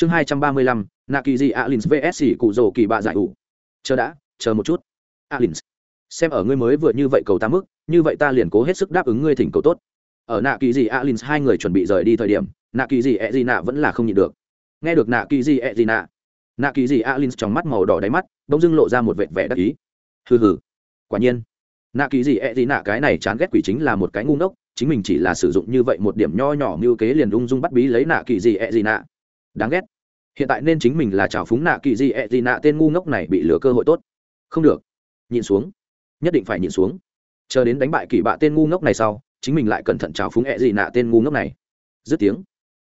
chương hai trăm ba mươi lăm nạ kỳ di alins vsc cụ rồ kỳ bạ giải ủ. Chờ đã, chờ một chút. Alins, xem ở ngươi mới vừa như vậy cầu ta mức, như vậy ta liền cố hết sức đáp ứng ngươi thỉnh cầu tốt. Ở nạ kỳ di alins hai người chuẩn bị rời đi thời điểm nạ kỳ di e d nạ vẫn là không nhịn được. Nghe được nạ kỳ di e d nạ nạ kỳ di alins trong mắt màu đỏ đáy mắt, bỗng dưng lộ ra một vệt vẻ đắc ý. Hừ hừ, quả nhiên. Nạ kỳ gì e gì nạ cái này chán ghét quỷ chính là một cái ngu ngốc, chính mình chỉ là sử dụng như vậy một điểm nho nhỏ mưu kế liền ung dung bắt bí lấy nạ kỳ gì e gì nạ đáng ghét. Hiện tại nên chính mình là trào phúng nạ kỳ di ẹ gì nạ tên ngu ngốc này bị lừa cơ hội tốt. Không được. Nhìn xuống. Nhất định phải nhìn xuống. Chờ đến đánh bại kỳ bạ tên ngu ngốc này sau, chính mình lại cẩn thận trào phúng ẹ gì nạ tên ngu ngốc này. Dứt tiếng.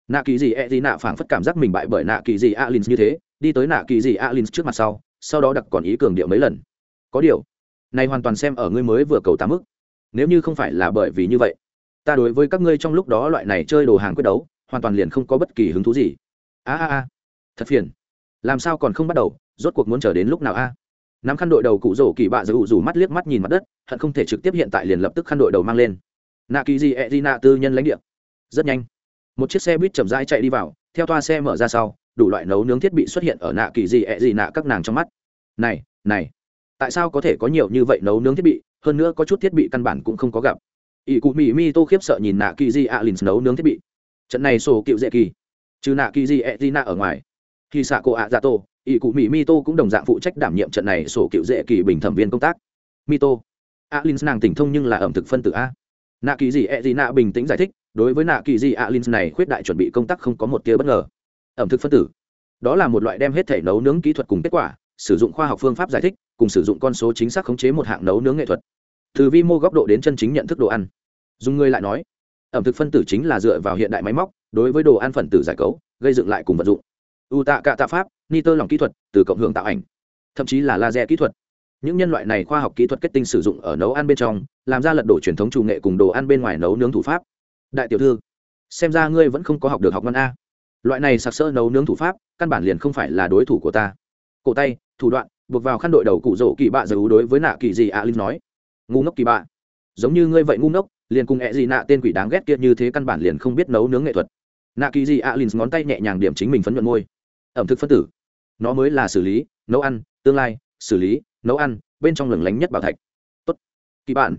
Nạ kỳ gì e gì nạ phảng phất cảm giác mình bại bởi nạ kỳ gì alin như thế, đi tới nạ kỳ gì alin trước mặt sau sau đó đặc còn ý cường điệu mấy lần. Có điều, này hoàn toàn xem ở ngươi mới vừa cầu tám mức. Nếu như không phải là bởi vì như vậy, ta đối với các ngươi trong lúc đó loại này chơi đồ hàng quyết đấu, hoàn toàn liền không có bất kỳ hứng thú gì a a a, thật phiền. Làm sao còn không bắt đầu, rốt cuộc muốn chờ đến lúc nào a? Nắm khăn đội đầu cụ rổ kỳ bạ giữ rủ mắt liếc mắt nhìn mặt đất, hận không thể trực tiếp hiện tại liền lập tức khăn đội đầu mang lên. Nạ kỳ gì e di nạ tư nhân lãnh địa. Rất nhanh, một chiếc xe buýt chậm rãi chạy đi vào, theo toa xe mở ra sau, đủ loại nấu nướng thiết bị xuất hiện ở nạ kỳ gì e di nạ các nàng trong mắt. Này này, tại sao có thể có nhiều như vậy nấu nướng thiết bị, hơn nữa có chút thiết bị căn bản cũng không có gặp. Ỷ cụ mỹ mi tô khiếp sợ nhìn nạ kỳ di alin nấu nướng thiết bị. Trận này sổ cựu dễ kỳ trừ nạ kỳ di e d ở ngoài. Khi xạ cô ạ dạ tô ỵ cụ mỹ mi tô cũng đồng dạng phụ trách đảm nhiệm trận này sổ cựu dễ kỳ bình thẩm viên công tác. Mi tô. Alin nàng tỉnh thông nhưng là ẩm thực phân tử a. Nạ kỳ di e d bình tĩnh giải thích, đối với nạ kỳ di alin này khuyết đại chuẩn bị công tác không có một tia bất ngờ. Ẩm thực phân tử. Đó là một loại đem hết thể nấu nướng kỹ thuật cùng kết quả, sử dụng khoa học phương pháp giải thích, cùng sử dụng con số chính xác khống chế một hạng nấu nướng nghệ thuật. Từ vi mô góc độ đến chân chính nhận thức đồ ăn. Dùng người lại nói, ẩm thực phân tử chính là dựa vào hiện đại máy móc đối với đồ ăn phần tử giải cấu, gây dựng lại cùng vật dụng. U tạ cạ tạ pháp, nitơ lòng kỹ thuật, từ cộng hưởng tạo ảnh, thậm chí là laser kỹ thuật. Những nhân loại này khoa học kỹ thuật kết tinh sử dụng ở nấu ăn bên trong, làm ra lật đổ truyền thống chủ nghệ cùng đồ ăn bên ngoài nấu nướng thủ pháp. Đại tiểu thư, xem ra ngươi vẫn không có học được học văn a. Loại này sặc sỡ nấu nướng thủ pháp, căn bản liền không phải là đối thủ của ta. Cổ tay, thủ đoạn, buộc vào khăn đội đầu cụ rỗ kỳ bạ giờ đối với nạ kỳ gì ạ linh nói. Ngu ngốc kỳ bạ. Giống như ngươi vậy ngu ngốc, liền cùng ẹ gì nạ tên quỷ đáng ghét kia như thế căn bản liền không biết nấu nướng nghệ thuật nạ kỳ di alin linh ngón tay nhẹ nhàng điểm chính mình phấn nhuận môi. Ẩm thực phân tử. Nó mới là xử lý, nấu ăn, tương lai, xử lý, nấu ăn, bên trong lừng lánh nhất bảo thạch. Tốt. Kỳ bạn,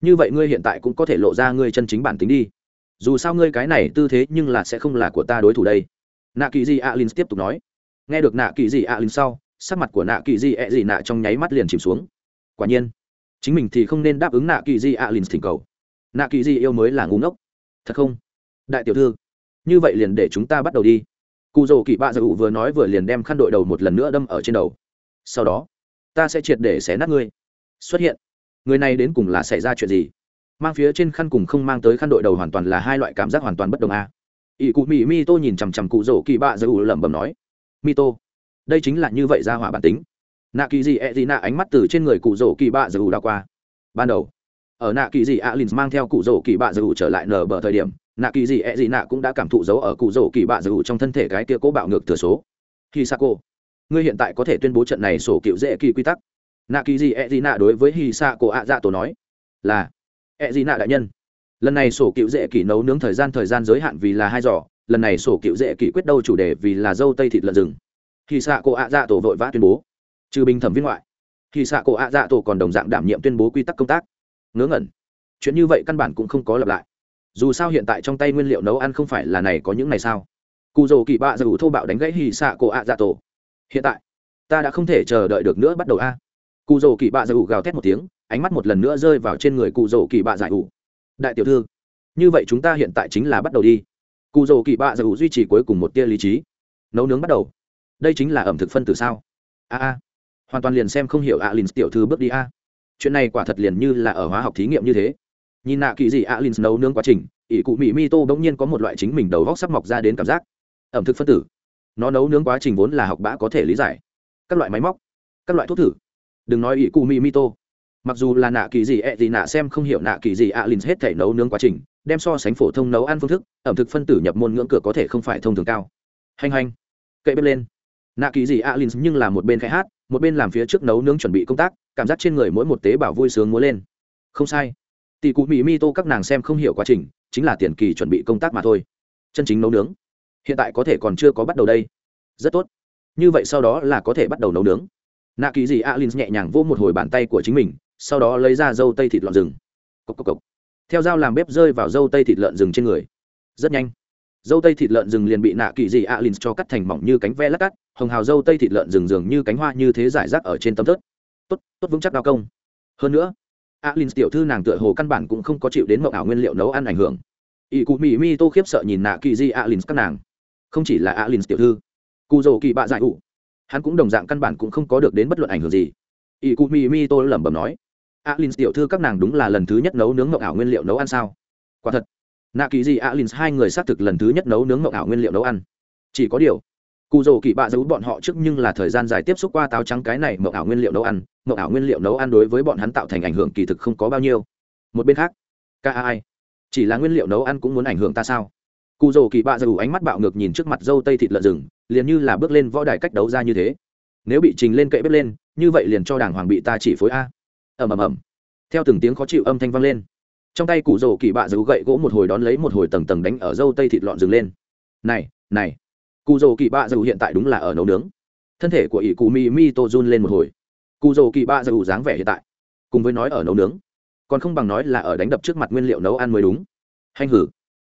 như vậy ngươi hiện tại cũng có thể lộ ra ngươi chân chính bản tính đi. Dù sao ngươi cái này tư thế nhưng là sẽ không là của ta đối thủ đây. Nạ kỳ di alin tiếp tục nói. Nghe được nạ kỳ di alin sau, sắc mặt của nạ kỳ di E gì nạ trong nháy mắt liền chìm xuống. Quả nhiên, chính mình thì không nên đáp ứng nạ kỳ di alin thỉnh cầu. Nạ kỳ di yêu mới là ngu ngốc. Thật không? Đại tiểu thư như vậy liền để chúng ta bắt đầu đi. Cụ dầu kỳ bạ dầu vừa nói vừa liền đem khăn đội đầu một lần nữa đâm ở trên đầu. Sau đó, ta sẽ triệt để xé nát ngươi. Xuất hiện. Người này đến cùng là xảy ra chuyện gì? Mang phía trên khăn cùng không mang tới khăn đội đầu hoàn toàn là hai loại cảm giác hoàn toàn bất đồng a. À. ỷ cụ mỹ mi tô nhìn chằm chằm cụ rổ kỳ bạ dầu lẩm bẩm nói. Mi tô đây chính là như vậy ra hỏa bản tính. Nạ kỳ gì ẹ nạ ánh mắt từ trên người cụ rổ kỳ bạ dầu đã qua. Ban đầu ở nạ kỳ dị alin mang theo cụ rổ kỳ bạ dầu trở lại nở bờ thời điểm, nạ kỳ dị ẹ dị nạ cũng đã cảm thụ dấu ở cụ rổ kỳ bạ dầu trong thân thể cái kia cố bạo ngược thừa số. Khi sa cô ngươi hiện tại có thể tuyên bố trận này sổ cựu dễ kỳ quy tắc. Nạ kỳ dị ẹ dị nạ đối với hi sa cô ạ dạ tổ nói, là e ẹ dị nạ đại nhân, lần này sổ cựu dễ kỳ nấu nướng thời gian thời gian giới hạn vì là hai giỏ lần này sổ cựu dễ kỳ quyết đâu chủ đề vì là dâu tây thịt lợn rừng. Khi xạ cổ ạ dạ tổ vội vã tuyên bố, trừ bình thẩm viên ngoại. Khi xạ cổ ạ dạ tổ còn đồng dạng đảm nhiệm tuyên bố quy tắc công tác ngớ ngẩn. Chuyện như vậy căn bản cũng không có lặp lại. Dù sao hiện tại trong tay nguyên liệu nấu ăn không phải là này có những này sao? Cụ dầu kỳ bạ dù thô bạo đánh gãy hì xạ cổ ạ dạ tổ. Hiện tại, ta đã không thể chờ đợi được nữa bắt đầu a. Cụ dầu kỳ bạ dù gào thét một tiếng, ánh mắt một lần nữa rơi vào trên người cụ dầu kỳ bạ giải ủ. Đại tiểu thư, như vậy chúng ta hiện tại chính là bắt đầu đi. Cụ dầu kỳ bạ giải ủ duy trì cuối cùng một tia lý trí. Nấu nướng bắt đầu. Đây chính là ẩm thực phân tử sao? A a. Hoàn toàn liền xem không hiểu alin tiểu thư bước đi a chuyện này quả thật liền như là ở hóa học thí nghiệm như thế. Nhìn nạ kỳ gì alin nấu nướng quá trình, ỷ cụ mỹ mi tô bỗng nhiên có một loại chính mình đầu vóc sắp mọc ra đến cảm giác. Ẩm thực phân tử. Nó nấu nướng quá trình vốn là học bã có thể lý giải. Các loại máy móc, các loại thuốc thử. Đừng nói ỷ cụ mỹ mi tô. Mặc dù là nạ kỳ gì ẹ thì nạ xem không hiểu nạ kỳ gì alin hết thể nấu nướng quá trình, đem so sánh phổ thông nấu ăn phương thức, ẩm thực phân tử nhập môn ngưỡng cửa có thể không phải thông thường cao. Hành hành cậy bếp lên. Nạ kỳ gì alin nhưng là một bên khai hát, một bên làm phía trước nấu nướng chuẩn bị công tác cảm giác trên người mỗi một tế bào vui sướng múa lên. Không sai. Tỷ cụ mỹ mi tô các nàng xem không hiểu quá trình, chính là tiền kỳ chuẩn bị công tác mà thôi. Chân chính nấu nướng. Hiện tại có thể còn chưa có bắt đầu đây. Rất tốt. Như vậy sau đó là có thể bắt đầu nấu nướng. Nạ kỳ gì alin nhẹ nhàng vô một hồi bàn tay của chính mình, sau đó lấy ra dâu tây thịt lợn rừng. Cốc cốc cốc. theo dao làm bếp rơi vào dâu tây thịt lợn rừng trên người. Rất nhanh. Dâu tây thịt lợn rừng liền bị nạ kỳ dị alin cho cắt thành mỏng như cánh ve lát cắt, hồng hào dâu tây thịt lợn rừng dường như cánh hoa như thế giải rác ở trên tấm thớt tốt tốt vững chắc đao công. Hơn nữa, alin tiểu thư nàng tựa hồ căn bản cũng không có chịu đến mậu ảo nguyên liệu nấu ăn ảnh hưởng. Ỷ cụ mỹ mi tô khiếp sợ nhìn nạ kỳ di alin các nàng. Không chỉ là alin tiểu thư, cụ dầu kỳ bạ giải ủ. Hắn cũng đồng dạng căn bản cũng không có được đến bất luận ảnh hưởng gì. Ỷ cụ mỹ mi tô lẩm bẩm nói, alin tiểu thư các nàng đúng là lần thứ nhất nấu nướng mậu ảo nguyên liệu nấu ăn sao? Quả thật, nạ kỳ di alin hai người xác thực lần thứ nhất nấu nướng mậu ảo nguyên liệu nấu ăn. Chỉ có điều cụ dầu kỳ bạ giấu bọn họ trước nhưng là thời gian dài tiếp xúc qua táo trắng cái này mậu ảo nguyên liệu nấu ăn mậu ảo nguyên liệu nấu ăn đối với bọn hắn tạo thành ảnh hưởng kỳ thực không có bao nhiêu. Một bên khác, ca ai? Chỉ là nguyên liệu nấu ăn cũng muốn ảnh hưởng ta sao? Cụ dầu kỳ bạ giấu ánh mắt bạo ngược nhìn trước mặt dâu tây thịt lợn rừng, liền như là bước lên võ đài cách đấu ra như thế. Nếu bị trình lên cậy bếp lên, như vậy liền cho đảng hoàng bị ta chỉ phối a. Ầm ầm ầm. Theo từng tiếng khó chịu âm thanh vang lên, trong tay cụ rổ kỳ bạ giấu gậy gỗ một hồi đón lấy một hồi tầng tầng đánh ở dâu tây thịt lọn rừng lên. Này này cụ dầu kỳ bạ dầu hiện tại đúng là ở nấu nướng. Thân thể của ỷ cụ mi mi tô run lên một hồi. Cụ dầu kỳ bạ dầu dáng vẻ hiện tại, cùng với nói ở nấu nướng, còn không bằng nói là ở đánh đập trước mặt nguyên liệu nấu ăn mới đúng. Hành hử.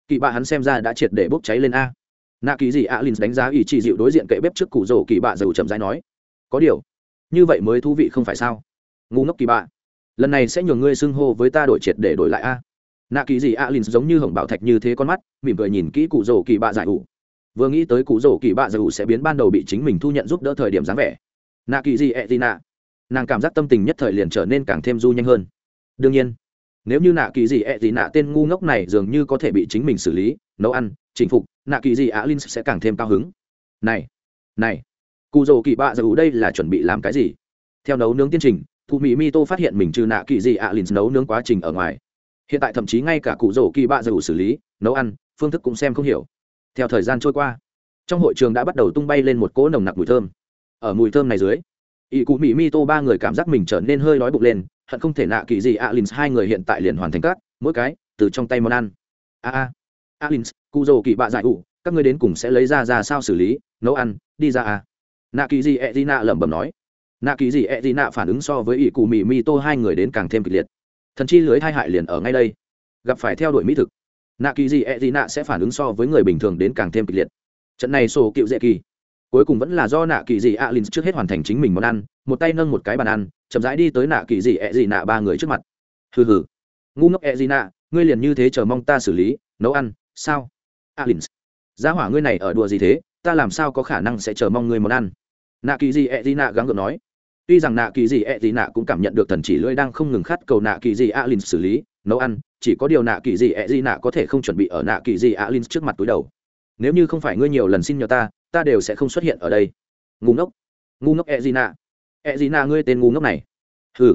Kỳ bạ hắn xem ra đã triệt để bốc cháy lên a. Nạ kỳ gì alin đánh giá ỷ chỉ dịu đối diện kệ bếp trước cụ dầu kỳ bạ dầu chậm rãi nói, có điều, như vậy mới thú vị không phải sao? Ngu ngốc kỳ bạ, lần này sẽ nhường ngươi xưng hô với ta đổi triệt để đổi lại a. Nạ kỳ gì alin giống như hồng bảo thạch như thế con mắt, mỉm cười nhìn kỹ cụ dầu kỳ bạ giải ủ vừa nghĩ tới cụ rổ kỳ bạ giải sẽ biến ban đầu bị chính mình thu nhận giúp đỡ thời điểm dáng vẻ. Nạ kỳ gì ẹ tì nạ. Nàng cảm giác tâm tình nhất thời liền trở nên càng thêm du nhanh hơn. Đương nhiên, nếu như nạ kỳ gì ẹ tì nạ tên ngu ngốc này dường như có thể bị chính mình xử lý, nấu ăn chinh phục, nạ kỳ gì ạ linh sẽ càng thêm cao hứng. Này này, cụ rổ kỳ bạ giải đây là chuẩn bị làm cái gì? Theo nấu nướng tiên trình, cụ mỹ mi tô phát hiện mình trừ nạ kỳ gì ạ linh nấu nướng quá trình ở ngoài. Hiện tại thậm chí ngay cả cụ rổ kỳ bạ dầu xử lý, nấu ăn, phương thức cũng xem không hiểu theo thời gian trôi qua, trong hội trường đã bắt đầu tung bay lên một cỗ nồng nặc mùi thơm. Ở mùi thơm này dưới ỵ cụ mỹ mi tô ba người cảm giác mình trở nên hơi đói bụng lên, hận không thể nạ kỳ gì alin hai người hiện tại liền hoàn thành các, mỗi cái, từ trong tay món ăn. A a alin cụ rổ kỳ bạ giải ủ các ngươi đến cùng sẽ lấy ra ra sao xử lý, nấu ăn, đi ra a nạ kỳ gì e d nạ lẩm bẩm nói. Nạ kỳ gì e gì nạ phản ứng so với ỵ cụ mỹ mi tô hai người đến càng thêm kịch liệt. Thần chi lưới hai hại liền ở ngay đây. Gặp phải theo đuổi mỹ thực nạ kỳ gì ẹ gì nạ sẽ phản ứng so với người bình thường đến càng thêm kịch liệt. Trận này sổ cựu dễ kỳ. Cuối cùng vẫn là do nạ kỳ gì alin trước hết hoàn thành chính mình món ăn, một tay nâng một cái bàn ăn, chậm rãi đi tới nạ kỳ gì ẹ gì nạ ba người trước mặt. Hừ hừ. Ngu ngốc ẹ gì nạ, ngươi liền như thế chờ mong ta xử lý, nấu ăn, sao? Alin. Giá hỏa ngươi này ở đùa gì thế, ta làm sao có khả năng sẽ chờ mong ngươi món ăn? Nạ kỳ gì ẹ gì nạ gắng gượng nói. Tuy rằng nạ kỳ dị ẹ dị nạ cũng cảm nhận được thần chỉ lưỡi đang không ngừng khát cầu nạ kỳ dị alin xử lý nấu ăn, chỉ có điều nạ kỳ gì ẹ gì nạ có thể không chuẩn bị ở nạ kỳ gì ạ alin trước mặt túi đầu. Nếu như không phải ngươi nhiều lần xin nhờ ta ta đều sẽ không xuất hiện ở đây. Ngu ngốc. Ngu ngốc ẹ gì nạ. Ẹ gì nạ ngươi tên ngu ngốc này. Ừ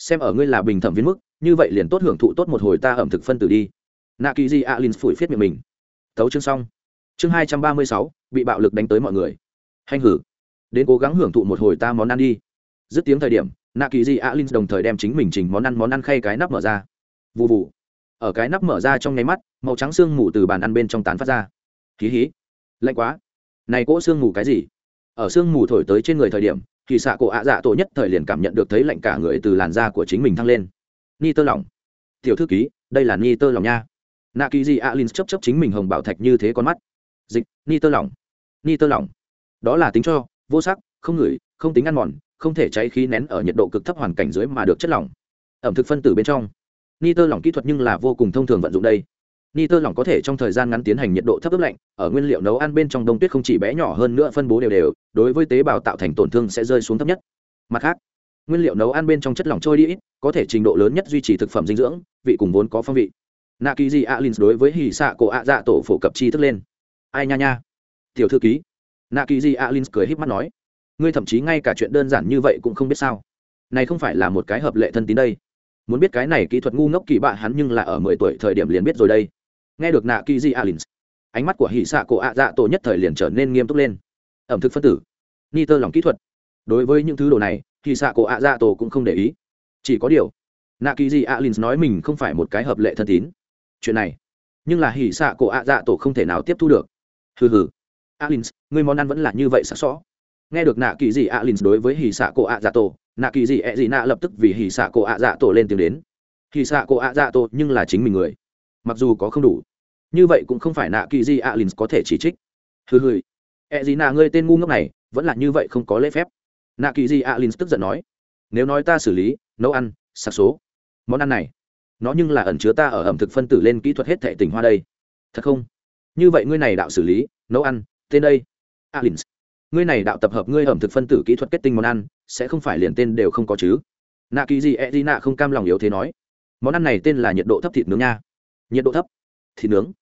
xem ở ngươi là bình thẩm viên mức, như vậy liền tốt hưởng thụ tốt một hồi ta ẩm thực phân tử đi. Nạ kỳ gì ạ alin phủi phiết miệng mình. Tấu chương xong. Chương hai trăm ba mươi sáu, bị bạo lực đánh tới mọi người. Hành hử. Đến cố gắng hưởng thụ một hồi ta món ăn đi. Dứt tiếng thời điểm, nạ kỳ di alin đồng thời đem chính mình trình món ăn món ăn khay cái nắp mở ra vụ vụ ở cái nắp mở ra trong nháy mắt, màu trắng sương mù từ bàn ăn bên trong tán phát ra. Hí hí. Lạnh quá. Này cỗ sương mù cái gì? Ở sương mù thổi tới trên người thời điểm, thì xạ cổ ạ dạ tổ nhất thời liền cảm nhận được thấy lạnh cả người từ làn da của chính mình thăng lên. Ni tơ lỏng. Tiểu thư ký, đây là ni tơ lỏng nha. Nạ kỳ di alin chấp chấp chính mình hồng bảo thạch như thế con mắt. Dịch, ni tơ lỏng. Ni tơ lỏng. Đó là tính cho, vô sắc, không ngửi, không tính ăn mòn, không thể cháy khí nén ở nhiệt độ cực thấp hoàn cảnh dưới mà được chất lỏng. Ẩm thực phân tử bên trong nitơ lỏng kỹ thuật nhưng là vô cùng thông thường vận dụng đây. Nitơ lỏng có thể trong thời gian ngắn tiến hành nhiệt độ thấp ướp lạnh, ở nguyên liệu nấu ăn bên trong đông tuyết không chỉ bé nhỏ hơn nữa phân bố đều đều, đối với tế bào tạo thành tổn thương sẽ rơi xuống thấp nhất. Mặt khác, nguyên liệu nấu ăn bên trong chất lỏng trôi đi ít, có thể trình độ lớn nhất duy trì thực phẩm dinh dưỡng, vị cùng vốn có phong vị. Nạ kỳ alin đối với hì xạ cổ ạ dạ tổ phổ cập chi thức lên. Ai nha nha. Tiểu thư ký. Nạ kỳ alin cười h í p mắt nói. Ngươi thậm chí ngay cả chuyện đơn giản như vậy cũng không biết sao. Này không phải là một cái hợp lệ thân tín đây muốn biết cái này kỹ thuật ngu ngốc kỳ bạ hắn nhưng là ở mười tuổi thời điểm liền biết rồi đây. Nghe được nạ kỳ di alin ánh mắt của hỉ xạ cổ ạ dạ tổ nhất thời liền trở nên nghiêm túc lên. Ẩm thực phân tử, ni tơ lòng kỹ thuật. Đối với những thứ đồ này, hỉ xạ cổ ạ dạ tổ cũng không để ý. Chỉ có điều, nạ kỳ di alin nói mình không phải một cái hợp lệ thân tín. Chuyện này, nhưng là hỉ xạ cổ ạ dạ tổ không thể nào tiếp thu được. Hừ hừ. Alin người món ăn vẫn là như vậy sắc sõ nghe được nạ kỳ di alin đối với hỉ xạ cổ ạ dạ tổ nạ kỳ dị ẹ dị nạ lập tức vì hì xạ cổ ạ dạ tổ lên tiếng đến. Hì xạ cổ ạ dạ tổ nhưng là chính mình người. Mặc dù có không đủ, như vậy cũng không phải nạ kỳ dị alin có thể chỉ trích. Hừ hừ. Ẹ dị nạ ngươi tên ngu ngốc này, vẫn là như vậy không có lễ phép. Nạ kỳ dị alin tức giận nói, nếu nói ta xử lý, nấu ăn, sạc số, món ăn này, nó nhưng là ẩn chứa ta ở ẩm thực phân tử lên kỹ thuật hết thệ tỉnh hoa đây. Thật không? Như vậy ngươi này đạo xử lý, nấu ăn, tên đây alins ngươi này đạo tập hợp ngươi ẩm thực phân tử kỹ thuật kết tinh món ăn sẽ không phải liền tên đều không có chứ. Nạ kỳ gì e d nạ không cam lòng yếu thế nói, món ăn này tên là nhiệt độ thấp thịt nướng nha. Nhiệt độ thấp thịt nướng.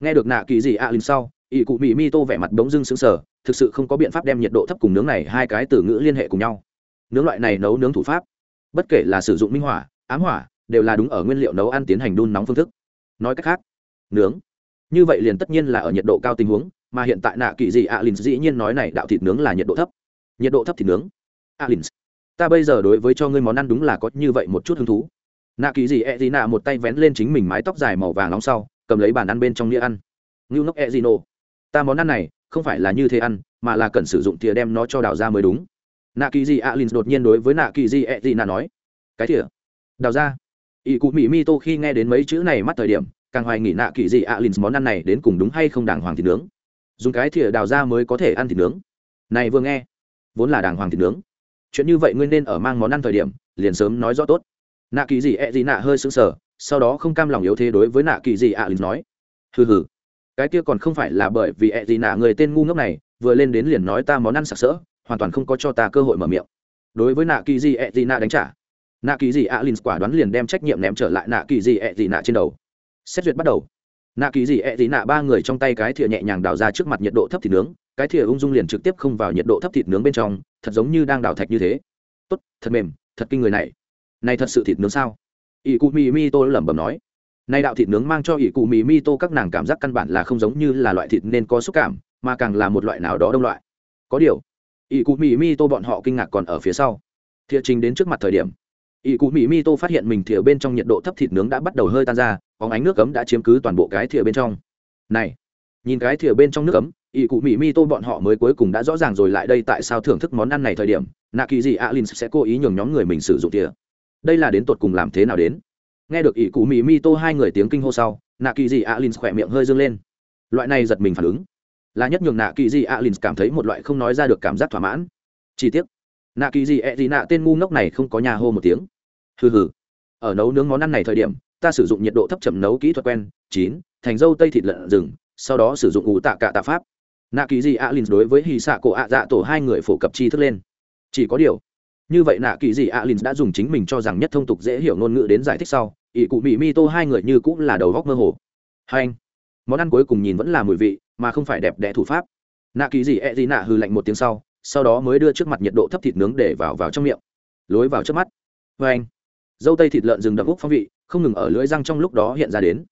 Nghe được nạ kỳ gì alin sau, ỷ cụ mỹ mi tô vẻ mặt bỗng dưng xứng sở thực sự không có biện pháp đem nhiệt độ thấp cùng nướng này hai cái từ ngữ liên hệ cùng nhau. Nướng loại này nấu nướng thủ pháp, bất kể là sử dụng minh hỏa, ám hỏa, đều là đúng ở nguyên liệu nấu ăn tiến hành đun nóng phương thức. Nói cách khác, nướng, như vậy liền tất nhiên là ở nhiệt độ cao tình huống, mà hiện tại nạ kỳ dị lìn dĩ nhiên nói này, đạo thịt nướng là nhiệt độ thấp. Nhiệt độ thấp thịt nướng alin ta bây giờ đối với cho ngươi món ăn đúng là có như vậy một chút hứng thú. Nạ kỳ gì e gì nạ một tay vén lên chính mình mái tóc dài màu vàng nóng sau, cầm lấy bàn ăn bên trong đĩa ăn. Ngưu nóc e gì nô ta món ăn này không phải là như thế ăn, mà là cần sử dụng thìa đem nó cho đào ra mới đúng. Nạ kỳ gì alin đột nhiên đối với nạ kỳ gì e gì nạ nói, cái thìa, đào ra. Ỵ cụ mỹ mi tô khi nghe đến mấy chữ này mắt thời điểm, càng hoài nghỉ nạ kỳ gì alin món ăn này đến cùng đúng hay không đàng hoàng thịt nướng. Dùng cái thìa đào ra mới có thể ăn thịt nướng. Này vừa nghe, vốn là đàng hoàng thịt nướng chuyện như vậy ngươi nên ở mang món ăn thời điểm, liền sớm nói rõ tốt. Nạ kỳ gì ẹ、e、gì nạ hơi sững sờ, sau đó không cam lòng yếu thế đối với nạ kỳ gì ạ lính nói. Hừ hừ. Cái kia còn không phải là bởi vì ẹ、e、gì nạ người tên ngu ngốc này, vừa lên đến liền nói ta món ăn sặc sỡ, hoàn toàn không có cho ta cơ hội mở miệng. Đối với nạ kỳ gì ẹ、e、gì nạ đánh trả, nạ kỳ gì ạ lính quả đoán liền đem trách nhiệm ném trở lại nạ kỳ gì ẹ、e、gì nạ trên đầu. Xét duyệt bắt đầu. Nạ kỳ gì ẹ、e、gì nạ ba người trong tay cái thìa nhẹ nhàng đào ra trước mặt nhiệt độ thấp thịt nướng, cái thìa ung dung liền trực tiếp không vào nhiệt độ thấp thịt nướng bên trong thật giống như đang đào thạch như thế. Tốt, thật mềm, thật kinh người này. Này thật sự thịt nướng sao? Ỷ cụ mì mi tô lẩm bẩm nói. Nay đạo thịt nướng mang cho ỷ cụ mì mi tô các nàng cảm giác căn bản là không giống như là loại thịt nên có xúc cảm, mà càng là một loại nào đó đông loại. Có điều, ỷ cụ mì mi tô bọn họ kinh ngạc còn ở phía sau. Thiệt trình đến trước mặt thời điểm, ỷ cụ mì mi tô phát hiện mình thìa bên trong nhiệt độ thấp thịt nướng đã bắt đầu hơi tan ra có ánh nước cấm đã chiếm cứ toàn bộ cái thìa bên trong. Này, nhìn cái thìa bên trong nước cấm ỷ cụ mỹ mi tô bọn họ mới cuối cùng đã rõ ràng rồi lại đây tại sao thưởng thức món ăn này thời điểm, nạ kỳ gì alin sẽ cố ý nhường nhóm người mình sử dụng thìa đây là đến tột cùng làm thế nào đến? Nghe được ỷ cụ mỹ mi tô hai người tiếng kinh hô sau, nạ kỳ dị alin khỏe miệng hơi dâng lên. Loại này giật mình phản ứng. Là nhất nhường nạ kỳ dị alin cảm thấy một loại không nói ra được cảm giác thỏa mãn. Chi tiết nạ kỳ dị ẹ gì nạ tên ngu ngốc này không có nhà hô một tiếng. Hừ hừ. Ở nấu nướng món ăn này thời điểm, ta sử dụng nhiệt độ thấp chậm nấu kỹ thuật quen, chín, thành dâu tây thịt lợn rừng, sau đó sử dụng ủ tạ cả tạ pháp nạ kỳ dị alin đối với hì xạ cổ ạ dạ tổ hai người phổ cập chi thức lên. Chỉ có điều, như vậy nạ kỳ dị alin đã dùng chính mình cho rằng nhất thông tục dễ hiểu ngôn ngữ đến giải thích sau, ỷ cụ mỹ mi tô hai người như cũng là đầu góc mơ hồ. Hai anh, món ăn cuối cùng nhìn vẫn là mùi vị, mà không phải đẹp đẽ thủ pháp. Nạ kỳ dị e dị nạ hư lạnh một tiếng sau sau đó mới đưa trước mặt nhiệt độ thấp thịt nướng để vào vào trong miệng. Lối vào trước mắt. Vê anh, dâu tây thịt lợn rừng đậm úc phong vị, không ngừng ở lưỡi răng trong lúc đó hiện ra đến.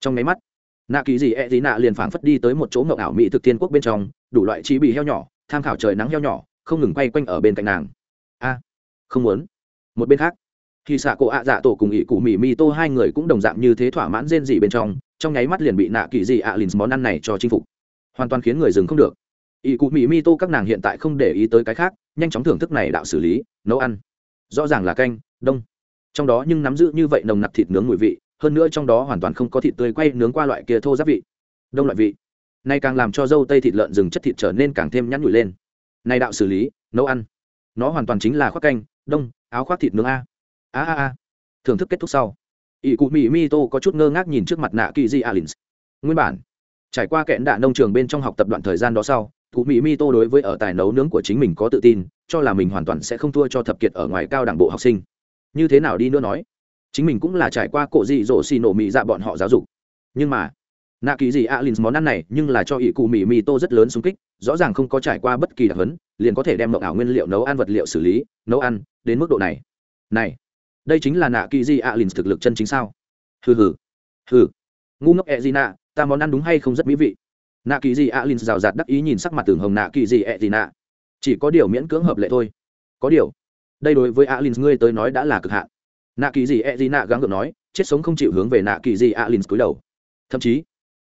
Trong máy mắt nạ kỳ gì e gì nạ liền phảng phất đi tới một chỗ ngậu ảo mỹ thực thiên quốc bên trong, đủ loại trí bị heo nhỏ, tham khảo trời nắng heo nhỏ, không ngừng quay quanh ở bên cạnh nàng. A, không muốn. Một bên khác khi xạ cổ ạ dạ tổ cùng ỵ cụ mỹ mi tô hai người cũng đồng dạng như thế thỏa mãn rên dị bên trong trong nháy mắt liền bị nạ kỳ dị ạ lìn món ăn này cho chinh phục. Hoàn toàn khiến người dừng không được. Ỵ cụ mỹ mi tô các nàng hiện tại không để ý tới cái khác, nhanh chóng thưởng thức này đạo xử lý, nấu ăn. Rõ ràng là canh, đông. Trong đó nhưng nắm giữ như vậy nồng nặc thịt nướng mùi vị hơn nữa trong đó hoàn toàn không có thịt tươi quay nướng qua loại kia thô giáp vị, đông loại vị. Nay càng làm cho dâu tây thịt lợn rừng chất thịt trở nên càng thêm nhắn nhủi lên. Nay đạo xử lý, nấu ăn, nó hoàn toàn chính là khoác canh, đông, áo khoác thịt nướng a. A a a. Thưởng thức kết thúc sau, ỷ cụ mỹ mi tô có chút ngơ ngác nhìn trước mặt nạ kỳ di alin nguyên bản, trải qua kẽn đạ nông trường bên trong học tập đoạn thời gian đó sau, cụ mỹ mi tô đối với ở tài nấu nướng của chính mình có tự tin, cho là mình hoàn toàn sẽ không thua cho thập kiệt ở ngoài cao đẳng bộ học sinh. Như thế nào đi nữa nói? Chính mình cũng là trải qua cổ dị dỗ xì nổ mỹ dạ bọn họ giáo dục. Nhưng mà, nạ kỳ dị alin món ăn này nhưng là cho ỷ cụ mỹ mì tô rất lớn xung kích, rõ ràng không có trải qua bất kỳ đặc hấn, liền có thể đem mộng ảo nguyên liệu nấu ăn vật liệu xử lý, nấu ăn, đến mức độ này. Này, đây chính là nạ kỳ di alin thực lực chân chính sao? Hừ hừ hừ. Ngu ngốc e gì nạ, ta món ăn đúng hay không rất mỹ vị? Nạ kỳ di alin rào rạt đắc ý nhìn sắc mặt tường hồng nạ kỳ dị e gì nạ. Chỉ có điều miễn cưỡng hợp lệ thôi. Có điều, đây đối với alin ngươi tới nói đã là cực hạn nạ kỳ gì e gì nạ gắng gượng nói, chết sống không chịu hướng về nạ kỳ di alin cúi đầu. Thậm chí,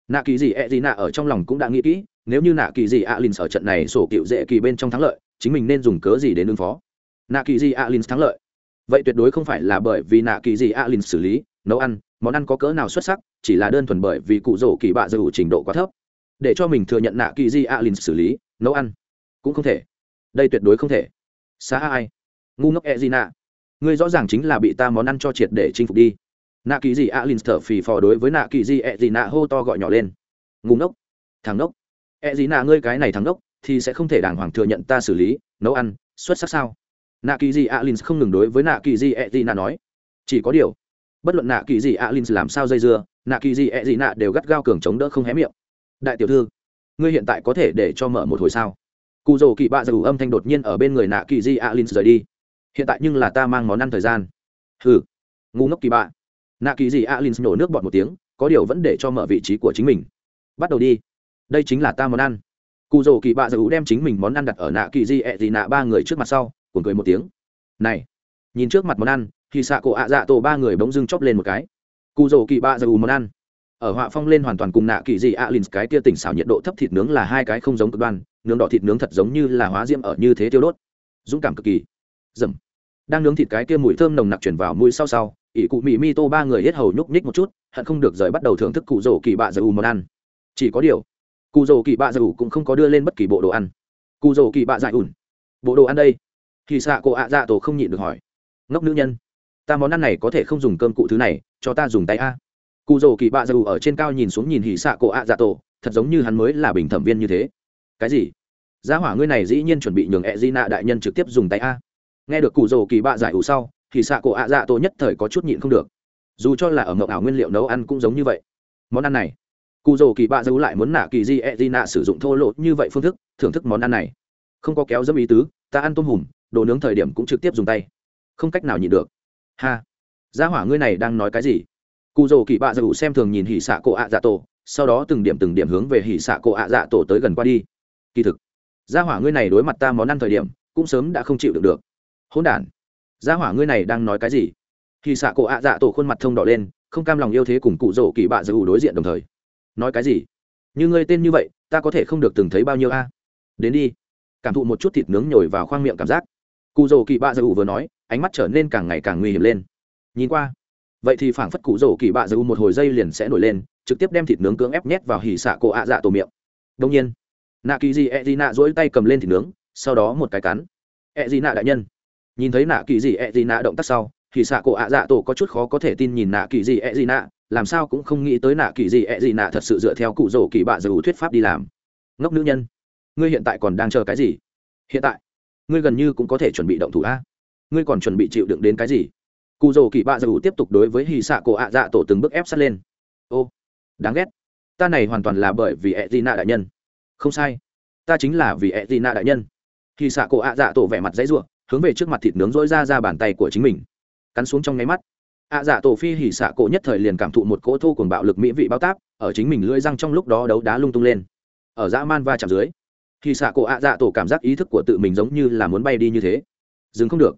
nạ kỳ gì e gì nạ ở trong lòng cũng đã nghĩ kỹ, nếu như nạ kỳ gì alin ở trận này sổ cựu dễ kỳ bên trong thắng lợi, chính mình nên dùng cớ gì đến ứng phó? Nạ kỳ gì alin thắng lợi. Vậy tuyệt đối không phải là bởi vì nạ kỳ gì alin xử lý, nấu ăn, món ăn có cỡ nào xuất sắc, chỉ là đơn thuần bởi vì cụ rổ kỳ bạ dù trình độ quá thấp. Để cho mình thừa nhận nạ kỳ di alin xử lý, nấu ăn cũng không thể. Đây tuyệt đối không thể. Xa ai? Ngu ngốc e gì nạ ngươi rõ ràng chính là bị ta món ăn cho triệt để chinh phục đi. Nạ kỳ gì alin thở phì phò đối với nạ kỳ gì e gì nạ hô to gọi nhỏ lên. Ngủ ngốc. Thằng ngốc. E gì nạ, ngươi cái này thằng ngốc, thì sẽ không thể đàng hoàng thừa nhận ta xử lý, nấu ăn, xuất sắc sao? Nạ kỳ A alin không ngừng đối với nạ kỳ gì e gì nạ nói. Chỉ có điều, bất luận nạ kỳ gì alin làm sao dây dưa, nạ kỳ gì e gì nạ đều gắt gao cường chống đỡ không hé miệng. Đại tiểu thư, ngươi hiện tại có thể để cho mở một hồi sao? Cụ rồ kỳ bạ dù âm thanh đột nhiên ở bên người nạ kỳ di alin rời đi hiện tại nhưng là ta mang món ăn thời gian. Hừ, ngu ngốc kỳ bạ. Nạ kỳ gì alin nhổ nước bọt một tiếng, có điều vẫn để cho mở vị trí của chính mình. Bắt đầu đi. Đây chính là ta món ăn. Cụ rồ kỳ bạ giữ đem chính mình món ăn đặt ở nạ kỳ di ẹ gì nạ ba người trước mặt sau cùng cười một tiếng. Này, nhìn trước mặt món ăn, thì xạ cổ ạ dạ tổ ba người bỗng dưng chóp lên một cái. Cụ rồ kỳ bạ giữ món ăn. Ở họa phong lên hoàn toàn cùng nạ kỳ di alin, cái kia tỉnh xảo nhiệt độ thấp thịt nướng là hai cái không giống cực đoan, nướng đỏ thịt nướng thật giống như là hóa diễm ở như thế tiêu đốt. Dũng cảm cực kỳ dầm. Đang nướng thịt cái kia mùi thơm nồng nặc chuyển vào mũi sau sau, ỷ cụ mỹ mi tô ba người hết hầu nhúc nhích một chút, hận không được rời bắt đầu thưởng thức cụ rổ kỳ bạ dầu món ăn. Chỉ có điều, cụ rổ kỳ bạ dầu cũng không có đưa lên bất kỳ bộ đồ ăn. Cụ rổ kỳ bạ dại ủn. Bộ đồ ăn đây? Thì xạ cổ ạ dạ tổ không nhịn được hỏi. Ngốc nữ nhân, ta món ăn này có thể không dùng cơm cụ thứ này, cho ta dùng tay a. Cụ rổ kỳ bạ dầu ở trên cao nhìn xuống nhìn hỉ xạ cổ ạ dạ tổ, thật giống như hắn mới là bình thẩm viên như thế. Cái gì? Gia hỏa ngươi này dĩ nhiên chuẩn bị nhường ẹ di nạ đại nhân trực tiếp dùng tay a nghe được cụ rồ kỳ bạ giải ủ sau, thì xạ cổ ạ dạ tổ nhất thời có chút nhịn không được. Dù cho là ở mộng ảo nguyên liệu nấu ăn cũng giống như vậy. Món ăn này, cụ rồ kỳ bạ dấu lại muốn nạ kỳ di ẹ di nạ sử dụng thô lộ như vậy phương thức, thưởng thức món ăn này. Không có kéo dâm ý tứ, ta ăn tôm hùm, đồ nướng thời điểm cũng trực tiếp dùng tay. Không cách nào nhịn được. Ha. Gia hỏa ngươi này đang nói cái gì? Cụ rồ kỳ bạ dù xem thường nhìn hỉ xạ cổ ạ dạ tổ, sau đó từng điểm từng điểm hướng về hỉ xạ cổ ạ dạ tổ tới gần qua đi. Kỳ thực, gia hỏa ngươi này đối mặt ta món ăn thời điểm, cũng sớm đã không chịu được được hỗn đản. Gia hỏa ngươi này đang nói cái gì? Hỉ xạ cổ ạ dạ tổ khuôn mặt thông đỏ lên, không cam lòng yêu thế cùng cụ rỗ kỳ bạ dù đối diện đồng thời. Nói cái gì? Như ngươi tên như vậy, ta có thể không được từng thấy bao nhiêu a? À? Đến đi. Cảm thụ một chút thịt nướng nhồi vào khoang miệng cảm giác. Cụ rỗ kỳ bạ dù vừa nói, ánh mắt trở nên càng ngày càng nguy hiểm lên. Nhìn qua. Vậy thì phảng phất cụ rỗ kỳ bạ giữ một hồi dây liền sẽ nổi lên, trực tiếp đem thịt nướng cưỡng ép nhét vào hỉ xạ cổ ạ dạ tổ miệng. Đông nhiên. Nạ kỳ di e di nạ dỗi tay cầm lên thịt nướng, sau đó một cái cắn. E di nạ đại nhân nhìn thấy nạ kỳ dị e dị nạ động tác sau, thì xạ cổ ạ dạ tổ có chút khó có thể tin nhìn nạ kỳ dị e dị nạ, làm sao cũng không nghĩ tới nạ kỳ dị e dị nạ thật sự dựa theo cụ rổ kỳ bạ dù thuyết pháp đi làm. Ngốc nữ nhân, ngươi hiện tại còn đang chờ cái gì? Hiện tại, ngươi gần như cũng có thể chuẩn bị động thủ a. Ngươi còn chuẩn bị chịu đựng đến cái gì? Cụ rổ kỳ bạ dù tiếp tục đối với hì xạ cổ ạ dạ tổ từng bước ép sát lên. Ô, đáng ghét. Ta này hoàn toàn là bởi vì ẹ dị nạ đại nhân. Không sai. Ta chính là vì ẹ dị nạ đại nhân. Hì xạ cổ ạ dạ tổ vẻ mặt dãy ruộng hướng về trước mặt thịt nướng rỗi ra ra bàn tay của chính mình. Cắn xuống trong nháy mắt, ạ dạ tổ phi hỉ xạ cổ nhất thời liền cảm thụ một cỗ thô cùng bạo lực mỹ vị bao táp, ở chính mình lưỡi răng trong lúc đó đấu đá lung tung lên. Ở dã man va chạm dưới, hỉ xạ cổ ạ dạ tổ cảm giác ý thức của tự mình giống như là muốn bay đi như thế. Dừng không được.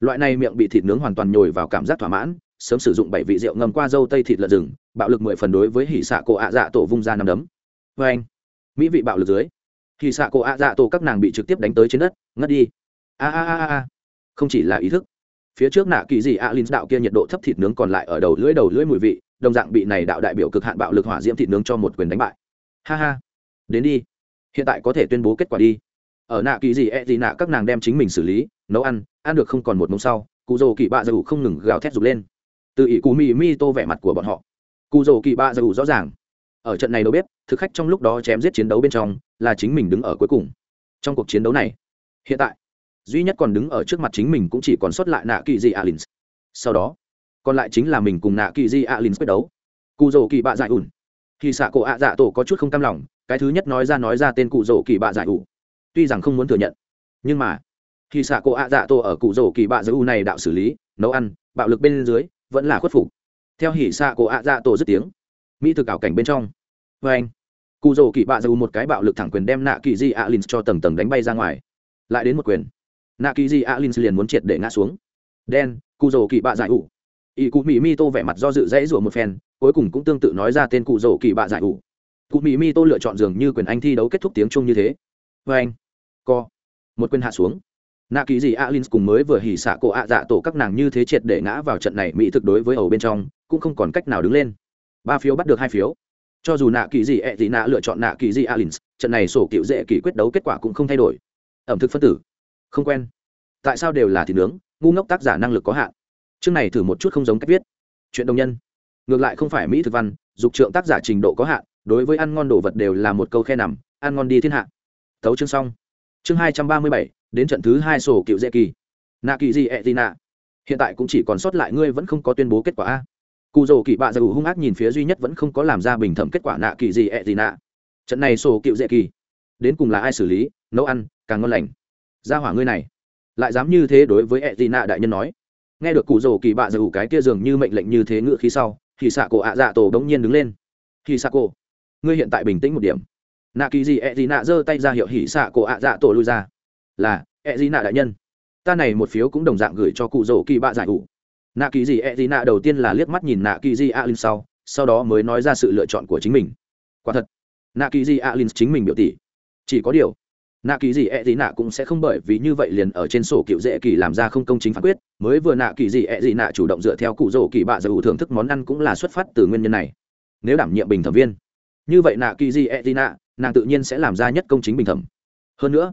Loại này miệng bị thịt nướng hoàn toàn nhồi vào cảm giác thỏa mãn, sớm sử dụng bảy vị rượu ngâm qua dâu tây thịt lợn rừng, bạo lực mười phần đối với hỉ xạ cổ ạ dạ tổ vung ra nằm đấm. Vê anh mỹ vị bạo lực dưới, hỉ xạ cổ ạ dạ tổ các nàng bị trực tiếp đánh tới trên đất, ngất đi a a a a không chỉ là ý thức. Phía trước nạ kỳ dị ạ linh đạo kia nhiệt độ thấp thịt nướng còn lại ở đầu lưỡi đầu lưỡi mùi vị, đồng dạng bị này đạo đại biểu cực hạn bạo lực hỏa diễm thịt nướng cho một quyền đánh bại. Ha ha. Đến đi. Hiện tại có thể tuyên bố kết quả đi. Ở nạ kỳ dị e gì nạ các nàng đem chính mình xử lý, nấu ăn ăn được không còn một mông sau, cụ dầu kỳ bạ dù không ngừng gào thét rục lên. Từ ỷ cù mì mi tô vẻ mặt của bọn họ. Cụ dầu kỳ bạ dù rõ ràng. Ở trận này đâu biết thực khách trong lúc đó chém giết chiến đấu bên trong, là chính mình đứng ở cuối cùng trong cuộc chiến đấu này. Hiện tại duy nhất còn đứng ở trước mặt chính mình cũng chỉ còn sót lại nạ kỳ di alin sau đó, còn lại chính là mình cùng nạ kỳ di alin quyết đấu. Cụ dầu kỳ bạ dại ủn. Khi xạ cổ ạ dạ tổ có chút không cam lòng, cái thứ nhất nói ra nói ra tên cụ dầu kỳ bạ dại ủ tuy rằng không muốn thừa nhận, nhưng mà, khi xạ cổ ạ dạ tổ ở cụ rổ kỳ bạ giải u này đạo xử lý, nấu ăn, bạo lực bên dưới, vẫn là khuất phục. Theo hỉ xạ cổ ạ dạ tổ dứt tiếng, mỹ thực ảo cảnh bên trong. Vê anh cụ rổ kỳ bạ giữ một cái bạo lực thẳng quyền đem nạ kỳ di alin cho tầng tầng đánh bay ra ngoài. Lại đến một quyền nạ kỳ di alin liền muốn triệt để ngã xuống. Đen, cụ dầu kỳ bạ giải ủ. Ỷ cụ mỹ mi tô vẻ mặt do dự dãy rủa một phen, cuối cùng cũng tương tự nói ra tên cụ dầu kỳ bạ giải ủ. Cụ mỹ mi tô lựa chọn dường như quyền anh thi đấu kết thúc tiếng chung như thế. Vê anh, co, một quyền hạ xuống. Nạ kỳ gì alin cùng mới vừa hỉ xạ cổ ạ dạ tổ các nàng như thế triệt để ngã vào trận này mỹ thực đối với ẩu bên trong, cũng không còn cách nào đứng lên. Ba phiếu bắt được hai phiếu. Cho dù nạ kỳ gì ẹ gì nạ lựa chọn nạ kỳ gì alin trận này sổ cựu dễ kỳ quyết đấu kết quả cũng không thay đổi. Ẩm thực phân tử không quen. Tại sao đều là thịt nướng, ngu ngốc tác giả năng lực có hạn? Chương này thử một chút không giống cách viết. Chuyện đồng nhân. Ngược lại không phải mỹ thực văn, dục trượng tác giả trình độ có hạn, đối với ăn ngon đồ vật đều là một câu khe nằm, ăn ngon đi thiên hạ. Tấu chương xong. Chương hai trăm ba mươi bảy, đến trận thứ hai sổ cựu dễ kỳ. Nạ kỳ gì ẹ gì nạ? Hiện tại cũng chỉ còn sót lại ngươi vẫn không có tuyên bố kết quả a. Cụ rồ kỳ bạ dầu hung ác nhìn phía duy nhất vẫn không có làm ra bình thẩm kết quả nạ kỳ gì ẹ gì nạ. Trận này sổ cựu dễ kỳ. Đến cùng là ai xử lý, nấu ăn, càng ngon lành ra hỏa ngươi này. Lại dám như thế đối với ẹ gì nạ đại nhân nói. Nghe được cụ dầu kỳ bạ giữ cái kia dường như mệnh lệnh như thế ngựa khí sau, thì xạ cổ ạ dạ tổ đống nhiên đứng lên. Thì xạ cổ, ngươi hiện tại bình tĩnh một điểm. Nạ kỳ gì ẹ gì nạ giơ tay ra hiệu hỉ xạ cổ ạ dạ tổ lui ra. Là ẹ gì nạ đại nhân. Ta này một phiếu cũng đồng dạng gửi cho cụ dầu kỳ bạ giải ủ nạ kỳ gì ẹ gì nạ đầu tiên là liếc mắt nhìn nạ kỳ gì alin sau sau đó mới nói ra sự lựa chọn của chính mình. Quả thật, nạ kỳ gì alin chính mình biểu tỷ. Chỉ có điều nạ kỳ gì ẹ gì nạ cũng sẽ không bởi vì như vậy liền ở trên sổ cựu dễ kỳ làm ra không công chính phán quyết. Mới vừa nạ kỳ gì ẹ gì nạ chủ động dựa theo cụ rổ kỳ bạ giải ủ thưởng thức món ăn cũng là xuất phát từ nguyên nhân này. Nếu đảm nhiệm bình thẩm viên, như vậy nạ kỳ gì ẹ gì nạ, nàng tự nhiên sẽ làm ra nhất công chính bình thẩm. Hơn nữa,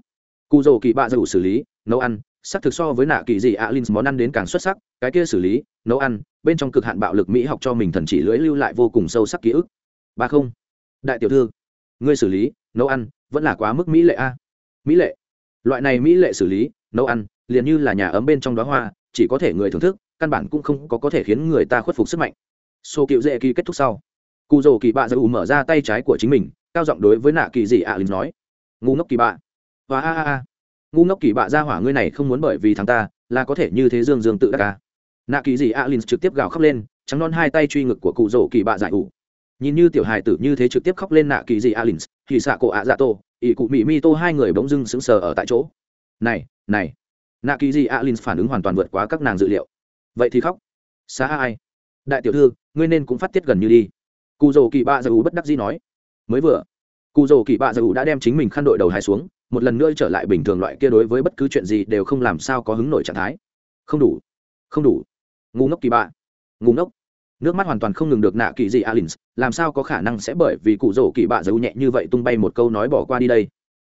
cụ rổ kỳ bạ giải ủ xử lý, nấu ăn sắc thực so với nạ kỳ dị e alin món ăn đến càng xuất sắc, cái kia xử lý, nấu ăn, bên trong cực hạn bạo lực mỹ học cho mình thần chỉ lưỡi lưu lại vô cùng sâu sắc ký ức. Ba không. Đại tiểu thư, ngươi xử lý, nấu ăn, vẫn là quá mức mỹ lệ a mỹ lệ. Loại này mỹ lệ xử lý, nấu ăn, liền như là nhà ấm bên trong đó hoa, chỉ có thể người thưởng thức, căn bản cũng không có có thể khiến người ta khuất phục sức mạnh. Sô cựu dễ kỳ kết thúc sau. Cụ dầu kỳ bạ giữ mở ra tay trái của chính mình, cao giọng đối với nạ kỳ dị alin nói, ngu ngốc kỳ bạ. Và a a a. Ngu ngốc kỳ bạ, ra hỏa ngươi này không muốn bởi vì thằng ta, là có thể như thế dương dương tự đắc ca nạ kỳ dị alin trực tiếp gào khóc lên, trắng non hai tay truy ngực của cụ rổ kỳ bạ giải ủ. Nhìn như tiểu hài tử như thế trực tiếp khóc lên nạ kỳ dị alin thì xạ cổ ạ dạ tô ỷ cụ mỹ mi tô hai người bỗng dưng sững sờ ở tại chỗ. Này này. Nạ kỳ dị alin phản ứng hoàn toàn vượt quá các nàng dự liệu. Vậy thì khóc. Xá ai? Đại tiểu thư, ngươi nên cũng phát tiết gần như đi. Cụ dầu kỳ bạ dầu bất đắc dĩ nói. Mới vừa cụ dầu kỳ bạ dầu đã đem chính mình khăn đội đầu hai xuống, một lần nữa trở lại bình thường loại kia đối với bất cứ chuyện gì đều không làm sao có hứng nổi trạng thái. Không đủ không đủ. Ngu ngốc kỳ bạ. Ngu ngốc nước mắt hoàn toàn không ngừng được nạ kỳ gì alin làm sao có khả năng sẽ bởi vì cụ rổ kỳ bạ dấu nhẹ như vậy tung bay một câu nói bỏ qua đi đây?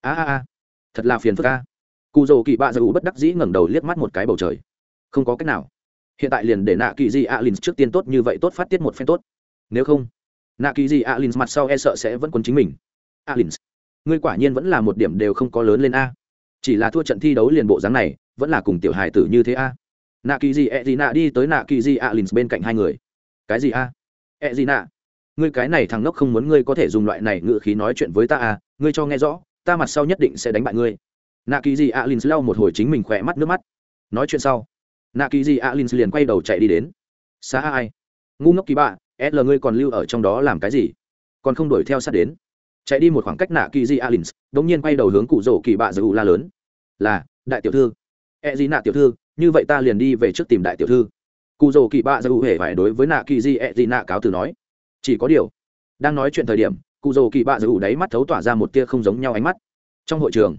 A a a, thật là phiền phức a. Cụ rổ kỳ bạ dấu bất đắc dĩ ngẩng đầu liếc mắt một cái bầu trời. Không có cách nào. Hiện tại liền để nạ kỳ gì alin trước tiên tốt như vậy tốt phát tiết một phen tốt. Nếu không, nạ kỳ gì alin mặt sau e sợ sẽ vẫn còn chính mình. Alin ngươi quả nhiên vẫn là một điểm đều không có lớn lên a. Chỉ là thua trận thi đấu liền bộ dáng này, vẫn là cùng tiểu hài tử như thế a. Nạ kỳ gì e gì nạ đi tới nạ kỳ gì alin bên cạnh hai người cái gì a? Ẹ gì nạ? Ngươi cái này thằng ngốc không muốn ngươi có thể dùng loại này ngự khí nói chuyện với ta à? ngươi cho nghe rõ, ta mặt sau nhất định sẽ đánh bại ngươi. Nạ kỳ gì a lau một hồi chính mình khỏe mắt nước mắt. Nói chuyện sau, nạ kỳ gì a liền quay đầu chạy đi đến. Xa ai? Ngu ngốc kỳ bạ l ngươi còn lưu ở trong đó làm cái gì? Còn không đuổi theo sát đến. Chạy đi một khoảng cách nạ kỳ di alins đ ỗ n g nhiên quay đầu hướng cụ rổ kỳ bạ giữ la lớn. Là, đại tiểu thư. E gì nạ tiểu thư, như vậy ta liền đi về trước tìm đại tiểu thư cụ rổ kỳ bạ dù hề phải đối với nạ kỳ di e di nạ cáo từ nói, chỉ có điều, đang nói chuyện thời điểm, cụ rổ kỳ bạ dù đáy mắt thấu tỏa ra một tia không giống nhau ánh mắt. Trong hội trường,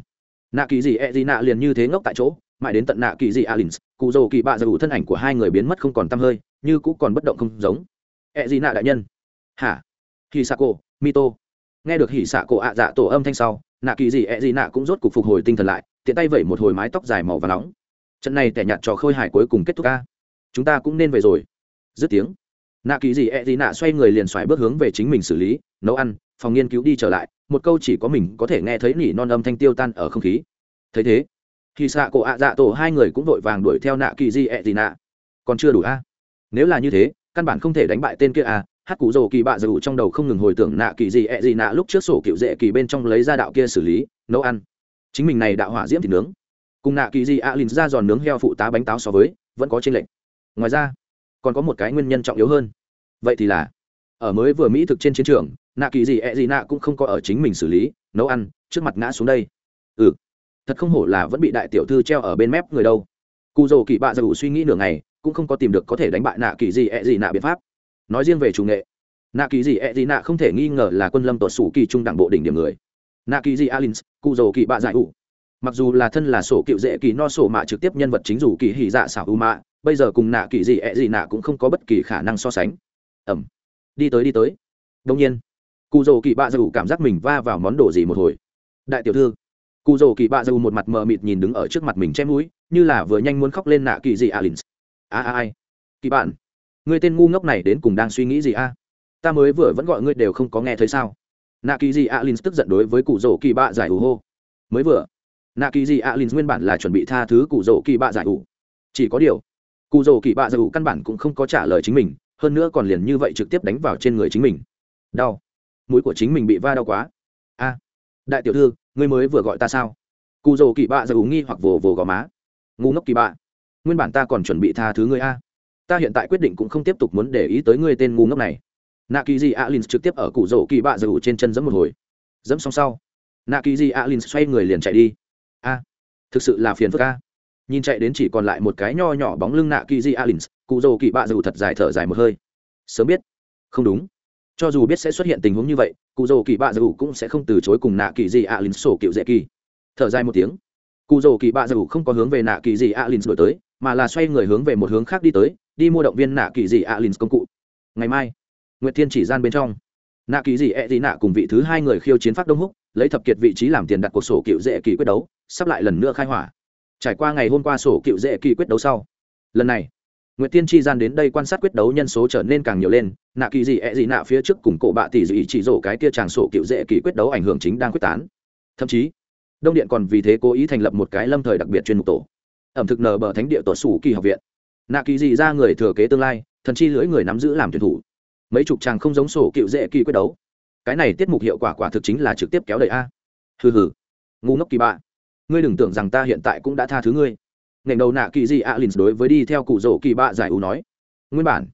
nạ kỳ di e di nạ liền như thế ngốc tại chỗ, mãi đến tận nạ kỳ di alins, cụ rổ kỳ bạ dù thân ảnh của hai người biến mất không còn t hơi, như cũ còn bất động không giống. E di nạ đại nhân. Hả? Hì xạ cổ mito. Nghe được hỉ xạ cổ ạ dạ tổ âm thanh sau, nạ kỳ gì ẹ gì nạ cũng rốt cục phục hồi tinh thần lại, tiện tay vẩy một hồi mái tóc dài màu và nóng. Trận này tẻ nhạt trò khôi hài cuối cùng kết thúc ca chúng ta cũng nên về rồi. Dứt tiếng, nạ kỳ gì e gì nạ xoay người liền xoài bước hướng về chính mình xử lý, nấu ăn, phòng nghiên cứu đi trở lại, một câu chỉ có mình có thể nghe thấy nỉ non âm thanh tiêu tan ở không khí. Thấy thế khi xạ cổ ạ dạ tổ hai người cũng vội vàng đuổi theo nạ kỳ gì e gì nạ. Còn chưa đủ a? Nếu là như thế, căn bản không thể đánh bại tên kia a. Hát cụ rồ kỳ bạ dù trong đầu không ngừng hồi tưởng nạ kỳ gì e gì nạ lúc trước sổ cựu dễ kỳ bên trong lấy ra đạo kia xử lý, nấu ăn. Chính mình này đạo hỏa diễm thịt nướng. Cùng nạ kỳ gì ạ lìn ra giòn nướng heo phụ tá bánh táo so với, vẫn có trên lệnh ngoài ra, còn có một cái nguyên nhân trọng yếu hơn. Vậy thì là, ở mới vừa mỹ thực trên chiến trường, nạ kỳ gì, ẹ gì nạ cũng không có ở chính mình xử lý, nấu ăn, trước mặt ngã xuống đây. Ừ thật không hổ là vẫn bị đại tiểu thư treo ở bên mép người đâu. Cụ dầu kỳ bạ dù suy nghĩ nửa ngày, cũng không có tìm được có thể đánh bại nạ kỳ gì, ẹ gì nạ biện pháp. Nói riêng về chủ nghệ, nạ kỳ gì e gì nạ không thể nghi ngờ là quân lâm tuột sủ kỳ trung đảng bộ đỉnh điểm người. Nạ kỳ gì alin cụ dầu kỳ bạ giải ủ. Mặc dù là thân là sổ cựu dễ kỳ no sổ mạ trực tiếp nhân vật chính dù kỳ hỉ dạ xảo ưu mạ bây giờ cùng nạ kỳ gì, ẹ gì nạ cũng không có bất kỳ khả năng so sánh. Ẩm. Đi tới đi tới. Đông nhiên cụ dầu kỳ bạ giải cảm giác mình va vào món đồ gì một hồi. Đại tiểu thư cụ dầu kỳ bạ giải một mặt mờ mịt nhìn đứng ở trước mặt mình che mũi, như là vừa nhanh muốn khóc lên nạ kỳ gì alin a a ai kỳ bạn, người tên ngu ngốc này đến cùng đang suy nghĩ gì a? Ta mới vừa vẫn gọi ngươi đều không có nghe thấy sao? Nạ kỳ gì alin tức giận đối với cụ rổ kỳ bạ giải ủ hô. Mới vừa, nạ kỳ gì alin nguyên bản là chuẩn bị tha thứ cụ rổ kỳ bạ giải ủ chỉ có điều cụ rổ kỳ bạ dù căn bản cũng không có trả lời chính mình, hơn nữa còn liền như vậy trực tiếp đánh vào trên người chính mình. Đau. Mũi của chính mình bị va đau quá. A. Đại tiểu thư, ngươi mới vừa gọi ta sao? Cụ rổ kỳ bạ dù nghi hoặc vồ vồ gò má. Ngu ngốc kỳ bạ. Nguyên bản ta còn chuẩn bị tha thứ ngươi a. Ta hiện tại quyết định cũng không tiếp tục muốn để ý tới ngươi tên ngu ngốc này. Nạ kỳ di alin trực tiếp ở cụ rổ kỳ bạ dù trên chân giẫm một hồi. Giẫm xong sau nạ kỳ di alin xoay người liền chạy đi. A. Thực sự là phiền phức a nhìn chạy đến chỉ còn lại một cái nho nhỏ bóng lưng nạ kỳ di alins, cụ dầu kỳ bạ dù thật dài thở dài một hơi. Sớm biết. Không đúng. Cho dù biết sẽ xuất hiện tình huống như vậy, cụ dầu kỳ bạ dù cũng sẽ không từ chối cùng nạ kỳ di alins sổ cựu dễ kỳ. Thở dài một tiếng. Cụ dầu kỳ bạ dù không có hướng về nạ kỳ di alins đổi tới, mà là xoay người hướng về một hướng khác đi tới, đi mua động viên nạ kỳ di alins công cụ. Ngày mai, nguyệt thiên chỉ gian bên trong, nạ kỳ dị ẹ、e、dị nạ cùng vị thứ hai người khiêu chiến phát đông húc, lấy thập kiệt vị trí làm tiền đặt cuộc sổ cựu dễ kỳ quyết đấu, sắp lại lần nữa khai hỏa trải qua ngày hôm qua sổ cựu dễ kỳ quyết đấu sau, lần này, nguyệt thiên chi gian đến đây quan sát quyết đấu nhân số trở nên càng nhiều lên, nạ kỳ dị gì nạ phía trước cùng cổ bạ tỷ dị chỉ rổ cái kia tràng sổ cựu dễ kỳ quyết đấu ảnh hưởng chính đang quyết tán. Thậm chí, đông điện còn vì thế cố ý thành lập một cái lâm thời đặc biệt chuyên mục tổ, ẩm thực nờ bờ thánh địa tổ sủ kỳ học viện. Nạ kỳ dị ra người thừa kế tương lai, thần chi lưỡi người nắm giữ làm tuyển thủ. Mấy chục chàng không giống sổ cựu dễ kỳ quyết đấu. Cái này tiết mục hiệu quả quả thực chính là trực tiếp kéo đầy a. Hừ hừ. Ngu ngốc kỳ bạ ngươi đừng tưởng rằng ta hiện tại cũng đã tha thứ ngươi. Ngành đầu nạ kỳ di alin đối với đi theo cụ rổ kỳ bạ giải ủ nói. Nguyên bản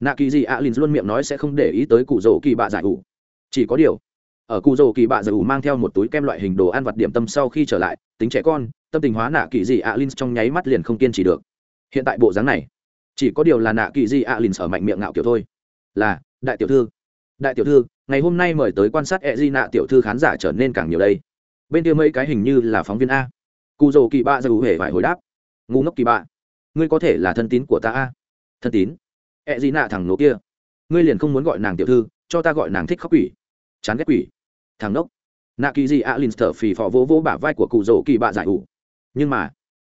nạ kỳ di alin luôn miệng nói sẽ không để ý tới cụ rổ kỳ bạ giải ủ. Chỉ có điều, ở cụ rổ kỳ bạ giải ủ mang theo một túi kem loại hình đồ ăn vặt điểm tâm sau khi trở lại, tính trẻ con, tâm tình hóa nạ kỳ di alin trong nháy mắt liền không kiên trì được. Hiện tại bộ dáng này, chỉ có điều là nạ kỳ di alin ở mạnh miệng ngạo kiểu thôi. Là, đại tiểu thư. Đại tiểu thư, ngày hôm nay mời tới quan sát e di nạ tiểu thư khán giả trở nên càng nhiều đây bên kia mấy cái hình như là phóng viên a. Cụ dầu kỳ bạ ra hề phải hồi đáp. Ngu ngốc kỳ bạ, ngươi có thể là thân tín của ta a. Thân tín? Ẹ gì nạ thằng nổ kia. Ngươi liền không muốn gọi nàng tiểu thư, cho ta gọi nàng thích khóc quỷ. Chán ghét quỷ. Thằng nốc nạ kỳ gì a lin thở phì phò vỗ vỗ bả vai của cụ dầu kỳ bạ giải ủ. Nhưng mà,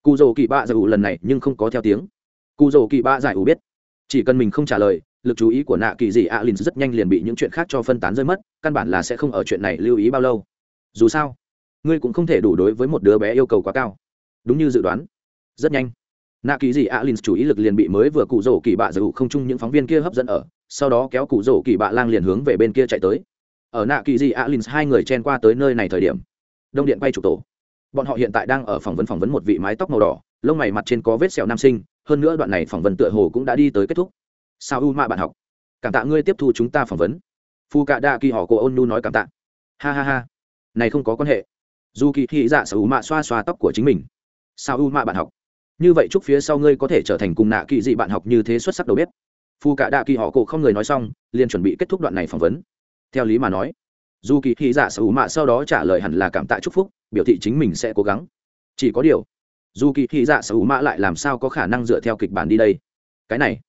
cụ dầu kỳ bạ giải ủ lần này nhưng không có theo tiếng. Cụ dầu kỳ bạ giải ủ biết. Chỉ cần mình không trả lời, lực chú ý của nạ kỳ dị alin rất nhanh liền bị những chuyện khác cho phân tán rơi mất, căn bản là sẽ không ở chuyện này lưu ý bao lâu. Dù sao ngươi cũng không thể đủ đối với một đứa bé yêu cầu quá cao. Đúng như dự đoán. Rất nhanh. Nạ kỳ dị alin chú ý lực liền bị mới vừa cụ rổ kỳ bạ giữ không chung những phóng viên kia hấp dẫn ở, sau đó kéo cụ rổ kỳ bạ lang liền hướng về bên kia chạy tới. Ở nạ kỳ dị alin hai người chen qua tới nơi này thời điểm, đông điện quay trục tổ. Bọn họ hiện tại đang ở phỏng vấn phỏng vấn một vị mái tóc màu đỏ, lông mày mặt trên có vết sẹo nam sinh, hơn nữa đoạn này phỏng vấn tựa hồ cũng đã đi tới kết thúc. Sao u mạ bạn học, cảm tạ ngươi tiếp thu chúng ta phỏng vấn. Phu cạ đa kỳ họ cô ôn nu nói cảm tạ. Ha ha ha. Này không có quan hệ dù kỳ thị dạ sao u mạ xoa xoa tóc của chính mình. Sao u mạ bạn học. Như vậy chúc phía sau ngươi có thể trở thành cùng nạ kỳ dị bạn học như thế xuất sắc đầu bếp. Phu cả đạ kỳ họ cổ không người nói xong, liền chuẩn bị kết thúc đoạn này phỏng vấn. Theo lý mà nói, dù kỳ thị dạ sao u mạ sau đó trả lời hẳn là cảm tạ chúc phúc, biểu thị chính mình sẽ cố gắng. Chỉ có điều, dù kỳ thị dạ sao u mạ lại làm sao có khả năng dựa theo kịch bản đi đây? Cái này,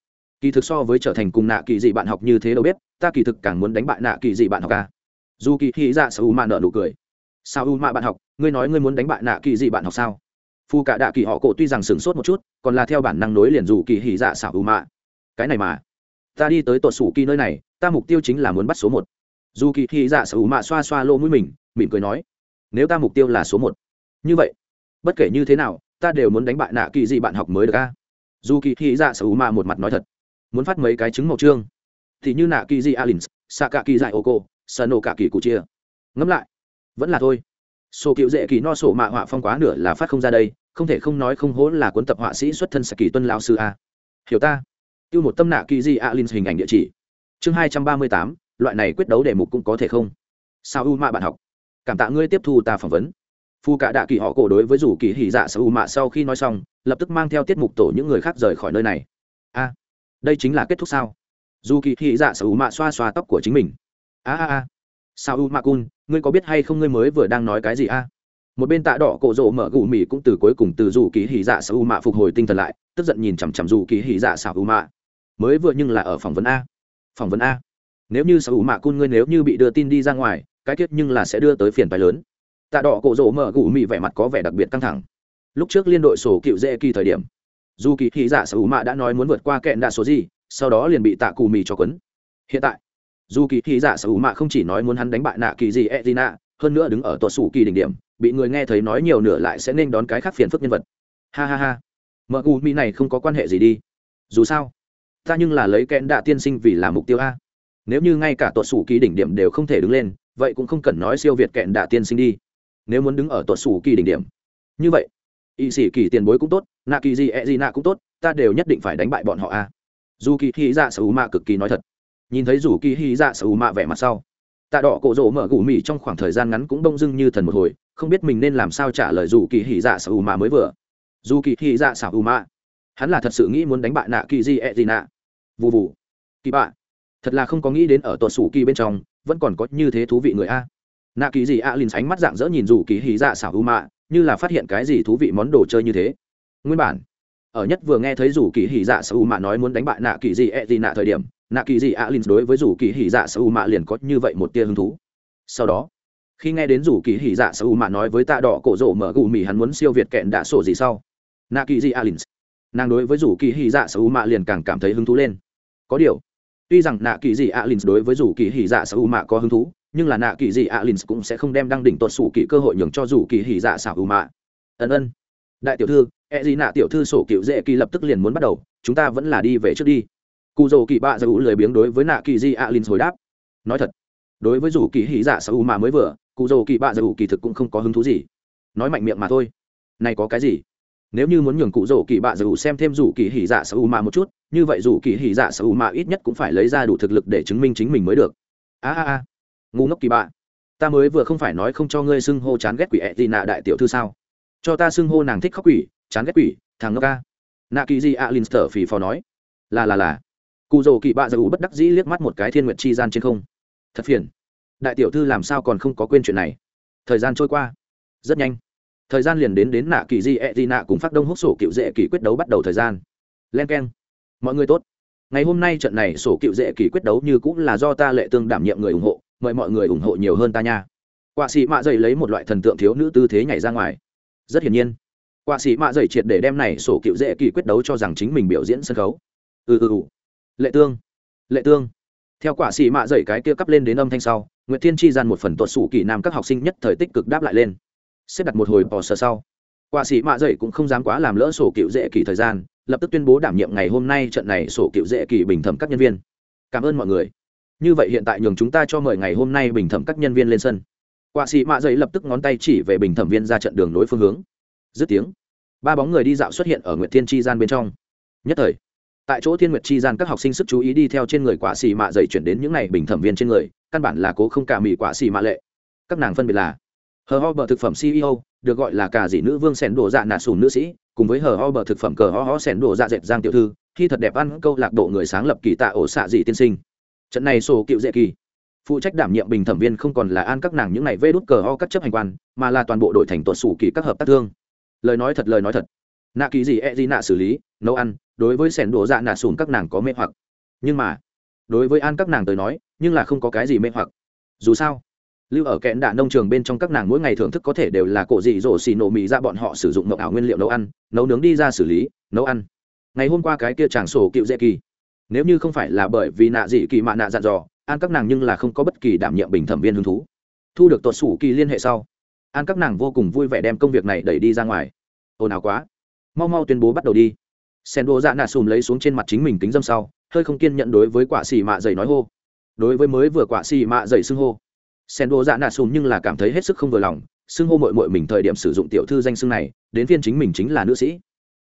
kỳ thực so với trở thành cùng nạ kỳ dị bạn học như thế đâu biết ta kỳ thực càng muốn đánh bại nạ kỳ dị bạn học ca. Dù kỳ thị dạ sao u mạ nợ nụ cười sao u mạ bạn học, ngươi nói ngươi muốn đánh bại nạ kỳ dị bạn học sao? Phu cả đạ kỳ họ cổ tuy rằng sửng sốt một chút, còn là theo bản năng nối liền dù kỳ hỉ dạ xảo u mạ. Cái này mà, ta đi tới tuột sủ kỳ nơi này, ta mục tiêu chính là muốn bắt số một. Dù kỳ hỉ dạ xảo u mạ xoa xoa lô mũi mình, mỉm cười nói, nếu ta mục tiêu là số một, như vậy, bất kể như thế nào, ta đều muốn đánh bại nạ kỳ dị bạn học mới được a. Dù kỳ hỉ dạ xảo u mạ một mặt nói thật, muốn phát mấy cái trứng màu trương. Thì như nạ kỳ dị alin xạ cả kỳ dại ô cô sợ nổ cả kỳ cụ chia. Ngẫm lại vẫn là thôi. Sổ cựu dễ kỳ no sổ mạ họa phong quá nửa là phát không ra đây, không thể không nói không hố là cuốn tập họa sĩ xuất thân sa kỳ tuân lão sư a. Hiểu ta. Tiêu một tâm nạ kỳ di alin hình ảnh địa chỉ. Chương hai trăm ba mươi tám, loại này quyết đấu đề mục cũng có thể không? Sao u mạ bạn học. Cảm tạ ngươi tiếp thu ta phỏng vấn. Phu cả đạ kỳ họ cổ đối với rủ kỳ hỉ dạ sao u mạ sau khi nói xong, lập tức mang theo tiết mục tổ những người khác rời khỏi nơi này. A, đây chính là kết thúc sao? Dù kỳ hỉ dạ sở u mạ xoa xoa tóc của chính mình. A a a. Sao u mạ cun ngươi có biết hay không ngươi mới vừa đang nói cái gì a? Một bên tạ đỏ cổ rộ mở gù mì cũng từ cuối cùng từ dù kỳ hỉ dạ sở u mạ phục hồi tinh thần lại, tức giận nhìn chằm chằm dù kỳ hỉ dạ sở u mạ. Mới vừa nhưng là ở phỏng vấn a. Phỏng vấn a. Nếu như sở u mạ cun ngươi nếu như bị đưa tin đi ra ngoài, cái tiết nhưng là sẽ đưa tới phiền phái lớn. Tạ đỏ cổ rộ mở gù mì vẻ mặt có vẻ đặc biệt căng thẳng. Lúc trước liên đội sổ cựu dễ kỳ thời điểm, dù kỳ hỉ dạ sở u mạ đã nói muốn vượt qua kẹn đạ số gì, sau đó liền bị tạ cù mì cho quấn. Hiện tại dù kỳ thị dạ sở hữu mạ không chỉ nói muốn hắn đánh bại nạ kỳ gì e d hơn nữa đứng ở tuột sủ kỳ đỉnh điểm, bị người nghe thấy nói nhiều nửa lại sẽ nên đón cái khác phiền phức nhân vật. Ha ha ha. Mợ u mỹ này không có quan hệ gì đi. Dù sao, ta nhưng là lấy kẽn đạ tiên sinh vì là mục tiêu a. Nếu như ngay cả tuột sủ kỳ đỉnh điểm đều không thể đứng lên, vậy cũng không cần nói siêu việt kẽn đạ tiên sinh đi. Nếu muốn đứng ở tuột sủ kỳ đỉnh điểm. Như vậy, y sĩ kỳ tiền bối cũng tốt, nạ kỳ gì e gì nạ cũng tốt, ta đều nhất định phải đánh bại bọn họ a. Dù kỳ thị dạ sở hữu mạ cực kỳ nói thật nhìn thấy rủ kỳ hy dạ sở u mạ vẻ mặt sau. Tạ đỏ cổ rỗ mở gù mì trong khoảng thời gian ngắn cũng bông dưng như thần một hồi, không biết mình nên làm sao trả lời dù kỳ hy dạ sở u mạ mới vừa. Dù kỳ hy dạ sở u mạ. Hắn là thật sự nghĩ muốn đánh bại nạ kỳ di e gì nạ vụ vụ kỳ bạ. Thật là không có nghĩ đến ở tuột sủ kỳ bên trong, vẫn còn có như thế thú vị người a. Nạ kỳ gì a lìn sánh mắt dạng dỡ nhìn dù kỳ hy dạ xảo u mạ, như là phát hiện cái gì thú vị món đồ chơi như thế. Nguyên bản, ở nhất vừa nghe thấy rủ kỳ hỉ dạ xảo u mạ nói muốn đánh bại nạ kỳ gì e gì nạ thời điểm nạ kỳ dị alin đối với rủ kỳ hỉ dạ sa u mạ liền có như vậy một tia hứng thú. Sau đó, khi nghe đến rủ kỳ hỉ dạ sa u mạ nói với tạ đỏ cổ rỗ mở gù mì hắn muốn siêu việt kẹn đạ sổ gì sau, nạ kỳ dị alin nàng đối với rủ kỳ hỉ dạ sa u mạ liền càng cảm thấy hứng thú lên. Có điều, tuy rằng nạ kỳ dị alin đối với rủ kỳ hỉ dạ sa u mạ có hứng thú, nhưng là nạ kỳ dị alin cũng sẽ không đem đăng đỉnh tuột sủ kỳ cơ hội nhường cho rủ kỳ hỉ dạ sa u mạ. Ân ân. Đại tiểu thư e gì nạ tiểu thư sổ cựu dễ kỳ lập tức liền muốn bắt đầu, chúng ta vẫn là đi về trước đi cụ dầu kỳ bạ dầu lười biếng đối với nạ kỳ di a alin hồi đáp. Nói thật, đối với dù kỳ hỉ dạ sa u mà mới vừa, cụ dầu kỳ bạ dầu kỳ thực cũng không có hứng thú gì. Nói mạnh miệng mà thôi. Này có cái gì? Nếu như muốn nhường cụ dầu kỳ bạ dầu xem thêm dù kỳ hỉ dạ sa u mà một chút, như vậy dù kỳ hỉ dạ sa u mà ít nhất cũng phải lấy ra đủ thực lực để chứng minh chính mình mới được. A a a. Ngu ngốc kỳ bạ. Ta mới vừa không phải nói không cho ngươi xưng hô chán ghét quỷ ẹ gì nạ đại tiểu thư sao? Cho ta xưng hô nàng thích khóc quỷ, chán ghét quỷ, thằng ngốc ca. Nạ kỳ di a l phì phò nói. Là là là cụ dầu kỳ bạ dầu bất đắc dĩ liếc mắt một cái thiên nguyện chi gian trên không. Thật phiền. Đại tiểu thư làm sao còn không có quên chuyện này? Thời gian trôi qua. Rất nhanh. Thời gian liền đến đến nạ kỳ di e d nạ cùng phát đông hút sổ cựu dễ kỳ quyết đấu bắt đầu thời gian. Len k e n mọi người tốt. Ngày hôm nay trận này sổ cựu dễ kỳ quyết đấu như cũng là do ta lệ tương đảm nhiệm người ủng hộ, mời mọi người ủng hộ nhiều hơn ta nha. Quạ sĩ mạ dày lấy một loại thần tượng thiếu nữ tư thế nhảy ra ngoài. Rất hiển nhiên. Quạ sĩ mạ dày triệt để đem này sổ cựu dễ kỳ quyết đấu cho rằng chính mình biểu diễn sân khấu. Ừ ừ ừ lệ tương lệ tương. Theo quả xì mạ dậy cái kia cắp lên đến âm thanh sau nguyễn thiên chi gian một phần tuột sủ kỳ nam các học sinh nhất thời tích cực đáp lại lên. Xếp đặt một hồi bỏ sờ sau. Quả xì mạ dậy cũng không dám quá làm lỡ sổ cựu dễ kỳ thời gian, lập tức tuyên bố đảm nhiệm ngày hôm nay trận này sổ cựu dễ kỳ bình thẩm các nhân viên. Cảm ơn mọi người. Như vậy hiện tại nhường chúng ta cho mời ngày hôm nay bình thẩm các nhân viên lên sân. Quả xì mạ dậy lập tức ngón tay chỉ về bình thẩm viên ra trận đường nối phương hướng. Dứt tiếng, ba bóng người đi dạo xuất hiện ở nguyệt thiên tri gian bên trong. Nhất thời tại chỗ thiên nguyệt chi gian các học sinh sức chú ý đi theo trên người quả xì mạ dày chuyển đến những n à y bình thẩm viên trên người, căn bản là cố không cả mỹ quả xì mạ lệ. Các nàng phân biệt là hờ ho bờ thực phẩm ceo được gọi là cả dị nữ vương sẻn đồ dạ nạ sùn nữ sĩ, cùng với hờ ho bờ thực phẩm cờ ho ho sẻn đồ dạ dệt giang tiểu thư, khi thật đẹp ăn câu lạc bộ người sáng lập kỳ tạ ổ xạ dị tiên sinh. Trận này sổ cựu dễ kỳ. Phụ trách đảm nhiệm bình thẩm viên không còn là an các nàng những n à y vê đút cờ ho các chấp hành quan, mà là toàn bộ đội thành tuột sủ kỳ các hợp tác thương. Lời nói thật, lời nói thật. Nạ kỳ gì e gì nạ xử lý, nấu ăn đối với sẻn đổ dạ nạ sùn các nàng có mê hoặc. Nhưng mà, đối với an các nàng tới nói, nhưng là không có cái gì mê hoặc. Dù sao, lưu ở kẽn đạ nông trường bên trong các nàng mỗi ngày thưởng thức có thể đều là cổ dị dỗ xì nổ mì ra bọn họ sử dụng mộng ảo nguyên liệu nấu ăn, nấu nướng đi ra xử lý, nấu ăn. Ngày hôm qua cái kia chàng sổ cựu dễ kỳ. Nếu như không phải là bởi vì nạ dị kỳ mạ nạ dặn dò, an các nàng nhưng là không có bất kỳ đảm nhiệm bình thẩm viên hứng thú. Thu được tuột sủ kỳ liên hệ sau, an các nàng vô cùng vui vẻ đem công việc này đẩy đi ra ngoài. Ồn ào quá. Mau mau tuyên bố bắt đầu đi sen đồ dạ nạ xùm lấy xuống trên mặt chính mình kính dâm sau, hơi không kiên nhận đối với quả xì mạ dày nói hô. Đối với mới vừa quả xì mạ dày xưng hô. Sen đồ dạ nạ xùm nhưng là cảm thấy hết sức không vừa lòng, xưng hô mội mội mình thời điểm sử dụng tiểu thư danh xưng này, đến phiên chính mình chính là nữ sĩ.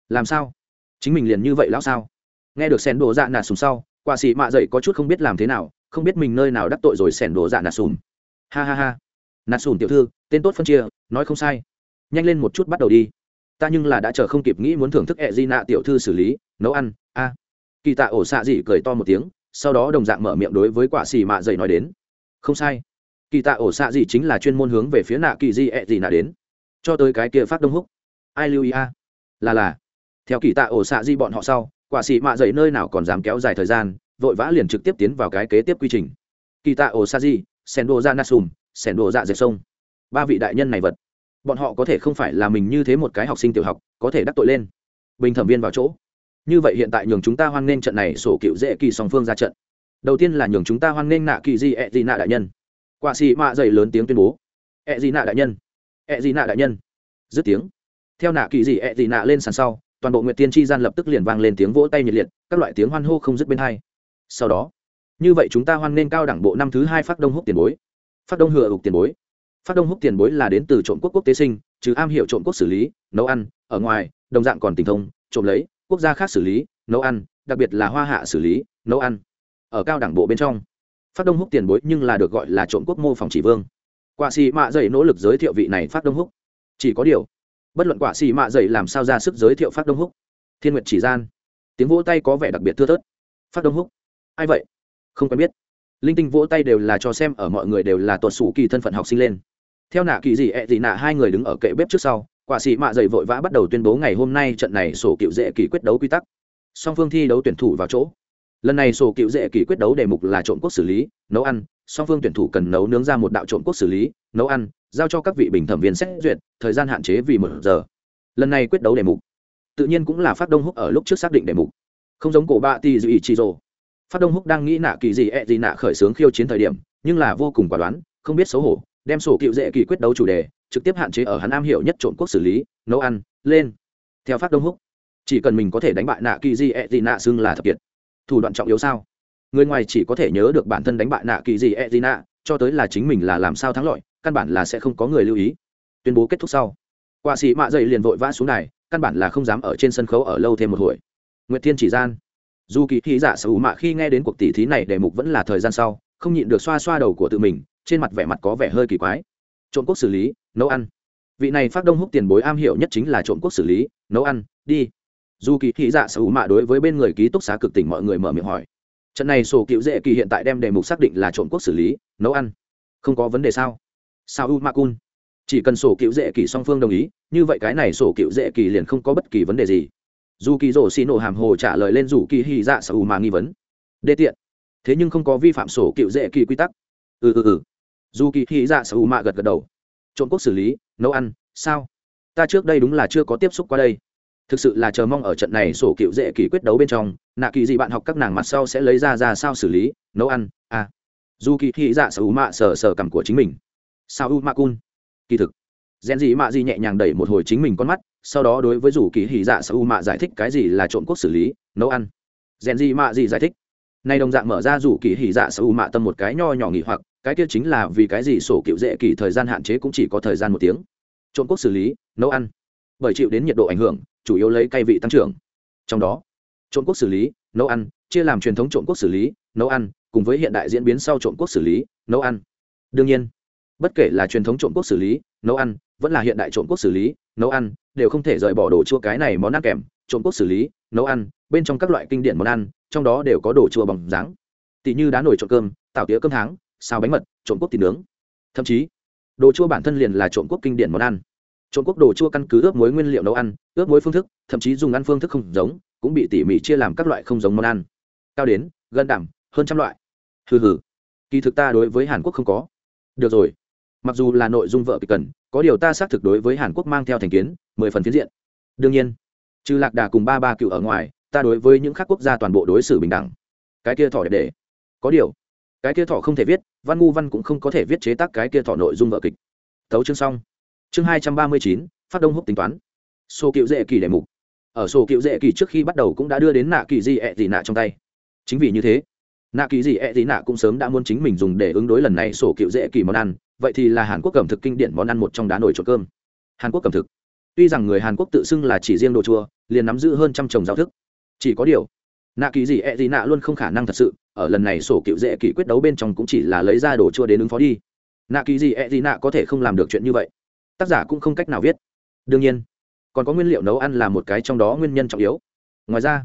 Làm sao? Chính mình liền như vậy lão sao? Nghe được sen đồ dạ nạ xùm sau, quả xì mạ dày có chút không biết làm thế nào, không biết mình nơi nào đắc tội rồi sen đồ dạ nạ xùm ha ha ha. Nạ xùm tiểu thư, tên tốt phân chia, nói không sai. Nhanh lên một chút bắt đầu đi ta nhưng là đã chờ không kịp nghĩ muốn thưởng thức ẹ di nạ tiểu thư xử lý, nấu ăn, a. Kỳ tạ ổ xạ dị cười to một tiếng, sau đó đồng dạng mở miệng đối với quả xì mạ dậy nói đến. Không sai. Kỳ tạ ổ xạ gì chính là chuyên môn hướng về phía nạ kỳ di ẹ gì nạ đến. Cho tới cái kia phát đông húc. Ai lưu ý a? Là là. Theo kỳ tạ ổ xạ di bọn họ sau, quả xì mạ dậy nơi nào còn dám kéo dài thời gian, vội vã liền trực tiếp tiến vào cái kế tiếp quy trình. Kỳ tạ ổ xạ di sen đô ra nasum sen đô dạ dệt sông. Ba vị đại nhân này vật bọn họ có thể không phải là mình như thế một cái học sinh tiểu học, có thể đắc tội lên. Bình thẩm viên vào chỗ. Như vậy hiện tại nhường chúng ta hoan nghênh trận này, sổ cựu dễ kỳ song phương ra trận. Đầu tiên là nhường chúng ta hoan nghênh nạ kỳ di ẹ dị nạ đại nhân. Quả xì mạ dày lớn tiếng tuyên bố. Ẹ dị nạ đại nhân. Ẹ dị nạ đại nhân. Dứt tiếng. Theo nạ kỳ di ẹ dị nạ lên sàn sau, toàn bộ nguyệt tiên tri gian lập tức liền vang lên tiếng vỗ tay nhiệt liệt, các loại tiếng hoan hô không dứt bên hai. Sau đó, như vậy chúng ta hoan nghênh cao đẳng bộ năm thứ hai phát đông húc tiền bối. Phát đông hựa ục tiền bối phát đông húc tiền bối là đến từ trộm quốc quốc tế sinh chứ am hiểu trộm quốc xử lý, nấu ăn, ở ngoài, đồng dạng còn tình thông, trộm lấy, quốc gia khác xử lý, nấu ăn, đặc biệt là hoa hạ xử lý, nấu ăn, ở cao đẳng bộ bên trong. Phát đông húc tiền bối nhưng là được gọi là trộm quốc mô phòng chỉ vương. Quả xì mạ dày nỗ lực giới thiệu vị này phát đông húc. Chỉ có điều, bất luận quả xì mạ dày làm sao ra sức giới thiệu phát đông húc, thiên nguyệt chỉ gian, tiếng vỗ tay có vẻ đặc biệt thưa thớt. Phát đông húc, ai vậy? Không quen biết linh tinh vỗ tay đều là cho xem ở mọi người đều là tuột sủ kỳ thân phận học sinh lên. Theo nạ kỳ gì ẹ gì nạ hai người đứng ở kệ bếp trước sau, quả sĩ mạ dày vội vã bắt đầu tuyên bố ngày hôm nay trận này sổ cựu dễ kỳ quyết đấu quy tắc. Song phương thi đấu tuyển thủ vào chỗ. Lần này sổ cựu dễ kỳ quyết đấu đề mục là trộm quốc xử lý, nấu ăn, song phương tuyển thủ cần nấu nướng ra một đạo trộm quốc xử lý, nấu ăn, giao cho các vị bình thẩm viên xét duyệt, thời gian hạn chế vì một giờ. Lần này quyết đấu đề mục, tự nhiên cũng là phát đông húc ở lúc trước xác định đề mục. Không giống cổ bạ ti dư ý chi rồ phát đông húc đang nghĩ nạ kỳ gì, ẹ gì nạ khởi xướng khiêu chiến thời điểm, nhưng là vô cùng quả đoán, không biết xấu hổ, đem sổ cựu dễ kỳ quyết đấu chủ đề, trực tiếp hạn chế ở hắn am hiểu nhất trộm quốc xử lý, nấu ăn, lên. Theo phát đông húc, chỉ cần mình có thể đánh bại nạ kỳ gì, ẹ gì nạ xưng là thập kiệt. Thủ đoạn trọng yếu sao? Người ngoài chỉ có thể nhớ được bản thân đánh bại nạ kỳ gì e gì nạ, cho tới là chính mình là làm sao thắng lợi, căn bản là sẽ không có người lưu ý. Tuyên bố kết thúc sau quả sĩ mạ dậy liền vội vã xuống này căn bản là không dám ở trên sân khấu ở lâu thêm một hồi. Nguyệt thiên chỉ gian dù kỳ thị giả sở hữu mạ khi nghe đến cuộc tỷ thí này đề mục vẫn là thời gian sau, không nhịn được xoa xoa đầu của tự mình, trên mặt vẻ mặt có vẻ hơi kỳ quái. Trộm quốc xử lý, nấu ăn. Vị này phát đông húc tiền bối am hiểu nhất chính là trộm quốc xử lý, nấu ăn, đi. Dù kỳ thị dạ sở hữu mạ đối với bên người ký túc xá cực tỉnh mọi người mở miệng hỏi. Trận này sổ cựu dễ kỳ hiện tại đem đề mục xác định là trộm quốc xử lý, nấu ăn. Không có vấn đề sao? Sao u ma cun? Chỉ cần sổ cựu dễ kỳ song phương đồng ý, như vậy cái này sổ cựu dễ kỳ liền không có bất kỳ vấn đề gì dù kỳ rổ xì nổ hàm hồ trả lời lên dù kỳ hy dạ sở hữu mà nghi vấn. Đê tiện. Thế nhưng không có vi phạm sổ cựu dễ kỳ quy tắc. Ừ ừ ừ. Dù kỳ hy dạ sở hữu mà gật gật đầu. Trộm quốc xử lý, nấu ăn, sao? Ta trước đây đúng là chưa có tiếp xúc qua đây. Thực sự là chờ mong ở trận này sổ cựu dễ kỳ quyết đấu bên trong, nạ kỳ gì bạn học các nàng mặt sau sẽ lấy ra ra sao xử lý, nấu ăn à. Dù kỳ hy dạ sở hữu mạ sờ sờ cằm của chính mình. Sao u ma cun? Kỳ thực rèn gì mạ gì nhẹ nhàng đẩy một hồi chính mình con mắt, sau đó đối với rủ kỳ hỉ dạ sa u mạ giải thích cái gì là trộm quốc xử lý, nấu ăn. Rèn gì mạ gì giải thích. Nay đồng dạng mở ra rủ kỳ hỉ dạ sa u mạ tâm một cái nho nhỏ nghỉ hoặc, cái kia chính là vì cái gì sổ cựu dễ kỳ thời gian hạn chế cũng chỉ có thời gian một tiếng. Trộm quốc xử lý, nấu ăn. Bởi chịu đến nhiệt độ ảnh hưởng, chủ yếu lấy cay vị tăng trưởng. Trong đó, trộm quốc xử lý, nấu ăn, chia làm truyền thống trộm quốc xử lý, nấu ăn, cùng với hiện đại diễn biến sau trộm quốc xử lý, nấu ăn. Đương nhiên, bất kể là truyền thống trộm quốc xử lý, nấu ăn vẫn là hiện đại trộm quốc xử lý, nấu ăn, đều không thể rời bỏ đồ chua cái này món ăn kèm, trộm quốc xử lý, nấu ăn, bên trong các loại kinh điển món ăn, trong đó đều có đồ chua bằng dáng. Tỷ như đá nổi trộn cơm, tảo tía cơm tháng xào bánh mật trộm quốc thịt nướng. Thậm chí, đồ chua bản thân liền là trộm quốc kinh điển món ăn. Trộm quốc đồ chua căn cứ ướp muối nguyên liệu nấu ăn, ướp muối phương thức, thậm chí dùng ăn phương thức không giống, cũng bị tỉ mỉ chia làm các loại không giống món ăn. Cao đến, gần đảm, hơn trăm loại. Hừ hừ. Kỳ thực ta đối với hàn quốc không có. Được rồi mặc dù là nội dung vợ kịch cần, có điều ta xác thực đối với hàn quốc mang theo thành kiến, mười phần phiến diện. Đương nhiên, trừ lạc đà cùng ba ba cựu ở ngoài, ta đối với những khác quốc gia toàn bộ đối xử bình đẳng. Cái kia thỏ đẹp để. Có điều, cái kia thỏ không thể viết, văn ngu văn cũng không có thể viết chế tác cái kia thỏ nội dung vợ kịch. Thấu chương xong. Chương hai trăm ba mươi chín, phát đông húc tính toán. Sổ cựu dễ kỳ đề mục. Ở sổ cựu dễ kỳ trước khi bắt đầu cũng đã đưa đến nạ kỳ di ẹ gì nạ trong tay. Chính vì như thế, nạ kỳ di ẹ gì nạ cũng sớm đã muốn chính mình dùng để ứng đối lần này sổ cựu dễ kỳ món ăn vậy thì là hàn quốc cẩm thực kinh điển món ăn một trong đá nổi trộn cơm. Hàn quốc cẩm thực. Tuy rằng người hàn quốc tự xưng là chỉ riêng đồ chua, liền nắm giữ hơn trăm trồng giao thức. Chỉ có điều, nạ kỳ gì e gì nạ luôn không khả năng thật sự, ở lần này sổ cựu dễ kỷ quyết đấu bên trong cũng chỉ là lấy ra đồ chua đến ứng phó đi. Nạ kỳ gì e gì nạ có thể không làm được chuyện như vậy. Tác giả cũng không cách nào viết. Đương nhiên, còn có nguyên liệu nấu ăn là một cái trong đó nguyên nhân trọng yếu. Ngoài ra,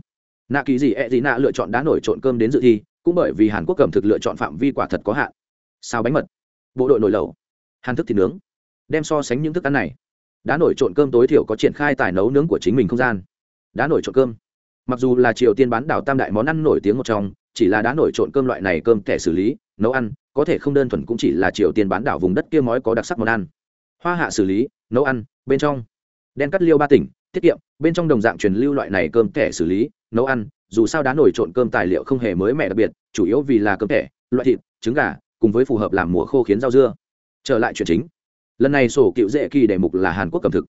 nạ kỳ gì e gì nạ lựa chọn đá nổi trộn cơm đến dự thi, cũng bởi vì hàn quốc cẩm thực lựa chọn phạm vi quả thật có hạn. Sao bánh mật bộ đội nồi lẩu hàn thức thịt nướng, đem so sánh những thức ăn này. Đã nổi trộn cơm tối thiểu có triển khai tài nấu nướng của chính mình không gian. Đã nổi trộn cơm. Mặc dù là triều tiên bán đảo tam đại món ăn nổi tiếng một trong, chỉ là đã nổi trộn cơm loại này cơm kẻ xử lý, nấu ăn, có thể không đơn thuần cũng chỉ là triều tiên bán đảo vùng đất kia mói có đặc sắc món ăn. Hoa hạ xử lý, nấu ăn, bên trong. Đen cắt liêu ba tỉnh, tiết kiệm, bên trong đồng dạng truyền lưu loại này cơm kẻ xử lý, nấu ăn, dù sao đá nổi trộn cơm tài liệu không hề mới mẻ đặc biệt, chủ yếu vì là cơm kẻ, loại thịt, trứng gà cùng với phù hợp làm mùa khô khiến rau dưa. Trở lại chuyện chính. Lần này sổ cựu dễ kỳ đề mục là hàn quốc cầm thực.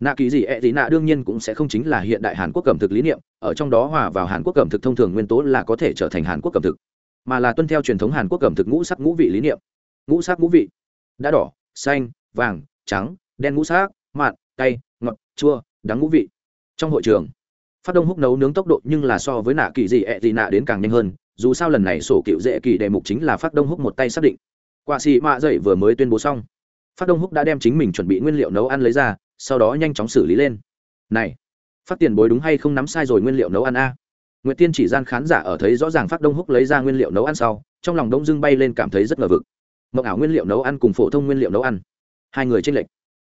Nạ kỳ gì ẹ、e、gì nạ đương nhiên cũng sẽ không chính là hiện đại hàn quốc cầm thực lý niệm, ở trong đó hòa vào hàn quốc cầm thực thông thường nguyên tố là có thể trở thành hàn quốc cầm thực, mà là tuân theo truyền thống hàn quốc cầm thực ngũ sắc ngũ vị lý niệm. Ngũ sắc ngũ vị đã đỏ, xanh, vàng, trắng, đen ngũ sắc mặn cay, ngọt, chua, đắng ngũ vị. Trong hội trường, phát đông húc nấu nướng tốc độ nhưng là so với nạ kỳ gì ẹ、e、gì nạ đến càng nhanh hơn dù sao lần này sổ cựu dễ kỳ đề mục chính là phát đông húc một tay xác định. Quạ xì mạ dậy vừa mới tuyên bố xong. Phát đông húc đã đem chính mình chuẩn bị nguyên liệu nấu ăn lấy ra, sau đó nhanh chóng xử lý lên. Này, phát tiền bối đúng hay không nắm sai rồi nguyên liệu nấu ăn a? Nguyệt tiên chỉ gian khán giả ở thấy rõ ràng phát đông húc lấy ra nguyên liệu nấu ăn sau, trong lòng đông dưng bay lên cảm thấy rất ngờ vực. Mộng ảo nguyên liệu nấu ăn cùng phổ thông nguyên liệu nấu ăn. Hai người tranh lệch.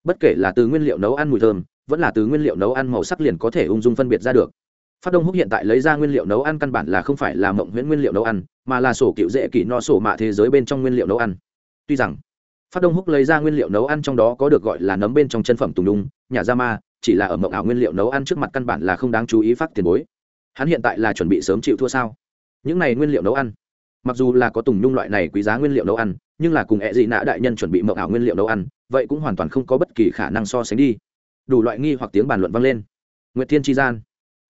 Bất kể là từ nguyên liệu nấu ăn mùi thơm, vẫn là từ nguyên liệu nấu ăn màu sắc liền có thể ung dung phân biệt ra được phát đông húc hiện tại lấy ra nguyên liệu nấu ăn căn bản là không phải là mộng huyễn nguyên liệu nấu ăn, mà là sổ cựu dễ kỷ no sổ mạ thế giới bên trong nguyên liệu nấu ăn. Tuy rằng, phát đông húc lấy ra nguyên liệu nấu ăn trong đó có được gọi là nấm bên trong chân phẩm tùng đung nhà gia ma, chỉ là ở mộng ảo nguyên liệu nấu ăn trước mặt căn bản là không đáng chú ý phát tiền bối. Hắn hiện tại là chuẩn bị sớm chịu thua sao? Những này nguyên liệu nấu ăn, mặc dù là có tùng nhung loại này quý giá nguyên liệu nấu ăn, nhưng là cùng e ẹ dị nã đại nhân chuẩn bị mộng ảo nguyên liệu nấu ăn, vậy cũng hoàn toàn không có bất kỳ khả năng so sánh đi. Đủ loại nghi hoặc tiếng bàn luận vang lên. Nguyệt thiên tri gian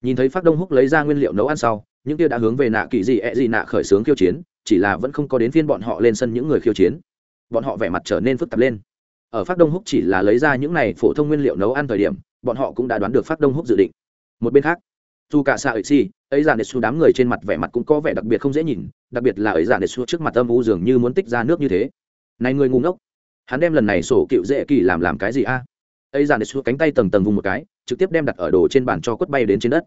nhìn thấy phát đông húc lấy ra nguyên liệu nấu ăn sau, những kia đã hướng về nạ kỳ gì ẹ gì nạ khởi xướng khiêu chiến, chỉ là vẫn không có đến phiên bọn họ lên sân những người khiêu chiến. Bọn họ vẻ mặt trở nên phức tạp lên. Ở phát đông húc chỉ là lấy ra những này phổ thông nguyên liệu nấu ăn thời điểm, bọn họ cũng đã đoán được phát đông húc dự định. Một bên khác, dù cả xạ ấy xì ấy giàn nết su đám người trên mặt vẻ mặt cũng có vẻ đặc biệt không dễ nhìn, đặc biệt là ấy giàn nết su trước mặt âm u dường như muốn tích ra nước như thế. Này người ngu ngốc, hắn đem lần này sổ cựu dễ kỳ làm làm cái gì a? Ấy giàn nết su cánh tay tầng tầng vùng một cái, trực tiếp đem đặt ở đồ trên bàn cho quất bay đến trên đất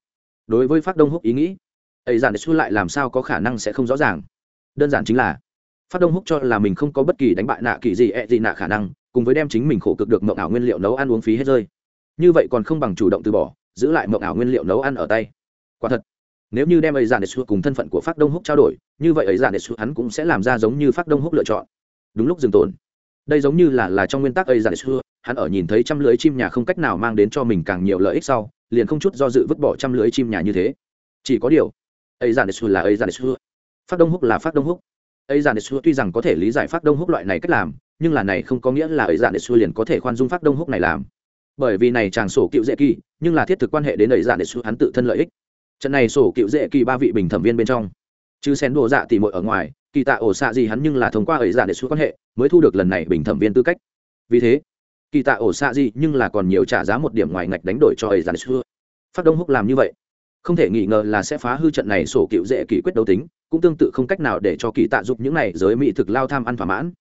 đối với phát đông húc ý nghĩ, ấy giản xu lại làm sao có khả năng sẽ không rõ ràng. Đơn giản chính là, phát đông húc cho là mình không có bất kỳ đánh bại nạ kỳ gì ẹ、e、gì gì nạ khả năng, cùng với đem chính mình khổ cực được mộng ảo nguyên liệu nấu ăn uống phí hết rơi. Như vậy còn không bằng chủ động từ bỏ, giữ lại mộng ảo nguyên liệu nấu ăn ở tay. Quả thật, nếu như đem ấy giản để cùng thân phận của phát đông húc trao đổi, như vậy ấy giản để hắn cũng sẽ làm ra giống như phát đông húc lựa chọn. Đúng lúc dừng tồn. Đây giống như là là trong nguyên tắc ấy giản để hắn ở nhìn thấy trăm lưới chim nhà không cách nào mang đến cho mình càng nhiều lợi ích sau, liền không chút do dự vứt bỏ trăm lưới chim nhà như thế. Chỉ có điều, ấy giản xu là ấy giản xu phát đông húc là phát đông húc. Ấy giản xu tuy rằng có thể lý giải phát đông húc loại này cách làm, nhưng là này không có nghĩa là ấy giản xu liền có thể khoan dung phát đông húc này làm. Bởi vì này chàng sổ cựu dễ kỳ, nhưng là thiết thực quan hệ đến ấy giản xu hắn tự thân lợi ích. Trận này sổ cựu dễ kỳ ba vị bình thẩm viên bên trong. Chứ xén đồ dạ tỉ mội ở ngoài, kỳ tạ ổ xạ gì hắn nhưng là thông qua ấy giả để xuống quan hệ, mới thu được lần này bình thẩm viên tư cách. Vì thế kỳ tạ ổ xạ gì, nhưng là còn nhiều trả giá một điểm ngoài ngạch đánh đổi cho ấy Dàn Xưa. phát đông húc làm như vậy, không thể nghi ngờ là sẽ phá hư trận này sổ cựu dễ kỳ quyết đấu tính, cũng tương tự không cách nào để cho kỳ tạ giúp những này giới mỹ thực lao tham ăn thỏa mãn.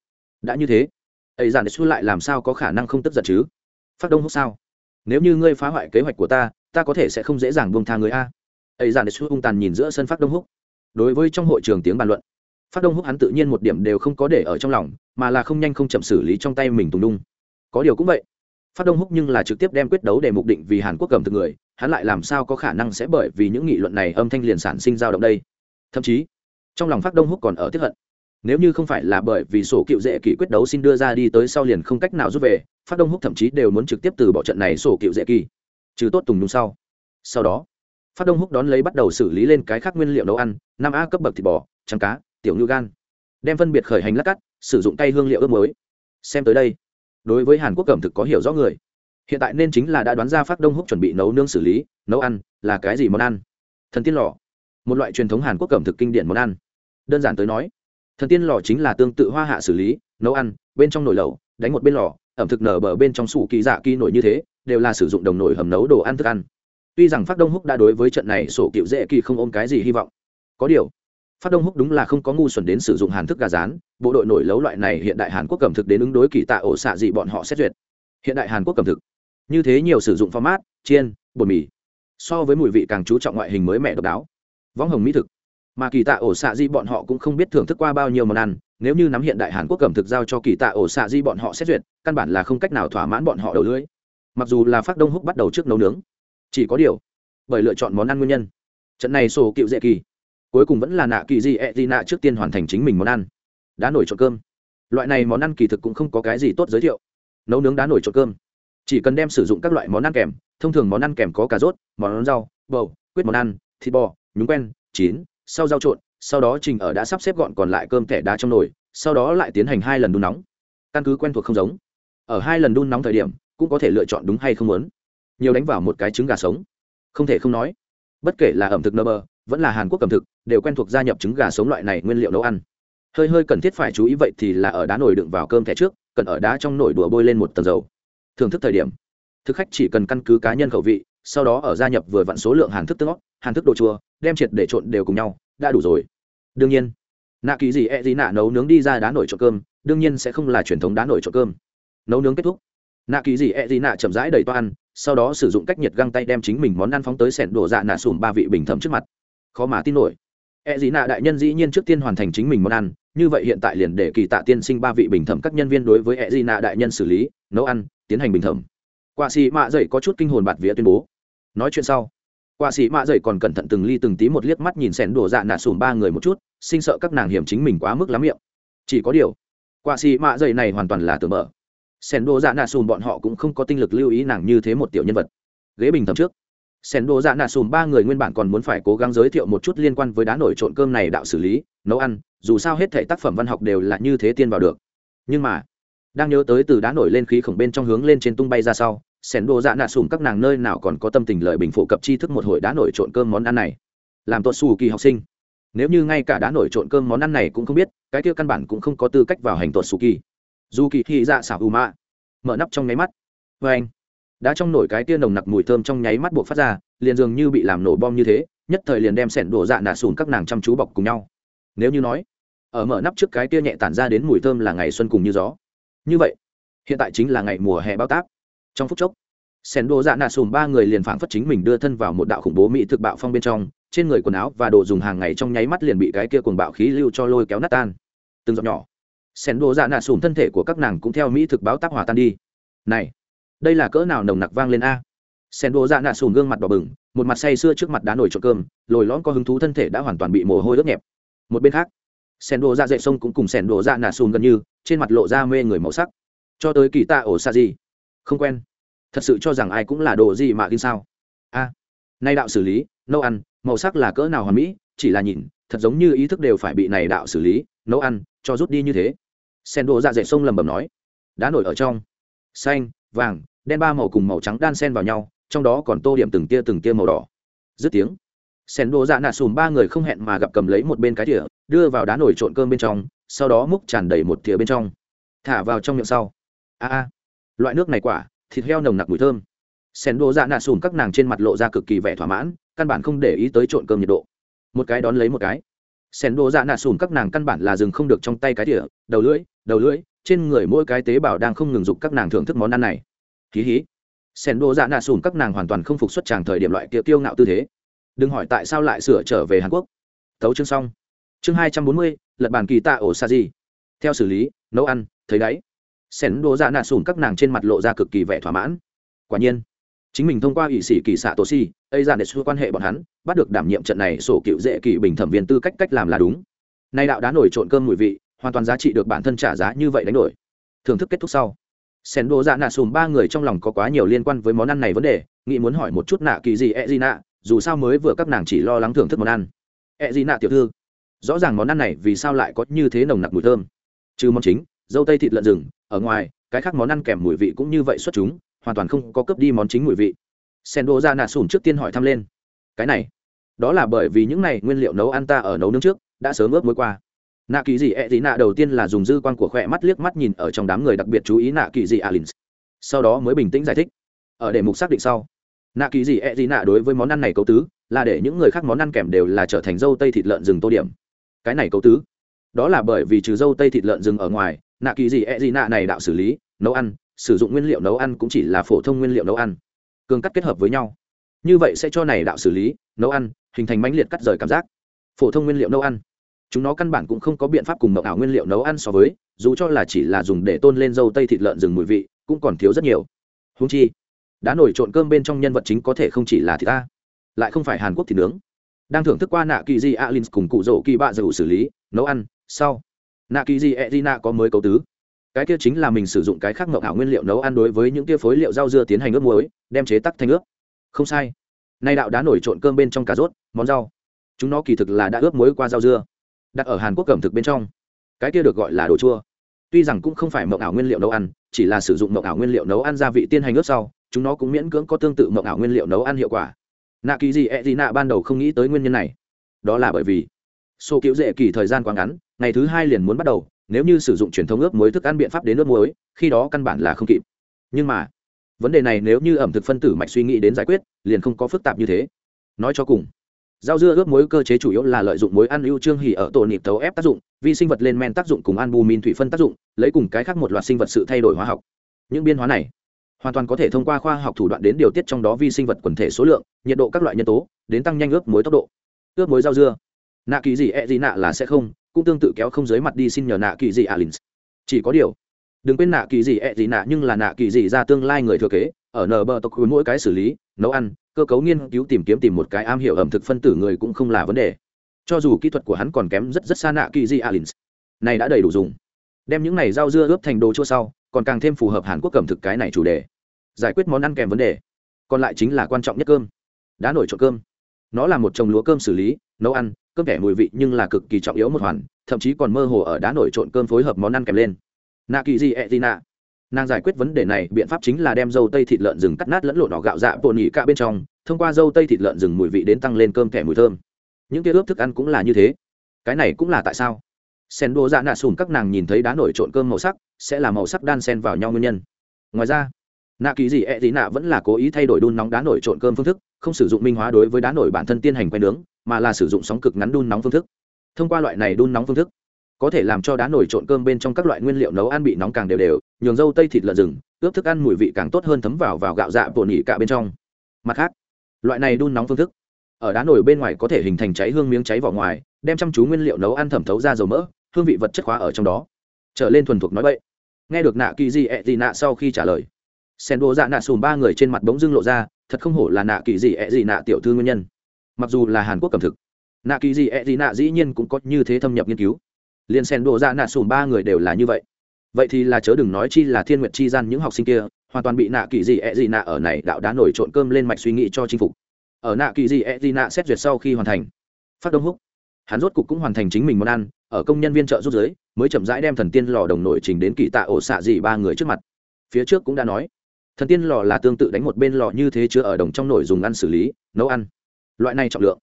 Đã như thế, ấy Dàn Xưa lại làm sao có khả năng không tức giận chứ? Phát đông húc sao? Nếu như ngươi phá hoại kế hoạch của ta ta có thể sẽ không dễ dàng buông tha người a. Ấy Dàn Xưa ung tàn nhìn giữa sân phát đông húc. Đối với trong hội trường tiếng bàn luận, phát đông húc hắn tự nhiên một điểm đều không có để ở trong lòng, mà là không nhanh không chậm xử lý trong tay mình tùng đung có điều cũng vậy. Phát đông húc nhưng là trực tiếp đem quyết đấu để mục định vì hàn quốc cầm thực người, hắn lại làm sao có khả năng sẽ bởi vì những nghị luận này âm thanh liền sản sinh dao động đây? Thậm chí, trong lòng phát đông húc còn ở tiếp hận. Nếu như không phải là bởi vì sổ cựu dễ kỳ quyết đấu xin đưa ra đi tới sau liền không cách nào rút về, phát đông húc thậm chí đều muốn trực tiếp từ bỏ trận này sổ cựu dễ kỳ trừ tốt tùng đúng sau. Sau đó, phát đông húc đón lấy bắt đầu xử lý lên cái khác nguyên liệu nấu ăn, năm a cấp bậc thịt bò, trắng cá, tiểu ngư gan. Đem phân biệt khởi hành lát cắt, sử dụng tay hương liệu ướp mới xem tới đây đối với hàn quốc cẩm thực có hiểu rõ người. Hiện tại nên chính là đã đoán ra phát đông húc chuẩn bị nấu nương xử lý, nấu ăn, là cái gì món ăn? Thần tiên lò. Một loại truyền thống hàn quốc cẩm thực kinh điển món ăn. Đơn giản tới nói, thần tiên lò chính là tương tự hoa hạ xử lý, nấu ăn, bên trong nồi lẩu, đánh một bên lò, ẩm thực nở bờ bên trong sủ kỳ dạ kỳ nổi như thế, đều là sử dụng đồng nồi hầm nấu đồ ăn thức ăn. Tuy rằng phát đông húc đã đối với trận này sổ cựu dễ kỳ không ôm cái gì hy vọng. Có điều phát đông húc đúng là không có ngu xuẩn đến sử dụng hàn thức gà rán, bộ đội nổi lấu loại này hiện đại hàn quốc cầm thực đến ứng đối kỳ tạ ổ xạ dị bọn họ xét duyệt. Hiện đại hàn quốc cầm thực. Như thế nhiều sử dụng format, chiên, bột mì. So với mùi vị càng chú trọng ngoại hình mới mẻ độc đáo. Võng hồng mỹ thực. Mà kỳ tạ ổ xạ di bọn họ cũng không biết thưởng thức qua bao nhiêu món ăn, nếu như nắm hiện đại hàn quốc cẩm thực giao cho kỳ tạ ổ xạ di bọn họ xét duyệt, căn bản là không cách nào thỏa mãn bọn họ đầu lưới. mặc dù là phát đông húc bắt đầu trước nấu nướng, chỉ có điều bởi lựa chọn món ăn nguyên nhân. Trận này sổ cựu dễ kỳ cuối cùng vẫn là nạ kỳ di e di nạ trước tiên hoàn thành chính mình món ăn. Đá nổi trộn cơm. Loại này món ăn kỳ thực cũng không có cái gì tốt giới thiệu. Nấu nướng đá nổi trộn cơm. Chỉ cần đem sử dụng các loại món ăn kèm, thông thường món ăn kèm có cà rốt, món ăn rau, bầu quyết món ăn, thịt bò, nhúng quen, chín, sau rau trộn, sau đó trình ở đã sắp xếp gọn còn lại cơm thẻ đá trong nồi, sau đó lại tiến hành hai lần đun nóng. Căn cứ quen thuộc không giống. Ở hai lần đun nóng thời điểm, cũng có thể lựa chọn đúng hay không muốn. Nhiều đánh vào một cái trứng gà sống. Không thể không nói. Bất kể là ẩm thực nơ bơ vẫn là hàn quốc cầm thực, đều quen thuộc gia nhập trứng gà sống loại này nguyên liệu nấu ăn. Hơi hơi cần thiết phải chú ý vậy thì là ở đá nồi đựng vào cơm thẻ trước, cần ở đá trong nồi đùa bôi lên một tầng dầu. Thưởng thức thời điểm, thực khách chỉ cần căn cứ cá nhân khẩu vị, sau đó ở gia nhập vừa vặn số lượng hàn thức tương óc hàn thức đồ chua, đem triệt để trộn đều cùng nhau, đã đủ rồi. Đương nhiên, nạ kỳ gì e gì nạ nấu nướng đi ra đá nổi trộn cơm, đương nhiên sẽ không là truyền thống đá nổi trộn cơm. Nấu nướng kết thúc. Nạ kỳ gì e gì nạ chậm rãi đầy toan sau đó sử dụng cách nhiệt găng tay đem chính mình món ăn phóng tới sẻn đổ dạ nạ sùm ba vị bình thẩm trước mặt khó mà tin nổi. E Dĩ nạ đại nhân dĩ nhiên trước tiên hoàn thành chính mình món ăn, như vậy hiện tại liền để kỳ tạ tiên sinh ba vị bình thẩm các nhân viên đối với e Dĩ nạ đại nhân xử lý, nấu ăn, tiến hành bình thẩm. Quả sĩ mạ dậy có chút kinh hồn bạt vía tuyên bố. Nói chuyện sau quả sĩ mạ dậy còn cẩn thận từng ly từng tí một liếc mắt nhìn sẻn đổ dạ nạ sùm ba người một chút, sinh sợ các nàng hiểm chính mình quá mức lắm miệng. Chỉ có điều quả sĩ mạ dậy này hoàn toàn là tưởng mở. Sẻn đổ dạ nạ sùm bọn họ cũng không có tinh lực lưu ý nàng như thế một tiểu nhân vật. Ghế bình thẩm trước sen đổ dạ nạ sùm ba người nguyên bản còn muốn phải cố gắng giới thiệu một chút liên quan với đá nổi trộn cơm này đạo xử lý, nấu ăn, dù sao hết thể tác phẩm văn học đều là như thế tiên vào được. Nhưng mà, đang nhớ tới từ đá nổi lên khí khổng bên trong hướng lên trên tung bay ra sau, sen đô dạ nạ sùm các nàng nơi nào còn có tâm tình lợi bình phổ cập tri thức một hồi đá nổi trộn cơm món ăn này. Làm tốt xù kỳ học sinh. Nếu như ngay cả đá nổi trộn cơm món ăn này cũng không biết, cái kia căn bản cũng không có tư cách vào hành tuột xù kỳ. Dù kỳ thị dạ xảo ù mạ. Mở nắp trong nháy mắt. Vê anh đã trong nổi cái tia nồng nặc mùi thơm trong nháy mắt buộc phát ra, liền dường như bị làm nổ bom như thế, nhất thời liền đem sẻn đổ dạ nạ sùn các nàng chăm chú bọc cùng nhau. Nếu như nói, ở mở nắp trước cái tia nhẹ tản ra đến mùi thơm là ngày xuân cùng như gió. Như vậy, hiện tại chính là ngày mùa hè bao tác. Trong phút chốc, sẻn đổ dạ nạ sùn ba người liền phảng phất chính mình đưa thân vào một đạo khủng bố mỹ thực bạo phong bên trong, trên người quần áo và đồ dùng hàng ngày trong nháy mắt liền bị cái kia cuồng bạo khí lưu cho lôi kéo nát tan. Từng giọt nhỏ, sẻn đổ dạ nạ sùn thân thể của các nàng cũng theo mỹ thực báo tác hòa tan đi. Này đây là cỡ nào nồng nặc vang lên a? Sen đồ dạ nạ sùn gương mặt đỏ bừng, một mặt say sưa trước mặt đá nổi trộn cơm, lồi lõm có hứng thú thân thể đã hoàn toàn bị mồ hôi ướt nhẹp. Một bên khác, sen đồ dạ dậy sông cũng cùng sen đồ dạ nạ sùn gần như, trên mặt lộ ra mê người màu sắc. Cho tới kỳ tạ ổ xa gì? Không quen. Thật sự cho rằng ai cũng là đồ gì mà kinh sao? A. Nay đạo xử lý, nấu ăn, màu sắc là cỡ nào hoàn mỹ, chỉ là nhìn, thật giống như ý thức đều phải bị này đạo xử lý, nấu ăn, cho rút đi như thế. Sen đồ dạ dậy sông lầm bầm nói, đá nổi ở trong. Xanh vàng đen ba màu cùng màu trắng đan sen vào nhau trong đó còn tô điểm từng tia từng tia màu đỏ. Dứt tiếng sen đô dạ nạ xùm ba người không hẹn mà gặp cầm lấy một bên cái thìa đưa vào đá nổi trộn cơm bên trong sau đó múc tràn đầy một thìa bên trong. Thả vào trong miệng sau. A a loại nước này quả thịt heo nồng nặc mùi thơm. Sen đô dạ nạ xùm các nàng trên mặt lộ ra cực kỳ vẻ thỏa mãn căn bản không để ý tới trộn cơm nhiệt độ. Một cái đón lấy một cái. Sen đô dạ nạ xùm các nàng căn bản là dừng không được trong tay cái thìa, đầu lưỡi đầu lưỡi trên người mỗi cái tế bào đang không ngừng dục các nàng thưởng thức món ăn này. Hí hí. Sen đồ dạ nạ sùn các nàng hoàn toàn không phục xuất tràng thời điểm loại kiệu tiêu ngạo tư thế. Đừng hỏi tại sao lại sửa trở về hàn quốc. Tấu chương xong. Chương hai trăm bốn mươi, lật bàn kỳ tạ ổ sa di. Theo xử lý, nấu ăn, thấy đáy. Sen đồ dạ nạ sùn các nàng trên mặt lộ ra cực kỳ vẻ thỏa mãn. Quả nhiên, chính mình thông qua ủy sĩ kỳ xạ tổ si ây ra để xua quan hệ bọn hắn, bắt được đảm nhiệm trận này sổ cựu dễ kỳ bình thẩm viên tư cách cách làm là đúng. Nay đạo đá nổi trộn cơm mùi vị hoàn toàn giá trị được bản thân trả giá như vậy đánh đổi. Thưởng thức kết thúc sau Sen đô dạ nạ sùm ba người trong lòng có quá nhiều liên quan với món ăn này vấn đề, nghĩ muốn hỏi một chút nạ kỳ gì e gì nạ, dù sao mới vừa các nàng chỉ lo lắng thưởng thức món ăn. E gì nạ tiểu thư, rõ ràng món ăn này vì sao lại có như thế nồng nặc mùi thơm? Trừ món chính, dâu tây thịt lợn rừng, ở ngoài, cái khác món ăn kèm mùi vị cũng như vậy xuất chúng, hoàn toàn không có cướp đi món chính mùi vị. Sen đô dạ ra nạ sùn trước tiên hỏi thăm lên, cái này, đó là bởi vì những này nguyên liệu nấu ăn ta ở nấu nướng trước, đã sớm ướp muối qua nạ kỳ dị ẹ dị nạ đầu tiên là dùng dư quan của khỏe mắt liếc mắt nhìn ở trong đám người đặc biệt chú ý nạ kỳ dị alin sau đó mới bình tĩnh giải thích. Ở đề mục xác định sau, nạ kỳ dị ẹ dị nạ đối với món ăn này cấu tứ là để những người khác món ăn kèm đều là trở thành dâu tây thịt lợn rừng tô điểm. Cái này cấu tứ, đó là bởi vì trừ dâu tây thịt lợn rừng ở ngoài, nạ kỳ gì e gì nạ này đạo xử lý, nấu ăn, sử dụng nguyên liệu nấu ăn cũng chỉ là phổ thông nguyên liệu nấu ăn cường cắt kết hợp với nhau. Như vậy sẽ cho này đạo xử lý, nấu ăn, hình thành mãnh liệt cắt rời cảm giác. Phổ thông nguyên liệu nấu ăn chúng nó căn bản cũng không có biện pháp cùng mộng ảo nguyên liệu nấu ăn so với, dù cho là chỉ là dùng để tôn lên dâu tây thịt lợn rừng mùi vị, cũng còn thiếu rất nhiều. Húng chi đã nổi trộn cơm bên trong nhân vật chính có thể không chỉ là thịt ta, lại không phải hàn quốc thịt nướng. Đang thưởng thức qua nạ kỳ di alin cùng cụ rỗ kỳ bạ dầu xử lý, nấu ăn, sau, nạ kỳ di edina có mới cấu tứ. Cái kia chính là mình sử dụng cái khác mộng ảo nguyên liệu nấu ăn đối với những kia phối liệu rau dưa tiến hành ướp muối, đem chế tắc thành ướp. Không sai. Nay đạo đã nổi trộn cơm bên trong cà rốt, món rau. Chúng nó kỳ thực là đã ướp muối qua rau dưa đặt ở hàn quốc cẩm thực bên trong. Cái kia được gọi là đồ chua. Tuy rằng cũng không phải mộng ảo nguyên liệu nấu ăn, chỉ là sử dụng mộng ảo nguyên liệu nấu ăn gia vị tiên hành ướp sau, chúng nó cũng miễn cưỡng có tương tự mộng ảo nguyên liệu nấu ăn hiệu quả. Nạ kỳ gì e gì nạ ban đầu không nghĩ tới nguyên nhân này. Đó là bởi vì số cứu dễ kỳ thời gian quá ngắn, ngày thứ hai liền muốn bắt đầu, nếu như sử dụng truyền thống ướp muối thức ăn biện pháp đến ướp muối, khi đó căn bản là không kịp. Nhưng mà, vấn đề này nếu như ẩm thực phân tử mạch suy nghĩ đến giải quyết, liền không có phức tạp như thế. Nói cho cùng rau dưa ướp muối cơ chế chủ yếu là lợi dụng muối ăn ưu trương hỉ ở tổ nịp tấu ép tác dụng, vi sinh vật lên men tác dụng cùng albumin thủy phân tác dụng, lấy cùng cái khác một loạt sinh vật sự thay đổi hóa học. Những biên hóa này hoàn toàn có thể thông qua khoa học thủ đoạn đến điều tiết trong đó vi sinh vật quần thể số lượng, nhiệt độ các loại nhân tố, đến tăng nhanh ướp muối tốc độ. Ướp muối rau dưa. Nạ kỳ gì e gì nạ là sẽ không, cũng tương tự kéo không dưới mặt đi xin nhờ nạ kỳ gì alins. Chỉ có điều, đừng quên nạ kỳ gì e gì nạ nhưng là nạ kỳ gì ra tương lai người thừa kế, ở nờ bờ tộc khối mỗi cái xử lý nấu ăn, cơ cấu nghiên cứu tìm kiếm tìm một cái am hiểu ẩm thực phân tử người cũng không là vấn đề. Cho dù kỹ thuật của hắn còn kém rất rất xa nạ kỳ di alins. Này đã đầy đủ dùng. Đem những này rau dưa ướp thành đồ chua sau, còn càng thêm phù hợp hàn quốc ẩm thực cái này chủ đề. Giải quyết món ăn kèm vấn đề. Còn lại chính là quan trọng nhất cơm. Đã nổi trộn cơm. Nó là một trồng lúa cơm xử lý, nấu ăn, cơm kẻ mùi vị nhưng là cực kỳ trọng yếu một hoàn, thậm chí còn mơ hồ ở đá nổi trộn cơm phối hợp món ăn kèm lên. Nạ kỳ gì ẹ gì nạ nàng giải quyết vấn đề này, biện pháp chính là đem dâu tây thịt lợn rừng cắt nát lẫn lộn đỏ gạo dạ bột nhị cả bên trong, thông qua dâu tây thịt lợn rừng mùi vị đến tăng lên cơm kẻ mùi thơm. Những kia ướp thức ăn cũng là như thế. Cái này cũng là tại sao? Sen đô dạ nạ sùn các nàng nhìn thấy đá nổi trộn cơm màu sắc, sẽ là màu sắc đan sen vào nhau nguyên nhân. Ngoài ra, nạ kỳ gì ẹ gì nạ vẫn là cố ý thay đổi đun nóng đá nổi trộn cơm phương thức, không sử dụng minh hóa đối với đá nổi bản thân tiên hành quay nướng, mà là sử dụng sóng cực ngắn đun nóng phương thức. Thông qua loại này đun nóng phương thức có thể làm cho đá nổi trộn cơm bên trong các loại nguyên liệu nấu ăn bị nóng càng đều đều, nhường dâu tây thịt lợn rừng, ướp thức ăn mùi vị càng tốt hơn thấm vào vào gạo dạ bột nhị cả bên trong. Mặt khác, loại này đun nóng phương thức, ở đá nổi bên ngoài có thể hình thành cháy hương miếng cháy vỏ ngoài, đem chăm chú nguyên liệu nấu ăn thẩm thấu ra dầu mỡ, hương vị vật chất hóa ở trong đó. Trở lên thuần thuộc nói vậy. Nghe được nạ kỳ di ẹ gì nạ sau khi trả lời, sen đồ dạ nạ xùm ba người trên mặt bỗng dưng lộ ra, thật không hổ là nạ kỳ di ẹ gì nạ tiểu thư nguyên nhân. Mặc dù là hàn quốc cầm thực, nạ kỳ di ẹ gì nạ dĩ nhiên cũng có như thế thâm nhập nghiên cứu liền sen đồ ra nạ sùn ba người đều là như vậy. Vậy thì là chớ đừng nói chi là thiên nguyệt chi gian những học sinh kia, hoàn toàn bị nạ kỳ gì ẹ gì nạ ở này đạo đá nổi trộn cơm lên mạch suy nghĩ cho chinh phục. Ở nạ kỳ gì ẹ gì nạ xét duyệt sau khi hoàn thành, phát đông húc, hắn rốt cục cũng hoàn thành chính mình món ăn, ở công nhân viên chợ rút giới mới chậm rãi đem thần tiên lò đồng nổi trình đến kỳ tạ ổ xạ dị ba người trước mặt. Phía trước cũng đã nói, thần tiên lò là tương tự đánh một bên lò như thế chứa ở đồng trong nồi dùng ăn xử lý, nấu ăn. Loại này trọng lượng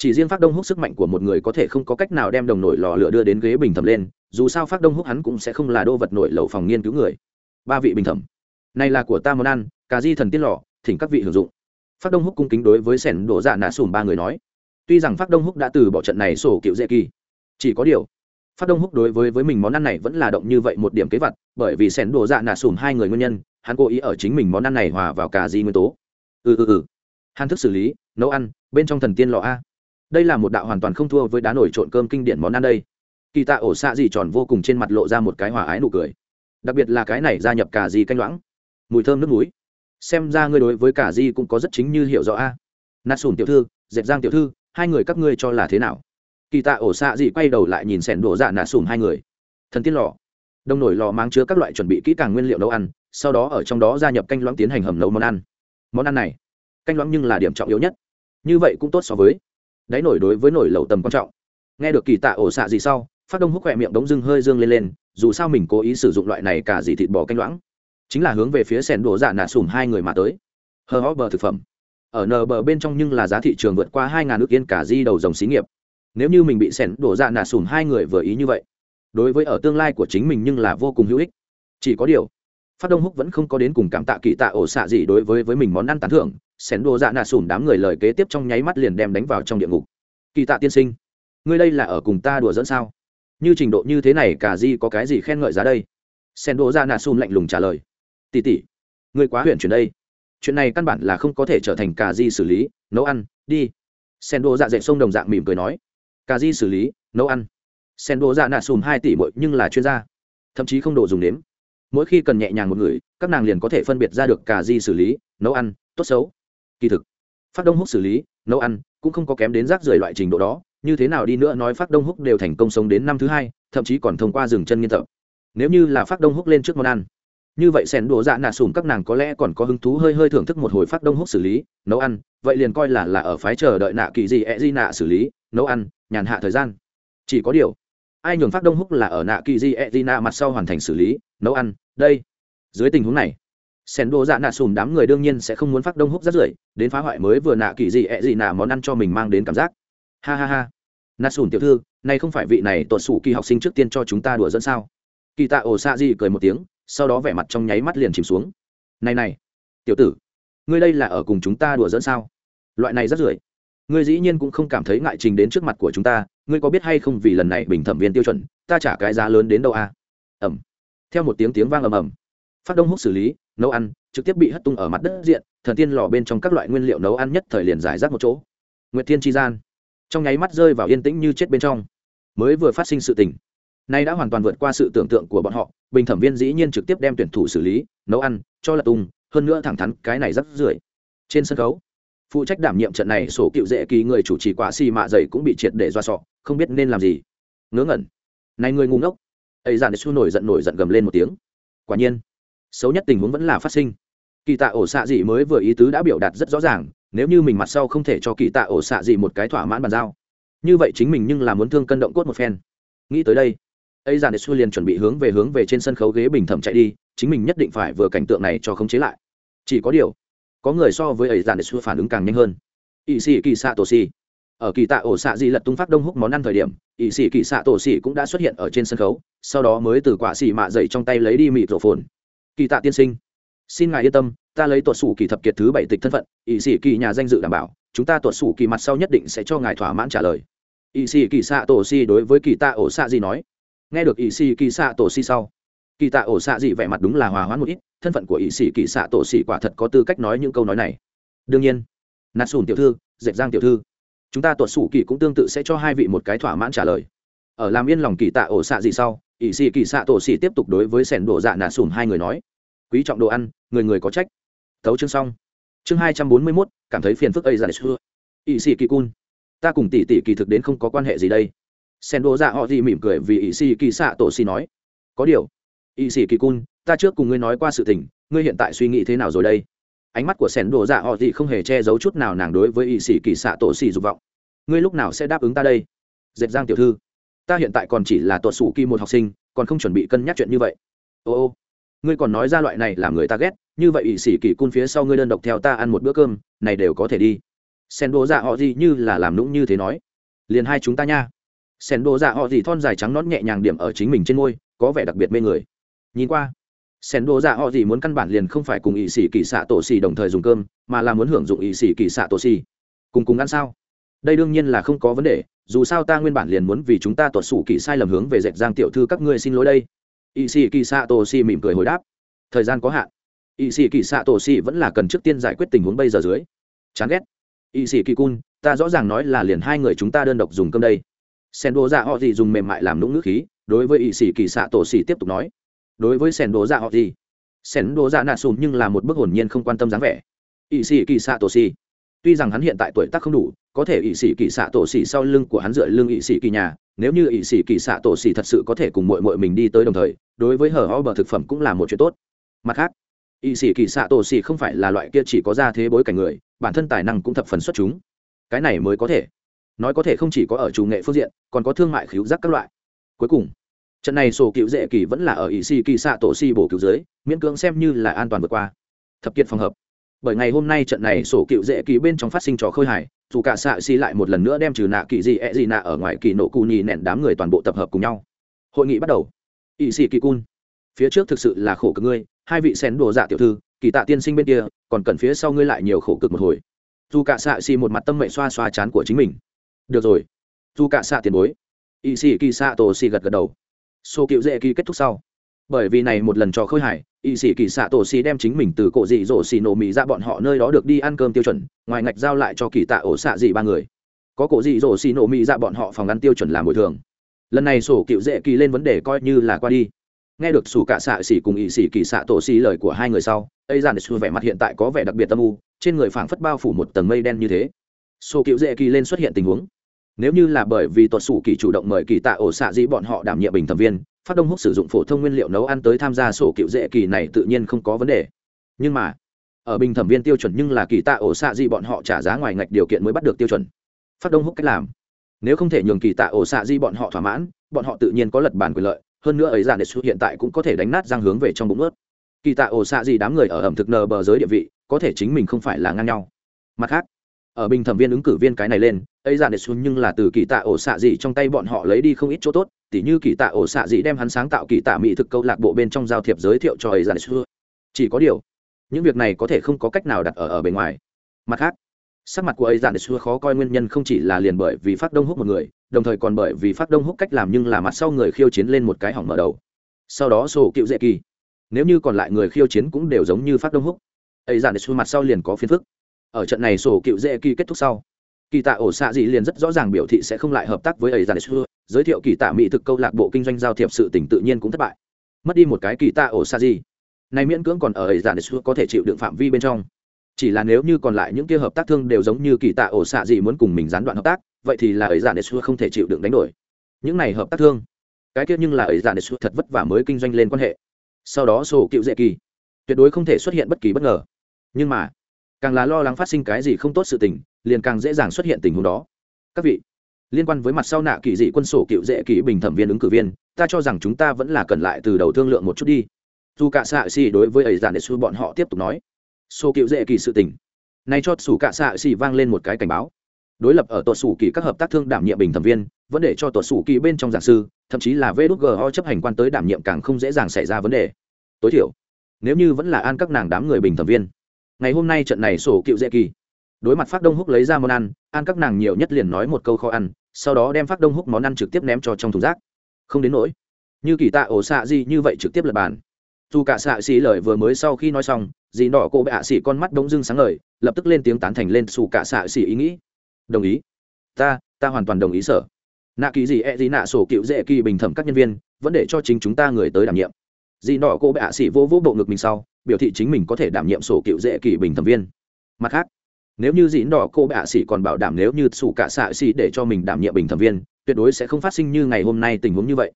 chỉ riêng phát đông hút sức mạnh của một người có thể không có cách nào đem đồng nổi lò lửa đưa đến ghế bình thẩm lên, dù sao phát đông hút hắn cũng sẽ không là đô vật nổi lầu phòng nghiên cứu người. Ba vị bình thẩm. Này là của ta món ăn, cà di thần tiên lò, thỉnh các vị hưởng dụng. Phát đông hút cung kính đối với sẻn đổ dạ nạ sùm ba người nói. Tuy rằng phát đông hút đã từ bỏ trận này sổ cựu dễ kỳ, chỉ có điều, phát đông hút đối với với mình món ăn này vẫn là động như vậy một điểm kế vật bởi vì sẻn đổ dạ nạ sùm hai người nguyên nhân, hắn cố ý ở chính mình món ăn này hòa vào cà di nguyên tố. Ừ ừ ừ. Hàn thức xử lý, nấu ăn, bên trong thần tiên lò a đây là một đạo hoàn toàn không thua với đá nổi trộn cơm kinh điển món ăn đây. Kỳ tạ ổ xạ gì tròn vô cùng trên mặt lộ ra một cái hòa ái nụ cười. Đặc biệt là cái này gia nhập cả gì canh loãng. Mùi thơm nước núi. Xem ra ngươi đối với cả gì cũng có rất chính như hiểu rõ a. Nát sùn tiểu thư, dẹp giang tiểu thư, hai người các ngươi cho là thế nào? Kỳ tạ ổ xạ gì quay đầu lại nhìn sẻn đổ dạ nạ sùm hai người. Thần tiên lò. Đông nổi lò mang chứa các loại chuẩn bị kỹ càng nguyên liệu nấu ăn, sau đó ở trong đó gia nhập canh loãng tiến hành hầm nấu món ăn. Món ăn này, canh loãng nhưng là điểm trọng yếu nhất. Như vậy cũng tốt so với đáy nổi đối với nổi lẩu tầm quan trọng. Nghe được kỳ tạ ổ xạ gì sau, phát đông hút khỏe miệng đống dưng hơi dương lên lên, dù sao mình cố ý sử dụng loại này cả gì thịt bò canh loãng. Chính là hướng về phía sẻn đổ dạ nạ sùm hai người mà tới. Hờ hó bờ thực phẩm. Ở nờ bờ bên trong nhưng là giá thị trường vượt qua hai ngàn ước yên cả di đầu dòng xí nghiệp. Nếu như mình bị sẻn đổ dạ nạ sùm hai người vừa ý như vậy, đối với ở tương lai của chính mình nhưng là vô cùng hữu ích. Chỉ có điều, phát đông húc vẫn không có đến cùng cảm tạ kỳ tạ ổ xạ gì đối với với mình món ăn tán thưởng xén đồ dạ nạ sùm đám người lời kế tiếp trong nháy mắt liền đem đánh vào trong địa ngục. Kỳ tạ tiên sinh, ngươi đây là ở cùng ta đùa dẫn sao? Như trình độ như thế này cả di có cái gì khen ngợi giá đây? Sen đồ dạ nạ sùm lạnh lùng trả lời. Tỉ tỉ ngươi quá huyền chuyển đây. Chuyện này căn bản là không có thể trở thành cả di xử lý, nấu ăn, đi. Sen đồ dạ dậy sông đồng dạng mỉm cười nói. Cà di xử lý, nấu ăn. Sen đồ dạ nạ xùm hai tỷ mỗi nhưng là chuyên gia, thậm chí không đồ dùng nếm. Mỗi khi cần nhẹ nhàng một người, các nàng liền có thể phân biệt ra được cà di xử lý, nấu ăn, tốt xấu kỳ thực, phát đông hút xử lý, nấu ăn, cũng không có kém đến rác rưởi loại trình độ đó. Như thế nào đi nữa nói phát đông húc đều thành công sống đến năm thứ hai, thậm chí còn thông qua rừng chân nghiên tập nếu như là phát đông húc lên trước món ăn, như vậy sẻn đổ dạ nạ sùm các nàng có lẽ còn có hứng thú hơi hơi thưởng thức một hồi phát đông húc xử lý, nấu ăn. Vậy liền coi là là ở phái chờ đợi nạ kỳ gì e di nạ xử lý, nấu ăn, nhàn hạ thời gian. Chỉ có điều, ai nhường phát đông húc là ở nạ kỳ di e di nạ mặt sau hoàn thành xử lý, nấu ăn, đây, dưới tình huống này sen đồ dạ nạ sùm đám người đương nhiên sẽ không muốn phát đông húc rất rưởi, đến phá hoại mới vừa nạ kỳ gì ẹ gì nạ món ăn cho mình mang đến cảm giác. Ha ha ha. Nạ sùm tiểu thư này không phải vị này tuột sủ kỳ học sinh trước tiên cho chúng ta đùa dẫn sao? Kỳ tạ ổ xạ gì cười một tiếng, sau đó vẻ mặt trong nháy mắt liền chìm xuống. Này này, tiểu tử, ngươi đây là ở cùng chúng ta đùa dẫn sao? Loại này rất rưởi, ngươi dĩ nhiên cũng không cảm thấy ngại trình đến trước mặt của chúng ta, ngươi có biết hay không vì lần này bình thẩm viên tiêu chuẩn, ta trả cái giá lớn đến đâu à? ẩm. Theo một tiếng tiếng vang ầm ầm phát đông hút xử lý, nấu ăn, trực tiếp bị hất tung ở mặt đất diện, thần tiên lò bên trong các loại nguyên liệu nấu ăn nhất thời liền giải rác một chỗ. Nguyệt thiên tri gian, trong nháy mắt rơi vào yên tĩnh như chết bên trong. Mới vừa phát sinh sự tình, nay đã hoàn toàn vượt qua sự tưởng tượng của bọn họ, bình thẩm viên dĩ nhiên trực tiếp đem tuyển thủ xử lý, nấu ăn, cho là tung, hơn nữa thẳng thắn, cái này rất rưởi trên sân khấu, phụ trách đảm nhiệm trận này sổ cựu dễ kỳ người chủ trì quả xì mạ dày cũng bị triệt để do sọ, không biết nên làm gì. Ngớ ngẩn. Này người ngu ngốc. Ấy giản xu nổi giận nổi giận gầm lên một tiếng. Quả nhiên xấu nhất tình huống vẫn là phát sinh. Kỳ tạ ổ xạ dị mới vừa ý tứ đã biểu đạt rất rõ ràng, nếu như mình mặt sau không thể cho kỳ tạ ổ xạ dị một cái thỏa mãn bàn giao. Như vậy chính mình nhưng là muốn thương cân động cốt một phen. Nghĩ tới đây ấy dàn xu liền chuẩn bị hướng về hướng về trên sân khấu ghế bình thẩm chạy đi, chính mình nhất định phải vừa cảnh tượng này cho khống chế lại. Chỉ có điều, có người so với ấy dàn xu phản ứng càng nhanh hơn. Ỵ sĩ kỳ xạ tổ xì ở kỳ tạ ổ xạ dị lật tung phát đông húc món ăn thời điểm ỵ sĩ kỳ xạ tổ xì cũng đã xuất hiện ở trên sân khấu, sau đó mới từ quả xì mạ dậy trong tay lấy đi mịt rổ phồn kỳ tạ tiên sinh. Xin ngài yên tâm, ta lấy tuột sủ kỳ thập kiệt thứ bảy tịch thân phận ỵ sĩ kỳ nhà danh dự đảm bảo, chúng ta tuột sủ kỳ mặt sau nhất định sẽ cho ngài thỏa mãn trả lời. Ỵ sĩ kỳ xạ tổ si đối với kỳ tạ ổ xạ gì nói. Nghe được ỵ sĩ kỳ xạ tổ si sau, kỳ tạ ổ xạ gì vẻ mặt đúng là hòa hoãn một ít, thân phận của ỵ sĩ kỳ xạ tổ si quả thật có tư cách nói những câu nói này. Đương nhiên, nạt sùn tiểu thư, dệt giang tiểu thư, chúng ta tuột sủ kỳ cũng tương tự sẽ cho hai vị một cái thỏa mãn trả lời. Ở làm yên lòng kỳ tạ ổ xạ gì sau ỷ sĩ kỳ xạ tổ xì tiếp tục đối với sẻn đổ dạ nạ sùm hai người nói, quý trọng đồ ăn, người người có trách. Tấu chương xong. Chương hai trăm bốn mươi mốt, cảm thấy phiền phức ấy dạ xưa. Ỷ sĩ kỳ cun, ta cùng tỷ tỷ kỳ thực đến không có quan hệ gì đây. Sẻn đổ dạ họ gì mỉm cười vì ỷ sĩ kỳ xạ tổ xì nói, có điều, ỷ sĩ kỳ cun, ta trước cùng ngươi nói qua sự tình, ngươi hiện tại suy nghĩ thế nào rồi đây? Ánh mắt của sẻn đổ dạ họ gì không hề che giấu chút nào nàng đối với ỷ sĩ kỳ xạ tổ xì dục vọng. Ngươi lúc nào sẽ đáp ứng ta đây? Dệt giang tiểu thư ta hiện tại còn chỉ là tuột sủ kỳ một học sinh, còn không chuẩn bị cân nhắc chuyện như vậy. Ô ô, ngươi còn nói ra loại này làm người ta ghét, như vậy ỵ sĩ kỳ cun phía sau ngươi đơn độc theo ta ăn một bữa cơm, này đều có thể đi. Sen đỗ dạ họ gì như là làm nũng như thế nói. Liền hai chúng ta nha. Sen đỗ dạ họ gì thon dài trắng nót nhẹ nhàng điểm ở chính mình trên môi, có vẻ đặc biệt mê người. Nhìn qua, sen đỗ dạ họ gì muốn căn bản liền không phải cùng ỵ sĩ kỳ xạ tổ xì đồng thời dùng cơm, mà là muốn hưởng dụng ỵ sĩ kỳ xạ tổ xì. Cùng cùng ăn sao? Đây đương nhiên là không có vấn đề dù sao ta nguyên bản liền muốn vì chúng ta tuột sủ kỳ sai lầm hướng về dệt giang tiểu thư các ngươi xin lỗi đây. Y sĩ kỳ xạ tổ xì mỉm cười hồi đáp. Thời gian có hạn. Y sĩ kỳ xạ tổ xì vẫn là cần trước tiên giải quyết tình huống bây giờ dưới. Chán ghét. Y sĩ kỳ cun ta rõ ràng nói là liền hai người chúng ta đơn độc dùng cơm đây. Sen đô dạ họ gì dùng mềm mại làm nũng nước khí, đối với y sĩ kỳ xạ tổ xì tiếp tục nói. Đối với sen đô dạ họ gì sen đô dạ nạ sùm nhưng là một bức hồn nhiên không quan tâm dáng vẻ. Y sĩ kỳ xạ tổ xì tuy rằng hắn hiện tại tuổi tác không đủ, có thể ỵ sĩ kỳ xạ tổ xỉ sau lưng của hắn dựa lưng ỵ sĩ kỳ nhà, nếu như ỵ sĩ kỳ xạ tổ xỉ thật sự có thể cùng mội mội mình đi tới đồng thời, đối với hở ho bờ thực phẩm cũng là một chuyện tốt. Mặt khác ỵ sĩ kỳ xạ tổ xỉ không phải là loại kia chỉ có ra thế bối cảnh người, bản thân tài năng cũng thập phần xuất chúng. Cái này mới có thể. Nói có thể không chỉ có ở chủ nghệ phương diện, còn có thương mại khíu giác các loại. Cuối cùng, trận này sổ cựu dễ kỳ vẫn là ở ỵ sĩ kỳ xạ tổ xỉ bổ cứu dưới miễn cưỡng xem như là an toàn vượt qua. Thập kiệt phòng hợp bởi ngày hôm nay trận này sổ cựu dễ kỳ bên trong phát sinh trò khơi hải dù cả xạ xì lại một lần nữa đem trừ nạ kỳ gì ẹ、e、gì nạ ở ngoài kỳ nổ cù nhì nẹn đám người toàn bộ tập hợp cùng nhau. Hội nghị bắt đầu. Ỵ sĩ kỳ cun. Phía trước thực sự là khổ cực ngươi, hai vị xén đồ dạ tiểu thư, kỳ tạ tiên sinh bên kia, còn cần phía sau ngươi lại nhiều khổ cực một hồi. Dù cả xạ xì một mặt tâm mệnh xoa xoa chán của chính mình. Được rồi. Dù cả xạ tiền bối. Ỵ sĩ kỳ xạ tổ xì gật gật đầu. Sổ cựu dễ kỳ kết thúc sau bởi vì này một lần trò khôi hải, y sĩ kỳ xạ tổ xì đem chính mình từ cổ dị dỗ xì nổ mì ra bọn họ nơi đó được đi ăn cơm tiêu chuẩn, ngoài ngạch giao lại cho kỳ tạ ổ xạ dị ba người. Có cổ dị dỗ xì nổ mỹ ra bọn họ phòng ăn tiêu chuẩn làm bồi thường. Lần này sổ cựu dễ kỳ lên vấn đề coi như là qua đi. Nghe được sủ cả xạ xỉ cùng ỵ xỉ kỳ xạ tổ xỉ lời của hai người sau ây dàn xu vẻ mặt hiện tại có vẻ đặc biệt tâm u, trên người phảng phất bao phủ một tầng mây đen như thế. Sổ cựu dễ kỳ lên xuất hiện tình huống nếu như là bởi vì tuột sủ kỳ chủ động mời kỳ tạ ổ xạ dĩ bọn họ đảm nhiệm bình thẩm viên, phát đông húc sử dụng phổ thông nguyên liệu nấu ăn tới tham gia sổ cựu dễ kỳ này tự nhiên không có vấn đề. Nhưng mà, ở bình thẩm viên tiêu chuẩn nhưng là kỳ tạ ổ xạ dĩ bọn họ trả giá ngoài ngạch điều kiện mới bắt được tiêu chuẩn. Phát đông húc cách làm. Nếu không thể nhường kỳ tạ ổ xạ dĩ bọn họ thỏa mãn, bọn họ tự nhiên có lật bàn quyền lợi, hơn nữa ấy giản đệ xuất hiện tại cũng có thể đánh nát răng hướng về trong bụng ướt. Kỳ tạ ổ xạ dĩ đám người ở ẩm thực nờ bờ giới địa vị, có thể chính mình không phải là ngang nhau. Mặt khác ở bình thẩm viên ứng cử viên cái này lên, ấy dạ đệ xuống nhưng là từ kỳ tạ ổ xạ dị trong tay bọn họ lấy đi không ít chỗ tốt, tỉ như kỳ tạ ổ xạ dị đem hắn sáng tạo kỳ tạ mỹ thực câu lạc bộ bên trong giao thiệp giới thiệu cho ấy dạ đệ xuống. Chỉ có điều, những việc này có thể không có cách nào đặt ở ở bên ngoài. Mặt khác, sắc mặt của ấy dạ nệ xuống khó coi nguyên nhân không chỉ là liền bởi vì phát đông húc một người, đồng thời còn bởi vì phát đông húc cách làm nhưng là mặt sau người khiêu chiến lên một cái hỏng mở đầu. Sau đó sổ cựu dễ kỳ. Nếu như còn lại người khiêu chiến cũng đều giống như phát đông húc. Ấy dạ nệ xuống mặt sau liền có phiền phức ở trận này sổ cựu dễ kỳ kết thúc sau, kỳ tạ ổ xạ dị liền rất rõ ràng biểu thị sẽ không lại hợp tác với ấy dạn xưa, giới thiệu kỳ tạ mỹ thực câu lạc bộ kinh doanh giao thiệp sự tỉnh tự nhiên cũng thất bại. Mất đi một cái kỳ tạ ổ xạ dị, này miễn cưỡng còn ở ấy dạn xưa có thể chịu đựng phạm vi bên trong. Chỉ là nếu như còn lại những kia hợp tác thương đều giống như kỳ tạ ổ xạ dị muốn cùng mình gián đoạn hợp tác, vậy thì là ấy giả đệ không thể chịu đựng đánh đổi. Những này hợp tác thương, cái kia nhưng là ấy giả đệ thật vất vả mới kinh doanh lên quan hệ. Sau đó sổ cựu dễ kỳ, tuyệt đối không thể xuất hiện bất kỳ bất ngờ. Nhưng mà càng là lo lắng phát sinh cái gì không tốt sự tình, liền càng dễ dàng xuất hiện tình huống đó. Các vị, liên quan với mặt sau nạ kỳ dị quân sổ cựu dễ kỳ bình thẩm viên ứng cử viên, ta cho rằng chúng ta vẫn là cần lại từ đầu thương lượng một chút đi. Dù cả xạ xì đối với ấy giản đệ xu bọn họ tiếp tục nói. Sổ cựu dễ kỳ sự tình. Nay cho sủ cả xạ xì vang lên một cái cảnh báo. Đối lập ở tuột sủ kỳ các hợp tác thương đảm nhiệm bình thẩm viên, vẫn để cho tuột sủ kỳ bên trong giảng sư, thậm chí là vđgo chấp hành quan tới đảm nhiệm càng không dễ dàng xảy ra vấn đề. Tối thiểu, nếu như vẫn là an các nàng đám người bình thẩm viên ngày hôm nay trận này sổ cựu dễ kỳ. Đối mặt phát đông húc lấy ra món ăn ăn các nàng nhiều nhất liền nói một câu khó ăn, sau đó đem phát đông húc món ăn trực tiếp ném cho trong thùng rác. Không đến nỗi. Như kỳ tạ ổ xạ gì như vậy trực tiếp lật bàn. Dù cả xạ xì lời vừa mới sau khi nói xong, dì đỏ cô bệ ạ xì con mắt đống dưng sáng ngời, lập tức lên tiếng tán thành lên xù cả xạ xì ý nghĩ. Đồng ý. Ta ta hoàn toàn đồng ý sở nạ kỳ gì e gì nạ sổ cựu dễ kỳ bình thẩm các nhân viên, vẫn để cho chính chúng ta người tới đảm nhiệm dì nọ cô bệ ạ xì vô vô bộ ngực mình sau, biểu thị chính mình có thể đảm nhiệm sổ cựu dễ kỳ bình thẩm viên. Mặt khác, nếu như dĩ đỏ cô bệ ạ xỉ còn bảo đảm nếu như sủ cả xạ xỉ để cho mình đảm nhiệm bình thẩm viên, tuyệt đối sẽ không phát sinh như ngày hôm nay tình huống như vậy.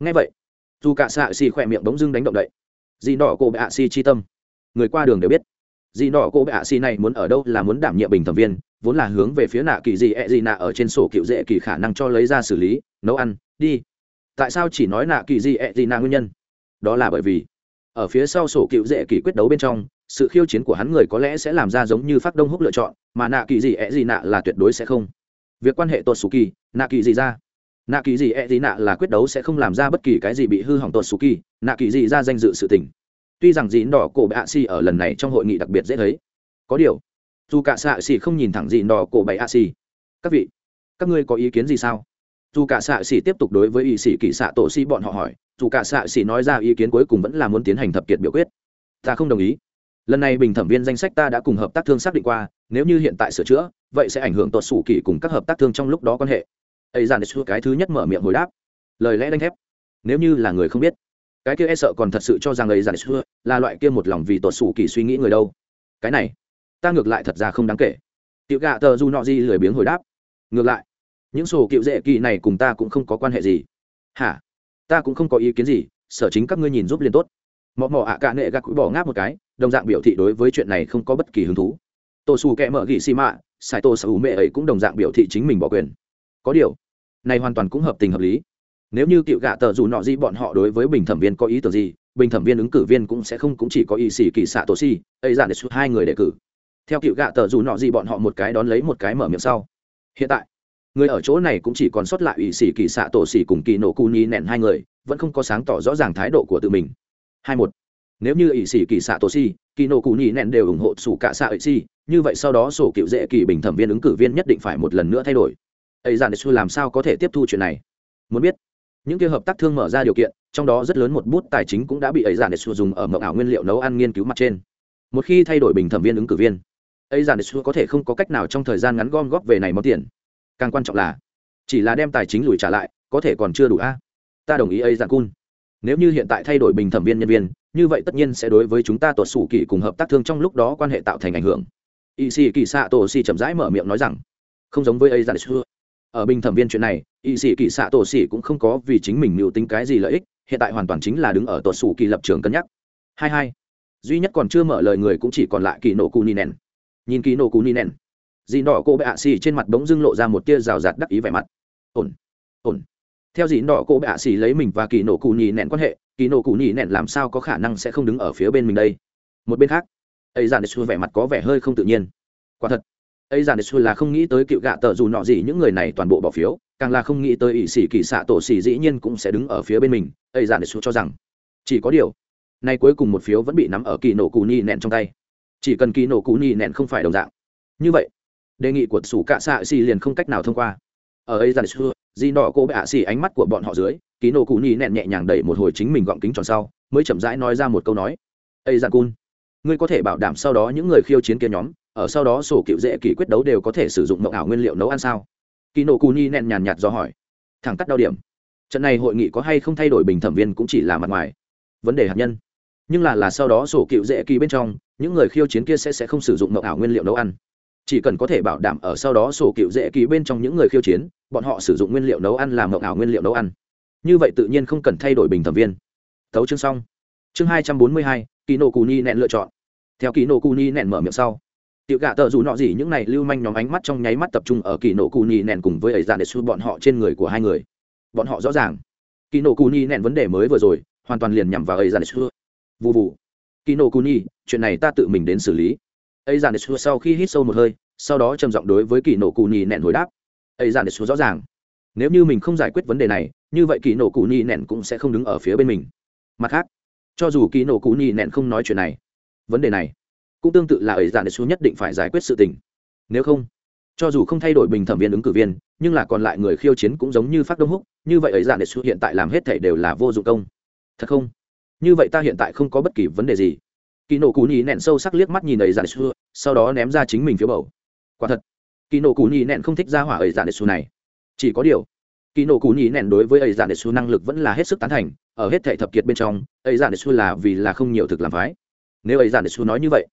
Ngay vậy, dù cả xạ xỉ khỏe miệng bỗng dưng đánh động đậy. Dì nọ cô bệ ạ chi tâm. Người qua đường đều biết, dì nọ cô bệ ạ này muốn ở đâu là muốn đảm nhiệm bình thẩm viên, vốn là hướng về phía nạ kỳ gì ẹ dị nạ ở trên sổ cựu dễ kỳ khả năng cho lấy ra xử lý, nấu ăn, đi. Tại sao chỉ nói nạ kỳ gì ẹ dị nạ nguyên nhân? Đó là bởi vì, ở phía sau sổ cựu dễ kỳ quyết đấu bên trong, sự khiêu chiến của hắn người có lẽ sẽ làm ra giống như phát đông húc lựa chọn, mà nạ kỳ gì ẹ gì nạ là tuyệt đối sẽ không. Việc quan hệ tuột sù kỳ nạ kỳ gì ra. Nạ kỳ gì e gì nạ là quyết đấu sẽ không làm ra bất kỳ cái gì bị hư hỏng tột sù kỳ nạ kỳ gì ra danh dự sự tình. Tuy rằng dịn đỏ cổ bệ hạ si ở lần này trong hội nghị đặc biệt dễ thấy. Có điều, dù cả xạ xì không nhìn thẳng dịn đỏ cổ bệ hạ si các vị, các ngươi có ý kiến gì sao? Dù cả xạ xỉ tiếp tục đối với y sĩ kỳ xạ tổ xỉ bọn họ hỏi, dù cả xạ xỉ nói ra ý kiến cuối cùng vẫn là muốn tiến hành thập kiệt biểu quyết. Ta không đồng ý. Lần này bình thẩm viên danh sách ta đã cùng hợp tác thương xác định qua, nếu như hiện tại sửa chữa, vậy sẽ ảnh hưởng tuột sủ kỳ cùng các hợp tác thương trong lúc đó quan hệ. Ấy dàn xua cái thứ nhất mở miệng hồi đáp. Lời lẽ đánh thép. Nếu như là người không biết, cái kia e sợ còn thật sự cho rằng ấy dàn xua là loại kia một lòng vì tuột sủ kỳ suy nghĩ người đâu. Cái này, ta ngược lại thật ra không đáng kể. Tiểu gạ tờ du nọ di lười biếng hồi đáp. Ngược lại những sổ cựu dễ kỳ này cùng ta cũng không có quan hệ gì. Hả? Ta cũng không có ý kiến gì, sở chính các ngươi nhìn giúp liền tốt. Mọ mọ ạ à cả nệ gạc bỏ ngáp một cái, đồng dạng biểu thị đối với chuyện này không có bất kỳ hứng thú. Tổ xù kẹ mở gỉ xi mạ sai tô sở hữu mẹ ấy cũng đồng dạng biểu thị chính mình bỏ quyền. Có điều, này hoàn toàn cũng hợp tình hợp lý. Nếu như cựu gạ tờ dù nọ gì bọn họ đối với bình thẩm viên có ý tưởng gì, bình thẩm viên ứng cử viên cũng sẽ không cũng chỉ có ý xỉ kỳ xạ tổ si ấy giả để suốt hai người đề cử. Theo cựu gạ tờ dù nọ gì bọn họ một cái đón lấy một cái mở miệng sau. Hiện tại người ở chỗ này cũng chỉ còn sót lại ủy sĩ kỳ xạ tổ xỉ cùng kỳ nổ cu ni nẹn hai người, vẫn không có sáng tỏ rõ ràng thái độ của tự mình. Hai một, nếu như ỷ sĩ kỳ xạ tổ si kỳ nổ cụ nhị nẹn đều ủng hộ sủ cả xạ ủy si như vậy sau đó sổ cựu dễ kỳ bình thẩm viên ứng cử viên nhất định phải một lần nữa thay đổi. Ấy dàn xu làm sao có thể tiếp thu chuyện này? Muốn biết. Những kia hợp tác thương mở ra điều kiện, trong đó rất lớn một bút tài chính cũng đã bị ấy dàn xu dùng ở mậu ảo nguyên liệu nấu ăn nghiên cứu mặt trên. Một khi thay đổi bình thẩm viên ứng cử viên, ấy dàn xu có thể không có cách nào trong thời gian ngắn gom góp về này món tiền càng quan trọng là, chỉ là đem tài chính lùi trả lại, có thể còn chưa đủ a. Ta đồng ý ấy dạng cun. Nếu như hiện tại thay đổi bình thẩm viên nhân viên, như vậy tất nhiên sẽ đối với chúng ta tuột sủ kỳ cùng hợp tác thương trong lúc đó quan hệ tạo thành ảnh hưởng. Y sĩ kỳ xạ tổ xì chậm rãi mở miệng nói rằng, không giống với ấy dạng xưa. Ở bình thẩm viên chuyện này y sĩ kỳ xạ tổ xì cũng không có vì chính mình mưu tính cái gì lợi ích, hiện tại hoàn toàn chính là đứng ở tuột sủ kỳ lập trường cân nhắc. Hai hai. Duy nhất còn chưa mở lời người cũng chỉ còn lại kỳ nổ cù ni nèn nhìn kỳ nổ cù ni nèn dì đỏ cô bệ ạ xì trên mặt bỗng dưng lộ ra một tia rào rạt đắc ý vẻ mặt. Ổn ổn. Theo dì đỏ cô bệ ạ xì lấy mình và kỳ nổ cụ nhì nẹn quan hệ, kỳ nổ cụ nhì nẹn làm sao có khả năng sẽ không đứng ở phía bên mình đây? Một bên khác ấy dàn xu vẻ mặt có vẻ hơi không tự nhiên. Quả thật ấy dàn xu là không nghĩ tới cựu gạ tờ dù nọ gì những người này toàn bộ bỏ phiếu, càng là không nghĩ tới ỷ sĩ kỳ xạ tổ xỉ dĩ nhiên cũng sẽ đứng ở phía bên mình ấy dàn xu cho rằng. Chỉ có điều, nay cuối cùng một phiếu vẫn bị nắm ở kỳ nổ cụ nhì nẹn trong tay. Chỉ cần kỳ nổ cụ nhì nẹn không phải đồng dạng. Như vậy đề nghị của sủ cạ xạ xì liền không cách nào thông qua. Ở ấy giản xưa, di nọ cô bệ ạ xì ánh mắt của bọn họ dưới, ký nổ cụ nhi nẹn nhẹ nhàng đẩy một hồi chính mình gọng kính tròn sau, mới chậm rãi nói ra một câu nói. Ấy giản cun, ngươi có thể bảo đảm sau đó những người khiêu chiến kia nhóm, ở sau đó sổ cựu dễ kỳ quyết đấu đều có thể sử dụng mộng ảo nguyên liệu nấu ăn sao? Kỳ nổ cù nhi nẹn nhàn nhạt do hỏi. Thẳng tắt đau điểm. Trận này hội nghị có hay không thay đổi bình thẩm viên cũng chỉ là mặt ngoài. Vấn đề hạt nhân. Nhưng là là sau đó sổ cựu dễ kỳ bên trong, những người khiêu chiến kia sẽ sẽ không sử dụng mộng ảo nguyên liệu nấu ăn chỉ cần có thể bảo đảm ở sau đó sổ cựu dễ kỳ bên trong những người khiêu chiến, bọn họ sử dụng nguyên liệu nấu ăn làm mộng ảo nguyên liệu nấu ăn. Như vậy tự nhiên không cần thay đổi bình thẩm viên. Tấu chương xong. Chương hai trăm bốn mươi hai kỳ nổ cù ni nẹn lựa chọn. Theo kỳ nổ cù ni nẹn mở miệng sau, tiểu gạ tờ dù nọ gì những này lưu manh nhóm ánh mắt trong nháy mắt tập trung ở kỳ nổ cù ni nẹn cùng với ấy dàn để xu bọn họ trên người của hai người. Bọn họ rõ ràng kỳ nổ cù ni nẹn vấn đề mới vừa rồi, hoàn toàn liền nhằm vào ấy dàn để xu. Vụ vụ kỳ nổ cù ni chuyện này ta tự mình đến xử lý ấy dàn xua sau khi hít sâu một hơi, sau đó trầm giọng đối với kỳ nổ cụ nhì nẹn hồi đáp. Ấy dàn xua rõ ràng, nếu như mình không giải quyết vấn đề này, như vậy kỳ nổ cụ nhì nẹn cũng sẽ không đứng ở phía bên mình. Mặt khác, cho dù kỳ nổ cụ nhì nẹn không nói chuyện này, vấn đề này cũng tương tự là ấy dàn xua xuống nhất định phải giải quyết sự tình. Nếu không, cho dù không thay đổi bình thẩm viên ứng cử viên, nhưng là còn lại người khiêu chiến cũng giống như phát đông húc, như vậy ấy dàn xua hiện tại làm hết thể đều là vô dụng công. Thật không? Như vậy ta hiện tại không có bất kỳ vấn đề gì kỳ nổ cú nhì nẹn sâu sắc liếc mắt nhìn ấy giản xưa sau đó ném ra chính mình phiếu bầu. Quả thật, kỳ nổ cú nhì nẹn không thích ra hỏa ấy giản xu này. Chỉ có điều, kỳ nổ cú nhì nẹn đối với ấy giản xu năng lực vẫn là hết sức tán thành, ở hết thể thập kiệt bên trong, ấy giản xu là vì là không nhiều thực làm phái. Nếu ấy giản xu nói như vậy,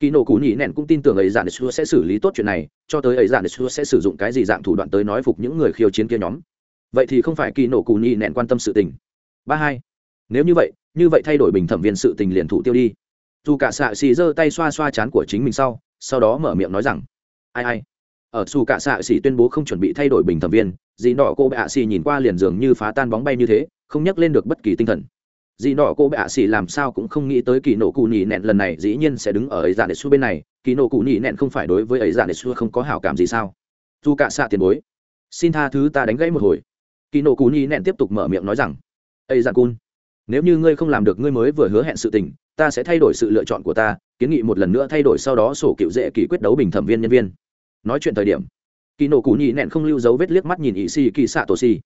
kỳ nổ cú nhì nẹn cũng tin tưởng ấy giản xu sẽ xử lý tốt chuyện này, cho tới ấy giản xu sẽ sử dụng cái gì dạng thủ đoạn tới nói phục những người khiêu chiến kia nhóm. Vậy thì không phải kỳ nổ cú nhị nẹn quan tâm sự tình. Ba hai, nếu như vậy như vậy thay đổi bình thẩm viên sự tình liền thủ tiêu đi dù cả xạ xì giơ tay xoa xoa chán của chính mình sau sau đó mở miệng nói rằng, ai ai. Ở xù cả xạ xỉ tuyên bố không chuẩn bị thay đổi bình thẩm viên, dì nọ cô bạ xì xỉ nhìn qua liền dường như phá tan bóng bay như thế, không nhắc lên được bất kỳ tinh thần. Dì nọ cô bạ xì xỉ làm sao cũng không nghĩ tới kỳ nổ cụ nhị nẹn lần này dĩ nhiên sẽ đứng ở ấy giả đệ su bên này, kỳ nổ cụ nhị nẹn không phải đối với ấy giả đệ su không có hảo cảm gì sao? Dù cả xạ tiền bối, xin tha thứ ta đánh gãy một hồi. Kỳ nổ cụ nhị nẹn tiếp tục mở miệng nói rằng, ấy giả cun, nếu như ngươi không làm được ngươi mới vừa hứa hẹn sự tình ta sẽ thay đổi sự lựa chọn của ta, kiến nghị một lần nữa thay đổi sau đó sổ cựu dễ kỳ quyết đấu bình thẩm viên nhân viên. Nói chuyện thời điểm kỳ nổ cù nhì nẹn không lưu dấu vết liếc mắt nhìn ỵ xì kỳ xạ tổ xì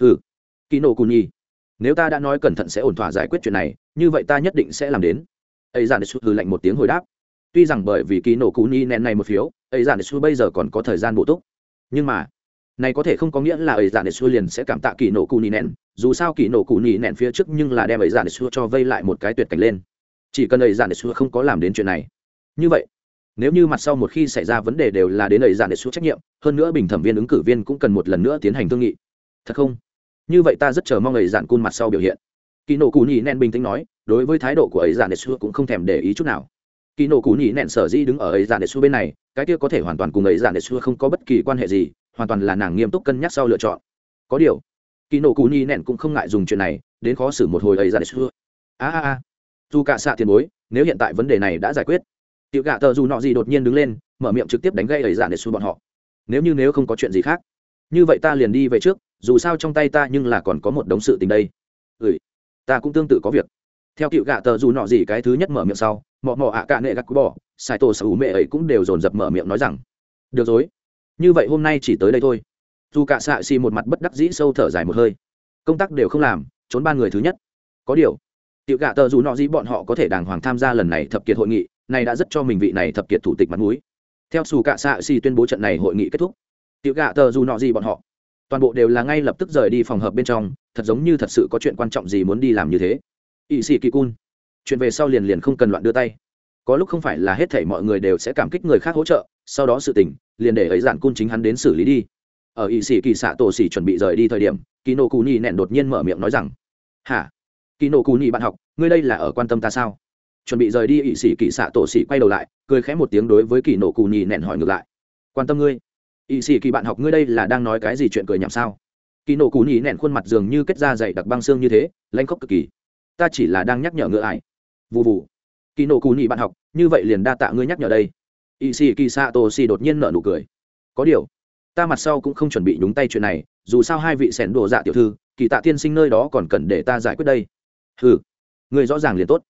ừ kỳ nổ cù nhì nếu ta đã nói cẩn thận sẽ ổn thỏa giải quyết chuyện này, như vậy ta nhất định sẽ làm đến. Ấy giản su hừ lạnh một tiếng hồi đáp. Tuy rằng bởi vì kỳ nổ cù nhì nẹn này một phiếu, ấy giản su bây giờ còn có thời gian bổ túc. Nhưng mà, này có thể không có nghĩa là ấy giản su liền sẽ cảm tạ kỳ nổ cù nhì nẹn, dù sao kỳ nổ cù nhì nẹn phía trước nhưng là đem ấy giản su cho vây lại một cái tuyệt cảnh lên chỉ cần ấy giản xua không có làm đến chuyện này. Như vậy, nếu như mặt sau một khi xảy ra vấn đề đều là đến ấy giản để xuống trách nhiệm, hơn nữa bình thẩm viên ứng cử viên cũng cần một lần nữa tiến hành thương nghị. Thật không? Như vậy ta rất chờ mong ấy giản cun mặt sau biểu hiện. Kỳ nổ cù nhị nẹn bình tĩnh nói, đối với thái độ của ấy giản để xuống cũng không thèm để ý chút nào. Kỳ nổ cù nhị nẹn sở dĩ đứng ở ấy giản để xuống bên này, cái kia có thể hoàn toàn cùng ấy giản để xuống không có bất kỳ quan hệ gì, hoàn toàn là nàng nghiêm túc cân nhắc sau lựa chọn. Có điều, kỳ nổ cù nhị nẹn cũng không ngại dùng chuyện này, đến khó xử một hồi ấy giản để xuống a a a dù cả xạ tiền bối, nếu hiện tại vấn đề này đã giải quyết, tiểu gạ tờ dù nọ gì đột nhiên đứng lên, mở miệng trực tiếp đánh gây ấy giả để xui bọn họ. Nếu như nếu không có chuyện gì khác, như vậy ta liền đi về trước, dù sao trong tay ta nhưng là còn có một đống sự tình đây. Ừ ta cũng tương tự có việc. Theo cựu gạ tờ dù nọ gì cái thứ nhất mở miệng sau, mọ mọ ạ cạ nệ gặt cú bỏ sai tổ sở hữu mẹ ấy cũng đều dồn dập mở miệng nói rằng, được rồi, như vậy hôm nay chỉ tới đây thôi. Dù cả xạ xì một mặt bất đắc dĩ sâu thở dài một hơi. Công tác đều không làm, trốn ba người thứ nhất. Có điều tiểu gạ tờ dù nọ gì bọn họ có thể đàng hoàng tham gia lần này thập kiệt hội nghị, này đã rất cho mình vị này thập kiệt thủ tịch mặt mũi. Theo xù cạ xạ xì tuyên bố trận này hội nghị kết thúc, tiểu gạ tờ dù nọ gì bọn họ, toàn bộ đều là ngay lập tức rời đi phòng hợp bên trong, thật giống như thật sự có chuyện quan trọng gì muốn đi làm như thế. Ỵ sĩ kỳ cun, chuyện về sau liền liền không cần loạn đưa tay. Có lúc không phải là hết thảy mọi người đều sẽ cảm kích người khác hỗ trợ, sau đó sự tình, liền để ấy giản cun chính hắn đến xử lý đi. Ở ỵ sĩ kỳ xạ tổ xỉ chuẩn bị rời đi thời điểm kỳ Nô cù Nhi nẹn đột nhiên mở miệng nói rằng, hả? Kỳ nổ cù nhị bạn học, ngươi đây là ở quan tâm ta sao? Chuẩn bị rời đi ỵ sĩ kỳ xạ tổ sĩ quay đầu lại, cười khẽ một tiếng đối với kỳ nổ cù nhị nẹn hỏi ngược lại. Quan tâm ngươi? Ỵ sĩ kỳ bạn học ngươi đây là đang nói cái gì chuyện cười nhảm sao? Kỳ nổ cù nhị nẹn khuôn mặt dường như kết ra dày đặc băng xương như thế, lanh khóc cực kỳ. Ta chỉ là đang nhắc nhở ngựa ải. Vụ vụ kỳ nổ cù nhị bạn học, như vậy liền đa tạ ngươi nhắc nhở đây. Ỵ sĩ kỳ xạ tổ sĩ đột nhiên nở nụ cười. Có điều, ta mặt sau cũng không chuẩn bị nhúng tay chuyện này, dù sao hai vị sẻn đồ dạ tiểu thư, kỳ tạ tiên sinh nơi đó còn cần để ta giải quyết đây ừ người rõ ràng liền tốt.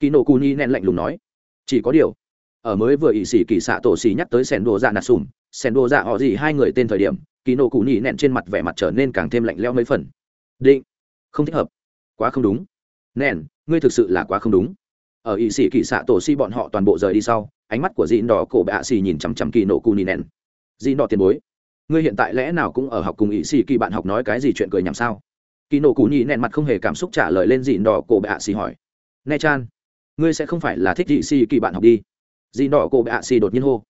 Kỳ nổ cù nhi nén lạnh lùng nói. Chỉ có điều, ở mới vừa ỵ sĩ kỳ xạ tổ xì nhắc tới sẻn đồ dạ nạt sùm sẻn đồ dạ họ gì hai người tên thời điểm kỳ nổ cù nhi nẹn trên mặt vẻ mặt trở nên càng thêm lạnh leo mấy phần. Định, không thích hợp. Quá không đúng. Nẹn ngươi thực sự là quá không đúng. Ở ỵ sĩ kỳ xạ tổ xì bọn họ toàn bộ rời đi sau, ánh mắt của dị đỏ cổ bạ xì nhìn chằm chằm kỳ nổ cù nhi nẹn dị đỏ tiền bối, ngươi hiện tại lẽ nào cũng ở học cùng ỵ sĩ kỳ bạn học nói cái gì chuyện cười nhảm sao? Kỳ nổ cụ nhị nẹn mặt không hề cảm xúc trả lời lên dịn đỏ cổ bệ ạ xì hỏi. Ne chan, ngươi sẽ không phải là thích dị xì kỳ bạn học đi. Dịn đỏ cổ bệ ạ xì đột nhiên hô.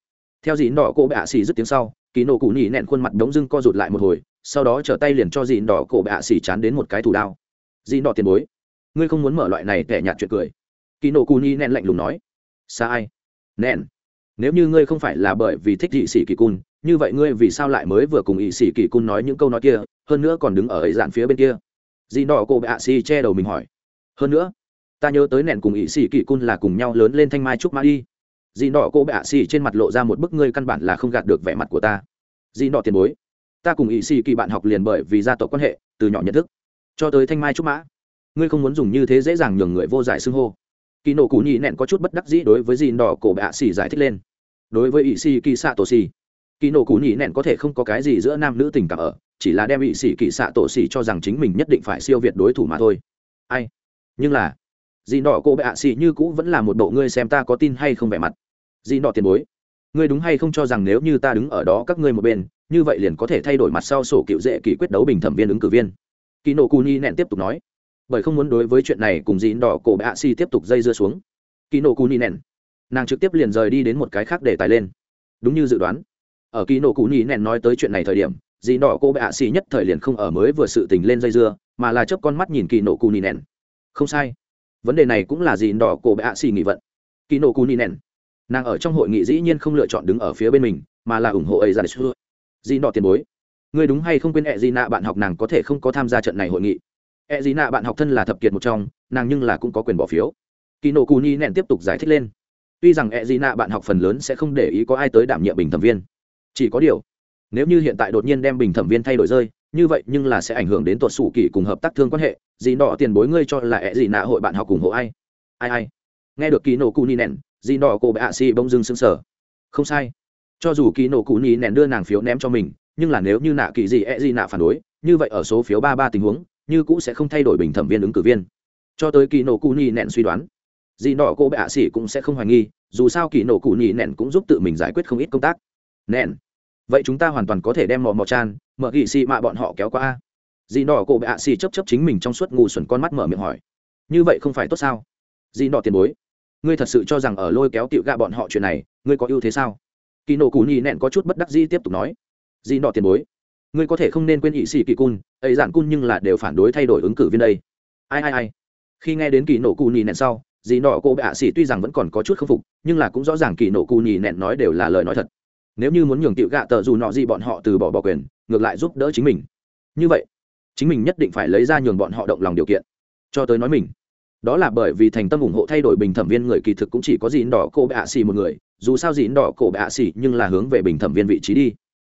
Theo dịn đỏ cổ bệ ạ xì dứt tiếng sau, kỳ nổ cụ nhị nẹn khuôn mặt đống dưng co rụt lại một hồi, sau đó trở tay liền cho dịn đỏ cổ bệ ạ xì chán đến một cái thủ đao. Dịn đỏ tiền bối, ngươi không muốn mở loại này tẻ nhạt chuyện cười. Kỳ nổ cụ nhị nẹn lạnh lùng nói. Sa ai? Nẹn. Nếu như ngươi không phải là bởi vì thích dị sĩ kỳ cun, như vậy ngươi vì sao lại mới vừa cùng ỵ sĩ kỳ cun nói những câu nói kia, hơn nữa còn đứng ở ấy dạn phía bên kia? Dì nọ cô bệ ạ xì che đầu mình hỏi. Hơn nữa, ta nhớ tới nẹn cùng ỵ sĩ kỳ cun là cùng nhau lớn lên thanh mai trúc mã đi. Dì nọ cô bệ ạ xì trên mặt lộ ra một bức ngươi căn bản là không gạt được vẻ mặt của ta. Dì nọ tiền bối, ta cùng ỵ sĩ kỳ bạn học liền bởi vì gia tộc quan hệ, từ nhỏ nhận thức. Cho tới thanh mai trúc mã, ngươi không muốn dùng như thế dễ dàng nhường người vô giải xưng hô. Kỳ nổ cụ nhị nẹn có chút bất đắc dĩ đối với dì nọ cổ bệ ạ xì giải thích lên. Đối với ỵ sĩ kỳ xạ tổ xì kỳ nổ cú nhị nẹn có thể không có cái gì giữa nam nữ tình cảm ở, chỉ là đem bị sĩ kỳ xạ tổ xỉ cho rằng chính mình nhất định phải siêu việt đối thủ mà thôi. Ai? Nhưng là, dì đỏ cô bệ ạ xỉ như cũ vẫn là một bộ ngươi xem ta có tin hay không vẻ mặt. Dì đỏ tiền bối, ngươi đúng hay không cho rằng nếu như ta đứng ở đó các ngươi một bên, như vậy liền có thể thay đổi mặt sau sổ cựu dễ kỳ quyết đấu bình thẩm viên ứng cử viên. Kỳ nổ cù nhi nẹn tiếp tục nói, bởi không muốn đối với chuyện này cùng dì đỏ cổ bệ ạ xỉ tiếp tục dây dưa xuống. Kỳ nổ cù nhi nẹn, nàng trực tiếp liền rời đi đến một cái khác để tài lên. Đúng như dự đoán ở kỳ nổ cụ nhì nẹn nói tới chuyện này thời điểm, dì đỏ cô bệ ạ xì nhất thời liền không ở mới vừa sự tình lên dây dưa, mà là chớp con mắt nhìn kỳ nổ cụ nhì nẹn. Không sai. Vấn đề này cũng là dì đỏ cô bệ ạ xì nghị vận. Kỳ nổ cụ nhì nẹn. Nàng ở trong hội nghị dĩ nhiên không lựa chọn đứng ở phía bên mình, mà là ủng hộ ấy ra xưa dì đỏ tiền bối người đúng hay không quên ẹ dì nạ bạn học nàng có thể không có tham gia trận này hội nghị? Ẹ dì nạ bạn học thân là thập kiệt một trong, nàng nhưng là cũng có quyền bỏ phiếu. Kỳ nổ cù nhi nẹn tiếp tục giải thích lên. Tuy rằng ẹ dì nạ bạn học phần lớn sẽ không để ý có ai tới đảm nhiệm bình thẩm viên chỉ có điều. Nếu như hiện tại đột nhiên đem bình thẩm viên thay đổi rơi, như vậy nhưng là sẽ ảnh hưởng đến tuột sủ kỳ cùng hợp tác thương quan hệ gì nọ tiền bối ngươi cho là ẹ gì nạ hội bạn học cùng hộ ai? Ai ai? Nghe được kỳ nổ cụ ni nèn gì nọ cô bệ ạ xì bông dưng sững sờ. Không sai. Cho dù kỳ nổ cụ ni nèn đưa nàng phiếu ném cho mình, nhưng là nếu như nạ kỳ gì ẹ gì nạ phản đối, như vậy ở số phiếu ba ba tình huống, như cũ sẽ không thay đổi bình thẩm viên ứng cử viên. Cho tới kỳ nổ cụ ni nèn suy đoán gì nọ cô bệ ạ xì cũng sẽ không hoài nghi, dù sao kỳ nổ cụ ni nèn cũng giúp tự mình giải quyết không ít công tác. Nèn vậy chúng ta hoàn toàn có thể đem mò mò chan, mở gị xì mạ bọn họ kéo qua a. Dì đỏ cổ bệ ạ xì chấp chấp chính mình trong suốt ngu xuẩn con mắt mở miệng hỏi. Như vậy không phải tốt sao? Dì đỏ tiền bối, ngươi thật sự cho rằng ở lôi kéo tiệu gạ bọn họ chuyện này, ngươi có ưu thế sao? Kỳ nổ cù nhì nẹn có chút bất đắc dĩ tiếp tục nói. Dì đỏ tiền bối, ngươi có thể không nên quên ỵ sĩ kỳ cun, ấy giản cun nhưng là đều phản đối thay đổi ứng cử viên đây. Ai ai ai? Khi nghe đến kỳ nổ cù nhì nẹn sau, dì đỏ cổ bệ ạ xì tuy rằng vẫn còn có chút k phục, nhưng là cũng rõ ràng kỳ nổ cù nhì nẹn nói đều là lời nói thật nếu như muốn nhường tiểu gạ tờ dù nọ gì bọn họ từ bỏ bỏ quyền, ngược lại giúp đỡ chính mình. Như vậy, chính mình nhất định phải lấy ra nhường bọn họ động lòng điều kiện. Cho tới nói mình. Đó là bởi vì thành tâm ủng hộ thay đổi bình thẩm viên người kỳ thực cũng chỉ có dịn đỏ cổ bệ ạ xì một người, dù sao dịn đỏ cổ bệ ạ xì nhưng là hướng về bình thẩm viên vị trí đi.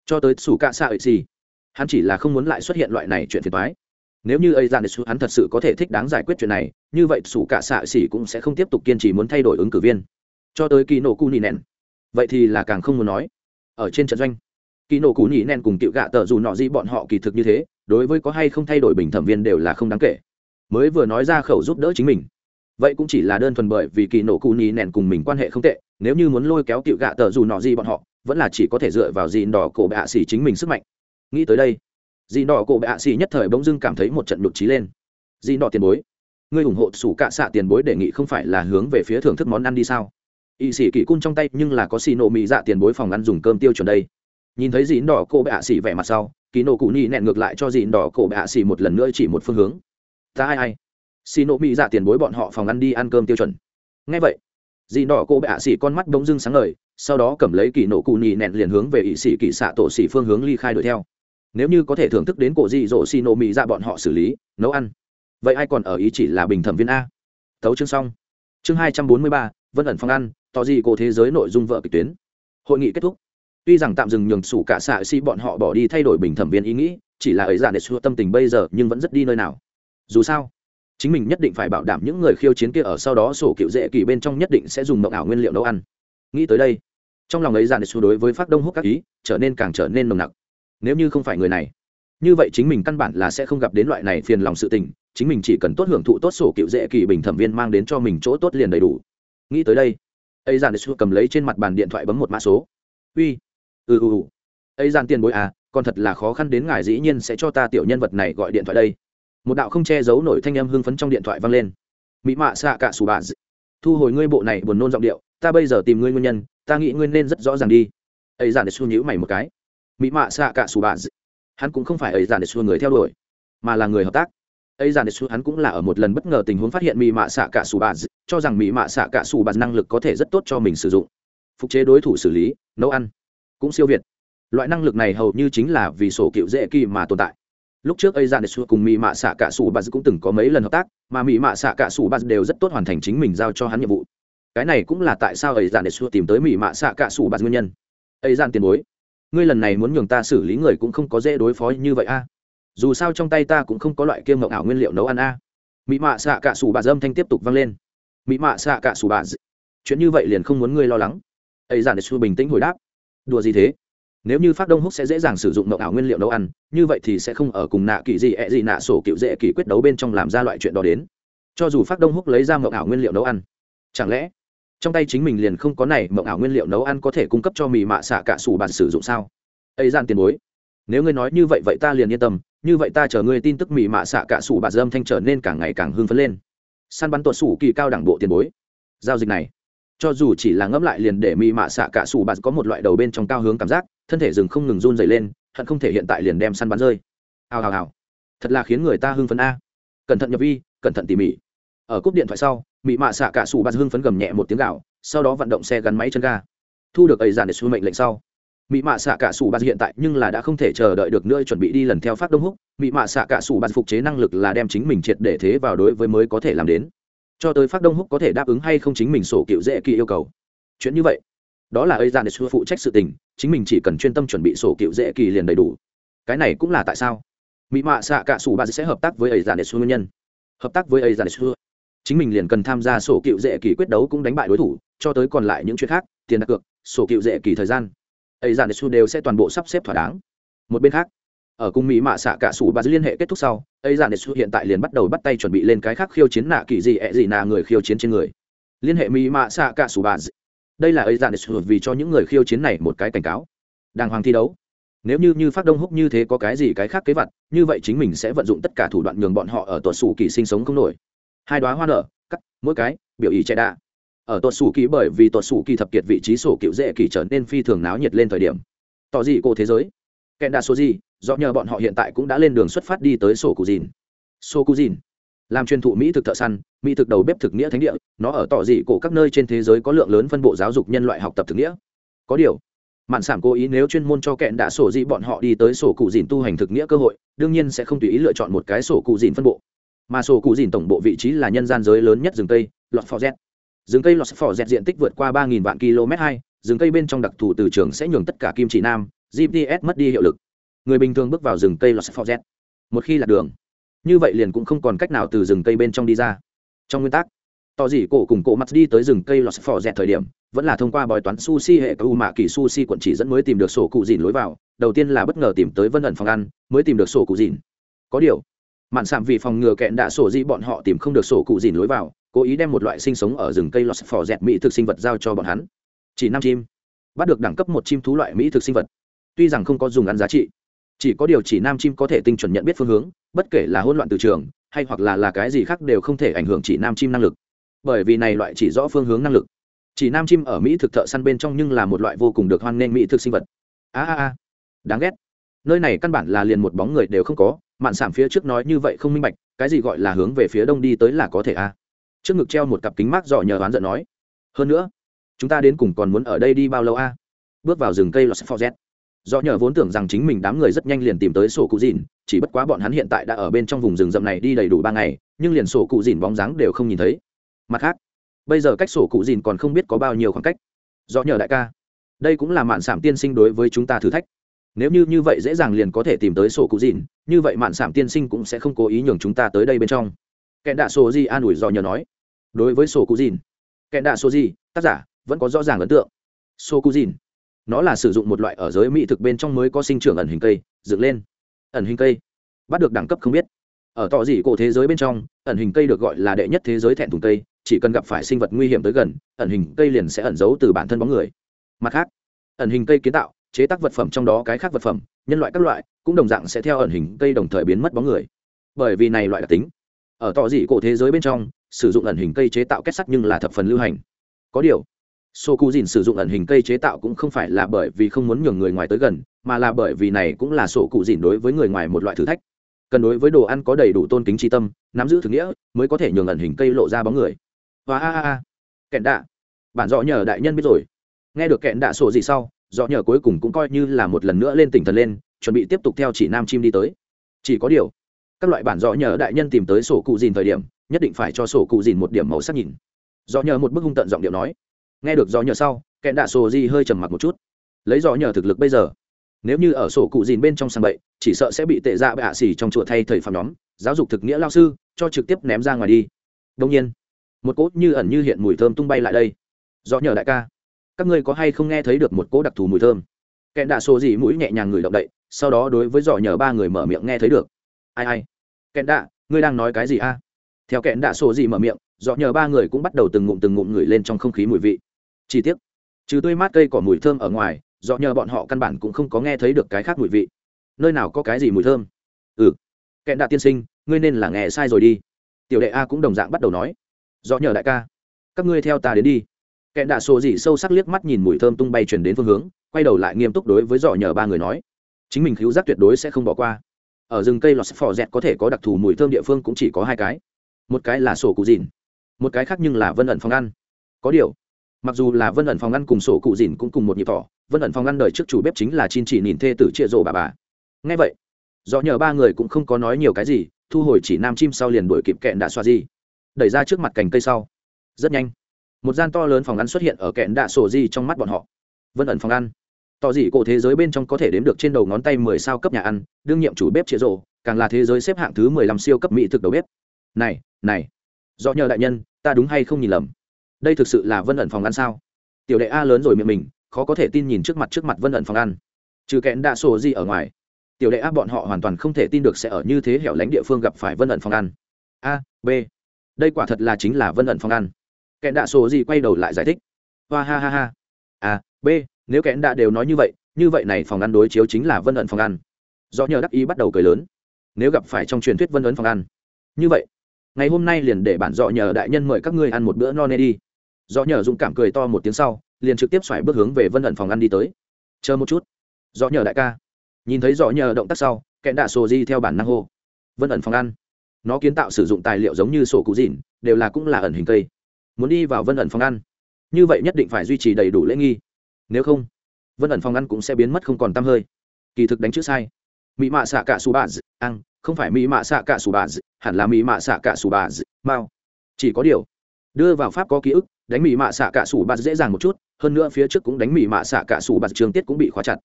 Cho tới sủ cạ xạ ấy xì, hắn chỉ là không muốn lại xuất hiện loại này chuyện phiền toái. Nếu như ấy dàn hắn thật sự có thể thích đáng giải quyết chuyện này, như vậy sủ cạ xạ xì cũng sẽ không tiếp tục kiên trì muốn thay đổi ứng cử viên. Cho tới kỳ nổ cu nị nẹn vậy thì là càng không muốn nói ở trên trận doanh. Kỳ nổ cú nhị nen cùng tiểu gạ tờ dù nọ gì bọn họ kỳ thực như thế, đối với có hay không thay đổi bình thẩm viên đều là không đáng kể. Mới vừa nói ra khẩu giúp đỡ chính mình. Vậy cũng chỉ là đơn thuần bởi vì kỳ nổ cú nhị nen cùng mình quan hệ không tệ, nếu như muốn lôi kéo cựu gạ tờ dù nọ gì bọn họ, vẫn là chỉ có thể dựa vào dìn đỏ cổ bệ hạ xỉ chính mình sức mạnh. Nghĩ tới đây, dìn đỏ cổ bệ hạ xỉ nhất thời bỗng dưng cảm thấy một trận nhục trí lên. Dìn đỏ tiền bối, ngươi ủng hộ sủ cạ xạ tiền bối đề nghị không phải là hướng về phía thưởng thức món ăn đi sao? Y sĩ kỳ cung trong tay nhưng là có xì nổ mỹ dạ tiền bối phòng ăn dùng cơm tiêu chuẩn đây. Nhìn thấy dìn đỏ cổ bệ hạ xỉ vẻ mặt sau, kỳ nổ cụ ni nẹn ngược lại cho dìn đỏ cổ bệ hạ xỉ một lần nữa chỉ một phương hướng. Ta ai ai? Xì nổ mỹ dạ tiền bối bọn họ phòng ăn đi ăn cơm tiêu chuẩn. Ngay vậy dì đỏ cô bệ ạ xỉ con mắt bỗng dưng sáng ngời, sau đó cầm lấy kỳ nổ cụ ni nẹn liền hướng về ỵ sĩ kỳ xạ tổ xỉ phương hướng ly khai đuổi theo. Nếu như có thể thưởng thức đến cổ dị dỗ xì nổ mỹ dạ bọn họ xử lý, nấu ăn, vậy ai còn ở ý chỉ là bình thẩm viên a? Thấu chương xong. Chương hai trăm bốn mươi ba, vân ẩn phòng ăn tỏ gì cổ thế giới nội dung vợ kịch tuyến. Hội nghị kết thúc. Tuy rằng tạm dừng nhường sủ cả xạ xi bọn họ bỏ đi thay đổi bình thẩm viên ý nghĩ, chỉ là ấy giả để xua tâm tình bây giờ nhưng vẫn rất đi nơi nào. Dù sao, chính mình nhất định phải bảo đảm những người khiêu chiến kia ở sau đó sổ cựu dễ kỳ bên trong nhất định sẽ dùng mộng ảo nguyên liệu nấu ăn. Nghĩ tới đây, trong lòng ấy giàn xu đối với phát đông hút các ý trở nên càng trở nên nồng nặc. Nếu như không phải người này, như vậy chính mình căn bản là sẽ không gặp đến loại này phiền lòng sự tình, chính mình chỉ cần tốt hưởng thụ tốt sổ cựu dễ kỳ bình thẩm viên mang đến cho mình chỗ tốt liền đầy đủ. Nghĩ tới đây ấy dàn xua cầm lấy trên mặt bàn điện thoại bấm một mã số. Uy ừ ừ ừ. Ấy dàn tiền bối à còn thật là khó khăn đến ngài dĩ nhiên sẽ cho ta tiểu nhân vật này gọi điện thoại đây. Một đạo không che giấu nổi thanh âm hưng phấn trong điện thoại vang lên. Mỹ mạ xạ cả sủ bà thu hồi ngươi bộ này buồn nôn giọng điệu, ta bây giờ tìm ngươi nguyên nhân, ta nghĩ ngươi nên rất rõ ràng đi. Ấy giản để xu nhữ mày một cái. Mỹ mạ xạ cả sủ bà hắn cũng không phải ấy giản để xu người theo đuổi, mà là người hợp tác ấy dàn xu hắn cũng là ở một lần bất ngờ tình huống phát hiện mỹ mạ xạ cả sủ bà cho rằng mỹ mạ xạ cả sủ bà năng lực có thể rất tốt cho mình sử dụng. Phục chế đối thủ xử lý, nấu ăn, cũng siêu việt. Loại năng lực này hầu như chính là vì sổ cựu dễ kỳ mà tồn tại. Lúc trước ấy dàn xu cùng mỹ mạ xạ cả sủ bà cũng từng có mấy lần hợp tác, mà mỹ mạ xạ cả sủ bà đều rất tốt hoàn thành chính mình giao cho hắn nhiệm vụ. Cái này cũng là tại sao ấy dàn xu tìm tới mỹ mạ xạ cả sủ bà nguyên nhân. Ấy dàn tiền bối, ngươi lần này muốn nhường ta xử lý người cũng không có dễ đối phó như vậy a dù sao trong tay ta cũng không có loại kiêm ngộng ảo nguyên liệu nấu ăn a. Mỹ mạ xạ cả sủ bà dâm thanh tiếp tục vang lên. Mỹ mạ xạ cả sủ bà chuyện như vậy liền không muốn ngươi lo lắng. Ấy giản để xua bình tĩnh hồi đáp. Đùa gì thế? Nếu như phát đông húc sẽ dễ dàng sử dụng ngộng ảo nguyên liệu nấu ăn, như vậy thì sẽ không ở cùng nạ kỳ gì, ẹ gì nạ sổ cựu dễ kỳ quyết đấu bên trong làm ra loại chuyện đó đến. Cho dù phát đông húc lấy ra ngộng ảo nguyên liệu nấu ăn, chẳng lẽ trong tay chính mình liền không có này mộng ảo nguyên liệu nấu ăn có thể cung cấp cho mì mạ xạ cả sủ bàn sử dụng sao? Ấy gian tiền bối, nếu ngươi nói như vậy vậy ta liền yên tâm như vậy ta chờ ngươi tin tức mị mạ xạ cả sủ bà dâm thanh trở nên càng ngày càng hưng phấn lên. Săn bắn tuột sủ kỳ cao đẳng bộ tiền bối. Giao dịch này, cho dù chỉ là ngẫm lại liền để mị mạ xạ cả sủ bạn có một loại đầu bên trong cao hướng cảm giác, thân thể rừng không ngừng run dày lên, hận không thể hiện tại liền đem săn bắn rơi. Hào hào hào. Thật là khiến người ta hưng phấn a. Cẩn thận nhập vi, cẩn thận tỉ mỉ. Ở cúp điện thoại sau, mị mạ xạ cả sủ bạt hưng phấn gầm nhẹ một tiếng gạo sau đó vận động xe gắn máy chân ga. Thu được ấy dàn để xu mệnh lệnh sau mị mạ xạ cả sủ bạt hiện tại nhưng là đã không thể chờ đợi được nữa, chuẩn bị đi lần theo phát đông húc. Mị mạ xạ cả sủ bạt phục chế năng lực là đem chính mình triệt để thế vào đối với mới có thể làm đến. Cho tới phát đông húc có thể đáp ứng hay không chính mình sổ cựu dễ kỳ yêu cầu. Chuyện như vậy, đó là ấy giản để phụ trách sự tình, chính mình chỉ cần chuyên tâm chuẩn bị sổ cựu dễ kỳ liền đầy đủ. Cái này cũng là tại sao? Mỹ mạ xạ cả sủ bạt sẽ hợp tác với ấy giản để nguyên nhân. Hợp tác với ấy giản để chính mình liền cần tham gia sổ cựu dễ kỳ quyết đấu cũng đánh bại đối thủ, cho tới còn lại những chuyện khác, tiền đặt cược, sổ cựu dễ kỳ thời gian ấy giản su đều sẽ toàn bộ sắp xếp thỏa đáng. Một bên khác, ở cung mỹ mạ xạ cả sủ bà liên hệ kết thúc sau, ấy giản su hiện tại liền bắt đầu bắt tay chuẩn bị lên cái khác khiêu chiến nạ kỳ gì ẹ gì nà người khiêu chiến trên người. Liên hệ mỹ mạ xạ cả sủ bà đây là ấy su vì cho những người khiêu chiến này một cái cảnh cáo. Đàng hoàng thi đấu. Nếu như như phát đông húc như thế có cái gì cái khác kế vật, như vậy chính mình sẽ vận dụng tất cả thủ đoạn nhường bọn họ ở tuột sủ kỳ sinh sống không nổi. Hai đoá hoa nở, cắt, mỗi cái, biểu ý chạy đạ ở tuột sủ kỳ bởi vì tuột sủ kỳ thập kiệt vị trí sổ cựu dễ kỳ trở nên phi thường náo nhiệt lên thời điểm. Tỏ gì cô thế giới. Kẹn đa số gì, do nhờ bọn họ hiện tại cũng đã lên đường xuất phát đi tới sổ cụ dìn. Sổ cụ dìn, làm truyền thụ mỹ thực thợ săn, mỹ thực đầu bếp thực nghĩa thánh địa, nó ở tỏ dị cổ các nơi trên thế giới có lượng lớn phân bộ giáo dục nhân loại học tập thực nghĩa. Có điều, mạn sản cố ý nếu chuyên môn cho kẹn đã sổ dị bọn họ đi tới sổ cụ dìn tu hành thực nghĩa cơ hội, đương nhiên sẽ không tùy ý lựa chọn một cái sổ cụ dìn phân bộ. Mà sổ cụ dìn tổng bộ vị trí là nhân gian giới lớn nhất rừng tây, lọt phò z rừng cây lọt phò dẹt diện tích vượt qua ba vạn km hai, rừng cây bên trong đặc thù từ trường sẽ nhường tất cả kim chỉ nam gps mất đi hiệu lực. Người bình thường bước vào rừng cây lọt phò dẹt. một khi lạc đường, như vậy liền cũng không còn cách nào từ rừng cây bên trong đi ra. Trong nguyên tắc tỏ gì cổ cùng cổ mặt đi tới rừng cây lọt phò dẹt thời điểm, vẫn là thông qua bói toán sushi hệ u mạ kỳ sushi quận chỉ dẫn mới tìm được sổ cụ dìn lối vào. Đầu tiên là bất ngờ tìm tới vân ẩn phòng ăn, mới tìm được sổ cụ dìn. Có điều, mạn sạm vì phòng ngừa kẹn đã sổ di bọn họ tìm không được sổ cụ dìn lối vào cố ý đem một loại sinh sống ở rừng cây lọt phò dẹt mỹ thực sinh vật giao cho bọn hắn. Chỉ năm chim. Bắt được đẳng cấp một chim thú loại mỹ thực sinh vật. Tuy rằng không có dùng ăn giá trị, chỉ có điều chỉ nam chim có thể tinh chuẩn nhận biết phương hướng, bất kể là hỗn loạn từ trường, hay hoặc là là cái gì khác đều không thể ảnh hưởng chỉ nam chim năng lực. Bởi vì này loại chỉ rõ phương hướng năng lực. Chỉ nam chim ở mỹ thực thợ săn bên trong nhưng là một loại vô cùng được hoan nghênh mỹ thực sinh vật. A a a. Đáng ghét. Nơi này căn bản là liền một bóng người đều không có, mạn sản phía trước nói như vậy không minh bạch, cái gì gọi là hướng về phía đông đi tới là có thể a? Trước ngực treo một cặp kính mát dọ nhờ oán giận nói, hơn nữa, chúng ta đến cùng còn muốn ở đây đi bao lâu a? Bước vào rừng cây los forget. Do nhờ vốn tưởng rằng chính mình đám người rất nhanh liền tìm tới sổ cụ dìn, chỉ bất quá bọn hắn hiện tại đã ở bên trong vùng rừng rậm này đi đầy đủ ba ngày, nhưng liền sổ cụ dìn bóng dáng đều không nhìn thấy. Mặt khác, bây giờ cách sổ cụ dìn còn không biết có bao nhiêu khoảng cách. Do nhờ đại ca, đây cũng là mạn sảm tiên sinh đối với chúng ta thử thách. Nếu như như vậy dễ dàng liền có thể tìm tới sổ cụ dìn, như vậy mạn sảm tiên sinh cũng sẽ không cố ý nhường chúng ta tới đây bên trong kẻ đạ sổ gì an ủi dò nhờ nói, đối với sổ cụ dìn kẻ đạ sổ gì tác giả, vẫn có rõ ràng ấn tượng. Sổ cụ dìn, nó là sử dụng một loại ở giới mỹ thực bên trong mới có sinh trưởng ẩn hình cây, dựng lên. Ẩn hình cây, bắt được đẳng cấp không biết. Ở tọ dị cổ thế giới bên trong, ẩn hình cây được gọi là đệ nhất thế giới thẹn thùng cây, chỉ cần gặp phải sinh vật nguy hiểm tới gần, ẩn hình cây liền sẽ ẩn giấu từ bản thân bóng người. Mặt khác, ẩn hình cây kiến tạo, chế tác vật phẩm trong đó cái khác vật phẩm, nhân loại các loại, cũng đồng dạng sẽ theo ẩn hình cây đồng thời biến mất bóng người. Bởi vì này loại đặc tính ở tỏ dị cổ thế giới bên trong, sử dụng ẩn hình cây chế tạo kết sắt nhưng là thập phần lưu hành. Có điều sô cù dìn sử dụng ẩn hình cây chế tạo cũng không phải là bởi vì không muốn nhường người ngoài tới gần, mà là bởi vì này cũng là sổ cụ dìn đối với người ngoài một loại thử thách. Cần đối với đồ ăn có đầy đủ tôn kính tri tâm, nắm giữ thực nghĩa, mới có thể nhường ẩn hình cây lộ ra bóng người. Và a a a. Kẹn đạ. Bản dọ nhờ đại nhân biết rồi. Nghe được kẹn đạ sổ gì sau dọ nhờ cuối cùng cũng coi như là một lần nữa lên tỉnh thần lên, chuẩn bị tiếp tục theo chỉ nam chim đi tới. Chỉ có điều các loại bản dọ nhờ đại nhân tìm tới sổ cụ dìn thời điểm, nhất định phải cho sổ cụ dìn một điểm màu sắc nhìn. Dọ nhờ một bức hung tận giọng điệu nói. Nghe được dọ nhờ sau, kẹn đạ sổ gì hơi trầm mặc một chút. Lấy dọ nhờ thực lực bây giờ, nếu như ở sổ cụ dìn bên trong sàn bậy, chỉ sợ sẽ bị tệ dạ bệ hạ xỉ trong chùa thay thầy phạm nhóm, giáo dục thực nghĩa lao sư, cho trực tiếp ném ra ngoài đi. Đông nhiên, một cốt như ẩn như hiện mùi thơm tung bay lại đây. Do nhờ đại ca, các ngươi có hay không nghe thấy được một cỗ đặc thù mùi thơm? Kẹn đạ sổ gì mũi nhẹ nhàng người động đậy, sau đó đối với giỏ nhờ ba người mở miệng nghe thấy được. Ai ai kẹn đạ, ngươi đang nói cái gì a? Theo kẹn đạ sổ gì mở miệng dọ nhờ ba người cũng bắt đầu từng ngụm từng ngụm ngửi lên trong không khí mùi vị. Chi tiết trừ tươi mát cây cỏ mùi thơm ở ngoài dọ nhờ bọn họ căn bản cũng không có nghe thấy được cái khác mùi vị. Nơi nào có cái gì mùi thơm? Ừ. Kẹn đạ tiên sinh, ngươi nên là nghe sai rồi đi. Tiểu đệ a cũng đồng dạng bắt đầu nói. Dọ nhờ đại ca, các ngươi theo ta đến đi. Kẹn đạ sổ dị sâu sắc liếc mắt nhìn mùi thơm tung bay chuyển đến phương hướng, quay đầu lại nghiêm túc đối với dọ nhờ ba người nói. Chính mình cứu giác tuyệt đối sẽ không bỏ qua ở rừng cây lọt phò dẹt có thể có đặc thù mùi thơm địa phương cũng chỉ có hai cái. Một cái là sổ cụ dìn, một cái khác nhưng là vân ẩn phòng ăn. Có điều, mặc dù là vân ẩn phòng ăn cùng sổ cụ dìn cũng cùng một nhịp thỏ vân ẩn phòng ăn đời trước chủ bếp chính là chin chỉ nhìn thê tử trịa rộ bà bà. Ngay vậy, do nhờ ba người cũng không có nói nhiều cái gì, thu hồi chỉ nam chim sau liền đuổi kịp kẹn đã xoa di đẩy ra trước mặt cành cây sau. Rất nhanh, một gian to lớn phòng ăn xuất hiện ở kẹn đạ sổ di trong mắt bọn họ. Vân ẩn phòng ăn tỏ dị cổ thế giới bên trong có thể đếm được trên đầu ngón tay mười sao cấp nhà ăn, đương nhiệm chủ bếp chế rộ càng là thế giới xếp hạng thứ mười lăm siêu cấp mỹ thực đầu bếp. Này này, do nhờ đại nhân, ta đúng hay không nhìn lầm? Đây thực sự là vân ẩn phòng ăn sao? Tiểu đệ a lớn rồi miệng mình, khó có thể tin nhìn trước mặt trước mặt vân ẩn phòng ăn. Trừ kẽn đạ sổ gì ở ngoài, tiểu đệ a bọn họ hoàn toàn không thể tin được sẽ ở như thế hẻo lánh địa phương gặp phải vân ẩn phòng ăn. A, b, đây quả thật là chính là vân ẩn phòng ăn. Kẽn đạ sổ gì quay đầu lại giải thích. Hoa ha ha ha. A, b nếu kẽn đã đều nói như vậy như vậy này phòng ăn đối chiếu chính là vân ẩn phòng ăn. Do nhờ đắc ý bắt đầu cười lớn. Nếu gặp phải trong truyền thuyết vân ẩn phòng ăn. Như vậy, ngày hôm nay liền để bản dọ nhờ đại nhân mời các ngươi ăn một bữa no nê đi. Do nhờ dũng cảm cười to một tiếng sau, liền trực tiếp xoài bước hướng về vân ẩn phòng ăn đi tới. Chờ một chút. Do nhờ đại ca. Nhìn thấy dọ nhờ động tác sau, kẽn đạ sổ di theo bản năng hô. Vân ẩn phòng ăn. Nó kiến tạo sử dụng tài liệu giống như sổ cụ dịn, đều là cũng là ẩn hình cây. Muốn đi vào vân ẩn phòng ăn. Như vậy nhất định phải duy trì đầy đủ lễ nghi nếu không, vân ẩn phòng ăn cũng sẽ biến mất không còn t hơi. Kỳ thực đánh chữ sai. Mỹ mạ xạ cả su bà ăn, không phải mỹ mạ xạ cả su bà hẳn là mỹ mạ xạ cả su bà mao chỉ có điều, đưa vào pháp có ký ức, đánh mỹ mạ xạ cả sủ d dễ dàng một chút, hơn nữa phía trước cũng đánh mỹ mạ xạ cả sủ d trường tiết cũng bị khóa chặt.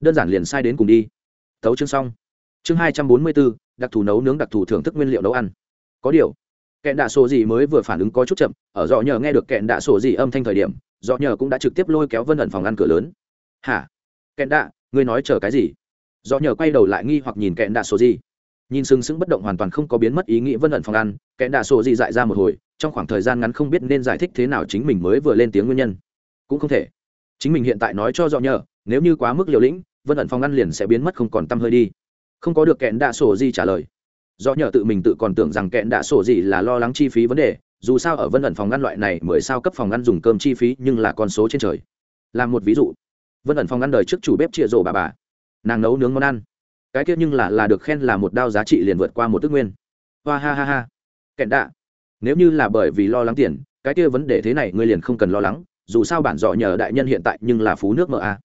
Đơn giản liền sai đến cùng đi. Tấu chương xong. Chương hai trăm bốn mươi bốn đặc thù nấu nướng đặc thù thưởng thức nguyên liệu nấu ăn. Có điều, kẹn đạ sổ gì mới vừa phản ứng có chút chậm, ở dọ nhờ nghe được kẹn đạ sổ gì âm thanh thời điểm do nhờ cũng đã trực tiếp lôi kéo vân ẩn phòng ăn cửa lớn. Hả? Kẹn đạ, ngươi nói chờ cái gì? Do nhờ quay đầu lại nghi hoặc nhìn kẹn đạ sổ gì nhìn sừng sững bất động hoàn toàn không có biến mất ý nghĩ vân ẩn phòng ăn kẹn đạ sổ gì dại ra một hồi, trong khoảng thời gian ngắn không biết nên giải thích thế nào chính mình mới vừa lên tiếng nguyên nhân. Cũng không thể. Chính mình hiện tại nói cho rõ nhờ, nếu như quá mức liều lĩnh, vân ẩn phòng ăn liền sẽ biến mất không còn t hơi đi. Không có được kẹn đạ sổ gì trả lời do nhờ tự mình tự còn tưởng rằng kẹn đã sổ gì là lo lắng chi phí vấn đề, dù sao ở vân ẩn phòng ngăn loại này, mười sao cấp phòng ngăn dùng cơm chi phí nhưng là con số trên trời. Làm một ví dụ, vân ẩn phòng ngăn đời trước chủ bếp chia rổ bà bà. Nàng nấu nướng món ăn. Cái kia nhưng là là được khen là một đao giá trị liền vượt qua một tức nguyên. Hoa ha ha ha. Kẹn đạ nếu như là bởi vì lo lắng tiền, cái kia vấn đề thế này ngươi liền không cần lo lắng, dù sao bản dọ nhờ đại nhân hiện tại nhưng là phú nước mờ a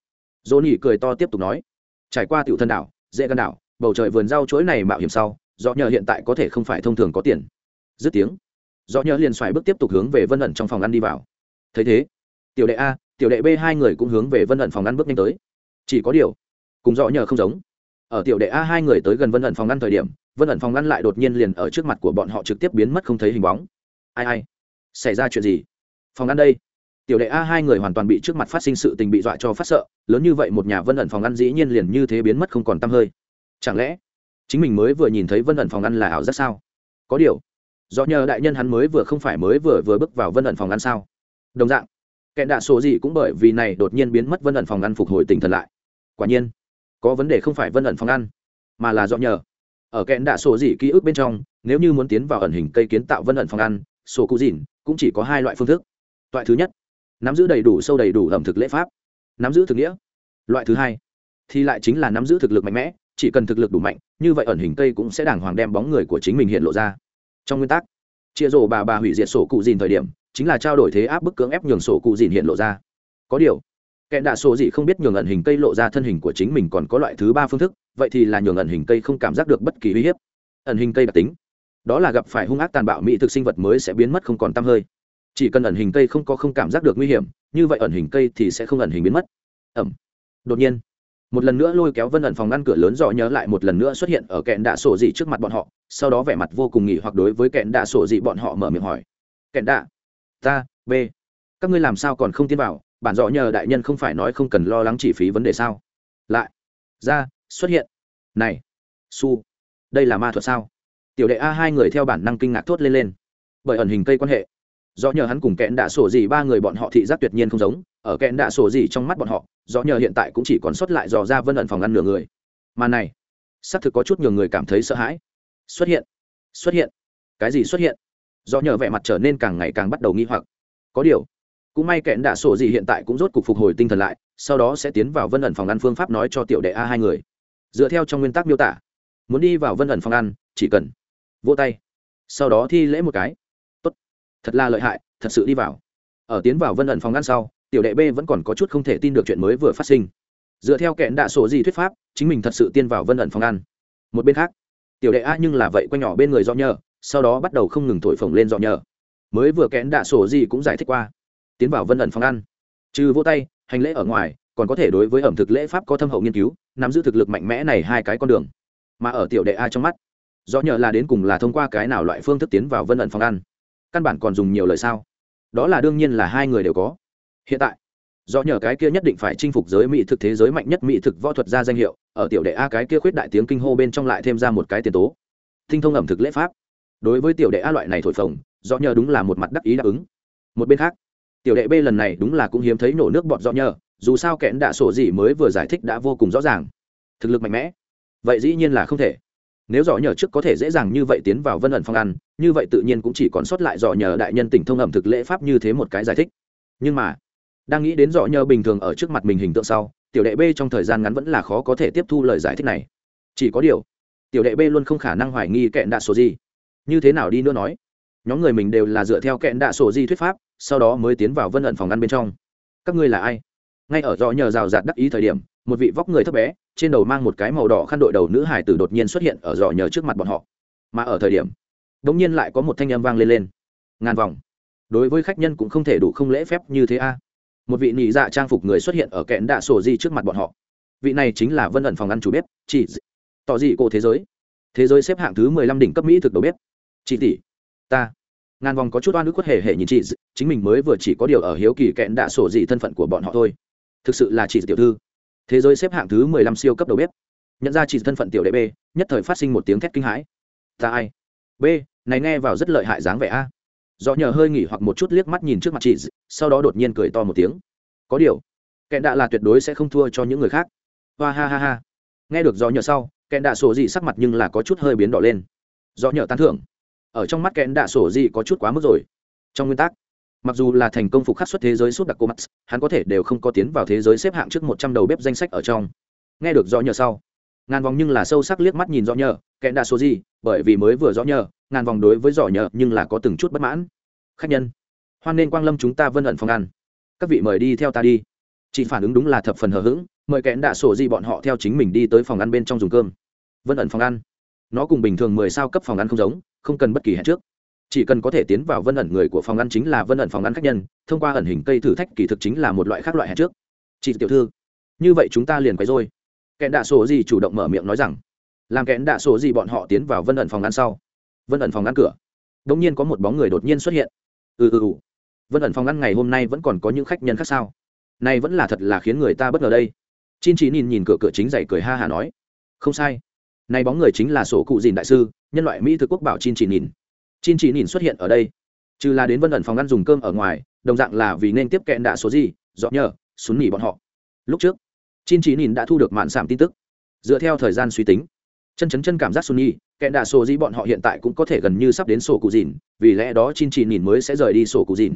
dỗ nỉ cười to tiếp tục nói, trải qua tiểu thân đảo, dễ gần đảo, bầu trời vườn rau chuỗi này mạo hiểm sau do nhờ hiện tại có thể không phải thông thường có tiền. Dứt tiếng do nhờ liền xoài bước tiếp tục hướng về vân ẩn trong phòng ăn đi vào. Thấy thế, tiểu đệ a, tiểu đệ b hai người cũng hướng về vân ẩn phòng ăn bước nhanh tới. Chỉ có điều, cùng rõ nhờ không giống. Ở tiểu đệ a hai người tới gần vân ẩn phòng ăn thời điểm, vân ẩn phòng ăn lại đột nhiên liền ở trước mặt của bọn họ trực tiếp biến mất không thấy hình bóng. Ai ai, xảy ra chuyện gì? Phòng ăn đây. Tiểu đệ a hai người hoàn toàn bị trước mặt phát sinh sự tình bị dọa cho phát sợ, lớn như vậy một nhà vân ẩn phòng ăn dĩ nhiên liền như thế biến mất không còn t hơi. Chẳng lẽ chính mình mới vừa nhìn thấy vân ẩn phòng ăn là ảo giác sao? Có điều, do nhờ đại nhân hắn mới vừa không phải mới vừa vừa bước vào vân ẩn phòng ăn sao? Đồng dạng kẹn đạ số gì cũng bởi vì này đột nhiên biến mất vân ẩn phòng ăn phục hồi tỉnh thần lại. Quả nhiên, có vấn đề không phải vân ẩn phòng ăn, mà là do nhờ. Ở kẽn đạ sổ gì ký ức bên trong, nếu như muốn tiến vào ẩn hình cây kiến tạo vân ẩn phòng ăn, sổ cụ dìn cũng chỉ có hai loại phương thức. Loại thứ nhất, nắm giữ đầy đủ sâu đầy đủ ẩm thực lễ pháp. Nắm giữ thực nghĩa. Loại thứ hai, thì lại chính là nắm giữ thực lực mạnh mẽ chỉ cần thực lực đủ mạnh, như vậy ẩn hình cây cũng sẽ đàng hoàng đem bóng người của chính mình hiện lộ ra. Trong nguyên tắc, chia rổ bà bà hủy diệt sổ cụ dìn thời điểm, chính là trao đổi thế áp bức cưỡng ép nhường sổ cụ dìn hiện lộ ra. Có điều, kẻ đạ sổ dị không biết nhường ẩn hình cây lộ ra thân hình của chính mình còn có loại thứ ba phương thức, vậy thì là nhường ẩn hình cây không cảm giác được bất kỳ uy hiếp. Ẩn hình cây đặc tính, đó là gặp phải hung ác tàn bạo mỹ thực sinh vật mới sẽ biến mất không còn t hơi. Chỉ cần ẩn hình cây không có không cảm giác được nguy hiểm, như vậy ẩn hình cây thì sẽ không ẩn hình biến mất. Ẩm. Đột nhiên một lần nữa lôi kéo vân ẩn phòng ngăn cửa lớn dò nhớ lại một lần nữa xuất hiện ở kẹn đạ sổ dị trước mặt bọn họ, sau đó vẻ mặt vô cùng nghỉ hoặc đối với kẹn đạ sổ dị bọn họ mở miệng hỏi. Kẹn đạ, ta, b, các ngươi làm sao còn không tiến vào? Bản dò nhờ đại nhân không phải nói không cần lo lắng chi phí vấn đề sao? Lại, ra, xuất hiện. Này, su, đây là ma thuật sao? Tiểu đệ a hai người theo bản năng kinh ngạc thốt lên lên. Bởi ẩn hình cây quan hệ do nhờ hắn cùng kẽn đạ sổ gì ba người bọn họ thị giác tuyệt nhiên không giống, ở kẽn đạ sổ gì trong mắt bọn họ, do nhờ hiện tại cũng chỉ còn sót lại dò ra vân ẩn phòng ngăn nửa người. Mà này, xác thực có chút nhiều người cảm thấy sợ hãi. Xuất hiện xuất hiện, cái gì xuất hiện? Do nhờ vẻ mặt trở nên càng ngày càng bắt đầu nghi hoặc. Có điều, cũng may kẽn đạ sổ gì hiện tại cũng rốt cục phục hồi tinh thần lại, sau đó sẽ tiến vào vân ẩn phòng ăn phương pháp nói cho tiểu đệ a hai người. Dựa theo trong nguyên tắc miêu tả, muốn đi vào vân ẩn phòng ăn chỉ cần vỗ tay, sau đó thi lễ một cái thật là lợi hại, thật sự đi vào. Ở tiến vào vân ẩn phòng ăn sau, tiểu đệ b vẫn còn có chút không thể tin được chuyện mới vừa phát sinh. Dựa theo kẽn đạ sổ gì thuyết pháp, chính mình thật sự tiên vào vân ẩn phòng ăn một bên khác, tiểu đệ a nhưng là vậy quanh nhỏ bên người do nhờ, sau đó bắt đầu không ngừng thổi phồng lên do nhờ. Mới vừa kẽn đạ sổ gì cũng giải thích qua, tiến vào vân ẩn phòng ăn trừ vô tay, hành lễ ở ngoài, còn có thể đối với ẩm thực lễ pháp có thâm hậu nghiên cứu, nắm giữ thực lực mạnh mẽ này hai cái con đường. Mà ở tiểu đệ a trong mắt do nhờ là đến cùng là thông qua cái nào loại phương thức tiến vào vân ẩn phòng ăn căn bản còn dùng nhiều lời sao? Đó là đương nhiên là hai người đều có. Hiện tại, do nhờ cái kia nhất định phải chinh phục giới mỹ thực thế giới mạnh nhất mỹ thực võ thuật ra danh hiệu, ở tiểu đệ a cái kia khuyết đại tiếng kinh hô bên trong lại thêm ra một cái tiền tố. Tinh thông ẩm thực lễ pháp. Đối với tiểu đệ a loại này thổi phồng, do nhờ đúng là một mặt đắc ý đáp ứng. Một bên khác, tiểu đệ b lần này đúng là cũng hiếm thấy nổ nước bọt do nhờ, dù sao kẽn đạ sổ gì mới vừa giải thích đã vô cùng rõ ràng. Thực lực mạnh mẽ. Vậy dĩ nhiên là không thể nếu dò nhờ trước có thể dễ dàng như vậy tiến vào vân ẩn phong ăn như vậy tự nhiên cũng chỉ còn sót lại dò nhờ đại nhân tỉnh thông ẩm thực lễ pháp như thế một cái giải thích. Nhưng mà, đang nghĩ đến dò nhờ bình thường ở trước mặt mình hình tượng sau, tiểu đệ b trong thời gian ngắn vẫn là khó có thể tiếp thu lời giải thích này. Chỉ có điều, tiểu đệ b luôn không khả năng hoài nghi kẹn đạ sổ gì. Như thế nào đi nữa nói? Nhóm người mình đều là dựa theo kẹn đạ sổ di thuyết pháp, sau đó mới tiến vào vân ẩn phòng ăn bên trong. Các ngươi là ai? Ngay ở do nhờ rào rạt đắc ý thời điểm một vị vóc người thấp bé, trên đầu mang một cái màu đỏ khăn đội đầu nữ hải tử đột nhiên xuất hiện ở giò nhờ trước mặt bọn họ. Mà ở thời điểm đ ỗ n g nhiên lại có một thanh âm vang lên lên. Ngàn vòng. Đối với khách nhân cũng không thể đủ không lễ phép như thế a. Một vị nị dạ trang phục người xuất hiện ở kẽn đạ sổ di trước mặt bọn họ. Vị này chính là vân ẩn phòng ăn chủ bếp chỉ tỏ dị cô thế giới. Thế giới xếp hạng thứ mười lăm đỉnh cấp mỹ thực đầu bếp. Chị tỷ ta. Ngàn vòng có chút oan ức quất hề hề nhìn chị chính mình mới vừa chỉ có điều ở hiếu kỳ kẹn đạ sổ gì thân phận của bọn họ thôi. Thực sự là chị tiểu thư thế giới xếp hạng thứ mười lăm siêu cấp đầu bếp. Nhận ra chỉ thân phận tiểu đệ b, nhất thời phát sinh một tiếng thét kinh hãi. Ta ai? B, này nghe vào rất lợi hại dáng vẻ a. Do nhờ hơi nghỉ hoặc một chút liếc mắt nhìn trước mặt chị sau đó đột nhiên cười to một tiếng. Có điều, kẹn đạ là tuyệt đối sẽ không thua cho những người khác. Hoa ha ha ha. Nghe được do nhờ sau, kẹn đạ sổ dị sắc mặt nhưng là có chút hơi biến đỏ lên. Do nhờ tán thưởng. Ở trong mắt kẹn đạ sổ dị có chút quá mức rồi. Trong nguyên tắc mặc dù là thành công phục khắc xuất thế giới sút đặc cô mắt hắn có thể đều không có tiến vào thế giới xếp hạng trước một trăm đầu bếp danh sách ở trong. Nghe được do nhờ sau, ngàn vòng nhưng là sâu sắc liếc mắt nhìn rõ nhờ kẹn đa số gì, bởi vì mới vừa rõ nhờ ngàn vòng đối với rõ nhờ nhưng là có từng chút bất mãn. Khách nhân, hoan nên quang lâm chúng ta vân ẩn phòng ăn. Các vị mời đi theo ta đi. Chị phản ứng đúng là thập phần hờ hững, mời kẽn đạ sổ gì bọn họ theo chính mình đi tới phòng ăn bên trong dùng cơm. Vân ẩn phòng ăn. Nó cùng bình thường mười sao cấp phòng ăn không giống, không cần bất kỳ hẹn trước chỉ cần có thể tiến vào vân ẩn người của phòng ăn chính là vân ẩn phòng ăn khách nhân, thông qua ẩn hình cây thử thách kỳ thực chính là một loại khác loại hẹn trước. Chị tiểu thư, như vậy chúng ta liền quay rồi kẽn đạ sổ gì chủ động mở miệng nói rằng, làm kẽn đạ sổ gì bọn họ tiến vào vân ẩn phòng ăn sau. Vân ẩn phòng ăn cửa. Đ ỗ n g nhiên có một bóng người đột nhiên xuất hiện. Ừ ừ ừ. Vân ẩn phòng ăn ngày hôm nay vẫn còn có những khách nhân khác sao? Nay vẫn là thật là khiến người ta bất ngờ đây. Chin chỉ nhìn nhìn cửa cửa chính dậy cười ha hà nói. Không sai. Nay bóng người chính là sổ cụ dìn đại sư, nhân loại mỹ thực quốc bảo chin chỉ nhìn chin chỉ nhìn xuất hiện ở đây. Trừ là đến vân ẩn phòng ăn dùng cơm ở ngoài, đồng dạng là vì nên tiếp kẹn đạ số gì dọn nhờ xuống nghỉ bọn họ. Lúc trước, chin chỉ nhìn đã thu được mạn sảm tin tức. Dựa theo thời gian suy tính, chân chấn chân cảm giác sunny kẹn đạ sổ gì bọn họ hiện tại cũng có thể gần như sắp đến sổ cụ dìn vì lẽ đó chin chỉ nhìn mới sẽ rời đi sổ cụ dìn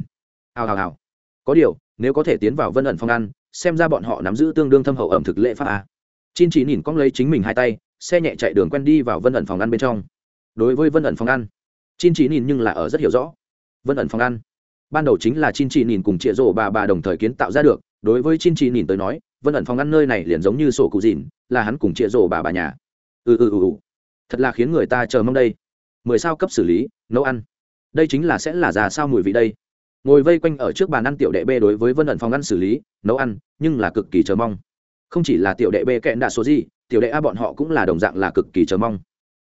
hào hào hào. Có điều, nếu có thể tiến vào vân ẩn phòng ăn, xem ra bọn họ nắm giữ tương đương thâm hậu ẩm thực lễ pháp a à. chin chỉ nhìn cong lấy chính mình hai tay, xe nhẹ chạy đường quen đi vào vân ẩn phòng ăn bên trong. Đối với vân ẩn phòng ăn chin chỉ nhìn nhưng là ở rất hiểu rõ. Vân ẩn phòng ăn. Ban đầu chính là chin chỉ nhìn cùng chịa rổ bà bà đồng thời kiến tạo ra được. Đối với chin chỉ nhìn tới nói, vân ẩn phòng ăn nơi này liền giống như sổ cụ dìn, là hắn cùng chịa rổ bà bà nhà. Ừ ừ ừ ừ. Thật là khiến người ta chờ mong đây. Mười sao cấp xử lý, nấu ăn. Đây chính là sẽ là già sao mùi vị đây. Ngồi vây quanh ở trước bàn ăn tiểu đệ b đối với vân ẩn phòng ăn xử lý, nấu ăn, nhưng là cực kỳ chờ mong. Không chỉ là tiểu đệ b kẹn đạ số gì, tiểu đệ a bọn họ cũng là đồng dạng là cực kỳ chờ mong.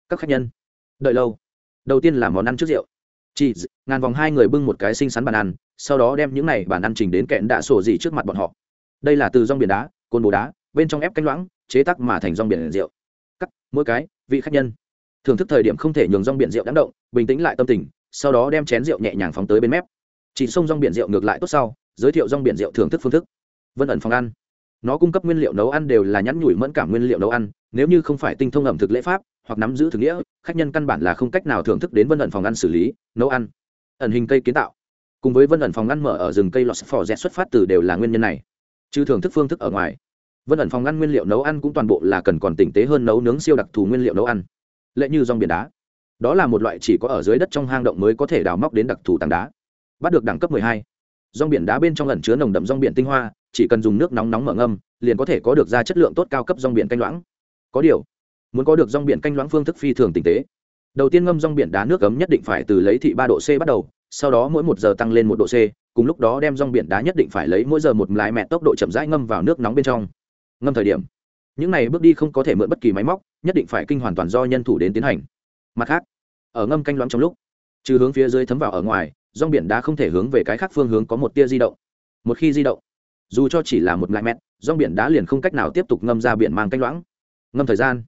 Các khách nhân, đợi lâu đầu tiên là món ăn trước rượu. Chị ngàn vòng hai người bưng một cái xinh xắn bàn ăn, sau đó đem những này bàn ăn trình đến kẹn đạ sổ gì trước mặt bọn họ. Đây là từ rong biển đá, côn bồ đá, bên trong ép canh loãng, chế tắc mà thành rong biển rượu. Cắt, mỗi cái, vị khách nhân. Thưởng thức thời điểm không thể nhường rong biển rượu đáng động, bình tĩnh lại tâm tình, sau đó đem chén rượu nhẹ nhàng phóng tới bên mép. Chỉ xông rong biển rượu ngược lại tốt sau, giới thiệu rong biển rượu thưởng thức phương thức. Vân ẩn phòng ăn. Nó cung cấp nguyên liệu nấu ăn đều là nhắn nhủi mẫn cảm nguyên liệu nấu ăn, nếu như không phải tinh thông ẩm thực lễ pháp hoặc nắm giữ thực nghĩa, khách nhân căn bản là không cách nào thưởng thức đến vân ẩn phòng ăn xử lý, nấu ăn, ẩn hình cây kiến tạo. Cùng với vân ẩn phòng ăn mở ở rừng cây lọt phò rẽ xuất phát từ đều là nguyên nhân này. Chứ thưởng thức phương thức ở ngoài, vân ẩn phòng ăn nguyên liệu nấu ăn cũng toàn bộ là cần còn tinh tế hơn nấu nướng siêu đặc thù nguyên liệu nấu ăn. Lệ như rong biển đá. Đó là một loại chỉ có ở dưới đất trong hang động mới có thể đào móc đến đặc thù tảng đá. Bắt được đẳng cấp 12. rong biển đá bên trong ẩn chứa nồng đậm rong biển tinh hoa, chỉ cần dùng nước nóng nóng mở ngâm, liền có thể có được ra chất lượng tốt cao cấp rong biển canh loãng. Có điều muốn có được rong biển canh loãng phương thức phi thường tinh tế. Đầu tiên ngâm rong biển đá nước cấm nhất định phải từ lấy thị ba độ c bắt đầu, sau đó mỗi một giờ tăng lên một độ c, cùng lúc đó đem rong biển đá nhất định phải lấy mỗi giờ một lái mẹ tốc độ chậm rãi ngâm vào nước nóng bên trong. Ngâm thời điểm, những này bước đi không có thể mượn bất kỳ máy móc, nhất định phải kinh hoàn toàn do nhân thủ đến tiến hành. Mặt khác, ở ngâm canh loãng trong lúc, trừ hướng phía dưới thấm vào ở ngoài, rong biển đá không thể hướng về cái khác phương hướng có một tia di động. Một khi di động, dù cho chỉ là một ngại mét rong biển đá liền không cách nào tiếp tục ngâm ra biển mang canh loãng. Ngâm thời gian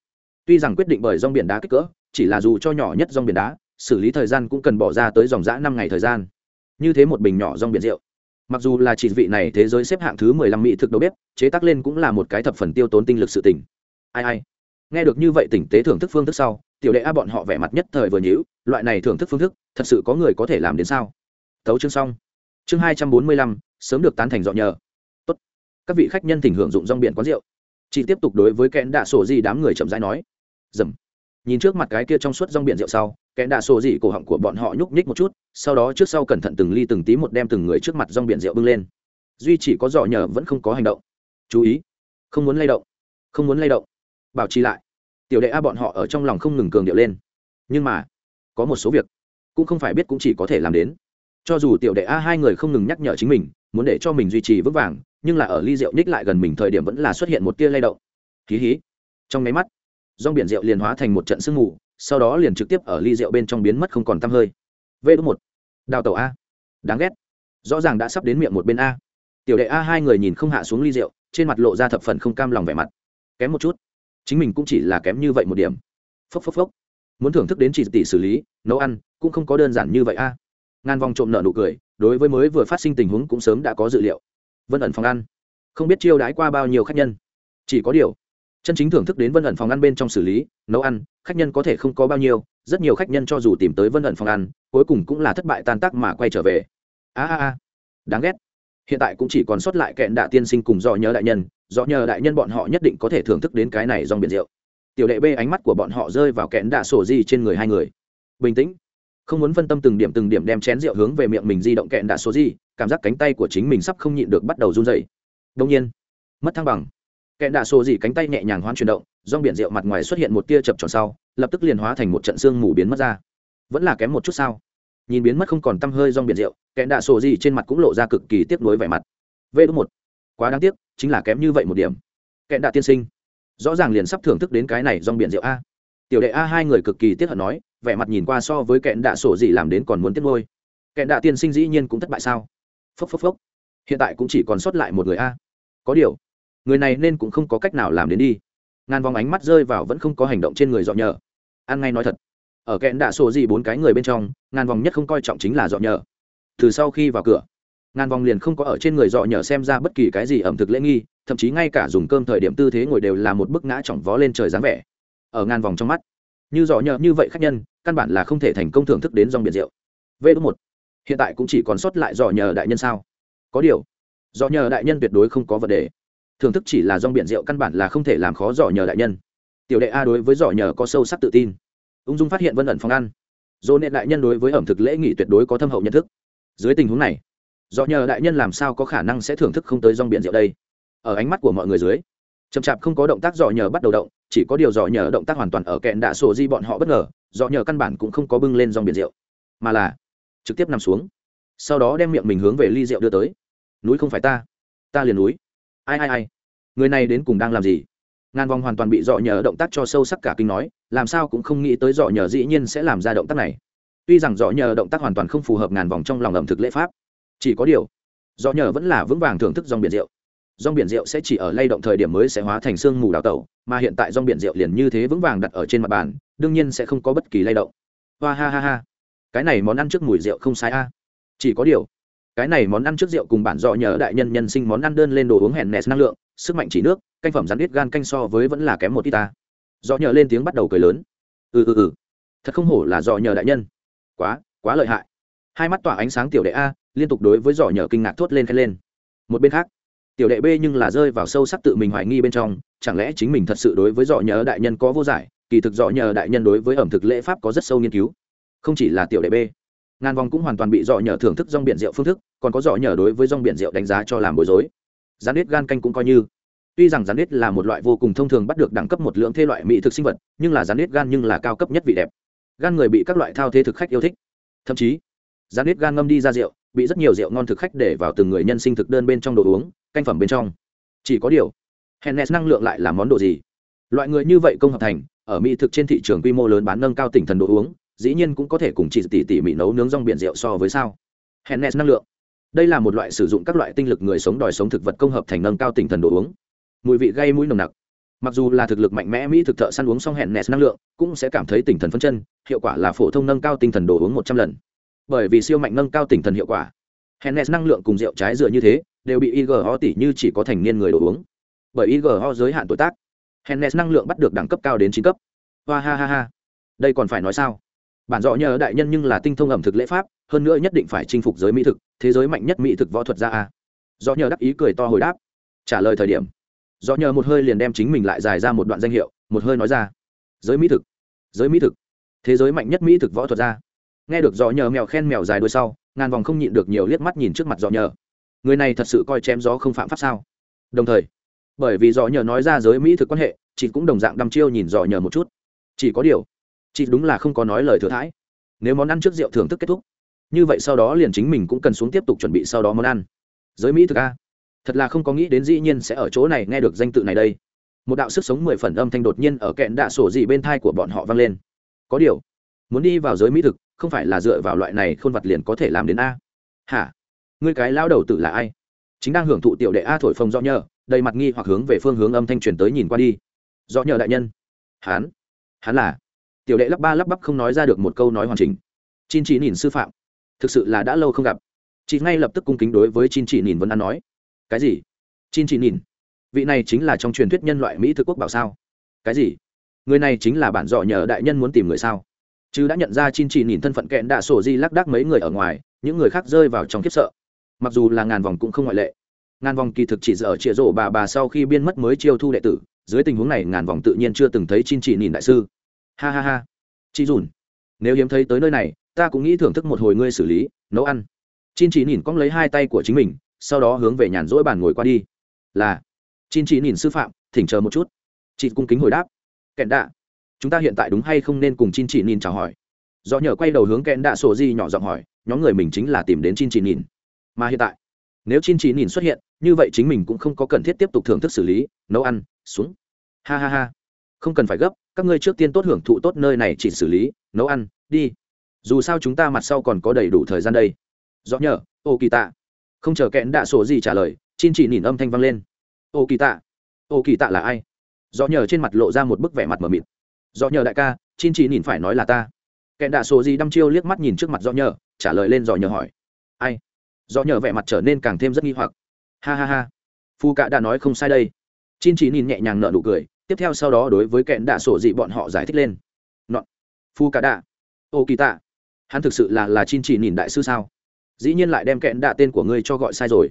tuy rằng quyết định bởi rong biển đá kích cỡ, chỉ là dù cho nhỏ nhất rong biển đá, xử lý thời gian cũng cần bỏ ra tới dòng dã năm ngày thời gian. Như thế một bình nhỏ rong biển rượu. Mặc dù là chỉ vị này thế giới xếp hạng thứ mười lăm mỹ thực đầu bếp, chế tác lên cũng là một cái thập phần tiêu tốn tinh lực sự tỉnh ai ai. Nghe được như vậy tỉnh tế thưởng thức phương thức sau, tiểu đệ a bọn họ vẻ mặt nhất thời vừa nhữ loại này thưởng thức phương thức, thật sự có người có thể làm đến sao? Thấu chương xong. Chương hai trăm bốn mươi lăm, sớm được tán thành dọn nhờ. Tốt. các vị khách nhân thỉnh hưởng dụng rong biển quán rượu. Chị tiếp tục đối với kẽn đạ sổ gì đám người chậm rãi nói dầm. Nhìn trước mặt cái kia trong suốt rong biển rượu sau kẽ đạ sổ gì cổ họng của bọn họ nhúc nhích một chút, sau đó trước sau cẩn thận từng ly từng tí một đem từng người trước mặt rong biển rượu bưng lên. Duy chỉ có dọ nhờ vẫn không có hành động. Chú ý, không muốn lay động, không muốn lay động. Bảo trì lại. Tiểu đệ a bọn họ ở trong lòng không ngừng cường điệu lên. Nhưng mà, có một số việc, cũng không phải biết cũng chỉ có thể làm đến. Cho dù tiểu đệ a hai người không ngừng nhắc nhở chính mình, muốn để cho mình duy trì vững vàng, nhưng là ở ly rượu nhích lại gần mình thời điểm vẫn là xuất hiện một tia lay động. Hí hí. Trong máy mắt rong biển rượu liền hóa thành một trận sương mù, sau đó liền trực tiếp ở ly rượu bên trong biến mất không còn tăm hơi. V đúng một. Đào Tẩu a. Đáng ghét. Rõ ràng đã sắp đến miệng một bên a. Tiểu đệ a hai người nhìn không hạ xuống ly rượu, trên mặt lộ ra thập phần không cam lòng vẻ mặt. Kém một chút. Chính mình cũng chỉ là kém như vậy một điểm. Phốc phốc phốc. Muốn thưởng thức đến chỉ tỷ xử lý, nấu ăn, cũng không có đơn giản như vậy a. Ngàn vòng trộm nợ nụ cười, đối với mới vừa phát sinh tình huống cũng sớm đã có dự liệu. Vân ẩn phòng ăn. Không biết chiêu đãi qua bao nhiêu khách nhân. Chỉ có điều chân chính thưởng thức đến vân ẩn phòng ăn bên trong xử lý, nấu ăn, khách nhân có thể không có bao nhiêu, rất nhiều khách nhân cho dù tìm tới vân ẩn phòng ăn, cuối cùng cũng là thất bại tan tác mà quay trở về. A a a, đáng ghét. Hiện tại cũng chỉ còn sót lại kẹn đạ tiên sinh cùng do nhớ đại nhân do nhờ đại nhân bọn họ nhất định có thể thưởng thức đến cái này dòng biển rượu. Tiểu đệ b ánh mắt của bọn họ rơi vào kẹn đạ sổ di trên người hai người. Bình tĩnh. Không muốn phân tâm từng điểm từng điểm đem chén rượu hướng về miệng mình di động kẹn đạ sổ di cảm giác cánh tay của chính mình sắp không nhịn được bắt đầu run dày đông nhiên, mất thăng bằng kẹn đạ sổ dị cánh tay nhẹ nhàng hoán chuyển động dòng biển rượu mặt ngoài xuất hiện một tia chập tròn sau, lập tức liền hóa thành một trận xương mù biến mất ra. Vẫn là kém một chút sao? Nhìn biến mất không còn t hơi dòng biển rượu kẹn đạ sổ dị trên mặt cũng lộ ra cực kỳ tiếc nuối vẻ mặt. V đúng một. Quá đáng tiếc, chính là kém như vậy một điểm. Kẹn đạ tiên sinh, rõ ràng liền sắp thưởng thức đến cái này dòng biển rượu a. Tiểu đệ a, hai người cực kỳ tiếc hận nói, vẻ mặt nhìn qua so với kẹn đạ sổ dị làm đến còn muốn tiếc ngôi kẹn đạ tiên sinh dĩ nhiên cũng thất bại sao? Phốc phốc phốc. Hiện tại cũng chỉ còn sót lại một người a. Có điều người này nên cũng không có cách nào làm đến đi. Ngàn vòng ánh mắt rơi vào vẫn không có hành động trên người dọn nhờ. Ăn ngay nói thật, ở kẹn đạ sổ gì bốn cái người bên trong, ngàn vòng nhất không coi trọng chính là dọn nhờ. Từ sau khi vào cửa, ngàn vòng liền không có ở trên người dọ nhờ xem ra bất kỳ cái gì ẩm thực lễ nghi, thậm chí ngay cả dùng cơm thời điểm tư thế ngồi đều là một bức ngã chỏng vó lên trời dáng vẻ. Ở ngàn vòng trong mắt, như dọ nhờ như vậy khách nhân, căn bản là không thể thành công thưởng thức đến dòng biển rượu. V một, hiện tại cũng chỉ còn sót lại dọ nhờ đại nhân sao? Có điều dọ nhờ đại nhân tuyệt đối không có vấn đề thưởng thức chỉ là dòng biển rượu căn bản là không thể làm khó dọ nhờ đại nhân. Tiểu đệ a đối với dọ nhờ có sâu sắc tự tin. Ung dung phát hiện vân ẩn phòng ăn. Dỗ nệ đại nhân đối với ẩm thực lễ nghị tuyệt đối có thâm hậu nhận thức. Dưới tình huống này do nhờ đại nhân làm sao có khả năng sẽ thưởng thức không tới rong biển rượu đây? Ở ánh mắt của mọi người dưới, chậm chạp không có động tác dò nhờ bắt đầu động, chỉ có điều dò nhờ động tác hoàn toàn ở kẹn đạ sổ di bọn họ bất ngờ dò nhờ căn bản cũng không có bưng lên rong biển rượu, mà là trực tiếp nằm xuống. Sau đó đem miệng mình hướng về ly rượu đưa tới. Núi không phải ta ta liền núi ai ai ai? Người này đến cùng đang làm gì? Ngàn vòng hoàn toàn bị dọ nhờ động tác cho sâu sắc cả kinh nói, làm sao cũng không nghĩ tới dọ nhờ dĩ nhiên sẽ làm ra động tác này. Tuy rằng dọ nhờ động tác hoàn toàn không phù hợp ngàn vòng trong lòng ẩm thực lễ pháp, chỉ có điều, dọ nhờ vẫn là vững vàng thưởng thức dòng biển rượu. Dòng biển rượu sẽ chỉ ở lay động thời điểm mới sẽ hóa thành sương mù đào tẩu, mà hiện tại dòng biển rượu liền như thế vững vàng đặt ở trên mặt bàn, đương nhiên sẽ không có bất kỳ lay động. Hoa ha ha ha. Cái này món ăn trước mùi rượu không sai a. Chỉ có điều cái này món ăn trước rượu cùng bản dọ nhờ đại nhân nhân sinh món ăn đơn lên đồ uống hèn nẹt năng lượng, sức mạnh chỉ nước, canh phẩm rắn ít gan canh so với vẫn là kém một ít ta. Dọ nhờ lên tiếng bắt đầu cười lớn. Ừ ừ ừ. Thật không hổ là dọ nhờ đại nhân. Quá quá lợi hại. Hai mắt tỏa ánh sáng tiểu đệ a, liên tục đối với dọ nhờ kinh ngạc thốt lên khen lên. Một bên khác, tiểu đệ b nhưng là rơi vào sâu sắc tự mình hoài nghi bên trong, chẳng lẽ chính mình thật sự đối với dọ nhờ đại nhân có vô giải? Kỳ thực dọ nhờ đại nhân đối với ẩm thực lễ pháp có rất sâu nghiên cứu. Không chỉ là tiểu đệ b ngàn vòng cũng hoàn toàn bị dọ nhờ thưởng thức rong biển rượu phương thức, còn có dọ nhờ đối với rong biển rượu đánh giá cho làm bối rối. Gián đít gan canh cũng coi như. Tuy rằng gián đít là một loại vô cùng thông thường bắt được đẳng cấp một lượng thế loại mỹ thực sinh vật, nhưng là gián đít gan nhưng là cao cấp nhất vị đẹp. Gan người bị các loại thao thế thực khách yêu thích. Thậm chí gián đít gan ngâm đi ra rượu, bị rất nhiều rượu ngon thực khách để vào từng người nhân sinh thực đơn bên trong đồ uống, canh phẩm bên trong. Chỉ có điều hennes năng lượng lại là món đồ gì? Loại người như vậy công hợp thành, ở mỹ thực trên thị trường quy mô lớn bán nâng cao tỉnh thần đồ uống dĩ nhiên cũng có thể cùng chị tỷ tỷ mỹ nấu nướng rong biển rượu so với sao. Hennes năng lượng. Đây là một loại sử dụng các loại tinh lực người sống đòi sống thực vật công hợp thành nâng cao tinh thần đồ uống. Mùi vị gây mũi nồng nặc. Mặc dù là thực lực mạnh mẽ mỹ thực thợ săn uống xong hẹn nes năng lượng, cũng sẽ cảm thấy tinh thần phân chân hiệu quả là phổ thông nâng cao tinh thần đồ uống một trăm lần. Bởi vì siêu mạnh nâng cao tinh thần hiệu quả, hennes năng lượng cùng rượu trái dựa như thế, đều bị igo tỷ như chỉ có thành niên người đồ uống. Bởi igo giới hạn tuổi tác, hennes năng lượng bắt được đẳng cấp cao đến chín cấp. Hoa ha ha ha. Đây còn phải nói sao? Bản dọ nhờ đại nhân nhưng là tinh thông ẩm thực lễ pháp, hơn nữa nhất định phải chinh phục giới mỹ thực, thế giới mạnh nhất mỹ thực võ thuật ra a. Do nhờ đắc ý cười to hồi đáp. Trả lời thời điểm do nhờ một hơi liền đem chính mình lại dài ra một đoạn danh hiệu, một hơi nói ra. Giới mỹ thực, giới mỹ thực, thế giới mạnh nhất mỹ thực võ thuật ra nghe được dò nhờ mèo khen mèo dài đuôi sau, ngàn vòng không nhịn được nhiều liếc mắt nhìn trước mặt dò nhờ. Người này thật sự coi chém gió không phạm pháp sao? Đồng thời, bởi vì dò nhờ nói ra giới mỹ thực quan hệ, chị cũng đồng dạng đăm chiêu nhìn dò nhờ một chút. Chỉ có điều chị đúng là không có nói lời thừa thãi. Nếu món ăn trước rượu thưởng thức kết thúc, như vậy sau đó liền chính mình cũng cần xuống tiếp tục chuẩn bị sau đó món ăn. Giới mỹ thực a. Thật là không có nghĩ đến dĩ nhiên sẽ ở chỗ này nghe được danh tự này đây. Một đạo sức sống mười phần âm thanh đột nhiên ở kẹn đạ sổ gì bên thai của bọn họ vang lên. Có điều, muốn đi vào giới mỹ thực, không phải là dựa vào loại này khôn vật liền có thể làm đến a. Hả? Ngươi cái lao đầu tử là ai? Chính đang hưởng thụ tiểu đệ a thổi phồng do nhờ, đầy mặt nghi hoặc hướng về phương hướng âm thanh truyền tới nhìn qua đi. Do nhờ đại nhân. Hán. Hắn là? Tiểu đệ lắp ba lắp bắp không nói ra được một câu nói hoàn chỉnh. Chin chỉ nhìn sư phạm, thực sự là đã lâu không gặp. Chị ngay lập tức cung kính đối với chin chỉ nhìn vẫn ăn nói, cái gì? Chin chỉ nhìn vị này chính là trong truyền thuyết nhân loại mỹ thực quốc bảo sao? Cái gì? Người này chính là bản dọ nhờ đại nhân muốn tìm người sao? Chứ đã nhận ra chin chỉ nhìn thân phận kẹn đạ sổ di lác đác mấy người ở ngoài, những người khác rơi vào trong khiếp sợ. Mặc dù là ngàn vòng cũng không ngoại lệ. Ngàn vòng kỳ thực chỉ dở chĩa rổ bà bà sau khi biên mất mới chiêu thu đệ tử, dưới tình huống này ngàn vòng tự nhiên chưa từng thấy chin chỉ nhìn đại sư ha ha ha. Chị dùn, nếu hiếm thấy tới nơi này, ta cũng nghĩ thưởng thức một hồi ngươi xử lý, nấu ăn. Chin chỉ nhìn cong lấy hai tay của chính mình, sau đó hướng về nhàn rỗi bàn ngồi qua đi. Là, chin chỉ nhìn sư phạm, thỉnh chờ một chút. Chị cung kính hồi đáp. Kẹn đạ, chúng ta hiện tại đúng hay không nên cùng chin chỉ nhìn chào hỏi? Do nhờ quay đầu hướng kẹn đạ sổ di nhỏ giọng hỏi, nhóm người mình chính là tìm đến chin chỉ nhìn mà hiện tại, nếu chin chỉ nhìn xuất hiện, như vậy chính mình cũng không có cần thiết tiếp tục thưởng thức xử lý, nấu ăn, xuống. Ha ha ha. Không cần phải gấp các ngươi trước tiên tốt hưởng thụ tốt nơi này chỉ xử lý, nấu ăn, đi. Dù sao chúng ta mặt sau còn có đầy đủ thời gian đây. Rõ nhờ ô kỳ tạ không chờ kẽn đạ sổ gì trả lời, chin chỉ nhìn âm thanh vang lên. Ô kỳ tạ ô kỳ tạ là ai? Do nhờ trên mặt lộ ra một bức vẻ mặt mờ mịt. Do nhờ đại ca, chin chỉ nhìn phải nói là ta. Kẽn đạ sổ gì đăm chiêu liếc mắt nhìn trước mặt do nhờ, trả lời lên do nhờ hỏi. Ai? Do nhờ vẻ mặt trở nên càng thêm rất nghi hoặc. Ha ha ha. Phu cạ đã nói không sai đây. Chin chỉ nhìn nhẹ nhàng nở nụ cười tiếp theo sau đó đối với kẹn đạ sổ dị bọn họ giải thích lên. Nọn phu cả đạ. Ô kỳ tạ. Hắn thực sự là là chin chỉ nhìn đại sư sao? Dĩ nhiên lại đem kẹn đạ tên của ngươi cho gọi sai rồi.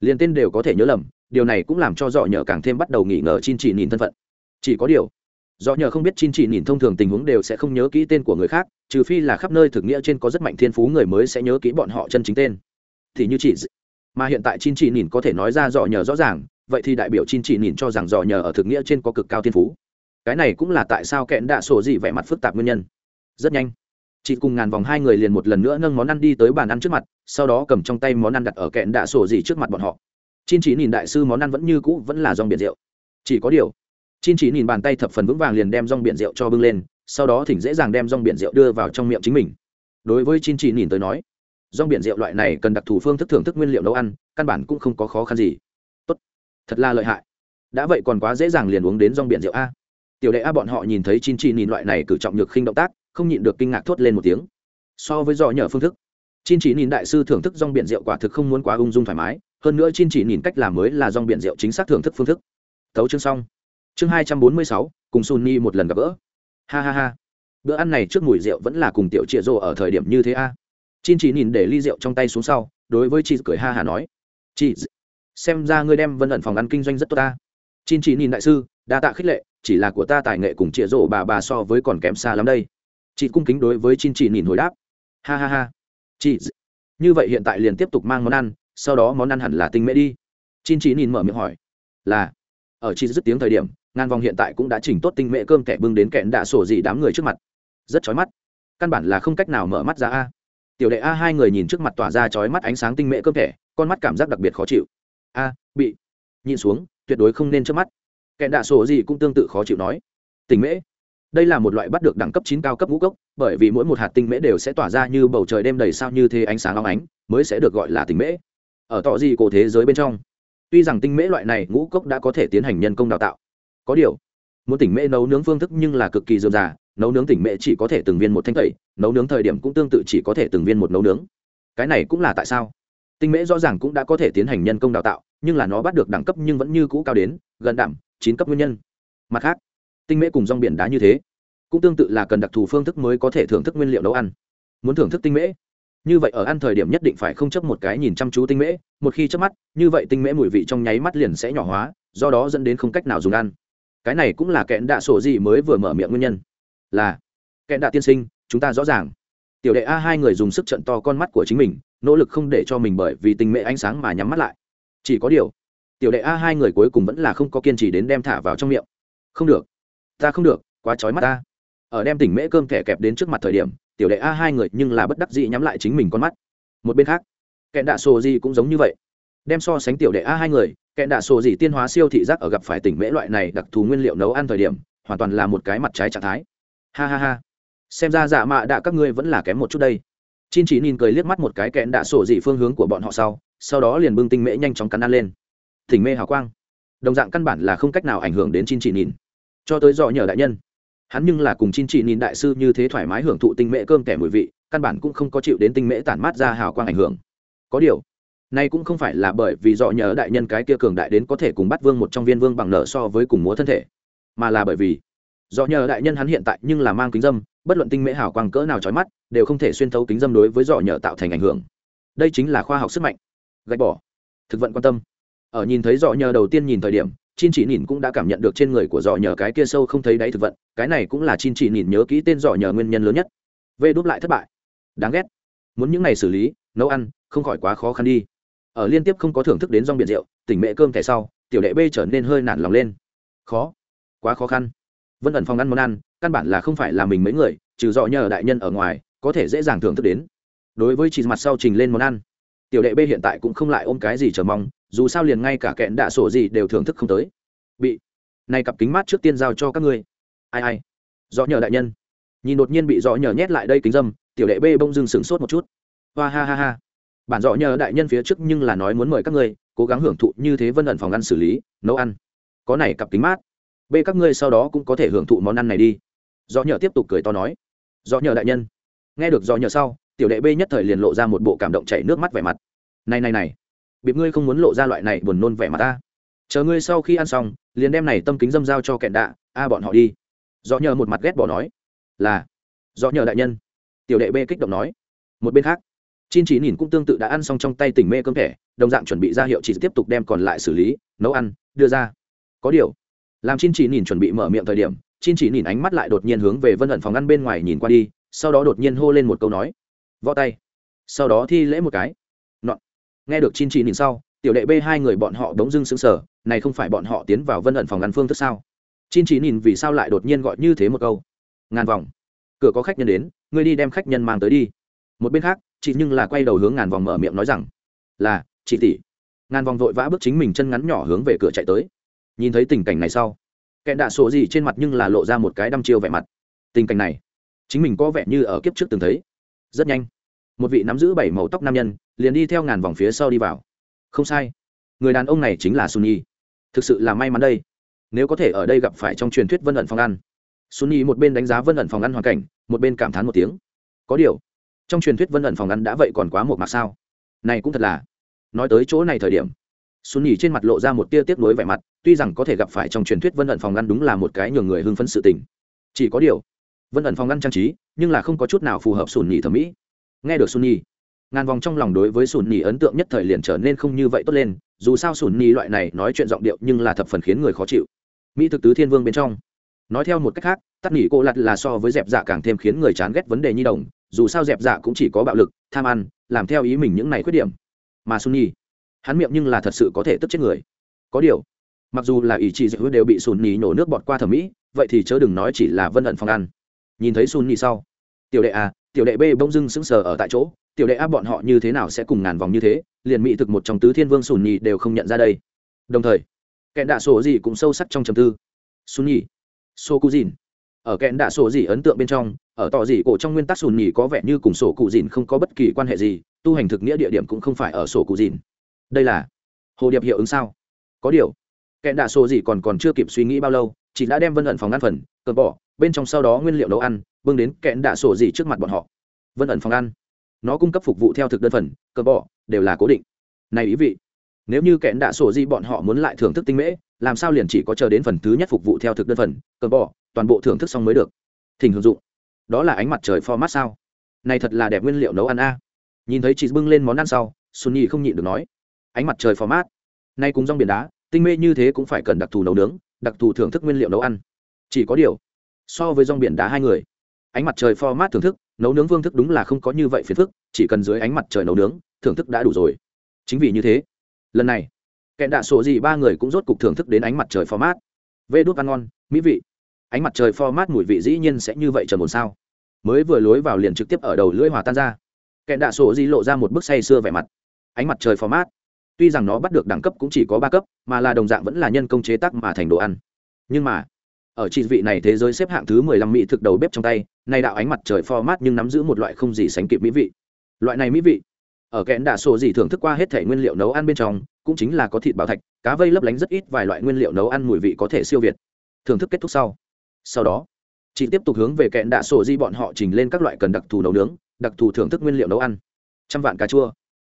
Liền tên đều có thể nhớ lầm, điều này cũng làm cho dọ nhờ càng thêm bắt đầu nghỉ ngờ chin chỉ nhìn thân phận. Chỉ có điều do nhờ không biết chin chỉ nhìn thông thường tình huống đều sẽ không nhớ kỹ tên của người khác, trừ phi là khắp nơi thực nghĩa trên có rất mạnh thiên phú người mới sẽ nhớ kỹ bọn họ chân chính tên. Thì như chị mà hiện tại chin chỉ nhìn có thể nói ra dò nhờ rõ ràng, vậy thì đại biểu chin chỉ nhìn cho rằng dò nhờ ở thực nghĩa trên có cực cao thiên phú. Cái này cũng là tại sao kẽn đạ sổ dị vẻ mặt phức tạp nguyên nhân. Rất nhanh chị cùng ngàn vòng hai người liền một lần nữa nâng món ăn đi tới bàn ăn trước mặt, sau đó cầm trong tay món ăn đặt ở kẹn đạ sổ dị trước mặt bọn họ. Chin chỉ nhìn đại sư món ăn vẫn như cũ, vẫn là dòng biển rượu. Chỉ có điều, chin chỉ nhìn bàn tay thập phần vững vàng liền đem dòng biển rượu cho bưng lên, sau đó thỉnh dễ dàng đem dòng biển rượu đưa vào trong miệng chính mình. Đối với chin chỉ nhìn tới nói Rong biển rượu loại này cần đặc thù phương thức thưởng thức nguyên liệu nấu ăn, căn bản cũng không có khó khăn gì. Tốt. Thật là lợi hại. Đã vậy còn quá dễ dàng liền uống đến rong biển rượu a. Tiểu đệ a, bọn họ nhìn thấy chin chỉ nhìn loại này cử trọng nhược khinh động tác, không nhịn được kinh ngạc thốt lên một tiếng. So với dò nhờ phương thức, chin chỉ nhìn đại sư thưởng thức rong biển rượu quả thực không muốn quá ung dung thoải mái, hơn nữa chin chỉ nhìn cách làm mới là rong biển rượu chính xác thưởng thức phương thức. Thấu chương xong. Chương hai trăm bốn mươi sáu, cùng sunni một lần gặp gỡ. Ha ha ha. Bữa ăn này trước mùi rượu vẫn là cùng tiểu trịa rô ở thời điểm như thế a chin chỉ nhìn để ly rượu trong tay xuống sau, đối với chị cười ha hà nói. Chị xem ra ngươi đem vân ẩn phòng ăn kinh doanh rất tốt ta. Chin chỉ nhìn đại sư, đa tạ khích lệ, chỉ là của ta tài nghệ cùng trịa rổ bà bà so với còn kém xa lắm đây. Chị cung kính đối với chin chỉ nhìn hồi đáp. Ha ha ha. Chị như vậy hiện tại liền tiếp tục mang món ăn, sau đó món ăn hẳn là tinh mễ đi. Chin chỉ nhìn mở miệng hỏi. Là, ở chị dứt tiếng thời điểm ngàn vòng hiện tại cũng đã chỉnh tốt tinh mễ cơm kẻ bưng đến kẹn đạ sổ dị đám người trước mặt. Rất chói mắt. Căn bản là không cách nào mở mắt ra a tiểu đệ a hai người nhìn trước mặt tỏa ra chói mắt ánh sáng tinh mễ cơm thể, con mắt cảm giác đặc biệt khó chịu. A bị nhìn xuống tuyệt đối không nên trước mắt. Kẹn đạ sổ gì cũng tương tự khó chịu nói. Tình mễ. Đây là một loại bắt được đẳng cấp chín cao cấp ngũ cốc bởi vì mỗi một hạt tinh mễ đều sẽ tỏa ra như bầu trời đêm đầy sao như thế ánh sáng long ánh mới sẽ được gọi là tinh mễ. Ở tọ gì cổ thế giới bên trong tuy rằng tinh mễ loại này ngũ cốc đã có thể tiến hành nhân công đào tạo có điều muốn tỉnh mễ nấu nướng phương thức nhưng là cực kỳ dườm già nấu nướng tỉnh mễ chỉ có thể từng viên một thanh tẩy, nấu nướng thời điểm cũng tương tự chỉ có thể từng viên một nấu nướng. Cái này cũng là tại sao? Tinh mễ rõ ràng cũng đã có thể tiến hành nhân công đào tạo, nhưng là nó bắt được đẳng cấp nhưng vẫn như cũ cao đến gần đảm chín cấp nguyên nhân. Mặt khác, tinh mễ cùng rong biển đá như thế, cũng tương tự là cần đặc thù phương thức mới có thể thưởng thức nguyên liệu nấu ăn. Muốn thưởng thức tinh mễ như vậy ở ăn thời điểm nhất định phải không chấp một cái nhìn chăm chú tinh mễ một khi chớp mắt, như vậy tinh mễ mùi vị trong nháy mắt liền sẽ nhỏ hóa, do đó dẫn đến không cách nào dùng ăn. Cái này cũng là kẽn đạ sổ gì mới vừa mở miệng nguyên nhân là kẽn đạ tiên sinh, chúng ta rõ ràng. Tiểu đệ a, hai người dùng sức trận to con mắt của chính mình, nỗ lực không để cho mình bởi vì tình mệ ánh sáng mà nhắm mắt lại. Chỉ có điều, tiểu đệ a, hai người cuối cùng vẫn là không có kiên trì đến đem thả vào trong miệng. Không được. Ta không được, quá trói mắt ta. Ở đem tỉnh mễ cơm thẻ kẹp đến trước mặt thời điểm, tiểu đệ a, hai người nhưng là bất đắc dĩ nhắm lại chính mình con mắt. Một bên khác kẹn đạ sổ gì cũng giống như vậy. Đem so sánh tiểu đệ a, hai người kẹn đạ sổ gì tiên hóa siêu thị giác ở gặp phải tỉnh mễ loại này đặc thù nguyên liệu nấu ăn thời điểm, hoàn toàn là một cái mặt trái trạng thái ha ha ha. Xem ra dạ mạ đạ các ngươi vẫn là kém một chút đây. Chin chỉ nhìn cười liếc mắt một cái kẹn đạ sổ dị phương hướng của bọn họ sau sau đó liền bưng tinh mễ nhanh chóng cắn ăn lên. Thỉnh mê hào quang. Đồng dạng căn bản là không cách nào ảnh hưởng đến chin chỉ nhìn. Cho tới dọ nhờ đại nhân. Hắn nhưng là cùng chin chỉ nhìn đại sư như thế thoải mái hưởng thụ tinh mễ cơm kẻ mùi vị, căn bản cũng không có chịu đến tinh mễ tản mát ra hào quang ảnh hưởng. Có điều, nay cũng không phải là bởi vì dọ nhờ đại nhân cái kia cường đại đến có thể cùng bắt vương một trong viên vương bằng nợ so với cùng múa thân thể, mà là bởi vì dọ nhờ đại nhân hắn hiện tại nhưng là mang kính dâm, bất luận tinh mễ hào quang cỡ nào trói mắt, đều không thể xuyên thấu kính dâm đối với dọ nhờ tạo thành ảnh hưởng. Đây chính là khoa học sức mạnh. Gạch bỏ. Thực vận quan tâm. Ở nhìn thấy dọ nhờ đầu tiên nhìn thời điểm, chin chỉ nhìn cũng đã cảm nhận được trên người của dọ nhờ cái kia sâu không thấy đáy thực vận, cái này cũng là chin chỉ nhìn nhớ kỹ tên dọ nhờ nguyên nhân lớn nhất. Vê đúp lại thất bại. Đáng ghét. Muốn những ngày xử lý, nấu ăn, không khỏi quá khó khăn đi. Ở liên tiếp không có thưởng thức đến rong biển rượu, tỉnh mẹ cơm thẻ sau, tiểu đệ b trở nên hơi nản lòng lên. Khó. Quá khó khăn vân ẩn phòng ăn món ăn, căn bản là không phải là mình mấy người, trừ dọ nhờ đại nhân ở ngoài, có thể dễ dàng thưởng thức đến. Đối với chị mặt sau trình lên món ăn, tiểu đệ b hiện tại cũng không lại ôm cái gì chờ mong, dù sao liền ngay cả kẹn đạ sổ gì đều thưởng thức không tới. Bị, này cặp kính mát trước tiên giao cho các ngươi. Ai ai, dọ nhờ đại nhân. Nhìn đột nhiên bị dọ nhờ nhét lại đây kính dâm, tiểu đệ b bông dưng sửng sốt một chút. Hoa ha ha ha. Bản dọ nhờ đại nhân phía trước nhưng là nói muốn mời các ngươi, cố gắng hưởng thụ như thế vân ẩn phòng ăn xử lý, nấu ăn. Có này cặp kính mát b các ngươi sau đó cũng có thể hưởng thụ món ăn này đi. Dọ nhờ tiếp tục cười to nói. Dọ nhờ đại nhân. Nghe được dọ nhờ sau, tiểu đệ b nhất thời liền lộ ra một bộ cảm động chảy nước mắt vẻ mặt. Này này này, bịp ngươi không muốn lộ ra loại này buồn nôn vẻ mặt ta. Chờ ngươi sau khi ăn xong, liền đem này tâm kính dâm giao cho kẹn đạ, a à, bọn họ đi. Do nhờ một mặt ghét bỏ nói. Là. Do nhờ đại nhân. Tiểu đệ b kích động nói. Một bên khác, chin chỉ nhìn cũng tương tự đã ăn xong trong tay tỉnh mê cơm thẻ, đồng dạng chuẩn bị ra hiệu chỉ tiếp tục đem còn lại xử lý, nấu ăn, đưa ra. Có điều làm chin chỉ nhìn chuẩn bị mở miệng thời điểm, chin chỉ nhìn ánh mắt lại đột nhiên hướng về vân ẩn phòng ăn bên ngoài nhìn qua đi, sau đó đột nhiên hô lên một câu nói. Võ tay. Sau đó thi lễ một cái. Nọ. nghe được chin chỉ nhìn sau, tiểu đệ b hai người bọn họ đống dưng sững sờ, này không phải bọn họ tiến vào vân ẩn phòng ăn phương thức sao? Chin chỉ nhìn vì sao lại đột nhiên gọi như thế một câu? Ngàn vòng. Cửa có khách nhân đến, ngươi đi đem khách nhân mang tới đi. Một bên khác, chị nhưng là quay đầu hướng ngàn vòng mở miệng nói rằng, là, chị tỷ. Ngàn vòng vội vã bước chính mình chân ngắn nhỏ hướng về cửa chạy tới nhìn thấy tình cảnh này sau, kẻ đạ sổ gì trên mặt nhưng là lộ ra một cái đăm chiêu vẻ mặt. Tình cảnh này, chính mình có vẻ như ở kiếp trước từng thấy. Rất nhanh, một vị nắm giữ bảy màu tóc nam nhân liền đi theo ngàn vòng phía sau đi vào. Không sai, người đàn ông này chính là sunny. Thực sự là may mắn đây. Nếu có thể ở đây gặp phải trong truyền thuyết vân ẩn phòng ăn. Sunny một bên đánh giá vân ẩn phòng ăn hoàn cảnh, một bên cảm thán một tiếng. Có điều, trong truyền thuyết vân ẩn phòng ăn đã vậy còn quá một mặt sao? Này cũng thật là. Nói tới chỗ này thời điểm sunny trên mặt lộ ra một tia tiếc nuối vẻ mặt, tuy rằng có thể gặp phải trong truyền thuyết vân ẩn phòng ngăn đúng là một cái nhường người hưng phấn sự tình. Chỉ có điều, vân ẩn phòng ngăn trang trí, nhưng là không có chút nào phù hợp sunny thẩm mỹ. Nghe được sunny ngàn vòng trong lòng đối với sùn nhì ấn tượng nhất thời liền trở nên không như vậy tốt lên, dù sao sùn nhì loại này nói chuyện giọng điệu nhưng là thập phần khiến người khó chịu. Mỹ thực tứ thiên vương bên trong. Nói theo một cách khác tắt nhỉ cô lặt là so với dẹp dạ càng thêm khiến người chán ghét vấn đề nhi đồng, dù sao dẹp dạ cũng chỉ có bạo lực, tham ăn, làm theo ý mình những này khuyết điểm. Mà sùn nhì hắn miệng nhưng là thật sự có thể tức chết người. Có điều, mặc dù là ý chí dạy đều bị sùn nhì nổ nước bọt qua thẩm mỹ, vậy thì chớ đừng nói chỉ là vân ẩn phong ăn. Nhìn thấy sùn nhì sau, tiểu đệ a tiểu đệ b bỗng dưng sững sờ ở tại chỗ, tiểu đệ áp bọn họ như thế nào sẽ cùng ngàn vòng như thế, liền mỹ thực một trong tứ thiên vương sùn nhì đều không nhận ra đây. Đồng thời, kẹn đạ sổ gì cũng sâu sắc trong trầm tư. Sùn nhì sô cụ dìn ở kẹn đạ sổ gì ấn tượng bên trong, ở tỏ gì cổ trong nguyên tắc sùn nhì có vẻ như cùng sổ cụ dìn không có bất kỳ quan hệ gì, tu hành thực nghĩa địa điểm cũng không phải ở sổ cụ dìn đây là hồ điệp hiệu ứng sao? Có điều, kẹn đạ sổ gì còn còn chưa kịp suy nghĩ bao lâu chị đã đem vân ẩn phòng ăn phần, cờ bỏ, bên trong sau đó nguyên liệu nấu ăn, bưng đến kẹn đạ sổ gì trước mặt bọn họ. Vân ẩn phòng ăn, nó cung cấp phục vụ theo thực đơn phần, cờ bỏ, đều là cố định. Này ý vị, nếu như kẹn đạ sổ gì bọn họ muốn lại thưởng thức tinh mễ, làm sao liền chỉ có chờ đến phần thứ nhất phục vụ theo thực đơn phần, cờ bỏ, toàn bộ thưởng thức xong mới được. Thỉnh hưởng dụng. Đó là ánh mặt trời format sao? Này thật là đẹp nguyên liệu nấu ăn a. Nhìn thấy chị bưng lên món ăn sau sunny không nhịn được nói ánh mặt trời format. Nay cùng rong biển đá, tinh mê như thế cũng phải cần đặc thù nấu nướng, đặc thù thưởng thức nguyên liệu nấu ăn. Chỉ có điều, so với rong biển đá hai người, ánh mặt trời format thưởng thức, nấu nướng vương thức đúng là không có như vậy phiền phức, chỉ cần dưới ánh mặt trời nấu nướng, thưởng thức đã đủ rồi. Chính vì như thế, lần này, kẹn đạ sổ gì ba người cũng rốt cục thưởng thức đến ánh mặt trời format. Vê đốt ăn ngon, mỹ vị. Ánh mặt trời format mùi vị dĩ nhiên sẽ như vậy trần một sao? Mới vừa lối vào liền trực tiếp ở đầu lưỡi hòa tan ra. Kẹn đạ sổ gì lộ ra một bức say sưa vẻ mặt. Ánh mặt trời format tuy rằng nó bắt được đẳng cấp cũng chỉ có ba cấp, mà là đồng dạng vẫn là nhân công chế tác mà thành đồ ăn. Nhưng mà, ở trị vị này thế giới xếp hạng thứ mười lăm mỹ thực đầu bếp trong tay, nay đạo ánh mặt trời format nhưng nắm giữ một loại không gì sánh kịp mỹ vị. Loại này mỹ vị, ở kẽn đạ sổ gì thưởng thức qua hết thể nguyên liệu nấu ăn bên trong, cũng chính là có thịt bảo thạch, cá vây lấp lánh rất ít vài loại nguyên liệu nấu ăn mùi vị có thể siêu việt. Thưởng thức kết thúc sau. Sau đó chị tiếp tục hướng về kẹn đạ sổ di bọn họ trình lên các loại cần đặc thù nấu nướng, đặc thù thưởng thức nguyên liệu nấu ăn. Trăm vạn cà chua.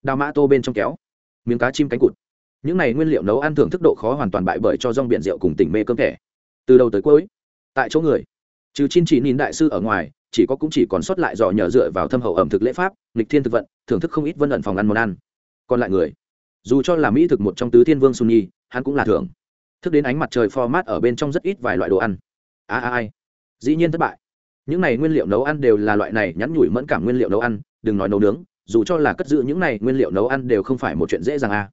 Đào mã tô bên trong kéo miếng cá chim cánh cụt. Những này nguyên liệu nấu ăn thưởng thức độ khó hoàn toàn bại bởi cho rong biển rượu cùng tỉnh mê cơm thẻ. Từ đầu tới cuối, tại chỗ người. Trừ chín chỉ nhìn đại sư ở ngoài, chỉ có cũng chỉ còn sót lại dò nhờ dựa vào thâm hậu ẩm thực lễ pháp lịch thiên thực vận, thưởng thức không ít vân ẩn phòng ăn món ăn. Còn lại người, dù cho là mỹ thực một trong tứ thiên vương sunni, hắn cũng là thưởng. Thức đến ánh mặt trời format ở bên trong rất ít vài loại đồ ăn. A a ai. Dĩ nhiên thất bại. Những này nguyên liệu nấu ăn đều là loại này nhắn nhủi mẫn cảm nguyên liệu nấu ăn, đừng nói nấu nướng dù cho là cất giữ những này nguyên liệu nấu ăn đều không phải một chuyện dễ dàng à.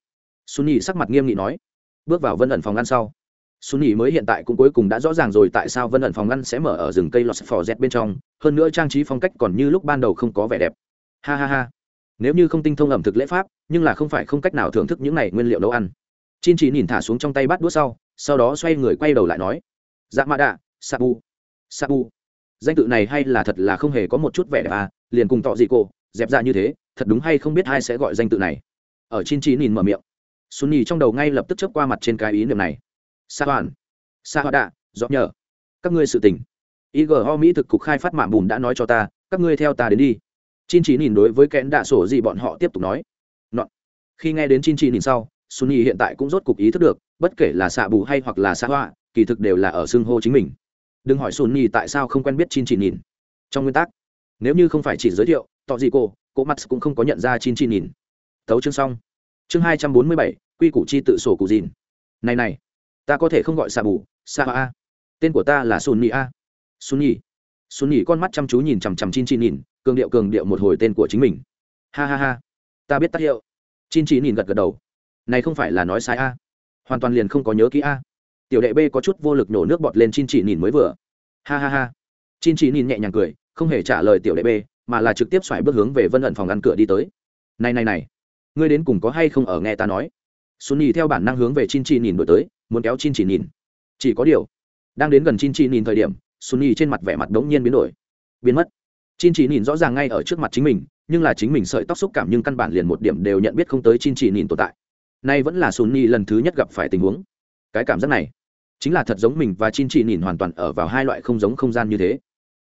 sunny sắc mặt nghiêm nghị nói. Bước vào vân ẩn phòng ăn sau. Sunny mới hiện tại cũng cuối cùng đã rõ ràng rồi tại sao vân ẩn phòng ăn sẽ mở ở rừng cây lọt phò rét bên trong, hơn nữa trang trí phong cách còn như lúc ban đầu không có vẻ đẹp. Ha ha ha. Nếu như không tinh thông ẩm thực lễ pháp, nhưng là không phải không cách nào thưởng thức những này nguyên liệu nấu ăn. Chin chỉ nhìn thả xuống trong tay bát đũa sau sau đó xoay người quay đầu lại nói. Dạ mã đạ, sabu. Sabu. Danh tự này hay là thật là không hề có một chút vẻ đẹp à liền cùng tọ gì cô dẹp ra như thế thật đúng hay không biết ai sẽ gọi danh tự này. Ở chín chín nhìn mở miệng. Xuân nhì trong đầu ngay lập tức chớp qua mặt trên cái ý niệm này. Sa hoàn sa hoa đạ rõ nhờ. Các ngươi sự tình. Igho mỹ thực cục khai phát mạng bùn đã nói cho ta, các ngươi theo ta đến đi. Chín chín nhìn đối với kẽn đạ sổ gì bọn họ tiếp tục nói. Nọ. khi nghe đến chín chín nhìn sau sunny hiện tại cũng rốt cục ý thức được, bất kể là xạ bù hay hoặc là xạ hoa, kỳ thực đều là ở xưng hô chính mình. Đừng hỏi sunny tại sao không quen biết chín chín nhìn trong nguyên tắc, nếu như không phải chỉ giới thiệu, tỏ gì cô cô mắt cũng không có nhận ra chin Chi nhìn. Tấu chương xong. Chương hai trăm bốn mươi bảy, quy củ chi tự sổ cụ dìn này này, ta có thể không gọi xạ bù xạ a. Tên của ta là sunny a. Sunny sunny con mắt chăm chú nhìn chằm chằm chin Chi nhìn, cường điệu cường điệu một hồi tên của chính mình. Ha ha ha. Ta biết tác hiệu. Chin Chi nhìn gật gật đầu. Này không phải là nói sai a. Hoàn toàn liền không có nhớ kỹ a. Tiểu đệ b có chút vô lực nhổ nước bọt lên chin chỉ nhìn mới vừa. Ha ha ha. Chin chỉ nhìn nhẹ nhàng cười, không hề trả lời tiểu đệ b mà là trực tiếp xoài bước hướng về vân ẩn phòng ăn cửa đi tới. Này này này, ngươi đến cùng có hay không ở nghe ta nói? Xuân nhì theo bản năng hướng về chin chỉ nhìn đổi tới, muốn kéo chin chỉ nhìn. Chỉ có điều, đang đến gần chin chỉ nhìn thời điểm xuân nhì trên mặt vẻ mặt đống nhiên biến đổi. Biến mất. Chin chỉ nhìn rõ ràng ngay ở trước mặt chính mình, nhưng là chính mình sợi tóc xúc cảm nhưng căn bản liền một điểm đều nhận biết không tới chin chỉ nhìn tồn tại. Nay vẫn là sunni lần thứ nhất gặp phải tình huống. Cái cảm giác này, chính là thật giống mình và chin chỉ nhìn hoàn toàn ở vào hai loại không giống không gian như thế.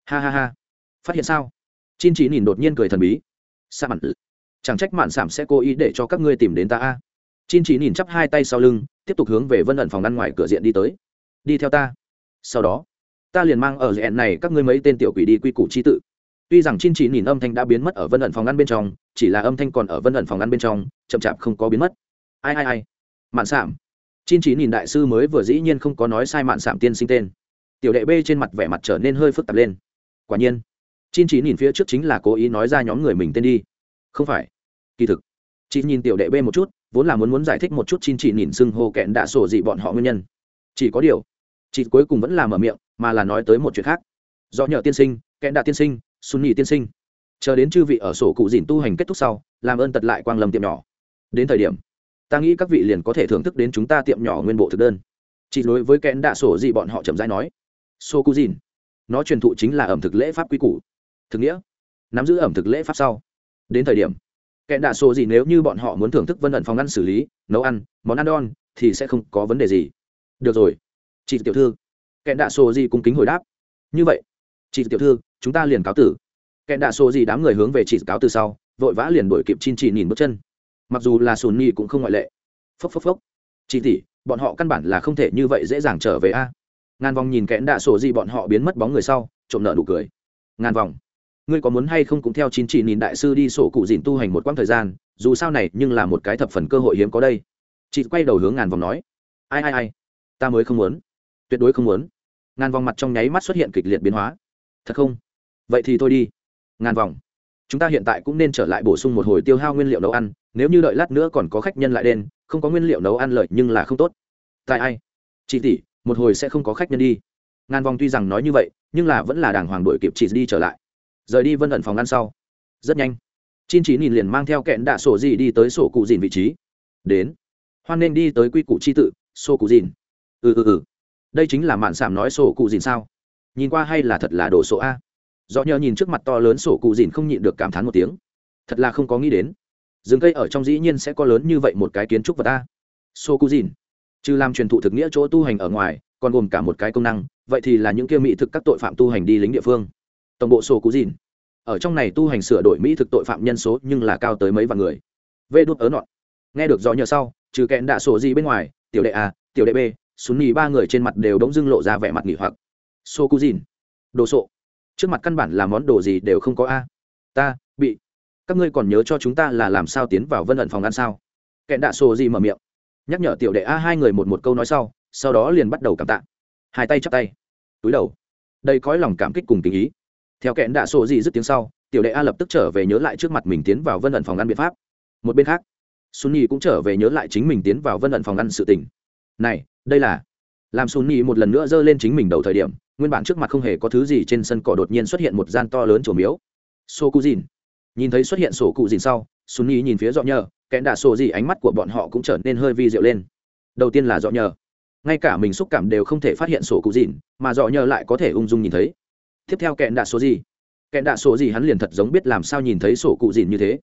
Ha ha ha. Phát hiện sao? Chin chỉ nhìn đột nhiên cười thần bí. Sa mặn chẳng trách mạn sảm sẽ cố ý để cho các ngươi tìm đến ta a. Chin chỉ nhìn chắp hai tay sau lưng, tiếp tục hướng về vân ẩn phòng ngăn ngoài cửa diện đi tới. Đi theo ta. Sau đó, ta liền mang ở diện này các ngươi mấy tên tiểu quỷ đi quy củ chi tự. Tuy rằng chin chỉ nhìn âm thanh đã biến mất ở vân ẩn phòng ngăn bên trong, chỉ là âm thanh còn ở vân ẩn phòng ngăn bên trong, chậm chạp không có biến mất. Ai ai ai? Mạn sảm. Chin chỉ nhìn đại sư mới vừa dĩ nhiên không có nói sai mạn sảm tiên sinh tên. Tiểu đệ b trên mặt vẻ mặt trở nên hơi phức tạp lên. Quả nhiên chin chỉ nhìn phía trước chính là cố ý nói ra nhóm người mình tên đi. Không phải. Kỳ thực, chị nhìn tiểu đệ b một chút, vốn là muốn muốn giải thích một chút chin chỉ nhìn xưng hô kẹn đã sổ dị bọn họ nguyên nhân. Chỉ có điều, chị cuối cùng vẫn là mở miệng, mà là nói tới một chuyện khác. Do nhờ tiên sinh, kẹn đạ tiên sinh xuân nhị tiên sinh. Chờ đến chư vị ở sổ cụ dìn tu hành kết thúc sau, làm ơn tật lại quang lâm tiệm nhỏ. Đến thời điểm, ta nghĩ các vị liền có thể thưởng thức đến chúng ta tiệm nhỏ nguyên bộ thực đơn. Chỉ đối với kẽn đạ sổ dị bọn họ chậm rãi nói. Sô cụ dìn nó truyền thụ chính là ẩm thực lễ pháp quy củ thực nghĩa, nắm giữ ẩm thực lễ pháp sau. Đến thời điểm, kẹn đạ sổ gì nếu như bọn họ muốn thưởng thức vân ẩn phòng ăn xử lý, nấu ăn, món ăn đon thì sẽ không có vấn đề gì. Được rồi. Chị tiểu thư, kẹn đạ sổ gì cung kính hồi đáp. Như vậy, chị tiểu thư, chúng ta liền cáo tử. Kẹn đạ sổ gì đám người hướng về chị cáo từ sau, vội vã liền đổi kịp chin chỉ nhìn bước chân. Mặc dù là sùn nhì cũng không ngoại lệ. Phốc phốc phốc. Chị tỷ, bọn họ căn bản là không thể như vậy dễ dàng trở về a. Ngàn vòng nhìn kẽn đạ sổ gì bọn họ biến mất bóng người sau, trộm nợ nụ cười. Ngàn vòng ngươi có muốn hay không cũng theo chín chỉ nhìn đại sư đi sổ cụ dìn tu hành một quãng thời gian, dù sao này nhưng là một cái thập phần cơ hội hiếm có đây. Chị quay đầu hướng ngàn vòng nói, ai ai ai, ta mới không muốn, tuyệt đối không muốn. Ngàn vòng mặt trong nháy mắt xuất hiện kịch liệt biến hóa. Thật không? Vậy thì thôi đi. Ngàn vòng. Chúng ta hiện tại cũng nên trở lại bổ sung một hồi tiêu hao nguyên liệu nấu ăn, nếu như đợi lát nữa còn có khách nhân lại đen không có nguyên liệu nấu ăn lợi nhưng là không tốt. Tại ai? Chị tỷ, một hồi sẽ không có khách nhân đi. Ngàn vòng tuy rằng nói như vậy, nhưng là vẫn là đàng hoàng đội kịp chị đi trở lại rời đi vân ẩn phòng ăn sau. Rất nhanh, chin chỉ nhìn liền mang theo kẹn đạ sổ gì đi tới sổ cụ dìn vị trí. Đến, hoan nên đi tới quy củ chi tự, sổ cụ dìn. Ừ ừ ừ. Đây chính là mạn sảm nói sổ cụ dìn sao? Nhìn qua hay là thật là đồ sổ a. Do nhờ nhìn trước mặt to lớn sổ cụ dìn không nhịn được cảm thán một tiếng. Thật là không có nghĩ đến. Rừng cây ở trong dĩ nhiên sẽ có lớn như vậy một cái kiến trúc vật a. Sổ cụ dìn. Trừ làm truyền thụ thực nghĩa chỗ tu hành ở ngoài, còn gồm cả một cái công năng, vậy thì là những kia mỹ thực các tội phạm tu hành đi lính địa phương tổng bộ sổ cú dìn. Ở trong này tu hành sửa đổi mỹ thực tội phạm nhân số nhưng là cao tới mấy vạn người. Vê đốt ớ nọn nghe được rõ nhờ sau, trừ kẹn đạ sổ gì bên ngoài, tiểu đệ a, tiểu đệ b súng nhì ba người trên mặt đều đống dưng lộ ra vẻ mặt nghỉ hoặc. Sô cú dìn. Đồ sộ. Trước mặt căn bản là món đồ gì đều không có a. Ta, bị. Các ngươi còn nhớ cho chúng ta là làm sao tiến vào vân ẩn phòng ăn sao? Kẹn đạ sổ gì mở miệng. Nhắc nhở tiểu đệ a hai người một một câu nói sau sau đó liền bắt đầu cảm tạ. Hai tay chắp tay. Túi đầu. Đây cõi lòng cảm kích cùng tình ý theo kẹn đạ sổ dị dứt tiếng sau, tiểu đệ a lập tức trở về nhớ lại trước mặt mình tiến vào vân ẩn phòng ăn biện pháp. Một bên khác, sunny cũng trở về nhớ lại chính mình tiến vào vân ẩn phòng ăn sự tình. Này, đây là làm sunny một lần nữa giơ lên chính mình đầu thời điểm, nguyên bản trước mặt không hề có thứ gì trên sân cỏ đột nhiên xuất hiện một gian to lớn chùa miếu. Sô cụ dìn nhìn thấy xuất hiện sổ cụ dìn sau, sunny nhìn phía dọ nhờ kẽn đạ sổ dị ánh mắt của bọn họ cũng trở nên hơi vi diệu lên. Đầu tiên là dọ nhờ. Ngay cả mình xúc cảm đều không thể phát hiện sổ cụ dìn mà dọ nhờ lại có thể ung dung nhìn thấy tiếp theo kẹn đạ số gì? Kẹn đạ số gì hắn liền thật giống biết làm sao nhìn thấy sổ cụ dìn như thế.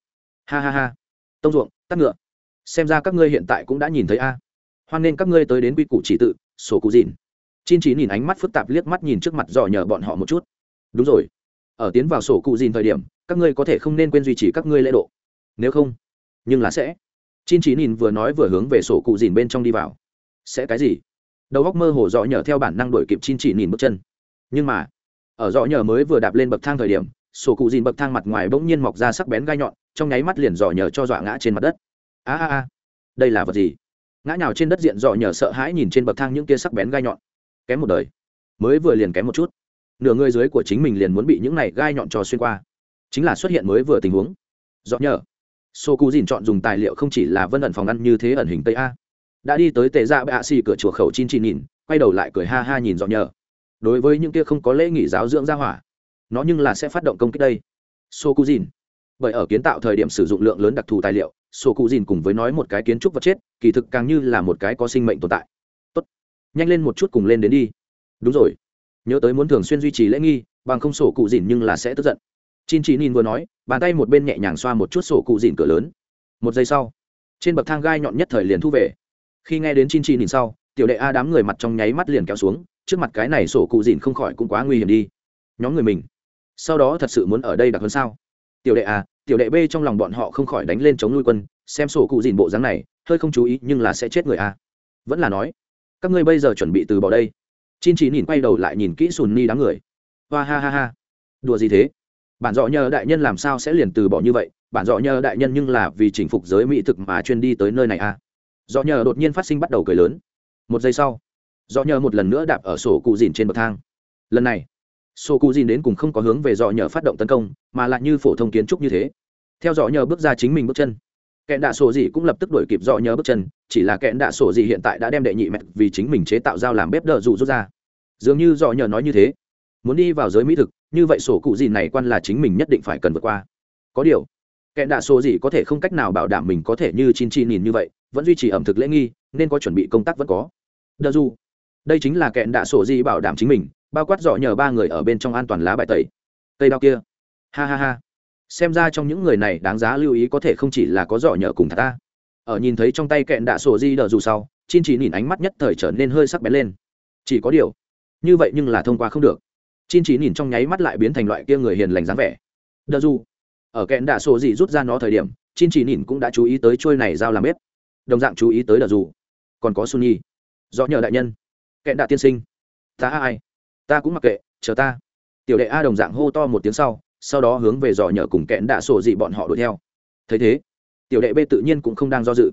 Ha ha ha. Tông ruộng tắc ngựa. Xem ra các ngươi hiện tại cũng đã nhìn thấy a. Hoan nên các ngươi tới đến quy củ chỉ tự, sổ cụ dìn chin chỉ nhìn ánh mắt phức tạp liếc mắt nhìn trước mặt dò nhờ bọn họ một chút. Đúng rồi. Ở tiến vào sổ cụ dìn thời điểm, các ngươi có thể không nên quên duy trì các ngươi lễ độ. Nếu không, nhưng là sẽ. Chin chỉ nhìn vừa nói vừa hướng về sổ cụ dìn bên trong đi vào. Sẽ cái gì? Đầu góc mơ hồ dọ nhờ theo bản năng đổi kịp chin chỉ nhìn bước chân. Nhưng mà ở dọ nhờ mới vừa đạp lên bậc thang thời điểm, sổ cụ dìn bậc thang mặt ngoài bỗng nhiên mọc ra sắc bén gai nhọn, trong nháy mắt liền dọ nhờ cho dọa ngã trên mặt đất. A a a, đây là vật gì? Ngã nhào trên đất diện dọ nhờ sợ hãi nhìn trên bậc thang những kia sắc bén gai nhọn. Kém một đời. Mới vừa liền kém một chút. Nửa người dưới của chính mình liền muốn bị những này gai nhọn trò xuyên qua. Chính là xuất hiện mới vừa tình huống. Dọ nhờ. Sô cụ dìn chọn dùng tài liệu không chỉ là vân ẩn phòng ăn như thế ẩn hình tây a. Đã đi tới tề ra bạ xì cửa chùa khẩu chin chín nhìn, quay đầu lại cười ha ha nhìn dọ nhờ đối với những kia không có lễ nghỉ giáo dưỡng ra hỏa, nó nhưng là sẽ phát động công kích đây. Sô cú dìn bởi ở kiến tạo thời điểm sử dụng lượng lớn đặc thù tài liệu sổ cụ dìn cùng với nói một cái kiến trúc vật chết, kỳ thực càng như là một cái có sinh mệnh tồn tại. Tốt. Nhanh lên một chút cùng lên đến đi. Đúng rồi. Nhớ tới muốn thường xuyên duy trì lễ nghi, bằng không sổ cụ dìn nhưng là sẽ tức giận. Chin chỉ nhìn vừa nói, bàn tay một bên nhẹ nhàng xoa một chút sổ cụ dìn cửa lớn. Một giây sau, trên bậc thang gai nhọn nhất thời liền thu về. Khi nghe đến chin chỉ nhìn sau, tiểu đệ a đám người mặt trong nháy mắt liền kéo xuống trước mặt cái này sổ cụ dìn không khỏi cũng quá nguy hiểm đi. Nhóm người mình, sau đó thật sự muốn ở đây đặc hơn sao? Tiểu đệ a tiểu đệ b trong lòng bọn họ không khỏi đánh lên chống nuôi quân, xem sổ cụ dìn bộ dáng này, hơi không chú ý nhưng là sẽ chết người a vẫn là nói, các ngươi bây giờ chuẩn bị từ bỏ đây. Chin chỉ nhìn quay đầu lại nhìn kỹ sùn ni đám người. Hoa ha ha ha. Đùa gì thế? Bản dọ nhờ đại nhân làm sao sẽ liền từ bỏ như vậy? Bản dọ nhờ đại nhân nhưng là vì chinh phục giới mỹ thực mà chuyên đi tới nơi này a dọ nhờ đột nhiên phát sinh bắt đầu cười lớn. Một giây sau Do nhờ một lần nữa đạp ở sổ cụ dìn trên bậc thang. Lần này, sổ cụ dìn đến cùng không có hướng về dò nhờ phát động tấn công, mà lại như phổ thông kiến trúc như thế. Theo dò nhờ bước ra chính mình bước chân kẹn đạ sổ dị cũng lập tức đuổi kịp dò nhờ bước chân, chỉ là kẹn đạ sổ dị hiện tại đã đem đệ nhị mẹ vì chính mình chế tạo dao làm bếp đỡ dụ rút ra. Dường như dò nhờ nói như thế, muốn đi vào giới mỹ thực, như vậy sổ cụ dìn này quan là chính mình nhất định phải cần vượt qua. Có điều kẹn đạ sổ dị có thể không cách nào bảo đảm mình có thể như chin chi nhìn như vậy, vẫn duy trì ẩm thực lễ nghi, nên có chuẩn bị công tác vẫn có. Đờ du đây chính là kẹn đạ sổ di bảo đảm chính mình, bao quát dọ nhờ ba người ở bên trong an toàn lá bài tẩy. Cây đao kia. Ha ha ha. Xem ra trong những người này đáng giá lưu ý có thể không chỉ là có dọ nhờ cùng thật ta. Ở nhìn thấy trong tay kẹn đạ sổ di đờ dù sau, chin chỉ nhìn ánh mắt nhất thời trở nên hơi sắc bén lên. Chỉ có điều, như vậy nhưng là thông qua không được. Chin chỉ nhìn trong nháy mắt lại biến thành loại kia người hiền lành dáng vẻ. Đờ dù. Ở kẹn đạ sổ di rút ra nó thời điểm, chin chỉ nhìn cũng đã chú ý tới trôi này giao làm bếp. Đồng dạng chú ý tới đờ dù. Còn có sunny. Do nhờ đại nhân kẹn đạ tiên sinh. Ta ai? Ta cũng mặc kệ, chờ ta. Tiểu đệ a đồng dạng hô to một tiếng sau sau đó hướng về dò nhờ cùng kẹn đạ sổ dị bọn họ đuổi theo. Thấy thế, tiểu đệ b tự nhiên cũng không đang do dự.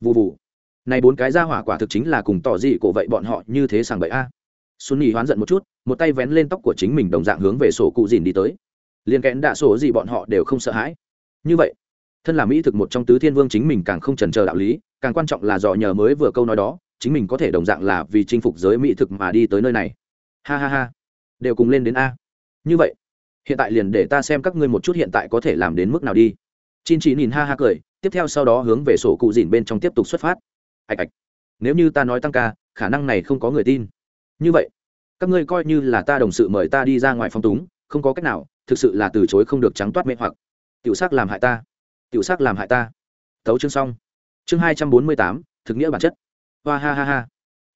Vụ vụ này bốn cái ra hỏa quả thực chính là cùng tỏ dị cổ vậy bọn họ như thế sàng bậy a. Xuân nhì hoán giận một chút, một tay vén lên tóc của chính mình đồng dạng hướng về sổ cụ dìn đi tới. Liền kẽn đạ sổ dị bọn họ đều không sợ hãi. Như vậy, thân là mỹ thực một trong tứ thiên vương chính mình càng không trần chờ đạo lý, càng quan trọng là dò nhờ mới vừa câu nói đó chính mình có thể đồng dạng là vì chinh phục giới mỹ thực mà đi tới nơi này. Ha ha ha. Đều cùng lên đến a. Như vậy, hiện tại liền để ta xem các ngươi một chút hiện tại có thể làm đến mức nào đi. Chin chỉ nhìn ha ha cười, tiếp theo sau đó hướng về sổ cụ dìn bên trong tiếp tục xuất phát. Ạch ạch. Nếu như ta nói tăng ca, khả năng này không có người tin. Như vậy, các ngươi coi như là ta đồng sự mời ta đi ra ngoài phong túng, không có cách nào, thực sự là từ chối không được trắng toát mê hoặc. Tiểu sắc làm hại ta. Tiểu sắc làm hại ta. Thấu chương xong. Chương hai trăm bốn mươi tám, thực nghĩa bản chất hoa ha ha ha.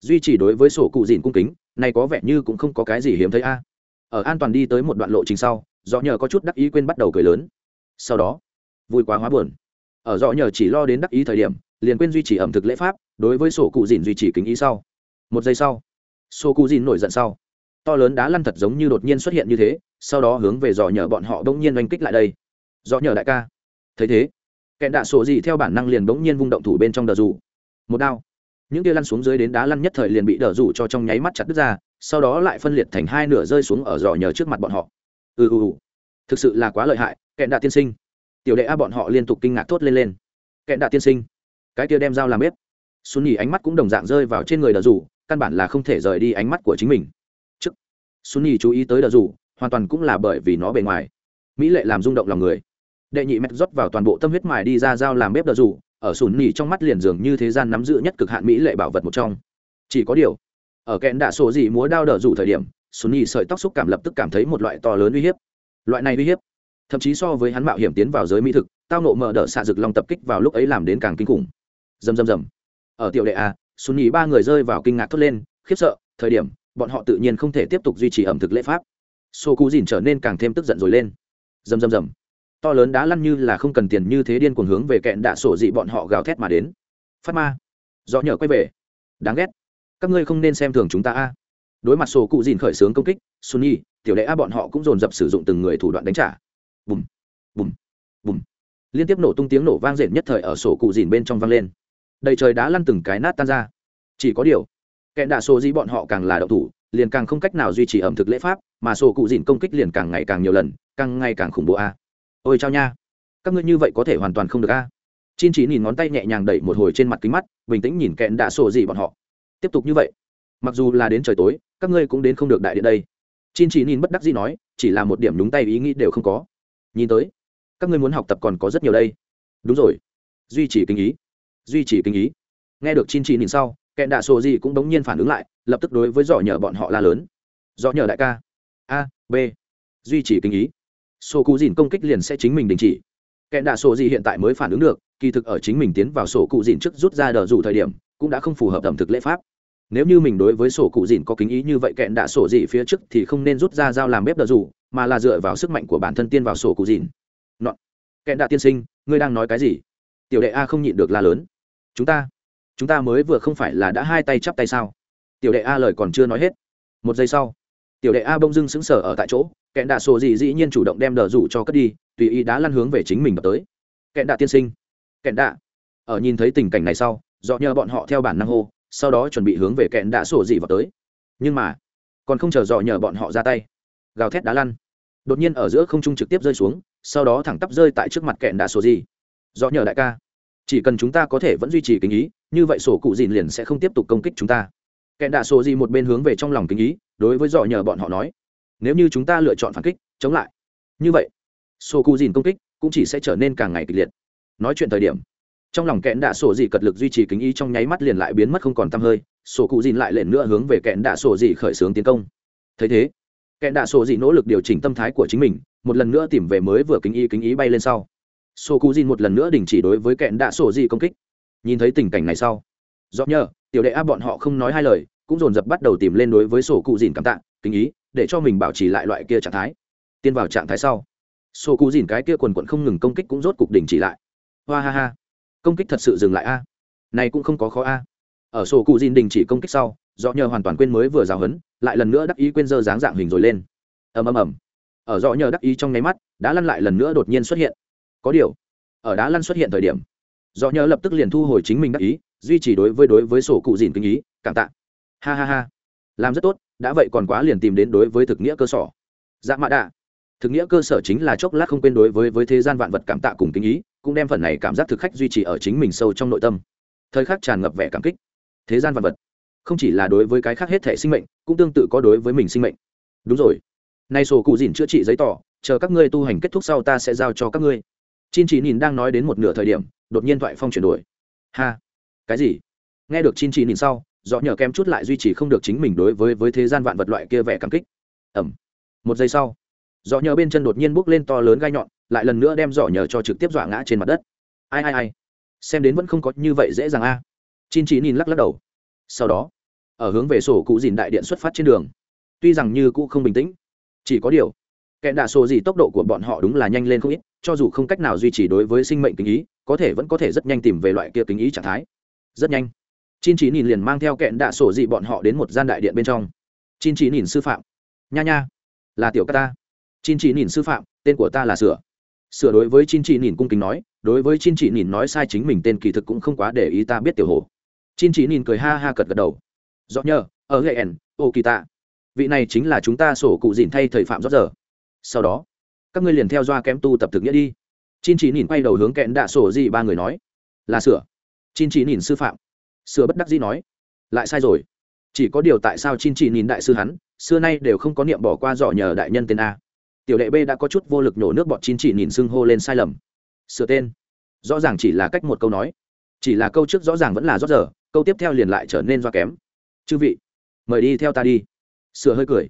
Duy trì đối với sổ cụ dìn cung kính, này có vẻ như cũng không có cái gì hiếm thấy a. Ở an toàn đi tới một đoạn lộ trình sau do nhờ có chút đắc ý quên bắt đầu cười lớn. Sau đó, vui quá hóa buồn. Ở do nhờ chỉ lo đến đắc ý thời điểm, liền quên duy trì ẩm thực lễ pháp, đối với sổ cụ dìn duy trì kính ý sau. Một giây sau, sổ cụ dìn nổi giận sau. To lớn đá lăn thật giống như đột nhiên xuất hiện như thế, sau đó hướng về dò nhờ bọn họ đông nhiên oanh kích lại đây. Dò nhờ đại ca. Thấy thế kẹn đạ sổ gì theo bản năng liền bỗng nhiên vung động thủ bên trong đờ rủ một đao những kia lăn xuống dưới đến đá lăn nhất thời liền bị đờ rủ cho trong nháy mắt chặt đứt ra, sau đó lại phân liệt thành hai nửa rơi xuống ở giò nhờ trước mặt bọn họ. Ừ ừ ừ. Thực sự là quá lợi hại, kẹn đạ tiên sinh. Tiểu đệ a bọn họ liên tục kinh ngạc thốt lên lên. Kẹn đạ tiên sinh, cái kia đem dao làm bếp. Xuân nhì ánh mắt cũng đồng dạng rơi vào trên người đờ rủ, căn bản là không thể rời đi ánh mắt của chính mình. Trước, xuân nhì chú ý tới đờ rủ, hoàn toàn cũng là bởi vì nó bề ngoài. Mỹ lệ làm rung động lòng người. Đệ nhị mẹt rót vào toàn bộ tâm huyết mài đi ra dao làm bếp đờ rủ ở sùn nỉ trong mắt liền dường như thế gian nắm giữ nhất cực hạn mỹ lệ bảo vật một trong. Chỉ có điều, ở kẽn đạ sổ gì múa đao đờ rủ thời điểm, sùn nỉ sợi tóc xúc cảm lập tức cảm thấy một loại to lớn uy hiếp. Loại này uy hiếp, thậm chí so với hắn mạo hiểm tiến vào giới mỹ thực, tao nộ mở đỡ xạ rực long tập kích vào lúc ấy làm đến càng kinh khủng. Dầm dầm dầm ở tiểu đệ a, sùn nỉ ba người rơi vào kinh ngạc thốt lên, khiếp sợ, thời điểm, bọn họ tự nhiên không thể tiếp tục duy trì ẩm thực lễ pháp. Sô cú dìn trở nên càng thêm tức giận rồi lên. Rầm rầm rầm to lớn đá lăn như là không cần tiền như thế điên cuồng hướng về kẹn đạ sổ dị bọn họ gào thét mà đến. Phát ma. Do nhờ quay về. Đáng ghét. Các ngươi không nên xem thường chúng ta a. Đối mặt sổ cụ dìn khởi xướng công kích sunny tiểu đệ a bọn họ cũng dồn dập sử dụng từng người thủ đoạn đánh trả. Bùm bùm bùm. Liên tiếp nổ tung tiếng nổ vang rền nhất thời ở sổ cụ dìn bên trong vang lên. Đầy trời đá lăn từng cái nát tan ra. Chỉ có điều, kẹn đạ sổ dị bọn họ càng là đậu thủ, liền càng không cách nào duy trì ẩm thực lễ pháp, mà sổ cụ dìn công kích liền càng ngày càng nhiều lần, càng ngày càng khủng bố a ôi chao nha. Các ngươi như vậy có thể hoàn toàn không được a. Chin chỉ nhìn ngón tay nhẹ nhàng đẩy một hồi trên mặt kính mắt, bình tĩnh nhìn kẹn đạ sổ gì bọn họ. Tiếp tục như vậy, mặc dù là đến trời tối, các ngươi cũng đến không được đại điện đây. Chin chỉ nhìn bất đắc dĩ nói, chỉ là một điểm đúng tay ý nghĩ đều không có. Nhìn tới, các ngươi muốn học tập còn có rất nhiều đây. Đúng rồi. Duy trì kinh ý. Duy trì kinh ý. Nghe được chin chỉ nhìn sau, kẹn đạ sổ gì cũng đống nhiên phản ứng lại, lập tức đối với giỏ nhờ bọn họ la lớn. Giỏ nhờ đại ca. A, b. Duy trì kinh ý sổ cụ dìn công kích liền sẽ chính mình đình chỉ. Kẹn đạ sổ gì hiện tại mới phản ứng được, kỳ thực ở chính mình tiến vào sổ cụ dìn trước rút ra đờ rủ thời điểm, cũng đã không phù hợp ẩm thực lễ pháp. Nếu như mình đối với sổ cụ dìn có kính ý như vậy kẹn đạ sổ gì phía trước thì không nên rút ra dao làm bếp đờ rủ, mà là dựa vào sức mạnh của bản thân tiên vào sổ cụ dìn. Nọ. Kẹn đạ tiên sinh, ngươi đang nói cái gì? Tiểu đệ a không nhịn được la lớn. Chúng ta chúng ta mới vừa không phải là đã hai tay chắp tay sao? Tiểu đệ a lời còn chưa nói hết. Một giây sau tiểu đệ a bông dưng sững sờ ở tại chỗ, kẹn đạ sổ gì dĩ nhiên chủ động đem đờ rủ cho cất đi, tùy ý đá lăn hướng về chính mình đập tới. Kẹn đạ tiên sinh. Kẹn đạ. Ở nhìn thấy tình cảnh này sau do nhờ bọn họ theo bản năng hô, sau đó chuẩn bị hướng về kẹn đạ sổ gì vào tới. Nhưng mà, còn không chờ dò nhờ bọn họ ra tay. Gào thét đá lăn. Đột nhiên ở giữa không trung trực tiếp rơi xuống, sau đó thẳng tắp rơi tại trước mặt kẹn đạ sổ gì. Do nhờ đại ca, chỉ cần chúng ta có thể vẫn duy trì kính ý, như vậy sổ cụ dìn liền sẽ không tiếp tục công kích chúng ta kẹn đạ sổ gì một bên hướng về trong lòng kính ý, đối với dò nhờ bọn họ nói, nếu như chúng ta lựa chọn phản kích, chống lại. Như vậy, sổ cụ dìn công kích cũng chỉ sẽ trở nên càng ngày kịch liệt. Nói chuyện thời điểm, trong lòng kẹn đạ sổ dị cật lực duy trì kính ý trong nháy mắt liền lại biến mất không còn tăm hơi, sổ cụ dìn lại lên nữa hướng về kẹn đạ sổ dị khởi xướng tiến công. Thấy thế, kẹn đạ sổ dị nỗ lực điều chỉnh tâm thái của chính mình, một lần nữa tìm về mới vừa kính ý kính ý bay lên sau. Sổ cụ dìn một lần nữa đình chỉ đối với kẹn đạ sổ dị công kích. Nhìn thấy tình cảnh này sau do nhờ, tiểu đệ a, bọn họ không nói hai lời, cũng dồn dập bắt đầu tìm lên đối với sổ cụ dìn cảm tạ, kính ý, để cho mình bảo trì lại loại kia trạng thái. Tiên vào trạng thái sau. Sổ cụ dìn cái kia quần quận không ngừng công kích cũng rốt cục đình chỉ lại. Hoa ha ha. Công kích thật sự dừng lại a. Này cũng không có khó a. Ở sổ cụ dìn đình chỉ công kích sau, do nhờ hoàn toàn quên mới vừa giáo hấn lại lần nữa đắc ý quên dơ dáng dạng hình rồi lên. Ầm ầm ầm. Ở do nhờ đắc ý trong nháy mắt đã lăn lại lần nữa đột nhiên xuất hiện. Có điều, ở đá lăn xuất hiện thời điểm, do nhờ lập tức liền thu hồi chính mình đắc ý duy trì đối với đối với sổ cụ dìn kinh ý, cảm tạ. Ha ha ha. Làm rất tốt, đã vậy còn quá liền tìm đến đối với thực nghĩa cơ sở. Dạ mạ đạ. Thực nghĩa cơ sở chính là chốc lát không quên đối với với thế gian vạn vật cảm tạ cùng kinh ý, cũng đem phần này cảm giác thực khách duy trì ở chính mình sâu trong nội tâm. Thời khắc tràn ngập vẻ cảm kích. Thế gian vạn vật. Không chỉ là đối với cái khác hết thể sinh mệnh, cũng tương tự có đối với mình sinh mệnh. Đúng rồi. Nay sổ cụ dìn chữa trị giấy tỏ, chờ các ngươi tu hành kết thúc sau ta sẽ giao cho các ngươi. Chin chỉ nhìn đang nói đến một nửa thời điểm, đột nhiên thoại phong chuyển đổi. Ha cái gì? Nghe được chin chỉ nhìn sau dọ nhờ kem chút lại duy trì không được chính mình đối với với thế gian vạn vật loại kia vẻ cảm kích. Ẩm. Một giây sau dọ nhờ bên chân đột nhiên bốc lên to lớn gai nhọn, lại lần nữa đem dọ nhờ cho trực tiếp dọa ngã trên mặt đất. Ai ai ai? Xem đến vẫn không có như vậy dễ dàng a. Chin chỉ nhìn lắc lắc đầu. Sau đó, ở hướng về sổ cụ dìn đại điện xuất phát trên đường. Tuy rằng như cũ không bình tĩnh, chỉ có điều, kẻ đạ sổ gì tốc độ của bọn họ đúng là nhanh lên không ít, cho dù không cách nào duy trì đối với sinh mệnh kính ý, có thể vẫn có thể rất nhanh tìm về loại kia kính ý trạng thái rất nhanh. Chin chỉ nhìn liền mang theo kẹn đạ sổ dị bọn họ đến một gian đại điện bên trong. Chin chỉ nhìn sư phạm. Nha nha. Là tiểu ca ta. Chin chỉ nhìn sư phạm, tên của ta là sửa. Sửa đối với chin chỉ nhìn cung kính nói, đối với chin chỉ nhìn nói sai chính mình tên kỳ thực cũng không quá để ý ta biết tiểu hồ. Chin chỉ nhìn cười ha ha cật gật đầu. Rõ nhờ, ở hệ ẻn, ô kỳ tạ. Vị này chính là chúng ta sổ cụ dìn thay thầy phạm rót giờ. Sau đó, các ngươi liền theo doa kém tu tập thực nghĩa đi. Chin chỉ nhìn quay đầu hướng kẹn đạ sổ dị ba người nói, là sửa chin chỉ nhìn sư phạm. Sửa bất đắc dĩ nói, lại sai rồi. Chỉ có điều tại sao chin chỉ nhìn đại sư hắn, xưa nay đều không có niệm bỏ qua dọ nhờ đại nhân tên a? Tiểu đệ b đã có chút vô lực nhổ nước bọt chin chỉ nhìn xưng hô lên sai lầm. Sửa tên. Rõ ràng chỉ là cách một câu nói. Chỉ là câu trước rõ ràng vẫn là rót giờ, câu tiếp theo liền lại trở nên do kém. Chư vị, mời đi theo ta đi. Sửa hơi cười.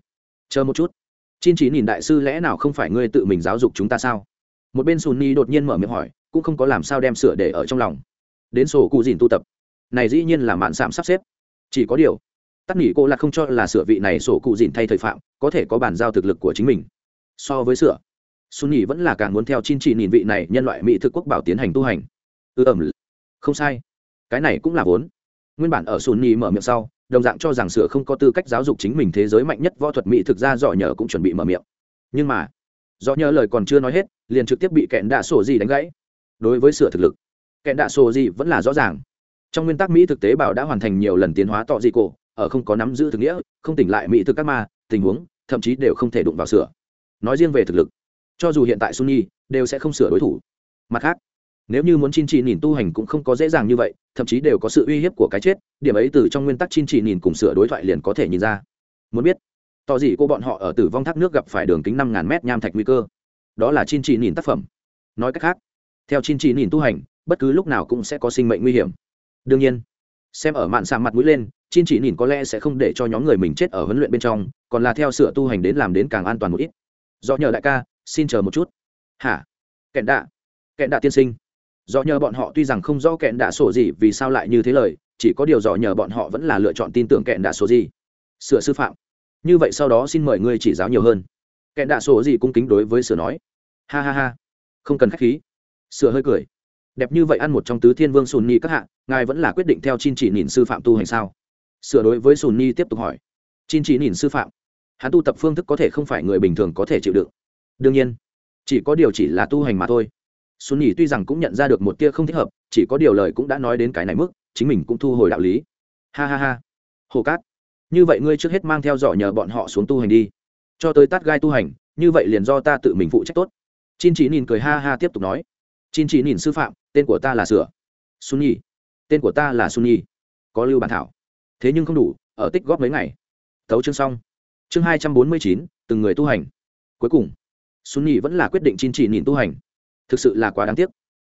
Chờ một chút. Chin chỉ nhìn đại sư lẽ nào không phải ngươi tự mình giáo dục chúng ta sao? Một bên sùn ni đột nhiên mở miệng hỏi, cũng không có làm sao đem sửa để ở trong lòng đến sổ cụ dìn tu tập. Này dĩ nhiên là mạn sạm sắp xếp. Chỉ có điều tắt nghỉ cô là không cho là sửa vị này sổ cụ dìn thay thời phạm có thể có bàn giao thực lực của chính mình. So với sửa xuân nhì vẫn là càng muốn theo chin trị nhìn vị này nhân loại mỹ thực quốc bảo tiến hành tu hành. Ư ừ, ẩm không sai. Cái này cũng là vốn. Nguyên bản ở xuân nhì mở miệng sau đồng dạng cho rằng sửa không có tư cách giáo dục chính mình thế giới mạnh nhất võ thuật mỹ thực ra dọ nhờ cũng chuẩn bị mở miệng. Nhưng mà do nhờ lời còn chưa nói hết liền trực tiếp bị kẹn đạ sổ gì đánh gãy. Đối với sửa thực lực kẹn đạ sổ gì vẫn là rõ ràng. Trong nguyên tắc mỹ thực tế bảo đã hoàn thành nhiều lần tiến hóa tọ dị cổ, ở không có nắm giữ thực nghĩa, không tỉnh lại mỹ thực các ma, tình huống, thậm chí đều không thể đụng vào sửa. Nói riêng về thực lực, cho dù hiện tại sunni, đều sẽ không sửa đối thủ. Mặt khác, nếu như muốn chin trị nhìn tu hành cũng không có dễ dàng như vậy, thậm chí đều có sự uy hiếp của cái chết, điểm ấy từ trong nguyên tắc chin trị nhìn cùng sửa đối thoại liền có thể nhìn ra. Muốn biết tỏ gì cô bọn họ ở tử vong thác nước gặp phải đường kính năm ngàn mét nham thạch nguy cơ. Đó là chin trị nhìn tác phẩm. Nói cách khác, theo chin trị nhìn tu hành bất cứ lúc nào cũng sẽ có sinh mệnh nguy hiểm. Đương nhiên, xem ở mạn sạm mặt mũi lên, chin chỉ nhìn có lẽ sẽ không để cho nhóm người mình chết ở huấn luyện bên trong, còn là theo sửa tu hành đến làm đến càng an toàn một ít. Do nhờ đại ca, xin chờ một chút. Hả? Kẹn đạ. Kẹn đạ tiên sinh. Do nhờ bọn họ tuy rằng không rõ kẹn đạ sổ gì, vì sao lại như thế lời, chỉ có điều rõ nhờ bọn họ vẫn là lựa chọn tin tưởng kẹn đạ sổ gì. Sửa sư phạm. Như vậy sau đó xin mời ngươi chỉ giáo nhiều hơn. Kẹn đạ sổ gì cung kính đối với sửa nói. Ha ha ha. Không cần khách khí. Sửa hơi cười đẹp như vậy ăn một trong tứ thiên vương sùn ni các hạ, ngài vẫn là quyết định theo chin chỉ nhìn sư phạm tu hành sao? Sửa đối với sùn ni tiếp tục hỏi. Chin chỉ nhìn sư phạm, hắn tu tập phương thức có thể không phải người bình thường có thể chịu đựng. Đương nhiên, chỉ có điều chỉ là tu hành mà thôi. Sùn ni tuy rằng cũng nhận ra được một tia không thích hợp, chỉ có điều lời cũng đã nói đến cái này mức, chính mình cũng thu hồi đạo lý. Ha ha ha. Hồ cát, như vậy ngươi trước hết mang theo dõi nhờ bọn họ xuống tu hành đi. Cho tới tát gai tu hành, như vậy liền do ta tự mình phụ trách tốt. Chin chỉ nhìn cười ha ha tiếp tục nói chin chỉ nhìn sư phạm, tên của ta là sửa. Xuân nhi. Tên của ta là xuân nhi. Có lưu bản thảo. Thế nhưng không đủ, ở tích góp mấy ngày. Thấu chương xong. Chương hai trăm bốn mươi chín, từng người tu hành. Cuối cùng xuân nhi vẫn là quyết định chin chỉ nhìn tu hành. Thực sự là quá đáng tiếc.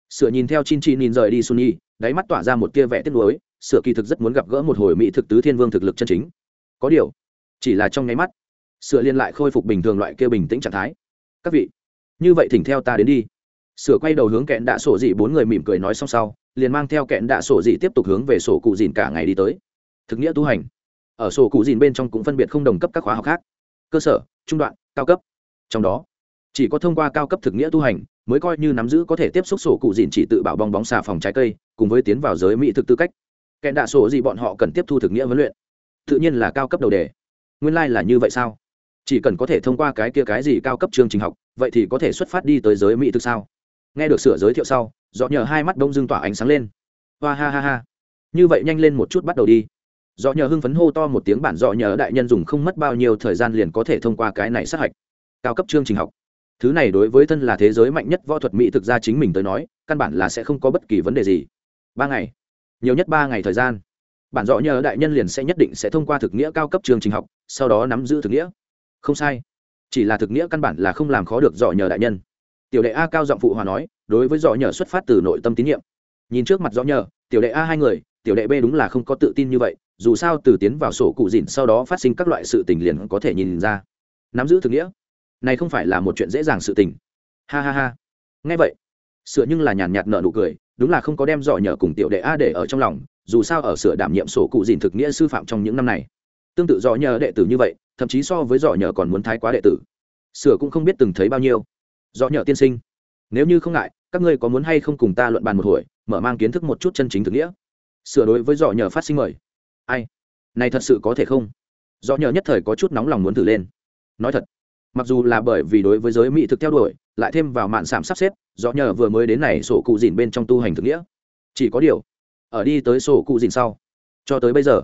Sửa nhìn theo chin chỉ nhìn rời đi sunny đáy mắt tỏa ra một tia vẽ tiếc nuối. Sửa kỳ thực rất muốn gặp gỡ một hồi mỹ thực tứ thiên vương thực lực chân chính. Có điều, chỉ là trong nháy mắt, sửa liên lại khôi phục bình thường loại kia bình tĩnh trạng thái. Các vị, như vậy thỉnh theo ta đến đi sửa quay đầu hướng kẹn đạ sổ dị, bốn người mỉm cười nói xong sau, liền mang theo kẹn đạ sổ dị tiếp tục hướng về sổ cụ dìn cả ngày đi tới. Thực nghĩa tu hành. Ở sổ cụ dìn bên trong cũng phân biệt không đồng cấp các khóa học khác. Cơ sở, trung đoạn, cao cấp. Trong đó, chỉ có thông qua cao cấp thực nghĩa tu hành mới coi như nắm giữ có thể tiếp xúc sổ cụ dìn chỉ tự bảo bong bóng xà phòng trái cây, cùng với tiến vào giới mỹ thực tư cách. Kẹn đạ sổ dị bọn họ cần tiếp thu thực nghĩa huấn luyện. Tự nhiên là cao cấp đầu đề. Nguyên lai、like、là như vậy sao? Chỉ cần có thể thông qua cái kia cái gì cao cấp chương trình học, vậy thì có thể xuất phát đi tới giới mỹ thực sao? Nghe được sửa giới thiệu sau dọ nhờ hai mắt đông dưng tỏa ánh sáng lên. Hoa ha ha ha. Như vậy nhanh lên một chút bắt đầu đi. Dọ nhờ hưng phấn hô to một tiếng bản dọ nhờ đại nhân dùng không mất bao nhiêu thời gian liền có thể thông qua cái này sát hạch. Cao cấp chương trình học. Thứ này đối với thân là thế giới mạnh nhất võ thuật mỹ thực ra chính mình tới nói, căn bản là sẽ không có bất kỳ vấn đề gì. Ba ngày. Nhiều nhất ba ngày thời gian. Bản dọ nhờ đại nhân liền sẽ nhất định sẽ thông qua thực nghĩa cao cấp chương trình học, sau đó nắm giữ thực nghĩa. Không sai. Chỉ là thực nghĩa căn bản là không làm khó được dọ nhờ đại nhân tiểu đệ a cao giọng phụ hòa nói, đối với dọ nhờ xuất phát từ nội tâm tín nhiệm. Nhìn trước mặt dọ nhờ tiểu đệ a hai người, tiểu đệ b đúng là không có tự tin như vậy, dù sao từ tiến vào sổ cụ dìn sau đó phát sinh các loại sự tình liền có thể nhìn ra. Nắm giữ thực nghĩa, này không phải là một chuyện dễ dàng sự tình. Ha ha ha. Nghe vậy, sửa nhưng là nhàn nhạt nợ nụ cười, đúng là không có đem giỏi nhờ cùng tiểu đệ a để ở trong lòng, dù sao ở sửa đảm nhiệm sổ cụ dìn thực nghĩa sư phạm trong những năm này. Tương tự dò nhờ đệ tử như vậy, thậm chí so với dò nhờ còn muốn thái quá đệ tử. Sửa cũng không biết từng thấy bao nhiêu do nhờ tiên sinh. Nếu như không ngại, các ngươi có muốn hay không cùng ta luận bàn một hồi, mở mang kiến thức một chút chân chính thực nghĩa? Sửa đối với dò nhờ phát sinh mời. Ai? Này thật sự có thể không? Dò nhờ nhất thời có chút nóng lòng muốn thử lên. Nói thật, mặc dù là bởi vì đối với giới mỹ thực theo đuổi, lại thêm vào mạn sảm sắp xếp, do nhờ vừa mới đến này sổ cụ dìn bên trong tu hành thực nghĩa. Chỉ có điều, ở đi tới sổ cụ dìn sau, cho tới bây giờ,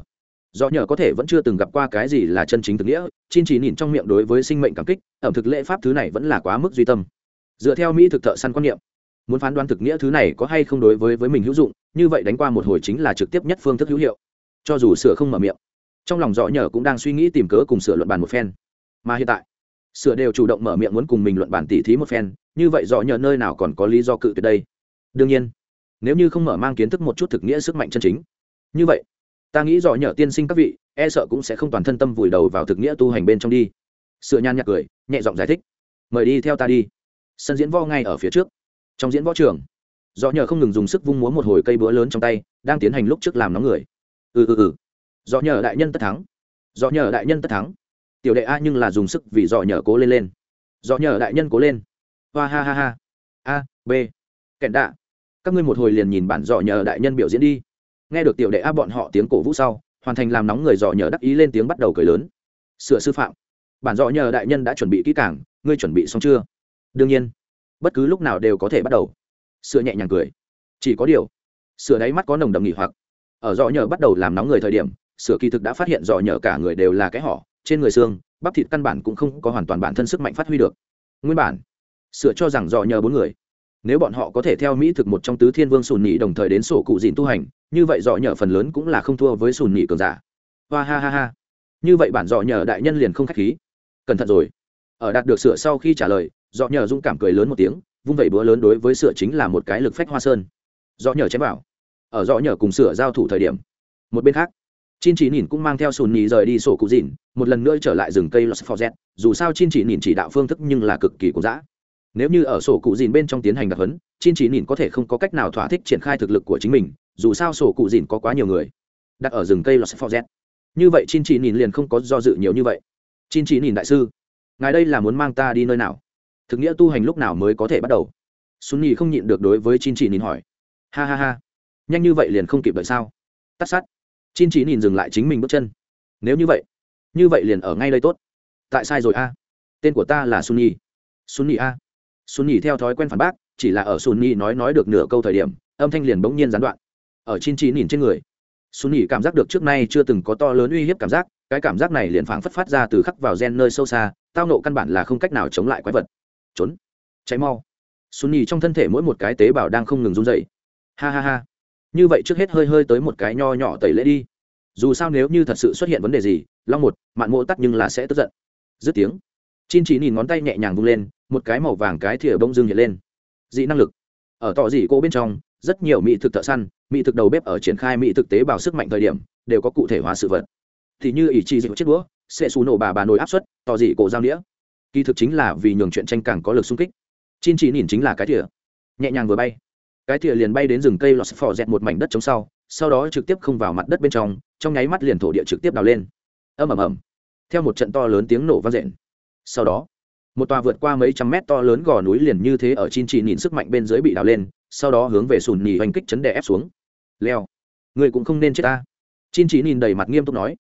do nhờ có thể vẫn chưa từng gặp qua cái gì là chân chính thực nghĩa, chin chỉ nhìn trong miệng đối với sinh mệnh cảm kích, ẩm thực lễ pháp thứ này vẫn là quá mức duy tâm dựa theo mỹ thực thợ săn quan niệm. Muốn phán đoán thực nghĩa thứ này có hay không đối với với mình hữu dụng, như vậy đánh qua một hồi chính là trực tiếp nhất phương thức hữu hiệu. Cho dù sửa không mở miệng, trong lòng Dọ nhờ cũng đang suy nghĩ tìm cớ cùng sửa luận bàn một phen. Mà hiện tại, sửa đều chủ động mở miệng muốn cùng mình luận bản tỉ thí một phen, như vậy Dọ nhờ nơi nào còn có lý do cự tuyệt đây? Đương nhiên, nếu như không mở mang kiến thức một chút thực nghĩa sức mạnh chân chính, như vậy, ta nghĩ Dọ nhờ tiên sinh các vị e sợ cũng sẽ không toàn thân tâm vùi đầu vào thực nghĩa tu hành bên trong đi. Sửa nhan nhạc cười, nhẹ giọng giải thích, mời đi theo ta đi sân diễn võ ngay ở phía trước. Trong diễn võ trường do nhờ không ngừng dùng sức vung múa một hồi cây búa lớn trong tay, đang tiến hành lúc trước làm nóng người. Ừ ừ ừ. Do nhờ đại nhân tất thắng. Do nhờ đại nhân tất thắng. Tiểu đệ a nhưng là dùng sức vì dọ nhờ cố lên lên. Dọ nhờ đại nhân cố lên. Hoa ha ha ha. A, b. Kẹn đạ. Các ngươi một hồi liền nhìn bản dọ nhờ đại nhân biểu diễn đi. Nghe được tiểu đệ a bọn họ tiếng cổ vũ sau, hoàn thành làm nóng người dọ nhờ đắc ý lên tiếng bắt đầu cười lớn. Sửa sư phạm. Bản dọ nhờ đại nhân đã chuẩn bị kỹ cảng ngươi chuẩn bị xong chưa? Đương nhiên, bất cứ lúc nào đều có thể bắt đầu. Sửa nhẹ nhàng cười. Chỉ có điều sửa đáy mắt có nồng đầm nghỉ hoặc. Ở dọ nhờ bắt đầu làm nóng người thời điểm sửa kỳ thực đã phát hiện dọ nhờ cả người đều là cái họ trên người xương, bắp thịt căn bản cũng không có hoàn toàn bản thân sức mạnh phát huy được. Nguyên bản sửa cho rằng dò nhờ bốn người. Nếu bọn họ có thể theo mỹ thực một trong tứ thiên vương sùn nhị đồng thời đến sổ cụ dìn tu hành, như vậy dọ nhờ phần lớn cũng là không thua với sùn nhị cường giả. Hoa ha ha ha. Như vậy bản dọ nhờ đại nhân liền không k h á c h khí. Cẩn thận rồi. Ở đạt được sửa sau khi trả lời dọ nhờ dũng cảm cười lớn một tiếng vung vẩy búa lớn đối với sửa chính là một cái lực phách hoa sơn dọ nhờ chém vào ở dọ nhờ cùng sửa giao thủ thời điểm một bên khác Chin chỉ nhìn cũng mang theo sùn nhì rời đi sổ cụ dìn, một lần nữa trở lại rừng cây Los Forget, dù sao Chin chỉ nhìn chỉ đạo phương thức nhưng là cực kỳ cổ dã. Nếu như ở sổ cụ dìn bên trong tiến hành đặc huấn, Chin chỉ nhìn có thể không có cách nào thỏa thích triển khai thực lực của chính mình, dù sao sổ cụ dìn có quá nhiều người. Đặt ở rừng cây Los Forget. Như vậy Chin chỉ nhìn liền không có do dự nhiều như vậy. Chin chỉ nhìn đại sư, ngài đây là muốn mang ta đi nơi nào? Thực nghĩa tu hành lúc nào mới có thể bắt đầu? Sun không nhịn được đối với Chin chỉ nhìn hỏi. Ha ha ha, nhanh như vậy liền không kịp đợi sao? Tắt sát Chin chỉ nhìn dừng lại chính mình bước chân. Nếu như vậy, như vậy liền ở ngay đây tốt. Tại sai rồi a? Tên của ta là Sunny. Sunny a. Sunny theo thói quen phản bác, chỉ là ở Sunny nói nói được nửa câu thời điểm, âm thanh liền bỗng nhiên gián đoạn. Ở Chin chỉ nhìn trên người, Sunny cảm giác được trước nay chưa từng có to lớn uy hiếp cảm giác, cái cảm giác này liền phảng phất phát ra từ khắc vào gen nơi sâu xa, tao nộ căn bản là không cách nào chống lại quái vật. Trốn, cháy mau. Sunny trong thân thể mỗi một cái tế bào đang không ngừng run rẩy. Ha ha ha. Như vậy trước hết hơi hơi tới một cái nho nhỏ tẩy lễ đi. Dù sao nếu như thật sự xuất hiện vấn đề gì long một mạn mộ tắt nhưng là sẽ tức giận. Dứt tiếng chin chỉ nhìn ngón tay nhẹ nhàng vung lên một cái màu vàng cái thìa bông dương hiện lên. Dị năng lực. Ở tỏ dị cô bên trong rất nhiều mỹ thực thợ săn mỹ thực đầu bếp ở triển khai mỹ thực tế bào sức mạnh thời điểm đều có cụ thể hóa sự vật. Thì như ỷ chi dịu chiếc đũa sẽ xù nổ bà bà nồi áp suất tỏ dị cổ giao đĩa kỳ thực chính là vì nhường chuyện tranh càng có lực xung kích. Chin chỉ nhìn chính là cái thìa. Nhẹ nhàng vừa bay. Cái thìa liền bay đến rừng cây lọt phò dẹt một mảnh đất chống sau sau đó trực tiếp không vào mặt đất bên trong trong nháy mắt liền thổ địa trực tiếp đào lên. Ầm ầm ầm. Theo một trận to lớn tiếng nổ vang rện sau đó, một tòa vượt qua mấy trăm mét to lớn gò núi liền như thế ở chin chỉ nhìn sức mạnh bên dưới bị đào lên, sau đó hướng về sùn nhì hành kích chấn đè ép xuống. Leo. Người cũng không nên chết ta. Chin chỉ nhìn đầy mặt nghiêm túc nói.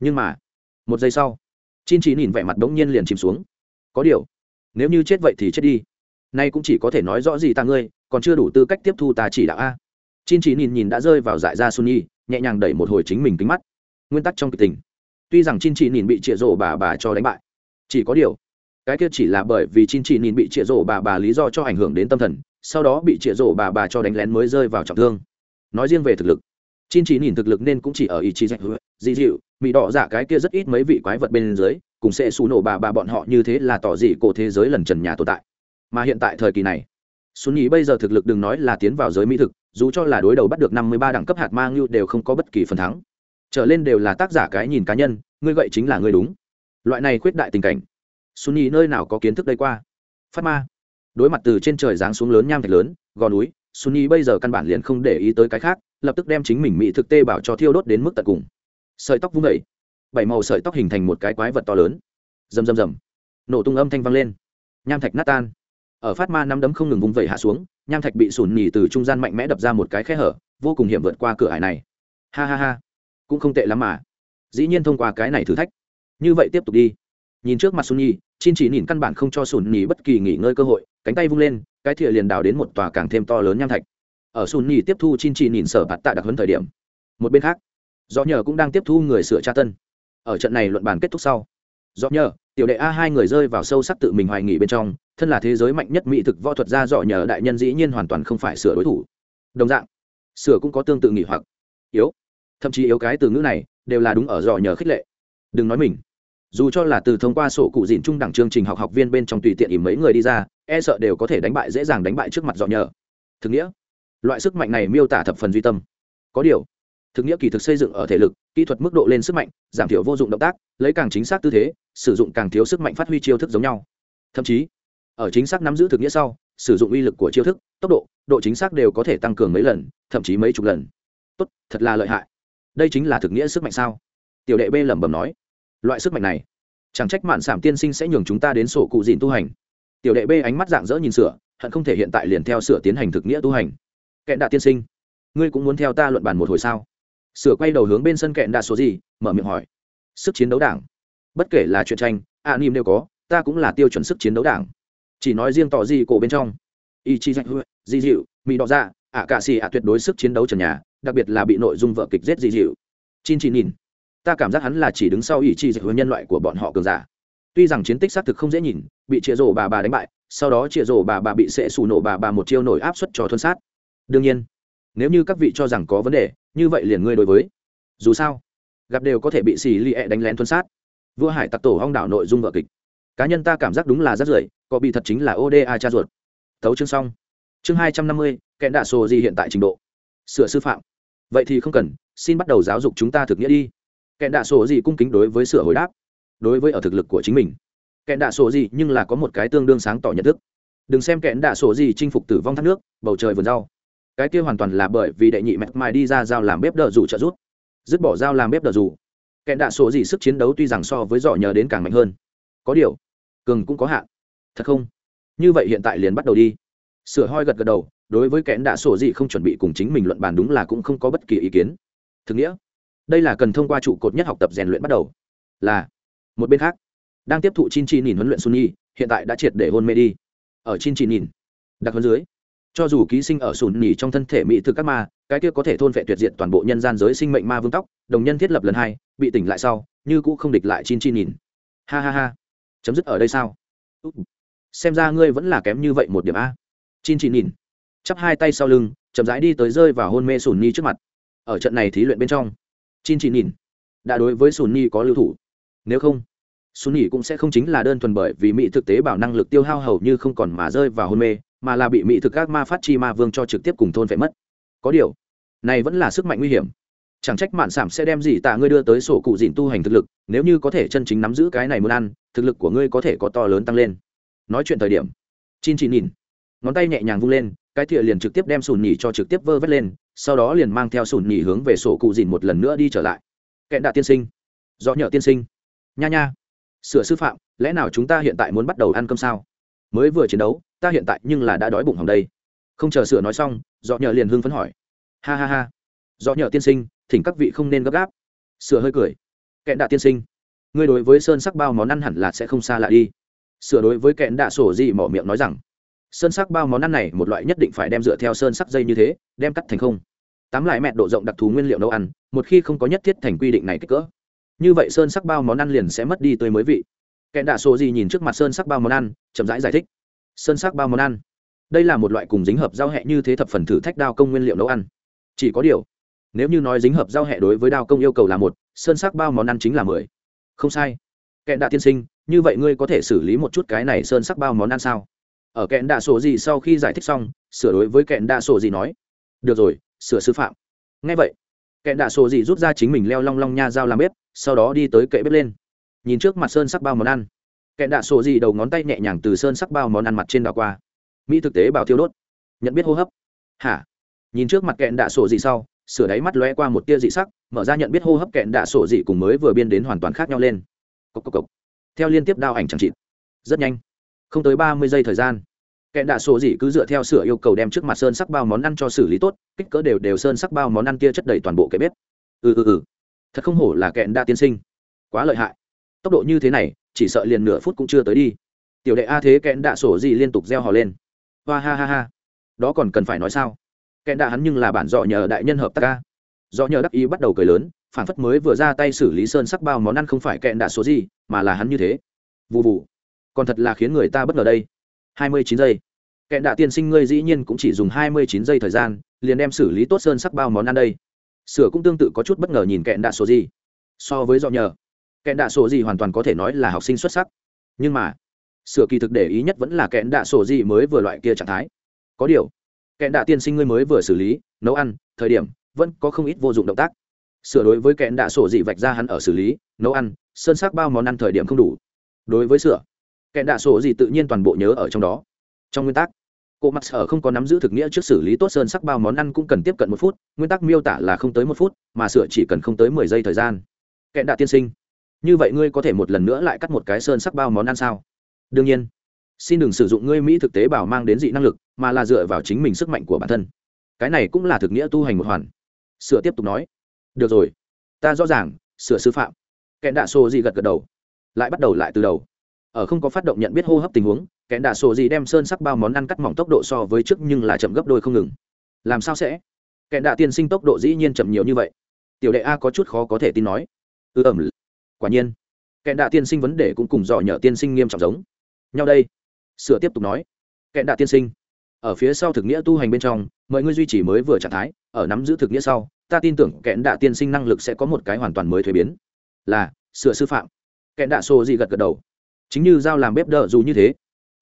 Nhưng mà, một giây sau, chin chỉ nhìn vẻ mặt bỗng nhiên liền chìm xuống có điều. Nếu như chết vậy thì chết đi. Nay cũng chỉ có thể nói rõ gì ta ngươi, còn chưa đủ tư cách tiếp thu ta chỉ đạo a. Chin chỉ nhìn nhìn đã rơi vào dại ra sunny, nhẹ nhàng đẩy một hồi chính mình kính mắt. Nguyên tắc trong kịch tình. Tuy rằng chin chỉ nhìn bị trịa rổ bà bà cho đánh bại, chỉ có điều, cái kia chỉ là bởi vì chin chỉ nhìn bị trịa rổ bà bà lý do cho ảnh hưởng đến tâm thần, sau đó bị trịa rổ bà bà cho đánh lén mới rơi vào trọng thương. Nói riêng về thực lực chin chỉ nhìn thực lực nên cũng chỉ ở ý chí dạy dị dịu mỹ đỏ giả cái kia rất ít mấy vị quái vật bên dưới, cùng sẽ xù nổ bà bà bọn họ như thế là tỏ dị cổ thế giới lần trần nhà tồn tại. Mà hiện tại thời kỳ này xuân nhì bây giờ thực lực đừng nói là tiến vào giới mỹ thực, dù cho là đối đầu bắt được năm mươi ba đẳng cấp hạt mang như đều không có bất kỳ phần thắng. Trở lên đều là tác giả cái nhìn cá nhân, ngươi gậy chính là ngươi đúng. Loại này khuyết đại tình cảnh xuân nhì nơi nào có kiến thức đây qua? Phát ma, đối mặt từ trên trời giáng xuống lớn nham thạch lớn, gò núi xuân nhì bây giờ căn bản liền không để ý tới cái khác lập tức đem chính mình mỹ thực tê bảo cho thiêu đốt đến mức tận cùng. Sợi tóc vung vẩy bảy màu sợi tóc hình thành một cái quái vật to lớn. Rầm rầm rầm. Nổ tung âm thanh vang lên. Nham thạch nát tan. Ở phát ma năm đấm không ngừng vung vẩy hạ xuống, nham thạch bị sùn nhì từ trung gian mạnh mẽ đập ra một cái khe hở, vô cùng hiểm vượt qua cửa ải này. Ha ha ha. Cũng không tệ lắm mà. Dĩ nhiên thông qua cái này thử thách. Như vậy tiếp tục đi. Nhìn trước mặt sùn nhì chin chỉ nhìn căn bản không cho sùn nhì bất kỳ nghỉ ngơi cơ hội, cánh tay vung lên, cái thìa liền đào đến một tòa càng thêm to lớn nham thạch ở sunni tiếp thu chin trị nhìn sở bạt tạ đặc huấn thời điểm. Một bên khác do nhờ cũng đang tiếp thu người sửa tra tân. Ở trận này luận bàn kết thúc sau do nhờ, tiểu đệ a hai người rơi vào sâu sắc tự mình hoài nghị bên trong, thân là thế giới mạnh nhất mỹ thực võ thuật gia dọ nhờ đại nhân dĩ nhiên hoàn toàn không phải sửa đối thủ. Đồng dạng, sửa cũng có tương tự nghỉ hoặc, yếu. Thậm chí yếu cái từ ngữ này đều là đúng ở dọ nhờ khích lệ. Đừng nói mình. Dù cho là từ thông qua sổ cụ dịn trung đẳng chương trình học học viên bên trong tùy tiện ỉ mấy người đi ra e sợ đều có thể đánh bại dễ dàng đánh bại trước mặt dọ nhờ. Thực nghĩa loại sức mạnh này miêu tả thập phần duy tâm. Có điều, thực nghĩa kỳ thực xây dựng ở thể lực, kỹ thuật mức độ lên sức mạnh, giảm thiểu vô dụng động tác, lấy càng chính xác tư thế, sử dụng càng thiếu sức mạnh phát huy chiêu thức giống nhau. Thậm chí, ở chính xác nắm giữ thực nghĩa sau, sử dụng uy lực của chiêu thức, tốc độ độ chính xác đều có thể tăng cường mấy lần, thậm chí mấy chục lần. Tốt, thật là lợi hại. Đây chính là thực nghĩa sức mạnh sao? Tiểu đệ b lẩm bẩm nói. Loại sức mạnh này, chẳng trách mạn sảm tiên sinh sẽ nhường chúng ta đến sổ cụ dìn tu hành. Tiểu đệ b ánh mắt dạng dỡ nhìn sửa, hận không thể hiện tại liền theo sửa tiến hành thực nghĩa tu hành kẹn đạ tiên sinh. Ngươi cũng muốn theo ta luận bàn một hồi sao? Sửa quay đầu hướng bên sân kẹn đạ số gì, mở miệng hỏi. Sức chiến đấu đảng. Bất kể là chuyện tranh a nim đều có, ta cũng là tiêu chuẩn sức chiến đấu đảng. Chỉ nói riêng tỏ gì cổ bên trong. Y chi danh di dịu mỹ đỏ ra ạ cạ xì ạ tuyệt đối sức chiến đấu trần nhà, đặc biệt là bị nội dung vợ kịch giết di dịu. Chin chỉ nhìn ta cảm giác hắn là chỉ đứng sau ý chi dịch nhân loại của bọn họ cường giả. Tuy rằng chiến tích xác thực không dễ nhìn, bị chĩa rổ bà bà đánh bại, sau đó chĩa rổ bà bà bị sệ xù nổ bà bà một chiêu nổi áp suất cho thuân sát đương nhiên, nếu như các vị cho rằng có vấn đề, như vậy liền ngươi đối với. Dù sao, gặp đều có thể bị xì li ẹ đánh lén thuân sát. Vua hải tặc tổ hong đảo nội dung vợ kịch. Cá nhân ta cảm giác đúng là rất rưởi có bị thật chính là oda cha ruột. Tấu chương xong. Chương hai trăm năm mươi kẽn đạ sổ gì hiện tại trình độ? Sửa sư phạm. Vậy thì không cần, xin bắt đầu giáo dục chúng ta thực nghĩa đi. Kẽn đạ sổ gì cung kính đối với sửa hồi đáp. Đối với ở thực lực của chính mình. Kẽn đạ sổ gì nhưng là có một cái tương đương sáng tỏ nhận thức. Đừng xem kẽn đạ sổ gì chinh phục tử vong thác nước, bầu trời vườn rau cái kia hoàn toàn là bởi vì đệ nhị mẹt mài đi ra giao làm bếp đờ dù trợ rút dứt bỏ giao làm bếp đờ dù. Kẻ đạ sổ gì sức chiến đấu tuy rằng so với dọ nhờ đến càng mạnh hơn. Có điều, cường cũng có hạn. Thật không? Như vậy hiện tại liền bắt đầu đi. Sửa hoi gật gật đầu, đối với kẽn đạ sổ gì không chuẩn bị cùng chính mình luận bàn đúng là cũng không có bất kỳ ý kiến. Thực nghĩa, đây là cần thông qua trụ cột nhất học tập rèn luyện bắt đầu. Là, một bên khác, đang tiếp thụ chin chi nhìn huấn luyện sunni, hiện tại đã triệt để hôn mê đi. Ở chin chi nhìn đặc hơn dưới cho dù ký sinh ở sùn nhì trong thân thể mỹ thực các ma, cái kia có thể thôn vệ tuyệt diệt toàn bộ nhân gian giới sinh mệnh ma vương tóc, đồng nhân thiết lập lần hai, bị tỉnh lại sau, như cũ không địch lại chin chi nhìn. Ha ha ha. Chấm dứt ở đây sao? Xem ra ngươi vẫn là kém như vậy một điểm a. Chin chi nhìn. Chắp hai tay sau lưng, chậm rãi đi tới rơi vào hôn mê sùn nhi trước mặt. Ở trận này thí luyện bên trong, chin chỉ nhìn. Đã đối với Sùn sunni có lưu thủ. Nếu không, Sùn sunni cũng sẽ không chính là đơn thuần bởi vì mỹ thực tế bảo năng lực tiêu hao hầu như không còn mà rơi vào hôn mê mà là bị mỹ thực các ma phát chi ma vương cho trực tiếp cùng thôn phải mất. Có điều, này vẫn là sức mạnh nguy hiểm. Chẳng trách mạn sảm sẽ đem gì tạ ngươi đưa tới sổ cụ dịn tu hành thực lực, nếu như có thể chân chính nắm giữ cái này muốn ăn, thực lực của ngươi có thể có to lớn tăng lên. Nói chuyện thời điểm, chin chỉ nhìn, ngón tay nhẹ nhàng vung lên, cái thìa liền trực tiếp đem sùn nhì cho trực tiếp vơ vét lên, sau đó liền mang theo sùn nhì hướng về sổ cụ dìn một lần nữa đi trở lại. Kẹn đạ tiên sinh, do nhợ tiên sinh, nha nha. Sửa sư phạm, lẽ nào chúng ta hiện tại muốn bắt đầu ăn cơm sao? Mới vừa chiến đấu ta hiện tại nhưng là đã đói bụng hỏng đây. Không chờ sửa nói xong dọ nhờ liền hưng phấn hỏi. Ha ha ha. Dọ nhờ tiên sinh thỉnh các vị không nên gấp gáp. Sửa hơi cười. Kẹn đạ tiên sinh ngươi đối với sơn sắc bao món ăn hẳn là sẽ không xa lạ đi. Sửa đối với kẹn đạ sổ gì mỏ miệng nói rằng sơn sắc bao món ăn này một loại nhất định phải đem dựa theo sơn sắc dây như thế đem cắt thành không. Tám lại mẹ độ rộng đặc thù nguyên liệu nấu ăn một khi không có nhất thiết thành quy định này kích cỡ. Như vậy sơn sắc bao món ăn liền sẽ mất đi tươi mới vị. Kẹn đạ sổ gì nhìn trước mặt sơn sắc bao món ăn chậm rãi giải, giải thích sơn sắc bao món ăn. Đây là một loại cùng dính hợp giao hẹ như thế thập phần thử thách đao công nguyên liệu nấu ăn. Chỉ có điều, nếu như nói dính hợp giao hẹ đối với đao công yêu cầu là một, sơn sắc bao món ăn chính là mười. Không sai. Kẻ đạ tiên sinh, như vậy ngươi có thể xử lý một chút cái này sơn sắc bao món ăn sao? Ở kẹn đạ sổ gì sau khi giải thích xong, sửa đối với kẹn đạ sổ gì nói. Được rồi, sửa sư phạm. Ngay vậy, kẹn đạ sổ gì rút ra chính mình leo long long nha dao làm bếp, sau đó đi tới kệ bếp lên. Nhìn trước mặt sơn sắc bao món ăn kẹn đạ sổ gì đầu ngón tay nhẹ nhàng từ sơn sắc bao món ăn mặt trên đảo qua. Mỹ thực tế bảo thiêu đốt. Nhận biết hô hấp. Hả? Nhìn trước mặt kẹn đạ sổ gì sau, sửa đáy mắt lóe qua một tia dị sắc, mở ra nhận biết hô hấp kẹn đạ sổ dị cùng mới vừa biên đến hoàn toàn khác nhau lên. Cốc cốc cốc. theo liên tiếp đao ảnh chẳng chịt. Rất nhanh. Không tới ba mươi giây thời gian kẹn đạ sổ dị cứ dựa theo sửa yêu cầu đem trước mặt sơn sắc bao món ăn cho xử lý tốt, kích cỡ đều đều sơn sắc bao món ăn kia chất đầy toàn bộ cái bếp. Ừ ừ ừ. Thật không hổ là kẹn đa tiên sinh. Quá lợi hại tốc độ như thế này, chỉ sợ liền nửa phút cũng chưa tới đi. Tiểu đệ a thế kẽn đạ sổ gì liên tục reo hò lên. Hoa ha ha ha. Đó còn cần phải nói sao? Kẽn đạ hắn nhưng là bản dọ nhờ đại nhân hợp tác ca do nhờ đắc ý bắt đầu cười lớn phản phất mới vừa ra tay xử lý sơn sắc bao món ăn không phải kẽn đạ số gì, mà là hắn như thế. Vụ vụ còn thật là khiến người ta bất ngờ đây. Hai mươi chín giây. Kẽn đạ tiên sinh ngươi dĩ nhiên cũng chỉ dùng hai mươi chín giây thời gian, liền đem xử lý tốt sơn sắc bao món ăn đây. Sửa cũng tương tự có chút bất ngờ nhìn kẽn đạ số gì. So với do nhờ kẽn đạ số gì hoàn toàn có thể nói là học sinh xuất sắc. Nhưng mà, sửa kỳ thực để ý nhất vẫn là kẽn đạ sổ gì mới vừa loại kia trạng thái. Có điều kẽn đạ tiên sinh ngươi mới vừa xử lý, nấu ăn, thời điểm, vẫn có không ít vô dụng động tác. Sửa đối với kẽn đạ sổ dị vạch ra hắn ở xử lý, nấu ăn, sơn sắc bao món ăn thời điểm không đủ. Đối với sửa kẽn đạ sổ dị tự nhiên toàn bộ nhớ ở trong đó. Trong nguyên tắc, cô mặc sở không có nắm giữ thực nghĩa trước xử lý tốt sơn sắc bao món ăn cũng cần tiếp cận một phút, nguyên tắc miêu tả là không tới một phút, mà sửa chỉ cần không tới mười giây thời gian. Kẽn đạ tiên sinh như vậy ngươi có thể một lần nữa lại cắt một cái sơn sắc bao món ăn sao? Đương nhiên. Xin đừng sử dụng ngươi mỹ thực tế bảo mang đến dị năng lực mà là dựa vào chính mình sức mạnh của bản thân. Cái này cũng là thực nghĩa tu hành một hoàn. Sửa tiếp tục nói. Được rồi. Ta rõ ràng sửa sư phạm. Kẽn đạ sô gì gật gật đầu. Lại bắt đầu lại từ đầu. Ở không có phát động nhận biết hô hấp tình huống kẽn đạ sô gì đem sơn sắc bao món ăn cắt mỏng tốc độ so với trước nhưng là chậm gấp đôi không ngừng. Làm sao sẽ? Kẽn đạ tiên sinh tốc độ dĩ nhiên chậm nhiều như vậy. Tiểu đệ a có chút khó có thể tin nói. Ư ừ, ẩm quả nhiên kẽn đạ tiên sinh vấn đề cũng cùng dò nhờ tiên sinh nghiêm trọng giống. Nhau đây, sửa tiếp tục nói. Kẹn đạ tiên sinh, ở phía sau thực nghĩa tu hành bên trong, mọi người duy trì mới vừa trạng thái, ở nắm giữ thực nghĩa sau, ta tin tưởng kẹn đạ tiên sinh năng lực sẽ có một cái hoàn toàn mới thuế biến. Là, sửa sư phạm. Kẹn đạ sổ gì gật gật đầu. Chính như giao làm bếp đỡ dù như thế.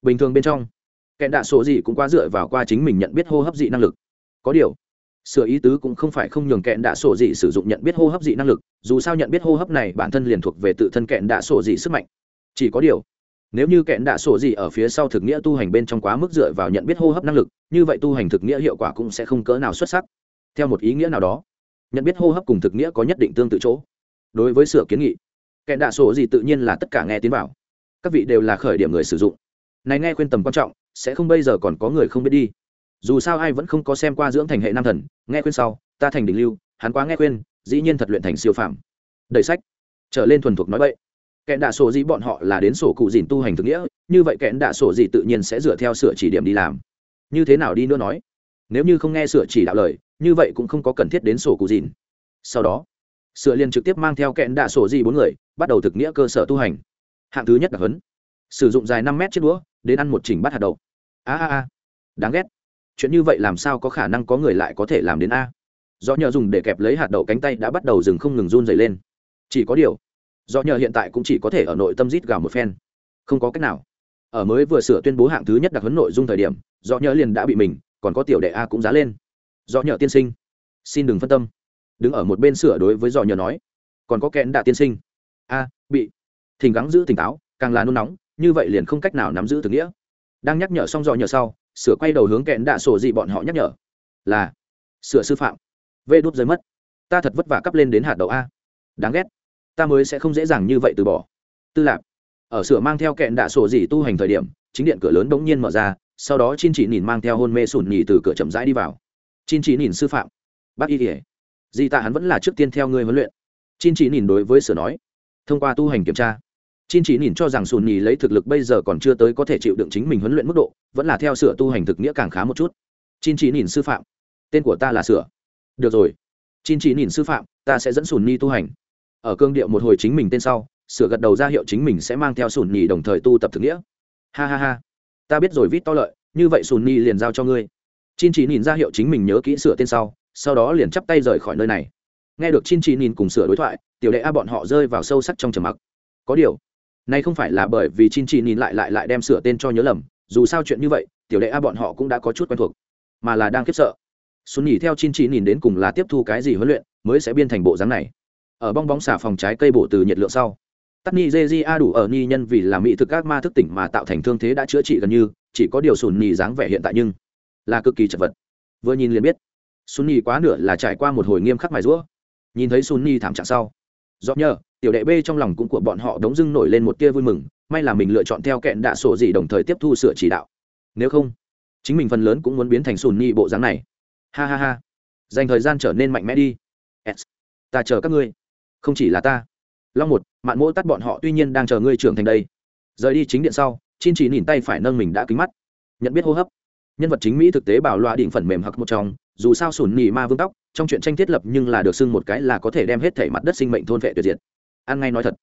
Bình thường bên trong kẹn đạ sổ gì cũng quá dựa vào qua chính mình nhận biết hô hấp dị năng lực. Có điều sửa ý tứ cũng không phải không nhường kẹn đạ sổ dị sử dụng nhận biết hô hấp dị năng lực, dù sao nhận biết hô hấp này bản thân liền thuộc về tự thân kẹn đạ sổ dị sức mạnh. Chỉ có điều, nếu như kẹn đạ sổ dị ở phía sau thực nghĩa tu hành bên trong quá mức dựa vào nhận biết hô hấp năng lực, như vậy tu hành thực nghĩa hiệu quả cũng sẽ không cỡ nào xuất sắc. Theo một ý nghĩa nào đó, nhận biết hô hấp cùng thực nghĩa có nhất định tương tự chỗ. Đối với sửa kiến nghị, kẹn đạ sổ dị tự nhiên là tất cả nghe tiến vào. Các vị đều là khởi điểm người sử dụng. Này nghe khuyên tầm quan trọng, sẽ không bây giờ còn có người không biết đi dù sao ai vẫn không có xem qua dưỡng thành hệ nam thần, nghe khuyên sau, ta thành đỉnh lưu, hắn quá nghe khuyên, dĩ nhiên thật luyện thành siêu phạm đầy sách. Trở lên thuần thuộc nói vậy. Kẽn đạ sổ gì bọn họ là đến sổ cụ dìn tu hành thực nghĩa, như vậy kẽn đạ sổ gì tự nhiên sẽ dựa theo sửa chỉ điểm đi làm. Như thế nào đi nữa nói? Nếu như không nghe sửa chỉ đạo lời, như vậy cũng không có cần thiết đến sổ cụ dìn sau đó, sửa liền trực tiếp mang theo kẽn đạ sổ gì bốn người, bắt đầu thực nghĩa cơ sở tu hành. Hạng thứ nhất là hấn sử dụng dài năm mét chiếc đũa, đến ăn một chỉnh bát hạt đậu. A a a. Đáng ghét chuyện như vậy làm sao có khả năng có người lại có thể làm đến a? Do nhờ dùng để kẹp lấy hạt đậu cánh tay đã bắt đầu dừng không ngừng run dày lên. Chỉ có điều, do nhờ hiện tại cũng chỉ có thể ở nội tâm rít gào một phen. Không có cách nào. Ở mới vừa sửa tuyên bố hạng thứ nhất đặc huấn nội dung thời điểm, do nhờ liền đã bị mình, còn có tiểu đệ a cũng giá lên. Do nhờ tiên sinh. Xin đừng phân tâm. Đứng ở một bên sửa đối với do nhờ nói. Còn có kẽn đạ tiên sinh. A, bị. Thỉnh gắng giữ tỉnh táo, càng là nôn nóng, như vậy liền không cách nào nắm giữ thực nghĩa. Đang nhắc nhở xong do nhờ sau sửa quay đầu hướng kẹn đạ sổ dị bọn họ nhắc nhở. Là, sửa sư phạm. Vê đốt rơi mất. Ta thật vất vả cắp lên đến hạt đậu a. Đáng ghét. Ta mới sẽ không dễ dàng như vậy từ bỏ. Tư lạc ở sửa mang theo kẹn đạ sổ dị tu hành thời điểm, chính điện cửa lớn bỗng nhiên mở ra, sau đó chin chỉ nhìn mang theo hôn mê sùn nhì từ cửa chậm rãi đi vào. Chin chỉ nhìn sư phạm, bác y kỉa di tạ hắn vẫn là trước tiên theo ngươi huấn luyện. Chin chỉ nhìn đối với sửa nói, thông qua tu hành kiểm tra chin chỉ nhìn cho rằng sùn nhì lấy thực lực bây giờ còn chưa tới có thể chịu đựng chính mình huấn luyện mức độ, vẫn là theo sửa tu hành thực nghĩa càng khá một chút. Chin chỉ nhìn sư phạm, tên của ta là sửa. Được rồi. Chin chỉ nhìn sư phạm, ta sẽ dẫn sùn Nhì tu hành. Ở cương điệu một hồi chính mình tên sau, sửa gật đầu ra hiệu chính mình sẽ mang theo sùn nhì đồng thời tu tập thực nghĩa. Ha ha ha. Ta biết rồi vít to lợi, như vậy sùn nhì liền giao cho ngươi. Chin chỉ nhìn ra hiệu chính mình nhớ kỹ sửa tên sau sau đó liền chắp tay rời khỏi nơi này. Nghe được chin chỉ nhìn cùng sửa đối thoại, tiểu đệ a bọn họ rơi vào sâu sắc trong trầm mặc. Có điều nay không phải là bởi vì chin chỉ nhìn lại lại lại đem sửa tên cho nhớ lầm, dù sao chuyện như vậy, tiểu đệ a bọn họ cũng đã có chút quen thuộc. Mà là đang khiếp sợ. Xuân nhì theo chin chỉ nhìn đến cùng là tiếp thu cái gì huấn luyện, mới sẽ biên thành bộ dáng này. Ở bong bóng xả phòng trái cây bổ từ nhiệt lượng sau. Tắt ni dê di a đủ ở ni nhân vì là mỹ thực các ma thức tỉnh mà tạo thành thương thế đã chữa trị gần như, chỉ có điều sùn nhì dáng vẻ hiện tại nhưng là cực kỳ chật vật. Vừa nhìn liền biết sunny quá nửa là trải qua một hồi nghiêm khắc mài rũa. Nhìn thấy sunny thảm trạng sau do nhờ tiểu đệ b trong lòng cũng của bọn họ đống dưng nổi lên một tia vui mừng, may là mình lựa chọn theo kẹn đạ sổ gì đồng thời tiếp thu sửa chỉ đạo. Nếu không, chính mình phần lớn cũng muốn biến thành sùn nhị bộ dáng này. Ha ha ha. Dành thời gian trở nên mạnh mẽ đi. S. Ta chờ các ngươi. Không chỉ là ta. Long một, mạn mỗ tắt bọn họ tuy nhiên đang chờ ngươi trưởng thành đây. Rời đi chính điện sau, chin chỉ nhìn tay phải nâng mình đã kính mắt. Nhận biết hô hấp. Nhân vật chính mỹ thực tế bảo loa định phần mềm hặc một trong, dù sao sùn nhị ma vương tóc, trong chuyện tranh thiết lập nhưng là được xưng một cái là có thể đem hết thể mặt đất sinh mệnh thôn vệ tuyệt diệt ăn ngay nói thật.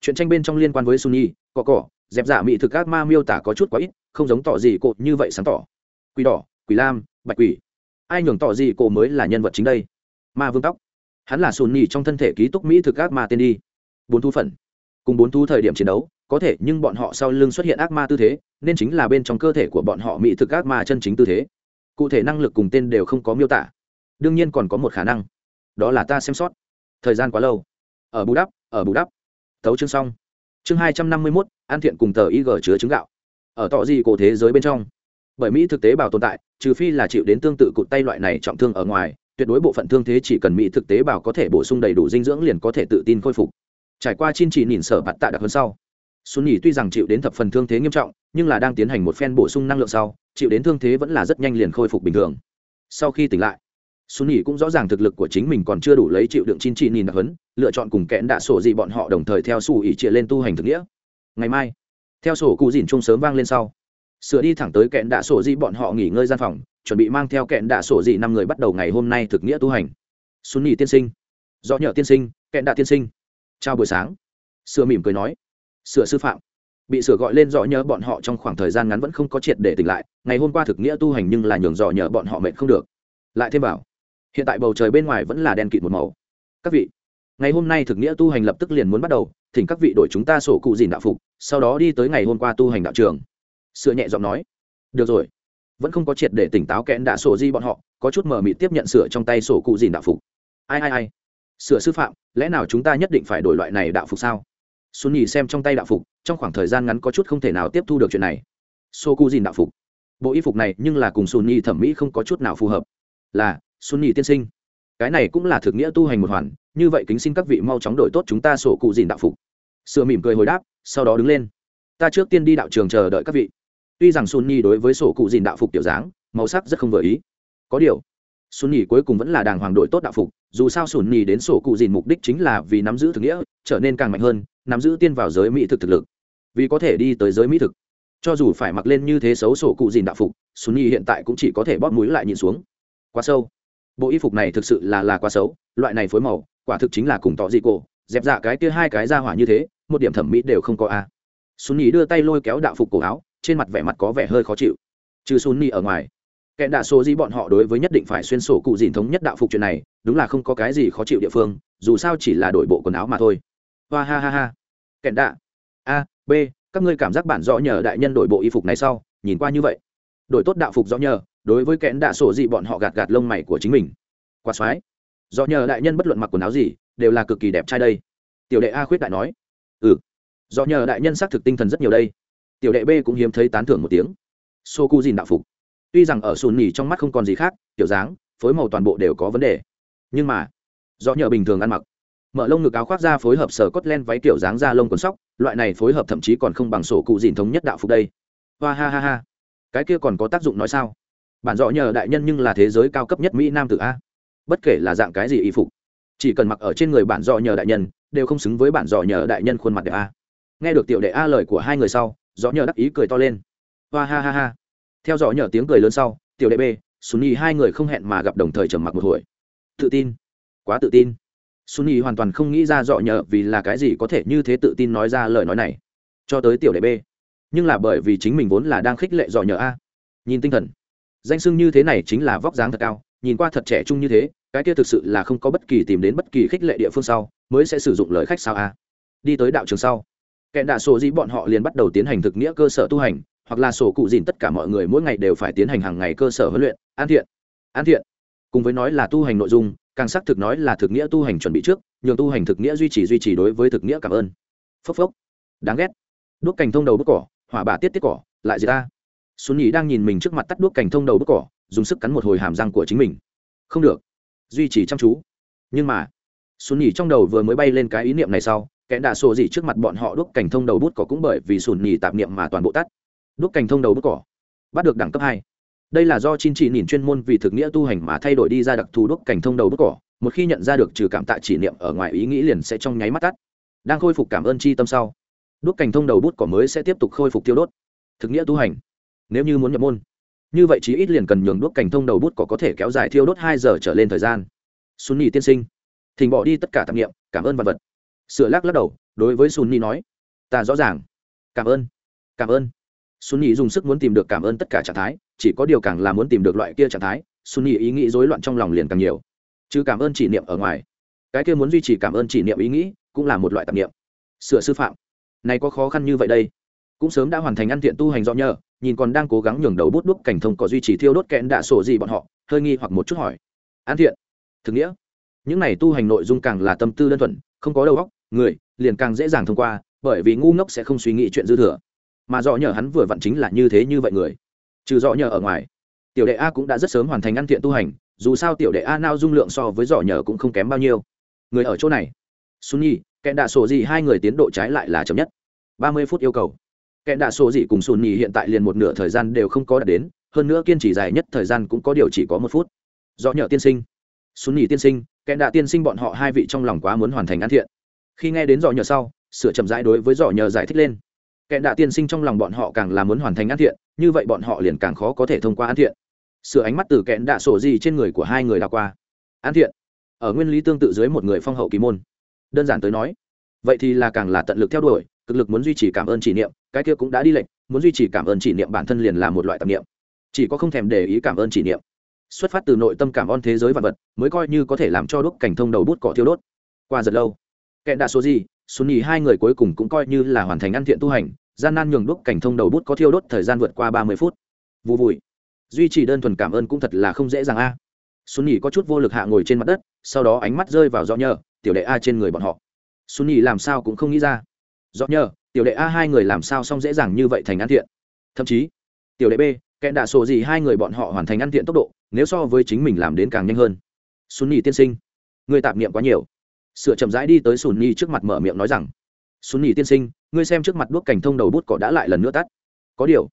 Chuyện tranh bên trong liên quan với sunni cọ cỏ dẹp dạ giả mỹ thực các ma miêu tả có chút quá ít, không giống tỏ gì cột như vậy sáng tỏ. Quỷ đỏ, quỷ lam, bạch quỷ. Ai nhường tỏ gì cổ mới là nhân vật chính đây? Ma vương tóc. Hắn là sunni trong thân thể ký túc mỹ thực ác ma tên đi. Bốn thu phần. Cùng bốn thu thời điểm chiến đấu, có thể nhưng bọn họ sau lưng xuất hiện ác ma tư thế, nên chính là bên trong cơ thể của bọn họ mỹ thực ác ma chân chính tư thế. Cụ thể năng lực cùng tên đều không có miêu tả. Đương nhiên còn có một khả năng. Đó là ta xem sót. Thời gian quá lâu. Ở bù đắp ở bù đắp. Thấu chương xong. Chương hai trăm năm mươi mốt, an thiện cùng tờ ig chứa trứng gạo. Ở tọ gì cổ thế giới bên trong. Bởi mỹ thực tế bảo tồn tại, trừ phi là chịu đến tương tự cụt tay loại này trọng thương ở ngoài, tuyệt đối bộ phận thương thế chỉ cần mỹ thực tế bảo có thể bổ sung đầy đủ dinh dưỡng liền có thể tự tin khôi phục. Trải qua chin chỉ nhìn sở bạt tạ đặc hơn sau. Xuân nhỉ tuy rằng chịu đến thập phần thương thế nghiêm trọng, nhưng là đang tiến hành một phen bổ sung năng lượng sau, chịu đến thương thế vẫn là rất nhanh liền khôi phục bình thường. Sau khi tỉnh lại xuân nhỉ cũng rõ ràng thực lực của chính mình còn chưa đủ lấy chịu đựng chín trị nhìn đặc hấn, lựa chọn cùng kẽn đã sổ gì bọn họ đồng thời theo xù ỉ chia lên tu hành thực nghĩa. Ngày mai, theo sổ cụ dỉn chung sớm vang lên sau, sửa đi thẳng tới kẽn đã sổ gì bọn họ nghỉ ngơi gian phòng, chuẩn bị mang theo kẽn đã sổ gì năm người bắt đầu ngày hôm nay thực nghĩa tu hành. Xuân nhỉ tiên sinh do nhờ tiên sinh, kẽn đã tiên sinh, chào buổi sáng. Sửa mỉm cười nói, sửa sư phạm. Bị sửa gọi lên dọ nhớ bọn họ trong khoảng thời gian ngắn vẫn không có triệt để tỉnh lại, ngày hôm qua thực nghĩa tu hành nhưng là nhường dọ nhớ bọn họ mệt không được. Lại thêm bảo hiện tại bầu trời bên ngoài vẫn là đen kịt một màu. Các vị, ngày hôm nay thực nghĩa tu hành lập tức liền muốn bắt đầu, thỉnh các vị đổi chúng ta sổ cụ dìn đạo phục, sau đó đi tới ngày hôm qua tu hành đạo trường. Sửa nhẹ giọng nói. Được rồi. Vẫn không có triệt để tỉnh táo kẽn đã sổ di bọn họ, có chút mờ mịt tiếp nhận sửa trong tay sổ cụ dìn đạo phục. Ai ai ai? Sửa sư phạm, lẽ nào chúng ta nhất định phải đổi loại này đạo phục sao? Xuân nhì xem trong tay đạo phục, trong khoảng thời gian ngắn có chút không thể nào tiếp thu được chuyện này. Sô cụ dìn đạo phục. Bộ y phục này nhưng là cùng xuân nhì thẩm mỹ không có chút nào phù hợp. Là xuân nhì tiên sinh. Cái này cũng là thực nghĩa tu hành một hoàn, như vậy kính xin các vị mau chóng đổi tốt chúng ta sổ cụ dìn đạo phục. Sửa mỉm cười hồi đáp, sau đó đứng lên. Ta trước tiên đi đạo trường chờ đợi các vị. Tuy rằng xuân nhi đối với sổ cụ dìn đạo phục tiểu dáng, màu sắc rất không vừa ý. Có điều, xuân nhi cuối cùng vẫn là đàng hoàng đội tốt đạo phục, dù sao xuân nhi đến sổ cụ dìn mục đích chính là vì nắm giữ thực nghĩa, trở nên càng mạnh hơn, nắm giữ tiên vào giới mỹ thực thực lực. Vì có thể đi tới giới mỹ thực. Cho dù phải mặc lên như thế xấu sổ cụ dìn đạo phục, xuân nhi hiện tại cũng chỉ có thể bóp mũi lại nhìn xuống. Quá sâu bộ y phục này thực sự là là quá xấu, loại này phối màu, quả thực chính là cùng tỏ dị cổ, dẹp dạ cái kia hai cái ra hỏa như thế, một điểm thẩm mỹ đều không có a. À. xuân nhi đưa tay lôi kéo đạo phục cổ áo, trên mặt vẻ mặt có vẻ hơi khó chịu. Trừ xuân nhi ở ngoài, kẻ đạ số gì bọn họ đối với nhất định phải xuyên sổ cụ dìn thống nhất đạo phục chuyện này, đúng là không có cái gì khó chịu địa phương, dù sao chỉ là đổi bộ quần áo mà thôi. Hoa ha ha ha. Kẹn đạ. A, b, các ngươi cảm giác bản rõ nhờ đại nhân đổi bộ y phục này sau, nhìn qua như vậy. Đổi tốt đạo phục rõ nhờ đối với kẽn đạ sổ gì bọn họ gạt gạt lông mày của chính mình. Quạt soái do nhờ đại nhân bất luận mặc quần áo gì, đều là cực kỳ đẹp trai đây. Tiểu đệ a khuyết đại nói. Ừ. Do nhờ đại nhân xác thực tinh thần rất nhiều đây. Tiểu đệ b cũng hiếm thấy tán thưởng một tiếng. Sô cu dìn đạo phục. Tuy rằng ở sùn nhì trong mắt không còn gì khác, kiểu dáng, phối màu toàn bộ đều có vấn đề. Nhưng mà, do nhờ bình thường ăn mặc. Mở lông ngực áo khoác ra phối hợp sở cốt len váy kiểu dáng da lông quần sóc, loại này phối hợp thậm chí còn không bằng sổ cụ dìn thống nhất đạo phục đây. Hoa ha ha ha. Cái kia còn có tác dụng nói sao? Bản dọ nhờ đại nhân nhưng là thế giới cao cấp nhất mỹ nam tử a bất kể là dạng cái gì y phục, chỉ cần mặc ở trên người bản dọ nhờ đại nhân, đều không xứng với bản dọ nhờ đại nhân khuôn mặt đẹp a nghe được tiểu đệ a lời của hai người sau, dọ nhờ đắc ý cười to lên hoa ha ha ha theo dọ nhờ tiếng cười lớn sau, tiểu đệ b sùn nhì hai người không hẹn mà gặp đồng thời trầm mặc một hồi tự tin quá tự tin Sunny hoàn toàn không nghĩ ra dọ nhờ vì là cái gì có thể như thế tự tin nói ra lời nói này. Cho tới tiểu đệ B. Nhưng là bởi vì chính mình vốn là đang khích lệ dọ nhờ A. Nhìn tinh thần. Danh xưng như thế này chính là vóc dáng thật cao, nhìn qua thật trẻ trung như thế, cái kia thực sự là không có bất kỳ tìm đến bất kỳ khích lệ địa phương sau, mới sẽ sử dụng lời khách sao A. Đi tới đạo trường sau. Kẹn đạ sổ dĩ bọn họ liền bắt đầu tiến hành thực nghĩa cơ sở tu hành, hoặc là sổ cụ dìn tất cả mọi người mỗi ngày đều phải tiến hành hàng ngày cơ sở huấn luyện, an thiện. An thiện. Cùng với nói là tu hành nội dung, càng xác thực nói là thực nghĩa tu hành chuẩn bị trước nhường tu hành thực nghĩa duy trì duy trì đối với thực nghĩa cảm ơn phốc phốc đáng ghét đuốc cành thông đầu bức cỏ hỏa bà tiết tiết cỏ lại gì ta xuân nhì đang nhìn mình trước mặt tắt đuốc cành thông đầu bức cỏ, dùng sức cắn một hồi hàm răng của chính mình. Không được. Duy trì chăm chú. Nhưng mà, xuân nhì trong đầu vừa mới bay lên cái ý niệm này sau, kẻ đạ sổ gì trước mặt bọn họ đuốc cảnh thông đầu bút cỏ cũng bởi vì sùn nhì tạp niệm mà toàn bộ tắt. Đuốc cảnh thông đầu bút cỏ, bắt được đẳng cấp hai. Đây là do chin chỉ nhìn chuyên môn vì thực nghĩa tu hành mà thay đổi đi ra đặc thù đuốc cảnh thông đầu bút cỏ, một khi nhận ra được trừ cảm tạ chỉ niệm ở ngoài ý nghĩ liền sẽ trong nháy mắt tắt. Đang khôi phục cảm ơn chi tâm sau, đuốc cảnh thông đầu bút cỏ mới sẽ tiếp tục khôi phục tiêu đốt. Thực nghĩa tu hành nếu như muốn nhập môn. Như vậy chí ít liền cần nhường đuốc cảnh thông đầu bút cỏ có thể kéo dài thiêu đốt hai giờ trở lên thời gian. Xuân nhì tiên sinh, thỉnh bỏ đi tất cả tạp nghiệm cảm ơn vật vật. Sửa lắc lắc đầu, đối với Xuân nhì nói, ta rõ ràng. Cảm ơn cảm ơn. Xuân nhì dùng sức muốn tìm được cảm ơn tất cả trạng thái, chỉ có điều càng là muốn tìm được loại kia trạng thái Xuân nhì ý nghĩ rối loạn trong lòng liền càng nhiều. Chứ cảm ơn chỉ niệm ở ngoài. Cái kia muốn duy trì cảm ơn chỉ niệm ý nghĩ, cũng là một loại tạp niệm. Sửa sư phạm, này có khó khăn như vậy đây. Cũng sớm đã hoàn thành ăn thiện tu hành do nhờ nhìn còn đang cố gắng nhường đầu bút đúc cảnh thông có duy trì thiêu đốt kẽn đạ sổ gì bọn họ, hơi nghi hoặc một chút hỏi. An thiện, thực nghĩa. Những này tu hành nội dung càng là tâm tư đơn thuần, không có đầu óc, người liền càng dễ dàng thông qua, bởi vì ngu ngốc sẽ không suy nghĩ chuyện dư thừa. Mà dọ nhờ hắn vừa vặn chính là như thế như vậy người. Trừ dọ nhờ ở ngoài, tiểu đệ a cũng đã rất sớm hoàn thành ăn thiện tu hành, dù sao tiểu đệ a nao dung lượng so với dọ nhờ cũng không kém bao nhiêu. Người ở chỗ này. Sunny kẽn kẹn đạ sổ gì hai người tiến độ trái lại là chậm nhất. ba mươi phút yêu cầu kẽ đạ sổ dị cùng sùn nhì hiện tại liền một nửa thời gian đều không có đạt đến, hơn nữa kiên trì dài nhất thời gian cũng có điều chỉ có một phút. Do nhờ tiên sinh. Sùn nhì tiên sinh kẽ đạ tiên sinh bọn họ hai vị trong lòng quá muốn hoàn thành ăn thiện. Khi nghe đến dò nhờ sau, sửa chậm rãi đối với dò nhờ giải thích lên. Kẽ đạ tiên sinh trong lòng bọn họ càng là muốn hoàn thành ăn thiện, như vậy bọn họ liền càng khó có thể thông qua ăn thiện. Sửa ánh mắt từ kẻ đạ sổ gì trên người của hai người đào qua. An thiện. Ở nguyên lý tương tự dưới một người phong hậu kỳ môn. Đơn giản tới nói, vậy thì là càng là tận lực theo đuổi cực lực muốn duy trì cảm ơn chỉ niệm, cái kia cũng đã đi lệnh muốn duy trì cảm ơn chỉ niệm bản thân liền là một loại tập niệm. Chỉ có không thèm để ý cảm ơn chỉ niệm. Xuất phát từ nội tâm cảm ơn thế giới vật vật, mới coi như có thể làm cho đúc cảnh thông đầu bút cỏ thiêu đốt. Qua giật lâu kẹn đạ số gì xuân nhì hai người cuối cùng cũng coi như là hoàn thành ăn thiện tu hành, gian nan nhường đúc cảnh thông đầu bút có thiêu đốt thời gian vượt qua ba mươi phút. Vụ vùi. Duy trì đơn thuần cảm ơn cũng thật là không dễ dàng a. Xuân nhì có chút vô lực hạ ngồi trên mặt đất, sau đó ánh mắt rơi vào rõ nhờ, tiểu đệ a trên người bọn họ. Xuân nhì làm sao cũng không nghĩ ra do nhờ, tiểu đệ a hai người làm sao xong dễ dàng như vậy thành ăn thiện? Thậm chí, tiểu đệ b kẻ đạ sổ gì hai người bọn họ hoàn thành ăn thiện tốc độ, nếu so với chính mình làm đến càng nhanh hơn. Sunni tiên sinh, người tạp niệm quá nhiều. Sửa chậm rãi đi tới sunni trước mặt mở miệng nói rằng sunni tiên sinh, ngươi xem trước mặt đuốc cảnh thông đầu bút cỏ đã lại lần nữa tắt. Có điều,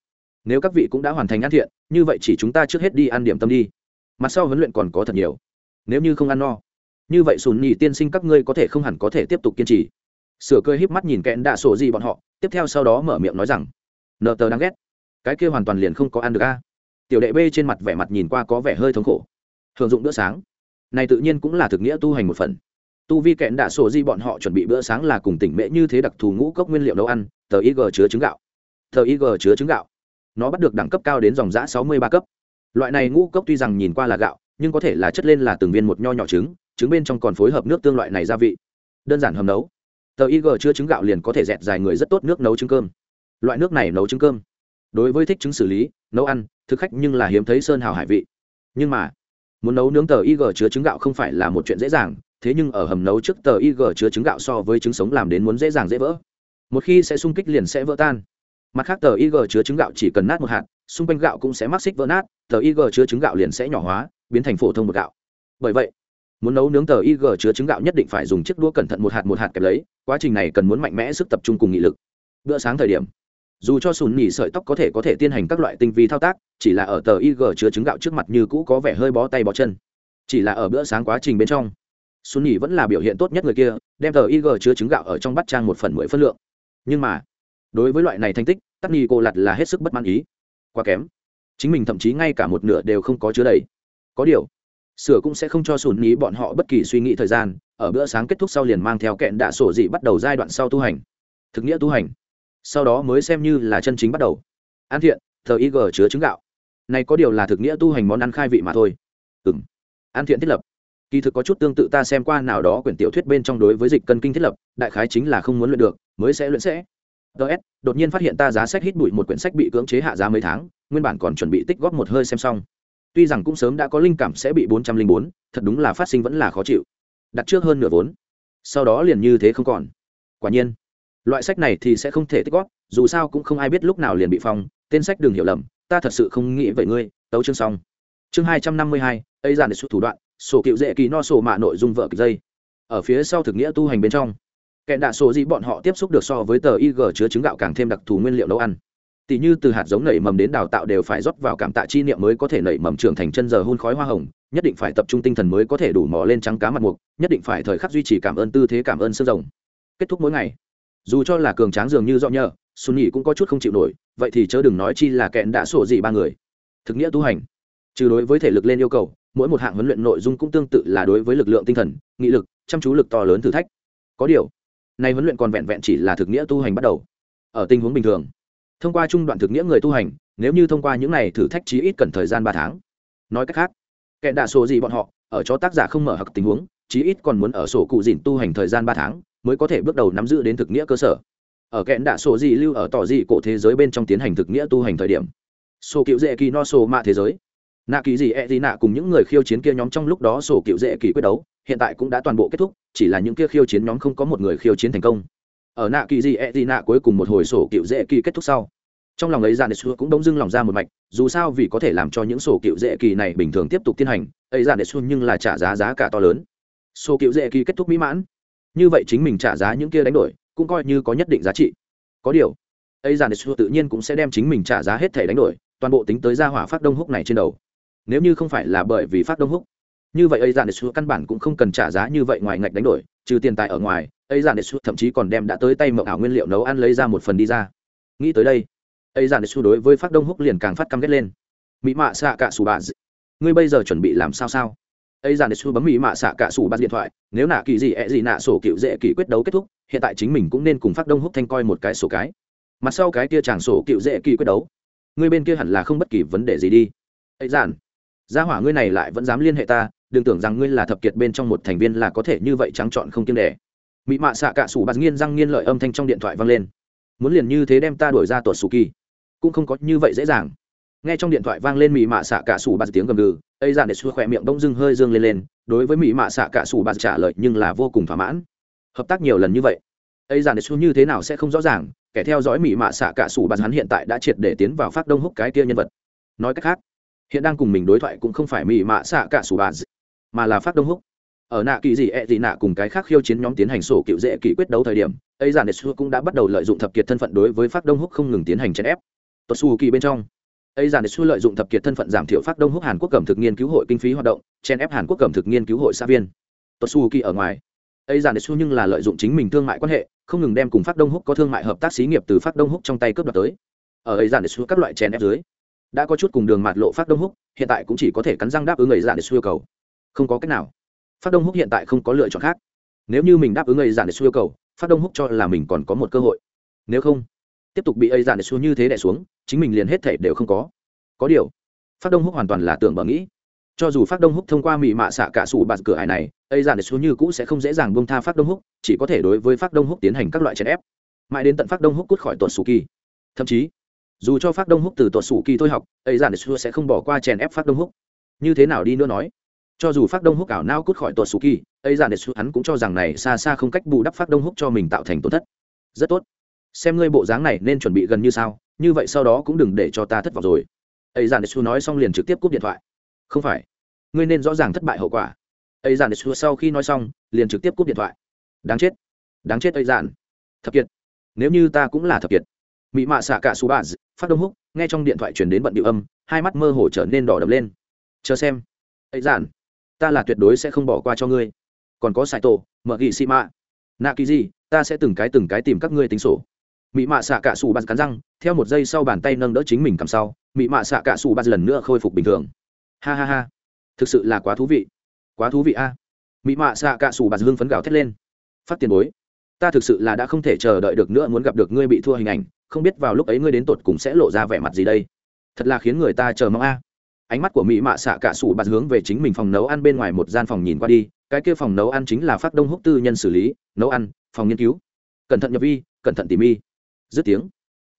nếu các vị cũng đã hoàn thành ăn thiện, như vậy chỉ chúng ta trước hết đi ăn điểm tâm đi. Mặt sau huấn luyện còn có thật nhiều. Nếu như không ăn no, như vậy sùn nhì tiên sinh các ngươi có thể không hẳn có thể tiếp tục kiên trì sửa cười híp mắt nhìn kẽn đạ sổ gì bọn họ, tiếp theo sau đó mở miệng nói rằng nợ tờ đáng ghét. Cái kia hoàn toàn liền không có ăn được a. Tiểu đệ b trên mặt vẻ mặt nhìn qua có vẻ hơi thống khổ. Thường dụng bữa sáng. Này tự nhiên cũng là thực nghĩa tu hành một phần. Tu vi kẽn đạ sổ di bọn họ chuẩn bị bữa sáng là cùng tỉnh mễ như thế đặc thù ngũ cốc nguyên liệu nấu ăn, tờ ig chứa trứng gạo. Tờ ig chứa trứng gạo. Nó bắt được đẳng cấp cao đến dòng giã sáu mươi ba cấp. Loại này ngũ cốc tuy rằng nhìn qua là gạo, nhưng có thể là chất lên là từng viên một nho nhỏ trứng trứng bên trong còn phối hợp nước tương loại này gia vị. Đơn giản hầm nấu tờ ig chứa trứng gạo liền có thể dẹt dài người rất tốt nước nấu trứng cơm. Loại nước này nấu trứng cơm. Đối với thích trứng xử lý, nấu ăn, thực khách nhưng là hiếm thấy sơn hào hải vị. Nhưng mà, muốn nấu nướng tờ ig chứa trứng gạo không phải là một chuyện dễ dàng, thế nhưng ở hầm nấu trước tờ ig chứa trứng gạo so với trứng sống làm đến muốn dễ dàng dễ vỡ. Một khi sẽ sung kích liền sẽ vỡ tan. Mặt khác tờ ig chứa trứng gạo chỉ cần nát một hạt, xung quanh gạo cũng sẽ mắc xích vỡ nát, tờ ig chứa trứng gạo liền sẽ nhỏ hóa, biến thành phổ thông một gạo. Bởi vậy muốn nấu nướng tờ ig chứa trứng gạo nhất định phải dùng chiếc đũa cẩn thận một hạt một hạt kẹp lấy, quá trình này cần muốn mạnh mẽ sức tập trung cùng nghị lực. Bữa sáng thời điểm, dù cho sùn nhỉ sợi tóc có thể có thể tiến hành các loại tinh vi thao tác, chỉ là ở tờ ig chứa trứng gạo trước mặt như cũ có vẻ hơi bó tay bó chân. Chỉ là ở bữa sáng quá trình bên trong, sùn nhỉ vẫn là biểu hiện tốt nhất người kia, đem tờ ig chứa trứng gạo ở trong bát trang một phần mười phân lượng. Nhưng mà, đối với loại này thành tích tắc nhi cô lặt là hết sức bất mãn ý. Quá kém. Chính mình thậm chí ngay cả một nửa đều không có chứa đầy. Có điều sửa cũng sẽ không cho sùn ní bọn họ bất kỳ suy nghĩ thời gian, ở bữa sáng kết thúc sau liền mang theo kẹn đạ sổ dị bắt đầu giai đoạn sau tu hành. Thực nghĩa tu hành. Sau đó mới xem như là chân chính bắt đầu. An thiện, thờ ig chứa trứng gạo. Này có điều là thực nghĩa tu hành món ăn khai vị mà thôi. Ừ m an thiện thiết lập. Kỳ thực có chút tương tự ta xem qua nào đó quyển tiểu thuyết bên trong đối với dịch cân kinh thiết lập, đại khái chính là không muốn luyện được, mới sẽ luyện sẽ. Ts đột nhiên phát hiện ta giá sách hít bụi một quyển sách bị cưỡng chế hạ giá mấy tháng, nguyên bản còn chuẩn bị tích góp một hơi xem xong tuy rằng cũng sớm đã có linh cảm sẽ bị bốn trăm linh bốn, thật đúng là phát sinh vẫn là khó chịu. Đặt trước hơn nửa vốn. Sau đó liền như thế không còn. Quả nhiên, loại sách này thì sẽ không thể tích góp, dù sao cũng không ai biết lúc nào liền bị phong, tên sách đừng hiểu lầm, ta thật sự không nghĩ vậy ngươi, tấu chương xong. Chương hai trăm năm mươi hai, ấy giản để xuất thủ đoạn, sổ cựu dễ kỳ no sổ mạ nội dung vợ kịch dây. Ở phía sau thực nghĩa tu hành bên trong, kẻ đạ sổ gì bọn họ tiếp xúc được so với tờ ig chứa trứng gạo càng thêm đặc thù nguyên liệu nấu ăn tỷ như từ hạt giống nảy mầm đến đào tạo đều phải rót vào cảm tạ chi niệm mới có thể nảy mầm trưởng thành chân giờ hôn khói hoa hồng, nhất định phải tập trung tinh thần mới có thể đủ mò lên trắng cá mặt mục, nhất định phải thời khắc duy trì cảm ơn tư thế cảm ơn sương rồng. Kết thúc mỗi ngày. Dù cho là cường tráng dường như do nhờ xuân nhị cũng có chút không chịu nổi, vậy thì chớ đừng nói chi là kẹn đã sổ gì ba người. Thực nghĩa tu hành. Trừ đối với thể lực lên yêu cầu, mỗi một hạng huấn luyện nội dung cũng tương tự là đối với lực lượng tinh thần, nghị lực, chăm chú lực to lớn thử thách. Có điều, nay huấn luyện còn vẹn vẹn chỉ là thực nghĩa tu hành bắt đầu. Ở tình huống bình thường thông qua trung đoạn thực nghĩa người tu hành, nếu như thông qua những này thử thách chí ít cần thời gian ba tháng. Nói cách khác, kẻ đạ sổ gì bọn họ, ở cho tác giả không mở hặc tình huống, chí ít còn muốn ở sổ cụ dìn tu hành thời gian ba tháng, mới có thể bước đầu nắm giữ đến thực nghĩa cơ sở. Ở kẽn đạ sổ gì lưu ở tỏ dị cổ thế giới bên trong tiến hành thực nghĩa tu hành thời điểm. Sổ cựu dễ kỳ no sổ mạ thế giới. Nạ kỳ gì e gì nạ cùng những người khiêu chiến kia nhóm trong lúc đó sổ cựu dễ kỳ quyết đấu, hiện tại cũng đã toàn bộ kết thúc, chỉ là những kia khiêu chiến nhóm không có một người khiêu chiến thành công ở nạ kỳ gì e gì nạ cuối cùng một hồi sổ cựu dễ kỳ kết thúc sau. Trong lòng ấy ra xua cũng đông dưng lòng ra một mạch, dù sao vì có thể làm cho những sổ cựu dễ kỳ này bình thường tiếp tục tiến hành, ấy ra xua nhưng là trả giá giá cả to lớn. Sổ cựu dễ kỳ kết thúc mỹ mãn. Như vậy chính mình trả giá những kia đánh đổi, cũng coi như có nhất định giá trị. Có điều, ấy ra xua tự nhiên cũng sẽ đem chính mình trả giá hết thể đánh đổi, toàn bộ tính tới gia hỏa phát đông húc này trên đầu. Nếu như không phải là bởi vì phát đông húc, như vậy ấy giản xua căn bản cũng không cần trả giá như vậy ngoài ngạch đánh đổi trừ tiền tài ở ngoài, ấy giản su thậm chí còn đem đã tới tay mậu ảo nguyên liệu nấu ăn lấy ra một phần đi ra. Nghĩ tới đây, ấy giản xu đối với phát đông húc liền càng phát căm ghét lên. Mỹ mạ xạ cả sủ bà ngươi bây giờ chuẩn bị làm sao sao? Ấy giản xu bấm mỹ mạ xạ cả sủ bà điện thoại, nếu nạ kỳ gì ẹ gì nạ sổ cựu dễ kỳ quyết đấu kết thúc, hiện tại chính mình cũng nên cùng phát đông húc thanh coi một cái sổ cái. Mặt sau cái kia chàng sổ cựu dễ kỳ quyết đấu. Ngươi bên kia hẳn là không bất kỳ vấn đề gì đi. Ấy giản, gia hỏa ngươi này lại vẫn dám liên hệ ta đừng tưởng rằng ngươi là thập kiệt bên trong một thành viên là có thể như vậy trắng trọn không kiêng đề Mị mạ xạ cả sủ bạt nghiên răng nghiên lợi âm thanh trong điện thoại vang lên. Muốn liền như thế đem ta đuổi ra tuột sù kỳ. Cũng không có như vậy dễ dàng. Nghe trong điện thoại vang lên mỹ mạ xạ cả sủ bạt tiếng gầm gừ ây giản để xua khỏe miệng đông dưng hơi dương lên lên, đối với mỹ mạ xạ cả sủ bạt trả lời nhưng là vô cùng thỏa mãn. Hợp tác nhiều lần như vậy ây giản để xua như thế nào sẽ không rõ ràng, kẻ theo dõi mỹ mạ xạ cả sủ bạt hắn hiện tại đã triệt để tiến vào phát đông húc cái kia nhân vật. Nói cách khác, hiện đang cùng mình đối thoại cũng không phải mỹ mạ xạ cả sủ bạt mà là phát đông húc. Ở nạ kỳ gì, ẹ gì nạ cùng cái khác khiêu chiến nhóm tiến hành sổ cựu dễ kỷ quyết đấu thời điểm, ấy giản xu cũng đã bắt đầu lợi dụng thập kiệt thân phận đối với phát đông húc không ngừng tiến hành chèn ép. Tuột xù kỳ bên trong, ấy giản xu lợi dụng thập kiệt thân phận giảm thiểu phát đông húc hàn quốc cầm thực nghiên cứu hội kinh phí hoạt động, chèn ép hàn quốc cầm thực nghiên cứu hội xã viên. Tuột xù kỳ ở ngoài, ấy giản xu nhưng là lợi dụng chính mình thương mại quan hệ, không ngừng đem cùng phát đông húc có thương mại hợp tác xí nghiệp từ phát đông húc trong tay cướp đoạt tới. Ở ấy giản xu các loại chèn ép dưới, đã có chút cùng đường mạt lộ phát đông húc, hiện tại cũng chỉ có thể cắn răng đáp ứng ấy giản xu yêu cầu không có cách nào. Phát đông húc hiện tại không có lựa chọn khác. Nếu như mình đáp ứng ấy giản để xu yêu cầu, phát đông húc cho là mình còn có một cơ hội. Nếu không, tiếp tục bị ấy giản để xu như thế đẻ xuống, chính mình liền hết thể đều không có. Có điều, phát đông húc hoàn toàn là tưởng bở nghĩ. Cho dù phát đông húc thông qua mỹ mạ xạ cả sủ bạt cửa hải này ấy giản để xu như cũ sẽ không dễ dàng bông tha phát đông húc, chỉ có thể đối với phát đông húc tiến hành các loại chèn ép. Mãi đến tận phát đông húc cút khỏi tuột sủ kỳ. Thậm chí, dù cho phát đông húc từ tuột sủ kỳ thôi học ấy giản để xu sẽ không bỏ qua chèn ép phát đông húc. Như thế nào đi nữa nói? Cho dù phát đông húc ảo nao cút khỏi tuột sù kỳ ấy ra để hắn cũng cho rằng này xa xa không cách bù đắp phát đông húc cho mình tạo thành tổn thất. Rất tốt. Xem ngươi bộ dáng này nên chuẩn bị gần như sao, như vậy sau đó cũng đừng để cho ta thất vọng rồi. Ấy giản để nói xong liền trực tiếp cúp điện thoại. Không phải. Ngươi nên rõ ràng thất bại hậu quả. Ấy giản để sau khi nói xong, liền trực tiếp cúp điện thoại. Đáng chết. Đáng chết ấy giản thập kiệt. Nếu như ta cũng là thập kiệt. Mỹ mạ xạ cả su bà phát đông húc, nghe trong điện thoại truyền đến bận điệu âm, hai mắt mơ hồ trở nên đỏ đập lên. Chờ xem. Ấy giản ta là tuyệt đối sẽ không bỏ qua cho ngươi. Còn có sai tổ mở ghi xị mạ nạ kỳ gì ta sẽ từng cái từng cái tìm các ngươi tính sổ. Mị mạ xạ cả xù bạt cắn răng, theo một giây sau bàn tay nâng đỡ chính mình cầm sau, mị mạ xạ cả xù bạt lần nữa khôi phục bình thường. Ha ha ha. Thực sự là quá thú vị. Quá thú vị a. Mị mạ xạ cả xù bạt lưng phấn gào thét lên. Phát tiền bối, ta thực sự là đã không thể chờ đợi được nữa muốn gặp được ngươi bị thua hình ảnh, không biết vào lúc ấy ngươi đến tột cùng sẽ lộ ra vẻ mặt gì đây. Thật là khiến người ta chờ mong a ánh mắt của mỹ mạ xạ cả sủ bạt hướng về chính mình phòng nấu ăn bên ngoài một gian phòng nhìn qua đi, cái kia phòng nấu ăn chính là phát đông húc tư nhân xử lý, nấu ăn, phòng nghiên cứu. Cẩn thận nhập vi, cẩn thận tỉ mi dứt tiếng,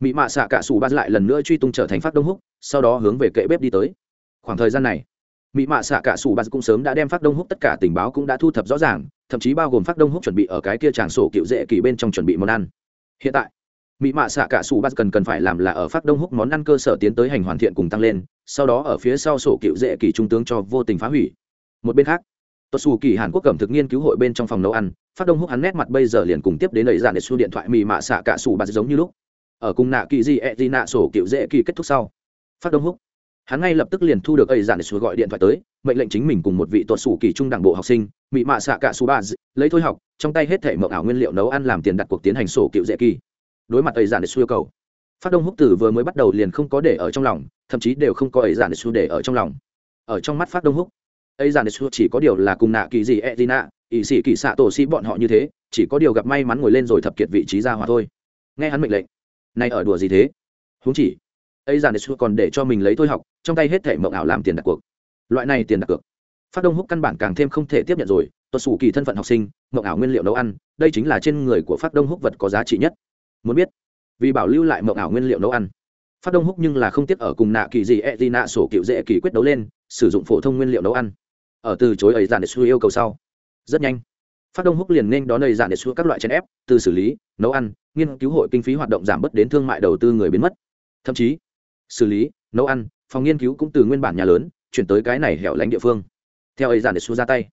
mỹ mạ xạ cả sủ bạt lại lần nữa truy tung trở thành phát đông húc, sau đó hướng về kệ bếp đi tới. Khoảng thời gian này, mỹ mạ xạ cả sủ bạt cũng sớm đã đem phát đông húc tất cả tình báo cũng đã thu thập rõ ràng, thậm chí bao gồm phát đông húc chuẩn bị ở cái kia tràng sổ cựu dễ kỳ bên trong chuẩn bị món ăn. Hiện tại mỹ mạ xạ cả sủ bắt cần cần phải làm là ở phát đông húc món ăn cơ sở tiến tới hành hoàn thiện cùng tăng lên, sau đó ở phía sau sổ cựu dễ kỳ trung tướng cho vô tình phá hủy. Một bên khác tuột xù kỳ hàn quốc cẩm thực nghiên cứu hội bên trong phòng nấu ăn, phát đông húc hắn nét mặt bây giờ liền cùng tiếp đến đầy dạn để xu điện thoại mỹ mạ xạ cả sủ bắt giống như lúc. Ở cùng nạ kỳ di e di nạ sổ cựu dễ kỳ kết thúc sau, phát đông húc, hắn ngay lập tức liền thu được ấy dạn để xu gọi điện thoại tới, mệnh lệnh chính mình cùng một vị tuột xù kỳ trung đảng bộ học sinh, mị mạ xạ cả su bắt lấy thôi học, trong tay hết thể mộng ảo nguyên liệu nấu ăn làm tiền đặt cuộc tiến hành sổ cựu dễ kỳ đối mặt ấy giản để xu yêu cầu. Phát đông húc tử vừa mới bắt đầu liền không có để ở trong lòng, thậm chí đều không có ấy giản để xu để ở trong lòng. Ở trong mắt phát đông húc, ấy giản để xu chỉ có điều là cùng nạ kỳ gì e gì nạ ỵ sĩ kỳ xạ tổ sĩ bọn họ như thế, chỉ có điều gặp may mắn ngồi lên rồi thập kiệt vị trí ra hòa thôi. Nghe hắn mệnh lệnh, nay ở đùa gì thế? Huống chỉ, ấy dàn xu còn để cho mình lấy thôi học, trong tay hết thể mộng ảo làm tiền đặt cuộc. Loại này tiền đặt cược. Phát đông húc căn bản càng thêm không thể tiếp nhận rồi tuột xù kỳ thân phận học sinh, mộng ảo nguyên liệu nấu ăn, đây chính là trên người của phát đông húc vật có giá trị nhất muốn biết. Vì bảo lưu lại mộng ảo nguyên liệu nấu ăn. Phát đông húc nhưng là không tiếc ở cùng nạ kỳ gì e d nạ sổ cựu dễ kỳ quyết đấu lên, sử dụng phổ thông nguyên liệu nấu ăn. Ở từ chối ấy dàn xu yêu cầu sau. Rất nhanh, phát đông húc liền nên đón ấy dàn để xu các loại chèn ép, từ xử lý, nấu ăn, nghiên cứu hội kinh phí hoạt động giảm bớt đến thương mại đầu tư người biến mất. Thậm chí, xử lý, nấu ăn, phòng nghiên cứu cũng từ nguyên bản nhà lớn, chuyển tới cái này hẻo lánh địa phương. Theo ấy giản để xu ra tay,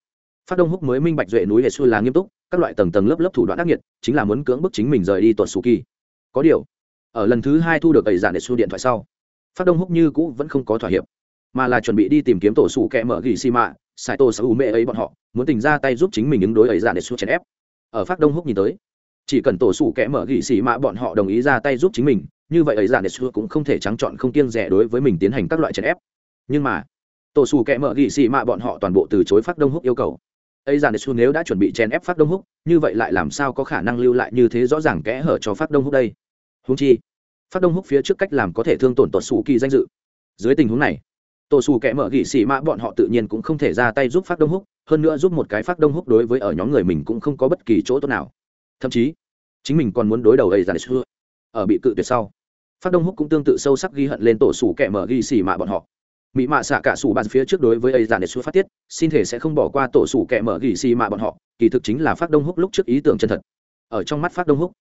phát đông húc mới minh bạch duệ núi hệ xu là nghiêm túc các loại tầng tầng lớp lớp thủ đoạn ác nghiệt, chính là muốn cưỡng bức chính mình rời đi tuột xù kỳ có điều, ở lần thứ hai thu được ấy dạn để su điện thoại sau, phát đông húc như cũ vẫn không có thỏa hiệp, mà là chuẩn bị đi tìm kiếm tổ sủ kẹ mở ghi xi mạ sai tô u mẹ ấy bọn họ, muốn tình ra tay giúp chính mình ứng đối ấy dạn để xua chèn ép. Ở phát đông húc nhìn tới, chỉ cần tổ sủ kẽ mở gỉ xì mạ bọn họ đồng ý ra tay giúp chính mình, như vậy ấy dạn để xua cũng không thể trắng chọn không kiêng rẻ đối với mình tiến hành các loại chèn ép. Nhưng mà, tổ sủ kẽ mở gỉ xì mạ bọn họ toàn bộ từ chối phát đông húc yêu cầu ấy giàn xu nếu đã chuẩn bị chèn ép phát đông húc, như vậy lại làm sao có khả năng lưu lại như thế rõ ràng kẽ hở cho phát đông húc đây? Húng chi, phát đông húc phía trước cách làm có thể thương tổn tuột sủ kỳ danh dự. Dưới tình huống này tổ xù kẽ mở gỉ xì mã bọn họ tự nhiên cũng không thể ra tay giúp phát đông húc, hơn nữa giúp một cái phát đông húc đối với ở nhóm người mình cũng không có bất kỳ chỗ tốt nào. Thậm chí, chính mình còn muốn đối đầu ấy ra xu ở bị cự tuyệt sau. Phát đông húc cũng tương tự sâu sắc ghi hận lên tổ xù kẻ mở gỉ xì mã bọn họ mỹ mạ xạ cả sủ bàn phía trước đối với ấy dàn để xuất phát tiết, xin thể sẽ không bỏ qua tổ sủ kẻ mở gỉ xì mạ bọn họ, kỳ thực chính là phát đông húc lúc trước ý tưởng chân thật. Ở trong mắt phát đông húc,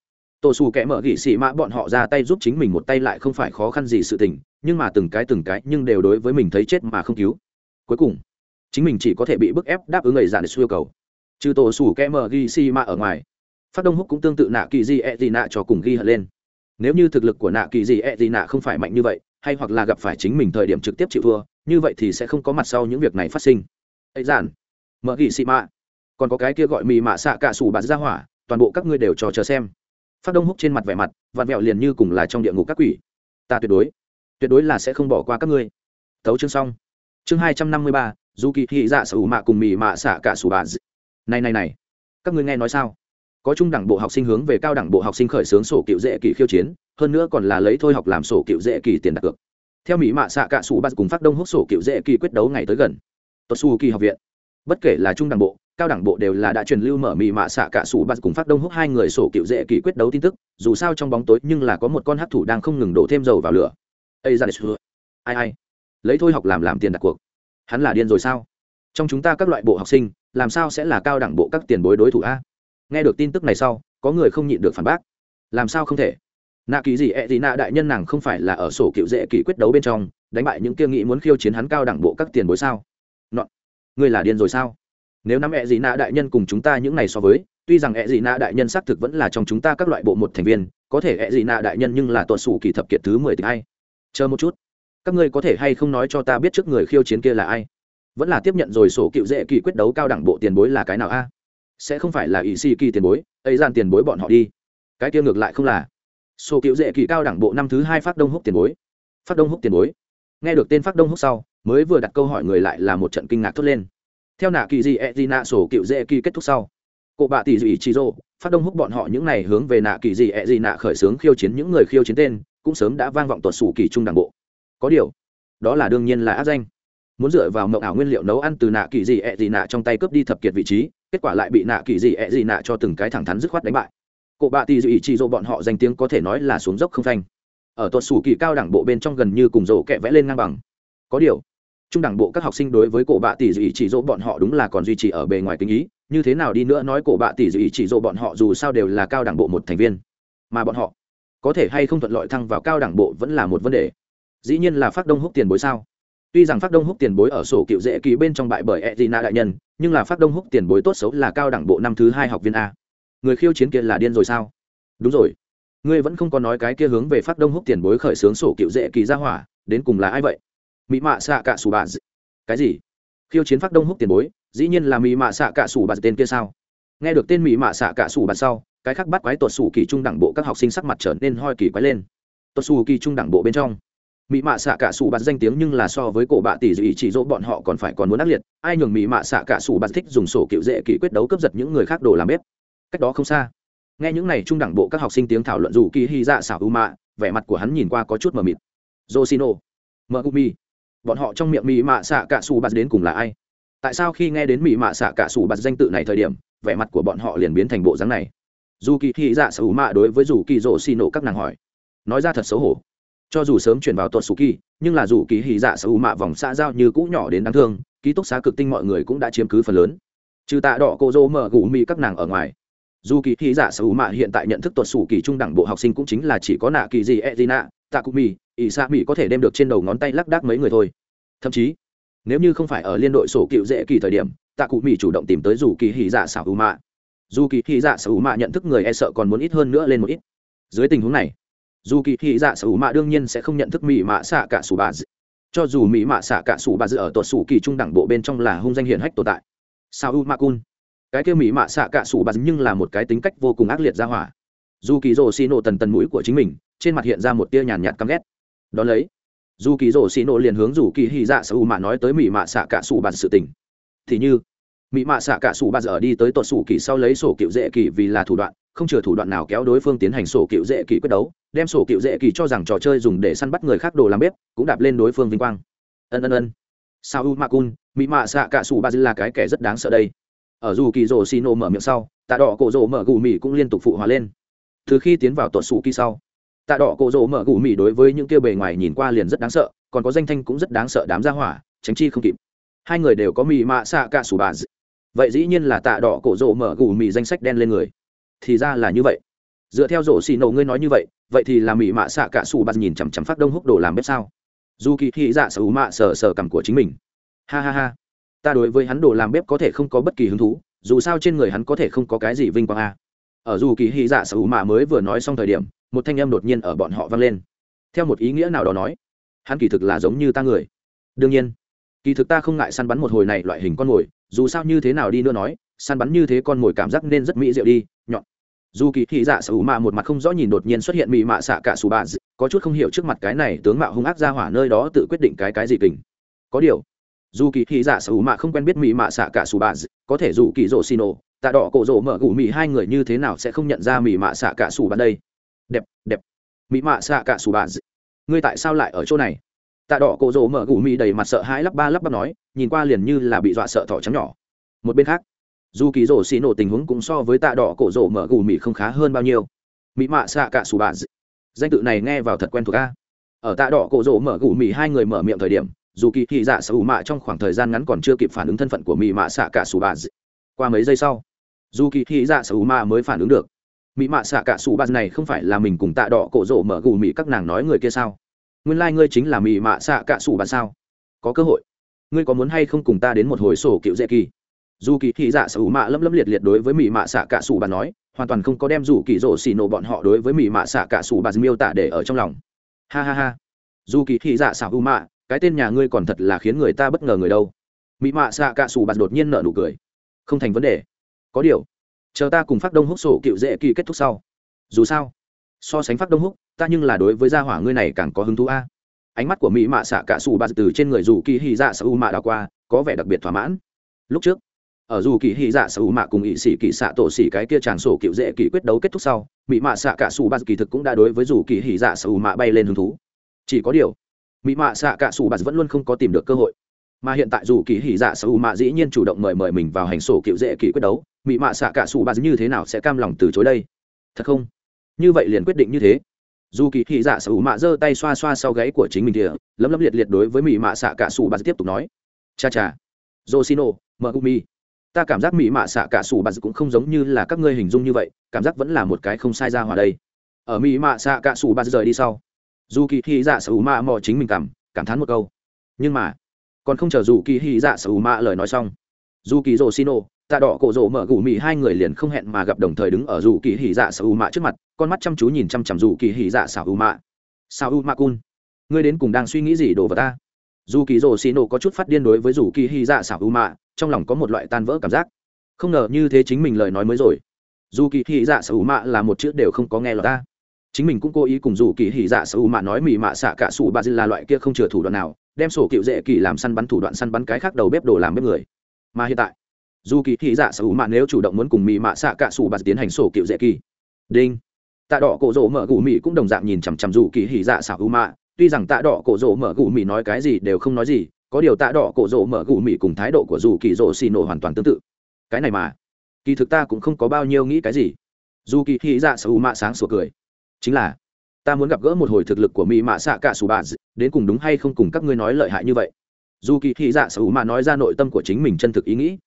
tổ sủ kẻ mở gỉ xì mạ bọn họ ra tay giúp chính mình một tay lại không phải khó khăn gì sự tình, nhưng mà từng cái từng cái nhưng đều đối với mình thấy chết mà không cứu. Cuối cùng, chính mình chỉ có thể bị bức ép đáp ứng người giản để yêu cầu. Trừ tổ sủ kẻ mở gỉ xì mạ ở ngoài, phát đông húc cũng tương tự nạ kỳ di e gì nạ cho cùng ghi hận lên. Nếu như thực lực của nạ kỳ di e gì nạ không phải mạnh như vậy hay hoặc là gặp phải chính mình thời điểm trực tiếp chịu thua, như vậy thì sẽ không có mặt sau những việc này phát sinh. Ấy giản mở gỉ xị mạ. Còn có cái kia gọi mì mạ xạ cả sủ bạt ra hỏa, toàn bộ các ngươi đều trò chờ xem. Phát đông húc trên mặt vẻ mặt, vặn vẹo liền như cùng là trong địa ngục các quỷ. Ta tuyệt đối tuyệt đối là sẽ không bỏ qua các ngươi. Thấu chương xong. Chương hai trăm năm mươi ba du kỳ thị dạ sở mạ cùng mì mạ xạ cả sủ bà này này này, các ngươi nghe nói sao? Có trung đẳng bộ học sinh hướng về cao đẳng bộ học sinh khởi xướng sổ cựu dễ kỳ khiêu chiến, hơn nữa còn là lấy thôi học làm sổ cựu dễ kỳ tiền đặt cược. Theo mỹ mạ xạ cả sủ bắt cùng phát đông hút sổ cựu dễ kỳ quyết đấu ngày tới gần. Tốt su kỳ học viện. Bất kể là trung đẳng bộ, cao đẳng bộ đều là đã truyền lưu mở mì mạ xạ cả sủ bạt cùng phát đông hút hai người sổ cựu dễ kỳ quyết đấu tin tức, dù sao trong bóng tối nhưng là có một con hát thủ đang không ngừng đổ thêm dầu vào lửa. Ây ra ai ai. Lấy thôi học làm làm tiền đặt cuộc. Hắn là điên rồi sao? Trong chúng ta các loại bộ học sinh, làm sao sẽ là cao đẳng bộ các tiền bối đối thủ a? Nghe được tin tức này sau, có người không nhịn được phản bác. Làm sao không thể? Nạ kỳ gì ẹ、e、gì nạ đại nhân nàng không phải là ở sổ cựu dễ kỳ quyết đấu bên trong, đánh bại những kia nghĩ muốn khiêu chiến hắn cao đẳng bộ các tiền bối sao? Nọ, ngươi là điên rồi sao? Nếu năm gì nạ đại nhân cùng chúng ta những này so với, tuy rằng ẹ、e、gì nạ đại nhân xác thực vẫn là trong chúng ta các loại bộ một thành viên, có thể ẹ、e、gì nạ đại nhân nhưng là tuột sủ kỳ thập kiệt thứ mười tịch hay chờ một chút. Các ngươi có thể hay không nói cho ta biết trước người khiêu chiến kia là ai? Vẫn là tiếp nhận rồi sổ cựu dễ kỳ quyết đấu cao đẳng bộ tiền bối là cái nào a? Sẽ không phải là ỷ xì kỳ tiền bối, ấy gian tiền bối bọn họ đi. Cái kia ngược lại không là. Sổ cựu dễ kỳ cao đẳng bộ năm thứ hai phát đông húc tiền bối. Phát đông húc tiền bối. Nghe được tên phát đông húc sau, mới vừa đặt câu hỏi người lại là một trận kinh ngạc thốt lên. Theo nạ kỳ gì e gì nạ sổ cựu dễ kỳ kết thúc sau cụ bạ tỷ dị chi rô phát đông húc bọn họ những này hướng về nạ kỳ gì e gì nạ khởi xướng khiêu chiến những người khiêu chiến tên, cũng sớm đã vang vọng tuột sủ kỳ trung đảng bộ. Có điều, đó là đương nhiên là áp danh. Muốn dựa vào mộng ảo nguyên liệu nấu ăn từ nạ kỳ gì e gì nạ trong tay cướp đi thập kiệt vị trí kết quả lại bị nạ kỳ gì ẹ、e、gì nạ cho từng cái thẳng thắn dứt khoát đánh bại. Cụ bạ tỷ dị ý chị dỗ bọn họ danh tiếng có thể nói là xuống dốc không phanh. Ở tuột sủ kỳ cao đẳng bộ bên trong gần như cùng rổ kẹ vẽ lên ngang bằng. Có điều, trung đẳng bộ các học sinh đối với cổ bạ tỷ dị ý chỉ dỗ bọn họ đúng là còn duy trì ở bề ngoài kinh ý, như thế nào đi nữa nói cổ bạ tỷ dị ý chỉ dỗ bọn họ dù sao đều là cao đẳng bộ một thành viên. Mà bọn họ, có thể hay không thuận lợi thăng vào cao đẳng bộ vẫn là một vấn đề. Dĩ nhiên là phát đông húc tiền bối sao? Tuy rằng phát đông húc tiền bối ở sổ cựu dễ kỳ bên trong bại bởi edina đại nhân, nhưng là phát đông húc tiền bối tốt xấu là cao đẳng bộ năm thứ hai học viên a. Người khiêu chiến kia là điên rồi sao? Đúng rồi. Ngươi vẫn không có nói cái kia hướng về phát đông húc tiền bối khởi xướng sổ cựu dễ kỳ ra hỏa, đến cùng là ai vậy? Mỹ mạ xạ cả sủ bà cái gì? Khiêu chiến phát đông húc tiền bối, dĩ nhiên là mỹ mạ xạ cả sủ bà tên kia sao? Nghe được tên mỹ mạ xạ cả sủ bà sau, cái khác bắt quái tuột sủ kỳ trung đẳng bộ các học sinh sắc mặt trở nên hoi kỳ quái lên. Tuột sủ kỳ trung đẳng bộ bên trong mỹ mạ xạ cả sủ bạt danh tiếng nhưng là so với cổ bạ tỷ dị chỉ dỗ bọn họ còn phải còn muốn ác liệt. Ai nhường mỹ mạ xạ cả sủ bạt thích dùng sổ cựu dễ kỷ quyết đấu cướp giật những người khác đồ làm bếp? Cách đó không xa. Nghe những này trung đẳng bộ các học sinh tiếng thảo luận dù kỳ hy dạ xảo u mạ vẻ mặt của hắn nhìn qua có chút mờ mịt. Josino mờ Mi, bọn họ trong miệng mỹ mạ xạ cả sủ bạt đến cùng là ai? Tại sao khi nghe đến mỹ mạ xạ cả sủ bạt danh tự này thời điểm vẻ mặt của bọn họ liền biến thành bộ dáng này? Dù kỳ hy dạ xảo u mạ đối với dù kỳ rổ xì nổ các nàng hỏi. Nói ra thật xấu hổ cho dù sớm chuyển vào tuột sù kỳ nhưng là dù kỳ hì dạ sở hữu mạ vòng xã giao như cũ nhỏ đến đáng thương, ký túc xá cực tinh mọi người cũng đã chiếm cứ phần lớn. Trừ tạ đỏ cô dô mở gù mì các nàng ở ngoài. Dù kỳ hì dạ sở hữu mạ hiện tại nhận thức tuột sù kỳ trung đẳng bộ học sinh cũng chính là chỉ có nạ kỳ gì e gì nạ, tạ cụ mì, ỷ xạ mì có thể đem được trên đầu ngón tay lắc đắc mấy người thôi. Thậm chí, nếu như không phải ở liên đội sổ cựu dễ kỳ thời điểm, tạ cụ mi chủ động tìm tới dù kỳ hỉ dạ sở hữu mạ. Dù kỳ hỉ dạ sở hữu mạ nhận thức người e sợ còn muốn ít hơn nữa lên một ít. Dưới tình huống này dù kỳ thị dạ sở hữu mạ đương nhiên sẽ không nhận thức mỹ mạ xạ cả sủ bà d... cho dù mỹ mạ xạ cả sủ bà dự ở tuột sủ kỳ trung đẳng bộ bên trong là hung danh hiển hách tồn tại. Sao u ma cun cái kêu mỹ mạ xạ cả sủ bà d... nhưng là một cái tính cách vô cùng ác liệt ra hỏa. Dù kỳ rổ xì nổ tần tần mũi của chính mình, trên mặt hiện ra một tia nhàn nhạt căm ghét. Đ ó lấy. Dù kỳ rổ xì nổ liền hướng dù kỳ hy dạ sở hữu mạ nói tới mỹ mạ xạ cả sủ bà dự sự tình. Thì như mỹ mạ xạ cả sủ bà dự ở đi tới tuột sủ kỳ sau lấy sổ cựu dễ kỳ vì là thủ đoạn không chừa thủ đoạn nào kéo đối phương tiến hành sổ cựu dễ kỳ quyết đấu, đem sổ cựu dễ kỳ cho rằng trò chơi dùng để săn bắt người khác đồ làm bếp, cũng đạp lên đối phương vinh quang. Ân ân ân. Sao u ma cun mỹ mạ xạ cả sủ ba dư là cái kẻ rất đáng sợ đây. Ở dù kỳ rổ xì nổ mở miệng sau, tạ đỏ cổ rổ mở gù mỹ cũng liên tục phụ hòa lên. Từ khi tiến vào tuột sủ kỳ sau, tạ đỏ cổ rổ mở gù mỹ đối với những kia bề ngoài nhìn qua liền rất đáng sợ, còn có danh thanh cũng rất đáng sợ đám gia hỏa, tránh chi không kịp. Hai người đều có Mỹ mạ xạ cả sủ bà vậy dĩ nhiên là tạ đỏ cổ rổ mở gù mỹ danh sách đen lên người thì ra là như vậy. Dựa theo rổ xì nổ ngươi nói như vậy vậy thì là mỹ mạ xạ cả xù bạt nhìn chằm chằm phát đông húc đồ làm bếp sao? Dù kỳ thị dạ sở mạ sở sở cằm của chính mình. Ha ha ha. Ta đối với hắn đồ làm bếp có thể không có bất kỳ hứng thú, dù sao trên người hắn có thể không có cái gì vinh quang a. Ở dù kỳ thị dạ sở mạ mới vừa nói xong thời điểm, một thanh âm đột nhiên ở bọn họ vang lên. Theo một ý nghĩa nào đó nói, hắn kỳ thực là giống như ta người. Đương nhiên, kỳ thực ta không ngại săn bắn một hồi này loại hình con mồi, dù sao như thế nào đi nữa nói, săn bắn như thế con mồi cảm giác nên rất mỹ diệu đi dù kỳ thị dạ sở hữu mạ một mặt không rõ nhìn đột nhiên xuất hiện mị mạ xạ cả xù bà có chút không hiểu trước mặt cái này tướng mạo hung ác ra hỏa nơi đó tự quyết định cái cái gì kình. Có điều, dù kỳ thị dạ sở hữu mạ không quen biết mị mạ xạ cả xù bà có thể dù kỳ rổ xì nổ, tạ đỏ cổ rổ mở gù mị hai người như thế nào sẽ không nhận ra mị mạ xạ cả xù bà đây? Đẹp đẹp. Mị mạ xạ cả xù bà ngươi tại sao lại ở chỗ này? Tạ đỏ cổ rổ mở gù mị đầy mặt sợ hãi lắp ba lắp bắp nói, nhìn qua liền như là bị dọa sợ thỏ trắng nhỏ. Một bên khác dù kỳ rổ xì nổ tình huống cũng so với tạ đỏ cổ rổ mở gù mỹ không khá hơn bao nhiêu. Mỹ mạ xạ cả sù bà danh tự này nghe vào thật quen thuộc a. Ở tạ đỏ cổ rổ mở gù mỹ hai người mở miệng thời điểm, dù kỳ thị dạ sù mạ trong khoảng thời gian ngắn còn chưa kịp phản ứng thân phận của mỹ mạ xạ cả sù bà qua mấy giây sau, dù kỳ thị dạ sù mạ mới phản ứng được. Mỹ mạ xạ cả sù bà này không phải là mình cùng tạ đỏ cổ rổ mở gù mỹ các nàng nói người kia sao? Nguyên lai、like、ngươi chính là mỹ mạ xạ cả sù bà sao? Có cơ hội. Ngươi có muốn hay không cùng ta đến một hồi sổ cựu dễ kỳ? Dù kỳ thị dạ sở hữu mạ lấm lấm liệt liệt đối với mỹ mạ xạ cả sủ bà nói, hoàn toàn không có đem dù kỳ rổ xì nổ bọn họ đối với mỹ mạ xạ cả sủ bà miêu tả để ở trong lòng. Ha ha ha. Dù kỳ thị dạ sở hữu mạ, cái tên nhà ngươi còn thật là khiến người ta bất ngờ người đâu. Mỹ mạ xạ cả sủ bà đột nhiên nở nụ cười. Không thành vấn đề. Có điều, chờ ta cùng phát đông húc sổ cựu dễ kỳ kết thúc sau. Dù sao, so sánh phát đông húc, ta nhưng là đối với gia hỏa ngươi này càng có hứng thú a. Ánh mắt của mỹ mạ xạ cả sủ bà từ trên người dù kỳ hy dạ sở u mạ đào qua, có vẻ đặc biệt thỏa mãn. Lúc trước ở dù kỳ hy dạ sở hữu mạ cùng ỵ sĩ kỳ xạ tổ xỉ cái kia tràn sổ cựu dễ kỳ quyết đấu kết thúc sau mỹ mạ xạ cả xù bạt kỳ thực cũng đã đối với dù kỳ hy dạ sở hữu mạ bay lên hứng thú. Chỉ có điều mỹ mạ xạ cả xù bạt vẫn luôn không có tìm được cơ hội. Mà hiện tại dù kỳ hỉ dạ sở hữu mạ dĩ nhiên chủ động mời mời mình vào hành sổ cựu dễ kỳ quyết đấu mỹ mạ xạ cả xù bạt như thế nào sẽ cam lòng từ chối đây? Thật không? Như vậy liền quyết định như thế. Dù kỳ hỉ dạ sở hữu mạ giơ tay xoa xoa sau gáy của chính mình thì lấm lấm liệt liệt đối với mỹ mạ xạ cả xù bà tiếp tục nói. Cha cha. Josino mugumi ta cảm giác mỹ mạ xạ cả sủ bà cũng không giống như là các ngươi hình dung như vậy, cảm giác vẫn là một cái không sai ra hòa đây. Ở mỹ mạ xạ cả sủ bà rời đi sau, dù kỳ hy dạ sủ mạ mò chính mình cảm cảm thán một câu. Nhưng mà, còn không chờ dù kỳ hy dạ sở hữu mạ lời nói xong, dù kỳ rồ xin ô tạ đỏ cổ rồ mở gù mỹ hai người liền không hẹn mà gặp đồng thời đứng ở dù kỳ hỉ dạ sở hữu mạ trước mặt, con mắt chăm chú nhìn chăm chăm dù kỳ hỉ dạ sở hữu mạ. Sao u mạ cun, ngươi đến cùng đang suy nghĩ gì đồ vào ta? Dù kỳ rồ xin ô có chút phát điên đối với dù kỳ hy dạ sủ u mạ trong lòng có một loại tan vỡ cảm giác. Không ngờ như thế chính mình lời nói mới rồi. Dù kỳ thị dạ sở hữu mạ là một chữ đều không có nghe lọt ta chính mình cũng cố ý cùng dù kỳ thị dạ sở hữu mạ nói mì mạ xạ cả sủ bà dư là loại kia không chừa thủ đoạn nào, đem sổ cựu dễ kỳ làm săn bắn thủ đoạn săn bắn cái khác đầu bếp đồ làm bếp người. Mà hiện tại, dù kỳ thị dạ sở hữu mạ nếu chủ động muốn cùng mỹ mạ xạ cả sủ bà tiến hành sổ cựu dễ kỳ. Đinh. Tạ đỏ cổ rỗ mở gù mì cũng đồng dạng nhìn chằm chằm dù kỳ thị dạ sở hữu mạ. Tuy rằng tạ đỏ cổ rỗ mở gù mì nói cái gì đều không nói gì có điều tạ đỏ cổ rỗ mở gù mì cùng thái độ của dù kỳ rỗ xì nổ hoàn toàn tương tự. Cái này mà, kỳ thực ta cũng không có bao nhiêu nghĩ cái gì. Dù kỳ hy dạ xảo mạ sáng sủa cười. Chính là, ta muốn gặp gỡ một hồi thực lực của mỹ mạ xạ cả sủ bà đến cùng đúng hay không cùng các ngươi nói lợi hại như vậy. Dù kỳ thị dạ sở hữu mạ nói ra nội tâm của chính mình chân thực ý nghĩ.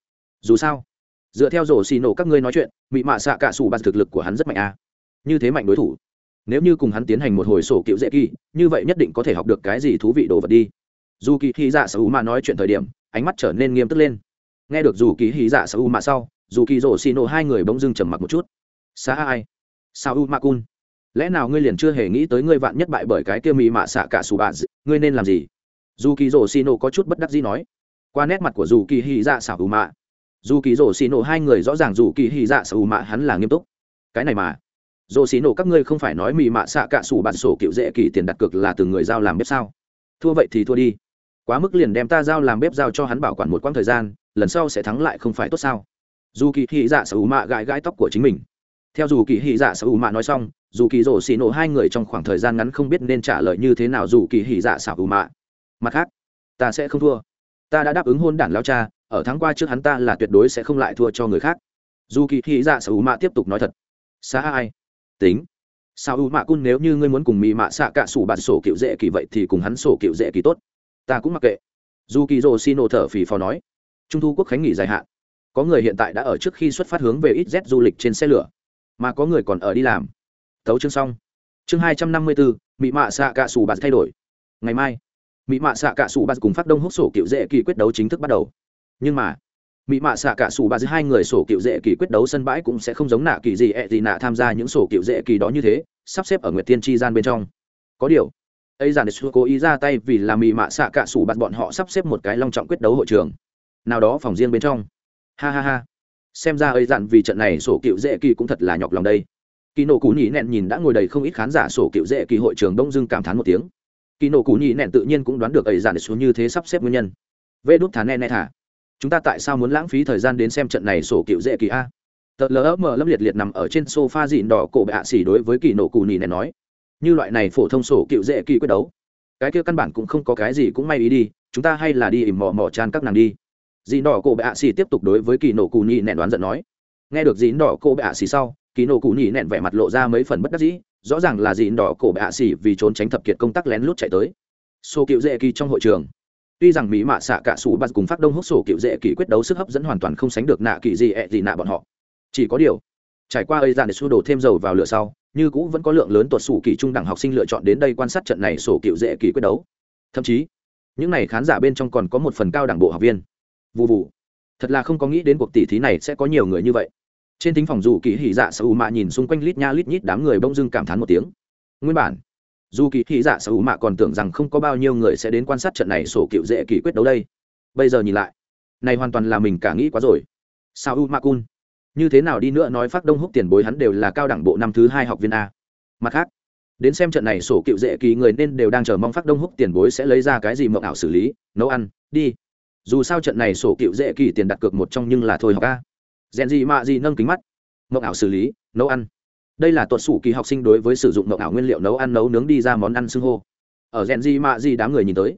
Dù sao, dựa theo rổ xì nổ các ngươi nói chuyện mỹ mạ xạ cả sủ bà thực lực của hắn rất mạnh à như thế mạnh đối thủ, nếu như cùng hắn tiến hành một hồi sổ cựu dễ kỳ, như vậy nhất định có thể học được cái gì thú vị đồ vật đi dù kỳ hy dạ sở hữu mạ nói chuyện thời điểm, ánh mắt trở nên nghiêm túc lên. Nghe được dù kỳ hy dạ sở hữu mạ sau, dù kỳ rổ xì nổ hai người bỗng dưng trầm mặc một chút. Xa ai? Sao u ma cun lẽ nào ngươi liền chưa hề nghĩ tới ngươi vạn nhất bại bởi cái kia mì mạ xạ cả sù bà ngươi nên làm gì? Dù kỳ rổ xì nổ có chút bất đắc dĩ nói. Qua nét mặt của dù kỳ hy dạ xảo u mạ. Dù kỳ rổ xì nổ hai người rõ ràng dù kỳ hy dạ xảo u mạ hắn là nghiêm túc. Cái này mà. Rổ xì nổ các ngươi không phải nói mì mạ xạ cả sủ bản sổ cựu dễ kỳ tiền đặt cược là từ người giao làm bếp sao? Thua vậy thì thua đi quá mức liền đem ta giao làm bếp giao cho hắn bảo quản một quãng thời gian, lần sau sẽ thắng lại không phải tốt sao? Dù kỳ thị dạ sở hữu mạ gãi gãi tóc của chính mình. Theo dù kỳ thị dạ sở hữu mạ nói xong, dù kỳ rổ xì nổ hai người trong khoảng thời gian ngắn không biết nên trả lời như thế nào dù kỳ thị dạ sở hữu mạ. Mặt khác, ta sẽ không thua. Ta đã đáp ứng hôn đản lao cha, ở tháng qua trước hắn ta là tuyệt đối sẽ không lại thua cho người khác. Dù kỳ thị dạ sở hữu mạ tiếp tục nói thật. Xa ai? Tính. Sao u mạ cun nếu như ngươi muốn cùng mỹ mạ xạ cả sủ bản sổ cựu dễ kỳ vậy thì cùng hắn sổ cựu dễ kỳ tốt ta cũng mặc kệ. Dù kỳ rồ xin ô thở phì phò nói. Trung thu quốc khánh nghỉ dài hạn. Có người hiện tại đã ở trước khi xuất phát hướng về ít z du lịch trên xe lửa, mà có người còn ở đi làm. Tấu chương xong. Chương hai trăm năm mươi bốn mỹ mạ xạ cạ sủ bạt thay đổi. Ngày mai mỹ mạ xạ cạ sủ bạt cùng phát đông hút sổ cựu dễ kỳ quyết đấu chính thức bắt đầu. Nhưng mà mỹ mạ xạ cả sủ bạt giữa hai người sổ cựu dễ kỳ quyết đấu sân bãi cũng sẽ không giống nạ kỳ gì ẹ、e、gì gì nạ tham gia những sổ cựu dễ kỳ đó như thế, sắp xếp ở nguyệt tiên tri gian bên trong. Có điều ấy giản xưa cố ý ra tay vì là mì mạ xạ cả sủ bạt bọn họ sắp xếp một cái long trọng quyết đấu hội trường. Nào đó phòng riêng bên trong. Ha ha ha. Xem ra ấy dặn vì trận này sổ cựu dễ kỳ cũng thật là nhọc lòng đây. Kỳ nổ cú nhị nẹn nhìn đã ngồi đầy không ít khán giả sổ cựu dễ kỳ hội trường đông dưng cảm thán một tiếng. Kỳ nổ cú nhị nẹn tự nhiên cũng đoán được ấy dặn xuống như thế sắp xếp nguyên nhân. Vê đút thả nè nè thả. Chúng ta tại sao muốn lãng phí thời gian đến xem trận này sổ cựu dễ kỳ a? Tờ lỡ mờ lâm liệt liệt nằm ở trên sofa dịn đỏ cổ bệ hạ xỉ đối với kỳ nổ cù nỉ này nói như loại này phổ thông sổ cựu dễ kỳ quyết đấu. Cái kia căn bản cũng không có cái gì cũng may ý đi, chúng ta hay là đi ìm mò mò chan các nàng đi. Dì đỏ cổ bệ ạ xì tiếp tục đối với kỳ nổ cù nhị nẹn đoán giận nói. Nghe được dì đỏ cổ bệ ạ xì sau, kỳ nổ cù nhị nẹn vẻ mặt lộ ra mấy phần bất đắc dĩ, rõ ràng là dì đỏ cổ bệ ạ xì vì trốn tránh thập kiệt công tác lén lút chạy tới. Sổ cựu dễ kỳ trong hội trường. Tuy rằng mỹ mạ xạ cả sủ bạt cùng phát đông hốc sổ cựu dễ kỳ quyết đấu sức hấp dẫn hoàn toàn không sánh được nạ kỳ gì, ẹ gì nạ bọn họ. Chỉ có điều, trải qua ấy dàn để xua đổ thêm dầu vào lửa sau như cũ vẫn có lượng lớn tuột sủ kỳ trung đẳng học sinh lựa chọn đến đây quan sát trận này sổ cựu dễ kỳ quyết đấu. Thậm chí, những n à y khán giả bên trong còn có một phần cao đẳng bộ học viên. Vụ vụ thật là không có nghĩ đến cuộc tỷ thí này sẽ có nhiều người như vậy. Trên thính phòng dù kỳ hỉ dạ sở hữu mạ nhìn xung quanh lít nha lít nhít đám người bông dưng cảm thán một tiếng. Nguyên bản, dù kỳ hỉ dạ sở hữu mạ còn tưởng rằng không có bao nhiêu người sẽ đến quan sát trận này sổ cựu dễ kỳ quyết đấu đây. Bây giờ nhìn lại, này hoàn toàn là mình cả nghĩ quá rồi. Sao u ma cun như thế nào đi nữa nói phát đông húc tiền bối hắn đều là cao đẳng bộ năm thứ hai học viên a. Mặt khác, đến xem trận này sổ cựu dễ kỳ người nên đều đang chờ mong phát đông húc tiền bối sẽ lấy ra cái gì mộng ảo xử lý, nấu ăn, đi. Dù sao trận này sổ cựu dễ kỳ tiền đặt cược một trong nhưng là thôi học a. Rèn gì mạ gì nâng kính mắt. Mộng ảo xử lý, nấu ăn. Đây là tuột sủ kỳ học sinh đối với sử dụng mậu ảo nguyên liệu nấu ăn nấu nướng đi ra món ăn xưng hô. Ở rèn gì mạ gì đám người nhìn tới.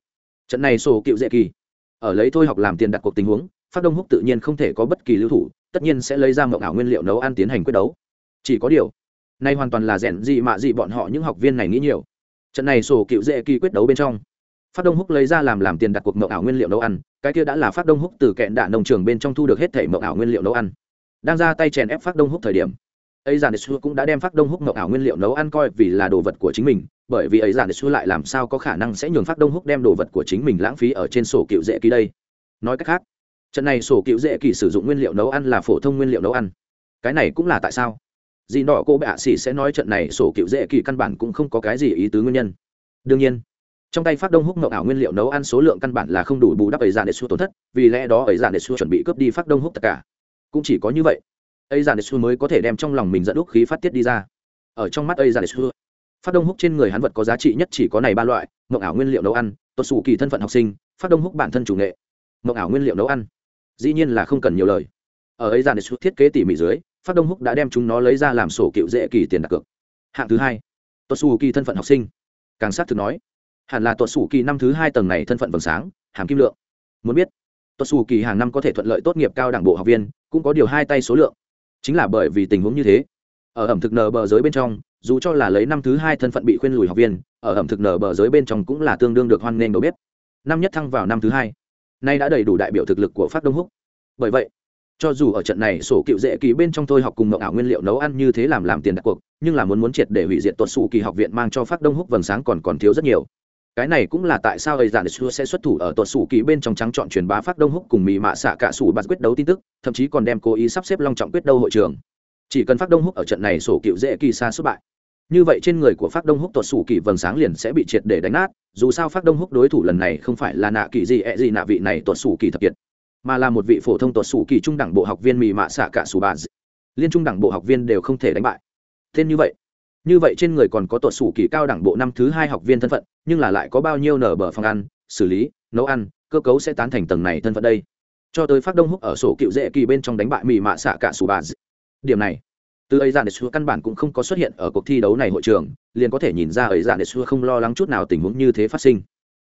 Trận này sổ cựu dễ kỳ. Ở lấy thôi học làm tiền đặt cuộc tình huống, phát đông húc tự nhiên không thể có bất kỳ lưu thủ tất nhiên sẽ lấy ra mộng ảo nguyên liệu nấu ăn tiến hành quyết đấu. Chỉ có điều, nay hoàn toàn là rèn gì mạ gì bọn họ những học viên này nghĩ nhiều. Trận này sổ cựu dễ kỳ quyết đấu bên trong, phát đông húc lấy ra làm làm tiền đặt cuộc mộng ảo nguyên liệu nấu ăn, cái kia đã là phát đông húc từ kẹn đạn nông trường bên trong thu được hết thể mộng ảo nguyên liệu nấu ăn. Đang ra tay chèn ép phát đông húc thời điểm ấy giản xu cũng đã đem phát đông húc mộng ảo nguyên liệu nấu ăn coi vì là đồ vật của chính mình, bởi vì ấy giản xu lại làm sao có khả năng sẽ nhường phát đông húc đem đồ vật của chính mình lãng phí ở trên sổ cựu dễ ký đây. Nói cách khác trận này sổ cựu dễ kỳ sử dụng nguyên liệu nấu ăn là phổ thông nguyên liệu nấu ăn. Cái này cũng là tại sao? Dì đỏ cô bệ ạ xỉ sẽ nói trận này sổ cựu dễ kỳ căn bản cũng không có cái gì ý tứ nguyên nhân. Đương nhiên, trong tay phát đông húc mậu ảo nguyên liệu nấu ăn số lượng căn bản là không đủ bù đắp ấy dàn để xua tổn thất, vì lẽ đó ấy dàn để xua chuẩn bị cướp đi phát đông húc tất cả. Cũng chỉ có như vậy, ấy dàn để xua mới có thể đem trong lòng mình dẫn đúc khí phát tiết đi ra. Ở trong mắt ấy dàn để xua, phát đông húc trên người hắn vật có giá trị nhất chỉ có này ba loại mậu ảo nguyên liệu nấu ăn tuột xù kỳ thân phận học sinh, phát đông húc bản thân chủ nghệ. Mậu ảo nguyên liệu nấu ăn dĩ nhiên là không cần nhiều lời. Ở ấy dàn để thiết kế tỉ mỉ dưới, phát đông húc đã đem chúng nó lấy ra làm sổ cựu dễ kỳ tiền đặt cược. Hạng thứ hai tuột xù kỳ thân phận học sinh. Càng sát thực nói, hẳn là tuột xù kỳ năm thứ hai tầng này thân phận vầng sáng, hàm kim lượng. Muốn biết tuột xù kỳ hàng năm có thể thuận lợi tốt nghiệp cao đảng bộ học viên, cũng có điều hai tay số lượng. Chính là bởi vì tình huống như thế, ở ẩm thực nở bờ giới bên trong, dù cho là lấy năm thứ hai thân phận bị khuyên lùi học viên, ở ẩm thực nở bờ giới bên trong cũng là tương đương được hoan nghênh đầu bếp. Năm nhất thăng vào năm thứ hai nay đã đầy đủ đại biểu thực lực của phát đông húc. Bởi vậy, cho dù ở trận này sổ cựu dễ kỳ bên trong tôi học cùng mộng ảo nguyên liệu nấu ăn như thế làm làm tiền đặt cuộc, nhưng là muốn muốn triệt để hủy diệt tuột xù kỳ học viện mang cho phát đông húc vầng sáng còn còn thiếu rất nhiều. Cái này cũng là tại sao ấy giản xưa sẽ xuất thủ ở tuột xù kỳ bên trong trắng chọn truyền bá phát đông húc cùng mỹ mạ xạ cả xù bạt quyết đấu tin tức, thậm chí còn đem cố ý sắp xếp long trọng quyết đấu hội trường. Chỉ cần phát đông húc ở trận này sổ cựu dễ kỳ xa xuất bại như vậy trên người của phát đông húc tuột sủ kỳ vầng sáng liền sẽ bị triệt để đánh nát, dù sao phát đông húc đối thủ lần này không phải là nạ kỳ gì ẹ、e、gì gì nạ vị này tuột sủ kỳ thập kiệt, mà là một vị phổ thông tuột sủ kỳ trung đẳng bộ học viên mì mạ xạ cả sủ bà. liên trung đẳng bộ học viên đều không thể đánh bại. Tên như vậy như vậy trên người còn có tuột sủ kỳ cao đẳng bộ năm thứ hai học viên thân phận, nhưng là lại có bao nhiêu nở bờ phòng ăn, xử lý, nấu ăn, cơ cấu sẽ tán thành tầng này thân phận đây. Cho tới phát đông húc ở sổ cựu dễ kỳ bên trong đánh bại mì mạ xạ cả sủ bà điểm này từ ấy dạ giản để xua căn bản cũng không có xuất hiện ở cuộc thi đấu này hội trường, liền có thể nhìn ra ấy dạ giản để xua không lo lắng chút nào tình huống như thế phát sinh.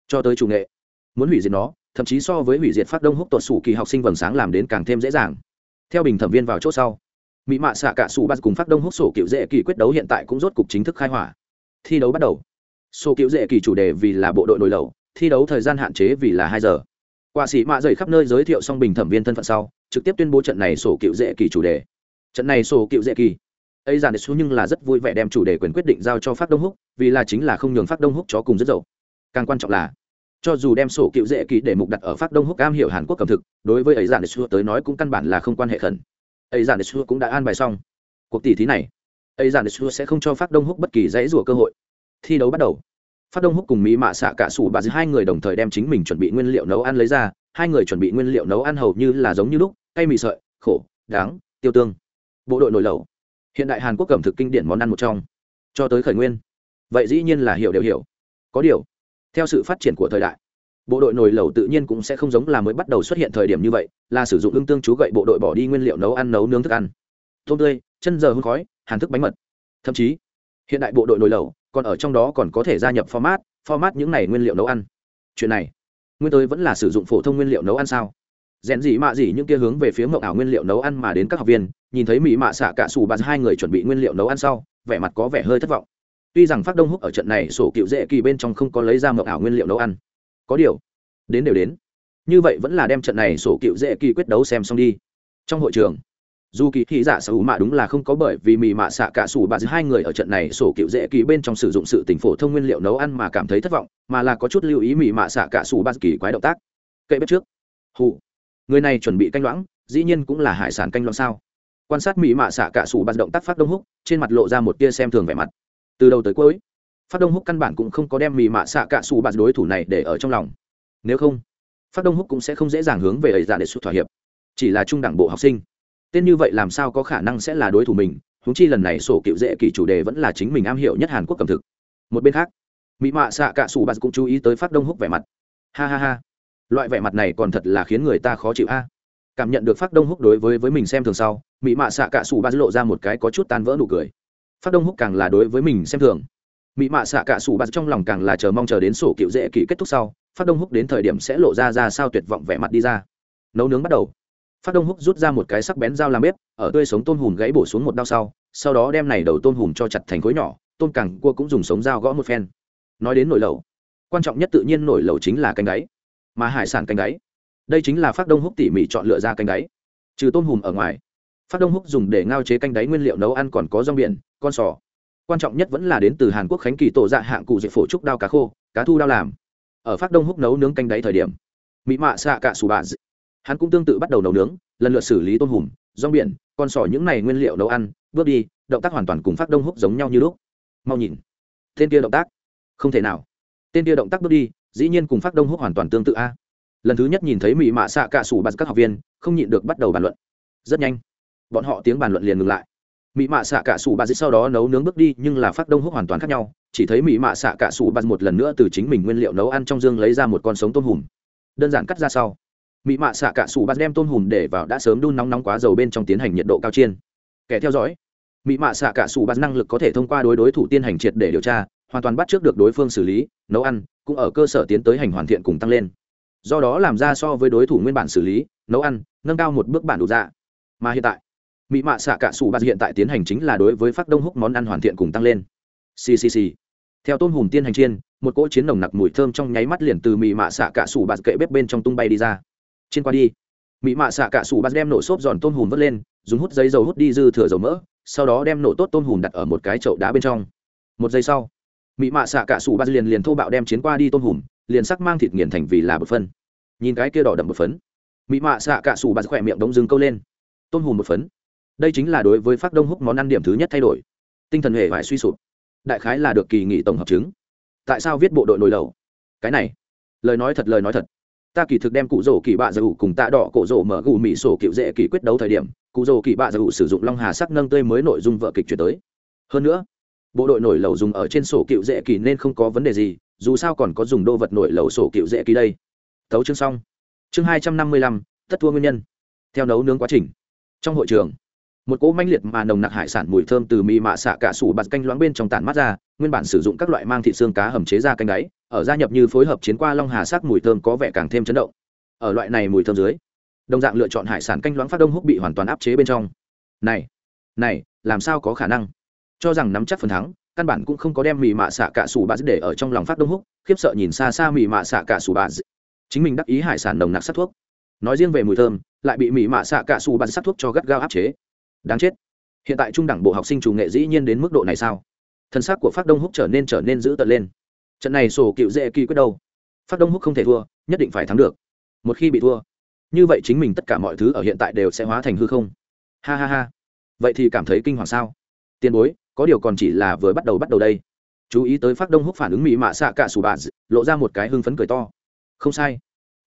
Cho tới chủ nghệ, muốn hủy diệt nó, thậm chí so với hủy diệt phát đông húc tuột sủ kỳ học sinh vầng sáng làm đến càng thêm dễ dàng. Theo bình thẩm viên vào chỗ sau, mỹ mạ xạ cả sủ bắt cùng phát đông húc sổ cựu dễ kỳ quyết đấu hiện tại cũng rốt cục chính thức khai hỏa. Thi đấu bắt đầu. Sổ cựu dễ kỳ chủ đề vì là bộ đội nổi lầu thi đấu thời gian hạn chế vì là hai giờ. Quả sĩ mạ dày khắp nơi giới thiệu xong bình thẩm viên thân phận sau, trực tiếp tuyên bố trận này sổ cựu dễ kỳ chủ đề trận này sổ cựu dễ kỳ. Ấy giản xu nhưng là rất vui vẻ đem chủ đề quyền quyết định giao cho phát đông húc, vì là chính là không nhường phát đông húc chó cùng rất dậu càng quan trọng là, cho dù đem sổ cựu dễ kỳ để mục đặt ở phát đông húc cam hiểu hàn quốc cầm thực, đối với ấy giản xu tới nói cũng căn bản là không quan hệ khẩn. Ấy giản xu cũng đã an bài xong cuộc tỷ thí này. Ấy giản xu sẽ không cho phát đông húc bất kỳ dãy rủa cơ hội. Thi đấu bắt đầu. Phát đông húc cùng mỹ mạ xạ cả sủ bà dì hai người đồng thời đem chính mình chuẩn bị nguyên liệu nấu ăn lấy ra, hai người chuẩn bị nguyên liệu nấu ăn hầu như là giống như lúc, cay mì sợi, khổ đáng tiêu tương bộ đội nồi lẩu hiện đại hàn quốc cẩm thực kinh điển món ăn một trong. Cho tới khởi nguyên. Vậy dĩ nhiên là hiểu đều hiểu. Có điều, theo sự phát triển của thời đại, bộ đội nồi lẩu tự nhiên cũng sẽ không giống là mới bắt đầu xuất hiện thời điểm như vậy, là sử dụng ương tương chú gậy bộ đội bỏ đi nguyên liệu nấu ăn, nấu nướng thức ăn. Tôm tươi, chân giờ hương khói, hàn thức bánh mật. Thậm chí, hiện đại bộ đội nồi lẩu còn ở trong đó còn có thể gia nhập format format những này nguyên liệu nấu ăn. Chuyện này, nguyên tới vẫn là sử dụng phổ thông nguyên liệu nấu ăn sao? Rèn gì mạ gì những kia hướng về phía mộng ảo nguyên liệu nấu ăn mà đến các học viên, nhìn thấy mỹ mạ xạ cả xù bạt hai người chuẩn bị nguyên liệu nấu ăn sau, vẻ mặt có vẻ hơi thất vọng. Tuy rằng phát đông húc ở trận này sổ cựu dễ kỳ bên trong không có lấy ra mộng ảo nguyên liệu nấu ăn. Có điều, đến đều đến. Như vậy vẫn là đem trận này sổ cựu dễ kỳ quyết đấu xem xong đi. Trong hội trường, dù kỳ thị giả sở hữu mạ đúng là không có bởi vì mì mạ xạ cả sủ bà giữa hai người ở trận này sổ cựu dễ kỳ bên trong sử dụng sự tỉnh phổ thông nguyên liệu nấu ăn mà cảm thấy thất vọng, mà là có chút lưu ý mì mạ xạ cả sủ bà kỳ quái động tác. Cậy bếp trước. Hụ người này chuẩn bị canh loãng, dĩ nhiên cũng là hải sản canh loãng sao? Quan sát mỹ mạ xạ cả sủ bạt động tác phát đông húc, trên mặt lộ ra một tia xem thường vẻ mặt. Từ đầu tới cuối, phát đông húc căn bản cũng không có đem Mỹ mạ xạ cả sủ bạt đối thủ này để ở trong lòng. Nếu không, phát đông húc cũng sẽ không dễ dàng hướng về ấy giả để xuất thỏa hiệp. Chỉ là trung đẳng bộ học sinh. Tên như vậy làm sao có khả năng sẽ là đối thủ mình? Húng chi lần này sổ cựu dễ kỳ chủ đề vẫn là chính mình am hiểu nhất hàn quốc cầm thực. Một bên khác, mỹ mạ xạ cả sủ bạt cũng chú ý tới phát đông húc vẻ mặt. Ha ha ha loại vẻ mặt này còn thật là khiến người ta khó chịu a. Cảm nhận được phát đông húc đối với với mình xem thường sau mỹ mạ xạ cả sủ ba lộ ra một cái có chút tan vỡ nụ cười. Phát đông húc càng là đối với mình xem thường. Mỹ mạ xạ cả sủ ba trong lòng càng là chờ mong chờ đến sổ cựu dễ kỳ kết thúc sau phát đông húc đến thời điểm sẽ lộ ra ra sao tuyệt vọng vẻ mặt đi ra. Nấu nướng bắt đầu. Phát đông húc rút ra một cái sắc bén dao làm bếp, ở tươi sống tôm hùm gãy bổ xuống một đao sau sau đó đem này đầu tôm hùm cho chặt thành khối nhỏ, tôm cẳng cua cũng dùng sống dao gõ một phen. Nói đến nồi lẩu, quan trọng nhất tự nhiên nồi lẩu chính là canh gáy mà hải sản canh đáy. Đây chính là phát đông húc tỉ mỉ chọn lựa ra canh đáy. Trừ tôm hùm ở ngoài, phát đông húc dùng để ngao chế canh đáy nguyên liệu nấu ăn còn có rong biển, con sò. Quan trọng nhất vẫn là đến từ hàn quốc khánh kỳ tổ dạ hạng cụ dạy phổ trúc đao cá khô, cá thu đao làm. Ở phát đông húc nấu nướng canh đáy thời điểm mỹ mạ xạ cả sù bà hắn cũng tương tự bắt đầu nấu nướng, lần lượt xử lý tôm hùm, rong biển, con sò những này nguyên liệu nấu ăn, bước đi, động tác hoàn toàn cùng phát đông húc giống nhau như lúc. Mau nhìn, tên kia động tác, không thể nào. Tên kia động tác bước đi dĩ nhiên cùng phát đông húc hoàn toàn tương tự a. Lần thứ nhất nhìn thấy mỹ mạ xạ cả sủ bạt các học viên, không nhịn được bắt đầu bàn luận. Rất nhanh, bọn họ tiếng bàn luận liền ngừng lại. Mỹ mạ xạ cả sủ bạt sau đó nấu nướng bước đi, nhưng là phát đông húc hoàn toàn khác nhau, chỉ thấy mỹ mạ xạ cả sủ bạt một lần nữa từ chính mình nguyên liệu nấu ăn trong dương lấy ra một con sống tôm hùm. Đơn giản cắt ra sau mỹ mạ xạ cả sủ bạt đem tôm hùm để vào đã sớm đun nóng nóng quá dầu bên trong tiến hành nhiệt độ cao chiên. Kẻ theo dõi mỹ mạ xạ cả sủ bạt năng lực có thể thông qua đối đối thủ tiên hành triệt để điều tra hoàn toàn bắt trước được đối phương xử lý, nấu ăn, cũng ở cơ sở tiến tới hành hoàn thiện cùng tăng lên. Do đó làm ra so với đối thủ nguyên bản xử lý, nấu ăn, nâng cao một bước bản đủ ra dạ. mà hiện tại mỹ mạ xạ cả sủ bạt hiện tại tiến hành chính là đối với phát đông húc món ăn hoàn thiện cùng tăng lên. Ccc theo tôn hùm tiên hành chiên, một cỗ chiến nồng nặc mùi thơm trong nháy mắt liền từ mỹ mạ xạ cả sủ bạt kệ bếp bên trong tung bay đi ra. Trên qua đi mỹ mạ xạ cả sủ bạt đem nổ xốp giòn tôn hùm vớt lên, dùng hút giấy dầu hút đi dư thừa dầu mỡ, sau đó đem nổ tốt tôn hùm đặt ở một cái chậu đá bên trong. Một giây sau Mị mạ xạ cả sủ ba liền liền thô bạo đem chiến qua đi tôn hùm, liền sắc mang thịt nghiền thành vì là bột phân nhìn cái kia đỏ đậm bột phấn, Mị mạ xạ cả sủ ba khỏe miệng đống dưng câu lên. Tôn hùm bột phấn. Đây chính là đối với phát đông húc món ăn điểm thứ nhất thay đổi. Tinh thần hệ phải suy sụp. Đại khái là được kỳ nghị tổng hợp chứng. Tại sao viết bộ đội nồi lầu cái này. Lời nói thật, lời nói thật. Ta kỳ thực đem cụ rổ kỳ bạ giả ủ cùng tạ đỏ cổ rổ mở gù mỹ sổ cựu dễ kỳ quyết đấu thời điểm, cụ rổ kỳ bạ giả ủ sử dụng long hà sắc nâng tươi mới nội dung vợ kịch chuyển tới. Hơn nữa bộ đội nổi lầu dùng ở trên sổ cựu dễ kỳ nên không có vấn đề gì, dù sao còn có dùng đô vật nổi lầu sổ cựu dễ kỳ đây. Tấu chương xong. Chương hai trăm năm mươi lăm tất thua nguyên nhân. Theo nấu nướng quá trình. Trong hội trường, một cỗ manh liệt mà nồng nặc hải sản mùi thơm từ mì mạ xạ cả sủ bạt canh loãng bên trong tản mắt ra, nguyên bản sử dụng các loại mang thịt xương cá hầm chế ra canh đáy, ở gia nhập như phối hợp chiến qua long hà sắc mùi thơm có vẻ càng thêm chấn động. Ở loại này mùi thơm dưới, đồng dạng lựa chọn hải sản canh loãng phát đông húc bị hoàn toàn áp chế bên trong. Này này, làm sao có khả năng? Cho rằng nắm chắc phần thắng, căn bản cũng không có đem mì mạ xạ cả sủ bạt để ở trong lòng phát đông húc, khiếp sợ nhìn xa xa mì mạ xạ cả sủ bạt chính mình đắc ý hải sản nồng nặc sắc thuốc. Nói riêng về mùi thơm, lại bị mì mạ xạ cả sủ bạt sắc thuốc cho gắt gao áp chế. Đáng chết. Hiện tại trung đẳng bộ học sinh chủ nghệ dĩ nhiên đến mức độ này sao? Thân xác của phát đông húc trở nên trở nên dữ tợn lên. Trận này sổ cựu dễ kỳ quyết đâu? Phát đông húc không thể thua, nhất định phải thắng được. Một khi bị thua, như vậy chính mình tất cả mọi thứ ở hiện tại đều sẽ hóa thành hư không. Ha ha ha. Vậy thì cảm thấy kinh hoàng sao? Tiền bối có điều còn chỉ là vừa bắt đầu bắt đầu đây. Chú ý tới phát đông húc phản ứng mỹ mạ xạ cả sủ bà lộ ra một cái hưng phấn cười to. Không sai.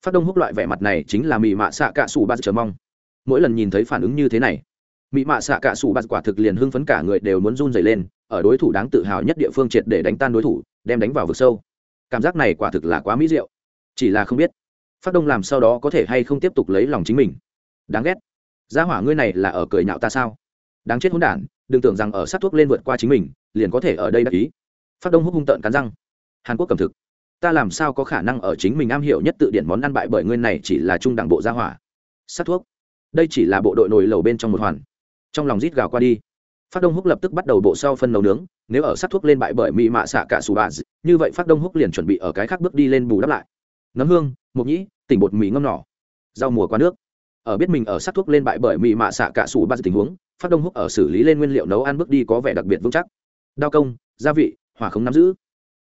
Phát đông húc loại vẻ mặt này chính là mỹ mạ xạ cả sủ bà chờ mong. Mỗi lần nhìn thấy phản ứng như thế này mỹ mạ xạ cả sủ bà quả thực liền hưng phấn cả người đều muốn run dày lên, ở đối thủ đáng tự hào nhất địa phương triệt để đánh tan đối thủ, đem đánh vào vực sâu. Cảm giác này quả thực là quá mỹ diệu. Chỉ là không biết, phát đông làm sau đó có thể hay không tiếp tục lấy lòng chính mình. Đáng ghét. Gia hỏa ngươi này là ở cười nhạo ta sao? Đáng chết hỗn đản, đừng tưởng rằng ở sát thuốc lên vượt qua chính mình, liền có thể ở đây đắc ý. Phát đông húc hung tợn cắn răng. Hàn quốc cầm thực. Ta làm sao có khả năng ở chính mình am hiểu nhất tự điển món ăn bại bởi ngươi này chỉ là trung đẳng bộ gia hỏa? Sát thuốc. Đây chỉ là bộ đội nồi lầu bên trong một hoàn. Trong lòng rít gào qua đi. Phát đông húc lập tức bắt đầu bộ sau phân nấu nướng, nếu ở sát thuốc lên bại bởi mỹ mạ xạ cả sù bà như vậy phát đông húc liền chuẩn bị ở cái khác bước đi lên bù đắp lại. Nấm hương, mộc nhĩ, tỉnh bột mì ngâm nỏ, rau mùa qua nước. Ở biết mình ở sát thuốc lên bại bởi mỹ mạ xạ cả sù bà tình huống phát đông húc ở xử lý lên nguyên liệu nấu ăn bước đi có vẻ đặc biệt vững chắc. Đao công, gia vị, hỏa không nắm giữ.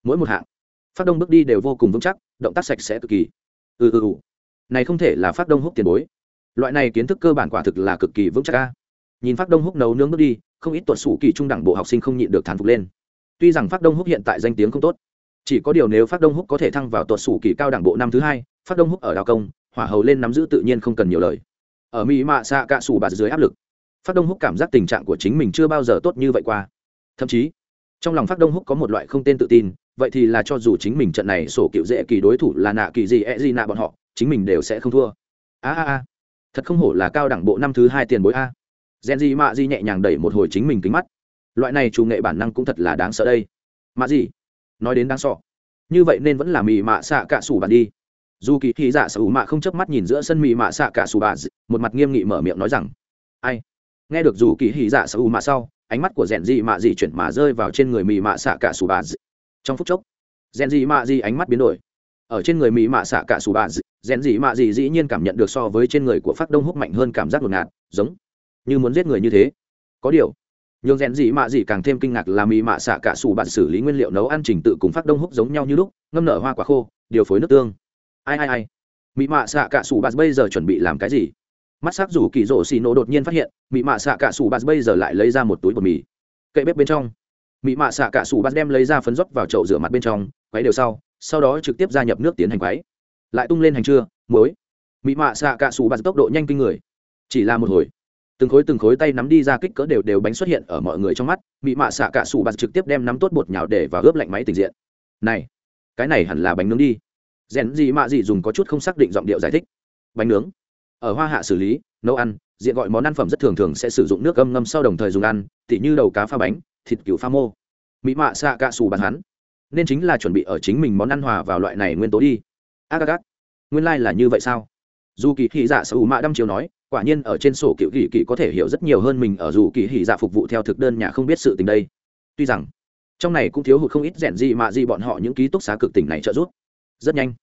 Mỗi một hạng, phát đông bước đi đều vô cùng vững chắc, động tác sạch sẽ cực kỳ. Ừ ừ ừ. Này không thể là phát đông húc tiền bối. Loại này kiến thức cơ bản quả thực là cực kỳ vững chắc ca nhìn phát đông húc nấu nướng bước đi, không ít tuột sủ kỳ trung đẳng bộ học sinh không nhịn được thán phục lên. Tuy rằng phát đông húc hiện tại danh tiếng không tốt, chỉ có điều nếu phát đông húc có thể thăng vào tuột sủ kỳ cao đẳng bộ năm thứ hai, phát đông húc ở đào công, hỏa hầu lên nắm giữ tự nhiên không cần nhiều lời. Ở mỹ mạ xạ cạ sủ bạt dưới áp lực phát đông húc cảm giác tình trạng của chính mình chưa bao giờ tốt như vậy qua. Thậm chí, trong lòng phát đông húc có một loại không tên tự tin, vậy thì là cho dù chính mình trận này sổ cựu dễ kỳ đối thủ là nạ kỳ gì e gì nạ bọn họ, chính mình đều sẽ không thua. A a a. Thật không hổ là cao đẳng bộ năm thứ hai tiền bối a. Gen di mạ di nhẹ nhàng đẩy một hồi chính mình kính mắt. Loại này chủ nghệ bản năng cũng thật là đáng sợ đây. Mạ gì nói đến đáng sợ. Như vậy nên vẫn là mì mạ xạ cả sủ bàn đi. Dù kỳ thị giả sở hữu mạ không chớp mắt nhìn giữa sân mì mạ xạ cả sủ bà một mặt nghiêm nghị mở miệng nói rằng, ai? Nghe được dù kỳ thị dạ sở u mạ sau, ánh mắt của rèn dị mạ dị chuyển mà rơi vào trên người mì mạ xạ cả sủ bà trong phút chốc rèn dị mạ dị ánh mắt biến đổi. Ở trên người Mì mạ xạ cả sủ bà rèn dị mạ dị dĩ nhiên cảm nhận được so với trên người của phát đông húc mạnh hơn cảm giác ngột ngạt, giống như muốn giết người như thế. Có điều nhưng rèn dị mạ dị càng thêm kinh ngạc là mì mạ xạ cả sủ bạn xử lý nguyên liệu nấu ăn trình tự cùng phát đông húc giống nhau như lúc, ngâm nở hoa quả khô, điều phối nước tương. Ai ai ai? Mì mạ xạ cả sủ bạn bây giờ chuẩn bị làm cái gì? Mắt s ắ c rủ kỳ rỗ xì nổ đột nhiên phát hiện, mị mạ xạ cả sủ bạt bây giờ lại lấy ra một túi bột mì. Cậy bếp bên trong. Mị mạ xạ cả sủ bạt đem lấy ra phấn rót vào chậu rửa mặt bên trong, quấy đều sau sau đó trực tiếp gia nhập nước tiến hành quấy. Lại tung lên hành trưa, muối. Mị mạ xạ cả sủ bạt tốc độ nhanh kinh người. Chỉ là một hồi, từng khối từng khối tay nắm đi ra kích cỡ đều đều bánh xuất hiện ở mọi người trong mắt, mị mạ xạ cả sủ bạt trực tiếp đem nắm tốt bột nhào để và ướp lạnh máy tình diện. Này, cái này hẳn là bánh nướng đi. Rèn gì mạ gì dùng có chút không xác định giọng điệu giải thích. Bánh nướng ở hoa hạ xử lý, nấu ăn, diện gọi món ăn phẩm rất thường thường sẽ sử dụng nước gâm ngâm sau đồng thời dùng ăn, tỉ như đầu cá pha bánh, thịt cừu pha mô. Mỹ mạ xạ cạ xù bàn hắn. Nên chính là chuẩn bị ở chính mình món ăn hòa vào loại này nguyên tố đi. Ác ác ác nguyên lai、like、là như vậy sao? Dù kỳ thị dạ sở mạ đăm chiều nói, quả nhiên ở trên sổ cựu kỳ kỳ có thể hiểu rất nhiều hơn mình ở dù kỳ hỉ dạ phục vụ theo thực đơn nhà không biết sự tình đây. Tuy rằng, trong này cũng thiếu hụt không ít rèn gì mà gì bọn họ những ký túc xá cực tỉnh này trợ giúp. Rất nhanh.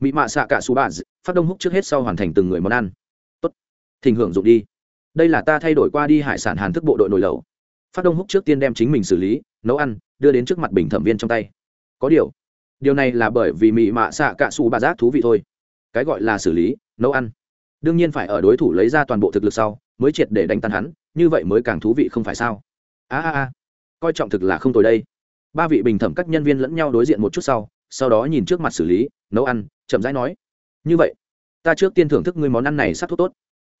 Mỹ mạ xạ cả su bà phát đông húc trước hết sau hoàn thành từng người món ăn thỉnh hưởng dụng đi. Đây là ta thay đổi qua đi hải sản hàn thức bộ đội nồi lẩu phát đông húc trước tiên đem chính mình xử lý, nấu ăn, đưa đến trước mặt bình thẩm viên trong tay. Có điều điều này là bởi vì mị mạ xạ cả xù bà giác thú vị thôi. Cái gọi là xử lý, nấu ăn. Đương nhiên phải ở đối thủ lấy ra toàn bộ thực lực sau, mới triệt để đánh tan hắn, như vậy mới càng thú vị không phải sao? A a a. Coi trọng thực là không tồi đây. Ba vị bình thẩm các nhân viên lẫn nhau đối diện một chút sau sau đó nhìn trước mặt xử lý, nấu ăn, chậm rãi nói. Như vậy, ta trước tiên thưởng thức ngươi món ăn này sắc thuốc tốt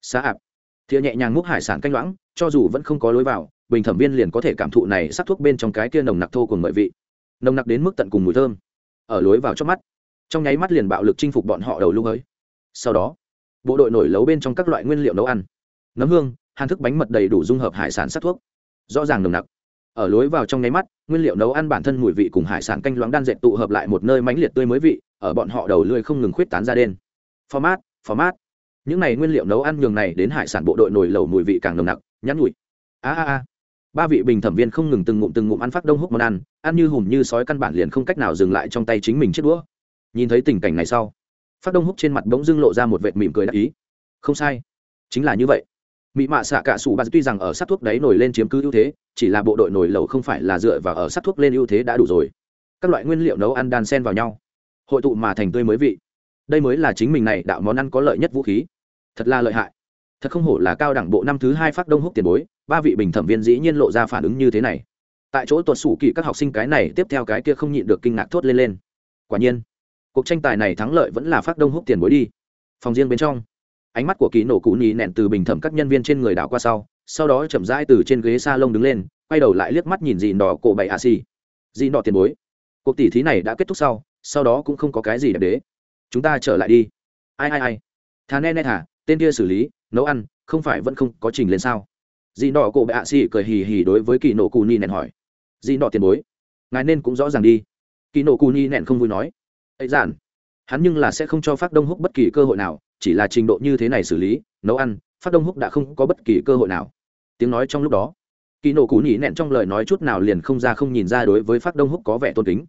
xá ạp. Thìa nhẹ nhàng múc hải sản canh loãng, cho dù vẫn không có lối vào, bình thẩm viên liền có thể cảm thụ này sắc thuốc bên trong cái kia nồng nặc thô cùng mọi vị. Nồng nặc đến mức tận cùng mùi thơm. Ở lối vào trong mắt, trong nháy mắt liền bạo lực chinh phục bọn họ đầu lưu ấy. Sau đó, bộ đội nổi lấu bên trong các loại nguyên liệu nấu ăn. Nấm hương, hàn thức bánh mật đầy đủ dung hợp hải sản sắc thuốc. Rõ ràng nồng nặc. Ở lối vào trong nháy mắt, nguyên liệu nấu ăn bản thân mùi vị cùng hải sản canh loáng đan dệt tụ hợp lại một nơi mãnh liệt tươi mới vị, ở bọn họ đầu lưỡi không ngừng khuyết tán ra đen. Format format những này nguyên liệu nấu ăn nhường này đến hải sản bộ đội nổi lẩu mùi vị càng nồng nặc, nhắn nhụi a a a. Ba vị bình thẩm viên không ngừng từng ngụm từng ngụm ăn phát đông húc món ăn ăn như hùm như sói căn bản liền không cách nào dừng lại trong tay chính mình chết đũa. Nhìn thấy tình cảnh này sau, phát đông húc trên mặt bỗng dưng lộ ra một vệt mỉm cười đắc ý. Không sai, chính là như vậy. Mỹ mạ xạ cả sủ bà tuy rằng ở sát thuốc đấy nổi lên chiếm cứ ưu thế, chỉ là bộ đội nổi lầu không phải là dựa vào ở sát thuốc lên ưu thế đã đủ rồi. Các loại nguyên liệu nấu ăn đan sen vào nhau, hội tụ mà thành tươi mới vị đây mới là chính mình này đạo món ăn có lợi nhất vũ khí. Thật là lợi hại. Thật không hổ là cao đẳng bộ năm thứ hai phát đông húc tiền bối, ba vị bình thẩm viên dĩ nhiên lộ ra phản ứng như thế này. Tại chỗ tuột sủ kỳ các học sinh cái này tiếp theo cái kia không nhịn được kinh ngạc thốt lên lên. Quả nhiên, cuộc tranh tài này thắng lợi vẫn là phát đông húc tiền bối đi. Phòng riêng bên trong, ánh mắt của kỳ nổ cụ nhì nẹn từ bình thẩm các nhân viên trên người đảo qua sau sau đó chậm rãi từ trên ghế s a lông đứng lên, quay đầu lại liếc mắt nhìn dì đỏ cổ bảy a xì dì đỏ tiền bối, cuộc tỷ thí này đã kết thúc sau sau đó cũng không có cái gì đẹp đế chúng ta trở lại đi. Ai ai ai? Thà ne ne thả tên kia xử lý, nấu ăn, không phải vẫn không có trình lên sao? Dì đỏ cổ bệ ạ xì cười hì hì đối với kỳ nổ cù ni nẹn hỏi. Dì đỏ tiền bối, ngài nên cũng rõ ràng đi. Kỳ nổ cù ni nẹn không vui nói. Ấy giản. Hắn nhưng là sẽ không cho phát đông húc bất kỳ cơ hội nào, chỉ là trình độ như thế này xử lý, nấu ăn, phát đông húc đã không có bất kỳ cơ hội nào. Tiếng nói trong lúc đó, kỳ nổ cù ni nẹn trong lời nói chút nào liền không ra không nhìn ra đối với phát đông húc có vẻ tôn kính.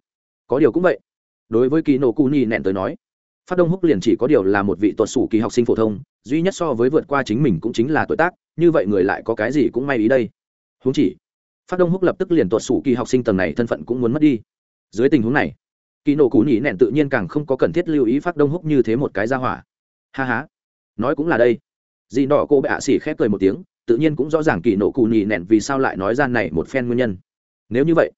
Có điều cũng vậy. Đối với kỳ nổ cù ni nẹn tới nói phát đông húc liền chỉ có điều là một vị tuột sủ kỳ học sinh phổ thông, duy nhất so với vượt qua chính mình cũng chính là tuổi tác, như vậy người lại có cái gì cũng may ý đây. Huống chỉ, phát đông húc lập tức liền tuột sủ kỳ học sinh tầng này thân phận cũng muốn mất đi. Dưới tình huống này, kỳ nổ cú nhỉ nẹn tự nhiên càng không có cần thiết lưu ý phát đông húc như thế một cái ra hỏa. Ha ha, nói cũng là đây. Dì đỏ cô bệ ạ xỉ khép cười một tiếng, tự nhiên cũng rõ ràng kỳ nổ cù nhì nẹn vì sao lại nói ra này một phen nguyên nhân. Nếu như vậy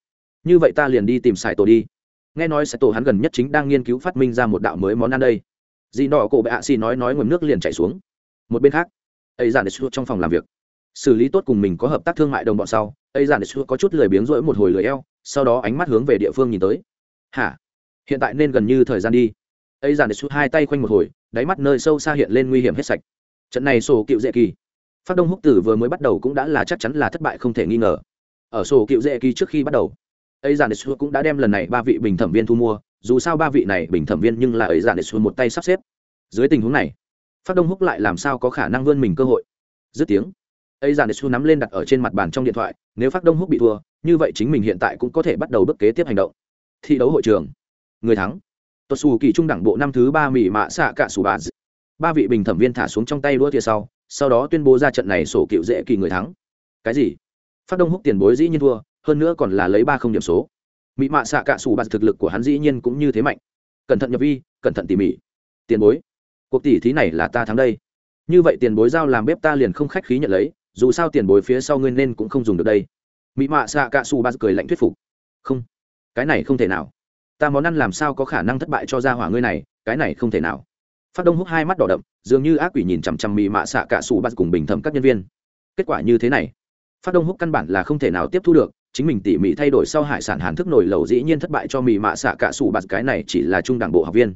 như vậy ta liền đi tìm xài tổ đi nghe nói sẽ tổ hắn gần nhất chính đang nghiên cứu phát minh ra một đạo mới món ăn đây. Dì đỏ cổ bệ ạ xì nói nói nguồn nước liền chảy xuống. Một bên khác ấy giản để trong phòng làm việc. Xử lý tốt cùng mình có hợp tác thương mại đồng bọn sau ấy giản để có chút lười biếng rỗi một hồi lười eo, sau đó ánh mắt hướng về địa phương nhìn tới. Hả? Hiện tại nên gần như thời gian đi. Ấy giản để hai tay quanh một hồi, đáy mắt nơi sâu xa hiện lên nguy hiểm hết sạch. Trận này sổ cựu dễ kỳ. Phát đông húc tử vừa mới bắt đầu cũng đã là chắc chắn là thất bại không thể nghi ngờ. Ở sổ cựu dễ kỳ trước khi bắt đầu ấy giản đệ cũng đã đem lần này ba vị bình thẩm viên thu mua, dù sao ba vị này bình thẩm viên nhưng là ấy giản đệ một tay sắp xếp. Dưới tình huống này, phát đông húc lại làm sao có khả năng vươn mình cơ hội? Dứt tiếng, ấy giản đệ nắm lên đặt ở trên mặt bàn trong điện thoại, nếu phát đông húc bị thua, như vậy chính mình hiện tại cũng có thể bắt đầu bước kế tiếp hành động. Thi đấu hội trường, người thắng tuột xù kỳ trung đẳng bộ năm thứ ba mỹ mạ xạ cạ xù bà ba vị bình thẩm viên thả xuống trong tay đua tia sau sau đó tuyên bố ra trận này sổ cựu dễ kỳ người thắng. Cái gì? Phát đông húc tiền bối dĩ nhiên thua hơn nữa còn là lấy ba không điểm số. Mỹ mạ xạ cạ xù bạt thực lực của hắn dĩ nhiên cũng như thế mạnh. Cẩn thận nhập vi, cẩn thận tỉ mỉ. Tiền bối, cuộc tỷ thí này là ta thắng đây. Như vậy tiền bối giao làm bếp ta liền không khách khí nhận lấy, dù sao tiền bối phía sau ngươi nên cũng không dùng được đây. Mỹ mạ xạ cạ xù bạt cười lạnh thuyết phục. Không, cái này không thể nào. Ta món ăn làm sao có khả năng thất bại cho ra hỏa ngươi này, cái này không thể nào. Phát đông húc hai mắt đỏ đậm, dường như ác quỷ nhìn chằm chằm mị mạ xạ cạ sủ bạt cùng bình thẩm các nhân viên. Kết quả như thế này. Phát đông húc căn bản là không thể nào tiếp thu được chính mình tỉ mỉ thay đổi sau hải sản hàn thức nổi lầu dĩ nhiên thất bại cho mì mạ xạ cả sủ bạt, cái này chỉ là trung đảng bộ học viên.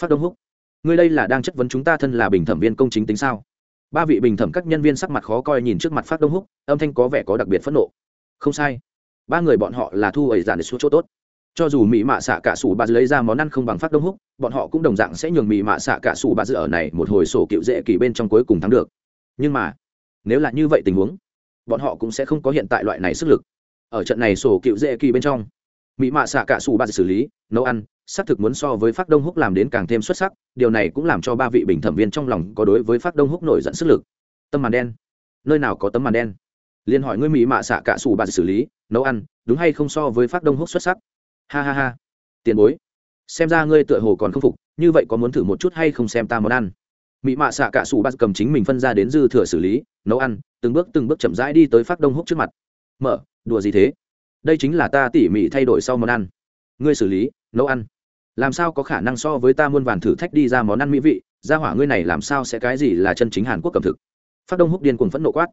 Phát đông húc, ngươi đây là đang chất vấn chúng ta thân là bình thẩm viên công chính tính sao? Ba vị bình thẩm các nhân viên sắc mặt khó coi nhìn trước mặt phát đông húc, âm thanh có vẻ có đặc biệt phẫn nộ. Không sai. Ba người bọn họ là thu ẩy giản để xuống chỗ tốt. Cho dù mỹ mạ xạ cả sủ bà lấy ra món ăn không bằng phát đông húc, bọn họ cũng đồng dạng sẽ nhường mỹ mạ xạ cả sủ bà ở này một hồi sổ cựu dễ kỳ bên trong cuối cùng thắng được. Nhưng mà, nếu là như vậy tình huống, bọn họ cũng sẽ không có hiện tại loại này sức lực ở trận này sổ cựu dễ kỳ bên trong. Mỹ mạ xạ cả sủ ba xử lý, nấu ăn, xác thực muốn so với phát đông húc làm đến càng thêm xuất sắc, điều này cũng làm cho ba vị bình thẩm viên trong lòng có đối với phát đông húc nổi giận sức lực. Tâm màn đen. Nơi nào có tấm màn đen? Liên hỏi ngươi mỹ mạ xạ cả sủ bà xử lý, nấu ăn, đúng hay không so với phát đông húc xuất sắc? Ha ha ha. Tiền bối. Xem ra ngươi tựa hồ còn không phục, như vậy có muốn thử một chút hay không xem ta món ăn? Mỹ mạ xạ cả sủ bát cầm chính mình phân ra đến dư thừa xử lý, nấu ăn, từng bước từng bước chậm rãi đi tới phát đông húc trước mặt. Mở đùa gì thế? Đây chính là ta tỉ mỉ thay đổi sau món ăn. Ngươi xử lý, nấu ăn. Làm sao có khả năng so với ta muôn vàn thử thách đi ra món ăn mỹ vị? Ra hỏa ngươi này làm sao sẽ cái gì là chân chính hàn quốc cầm thực? Phát đông húc điên cuồng phẫn nộ quát.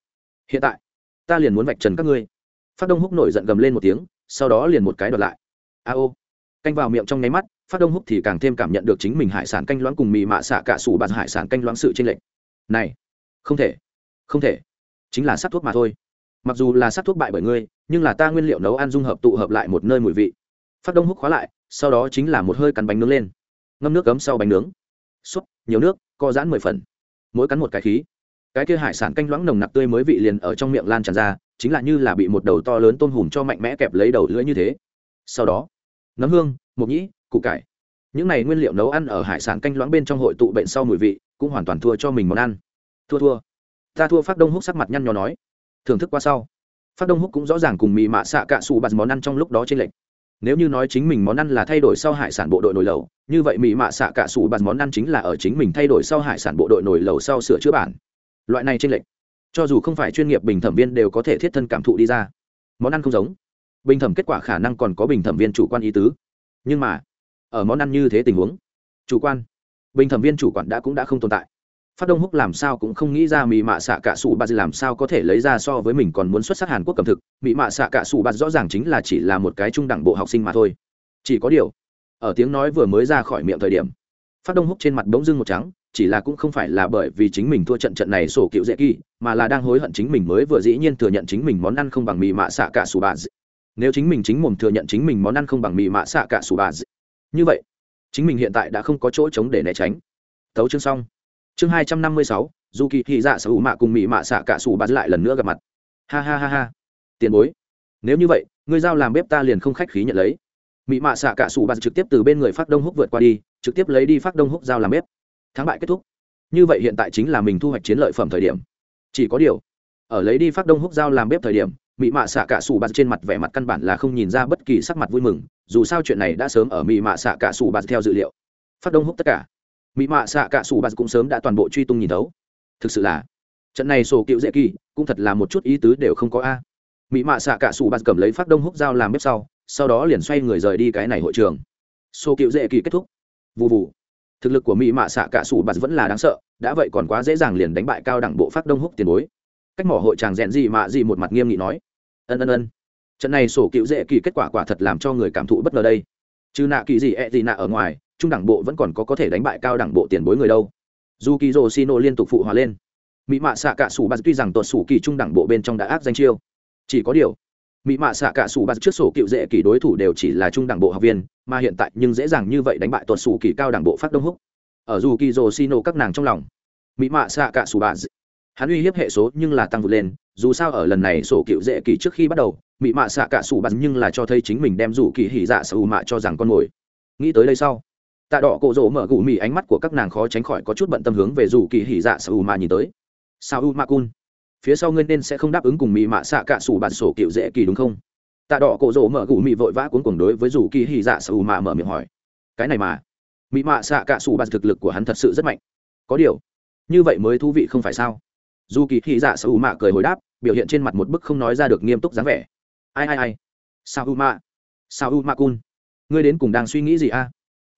Hiện tại, ta liền muốn vạch trần các ngươi. Phát đông húc nổi giận gầm lên một tiếng, sau đó liền một cái đoạt lại. A ô. Canh vào miệng trong nháy mắt, phát đông húc thì càng thêm cảm nhận được chính mình hải sản canh loãng cùng mì mạ xạ cả sủ bạt hải sản canh loãng sự trên lệnh này, không thể không thể. Chính là sát thuốc mà thôi mặc dù là sát thuốc bại bởi ngươi, nhưng là ta nguyên liệu nấu ăn dung hợp tụ hợp lại một nơi mùi vị. Phát đông hút khóa lại, sau đó chính là một hơi cắn bánh nướng lên. Ngâm nước cấm sau bánh nướng. Suất nhiều nước, co giãn mười phần. Mỗi cắn một cái khí. Cái kia hải sản canh loãng nồng nặc tươi mới vị liền ở trong miệng lan tràn ra, chính là như là bị một đầu to lớn tôm hùm cho mạnh mẽ kẹp lấy đầu lưỡi như thế. Sau đó, nấm hương, mộc nhĩ, củ cải. Những này nguyên liệu nấu ăn ở hải sản canh loãng bên trong hội tụ bệnh sau mùi vị, cũng hoàn toàn thua cho mình món ăn. Thua thua. Ta thua phát đông hút sắc mặt nhăn nhò nói thưởng thức qua sau. Phát đông húc cũng rõ ràng cùng mì mạ xạ cạ xù bạt món ăn trong lúc đó trên lệnh nếu như nói chính mình món ăn là thay đổi sau hải sản bộ đội nồi lầu, như vậy mì mạ xạ cạ xù bạt món ăn chính là ở chính mình thay đổi sau hải sản bộ đội nồi lầu sau sửa chữa bản. Loại này trên lệnh cho dù không phải chuyên nghiệp bình thẩm viên đều có thể thiết thân cảm thụ đi ra. Món ăn không giống. Bình thẩm kết quả khả năng còn có bình thẩm viên chủ quan ý tứ. Nhưng mà ở món ăn như thế tình huống chủ quan bình thẩm viên chủ quản đã cũng đã không tồn tại phát đông húc làm sao cũng không nghĩ ra mì mạ xạ cả sủ bà làm sao có thể lấy ra so với mình còn muốn xuất sắc hàn quốc cầm thực. Mì mạ xạ cả sủ bà rõ ràng chính là chỉ là một cái trung đẳng bộ học sinh mà thôi. Chỉ có điều, ở tiếng nói vừa mới ra khỏi miệng thời điểm, phát đông húc trên mặt bỗng dưng một trắng, chỉ là cũng không phải là bởi vì chính mình thua trận trận này sổ cựu dễ kỳ, mà là đang hối hận chính mình mới vừa dĩ nhiên thừa nhận chính mình món ăn không bằng mì mạ xạ cả sủ bà nếu chính mình chính mồm thừa nhận chính mình món ăn không bằng mì mạ xạ cả sủ bà như vậy, chính mình hiện tại đã không có chỗ trống để né tránh. Thấu chương xong chương hai trăm năm mươi sáu dù kỳ thị dạ sở hữu mạ cùng mỹ mạ xạ cả sủ bà lại lần nữa gặp mặt. Ha ha ha ha. Tiền bối, nếu như vậy, ngươi giao làm bếp ta liền không khách khí nhận lấy. Mị mạ xạ cả sủ bà trực tiếp từ bên người phát đông húc vượt qua đi, trực tiếp lấy đi phát đông húc giao làm bếp. Thắng bại kết thúc. Như vậy hiện tại chính là mình thu hoạch chiến lợi phẩm thời điểm. Chỉ có điều, ở lấy đi phát đông húc giao làm bếp thời điểm, mị mạ xạ cả sủ bạt trên mặt vẻ mặt căn bản là không nhìn ra bất kỳ sắc mặt vui mừng, dù sao chuyện này đã sớm ở mị mạ xạ cả sủ bạt theo dự liệu. Phát đông húc tất cả mị mạ xạ cả sủ bạt cũng sớm đã toàn bộ truy tung nhìn thấu. Thực sự là, trận này sổ cựu dễ kỳ, cũng thật là một chút ý tứ đều không có a. Mị mạ xạ cả sủ bạt cầm lấy phát đông húc dao làm bếp sau sau đó liền xoay người rời đi cái này hội trường. Sổ cựu dễ kỳ kết thúc. Vụ vụ thực lực của mỹ mạ xạ cả sủ bạt vẫn là đáng sợ, đã vậy còn quá dễ dàng liền đánh bại cao đẳng bộ phát đông húc tiền bối. Cách mỏ hội tràng rèn gì mạ gì một mặt nghiêm nghị nói. Ân ân ân. Trận này sổ cựu dễ kỳ kết quả quả thật làm cho người cảm thụ bất ngờ đây. Chứ nạ kỳ gì ẹ、e、gì gì nạ ở ngoài trung đảng bộ vẫn còn có có thể đánh bại cao đảng bộ tiền bối người đâu. Dù kỳ rồ xino liên tục phụ hòa lên. Mỹ mạ xạ cả sủ bạt tuy rằng tuột sủ kỳ trung đảng bộ bên trong đã áp danh chiêu, chỉ có điều mỹ mạ xạ cả sủ bạt trước sổ cựu dễ kỳ đối thủ đều chỉ là trung đảng bộ học viên, mà hiện tại nhưng dễ dàng như vậy đánh bại tuột sủ kỳ cao đảng bộ phát đông húc. Ở dù kỳ rồ xino các nàng trong lòng mỹ mạ xạ cả sủ bạt hắn uy hiếp hệ số nhưng là tăng vượt lên, dù sao ở lần này sổ cựu dễ kỳ trước khi bắt đầu mị mạ xạ cả sủ bắn nhưng là cho thấy chính mình đem rủ kỳ hỉ dạ sở hữu mạ cho rằng con mồi. Nghĩ tới đây sau tạ đỏ cổ rỗ mở gù mì ánh mắt của các nàng khó tránh khỏi có chút bận tâm hướng về rủ kỳ hỉ dạ sở u ma nhìn tới. Sao u ma cun phía sau ngươi nên sẽ không đáp ứng cùng mì mạ xạ cả sủ bản sổ cựu dễ kỳ đúng không? Tạ đỏ cổ rỗ mở gù mì vội vã cuốn cuồng đối với dù kỳ hỉ dạ sa u ma mở miệng hỏi. Cái này mà, Mì mạ xạ cả sủ bản thực lực của hắn thật sự rất mạnh. Có điều, như vậy mới thú vị không phải sao? Dù kỳ hỉ dạ sa u mạ cười hồi đáp, biểu hiện trên mặt một bức không nói ra được nghiêm túc dáng vẻ. Ai ai ai? Sao u mạ sao u mạ cun ngươi đến cùng đang suy nghĩ gì a?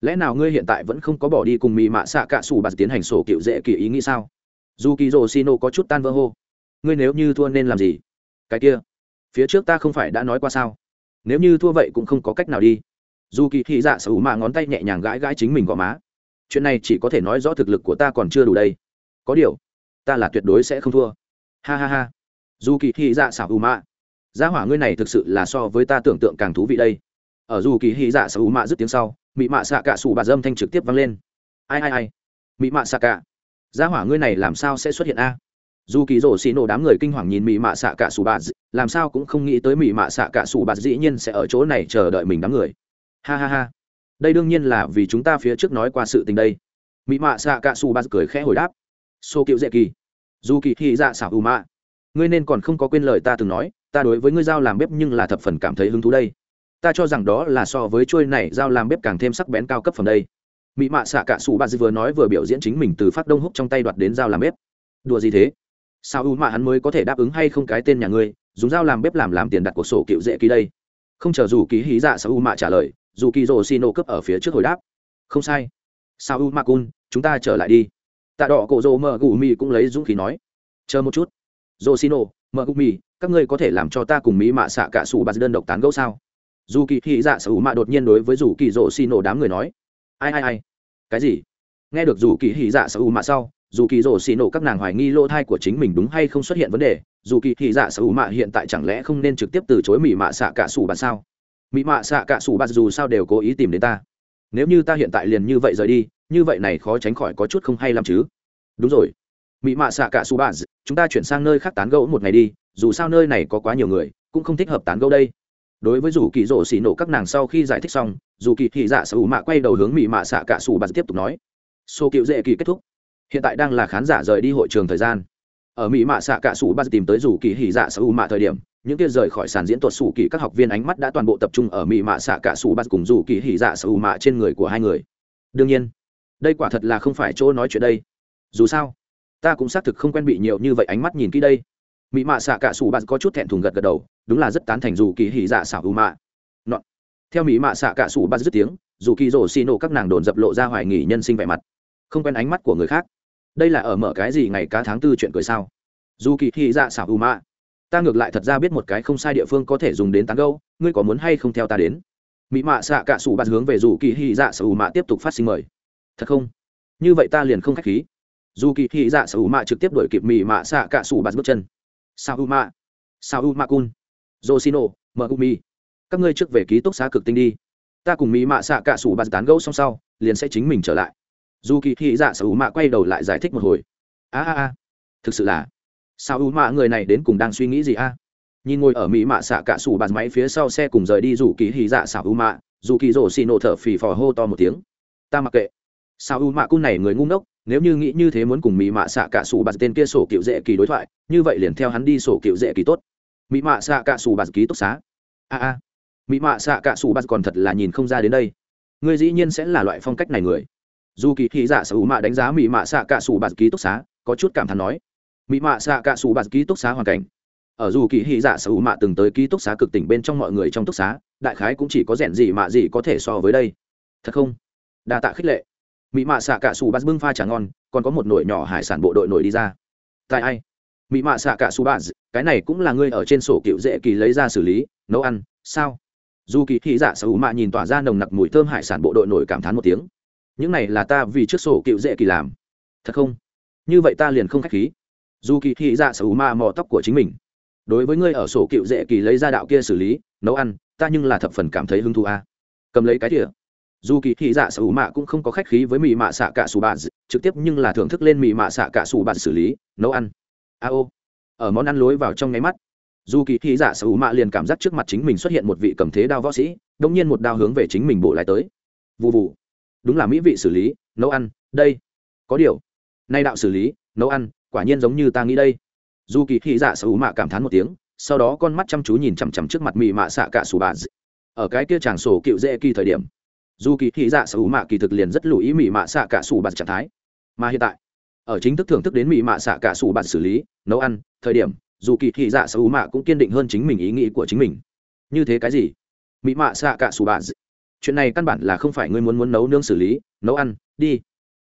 Lẽ nào ngươi hiện tại vẫn không có bỏ đi cùng mì mạ xạ cạ sủ bạt tiến hành sổ cựu dễ kỳ ý nghĩ sao? Dù kỳ rồ xì nổ có chút tan vỡ hô. Ngươi nếu như thua nên làm gì? Cái kia, phía trước ta không phải đã nói qua sao? Nếu như thua vậy cũng không có cách nào đi. Dù kỳ thị dạ sở hữu mạ ngón tay nhẹ nhàng gãi gãi chính mình gò má. Chuyện này chỉ có thể nói rõ thực lực của ta còn chưa đủ đây. Có điều, ta là tuyệt đối sẽ không thua. Ha ha ha. Dù kỳ thị dạ sở hữu mạ gia hỏa ngươi này thực sự là so với ta tưởng tượng càng thú vị đây ở dù kỳ hy dạ sở hữu mạ dứt tiếng sau, mị mạ xạ cả sủ bà dâm thanh trực tiếp vang lên. Ai ai ai? Mị mạ xạ cả. Gia hỏa ngươi này làm sao sẽ xuất hiện a? Dù kỳ rổ xì nổ đám người kinh hoàng nhìn mị mạ xạ cả sủ bà làm sao cũng không nghĩ tới mị mạ xạ cả sủ bà dĩ nhiên sẽ ở chỗ này chờ đợi mình đám người. Ha ha ha. Đây đương nhiên là vì chúng ta phía trước nói qua sự tình đây. Mị mạ xạ cả sủ bà cười khẽ hồi đáp. Xô cựu dễ kỳ. Dù kỳ thị dạ xảo ù mạ. Ngươi nên còn không có quên lời ta từng nói, ta đối với ngươi giao làm bếp nhưng là thập phần cảm thấy hứng thú đây ta cho rằng đó là so với chuôi này dao làm bếp càng thêm sắc bén cao cấp phẩm đây. Mỹ mạ xạ cả sủ bà dư vừa nói vừa biểu diễn chính mình từ phát đông húc trong tay đoạt đến dao làm bếp. Đùa gì thế? Sao u mạ hắn mới có thể đáp ứng hay không cái tên nhà ngươi, dùng dao làm bếp làm làm tiền đặt cuộc sổ cựu dễ ký đây. Không chờ dù ký hí dạ sao u mạ trả lời, dù kỳ rồ xin ô cấp ở phía trước hồi đáp. Không sai. Sao u mạ cun, chúng ta trở lại đi. Tạ đỏ cổ rồ mờ gù mi cũng lấy dũng khí nói. Chờ một chút. Rồ xin ô mờ gù mi các ngươi có thể làm cho ta cùng mỹ mạ xạ cả sủ bà đơn độc tán gẫu sao? Dù kỳ thị dạ sở hữu mạ đột nhiên đối với dù kỳ rổ xì nổ đám người nói, ai ai ai? Cái gì? Nghe được dù kỳ hỉ dạ sở hữu mạ sau, dù kỳ rổ xì nổ các nàng hoài nghi lỗ thai của chính mình đúng hay không xuất hiện vấn đề. Dù kỳ hỉ dạ sở hữu mạ hiện tại chẳng lẽ không nên trực tiếp từ chối mỹ mạ xạ cả sủ bạn sao? Mỹ mạ xạ cả sủ bạn dù sao đều cố ý tìm đến ta. Nếu như ta hiện tại liền như vậy rời đi, như vậy này khó tránh khỏi có chút không hay lắm chứ. Đúng rồi. Mỹ mạ xạ cả sủ bạn chúng ta chuyển sang nơi khác tán gẫu một ngày đi, dù sao nơi này có quá nhiều người, cũng không thích hợp tán gẫu đây đối với dù kỳ rỗ xì nổ các nàng sau khi giải thích xong, dù kỳ thị dạ sở hữu mạ quay đầu hướng mỹ mạ xạ cả sủ bà tiếp tục nói, số cựu dễ kỳ kết thúc. Hiện tại đang là khán giả rời đi hội trường thời gian. Ở mỹ mạ xạ cả sủ bạt tìm tới dù kỳ thị dạ sở hữu mạ thời điểm, những kia rời khỏi sàn diễn tuột sủ kỳ các học viên ánh mắt đã toàn bộ tập trung ở mỹ mạ xạ cả sủ bạt cùng dù kỳ thị dạ sở hữu mạ trên người của hai người. Đương nhiên, đây quả thật là không phải chỗ nói chuyện đây. Dù sao, ta cũng xác thực không quen bị nhiều như vậy ánh mắt nhìn kỹ đây. Mỹ mạ xạ cả sủ bạt có chút thẹn thùng gật gật đầu đúng là rất tán thành dù kỳ hỉ dạ xảo ưu mạ. Nọ. theo mỹ mạ xạ cả sủ bắt dứt tiếng, dù kỳ rổ xì nổ các nàng đồn dập lộ ra hoài nghỉ nhân sinh vẻ mặt. Không quen ánh mắt của người khác. Đây là ở mở cái gì ngày cá tháng tư chuyện cười sao? Dù kỳ hỉ dạ xảo ưu mạ. Ta ngược lại thật ra biết một cái không sai địa phương có thể dùng đến tán gâu ngươi có muốn hay không theo ta đến? Mỹ mạ xạ cả sủ bạt hướng về dù kỳ hỉ dạ xảo ưu mạ tiếp tục phát sinh mời. Thật không? Như vậy ta liền không khách khí. Dù kỳ hỉ dạ xảo ưu mạ trực tiếp đuổi kịp mỹ mạ xạ cả sủ bạt bước chân. Sao u mạ. Sao u mạ cun josino Megumi, các ngươi trước về ký túc xá cực tinh đi. Ta cùng mỹ mạ xạ cả sủ bàn tán gẫu xong sau liền sẽ chính mình trở lại. Dù kỳ thị dạ sở u mạ quay đầu lại giải thích một hồi. A a a. Thực sự là sao u mạ người này đến cùng đang suy nghĩ gì a? Nhìn ngồi ở mỹ mạ xạ cả sủ bàn máy phía sau xe cùng rời đi dù kỳ thị dạ xảo u mạ dù kỳ rổ thở phì phò hô to một tiếng. Ta mặc kệ. Sao u mạ cun này người ngu ngốc nếu như nghĩ như thế muốn cùng mỹ mạ xạ cả sủ bạt tên kia sổ cựu dễ kỳ đối thoại như vậy liền theo hắn đi sổ cựu dễ kỳ tốt mỹ mạ xạ cả sủ bạt ký túc xá. A a. Mỹ mạ xạ cả sủ bạt còn thật là nhìn không ra đến đây. Ngươi dĩ nhiên sẽ là loại phong cách này người. Dù kỳ thị giả sở hữu mạ đánh giá mỹ mạ xạ cả sủ bạt ký túc xá, có chút cảm thán nói mỹ mạ xạ cả sủ bạt ký túc xá hoàn cảnh. Ở dù kỳ thị giả sở hữu mạ từng tới ký túc xá cực tỉnh bên trong mọi người trong túc xá, đại khái cũng chỉ có rèn gì mạ gì có thể so với đây. Thật không? Đa tạ khích lệ. Mỹ mạ xạ cả sủ bạt bưng pha trà ngon, còn có một nồi nhỏ hải sản bộ đội nổi đi ra. Tại ai? Mị mạ xạ cả su bạt cái này cũng là ngươi ở trên sổ cựu dễ kỳ lấy ra xử lý, nấu ăn, sao? Dù kỳ thị dạ sở hữu mạ nhìn tỏa ra nồng nặc mùi thơm hải sản bộ đội nổi cảm thán một tiếng. Những này là ta vì trước sổ cựu dễ kỳ làm. Thật không? Như vậy ta liền không k h á c h khí. Dù kỳ thị dạ sở hữu mạ mò tóc của chính mình. Đối với ngươi ở sổ cựu dễ kỳ lấy ra đạo kia xử lý, nấu ăn, ta nhưng là thập phần cảm thấy hứng thú a. À? Cầm lấy cái thìa. Dù kỳ thị dạ sở hữu mạ cũng không có khách khí với mì mạ xạ cả sủ bà trực tiếp nhưng là thưởng thức lên mì mạ xạ cả sủ bà xử lý, nấu ăn a ô. Ở món ăn lối vào trong nháy mắt, dù kỳ thị giả sở hữu mạ liền cảm giác trước mặt chính mình xuất hiện một vị cầm thế đao võ sĩ đông nhiên một đao hướng về chính mình bộ lại tới. Vụ vụ đúng là mỹ vị xử lý, nấu ăn, đây. Có điều, nay đạo xử lý, nấu ăn, quả nhiên giống như ta nghĩ đây. Dù kỳ thị giả sở hữu mạ cảm thán một tiếng, sau đó con mắt chăm chú nhìn chằm chằm trước mặt mị mạ xạ cả sủ bà ở cái kia chàng sổ cựu dễ kỳ thời điểm, dù kỳ thị dạ sở hữu mạ kỳ thực liền rất lưu ý mị mạ xạ cả sủ bà trạng thái. Mà hiện tại ở chính thức thưởng thức đến mỹ mạ xạ cả sủ bạn xử lý, nấu ăn, thời điểm, dù kỳ thị dạ sở hữu mạ cũng kiên định hơn chính mình ý nghĩ của chính mình. Như thế cái gì? Mỹ mạ xạ cả sủ bạn chuyện này căn bản là không phải ngươi muốn muốn nấu nương xử lý, nấu ăn, đi.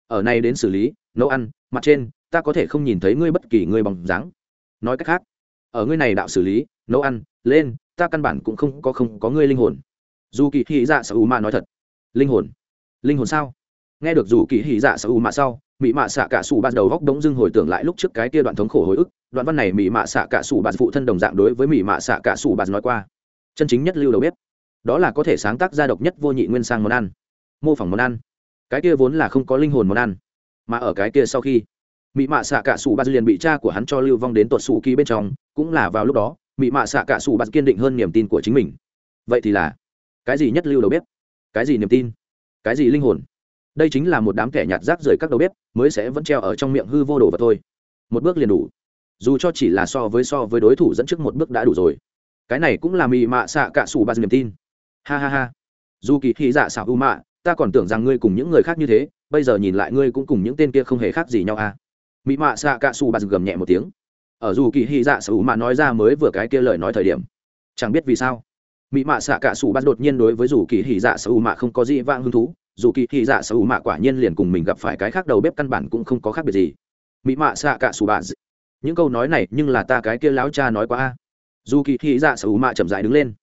Ở này đến xử lý, nấu ăn, mặt trên, ta có thể không nhìn thấy ngươi bất kỳ ngươi bằng dáng. Nói cách khác, ở ngươi này đạo xử lý, nấu ăn, lên, ta căn bản cũng không có không có ngươi linh hồn. Dù kỳ thị dạ sở hữu mạ nói thật. Linh hồn? Linh hồn sao? Nghe được dù kỳ thị dạ sở hữu mạ sau mỹ mạ xạ cả sủ ban đầu góc đống dưng hồi tưởng lại lúc trước cái kia đoạn thống khổ hồi ức, đoạn văn này mỹ mạ xạ cả sủ bạt phụ thân đồng dạng đối với mỹ mạ xạ cả sủ bạt nói qua. Chân chính nhất lưu đầu bếp. Đó là có thể sáng tác ra độc nhất vô nhị nguyên sang món ăn. Mô phỏng món ăn. Cái kia vốn là không có linh hồn món ăn. Mà ở cái kia sau khi mỹ mạ xạ cả sủ bạt liền bị cha của hắn cho lưu vong đến tuột sủ ký bên trong, cũng là vào lúc đó mỹ mạ xạ cả sủ bạt kiên định hơn niềm tin của chính mình. Vậy thì là cái gì nhất lưu đầu bếp? Cái gì niềm tin? Cái gì linh hồn? Đây chính là một đám kẻ nhạt rác rời các đầu bếp, mới sẽ vẫn treo ở trong miệng hư vô đồ vật thôi. Một bước liền đủ. Dù cho chỉ là so với so với đối thủ dẫn trước một bước đã đủ rồi. Cái này cũng là mỹ mạ xạ cả sủ ba niềm tin. Ha ha ha. Dù kỳ thị dạ xảo u mạ, ta còn tưởng rằng ngươi cùng những người khác như thế, bây giờ nhìn lại ngươi cũng cùng những tên kia không hề khác gì nhau à. Mỹ mạ xạ cạ xù ba gầm nhẹ một tiếng. Ở dù kỳ hy dạ sở hữu mạ nói ra mới vừa cái kia lời nói thời điểm. Chẳng biết vì sao mỹ mạ xạ cạ xù ba đột nhiên đối với dù kỳ hy dạ sở hữu mạ không có gì vang hứng thú dù kỳ thị dạ sở hữu mạ quả nhiên liền cùng mình gặp phải cái khác đầu bếp căn bản cũng không có khác biệt gì. Mỹ mạ xạ cả xù bà những câu nói này nhưng là ta cái kia láo cha nói quá a. Dù kỳ thị dạ sở hữu mạ chậm dại đứng lên.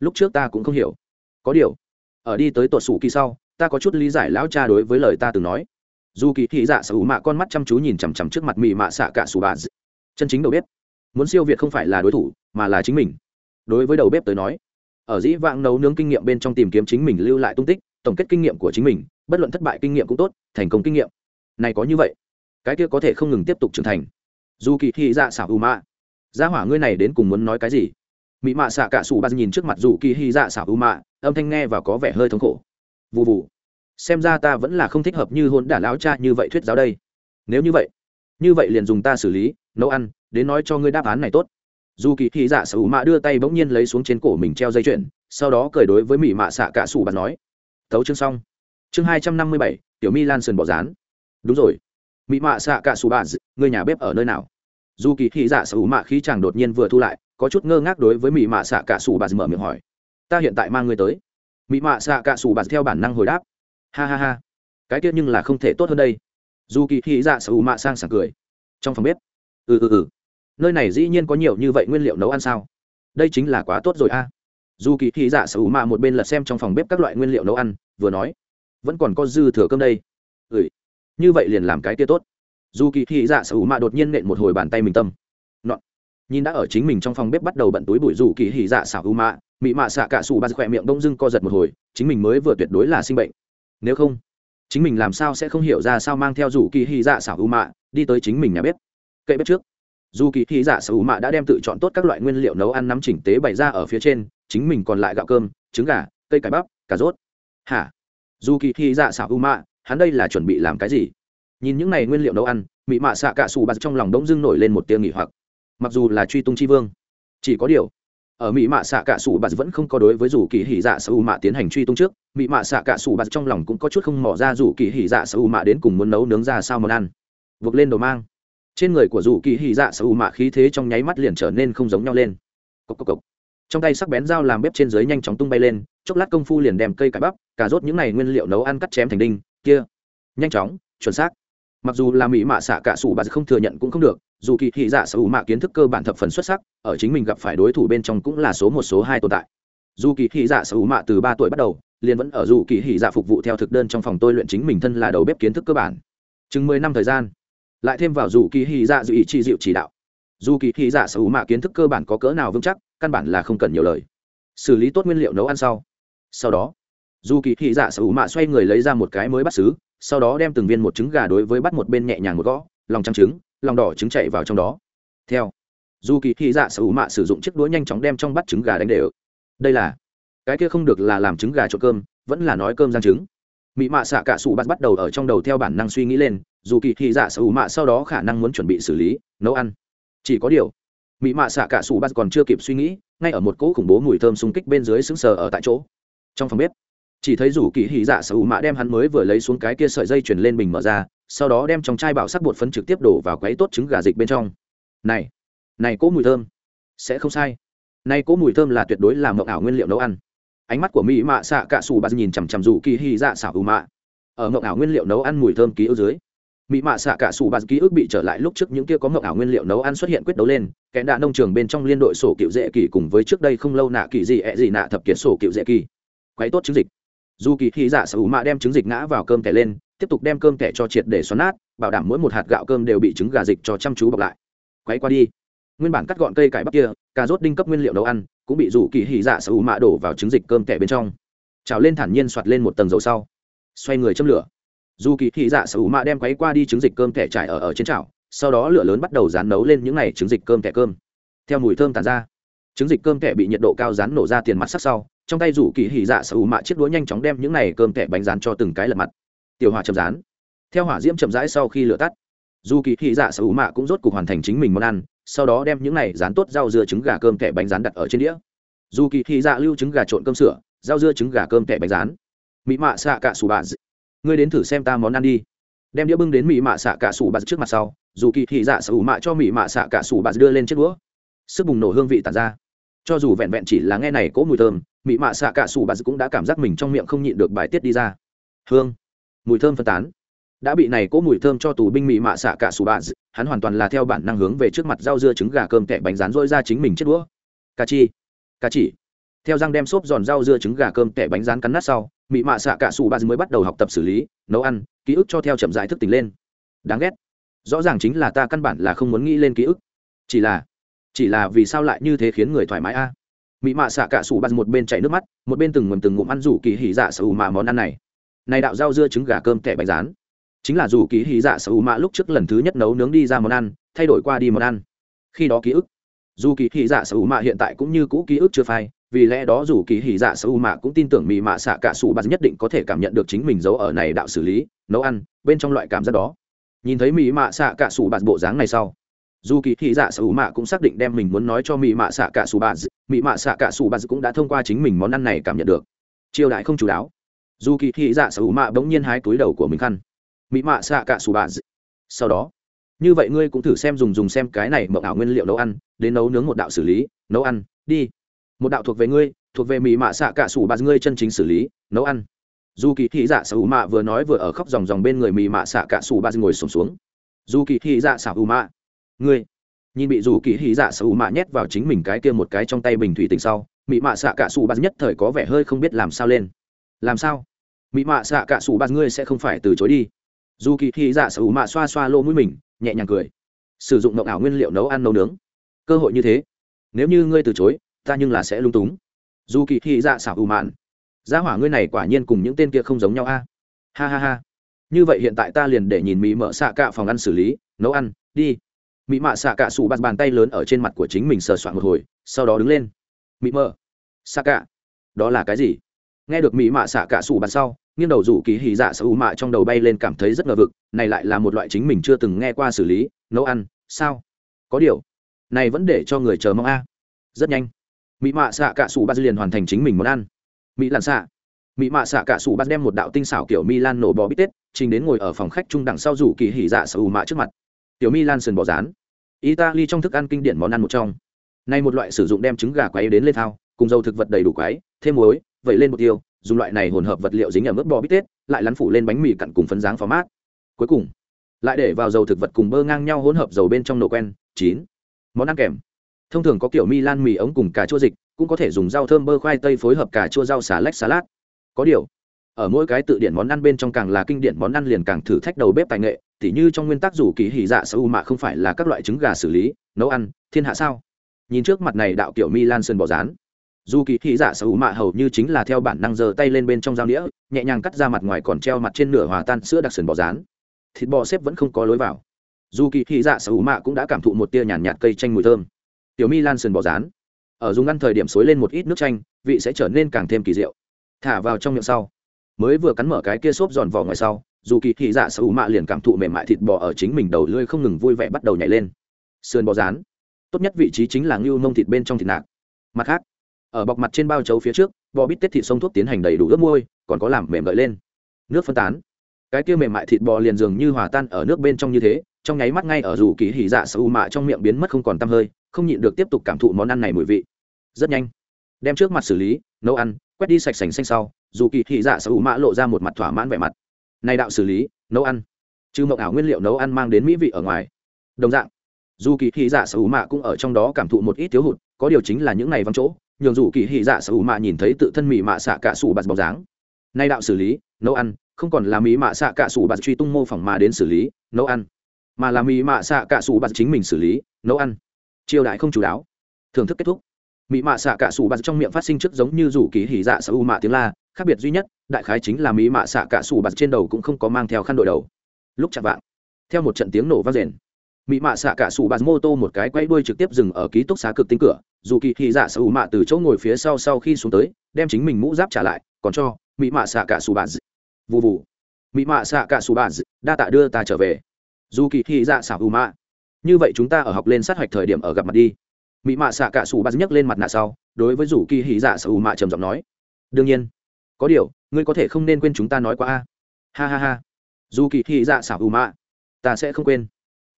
Lúc trước ta cũng không hiểu. Có điều, ở đi tới tuột sủ kỳ sau, ta có chút lý giải lão cha đối với lời ta từng nói. Dù kỳ thị dạ sở hữu mạ con mắt chăm chú nhìn chằm chằm trước mặt mị mạ xạ cả sủ bà chân chính đầu bếp. Muốn siêu việt không phải là đối thủ, mà là chính mình. Đối với đầu bếp tới nói, ở dĩ vãng nấu nướng kinh nghiệm bên trong tìm kiếm chính mình lưu lại tung tích tổng kết kinh nghiệm của chính mình, bất luận thất bại kinh nghiệm cũng tốt, thành công kinh nghiệm. Này có như vậy, cái kia có thể không ngừng tiếp tục trưởng thành. Dù kỳ thị dạ xảo u mạ gia hỏa ngươi này đến cùng muốn nói cái gì? Mỹ mạ xạ cả sủ ba nhìn trước mặt dù kỳ hy dạ xảo u mạ âm thanh nghe và có vẻ hơi thống khổ. Vụ vụ xem ra ta vẫn là không thích hợp như hôn đả lão cha như vậy thuyết giáo đây. Nếu như vậy như vậy liền dùng ta xử lý, nấu ăn, đến nói cho ngươi đáp án này tốt. Dù kỳ thị dạ sở mạ đưa tay bỗng nhiên lấy xuống trên cổ mình treo dây chuyền, sau đó cười đối với mỹ mạ xạ cả sủ bạt nói tấu chương xong. Chương hai trăm năm mươi bảy, tiểu mi lan sườn bỏ rán. Đúng rồi. Mỹ mạ xạ cả sủ bạt người nhà bếp ở nơi nào? Dù kỳ thị dạ sở mạ khí chàng đột nhiên vừa thu lại, có chút ngơ ngác đối với mỹ mạ xạ cả sủ bạt mở miệng hỏi. Ta hiện tại mang người tới. Mỹ mạ xạ cả sủ bạt theo bản năng hồi đáp. Ha ha ha. Cái kia nhưng là không thể tốt hơn đây. Dù kỳ thị dạ sở hữu mạ sang sảng cười. Trong phòng bếp. Ừ ừ ừ. Nơi này dĩ nhiên có nhiều như vậy nguyên liệu nấu ăn sao? Đây chính là quá tốt rồi a dù kỳ thị dạ sở hữu mạ một bên lật xem trong phòng bếp các loại nguyên liệu nấu ăn, vừa nói, vẫn còn có dư thừa cơm đây. Ừ như vậy liền làm cái kia tốt. Dù kỳ thị dạ sở hữu mạ đột nhiên nện một hồi bàn tay mình tâm. Nọ. nhìn đã ở chính mình trong phòng bếp bắt đầu bận túi bụi dù kỳ thị dạ sở hữu mạ mị mạ xạ cả sủ ba khỏe miệng đông dưng co giật một hồi, chính mình mới vừa tuyệt đối là sinh bệnh. Nếu không, chính mình làm sao sẽ không hiểu ra sao mang theo dù kỳ hy dạ xảo u mạ đi tới chính mình nhà bếp. Kệ bếp trước dù kỳ thị dạ sở hữu mạ đã đem tự chọn tốt các loại nguyên liệu nấu ăn nắm chỉnh tế bày ra ở phía trên, chính mình còn lại gạo cơm, trứng gà, cây cải bắp, cà rốt. Hả? Dù kỳ thị dạ sở hữu mạ, hắn đây là chuẩn bị làm cái gì? Nhìn những này nguyên liệu nấu ăn, mị mạ xạ cạ xù bạt trong lòng đống dưng nổi lên một tiếng nghỉ hoặc. Mặc dù là truy tung chi vương, chỉ có điều, ở mỹ mạ xạ cả sủ bạt vẫn không có đối với dù kỳ hỉ dạ sở u mạ tiến hành truy tung trước mỹ mạ xạ cả sủ bạt trong lòng cũng có chút không mỏ ra dù kỳ hỉ dạ sở u mạ đến cùng muốn nấu nướng ra sao món ăn. Vượt lên đồ mang trên người của rủ kỳ hy dạ sở u mạ khí thế trong nháy mắt liền trở nên không giống nhau lên. Cốc cốc cốc. trong tay sắc bén dao làm bếp trên dưới nhanh chóng tung bay lên, chốc lát công phu liền đem cây cải bắp, cà rốt những này nguyên liệu nấu ăn cắt chém thành đinh, kia. Nhanh chóng, chuẩn xác. Mặc dù là mỹ mạ xạ cả sủ bà không thừa nhận cũng không được, dù kỳ thị dạ sở hữu mạ kiến thức cơ bản thập phần xuất sắc, ở chính mình gặp phải đối thủ bên trong cũng là số một số hai tồn tại. Dù kỳ thị dạ sở hữu mạ từ ba tuổi bắt đầu, liền vẫn ở dù kỳ thị dạ phục vụ theo thực đơn trong phòng tôi luyện chính mình thân là đầu bếp kiến thức cơ bản. Chừng mười năm thời gian lại thêm vào dù kỳ hy dạ dự ý chi dịu chỉ đạo. Dù kỳ hy dạ sở hữu mạ kiến thức cơ bản có cỡ nào vững chắc, căn bản là không cần nhiều lời. Xử lý tốt nguyên liệu nấu ăn sau. Sau đó, dù kỳ hy dạ sở hữu mạ xoay người lấy ra một cái mới bắt xứ, sau đó đem từng viên một trứng gà đối với bắt một bên nhẹ nhàng một gõ, lòng trắng trứng, lòng đỏ trứng chạy vào trong đó. Theo, dù kỳ hy dạ sở hữu mạ sử dụng chiếc đũa nhanh chóng đem trong bắt trứng gà đánh đều. Đây là, cái kia không được là làm trứng gà cho cơm, vẫn là nói cơm rang trứng mỹ mạ xạ cả sủ bắt bắt đầu ở trong đầu theo bản năng suy nghĩ lên, dù kỳ thị dạ sở hữu mạ sau đó khả năng muốn chuẩn bị xử lý, nấu ăn. Chỉ có điều mỹ mạ xạ cả sủ bắt còn chưa kịp suy nghĩ, ngay ở một cỗ khủng bố mùi thơm xung kích bên dưới xứng sờ ở tại chỗ. Trong phòng bếp, chỉ thấy rủ kỳ hỉ dạ sở hữu mạ đem hắn mới vừa lấy xuống cái kia sợi dây chuyển lên bình mở ra, sau đó đem trong chai bảo sắc bột phấn trực tiếp đổ vào quấy tốt trứng gà dịch bên trong. Này này cỗ mùi thơm, sẽ không sai. Này cỗ mùi thơm là tuyệt đối là mộng ảo nguyên liệu nấu ăn ánh mắt của mỹ mạ xạ cạ xù bà nhìn chằm chằm rủ kỳ hy dạ xảo ưu mạ. Ở mộng ảo nguyên liệu nấu ăn mùi thơm ký ức dưới, mỹ mạ xạ cả sủ bà ký ức bị trở lại lúc trước những kia có mộng ảo nguyên liệu nấu ăn xuất hiện quyết đấu lên, kẻ đạ nông trường bên trong liên đội sổ cựu dễ kỳ cùng với trước đây không lâu nạ kỳ gì ẹ gì nạ thập kiệt sổ cựu dễ kỳ. Quấy tốt trứng dịch. Dù kỳ hy dạ sở hữu mạ đem trứng dịch ngã vào cơm kẻ lên, tiếp tục đem cơm kẻ cho triệt để xoắn nát, bảo đảm mỗi một hạt gạo cơm đều bị trứng gà dịch cho chăm chú bọc lại. Quấy qua đi. Nguyên bản cắt gọn cây cải bắp kia, cà rốt đinh cấp nguyên liệu nấu ăn cũng bị rủ kỳ hỉ dạ sở hữu mạ đổ vào trứng dịch cơm kẻ bên trong. Trào lên thản nhiên soạt lên một tầng dầu sau. Xoay người châm lửa. Dù kỳ hỉ dạ sở hữu mạ đem quấy qua đi trứng dịch cơm kẻ trải ở ở trên chảo, sau đó lửa lớn bắt đầu rán nấu lên những n à y trứng dịch cơm kẻ cơm. Theo mùi thơm tàn ra, trứng dịch cơm kẻ bị nhiệt độ cao rán nổ ra tiền mặt sắc sau, trong tay rủ kỳ hỉ dạ sở hữu mạ chiếc đũa nhanh chóng đem những n à y cơm kẻ bánh rán cho từng cái lật mặt. Tiểu hỏa chậm rán theo hỏa diễm chậm rãi sau khi lửa tắt, dù kỳ hỉ dạ sở hữu mạ cũng rốt cuộc hoàn thành chính mình món ăn sau đó đem những này rán tốt rau dưa trứng gà cơm thẻ bánh rán đặt ở trên đĩa. Dù kỳ thị dạ lưu trứng gà trộn cơm sữa rau dưa trứng gà cơm thẻ bánh rán. Mỹ mạ xạ cả sủ bà ngươi đến thử xem ta món ăn đi. Đem đĩa bưng đến mỹ mạ xạ cả sủ bà trước mặt sau, dù kỳ thị dạ sủ mạ cho mỹ mạ xạ cả sủ bà đưa lên chiếc đũa. Sức bùng nổ hương vị tàn ra. Cho dù vẹn vẹn chỉ là nghe này cỗ mùi thơm mỹ mạ xạ cả sủ bà cũng đã cảm giác mình trong miệng không nhịn được bài tiết đi ra. Hương. Mùi thơm phân tán đã bị này cỗ mùi thơm cho tù binh mỹ mạ xạ cả sủ bà hắn hoàn toàn là theo bản năng hướng về trước mặt rau dưa trứng gà cơm kẹ bánh rán rỗi ra chính mình chết đũa. Cà chi, cà chỉ. Theo răng đem xốp giòn rau dưa trứng gà cơm kẹ bánh rán cắn nát sau, mị mạ xạ cả sủ bà mới bắt đầu học tập xử lý, nấu ăn, ký ức cho theo chậm dại thức tỉnh lên. Đáng ghét. Rõ ràng chính là ta căn bản là không muốn nghĩ lên ký ức. Chỉ là chỉ là vì sao lại như thế khiến người thoải mái a? Mị mạ xạ cả sủ bà một bên chảy nước mắt, một bên từng ngầm từng ngụm ăn rủ kỳ hỉ dạ sủ mà món ăn này. Này đạo rau dưa trứng gà cơm tẻ bánh rán chính là dù ký hí dạ sở hữu mạ lúc trước lần thứ nhất nấu nướng đi ra món ăn, thay đổi qua đi món ăn. Khi đó ký ức, dù kỳ hỉ dạ sở hữu mạ hiện tại cũng như cũ ký ức chưa phai, vì lẽ đó dù kỳ hỉ dạ sở hữu mạ cũng tin tưởng mì mạ xạ cả sủ bạt nhất định có thể cảm nhận được chính mình giấu ở này đạo xử lý, nấu ăn, bên trong loại cảm giác đó. Nhìn thấy mì mạ xạ cả sủ bạt bộ dáng này sau, dù kỳ hỉ dạ sở hữu mạ cũng xác định đem mình muốn nói cho mì mạ xạ cả sủ bạt mì mạ xạ cả sủ bạt cũng đã thông qua chính mình món ăn này cảm nhận được. Chiêu đại không chủ đáo. Dù kỳ hỉ dạ sở hữu mạ bỗng nhiên hái túi đầu của mình khăn mỹ mạ xạ cả sủ bà sau đó như vậy ngươi cũng thử xem dùng dùng xem cái này mộng ảo nguyên liệu nấu ăn đến nấu nướng một đạo xử lý nấu ăn đi. Một đạo thuộc về ngươi thuộc về mỹ mạ xạ cả sủ bà ngươi chân chính xử lý nấu ăn. Dù kỳ thị dạ ủ mạ vừa nói vừa ở khóc dòng dòng bên người mỹ mạ xạ cả sủ bà ngồi sùng xuống, xuống dù kỳ thị dạ ủ mạ ngươi. Nhìn bị dù kỳ thị dạ ủ mạ nhét vào chính mình cái kia một cái trong tay bình thủy tình sau mỹ mạ xạ cả sủ bà nhất thời có vẻ hơi không biết làm sao lên. Làm sao? Mỹ mạ xạ cả sủ bà ngươi sẽ không phải từ chối đi dù kỳ thị dạ sở hữu mạ xoa xoa lô mũi mình, nhẹ nhàng cười. Sử dụng mộng ảo nguyên liệu nấu ăn nấu nướng. Cơ hội như thế. Nếu như ngươi từ chối, ta nhưng là sẽ lung túng. Dù kỳ thị dạ xảo hữu mạn. Gia hỏa ngươi này quả nhiên cùng những tên kia không giống nhau a. Ha ha ha. Như vậy hiện tại ta liền để nhìn mỹ mở xạ cạ phòng ăn xử lý, nấu ăn, đi. Mỹ mạ xạ cạ sủ bạt bàn tay lớn ở trên mặt của chính mình sờ soạn một hồi, sau đó đứng lên. Mỹ mợ xạ cạ. Đó là cái gì? Nghe được mỹ mạ xạ cạ sủ bạt sau nghiêng đầu rủ kỳ hỉ dạ sở hữu mạ trong đầu bay lên cảm thấy rất ngờ vực, này lại là một loại chính mình chưa từng nghe qua xử lý, nấu ăn, sao? Có điều, này vẫn để cho người chờ mong a. Rất nhanh mỹ mạ xạ cả sủ ba liền hoàn thành chính mình món ăn. Mỹ làn xạ mỹ mạ xạ cả sủ ba đem một đạo tinh xảo kiểu milan nổ bò bít tết, trình đến ngồi ở phòng khách trung đẳng sau rủ kỳ hỉ dạ sở hữu mạ trước mặt. Tiểu milan sườn bò rán. Italy trong thức ăn kinh điển món ăn một trong. Này một loại sử dụng đem trứng gà quấy đến lên thao, cùng dầu thực vật đầy đủ quấy, thêm muối, vẩy lên một tiêu dùng loại này hỗn hợp vật liệu dính ở mức bò bít tết, lại lắn phủ lên bánh mì cặn cùng phấn dáng phó mát. Cuối cùng, lại để vào dầu thực vật cùng bơ ngang nhau hỗn hợp dầu bên trong nổ quen, chín. Món ăn kèm. Thông thường có kiểu milan mì ống cùng cà chua dịch, cũng có thể dùng rau thơm bơ khoai tây phối hợp cà chua rau xà lách salad. Có điều, ở mỗi cái tự điển món ăn bên trong càng là kinh điển món ăn liền càng thử thách đầu bếp tài nghệ, tỉ như trong nguyên tắc rủ kỳ hỉ dạ sâu mạ không phải là các loại trứng gà xử lý, nấu ăn, thiên hạ sao? Nhìn trước mặt này đạo kiểu milan sơn bò rán dù kỳ thị dạ sở hữu mạ hầu như chính là theo bản năng giơ tay lên bên trong dao đĩa nhẹ nhàng cắt ra mặt ngoài còn treo mặt trên nửa hòa tan sữa đặc sườn bò rán. Thịt bò xếp vẫn không có lối vào. Dù kỳ thị dạ sở hữu mạ cũng đã cảm thụ một tia nhàn nhạt, nhạt cây chanh mùi thơm. Tiểu mi lan sườn bò rán. Ở dùng ăn thời điểm xối lên một ít nước chanh vị sẽ trở nên càng thêm kỳ diệu. Thả vào trong miệng sau. Mới vừa cắn mở cái kia xốp giòn vỏ ngoài sau dù kỳ thị dạ sở hữu mạ liền cảm thụ mềm mại thịt bò ở chính mình đầu lưỡi không ngừng vui vẻ bắt đầu nhảy lên. Sườn bò rán. Tốt nhất vị trí chính là ngưu mông thịt bên trong thịt nạc. Mặt khác ở bọc mặt trên bao chấu phía trước, bò bít tết thịt sông thuốc tiến hành đầy đủ ướp môi, còn có làm mềm gợi lên. Nước phân tán. Cái kia mềm mại thịt bò liền dường như hòa tan ở nước bên trong như thế, trong nháy mắt ngay ở dù kỳ hỉ dạ sở u mạ trong miệng biến mất không còn tăm hơi, không nhịn được tiếp tục cảm thụ món ăn này mùi vị. Rất nhanh. Đem trước mặt xử lý, nấu ăn, quét đi sạch sành xanh sau, dù kỳ hỉ dạ sở u mạ lộ ra một mặt thỏa mãn vẻ mặt. Này đạo xử lý, nấu ăn. Trừ mộng ảo nguyên liệu nấu ăn mang đến mỹ vị ở ngoài. Đồng dạng, dù kỳ hỉ dạ sở u mạ cũng ở trong đó cảm thụ một ít thiếu hụt, có điều chính là những này vắng chỗ nhường dù kỳ hỉ dạ sở hữu mạ nhìn thấy tự thân mỹ mạ xạ cả sủ bạt bóng dáng. Nay đạo xử lý, nấu ăn, không còn là mỹ mạ xạ cả sủ bạt truy tung mô phỏng mà đến xử lý, nấu ăn, mà là mỹ mạ xạ cả sủ bạt chính mình xử lý, nấu ăn. Chiêu đại không chú đáo. Thưởng thức kết thúc. Mỹ mạ xạ cả sủ bạt trong miệng phát sinh trước giống như rủ kỳ hỉ dạ sở hữu mạ tiếng la, khác biệt duy nhất, đại khái chính là mỹ mạ xạ cả sủ bạt trên đầu cũng không có mang theo khăn đội đầu. Lúc chạm vạng, theo một trận tiếng nổ vang rền mỹ mạ xạ cả sủ bạt mô tô một cái quay đuôi trực tiếp dừng ở ký túc xá cực tính cửa, dù kỳ hỉ dạ sở u mạ từ chỗ ngồi phía sau sau khi xuống tới, đem chính mình mũ giáp trả lại, còn cho mỹ mạ xạ cả sủ bạt vụ vụ mỹ mạ xạ cả sủ bạt đa tạ đưa ta trở về. Dù kỳ hỉ dạ xảo u mạ. Như vậy chúng ta ở học lên sát hạch thời điểm ở gặp mặt đi. Mỹ mạ xạ cả sủ bạt nhấc lên mặt nạ sau, đối với dù kỳ hỉ dạ xảo u mạ trầm giọng nói. Đương nhiên. Có điều, ngươi có thể không nên quên chúng ta nói qua a. Ha ha ha. Dù kỳ hỉ dạ xảo u mạ. Ta sẽ không quên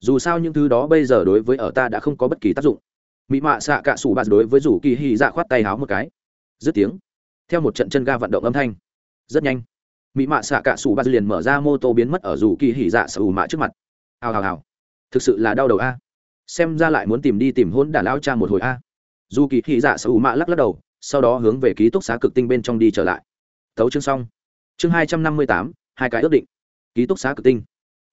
dù sao những thứ đó bây giờ đối với ở ta đã không có bất kỳ tác dụng. Mỹ mạ xạ cả sủ bạt đối với rủ kỳ hỉ dạ khoát tay háo một cái. Dứt tiếng, theo một trận chân ga vận động âm thanh. Rất nhanh mỹ mạ xạ cả sủ bạt liền mở ra mô tô biến mất ở rủ kỳ hỉ dạ sủ mạ trước mặt. Hào hào hào. Thực sự là đau đầu a. Xem ra lại muốn tìm đi tìm hôn đả lao cha một hồi a. Dù kỳ hỉ dạ sủ mạ lắc lắc đầu, sau đó hướng về ký túc xá cực tinh bên trong đi trở lại. Tấu chương xong. Chương hai trăm năm mươi tám, hai cái ước định. Ký túc xá cực tinh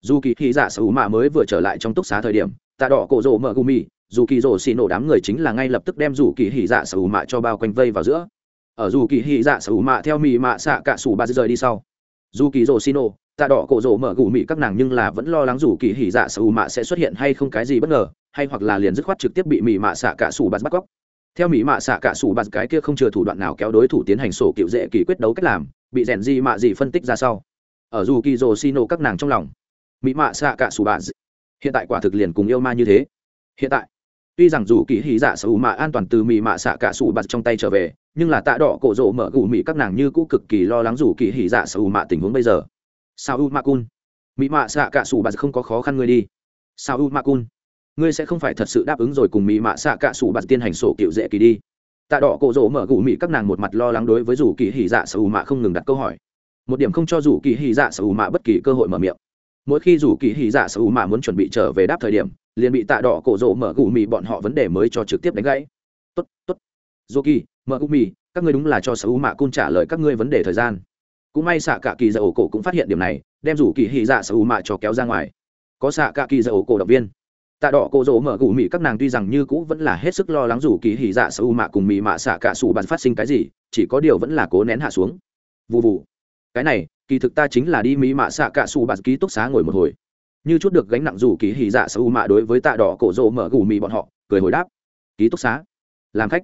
dù kỳ hỉ dạ xảo mạ mới vừa trở lại trong túc xá thời điểm, tạ đỏ cổ rỗ mở gumi dù kỳ rỗ xì nổ đám người chính là ngay lập tức đem dù kỳ hỉ dạ sở hữu mạ cho bao quanh vây vào giữa. Ở dù kỳ hỉ dạ sở hữu mạ theo mì mạ xạ cả sủ ba rời đi sau, dù kỳ rỗ xì nổ, tạ đỏ cổ rỗ mở gù mị các nàng nhưng là vẫn lo lắng dù kỳ hỉ dạ sở hữu mạ sẽ xuất hiện hay không cái gì bất ngờ, hay hoặc là liền dứt khoát trực tiếp bị mì mạ xạ cả sủ bạt bắt cóc. Theo mỹ mạ xạ cả sủ bạt cái kia không chừa thủ đoạn nào kéo đối thủ tiến hành sổ cựu dễ kỳ quyết đấu cách làm, bị rèn gì mạ gì phân tích ra sau. Ở dù kỳ rổ xì nổ các nàng trong lòng mỹ mạ xạ cả sủ bạt hiện tại quả thực liền cùng yêu ma như thế. Hiện tại, tuy rằng dù kỳ hỉ dạ sở hữu mạ an toàn từ mỹ mạ xạ cả sủ bạt trong tay trở về, nhưng là tạ đỏ cổ rộ mở gù mỹ các nàng như cũ cực kỳ lo lắng dù kỳ hỉ dạ sở hữu mạ tình huống bây giờ. Sao u ma cun mỹ mạ xạ cả sủ bạt không có khó khăn ngươi đi. Sao u ma cun ngươi sẽ không phải thật sự đáp ứng rồi cùng mỹ mạ xạ cả sủ bạt tiên hành sổ cựu dễ kỳ đi. Tạ đỏ cổ rộ mở gù mỹ các nàng một mặt lo lắng đối với dù kỳ hỉ dạ sở hữu mạ không ngừng đặt câu hỏi. Một điểm không cho dù kỳ hỉ dạ sở hữu mạ bất kỳ cơ hội mở miệng mỗi khi dù kỳ hỉ dạ sở hữu mạ muốn chuẩn bị trở về đáp thời điểm, liền bị tạ đỏ cổ rộ mở gù mì bọn họ vấn đề mới cho trực tiếp đánh gãy. Tốt tốt. Dô kỳ, mở gù mì, các ngươi đúng là cho sở hữu mạ cun trả lời các ngươi vấn đề thời gian. Cũng may xạ cả kỳ dạ ổ cổ cũng phát hiện điểm này, đem rủ kỳ hỉ dạ sở hữu mạ cho kéo ra ngoài. Có xạ cả kỳ dạ ổ cổ động viên. Tạ đỏ cổ rỗ mở gù mì, các nàng tuy rằng như cũ vẫn là hết sức lo lắng rủ kỳ hỉ dạ sở hữu mạ cùng mì mạ xạ cả sủ bàn phát sinh cái gì, chỉ có điều vẫn là cố nén hạ xuống. Vụ vụ cái này kỳ thực ta chính là đi mỹ mạ xạ cả xù bạt ký túc xá ngồi một hồi. Như chút được gánh nặng dù kỳ hỉ dạ xù mạ đối với tạ đỏ cổ rộ mở gù mì bọn họ, cười hồi đáp. Ký túc xá? Làm khách.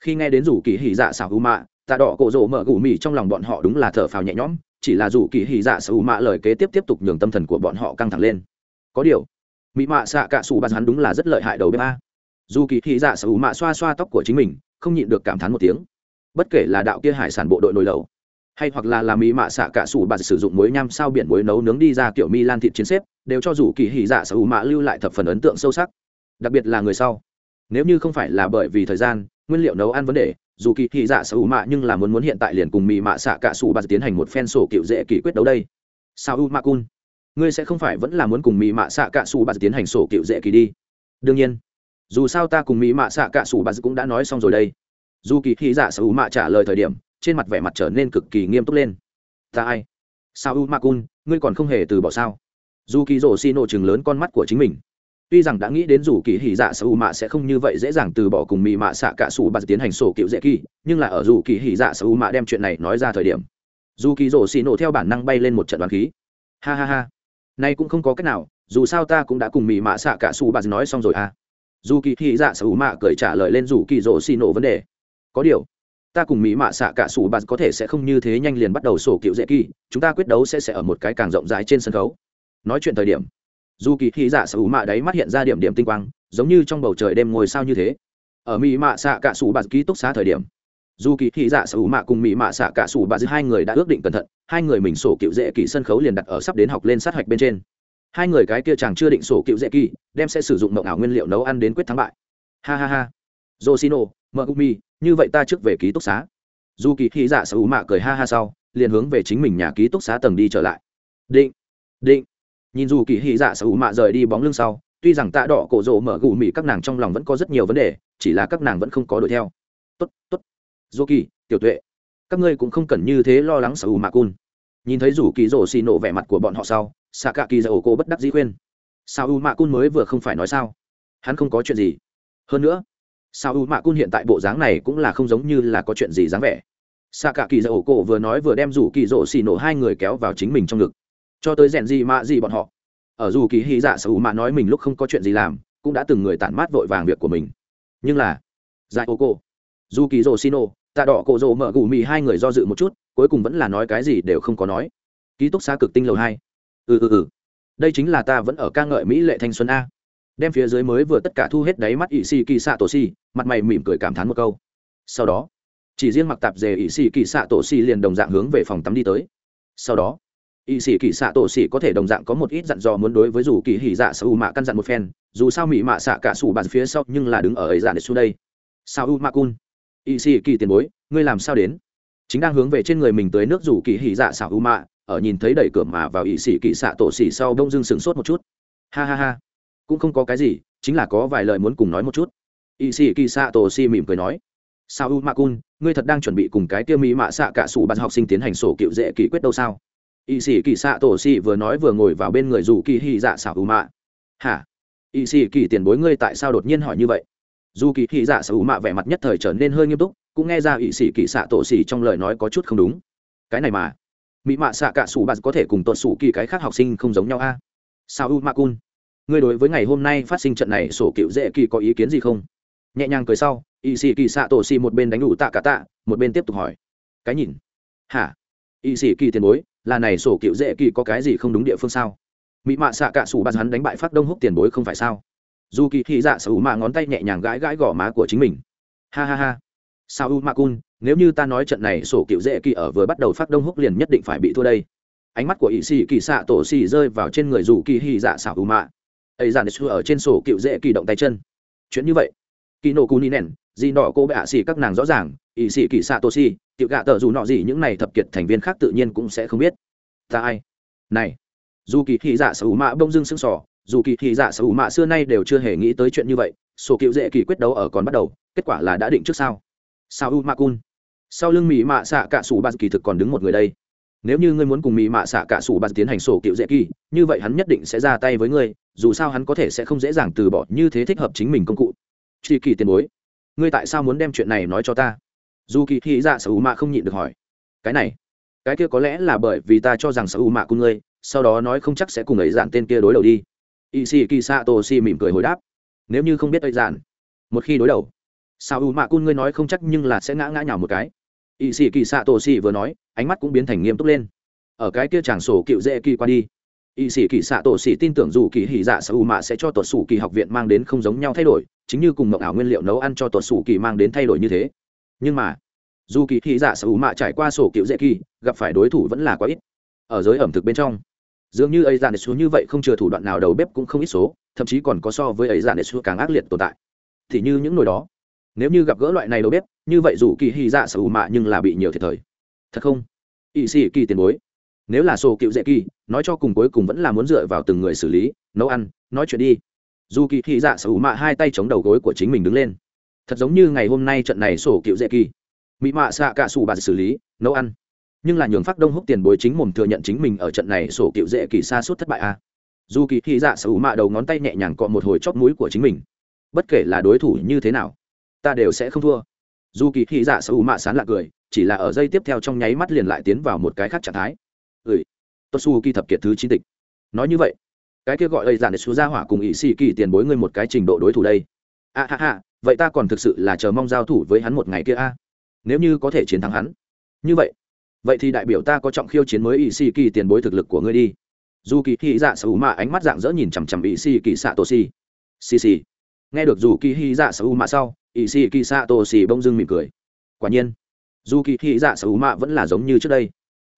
Khi nghe đến dù kỳ hỉ dạ sa u mạ, tạ đỏ cổ rộ mở gù mì trong lòng bọn họ đúng là thở phào nhẹ nhõm, chỉ là dù kỳ hỉ dạ sa u mạ lời kế tiếp tiếp tục nhường tâm thần của bọn họ căng thẳng lên. Có điều, mỹ mạ xạ cả xù bạt hắn đúng là rất lợi hại đầu bếp a. Dù kỳ hỉ dạ sa u mạ xoa xoa tóc của chính mình, không nhịn được cảm thán một tiếng. Bất kể là đạo kia hải sản bộ đội nồi lầu hay hoặc là làm mì mạ xạ cả sủ bà sử dụng muối nham sao biển muối nấu nướng đi ra kiểu mi lan thịt chiến xếp, đều cho dù kỳ hỉ dạ sở hữu mạ lưu lại thập phần ấn tượng sâu sắc. Đặc biệt là người sau. Nếu như không phải là bởi vì thời gian, nguyên liệu nấu ăn vấn đề, dù kỳ hỉ dạ sở hữu mạ nhưng là muốn muốn hiện tại liền cùng mì mạ xạ cả sủ bà tiến hành một phen sổ cựu dễ kỳ quyết đấu đây. Sao u mạ cun ngươi sẽ không phải vẫn là muốn cùng mì mạ xạ cả sủ bà tiến hành sổ cựu dễ kỳ đi. Đương nhiên, dù sao ta cùng mỹ mạ xạ cả sủ bà cũng đã nói xong rồi đây. Dù kỳ hỉ dạ sở hữu mạ trả lời thời điểm trên mặt vẻ mặt trở nên cực kỳ nghiêm túc lên. Ta ai? Sao u makun ngươi còn không hề từ bỏ sao? Dù kỳ rổ xi nổ chừng lớn con mắt của chính mình. Tuy rằng đã nghĩ đến dù kỳ hỉ dạ sa u mạ sẽ không như vậy dễ dàng từ bỏ cùng mì mạ xạ cả sủ bạt tiến hành sổ cựu dễ kỳ, nhưng là ở dù kỳ hỉ dạ sa u mạ đem chuyện này nói ra thời điểm dù kỳ rổ xi nổ theo bản năng bay lên một trận đoán khí. Ha ha ha, nay cũng không có cách nào, dù sao ta cũng đã cùng mì mạ xạ cả sủ bạt nói xong rồi à. Dù kỳ hỉ dạ sa u mạ cười trả lời lên dù kỳ rổ xi nổ vấn đề. Có điều ta cùng mỹ mạ xạ cả sủ bạt có thể sẽ không như thế nhanh liền bắt đầu sổ cựu dễ kỳ, chúng ta quyết đấu sẽ sẽ ở một cái càng rộng rãi trên sân khấu. Nói chuyện thời điểm dù kỳ khi dạ sở hữu mạ đấy mắt hiện ra điểm điểm tinh quang, giống như trong bầu trời đêm ngồi sao như thế. Ở mỹ mạ xạ cả sủ bạt ký túc xá thời điểm dù kỳ khi dạ sở hữu mạ cùng mỹ mạ xạ cả sủ bạt hai người đã ước định cẩn thận, hai người mình sổ cựu dễ kỳ sân khấu liền đặt ở sắp đến học lên sát hạch bên trên. Hai người cái kia chàng chưa định sổ cựu dễ kỳ, đem sẽ sử dụng mộng ảo nguyên liệu nấu ăn đến quyết thắng bại. Ha ha ha. Josino mợ gumi như vậy ta trước về ký túc xá. Dù kỳ khi dạ sở hữu mạ cười ha ha sau, liền hướng về chính mình nhà ký túc xá tầng đi trở lại. Định định. Nhìn dù kỳ hy dạ sở hữu mạ rời đi bóng lưng sau, tuy rằng tạ đỏ cổ rỗ mở gù mị các nàng trong lòng vẫn có rất nhiều vấn đề, chỉ là các nàng vẫn không có đuổi theo. Tốt tốt. Dù kỳ, tiểu tuệ. Các ngươi cũng không cần như thế lo lắng sở hữu mạ cun. Nhìn thấy rủ kỳ rổ xì nổ vẻ mặt của bọn họ sau xạ cả kỳ dầu cô bất đắc dĩ khuyên. Sao u mạ cun mới vừa không phải nói sao? Hắn không có chuyện gì. Hơn nữa sao u mạ cun hiện tại bộ dáng này cũng là không giống như là có chuyện gì dáng vẻ. Xạ cả kỳ dầu ổ cổ vừa nói vừa đem rủ kỳ rỗ xì nổ hai người kéo vào chính mình trong ngực. Cho tới rèn gì mạ gì bọn họ. Ở dù kỳ hy dạ sở hữu mạ nói mình lúc không có chuyện gì làm, cũng đã từng người tản mát vội vàng việc của mình. Nhưng là giải ô cô dù kỳ rổ xì nổ tạ đỏ cổ rổ mở gù mì hai người do dự một chút, cuối cùng vẫn là nói cái gì đều không có nói. Ký túc xá cực tinh lầu hai. Ừ ừ ừ. Đây chính là ta vẫn ở ca ngợi mỹ lệ thanh xuân a đem phía dưới mới vừa tất cả thu hết đáy mắt ỷ xì kỳ xạ tổ xì mặt mày mỉm cười cảm thán một câu. Sau đó, chỉ riêng mặc tạp dề ỷ xì kỳ xạ tổ xì liền đồng dạng hướng về phòng tắm đi tới. Sau đó ỷ xì kỳ xạ tổ xì có thể đồng dạng có một ít dặn dò muốn đối với dù kỳ hỉ dạ sa u mạ căn dặn một phen, dù sao mỹ mạ xạ cả sủ bàn phía sau nhưng là đứng ở ấy dạ để xuống đây. Sao u mạ cun ỷ xì kỳ tiền bối, ngươi làm sao đến? Chính đang hướng về trên người mình tới nước dù kỳ hỉ dạ xạ u mạ, ở nhìn thấy đẩy cửa mà vào ỷ xì kỳ xạ tổ xì sau đông dưng sửng sốt một chút. Ha ha ha cũng không có cái gì, chính là có vài lời muốn cùng nói một chút. Y sĩ kỳ xạ tổ si mỉm cười nói, sao u ma cun ngươi thật đang chuẩn bị cùng cái tiêu mỹ mạ xạ cả sủ bạn học sinh tiến hành sổ cựu dễ kỳ quyết đâu sao? Y sĩ kỳ xạ tổ si vừa nói vừa ngồi vào bên người dù kỳ hy dạ xảo u mạ hả? Y sĩ kỳ tiền bối ngươi tại sao đột nhiên hỏi như vậy? Dù kỳ hy dạ xảo u mạ vẻ mặt nhất thời trở nên hơi nghiêm túc, cũng nghe ra y sĩ kỳ xạ tổ si trong lời nói có chút không đúng. Cái này mà mỹ mạ xạ cả sủ bạn có thể cùng tuột sủ kỳ cái khác học sinh không giống nhau a? Sao u ma cun ngươi đối với ngày hôm nay phát sinh trận này sổ cựu dễ kỳ có ý kiến gì không? Nhẹ nhàng cười sau y sĩ kỳ xạ tổ xì một bên đánh đủ tạ cả tạ, một bên tiếp tục hỏi. Cái nhìn. Hả? Y sĩ kỳ tiền bối là này sổ cựu dễ kỳ có cái gì không đúng địa phương sao? Mỹ mạ xạ cả sủ bạt hắn đánh bại phát đông húc tiền bối không phải sao? Dù kỳ thị dạ sở mạ ngón tay nhẹ nhàng gãi gãi gò má của chính mình. Ha ha ha. Sao u ma cun nếu như ta nói trận này sổ cựu dễ kỳ ở vừa bắt đầu phát đông húc liền nhất định phải bị thua đây. Ánh mắt của ỵ sĩ kỳ xạ tổ xì rơi vào trên người dù kỳ hy dạ xảo u mạ ấy dàn xu ở trên sổ cựu dễ kỳ động tay chân. Chuyện như vậy kỳ nổ cú ni nèn gì nọ cô bệ ạ xỉ các nàng rõ ràng ỵ xỉ kỳ xạ tô xì tiểu gạ tờ dù nọ gì những này thập kiệt thành viên khác tự nhiên cũng sẽ không biết. Ta ai? Này, dù kỳ thị dạ sở hữu mạ bông dưng sưng sỏ dù kỳ thị dạ sở hữu mạ xưa nay đều chưa hề nghĩ tới chuyện như vậy, sổ cựu dễ kỳ quyết đấu ở còn bắt đầu, kết quả là đã định trước sao? Sao u ma cun? Sau lưng mỹ mạ xạ cả sủ ba kỳ thực còn đứng một người đây. Nếu như ngươi muốn cùng mỹ mạ xạ cả sủ ba tiến hành sổ cựu dễ kỳ, như vậy hắn nhất định sẽ ra tay với ngươi dù sao hắn có thể sẽ không dễ dàng từ bỏ như thế thích hợp chính mình công cụ. Truy kỳ tiền bối, ngươi tại sao muốn đem chuyện này nói cho ta? Dù kỳ thị dạ sở U mạ không nhịn được hỏi. Cái này, cái kia có lẽ là bởi vì ta cho rằng sở U mạ của ngươi, sau đó nói không chắc sẽ cùng ấy dạn tên kia đối đầu đi. Y si kỳ sa tô si mỉm cười hồi đáp. Nếu như không biết ấy dạn, một khi đối đầu sao u mạ cun ngươi nói không chắc nhưng là sẽ ngã ngã nhào một cái. Y sĩ kỳ sa tô si vừa nói, ánh mắt cũng biến thành nghiêm túc lên. Ở cái kia chàng sổ cựu dễ kỳ qua đi y sĩ kỳ xạ tổ sĩ tin tưởng dù kỳ hỉ dạ sa u mạ sẽ cho tuột sủ kỳ học viện mang đến không giống nhau thay đổi, chính như cùng mộng ảo nguyên liệu nấu ăn cho tuột sủ kỳ mang đến thay đổi như thế. Nhưng mà, dù kỳ hỉ dạ sa u mạ trải qua sổ cựu dễ kỳ, gặp phải đối thủ vẫn là quá ít. Ở giới ẩm thực bên trong, dường như ấy dàn xuống như vậy không chừa thủ đoạn nào đầu bếp cũng không ít số, thậm chí còn có so với ấy dàn xuống càng ác liệt tồn tại. Thì như những nồi đó, nếu như gặp gỡ loại này đầu bếp, như vậy dù kỳ hy dạ sở u mạ nhưng là bị nhiều thiệt thời. Thật không? Ỵ sĩ kỳ tiền bối nếu là sổ cựu dễ kỳ, nói cho cùng cuối cùng vẫn là muốn dựa vào từng người xử lý, nấu ăn, nói chuyện đi. Dù kỳ thị dạ sở hữu mạ hai tay chống đầu gối của chính mình đứng lên. Thật giống như ngày hôm nay trận này sổ cựu dễ kỳ. Mỹ mạ xạ cả sủ bà xử lý, nấu ăn. Nhưng là nhường phát đông húc tiền bối chính mồm thừa nhận chính mình ở trận này sổ cựu dễ kỳ xa suốt thất bại a. À. dù kỳ thị dạ sở hữu mạ đầu ngón tay nhẹ nhàng cọ một hồi chóp mũi của chính mình. Bất kể là đối thủ như thế nào, ta đều sẽ không thua. Dù kỳ thị dạ sở hữu mạ sán lạc cười, chỉ là ở dây tiếp theo trong nháy mắt liền lại tiến vào một cái khác trạng thái ừ tốt su kỳ thập kiệt thứ chín tịch. Nói như vậy, cái kia gọi ấy dạn xu xuống ra hỏa cùng ỵ sĩ kỳ tiền bối ngươi một cái trình độ đối thủ đây. A ha ha, vậy ta còn thực sự là chờ mong giao thủ với hắn một ngày kia a? Nếu như có thể chiến thắng hắn. Như vậy vậy thì đại biểu ta có trọng khiêu chiến mới ỵ xì kỳ tiền bối thực lực của ngươi đi. Dù kỳ hy dạ sở mạ ánh mắt dạng dỡ nhìn chằm chằm ỵ xì kỳ xạ tổ xì xì. Xì nghe được dù kỳ hy dạ sở mạ sau ỵ xì kỳ xạ tổ xì bông dưng mỉm cười. Quả nhiên dù kỳ hy dạ sở mạ vẫn là giống như trước đây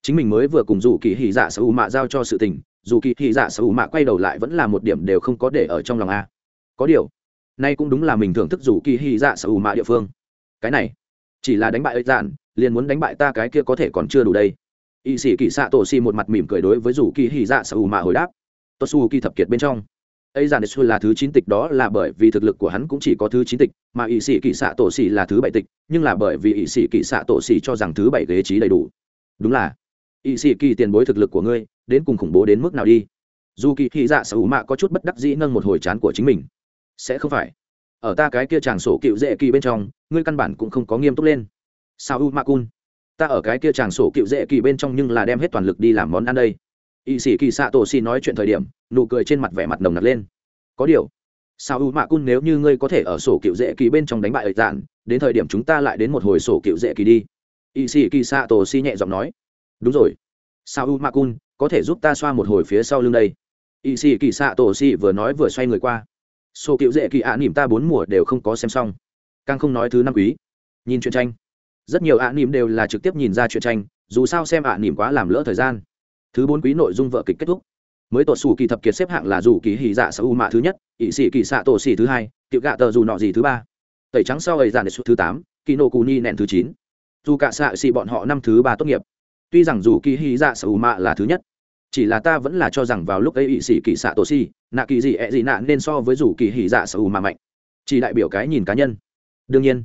chính mình mới vừa cùng dù kỳ hy dạ sở u mạ giao cho sự tình, dù kỳ hy dạ sở u mạ quay đầu lại vẫn là một điểm đều không có để ở trong lòng a. Có điều, nay cũng đúng là mình thưởng thức dù kỳ hy dạ sở u mạ địa phương. Cái này, chỉ là đánh bại ấy dạn, liền muốn đánh bại ta cái kia có thể còn chưa đủ đây. Y sĩ kỳ xạ tổ xì một mặt mỉm cười đối với dù kỳ hy dạ sở u mạ hồi đáp. Tốt su kỳ thập kiệt bên trong. Ấy giản xu là thứ chín tịch đó là bởi vì thực lực của hắn cũng chỉ có thứ chín tịch, mà y sĩ kỳ xạ tổ xì là thứ bảy tịch, nhưng là bởi vì y sĩ kỳ xạ tổ xì cho rằng thứ bảy ghế trí đầy đủ. Đúng là y sĩ kỳ tiền bối thực lực của ngươi, đến cùng khủng bố đến mức nào đi. Dù kỳ thị dạ sở hữu mạ có chút bất đắc dĩ nâng một hồi chán của chính mình. Sẽ không phải. Ở ta cái kia chàng sổ cựu dễ kỳ bên trong, ngươi căn bản cũng không có nghiêm túc lên. Sao u ma cun? Ta ở cái kia chàng sổ cựu dễ kỳ bên trong nhưng là đem hết toàn lực đi làm món ăn đây. Y sĩ kỳ xạ tổ xì nói chuyện thời điểm, nụ cười trên mặt vẻ mặt nồng nặc lên. Có điều, sao u mạ cun nếu như ngươi có thể ở sổ cựu dễ kỳ bên trong đánh bại ợi dạn đến thời điểm chúng ta lại đến một hồi sổ cựu dễ kỳ đi. Y sĩ kỳ xạ tổ xì nhẹ giọng nói đúng rồi. Sao u ma cun có thể giúp ta xoa một hồi phía sau lưng đây. Y sĩ kỳ xạ tổ xì vừa nói vừa xoay người qua. Sổ cựu dễ kỳ ạ à, nỉm ta bốn mùa đều không có xem xong. Càng không nói thứ năm quý. Nhìn chuyện tranh. Rất nhiều ạ à, nỉm đều là trực tiếp nhìn ra chuyện tranh dù sao xem ạ à, nỉm quá làm lỡ thời gian. Thứ bốn quý nội dung vợ kịch kết thúc. Mới tổ sủ kỳ thập kiệt xếp hạng là dù kỳ hì dạ sa u mạ thứ nhất ỵ sĩ kỳ xạ tổ xỉ thứ hai tiệu gạ tờ dù nọ gì thứ ba. Tẩy trắng sau ấy dàn đề thứ tám kỳ nô cù ni nẹn thứ chín. Dù cả xạ xị bọn họ năm thứ ba tốt nghiệp tuy rằng dù kỳ hy dạ sầu mạ là thứ nhất, chỉ là ta vẫn là cho rằng vào lúc ấy ỵ sĩ kỳ xạ tổ si, nạ kỳ gì ẹ gì nạ nên so với dù kỳ hy dạ sầu mạ mạnh. Chỉ đại biểu cái nhìn cá nhân. Đương nhiên,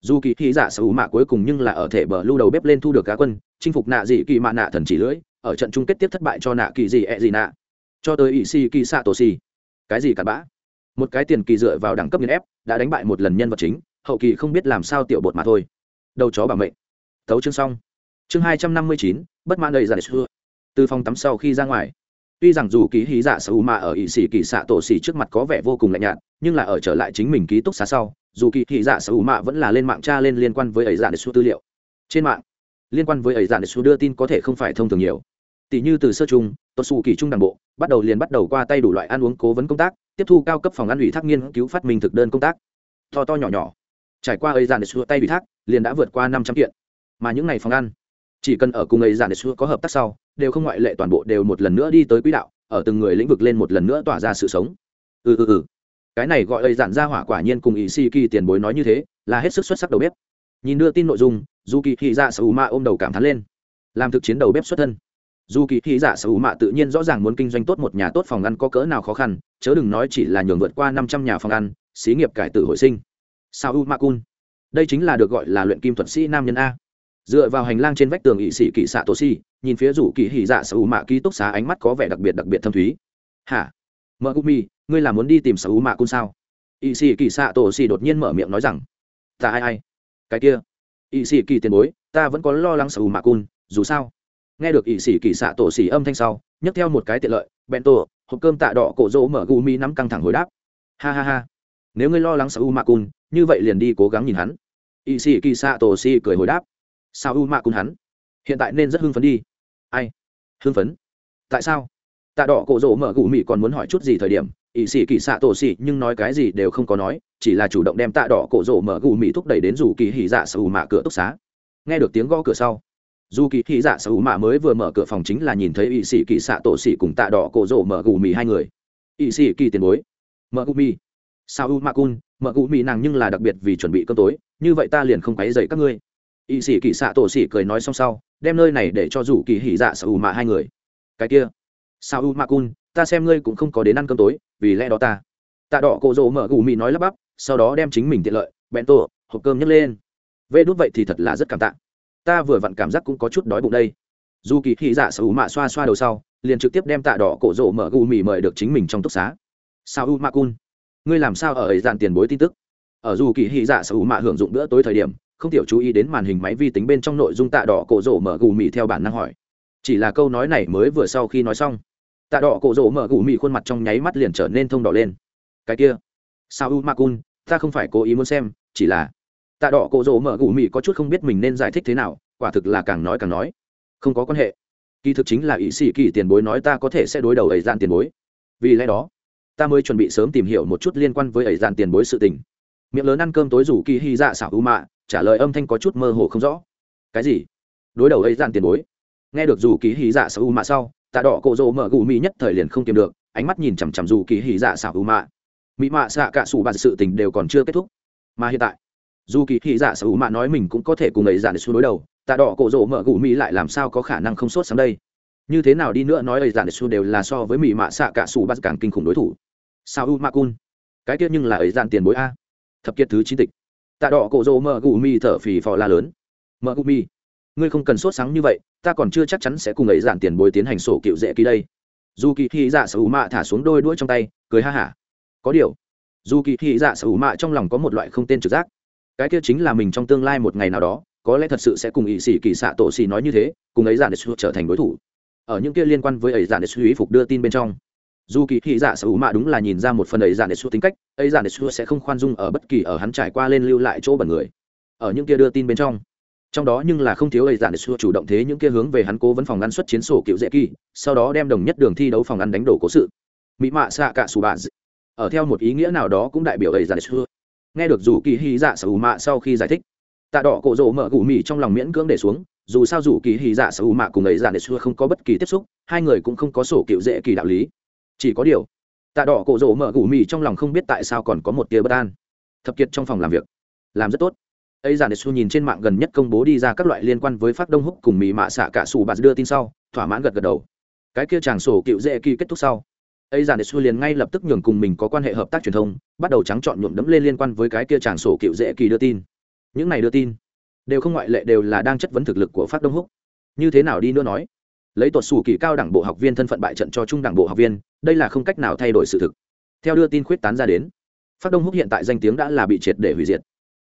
dù kỳ hy dạ sầu mạ cuối cùng nhưng là ở thể bờ lưu đầu bếp lên thu được cá quân, chinh phục nạ dị kỳ mạ nạ thần chỉ lưỡi, ở trận chung kết tiếp thất bại cho nạ kỳ gì ẹ gì nạ. Cho tới ỵ sĩ kỳ xạ tổ si. Cái gì cặn bã? Một cái tiền kỳ dựa vào đẳng cấp nghiên ép, đã đánh bại một lần nhân vật chính, hậu kỳ không biết làm sao tiểu bột mà thôi. Đầu chó bảo mệnh. Thấu chương xong chương hai trăm năm mươi chín, bất mãn đầy giả xưa từ phòng tắm sau khi ra ngoài. Tuy rằng dù ký hí dạ sở u mà ở ỵ sĩ kỳ xạ tổ xỉ trước mặt có vẻ vô cùng lạnh nhạt, nhưng là ở trở lại chính mình ký túc xá sau, dù kỳ hí dạ sở u mạ vẫn là lên mạng tra lên liên quan với ấy dạ để xu tư liệu. Trên mạng, liên quan với ấy dạ để xu đưa tin có thể không phải thông thường nhiều. Tỷ như từ sơ chung tuột xù kỳ trung đảng bộ, bắt đầu liền bắt đầu qua tay đủ loại ăn uống cố vấn công tác, tiếp thu cao cấp phòng ăn ủy thác nghiên cứu phát minh thực đơn công tác. To to nhỏ nhỏ. Trải qua ấy dàn để xua tay ủy thác, liền đã vượt qua năm trăm kiện. Mà những ngày phòng ăn chỉ cần ở cùng ấy dàn xưa có hợp tác sau, đều không ngoại lệ toàn bộ đều một lần nữa đi tới quỹ đạo, ở từng người lĩnh vực lên một lần nữa tỏa ra sự sống. Ừ ừ ừ. Cái này gọi ấy dàn ra hỏa quả nhiên cùng ý si kỳ tiền bối nói như thế, là hết sức xuất sắc đầu bếp. Nhìn đưa tin nội dung dù kỳ thị dạ sở ma ôm đầu cảm thán lên. Làm thực chiến đầu bếp xuất thân. Dù kỳ thị giả sở hữu mạ tự nhiên rõ ràng muốn kinh doanh tốt một nhà tốt phòng ăn có cỡ nào khó khăn, chớ đừng nói chỉ là nhường vượt qua năm trăm nhà phòng ăn, xí nghiệp cải tử hồi sinh. Sao u ma cun đây chính là được gọi là luyện kim thuật sĩ nam nhân a dựa vào hành lang trên vách tường ỵ sĩ kỳ xạ tổ si, nhìn phía rủ kỳ hỉ dạ sở hữu mạ ký túc xá ánh mắt có vẻ đặc biệt đặc biệt thâm thúy. Hả? Mợ gumi, ngươi là muốn đi tìm sở hữu mạ cun sao? Ỵ sĩ kỳ xạ tổ si đột nhiên mở miệng nói rằng, ta ai ai? Cái kia? Ỵ sĩ kỳ tiền bối, ta vẫn có lo lắng sở hữu mạ cun dù sao. Nghe được ỵ sĩ kỳ xạ tổ xỉ âm thanh sau, nhấc theo một cái tiện lợi, bèn tổ, hộp cơm tạ đỏ cổ rỗ mở gu mi nắm căng thẳng hồi đáp. Ha ha ha. Nếu ngươi lo lắng sở u mạ cun như vậy liền đi cố gắng nhìn hắn. Ỵ sĩ kỳ xạ tổ xỉ cười hồi đáp sao u mạ cùng hắn? Hiện tại nên rất hưng phấn đi. Ai? Hưng phấn? Tại sao? Tạ đỏ cổ rỗ mở gù mị còn muốn hỏi chút gì thời điểm ỵ sĩ kỳ xạ tổ xị nhưng nói cái gì đều không có nói, chỉ là chủ động đem tạ đỏ cổ rỗ mở gù mị thúc đẩy đến rủ kỳ hỉ dạ sầu u mạ cửa túc xá. Nghe được tiếng gõ cửa sau, dù kỳ hỉ dạ sở hữu mạ mới vừa mở cửa phòng chính là nhìn thấy ỵ sĩ kỳ xạ tổ sĩ cùng tạ đỏ cổ rỗ mở gù mì hai người. Ỵ sĩ kỳ tiền bối, mở gù mì sao u mạ cun, mở gù mì nàng nhưng là đặc biệt vì chuẩn bị cơm tối, như vậy ta liền không quấy dậy các ngươi. Y sĩ kỳ xạ tổ sĩ cười nói xong sau, đem nơi này để cho rủ kỳ hỉ dạ sở u mạ hai người. Cái kia sao u mạ cun, ta xem ngươi cũng không có đến ăn cơm tối, vì lẽ đó ta. Tạ đỏ cổ rỗ mở gù mì nói lắp bắp, sau đó đem chính mình tiện lợi, bẹn tổ, hộp cơm nhấc lên. Vê đút vậy thì thật là rất cảm tạ. Ta vừa vặn cảm giác cũng có chút đói bụng đây. Dù kỳ hỉ dạ sở u mạ xoa xoa đầu sau, liền trực tiếp đem tạ đỏ cổ rỗ mở gù mì mời được chính mình trong túc xá. Sao u mạ cun, ngươi làm sao ở ấy dàn tiền bối tin tức? Ở dù kỳ hỉ dạ sở u mạ hưởng dụng bữa tối thời điểm không tiểu chú ý đến màn hình máy vi tính bên trong nội dung tạ đỏ cổ rỗ mở gù mì theo bản năng hỏi. Chỉ là câu nói này mới vừa sau khi nói xong, tạ đỏ cổ rỗ mở gù mì khuôn mặt trong nháy mắt liền trở nên thông đỏ lên. Cái kia, sao u ma cun ta không phải cố ý muốn xem, chỉ là tạ đỏ cổ rỗ mở gù mì có chút không biết mình nên giải thích thế nào, quả thực là càng nói càng nói. Không có quan hệ. Kỳ thực chính là ỷ sĩ kỳ tiền bối nói ta có thể sẽ đối đầu ấy gian tiền bối. Vì lẽ đó, ta mới chuẩn bị sớm tìm hiểu một chút liên quan với ấy gian tiền bối sự tình. Miệng lớn ăn cơm tối rủ kỳ hy dạ xảo u mạ trả lời âm thanh có chút mơ hồ không rõ. Cái gì? Đối đầu ấy dàn tiền bối. Nghe được dù kỳ hy dạ xảo u mạ sau, tạ đỏ cổ rỗ mở gù mì nhất thời liền không tìm được, ánh mắt nhìn chằm chằm dù kỳ hy dạ xảo u mạ. Mỹ mạ xạ cả sủ bà sự tình đều còn chưa kết thúc. Mà hiện tại, dù kỳ thị dạ sao u mạ nói mình cũng có thể cùng ấy dàn xu đối đầu, tạ đỏ cổ rỗ mở gù mỹ lại làm sao có khả năng không sốt sáng đây? Như thế nào đi nữa nói ấy dàn xu đều là so với mỹ mạ xạ cả sủ bà càng kinh khủng đối thủ. Sao u mạ cun cái tiết nhưng là ấy dàn tiền bối a. Thập kiệt thứ chín tịch tạ đỏ cổ rỗ mờ gù mi thở phì phò la lớn. Mờ gù mi, ngươi không cần sốt sáng như vậy, ta còn chưa chắc chắn sẽ cùng ấy dàn tiền bối tiến hành sổ cựu dễ ký đây. Dù kỳ thị dạ sở hữu mạ thả xuống đôi đuôi trong tay, cười ha hả. Có điều dù kỳ thị dạ sở hữu mạ trong lòng có một loại không tên trực giác. Cái kia chính là mình trong tương lai một ngày nào đó, có lẽ thật sự sẽ cùng ỵ sĩ kỳ xạ tổ xì nói như thế, cùng ấy giản để trở thành đối thủ. Ở những kia liên quan với ấy giản để suy phục đưa tin bên trong dù kỳ thị dạ sở hữu mạ đúng là nhìn ra một phần ấy giả để xua tính cách, ấy giả để xua sẽ không khoan dung ở bất kỳ ở hắn trải qua lên lưu lại chỗ bẩn người. Ở những kia đưa tin bên trong trong đó nhưng là không thiếu ấy giả để xua chủ động thế những kia hướng về hắn cố vấn phòng ngăn xuất chiến sổ cựu dễ kỳ, sau đó đem đồng nhất đường thi đấu phòng ngăn đánh đổ cố sự. Mỹ mạ xạ cả sù bà ở theo một ý nghĩa nào đó cũng đại biểu ấy giả để xua nghe được dù kỳ hy dạ sở hữu mạ sau khi giải thích, tạ đỏ cổ rỗ mở gù mì trong lòng miễn cưỡng để xuống, dù sao dù kỳ hy dạ sở hữu mạ cùng ấy dạ để xua không có bất kỳ tiếp xúc, hai người cũng không có sổ cựu dễ kỳ đạo lý chỉ có điều, tạ đỏ cổ rỗ mở gù mì trong lòng không biết tại sao còn có một tia bất an. Thập kiệt trong phòng làm việc, làm rất tốt. Ấy dạ để nhìn trên mạng gần nhất công bố đi ra các loại liên quan với phát đông húc cùng mì mạ xạ cả sủ bà đưa tin sau, thỏa mãn gật gật đầu. Cái kia chàng sổ cựu dễ kỳ kết thúc sau. Ấy giản su liền ngay lập tức nhường cùng mình có quan hệ hợp tác truyền thông, bắt đầu trắng chọn nhuộm đẫm lên liên quan với cái kia tràng sổ cựu dễ kỳ đưa tin. Những này đưa tin, đều không ngoại lệ đều là đang chất vấn thực lực của phát đông húc. Như thế nào đi nữa nói? Lấy tuột xù kỳ cao đẳng bộ học viên thân phận bại trận cho trung đẳng bộ học viên, đây là không cách nào thay đổi sự thực. Theo đưa tin khuyết tán ra đến, phát đông húc hiện tại danh tiếng đã là bị triệt để hủy diệt.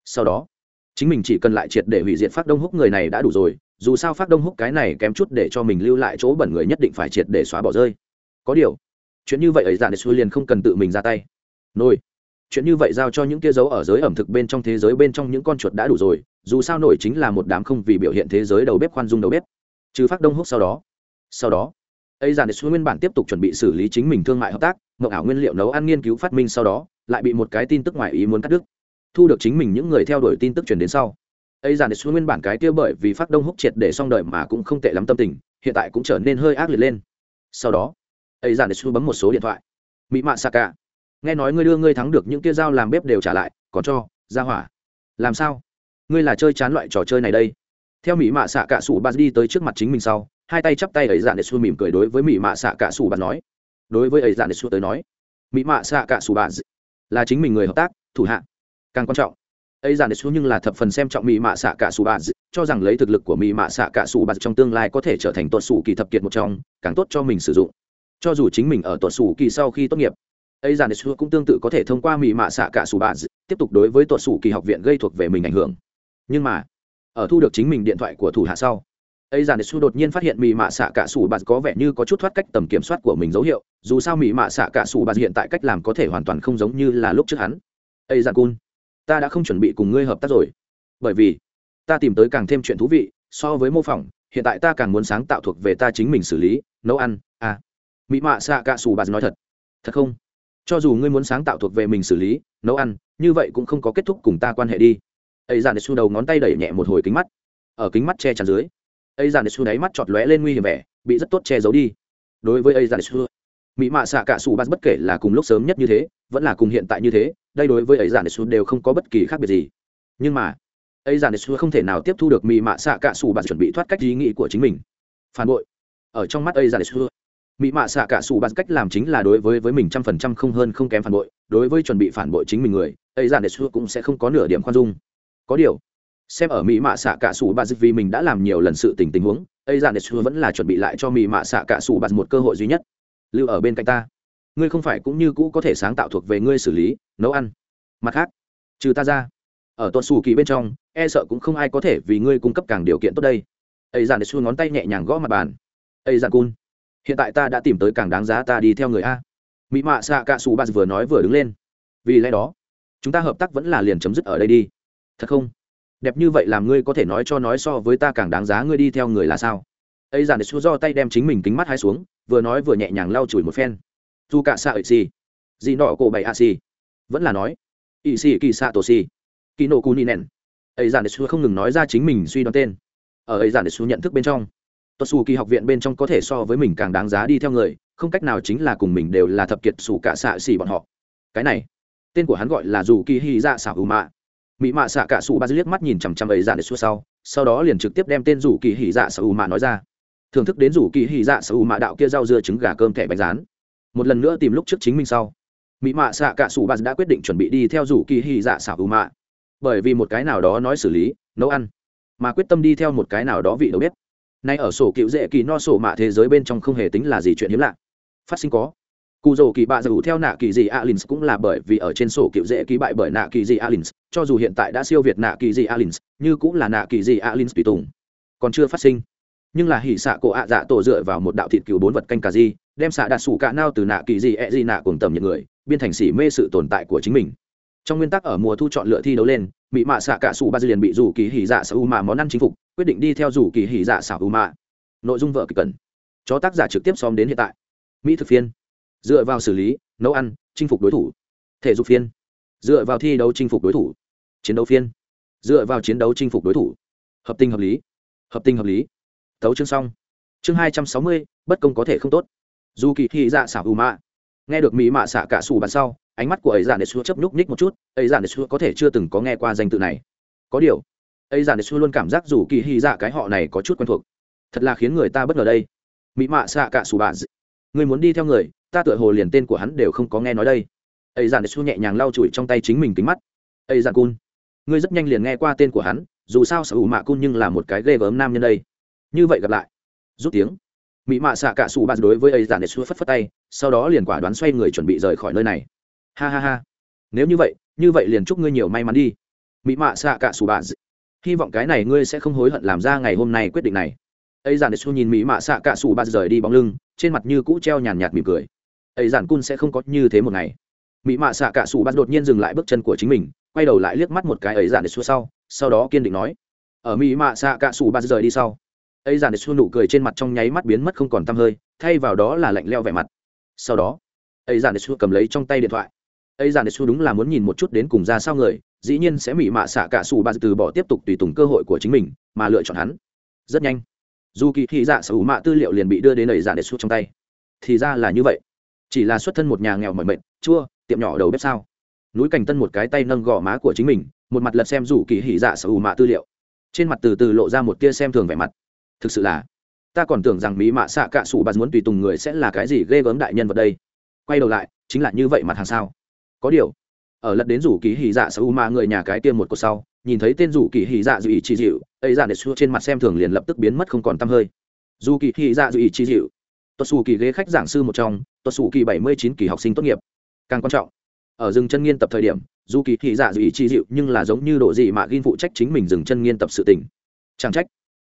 Sau đó, chính mình chỉ cần lại triệt để hủy diệt phát đông húc người này đã đủ rồi, dù sao phát đông húc cái này kém chút để cho mình lưu lại chỗ bẩn người nhất định phải triệt để xóa bỏ rơi. Có điều, chuyện như vậy ấy dạng để xu liền không cần tự mình ra tay. Nổi chuyện như vậy giao cho những kia dấu ở giới ẩm thực bên trong thế giới bên trong những con chuột đã đủ rồi, dù sao nổi chính là một đám không vì biểu hiện thế giới đầu bếp khoan dung đầu bếp. Trừ phát đông húc sau đó sau đó ấy giản xu nguyên bản tiếp tục chuẩn bị xử lý chính mình thương mại hợp tác, mộng ảo nguyên liệu nấu ăn nghiên cứu phát minh sau đó, lại bị một cái tin tức ngoài ý muốn cắt đứt. Thu được chính mình những người theo đuổi tin tức truyền đến sau ấy giản xu nguyên bản cái kia bởi vì phát đông húc triệt để xong đời mà cũng không tệ lắm tâm tình, hiện tại cũng trở nên hơi ác liệt lên. Sau đó ấy giản xu bấm một số điện thoại. Mỹ mạ saka nghe nói ngươi đưa ngươi thắng được những kia dao làm bếp đều trả lại, còn cho, ra hỏa. Làm sao? Ngươi là chơi chán loại trò chơi này đây. Theo mỹ mạ xạ cả sủ ba đi tới trước mặt chính mình sau hai tay chắp tay ấy dạn để xu mỉm cười đối với mỹ mạ xạ cả sủ bà nói. Đối với ấy dạn để xu tới nói mỹ mạ xạ cả sủ bà là chính mình người hợp tác, thủ hạ. Càng quan trọng, ấy dạn để xu nhưng là thập phần xem trọng mỹ mạ xạ cả sủ bà cho rằng lấy thực lực của mỹ mạ xạ cả sủ bà trong tương lai có thể trở thành tuột sủ kỳ thập kiệt một trong, càng tốt cho mình sử dụng. Cho dù chính mình ở tuột sủ kỳ sau khi tốt nghiệp, ấy giàn xu cũng tương tự có thể thông qua mỹ mạ xạ cả sủ bà tiếp tục đối với tuột sủ kỳ học viện gây thuộc về mình ảnh hưởng. Nhưng mà, ở thu được chính mình điện thoại của thủ hạ sau ấy giàn Su đột nhiên phát hiện mỹ mạ xạ cả sủ bà có vẻ như có chút thoát cách tầm kiểm soát của mình dấu hiệu, dù sao mỹ mạ xạ cả sủ bà hiện tại cách làm có thể hoàn toàn không giống như là lúc trước hắn. Ấy giàn cun, ta đã không chuẩn bị cùng ngươi hợp tác rồi. Bởi vì, ta tìm tới càng thêm chuyện thú vị, so với mô phỏng, hiện tại ta càng muốn sáng tạo thuộc về ta chính mình xử lý, nấu ăn à. Mỹ mạ xạ cả sủ bà nói thật. Thật không? Cho dù ngươi muốn sáng tạo thuộc về mình xử lý, nấu ăn, như vậy cũng không có kết thúc cùng ta quan hệ đi. Ấy dàn su đầu ngón tay đẩy nhẹ một hồi kính mắt. Ở kính mắt che chắn dưới ấy dàn su đáy mắt chọt lóe lên nguy hiểm vẻ, bị rất tốt che giấu đi. Đối với ấy dàn su mỹ mạ xạ cả sủ bắt bất kể là cùng lúc sớm nhất như thế, vẫn là cùng hiện tại như thế, đây đối với ấy dàn su đều không có bất kỳ khác biệt gì. Nhưng mà ấy dàn su không thể nào tiếp thu được mỹ mạ xạ cả sủ bắt chuẩn bị thoát cách ý nghĩ của chính mình. Phản bội. Ở trong mắt ấy dàn su mỹ mạ xạ cả sủ bạt cách làm chính là đối với với mình trăm phần trăm không hơn không kém phản bội. Đối với chuẩn bị phản bội chính mình người ấy dàn xu cũng sẽ không có nửa điểm khoan dung. Có điều xem ở mỹ mạ xạ cả sủ bà dịch vì mình đã làm nhiều lần sự tình tình huống, ấy giản đệ vẫn là chuẩn bị lại cho mỹ mạ xạ cả sủ bà một cơ hội duy nhất. Lưu ở bên cạnh ta. Ngươi không phải cũng như cũ có thể sáng tạo thuộc về ngươi xử lý, nấu ăn. Mặt khác, trừ ta ra. Ở tuần xù kỳ bên trong e sợ cũng không ai có thể vì ngươi cung cấp càng điều kiện tốt đây. Ấy giản đệ ngón tay nhẹ nhàng gõ mặt bàn. Ấy giản cun, hiện tại ta đã tìm tới càng đáng giá ta đi theo người a. Mỹ mạ xạ cả sủ bà vừa nói vừa đứng lên. Vì lẽ đó, chúng ta hợp tác vẫn là liền chấm dứt ở đây đi. Thật không? Đẹp như vậy làm ngươi có thể nói cho nói so với ta càng đáng giá ngươi đi theo người là sao? Ấy giản xua do tay đem chính mình kính mắt hai xuống, vừa nói vừa nhẹ nhàng lau chùi một phen. Dù cả xạ ị xì. Gì nọ cổ bảy a xì. Vẫn là nói ỵ xì kỳ xạ tổ xì. Kỳ nổ cù ni nèn. Ấy giản xua không ngừng nói ra chính mình suy đoán tên. Ở ấy giản xua nhận thức bên trong tuột xù kỳ học viện bên trong có thể so với mình càng đáng giá đi theo người, không cách nào chính là cùng mình đều là thập kiệt xù cả xạ xì bọn họ. Cái này, tên của hắn gọi là dù kỳ hy dạ xảo ưu mạ mỹ mạ xạ cả xù ba liếc mắt nhìn chằm chằm ấy dạ để xua sau sau đó liền trực tiếp đem tên rủ kỳ hỉ dạ xảo U mạ nói ra. Thưởng thức đến rủ kỳ hỉ dạ xảo U mạ đạo kia rau dưa trứng gà cơm thẻ bánh rán. Một lần nữa tìm lúc trước chính mình sau mỹ mạ xạ cả xù ba đã quyết định chuẩn bị đi theo rủ kỳ hỉ dạ xảo U mạ. Bởi vì một cái nào đó nói xử lý, nấu ăn, mà quyết tâm đi theo một cái nào đó vị đầu bếp. Nay ở sổ cựu dễ kỳ no sổ mạ thế giới bên trong không hề tính là gì chuyện hiếm lạ. Phát sinh có cụ dầu kỳ bạ dù theo nạ kỳ gì alins cũng là bởi vì ở trên sổ cựu dễ ký bại bởi nạ kỳ gì alins, cho dù hiện tại đã siêu việt nạ kỳ gì alins, như cũng là nạ kỳ gì alins tùy tùng. Còn chưa phát sinh. Nhưng là hỉ xạ cổ ạ dạ tổ dựa vào một đạo thịt cứu bốn vật canh cà di đem xạ đạt sủ cả nao từ nạ kỳ gì e di nạ cùng tầm những người, biên thành xỉ mê sự tồn tại của chính mình. Trong nguyên tắc ở mùa thu chọn lựa thi đấu lên mỹ mạ xạ cả sủ ba dư liền bị rủ kỳ hỉ dạ xạ u mạ món ăn chính phục, quyết định đi theo rủ kỳ hỉ dạ xạ u mạ. Nội dung vợ kịch cần cho tác giả trực tiếp xóm đến hiện tại. Mỹ thực phiên dựa vào xử lý, nấu ăn, chinh phục đối thủ. Thể dục phiên. Dựa vào thi đấu chinh phục đối thủ. Chiến đấu phiên. Dựa vào chiến đấu chinh phục đối thủ. Hợp tình hợp lý. Hợp tình hợp lý. Tấu chương xong. Chương hai trăm sáu mươi, bất công có thể không tốt. Dù kỳ thị dạ xả ù mạ. Nghe được mỹ mạ xả cả xù bàn sau, ánh mắt của ấy dạ giản để xua chấp nhúc nhích một chút, ấy dạ giản để xua có thể chưa từng có nghe qua danh tự này. Có điều, ấy dạ giản để xua luôn cảm giác dù kỳ hy dạ cái họ này có chút quen thuộc. Thật là khiến người ta bất ngờ đây. Mỹ mạ xạ cả xù bạn người muốn đi theo người ta tựa hồ liền tên của hắn đều không có nghe nói đây. Ấy giản su nhẹ nhàng lau chùi trong tay chính mình kính mắt. Ấy giản cun, ngươi rất nhanh liền nghe qua tên của hắn, dù sao sở hữu mạ cun nhưng là một cái ghê gớm nam nhân đây. Như vậy gặp lại. Rút tiếng. Mỹ mạ xạ cả sủ bạt đối với ấy giản su phất phất tay, sau đó liền quả đoán xoay người chuẩn bị rời khỏi nơi này. Ha ha ha. Nếu như vậy như vậy liền chúc ngươi nhiều may mắn đi. Mỹ mạ xạ cả sủ bạt. Hy vọng cái này ngươi sẽ không hối hận làm ra ngày hôm nay quyết định này. Ấy giản su nhìn mỹ mạ xạ cả sủ bạt rời đi bóng lưng, trên mặt như cũ treo nhàn nhạt mỉm cười ấy giản cun sẽ không có như thế một ngày. Mỹ mạ xạ cả sủ bắt đột nhiên dừng lại bước chân của chính mình, quay đầu lại liếc mắt một cái ấy giản để xua sau sau đó kiên định nói, ở mỹ mạ xạ cả sủ bắt rời đi sau. Ấy giản để xua nụ cười trên mặt trong nháy mắt biến mất không còn tăm hơi, thay vào đó là lạnh leo vẻ mặt. Sau đó, ấy giản để xua cầm lấy trong tay điện thoại. Ấy giản để xua đúng là muốn nhìn một chút đến cùng ra sao người, dĩ nhiên sẽ mỹ mạ xạ cả sủ bắt từ bỏ tiếp tục tùy tùng cơ hội của chính mình, mà lựa chọn hắn. Rất nhanh, dù kỳ thị dạ sở hữu mạ tư liệu liền bị đưa đến ấy giản để xua trong tay. Thì ra là như vậy chỉ là xuất thân một nhà nghèo mỏi mệt, chua, tiệm nhỏ đầu bếp sao? Núi cảnh tân một cái tay nâng gò má của chính mình, một mặt lật xem rủ kỳ hỉ dạ sở hữu mạ tư liệu. Trên mặt từ từ lộ ra một tia xem thường vẻ mặt. Thực sự là, ta còn tưởng rằng mỹ mạ xạ cạ sủ bạt muốn tùy tùng người sẽ là cái gì ghê gớm đại nhân vật đây. Quay đầu lại, chính là như vậy mặt hàng sao? Có điều, ở lật đến rủ kỳ hỉ dạ sở hữu mạ người nhà cái tiêm một cột sau, nhìn thấy tên rủ kỳ hỉ dạ dự ý chi dịu, ấy dạ để xua trên mặt xem thường liền lập tức biến mất không còn t hơi. Dù kỳ hỉ dạ dự ý chi dịu tuột xù kỳ ghế khách giảng sư một trong tuột xù kỳ bảy mươi chín kỳ học sinh tốt nghiệp. Càng quan trọng, ở rừng chân nghiên tập thời điểm dù kỳ thị dạ dù ý chi dịu nhưng là giống như độ gì mà gin phụ trách chính mình dừng chân nghiên tập sự tình. Chẳng trách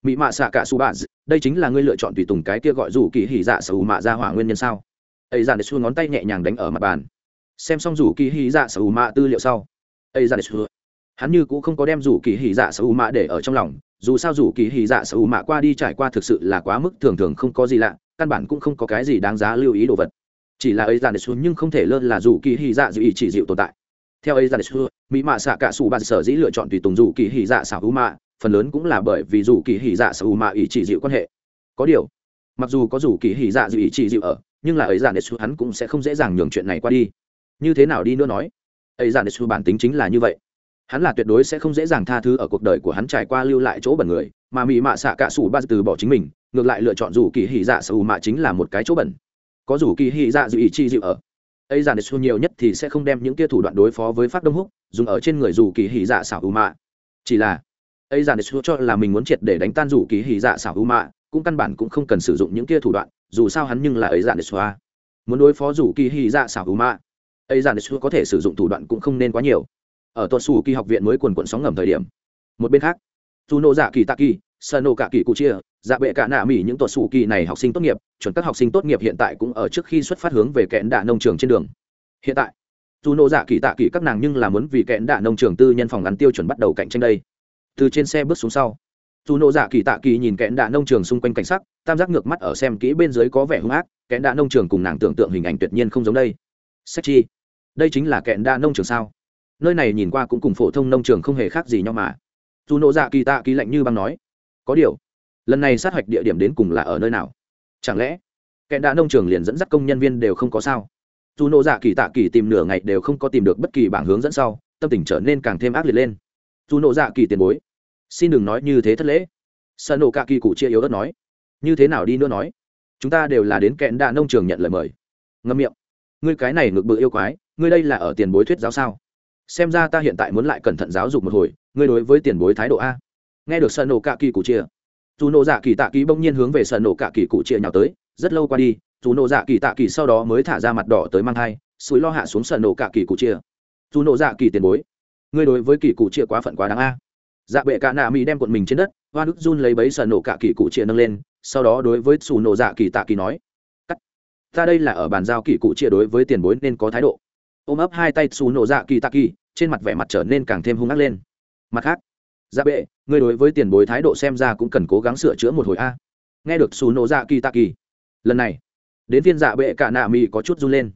mỹ mạ xạ cả su bà đây chính là ngươi lựa chọn tùy tùng cái kia gọi dù kỳ hỉ dạ sở mạ ra hỏa nguyên nhân sao? Ấy dạ để xu ngón tay nhẹ nhàng đánh ở mặt bàn. Xem xong dù kỳ hỉ dạ sở mạ tư liệu sau, ấy dạ để xu, hắn như cũng không có đem dù kỳ hỉ dạ sở mạ để ở trong lòng, dù sao dù kỳ hỉ dạ sở mạ qua đi trải qua thực sự là quá mức thường thường không có gì lạ căn bản cũng không có cái gì đáng giá lưu ý đồ vật. Chỉ là ấy dàn để xuống nhưng không thể lơ là dù kỳ hỉ dạ dù ý chỉ dịu tồn tại. Theo ấy dàn để xuống mỹ mạ xạ cả sủ bạn sở dĩ lựa chọn tùy tùng dù kỳ hỉ dạ xảo hữu mạ, phần lớn cũng là bởi vì dù kỳ hỉ dạ xảo hữu mạ ý chỉ dịu quan hệ. Có điều, mặc dù có dù kỳ hỉ dạ dù ý chỉ dịu ở, nhưng là ấy dàn để xuống hắn cũng sẽ không dễ dàng nhường chuyện này qua đi. Như thế nào đi nữa nói? Ấy dàn để xuống bản tính chính là như vậy. Hắn là tuyệt đối sẽ không dễ dàng tha thứ ở cuộc đời của hắn trải qua lưu lại chỗ bẩn người, mà mỹ mạ xạ cả sủ ba từ bỏ chính mình ngược lại lựa chọn rủ kỳ hỉ dạ sủ mạ chính là một cái chỗ bẩn. Có rủ kỳ hỉ dạ dù ý chi dịu ở. Ấy giản xu nhiều nhất thì sẽ không đem những kia thủ đoạn đối phó với phát đông húc, dùng ở trên người rủ kỳ hỉ dạ xảo ưu mạ. Chỉ là, ấy giản xu cho là mình muốn triệt để đánh tan rủ kỳ hỉ dạ xảo ưu mạ, cũng căn bản cũng không cần sử dụng những kia thủ đoạn, dù sao hắn nhưng là ấy giản xu muốn đối phó rủ kỳ hỉ dạ xảo ưu mạ, ấy giản xu có thể sử dụng thủ đoạn cũng không nên quá nhiều. Ở tuột xù kỳ học viện mới quần quận sóng ngầm thời điểm, một bên khác dù nộ dạ kỳ tạ kỳ sơ nộ cả kỳ cụ chia dạ bệ cả nạ mỹ những tuột xù kỳ này học sinh tốt nghiệp, chuẩn các học sinh tốt nghiệp hiện tại cũng ở trước khi xuất phát hướng về kẽn đạ nông trường trên đường. Hiện tại, dù nộ dạ kỳ tạ kỳ các nàng nhưng là muốn vì kẽn đạ nông trường tư nhân phòng ngắn tiêu chuẩn bắt đầu cạnh tranh đây. Từ trên xe bước xuống sau, dù nộ dạ kỳ tạ kỳ nhìn kẽn đạ nông trường xung quanh cảnh sắc, tam giác ngược mắt ở xem kỹ bên dưới có vẻ hung ác, kẽn đạ nông trường cùng nàng tưởng tượng hình ảnh tuyệt nhiên không giống đây. Sách chi, đây chính là kẽn đạ nông trường sao? Nơi này nhìn qua cũng cùng phổ thông nông trường không hề khác gì nhau mà dù nộ dạ kỳ tạ kỳ lạnh như băng nói, có điều, lần này sát hạch địa điểm đến cùng là ở nơi nào? Chẳng lẽ, kẻ đạ nông trường liền dẫn dắt công nhân viên đều không có sao? Dù nộ dạ kỳ tạ kỳ tìm nửa ngày đều không có tìm được bất kỳ bảng hướng dẫn sau, tâm tình trở nên càng thêm ác liệt lên. Dù nộ dạ kỳ tiền bối, xin đừng nói như thế thất lễ. Sợ nộ cả kỳ cụ chia yếu đất nói, như thế nào đi nữa nói? Chúng ta đều là đến kẹn đạ nông trường nhận lời mời. Ngâm miệng, ngươi cái này ngược bự yêu quái, ngươi đây là ở tiền bối thuyết giáo sao? Xem ra ta hiện tại muốn lại cẩn thận giáo dục một hồi ngươi đối với tiền bối thái độ a? Nghe được sợ nổ cả kỳ cụ chia, dù nổ dạ kỳ tạ kỳ bỗng nhiên hướng về sợ nổ cả kỳ cụ chia nhào tới, rất lâu qua đi, dù nổ dạ kỳ tạ kỳ sau đó mới thả ra mặt đỏ tới mang thai suối lo hạ xuống sợ nổ cả kỳ cụ chia. Dù nổ dạ kỳ tiền bối, ngươi đối với kỳ cụ chia quá phận quá đáng a. Dạ bệ cả nạ mỹ đem cuộn mình trên đất, hoa đức run lấy bấy sợ nổ cả kỳ cụ chia nâng lên, sau đó đối với xù nổ dạ kỳ tạ kỳ nói, cắt, ta đây là ở bàn giao kỳ cụ chia đối với tiền bối nên có thái độ. Ôm ấp hai tay xù nổ dạ kỳ tạ kỳ, trên mặt vẻ mặt trở nên càng thêm hung ác lên mặt khác dạ bệ, ngươi đối với tiền bối thái độ xem ra cũng cần cố gắng sửa chữa một hồi a. Nghe được xù nổ dạ kỳ tạ kỳ, lần này, đến phiên dạ bệ cả nạ mỹ có chút run lên.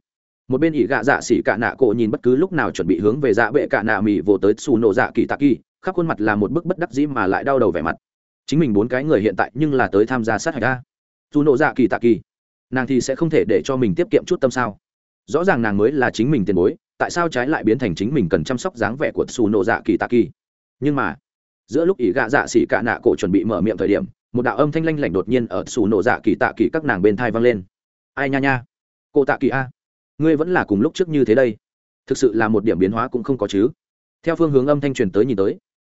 Một bên ỉ gạ dạ xỉ cả nạ cổ nhìn bất cứ lúc nào chuẩn bị hướng về dạ bệ cả nạ mỹ vồ tới xù nổ dạ kỳ tạ kỳ, khắp khuôn mặt là một bức bất đắc dĩ mà lại đau đầu vẻ mặt. Chính mình bốn cái người hiện tại nhưng là tới tham gia sát hạch a. Dù nộ dạ kỳ tạ kỳ, nàng thì sẽ không thể để cho mình tiết kiệm chút tâm sao? Rõ ràng nàng mới là chính mình tiền bối, tại sao trái lại biến thành chính mình cần chăm sóc dáng vẻ của xù nộ dạ kỳ tạ kỳ? Nhưng mà, giữa lúc ỷ gạ dạ xỉ cả nạ cổ chuẩn bị mở miệng thời điểm, một đạo âm thanh lanh lảnh đột nhiên ở xù nổ dạ kỳ tạ kỳ các nàng bên thai vang lên. Ai nha nha? Cô tạ kỳ a. Ngươi vẫn là cùng lúc trước như thế đây. Thực sự là một điểm biến hóa cũng không có chứ. Theo phương hướng âm thanh truyền tới nhìn tới,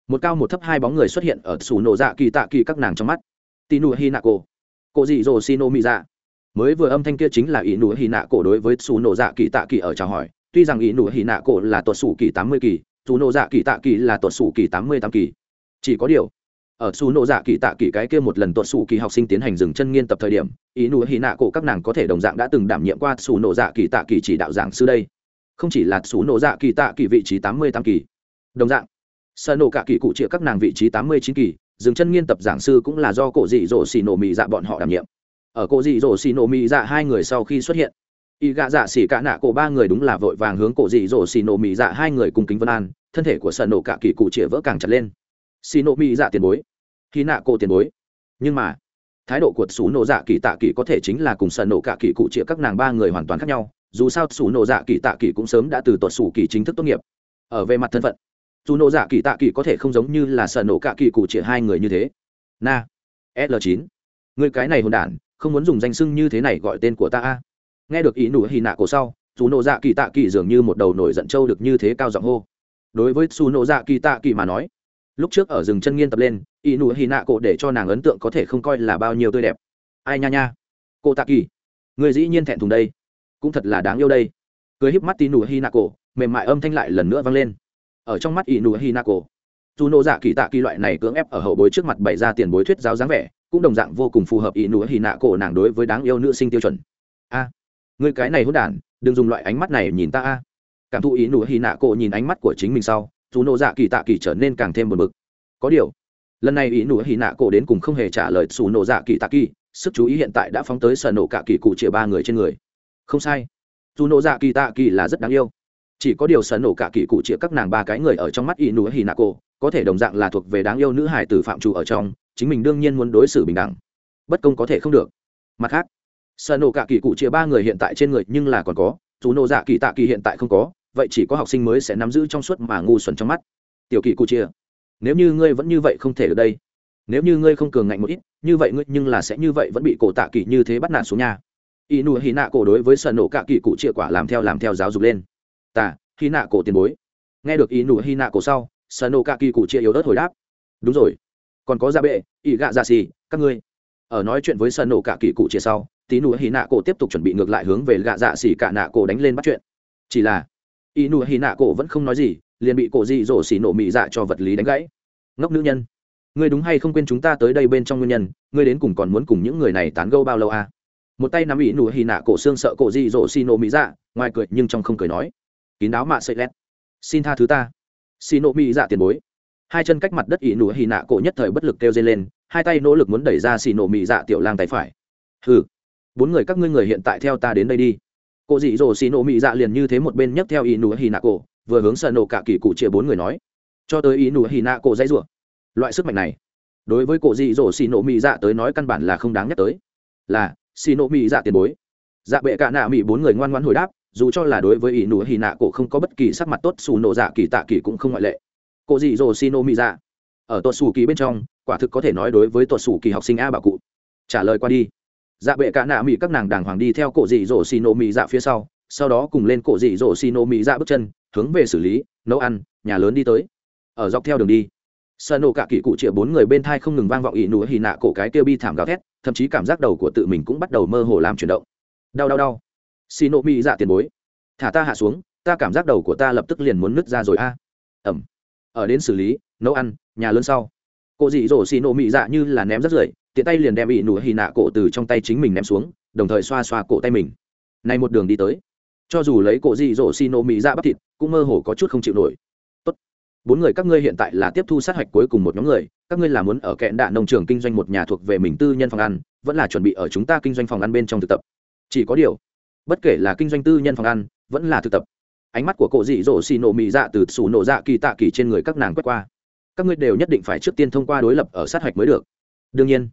một cao một thấp hai bóng người xuất hiện ở sủ nổ dạ kỳ tạ kỳ các nàng trong mắt. Tinu hi nạ cổ cổ dị dồ xì nô mỹ dạ mới vừa âm thanh kia chính là ỷ nụ hi nạ cổ đối với sủ nổ dạ kỳ tạ kỳ ở chào hỏi. Tuy rằng ỷ nụ hi nạ cổ là tuột sủ kỳ tám mươi kỳ sủ nổ dạ kỳ tạ kỳ là tuột sủ kỳ tám mươi tám kỳ. Chỉ có điều, ở xù nổ dạ kỳ tạ kỳ cái kia một lần tuột sủ kỳ học sinh tiến hành dừng chân nghiên tập thời điểm, ý nụ hy nạ cổ các nàng có thể đồng dạng đã từng đảm nhiệm qua xù nổ dạ kỳ tạ kỳ chỉ đạo giảng sư đây. Không chỉ là xù nổ dạ kỳ tạ kỳ vị trí tám mươi tám kỳ. Đồng dạng sợ nổ cả kỳ cụ chịa các nàng vị trí tám mươi chín kỳ, dừng chân nghiên tập giảng sư cũng là do cổ dị dỗ xì nổ mị dạ bọn họ đảm nhiệm. Ở cổ dị dỗ xì nổ mị dạ hai người sau khi xuất hiện y gạ dạ xỉ cả nạ cổ ba người đúng là vội vàng hướng cổ dị dỗ xì nổ mỹ dạ hai người cùng kính vân an, thân thể của sợ nổ cả kỳ cụ chĩa vỡ càng chặt lên. Xì nổ mỹ dạ tiền bối. Khi nạ cổ tiền bối. Nhưng mà, thái độ của xù nổ dạ kỳ tạ kỳ có thể chính là cùng sợ nổ cả kỳ cụ chĩa các nàng ba người hoàn toàn khác nhau. Dù sao xù nổ dạ kỳ tạ kỳ cũng sớm đã từ tuột xù kỳ chính thức tốt nghiệp. Ở về mặt thân phận dù nổ dạ kỳ tạ kỳ có thể không giống như là sợ nổ cả kỳ cụ chĩa hai người như thế. Na, l 9 người cái này hồn đản, không muốn dùng danh sưng như thế này gọi tên của ta a nghe được ý nụ hì nạ cổ sau dù nộ dạ kỳ tạ kỳ dường như một đầu nổi giận trâu được như thế cao giọng hô. Đối với su nộ dạ kỳ tạ kỳ mà nói lúc trước ở rừng chân nghiên tập lên ý nụ hì nạ cổ để cho nàng ấn tượng có thể không coi là bao nhiêu tươi đẹp. Ai nha nha. Cô tạ kỳ người dĩ nhiên thẹn thùng đây. Cũng thật là đáng yêu đây. Cười híp mắt tí nụ hì nạ cổ mềm mại âm thanh lại lần nữa vang lên. Ở trong mắt ý nụ hina dù nộ dạ kỳ tạ kỳ loại này cưỡng ép ở hậu bối trước mặt bày ra tiền bối thuyết giáo dáng vẻ cũng đồng dạng vô cùng phù hợp ý nụ hy nạ cổ nàng đối với đáng yêu nữ sinh tiêu chuẩn. A. à, người cái này hốt đản, đừng dùng loại ánh mắt này nhìn ta a. Cảm thụ inu hinako nhìn ánh mắt của chính mình sau, dù nộ dạ kỳ tạ kỳ trở nên càng thêm buồn bực. Có điều, lần này ý nụ hy nạ cổ đến cùng không hề trả lời xù nộ dạ kỳ tạ kỳ, sức chú ý hiện tại đã phóng tới sở nộ cả kỳ cụ chĩa ba người trên người. Không sai. Dù nộ dạ kỳ tạ kỳ là rất đáng yêu. Chỉ có điều sở nổ cả kỳ cụ chĩa các nàng ba cái người ở trong mắt ý nụ hy nạ cô có thể đồng dạng là thuộc về đáng yêu nữ hải tử phạm chủ ở trong, chính mình đương nhiên muốn đối xử bình đẳng. Bất công có thể không được. Mặt khác sợ nổ cả kỳ cụ chia ba người hiện tại trên người nhưng là còn có dù nổ dạ kỳ tạ kỳ hiện tại không có vậy chỉ có học sinh mới sẽ nắm giữ trong suốt mà ngu xuẩn trong mắt. Tiểu kỳ cụ chia nếu như ngươi vẫn như vậy không thể ở đây nếu như ngươi không cường ngạnh một ít như vậy ngươi nhưng là sẽ như vậy vẫn bị cổ tạ kỳ như thế bắt nạt xuống nhà. Y nụ hì nạ cổ đối với sợ nổ cả kỳ cụ chia quả làm theo làm theo giáo dục lên. Tạ, hy nạ cổ tiền bối. Nghe được ý nụ hy nạ cổ sau sợ nổ cả kỳ cụ chia yếu ớt hồi đáp. Đúng rồi còn có gia bệ Y gạ gia xì các ngươi. Ở nói chuyện với sợ nổ cả kỳ cụ chia sau tí nụ hì nạ cổ tiếp tục chuẩn bị ngược lại hướng về gạ dạ xỉ cả nạ cổ đánh lên bắt chuyện. Chỉ là ý nụ hì nạ cổ vẫn không nói gì, liền bị cổ dị dỗ xỉ nổ mị dạ cho vật lý đánh gãy. Ngốc nữ nhân, ngươi đúng hay không quên chúng ta tới đây bên trong nguyên nhân, ngươi đến cùng còn muốn cùng những người này tán gâu bao lâu à? một tay nắm ý nụ hì nạ cổ xương sợ cổ dị dỗ xì nổ mị dạ ngoài cười nhưng trong không cười nói, kín đáo mạ sậy lét, xin tha thứ ta. Xỉ nổ mỹ dạ tiền bối. Hai chân cách mặt đất ý nụ hì nạ cổ nhất thời bất lực kêu dây lên, hai tay nỗ lực muốn đẩy ra xì nổ mị dạ tiểu lang tay phải. Hừ bốn người các ngươi người hiện tại theo ta đến đây đi. Cô dị dỗ xì nổ mị dạ liền như thế một bên nhấc theo ý nụ hì nạ cổ, vừa hướng sợ nổ cả kỳ cụ chia bốn người nói. Cho tới ý nụ hì nạ cổ dãy rủa. Loại sức mạnh này, đối với cổ dị dỗ xì nổ mị dạ tới nói căn bản là không đáng nhắc tới. Là, xì nổ mị dạ tiền bối. Dạ bệ cả nạ mị bốn người ngoan ngoan hồi đáp, dù cho là đối với ý nụ hì nạ cổ không có bất kỳ sắc mặt tốt, xù nổ dạ kỳ tạ kỳ cũng không ngoại lệ. Cổ dị dỗ xì nổ mị dạ ở tuột xù kỳ bên trong, quả thực có thể nói đối với tuột xù kỳ học sinh a bảo cụ. Trả lời qua đi dạ bệ cả nạ mỹ các nàng đàng hoàng đi theo cổ dị dỗ xì nổ mỹ dạ phía sau sau đó cùng lên cổ dị dỗ xì nổ mỹ dạ bước chân, hướng về xử lý, nấu ăn, nhà lớn đi tới. Ở dọc theo đường đi sợ nổ cả kỳ cụ chĩa bốn người bên thai không ngừng vang vọng ỵ nụa hì nạ cổ cái kia bi thảm gào thét, thậm chí cảm giác đầu của tự mình cũng bắt đầu mơ hồ làm chuyển động. Đau đau đau. Xì nổ mỹ dạ tiền bối, thả ta hạ xuống, ta cảm giác đầu của ta lập tức liền muốn nứt ra rồi a. Ẩm. Ở đến xử lý, nấu ăn, nhà lớn sau, cổ dị dỗ xì nổ mỹ dạ như là ném rất rưởi tiện tay liền đem ỉ nụ hì nạ cổ từ trong tay chính mình ném xuống, đồng thời xoa xoa cổ tay mình. Nay một đường đi tới, cho dù lấy cổ dị dỗ xì nổ mỹ ra bắp thịt, cũng mơ hồ có chút không chịu nổi. Tốt. bốn người các ngươi hiện tại là tiếp thu sát hạch cuối cùng một nhóm người, các ngươi là muốn ở kẹn đạn nông trường kinh doanh một nhà thuộc về mình tư nhân phòng ăn, vẫn là chuẩn bị ở chúng ta kinh doanh phòng ăn bên trong thực tập? Chỉ có điều, bất kể là kinh doanh tư nhân phòng ăn, vẫn là thực tập. Ánh mắt của cổ dị dỗ xì nổ mị dạ từ sủ nổ dạ kỳ tạ kỳ trên người các nàng quét qua. Các ngươi đều nhất định phải trước tiên thông qua đối lập ở sát hạch mới được. Đương nhiên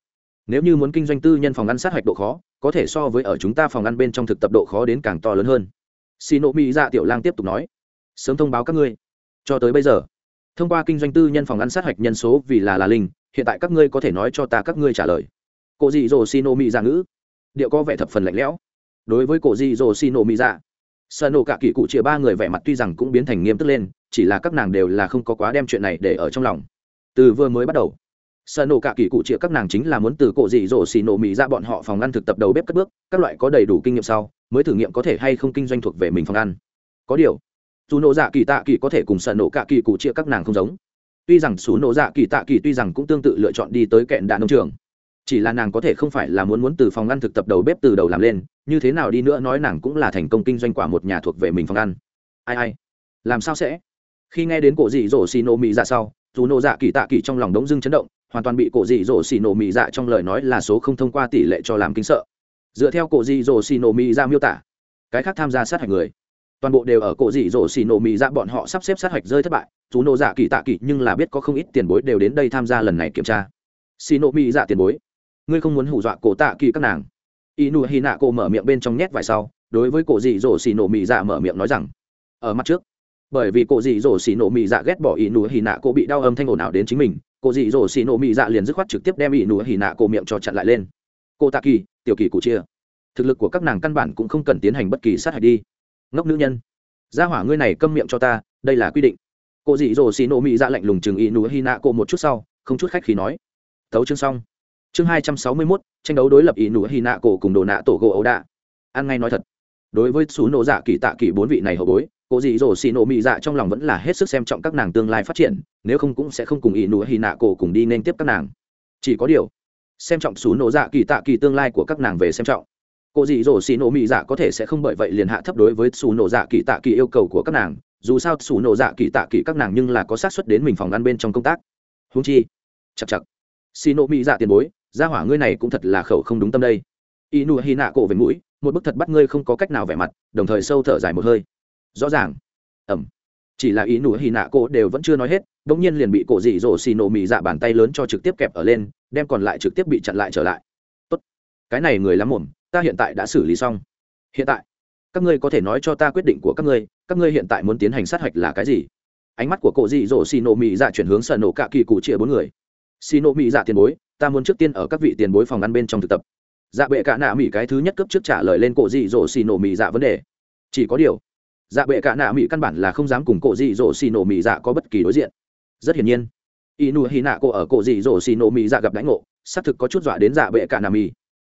nếu như muốn kinh doanh tư nhân phòng ăn sát hạch độ khó, có thể so với ở chúng ta phòng ăn bên trong thực tập độ khó đến càng to lớn hơn. Xin ô mỹ dạ tiểu lang tiếp tục nói. Sớm thông báo các ngươi. Cho tới bây giờ, thông qua kinh doanh tư nhân phòng ăn sát hạch nhân số vì là là linh, hiện tại các ngươi có thể nói cho ta các ngươi trả lời. Cổ dị dỗ xin ô mỹ dạ ngữ. Điệu có vẻ thập phần lạnh lẽo. Đối với cổ dị dỗ xin ô mỹ dạ sợ nổ cả kỳ cụ chia ba người vẻ mặt tuy rằng cũng biến thành nghiêm túc lên, chỉ là các nàng đều là không có quá đem chuyện này để ở trong lòng. Từ vừa mới bắt đầu sợ nổ cả kỳ cụ chĩa các nàng chính là muốn từ cổ dị dỗ xì nổ mì ra bọn họ phòng ăn thực tập đầu bếp cất bước, các loại có đầy đủ kinh nghiệm sau, mới thử nghiệm có thể hay không kinh doanh thuộc về mình phòng ăn. Có điều dù nổ dạ kỳ tạ kỳ có thể cùng sợ nổ cả kỳ cụ chĩa các nàng không giống. Tuy rằng số nổ dạ kỳ tạ kỳ tuy rằng cũng tương tự lựa chọn đi tới kẹn đạn nông trường, chỉ là nàng có thể không phải là muốn muốn từ phòng ăn thực tập đầu bếp từ đầu làm lên, như thế nào đi nữa nói nàng cũng là thành công kinh doanh quả một nhà thuộc về mình phòng ăn. Ai ai, làm sao sẽ? Khi nghe đến cổ dị dỗ xì nổ mỹ dạ sau dù nổ dạ kỳ tạ kỳ trong lòng đống dưng chấn động hoàn toàn bị cổ dị dỗ xì nổ mỹ dạ trong lời nói là số không thông qua tỷ lệ cho làm kính sợ. Dựa theo cổ dị dỗ xì nổ mỹ dạ miêu tả, cái khác tham gia sát hạch người, toàn bộ đều ở cổ dị dỗ xì nổ mỹ dạ bọn họ sắp xếp sát hạch rơi thất bại. Chú nổ dạ kỳ tạ kỳ nhưng là biết có không ít tiền bối đều đến đây tham gia lần này kiểm tra. Xì nổ mỹ dạ tiền bối, ngươi không muốn hù dọa cổ tạ kỳ các nàng. Y nụ hy nạ cổ mở miệng bên trong nhét vài sau, đối với cổ dị dỗ xì nổ mỹ dạ mở miệng nói rằng, ở mặt trước, bởi vì cổ dị dỗ xì nổ mỹ dạ ghét bỏ y nụ hy nạ cổ bị đau âm thanh ồn ào đến chính mình Cô dị dỗ xì nổ mị dạ liền dứt khoát trực tiếp đem y nụ hỉ nạ cổ miệng cho chặn lại lên. Cô tạ kỳ, tiểu kỳ cụ chia. Thực lực của các nàng căn bản cũng không cần tiến hành bất kỳ sát hạch đi. Ngốc nữ nhân. Gia hỏa ngươi này câm miệng cho ta, đây là quy định. Cô dị dỗ xì nổ mị dạ lạnh lùng chừng y nụ hỉ nạ cổ một chút sau, không chút khách khí nói. Thấu chương xong. Chương hai trăm sáu mươi mốt, tranh đấu đối lập ỷ nụ hỉ nạ cổ cùng đồ nạ tổ gỗ ấu đạ. Ăn ngay nói thật. Đối với số nổ dạ kỳ tạ kỳ bốn vị này hậu bối Cô dì dỗ xì nổ mị dạ trong lòng vẫn là hết sức xem trọng các nàng tương lai phát triển, nếu không cũng sẽ không cùng ỷ nụ hy nạ cổ cùng đi nên tiếp các nàng. Chỉ có điều, xem trọng xù nổ dạ kỳ tạ kỳ tương lai của các nàng về xem trọng. Cô dì dỗ xì nổ mị dạ có thể sẽ không bởi vậy liền hạ thấp đối với xù nổ dạ kỳ tạ kỳ yêu cầu của các nàng, dù sao xù nổ dạ kỳ tạ kỳ các nàng nhưng là có xác suất đến mình phòng ăn bên trong công tác. Húng chi chặt chặt xì nổ mị dạ tiền bối, gia hỏa ngươi này cũng thật là khẩu không đúng tâm đây. Y nụ hy nạ cổ về mũi, một bức thật bắt ngươi không có cách nào vẻ mặt, đồng thời sâu thở dài một hơi rõ ràng. Ẩm. Chỉ là ý nụ hy nạ cô đều vẫn chưa nói hết đ ỗ n g nhiên liền bị cổ dị dỗ xì nổ mì dạ bàn tay lớn cho trực tiếp kẹp ở lên, đem còn lại trực tiếp bị chặn lại trở lại. Tốt. Cái này người lắm mồm, ta hiện tại đã xử lý xong. Hiện tại, các ngươi có thể nói cho ta quyết định của các ngươi các ngươi hiện tại muốn tiến hành sát hạch là cái gì? Ánh mắt của cổ dị dỗ xì nổ mì dạ chuyển hướng sợ nổ cạ kỳ cụ chĩa bốn người. Xì nổ mì dạ tiền bối, ta muốn trước tiên ở các vị tiền bối phòng ăn bên trong thực tập. Dạ bệ cả nạ mỹ cái thứ nhất cấp trước trả lời lên cổ dị dỗ xì nổ mì dạ vấn đề. Chỉ có điều dạ bệ cả nạ mỹ căn bản là không dám cùng cổ dị dỗ xì nổ mỹ dạ có bất kỳ đối diện. Rất hiển nhiên, inu hy nạ cổ ở cổ dị dỗ xì nổ mỹ dạ gặp đánh ngộ, xác thực có chút dọa đến dạ bệ cả nạ mỹ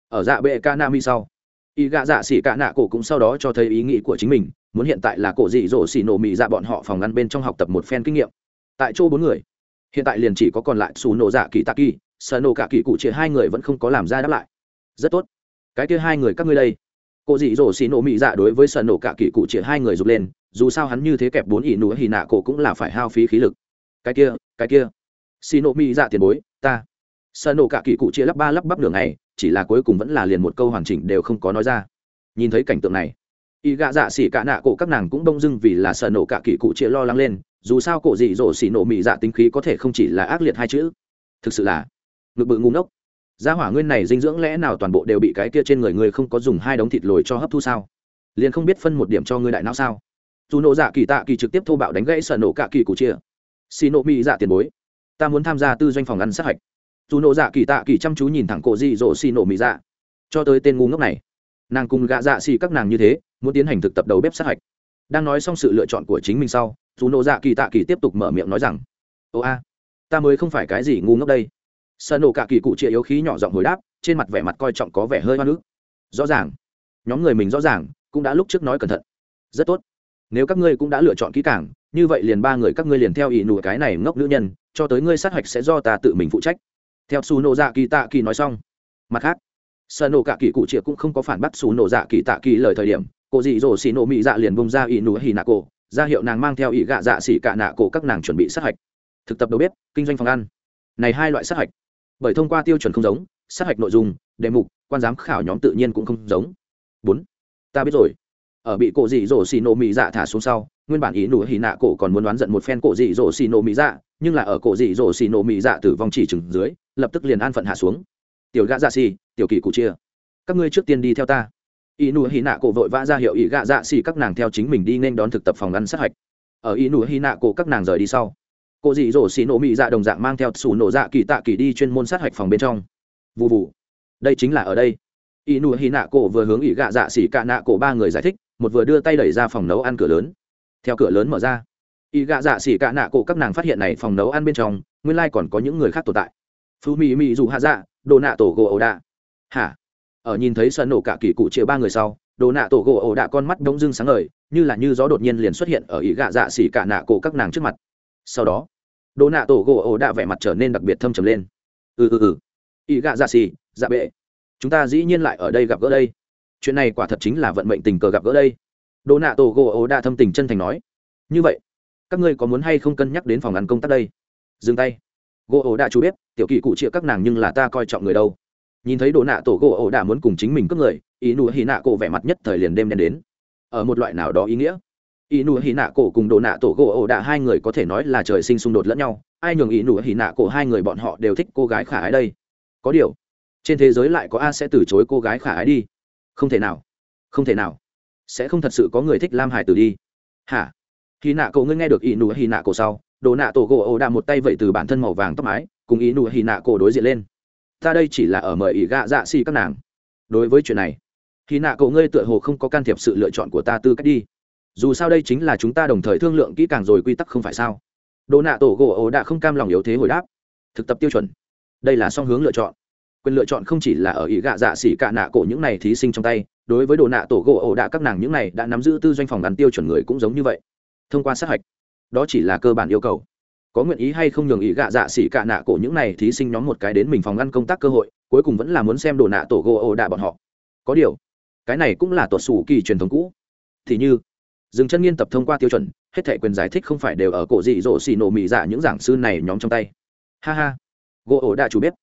ở dạ bệ cả nạ mỹ sau, y gạ dạ xỉ cả nạ cổ cũng sau đó cho thấy ý nghĩ của chính mình, muốn hiện tại là cổ dị dỗ xì nổ mỹ dạ bọn họ phòng ngăn bên trong học tập một phen kinh nghiệm. Tại chỗ bốn người, hiện tại liền chỉ có còn lại xù nổ dạ kỳ tạ kỳ sợ nổ cả kỳ cụ chia hai người vẫn không có làm ra đáp lại. Rất tốt. Cái kia hai người các ngươi đây cô dị dỗ xì nổ mị dạ đối với sợ nổ cả kỳ cụ chia hai người rụt lên, dù sao hắn như thế kẹp bốn ỷ nụ hì nạ cổ cũng là phải hao phí khí lực. Cái kia cái kia. Xì nổ mỹ dạ tiền bối, ta. Sợ nổ cả kỳ cụ chia lắp ba lắp bắp đường này chỉ là cuối cùng vẫn là liền một câu hoàn chỉnh đều không có nói ra. Nhìn thấy cảnh tượng này, y gạ dạ xỉ cả nạ cổ các nàng cũng đông dưng vì là sợ nổ cả kỳ cụ chia lo lắng lên, dù sao cổ dị dỗ xỉ nổ mỹ dạ tính khí có thể không chỉ là ác liệt hai chữ, thực sự là ngực bự ngu ngốc gia hỏa nguyên này dinh dưỡng lẽ nào toàn bộ đều bị cái kia trên người ngươi không có dùng hai đống thịt lồi cho hấp thu sao? Liền không biết phân một điểm cho ngươi đại não sao? Dù nộ dạ kỳ tạ kỳ trực tiếp thô bạo đánh gãy sợ nổ cả kỳ cụ chia. Xì nộ mỹ dạ tiền bối, ta muốn tham gia tư doanh phòng ăn sát hạch. Dù nộ dạ kỳ tạ kỳ chăm chú nhìn thẳng cổ dị dỗ xì nộ mỹ dạ. Cho tới tên ngu ngốc này, nàng cùng gạ dạ xì các nàng như thế, muốn tiến hành thực tập đầu bếp sát hạch. Đang nói xong sự lựa chọn của chính mình sau, dù nộ dạ kỳ tạ kỳ tiếp tục mở miệng nói rằng ồ a, ta mới không phải cái gì ngu ngốc đây sợ nổ cả kỳ cụ chia yếu khí nhỏ giọng hồi đáp, trên mặt vẻ mặt coi trọng có vẻ hơi hoa nước rõ ràng, nhóm người mình rõ ràng, cũng đã lúc trước nói cẩn thận. Rất tốt. Nếu các ngươi cũng đã lựa chọn kỹ càng, như vậy liền ba người các ngươi liền theo ỷ nụ cái này ngốc nữ nhân, cho tới ngươi sát hạch sẽ do ta tự mình phụ trách. Theo xù nổ dạ kỳ tạ kỳ nói xong. Mặt khác sợ nổ cả kỳ cụ chia cũng không có phản bác xù nổ dạ kỳ tạ kỳ lời thời điểm, cô dị dỗ xì nổ mị dạ liền bông ra ỷ nụ hì nạ cổ, ra hiệu nàng mang theo ỷ gạ dạ xỉ cả nạ cổ các nàng chuẩn bị sát hạch. Thực tập đầu bếp, kinh doanh phòng ăn. Này hai loại sát hạch bởi thông qua tiêu chuẩn không giống, sát hạch nội dung, đề mục, quan giám khảo nhóm tự nhiên cũng không giống. Bốn, ta biết rồi. Ở bị cổ dị dỗ xì nổ mỹ dạ thả xuống sau, nguyên bản ý nụ hì nạ cổ còn muốn đoán giận một phen cổ dị dỗ xì nổ mỹ dạ nhưng là ở cổ dị dỗ xì nổ mỹ dạ tử vong chỉ chừng dưới, lập tức liền an phận hạ xuống. Tiểu gã dạ xì, tiểu kỳ cụ chia. Các ngươi trước tiên đi theo ta. Ý nụ hì nạ cổ vội vã ra hiệu ý gạ dạ xì các nàng theo chính mình đi nên đón thực tập phòng ăn sát hạch. Ở ý nụ hì nạ cổ các nàng rời đi sau cô dị dỗ xì nổ mị dạ đồng dạng mang theo sủ nổ dạ kỳ tạ kỳ đi chuyên môn sát hạch phòng bên trong. Vụ vụ đây chính là ở đây. Y nụ hy nạ cổ vừa hướng ỉ gạ dạ xì cả nạ cổ ba người giải thích, một vừa đưa tay đẩy ra phòng nấu ăn cửa lớn. Theo cửa lớn mở ra y gạ dạ xỉ cả nạ cổ các nàng phát hiện này phòng nấu ăn bên trong, nguyên lai còn có những người khác tồn tại. Phú mỹ mỹ dù hạ dạ đồ nạ tổ gỗ ổ đạ. Hả? Ở nhìn thấy sân nổ cả kỳ cụ chia ba người sau đồ nạ tổ gỗ ổ đạ con mắt đông dưng sáng ngời, như là như gió đột nhiên liền xuất hiện ở ý gạ dạ xỉ cả nạ cổ các nàng trước mặt sau đó đồ nạ tổ gỗ ổ đạ vẻ mặt trở nên đặc biệt thâm trầm lên. Ừ ừ ừ. Ý gạ dạ xì dạ bệ. Chúng ta dĩ nhiên lại ở đây gặp gỡ đây. Chuyện này quả thật chính là vận mệnh tình cờ gặp gỡ đây. Đồ nạ tổ gỗ ổ đạ thâm tình chân thành nói. Như vậy, các ngươi có muốn hay không cân nhắc đến phòng ăn công tác đây? Dừng tay. Gỗ ổ đạ chú biết, tiểu kỳ cụ chịa các nàng nhưng là ta coi trọng người đâu. Nhìn thấy đồ nạ tổ gỗ ổ đạ muốn cùng chính mình cướp người, ý nụ hì nạ cổ vẻ mặt nhất thời liền đêm đen đến. Ở một loại nào đó ý nghĩa ý nụ hì nạ cổ cùng đồ nạ tổ gỗ ổ đạ hai người có thể nói là trời sinh xung đột lẫn nhau. Ai nhường ý nụ hì nạ cổ hai người bọn họ đều thích cô gái khả ái đây? Có điều, trên thế giới lại có a sẽ từ chối cô gái khả ái đi. Không thể nào, không thể nào. Sẽ không thật sự có người thích lam hải tử đi. Hả? Hì nạ cổ, ngươi nghe được ý nụ hì nạ cổ sau, đồ nạ tổ gỗ ổ đạ một tay vậy từ bản thân màu vàng tóc mái, cùng ý nụ hì nạ cổ đối diện lên. Ta đây chỉ là ở mời ý gạ dạ xì các nàng. Đối với chuyện này hì nạ cổ, ngươi tựa hồ không có can thiệp sự lựa chọn của ta tư cách đi dù sao đây chính là chúng ta đồng thời thương lượng kỹ càng rồi quy tắc không phải sao? Đồ nạ tổ gỗ ổ đạ không cam lòng yếu thế hồi đáp. Thực tập tiêu chuẩn. Đây là song hướng lựa chọn. Quyền lựa chọn không chỉ là ở ý gạ dạ xỉ cạ nạ cổ những này thí sinh trong tay, đối với đồ nạ tổ gỗ ổ đạ các nàng những này đã nắm giữ tư doanh phòng gắn tiêu chuẩn người cũng giống như vậy. Thông qua sát hạch, đó chỉ là cơ bản yêu cầu. Có nguyện ý hay không nhường ý gạ dạ xỉ cạ nạ cổ những này thí sinh nhóm một cái đến mình phòng ngăn công tác cơ hội, cuối cùng vẫn là muốn xem đồ nạ tổ gỗ ổ đạ bọn họ. Có điều, cái này cũng là tuột xù kỳ truyền thống cũ. Thì như dừng chân nghiên tập thông qua tiêu chuẩn, hết thể quyền giải thích không phải đều ở cổ dị dỗ xì nổ mỹ dạ những giảng sư này nhóm trong tay. Ha ha. Gỗ ổ đa chủ biết.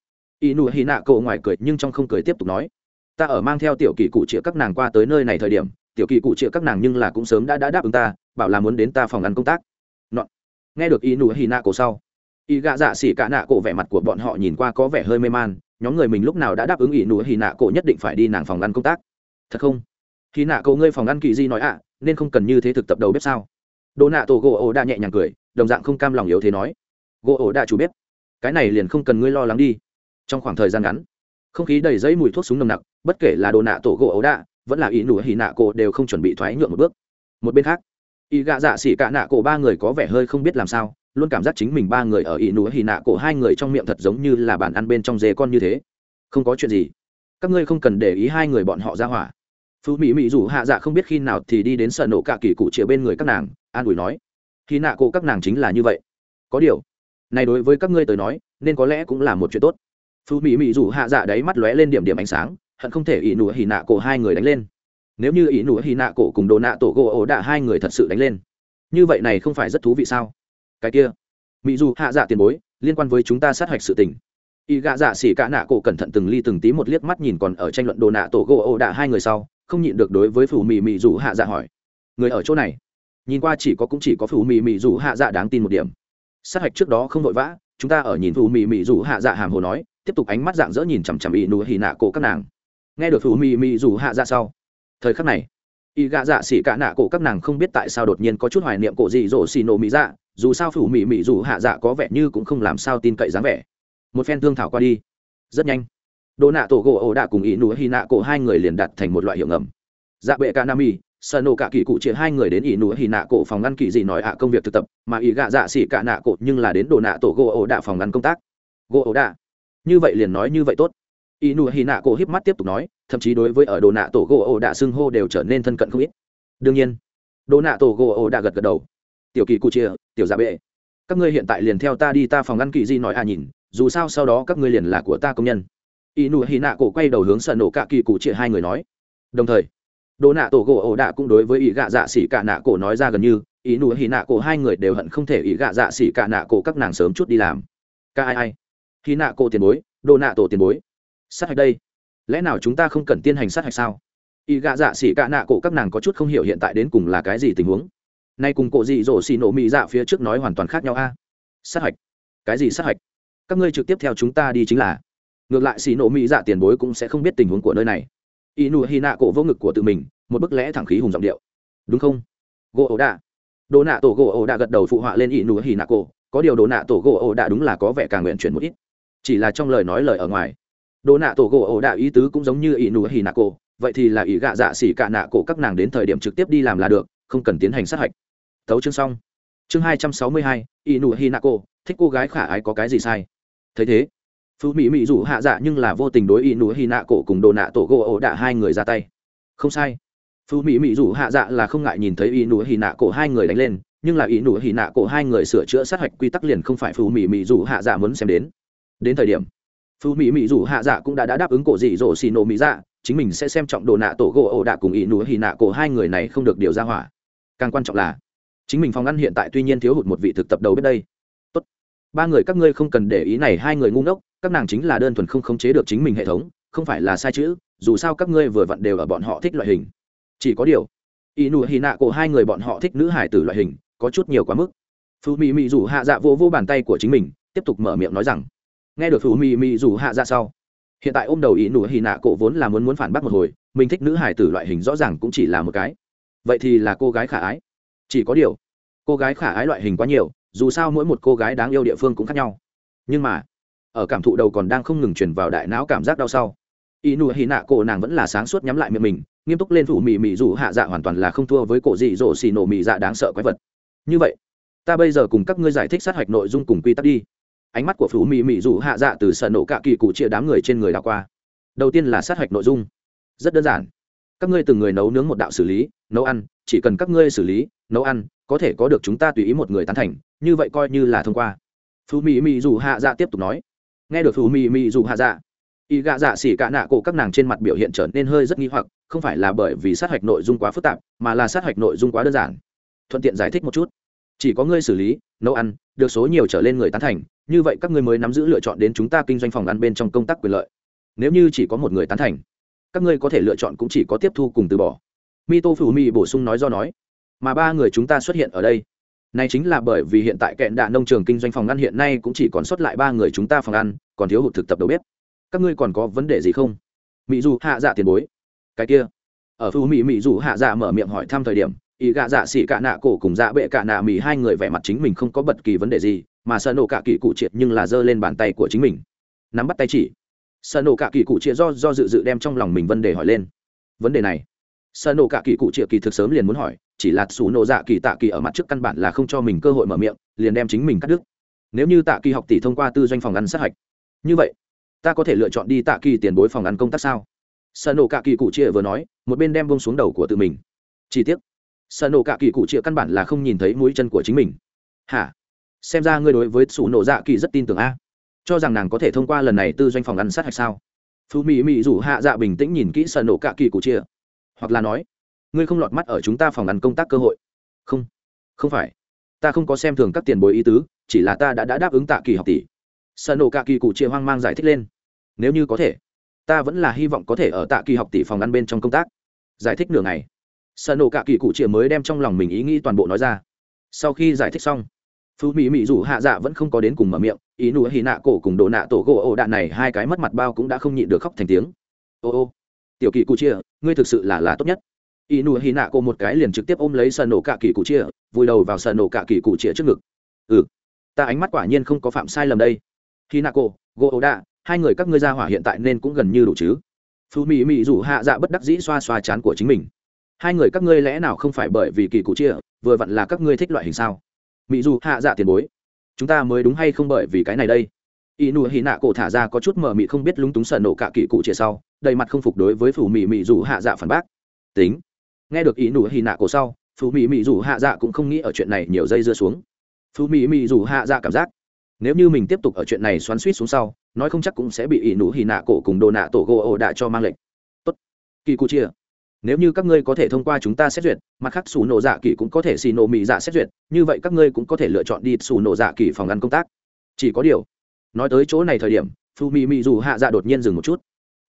Y nụ hy nạ cổ ngoài cười nhưng trong không cười tiếp tục nói. Ta ở mang theo tiểu kỳ cụ chĩa các nàng qua tới nơi này thời điểm, tiểu kỳ cụ chĩa các nàng nhưng là cũng sớm đã đã đáp ứng ta, bảo là muốn đến ta phòng ăn công tác. Nọ. nghe được y nụ hy nạ cổ sau, y gạ dạ xỉ cả nạ cổ vẻ mặt của bọn họ nhìn qua có vẻ hơi mê man, nhóm người mình lúc nào đã đáp ứng y nụ hy nạ cổ nhất định phải đi nàng phòng ăn công tác. Thật không? Khi nạ cổ ngươi phòng ăn kỳ di nói ạ, nên không cần như thế thực tập đầu bếp sao? Đồ nạ tổ gỗ ổ đã nhẹ nhàng cười, đồng dạng không cam lòng yếu thế nói. Gỗ ổ đã chủ bếp, cái này liền không cần ngươi lo lắng đi. Trong khoảng thời gian ngắn, không khí đầy giấy mùi thuốc súng nồng nặc, bất kể là đồ nạ tổ gỗ ấu đạ vẫn là ý nụ hì nạ cổ đều không chuẩn bị thoái nhượng một bước. Một bên khác, ý gạ dạ xỉ cả nạ cổ ba người có vẻ hơi không biết làm sao, luôn cảm giác chính mình ba người ở ý nụ hì nạ cổ hai người trong miệng thật giống như là bàn ăn bên trong dê con như thế. Không có chuyện gì. Các ngươi không cần để ý hai người bọn họ ra hỏa phú mỹ mỹ rủ hạ dạ không biết khi nào thì đi đến sợ nổ cả kỳ cụ chĩa bên người các nàng, an ủi nói, khi nạ cổ các nàng chính là như vậy. Có điều, này đối với các ngươi tới nói, nên có lẽ cũng là một chuyện tốt. Phú mỹ mỹ rủ hạ dạ đấy mắt lóe lên điểm điểm ánh sáng, hận không thể ỷ nụ hì nạ cổ hai người đánh lên. Nếu như ỷ nụ hì nạ cổ cùng đồ nạ tổ gỗ ổ đạ hai người thật sự đánh lên, như vậy này không phải rất thú vị sao? Cái kia, mỹ dù hạ dạ tiền bối, liên quan với chúng ta sát hạch sự tình. Y gạ dạ xỉ cả nạ cổ cẩn thận từng ly từng tí một liếc mắt nhìn còn ở tranh luận đồ nạ tổ gỗ ổ đạ hai người sau không nhịn được đối với phủ mì mì rủ hạ dạ hỏi. Người ở chỗ này? Nhìn qua chỉ có cũng chỉ có phủ mì mì rủ hạ dạ đáng tin một điểm. Sát hạch trước đó không vội vã, chúng ta ở nhìn phủ mì mì rủ hạ dạ hàm hồ nói, tiếp tục ánh mắt dạng dỡ nhìn chằm chằm ỵ nụ hì nạ cổ các nàng. Nghe được phủ mì mì rủ hạ dạ sau, thời khắc này, y gạ dạ xỉ cả nạ cổ các nàng không biết tại sao đột nhiên có chút hoài niệm cổ gì rổ xì nổ mỹ dạ dù sao phủ mị mỹ dù hạ dạ có vẻ như cũng không làm sao tin cậy dáng vẻ. Một phen thương thảo qua đi, rất nhanh đồ nạ tổ gỗ ổ đạ cùng ý nụ hy nạ cổ hai người liền đặt thành một loại hiệu ngầm. Dạ bệ ca nam y sợ nổ cả kỳ cụ chia hai người đến ý nụ hy nạ cổ phòng ngăn kỳ gì nói ạ công việc thực tập, mà ý gạ dạ xỉ cả nạ cổ nhưng là đến đồ nạ tổ gỗ ổ đạ phòng ngăn công tác. Gỗ ổ đạ. Như vậy liền nói như vậy tốt. Ý nụ hy nạ cổ híp mắt tiếp tục nói, thậm chí đối với ở đồ nạ tổ gỗ ổ đạ xưng hô đều trở nên thân cận không ít. Đương nhiên đồ nạ tổ gỗ ổ đạ gật gật đầu. Tiểu kỳ cụ chia tiểu dạ bệ, các ngươi hiện tại liền theo ta đi, ta phòng ngăn kỳ di nói à nhìn, dù sao sau đó các ngươi liền là của ta công nhân y nụ hy nạ cổ quay đầu hướng sợ nổ cả kỳ cụ chia hai người nói. Đồng thời, đồ nạ tổ gỗ ổ đạ cũng đối với ý gạ dạ xỉ cả nạ cổ nói ra gần như, ý nụ hy nạ cổ hai người đều hận không thể ý gạ dạ xỉ cả nạ cổ các nàng sớm chút đi làm. Ca ai ai? Hy nạ cổ tiền bối, đồ nạ tổ tiền bối. Sát hạch đây. Lẽ nào chúng ta không cần tiến hành sát hạch sao? Ý gạ dạ xỉ cả nạ cổ các nàng có chút không hiểu hiện tại đến cùng là cái gì tình huống. Nay cùng cổ dị dỗ xì nổ mỹ dạ phía trước nói hoàn toàn khác nhau a. Sát hạch. Cái gì sát hạch? Các ngươi trực tiếp theo chúng ta đi chính là ngược lại xì nổ mỹ dạ tiền bối cũng sẽ không biết tình huống của nơi này. Y nụ hy nạ cổ vô ngực của tự mình, một bức lẽ thẳng khí hùng giọng điệu. Đúng không? Gỗ ổ đạ. Đồ nạ tổ gỗ ổ đạ gật đầu phụ họa lên y nụ hy nạ cổ. Có điều đồ nạ tổ gỗ ổ đạ đúng là có vẻ càng nguyện chuyển một ít. Chỉ là trong lời nói lời ở ngoài. Đồ nạ tổ gỗ ổ đạ ý tứ cũng giống như y nụ hy nạ cổ. Vậy thì là ý gạ dạ xỉ cả nạ cổ các nàng đến thời điểm trực tiếp đi làm là được, không cần tiến hành sát hạch. Thấu chương xong. Chương hai trăm sáu mươi hai y nụ hy nạ cổ. Thích cô gái khả ái có cái gì sai? Thấy thế phú mỹ mỹ rủ hạ dạ nhưng là vô tình đối Y nụ hy nạ cổ cùng đồ nạ tổ gỗ ổ đạ hai người ra tay. Không sai. Phú mỹ mỹ rủ hạ dạ là không ngại nhìn thấy Y nụ hy nạ cổ hai người đánh lên nhưng là Y nụ hy nạ cổ hai người sửa chữa sát hạch quy tắc liền không phải phú mỹ mỹ rủ hạ dạ muốn xem đến. Đến thời điểm phú mỹ mỹ rủ hạ dạ cũng đã, đã đáp ứng cổ dị dỗ xì nổ mỹ dạ chính mình sẽ xem trọng đồ nạ tổ gỗ ổ đạ cùng Y nụ hy nạ cổ hai người này không được điều ra hỏa. Càng quan trọng là chính mình phòng ngăn hiện tại tuy nhiên thiếu hụt một vị thực tập đầu biết đây. Tốt. ba người các ngươi không cần để ý này hai người ngu ngốc các nàng chính là đơn thuần không khống chế được chính mình hệ thống, không phải là sai chữ, dù sao các ngươi vừa vặn đều ở bọn họ thích loại hình. Chỉ có điều y nụ hy nạ của hai người bọn họ thích nữ hải tử loại hình, có chút nhiều quá mức. Phù mỹ mị rủ hạ dạ vô vô bàn tay của chính mình, tiếp tục mở miệng nói rằng, nghe được phù mỹ mị rủ hạ dạ sau, hiện tại ôm đầu ý nụ hy nạ cổ vốn là muốn muốn phản bác một hồi, mình thích nữ hải tử loại hình rõ ràng cũng chỉ là một cái. Vậy thì là cô gái khả ái. Chỉ có điều, cô gái khả ái loại hình quá nhiều, dù sao mỗi một cô gái đáng yêu địa phương cũng khác nhau. Nhưng mà ở cảm thụ đầu còn đang không ngừng chuyển vào đại não cảm giác đau sau. Y nụ hì nạ cổ nàng vẫn là sáng suốt nhắm lại miệng mình, nghiêm túc lên phủ mị mị dù hạ dạ hoàn toàn là không thua với cổ dị dỗ xì nổ mị dạ đáng sợ quái vật. Như vậy, ta bây giờ cùng các ngươi giải thích sát hạch nội dung cùng quy tắc đi. Ánh mắt của phủ mị mị dù hạ dạ từ sợ nổ cạ kỳ cụ chia đám người trên người đảo qua. Đầu tiên là sát hạch nội dung. Rất đơn giản. Các ngươi từng người nấu nướng một đạo xử lý, nấu ăn, chỉ cần các ngươi xử lý, nấu ăn, có thể có được chúng ta tùy ý một người tán thành, như vậy coi như là thông qua. Phú mỹ mỹ dù hạ dạ tiếp tục nói nghe được phú mỹ mỹ dù hạ dạ y gạ dạ xỉ cả nạ cổ các nàng trên mặt biểu hiện trở nên hơi rất nghi hoặc, không phải là bởi vì sát hạch nội dung quá phức tạp, mà là sát hạch nội dung quá đơn giản. Thuận tiện giải thích một chút. Chỉ có ngươi xử lý, nấu ăn, được số nhiều trở lên người tán thành, như vậy các ngươi mới nắm giữ lựa chọn đến chúng ta kinh doanh phòng ăn bên trong công tác quyền lợi. Nếu như chỉ có một người tán thành, các ngươi có thể lựa chọn cũng chỉ có tiếp thu cùng từ bỏ. Mi tô phủ mi bổ sung nói do nói, mà ba người chúng ta xuất hiện ở đây này chính là bởi vì hiện tại kẹn đạ nông trường kinh doanh phòng ăn hiện nay cũng chỉ còn xuất lại ba người chúng ta phòng ăn còn thiếu hụt thực tập đầu bếp. Các ngươi còn có vấn đề gì không? Mỹ dù hạ dạ tiền bối. Cái kia. Ở phu mỹ mỹ dù hạ dạ mở miệng hỏi thăm thời điểm, ý gạ dạ xỉ cả nạ cổ cùng dạ bệ cả nạ mỹ hai người vẻ mặt chính mình không có bất kỳ vấn đề gì, mà sợ nổ cả kỳ cụ triệt nhưng là giơ lên bàn tay của chính mình. Nắm bắt tay chỉ. Sợ nổ cả kỳ cụ triệt do do dự dự đem trong lòng mình vấn đề hỏi lên. Vấn đề này sợ nổ cả kỳ cụ triệu kỳ thực sớm liền muốn hỏi, chỉ là xù nổ dạ kỳ tạ kỳ ở mặt trước căn bản là không cho mình cơ hội mở miệng, liền đem chính mình cắt đứt. Nếu như tạ kỳ học tỷ thông qua tư doanh phòng ăn sát hạch, như vậy, ta có thể lựa chọn đi tạ kỳ tiền bối phòng ăn công tác sao? Sợ nổ cả kỳ cụ triệu vừa nói, một bên đem bông xuống đầu của tự mình. Chi tiết sợ nổ cả kỳ cụ triệu căn bản là không nhìn thấy mũi chân của chính mình. Hả? Xem ra ngươi đối với xù nổ dạ kỳ rất tin tưởng a. Cho rằng nàng có thể thông qua lần này tư doanh phòng ăn sát hạch sao? Phú mỹ mỹ rủ hạ dạ bình tĩnh nhìn kỹ sợ nổ cả kỳ cụ chia hoặc là nói ngươi không lọt mắt ở chúng ta phòng ăn công tác cơ hội. Không không phải. Ta không có xem thường các tiền bối ý tứ chỉ là ta đã, đã đáp ứng tạ kỳ học tỷ. Sợ nổ cả kỳ cụ chia hoang mang giải thích lên. Nếu như có thể ta vẫn là hy vọng có thể ở tạ kỳ học tỷ phòng ăn bên trong công tác. Giải thích nửa ngày. Sợ nổ cả kỳ cụ chia mới đem trong lòng mình ý nghĩ toàn bộ nói ra. Sau khi giải thích xong phú mỹ mỹ dù hạ dạ vẫn không có đến cùng mở miệng ý nụ hì nạ cổ cùng đồ nạ tổ gỗ ổ đạn này hai cái mất mặt bao cũng đã không nhịn được khóc thành tiếng. Ô ô tiểu kỳ cụ chia, ngươi thực sự là là tốt nhất. Y nụ hy nạ cô một cái liền trực tiếp ôm lấy sờ nổ cả kỳ cụ chia, vùi đầu vào sờ nổ cả kỳ cụ chia trước ngực. Ừ ta ánh mắt quả nhiên không có phạm sai lầm đây. Hy nạ cô gô ấu đạ hai người các ngươi ra hỏa hiện tại nên cũng gần như đủ chứ. Phù mị mị rủ hạ dạ bất đắc dĩ xoa xoa chán của chính mình. Hai người các ngươi lẽ nào không phải bởi vì kỳ cụ chia, vừa vặn là các ngươi thích loại hình sao? Mỹ dù hạ dạ tiền bối, chúng ta mới đúng hay không bởi vì cái này đây? Y nụ hy nạ cổ thả ra có chút mờ mị không biết lúng túng sợ nổ cả kỳ cụ chia sau đầy mặt không phục đối với phủ mị mị dù hạ dạ phản bác. Tính. Nghe được ý nụ hì nạ cổ sau phủ mị mị dù hạ dạ cũng không nghĩ ở chuyện này nhiều dây dưa xuống. Phủ mị mị dù hạ dạ cảm giác, nếu như mình tiếp tục ở chuyện này xoắn suýt xuống sau, nói không chắc cũng sẽ bị ý nụ hì nạ cổ cùng đồ nạ tổ gỗ ổ đạ cho mang lệnh. Tốt. Kỳ cụ chia. Nếu như các ngươi có thể thông qua chúng ta xét duyệt, mặt khác xù nổ dạ kỳ cũng có thể xì nổ mỹ dạ xét duyệt, như vậy các ngươi cũng có thể lựa chọn đi xù nổ dạ kỳ phòng ăn công tác. Chỉ có điều, nói tới chỗ này thời điểm, phù mỹ mỹ dù hạ dạ đột nhiên dừng một chút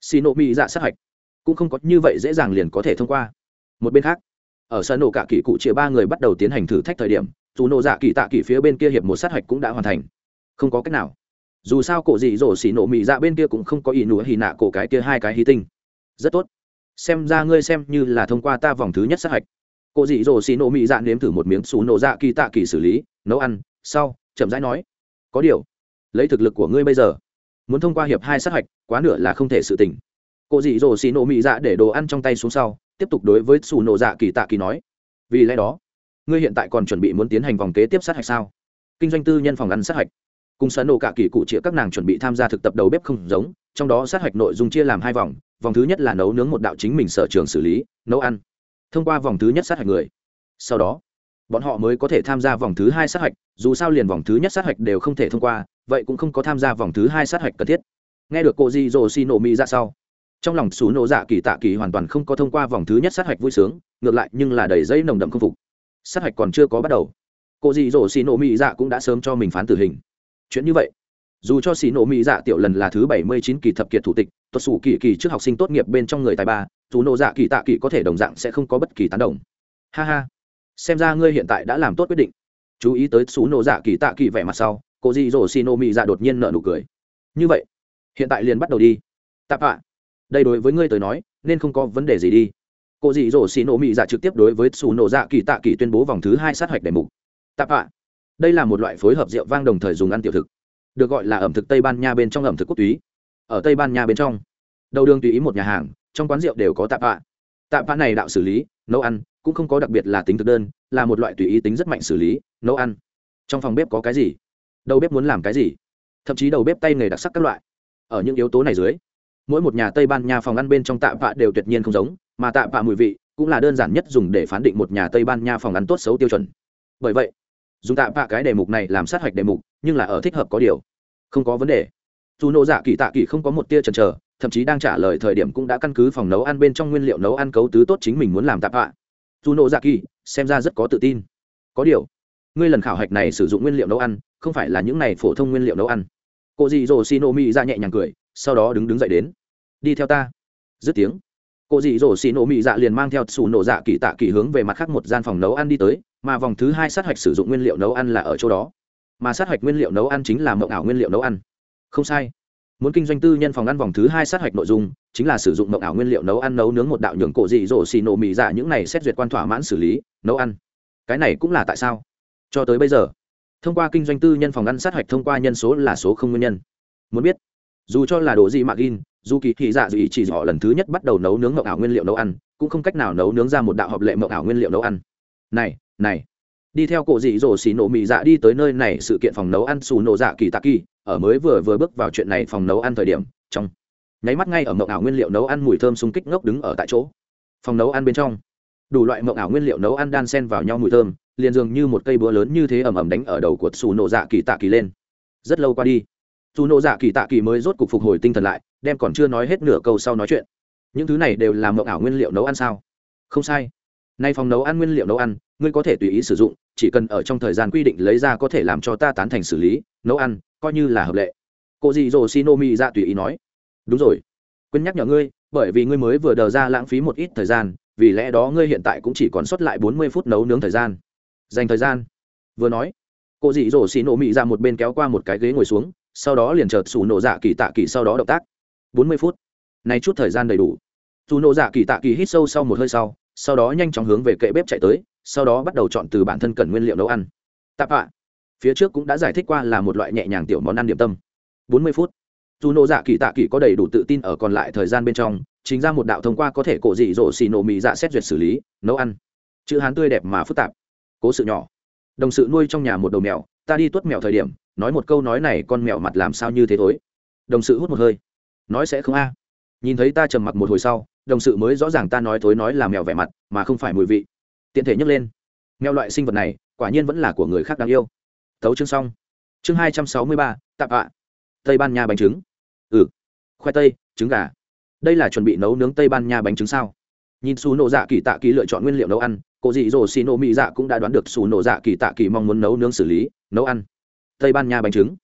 xì nộ mỹ dạ sát hạch. Cũng không có như vậy dễ dàng liền có thể thông qua. Một bên khác, ở sân nổ cả kỳ cụ chia ba người bắt đầu tiến hành thử thách thời điểm, dù nổ dạ kỳ tạ kỳ phía bên kia hiệp một sát hạch cũng đã hoàn thành. Không có cách nào. Dù sao cổ dị dỗ xì nổ mỹ dạ bên kia cũng không có ý nụa hì nạ cổ cái kia hai cái hí tinh. Rất tốt. Xem ra ngươi xem như là thông qua ta vòng thứ nhất sát hạch. Cổ dị dỗ xì nổ mỹ dạ nếm thử một miếng xù nổ dạ kỳ tạ kỳ xử lý, nấu ăn, sau, chậm rãi nói, có điều, lấy thực lực của ngươi bây giờ muốn thông qua hiệp hai sát hạch, quá nửa là không thể sự tỉnh cô dị dỗ xì nổ mị dạ để đồ ăn trong tay xuống sau, tiếp tục đối với xù nổ dạ kỳ tạ kỳ nói, vì lẽ đó, ngươi hiện tại còn chuẩn bị muốn tiến hành vòng kế tiếp sát hạch sao? Kinh doanh tư nhân phòng ăn sát hạch. Cùng sở nổ cả kỳ cụ chĩa các nàng chuẩn bị tham gia thực tập đầu bếp không giống, trong đó sát hạch nội dung chia làm hai vòng vòng thứ nhất là nấu nướng một đạo chính mình sở trường xử lý, nấu ăn. Thông qua vòng thứ nhất sát hạch người. Sau đó, bọn họ mới có thể tham gia vòng thứ hai sát hạch, dù sao liền vòng thứ nhất sát hạch đều không thể thông qua vậy cũng không có tham gia vòng thứ hai sát hạch cần thiết. Nghe được cô di rồ xi nổ mỹ ra sau, trong lòng xù nổ dạ kỳ tạ kỳ hoàn toàn không có thông qua vòng thứ nhất sát hạch vui sướng, ngược lại nhưng là đầy dây nồng đậm không phục. Sát hạch còn chưa có bắt đầu, cô di rồ xi nổ mỹ dạ cũng đã sớm cho mình phán tử hình. Chuyện như vậy, dù cho xì nổ mỹ dạ tiểu lần là thứ bảy mươi chín kỳ thập kiệt thủ tịch tuột sủ kỳ kỳ trước học sinh tốt nghiệp bên trong người tài ba dù nổ dạ kỳ tạ kỳ có thể đồng dạng sẽ không có bất kỳ tán đồng. Ha ha, xem ra ngươi hiện tại đã làm tốt quyết định. Chú ý tới xú nổ dạ kỳ tạ kỳ vẻ mặt sau cô dì dỗ xì nô mỹ dạ đột nhiên nợ nụ cười. Như vậy, hiện tại liền bắt đầu đi. Tạp ạ, đây đối với ngươi tới nói, nên không có vấn đề gì đi. Cô dì dỗ xì nô mỹ dạ trực tiếp đối với xù nổ dạ kỳ tạ kỳ tuyên bố vòng thứ hai sát hạch đề mục. Tạp ạ, đây là một loại phối hợp rượu vang đồng thời dùng ăn tiểu thực, được gọi là ẩm thực tây ban nha bên trong ẩm thực quốc túy. Ở tây ban nha bên trong, đầu đường tùy ý một nhà hàng, trong quán rượu đều có tạp ạ. Tạp ạ này đạo xử lý, nấu ăn, cũng không có đặc biệt là tính thực đơn, là một loại tùy ý tính rất mạnh xử lý, nấu ăn. Trong phòng bếp có cái gì? Đầu bếp muốn làm cái gì? Thậm chí đầu bếp tay nghề đặc sắc các loại. Ở những yếu tố này dưới, mỗi một nhà tây ban nha phòng ăn bên trong tạ vạ đều tuyệt nhiên không giống, mà tạ vạ mùi vị cũng là đơn giản nhất dùng để phán định một nhà tây ban nha phòng ăn tốt xấu tiêu chuẩn. Bởi vậy, dùng tạ vạ cái đề mục này làm sát hạch đề mục, nhưng là ở thích hợp có điều. Không có vấn đề. Dù nộ dạ kỳ tạ kỳ không có một tia chần chờ, thậm chí đang trả lời thời điểm cũng đã căn cứ phòng nấu ăn bên trong nguyên liệu nấu ăn cấu tứ tốt chính mình muốn làm tạ vạ. Dù nộ dạ kỳ, xem ra rất có tự tin. Có điều ngươi lần khảo hạch này sử dụng nguyên liệu nấu ăn, không phải là những này phổ thông nguyên liệu nấu ăn. Cô dì dỗ xì nổ mỹ ra nhẹ nhàng cười, sau đó đứng đứng dậy đến. Đi theo ta. Dứt tiếng, cô dì dỗ xì nổ mỹ dạ liền mang theo xù nổ dạ kỳ tạ kỳ hướng về mặt khác một gian phòng nấu ăn đi tới, mà vòng thứ hai sát hạch sử dụng nguyên liệu nấu ăn là ở chỗ đó. Mà sát hạch nguyên liệu nấu ăn chính là mộng ảo nguyên liệu nấu ăn. Không sai. Muốn kinh doanh tư nhân phòng ăn vòng thứ hai sát hạch nội dung chính là sử dụng mộng ảo nguyên liệu nấu ăn nấu nướng một đạo nhường cổ dị dỗ xì nổ mì dạ những này xét duyệt quan thỏa mãn xử lý, nấu ăn. Cái này cũng là tại sao? Cho tới bây giờ. Thông qua kinh doanh tư nhân phòng ăn sát hạch thông qua nhân số là số không nguyên nhân. Muốn biết, dù cho là đồ gì mạc in dù kỳ thị dạ dù ý chỉ họ lần thứ nhất bắt đầu nấu nướng mộng ảo nguyên liệu nấu ăn, cũng không cách nào nấu nướng ra một đạo hợp lệ mộng ảo nguyên liệu nấu ăn. Này này, đi theo cổ dị dỗ xì nổ mị dạ đi tới nơi này sự kiện phòng nấu ăn xù nổ dạ kỳ tạ kỳ, ở mới vừa vừa bước vào chuyện này phòng nấu ăn thời điểm, trong nháy mắt ngay ở mộng ảo nguyên liệu nấu ăn mùi thơm xung kích ngốc đứng ở tại chỗ. Phòng nấu ăn bên trong, đủ loại mộng ảo nguyên liệu nấu ăn đan sen vào nhau mùi thơm liền dường như một cây búa lớn như thế ầm ầm đánh ở đầu của xù nổ dạ kỳ tạ kỳ lên. Rất lâu qua đi xù nộ dạ kỳ tạ kỳ mới rốt cục phục hồi tinh thần lại, đem còn chưa nói hết nửa câu sau nói chuyện. Những thứ này đều là mộng ảo nguyên liệu nấu ăn sao? Không sai. Nay phòng nấu ăn nguyên liệu nấu ăn, ngươi có thể tùy ý sử dụng, chỉ cần ở trong thời gian quy định lấy ra có thể làm cho ta tán thành xử lý, nấu ăn, coi như là hợp lệ. Cô dì dồ shinomi ra tùy ý nói. Đúng rồi. Quên nhắc nhở ngươi, bởi vì ngươi mới vừa đờ ra lãng phí một ít thời gian, vì lẽ đó ngươi hiện tại cũng chỉ còn sót lại bốn mươi phút nấu nướng thời gian dành thời gian. Vừa nói, cô dì dỗ xì nổ mị ra một bên kéo qua một cái ghế ngồi xuống, sau đó liền chợt xù nổ dạ kỳ tạ kỳ sau đó động tác. Bốn mươi phút. Nay chút thời gian đầy đủ. Dù nổ dạ kỳ tạ kỳ hít sâu sau một hơi sau sau đó nhanh chóng hướng về kệ bếp chạy tới, sau đó bắt đầu chọn từ bản thân cần nguyên liệu nấu ăn. Tạp ạ. Phía trước cũng đã giải thích qua là một loại nhẹ nhàng tiểu món ăn điểm tâm. Bốn mươi phút. Dù nổ dạ kỳ tạ kỳ có đầy đủ tự tin ở còn lại thời gian bên trong, chính ra một đạo thông qua có thể cổ dị dỗ xì nổ mì dạ xét duyệt xử lý, nấu ăn. Chữ hán tươi đẹp mà phức tạp cố sự nhỏ. Đồng sự nuôi trong nhà một đầu mèo, ta đi tuốt mèo thời điểm, nói một câu nói này con mèo mặt làm sao như thế thối. Đồng sự hút một hơi. Nói sẽ không a. Nhìn thấy ta trầm mặc một hồi sau, đồng sự mới rõ ràng ta nói thối nói là mèo vẻ mặt, mà không phải mùi vị. Tiện thể nhấc lên. Mèo loại sinh vật này, quả nhiên vẫn là của người khác đáng yêu. Tấu chương xong. Chương hai trăm sáu mươi ba, tạp ạ. Tây ban nha bánh trứng. Ừ. Khoai tây, trứng gà. Đây là chuẩn bị nấu nướng tây ban nha bánh trứng sao? Nhìn xù nộ dạ kỳ tạ kỳ lựa chọn nguyên liệu nấu ăn cô dị dỗ xì nổ mỹ dạ cũng đã đoán được xù nổ dạ kỳ tạ kỳ mong muốn nấu nướng xử lý, nấu ăn. Tây ban nha bánh trứng.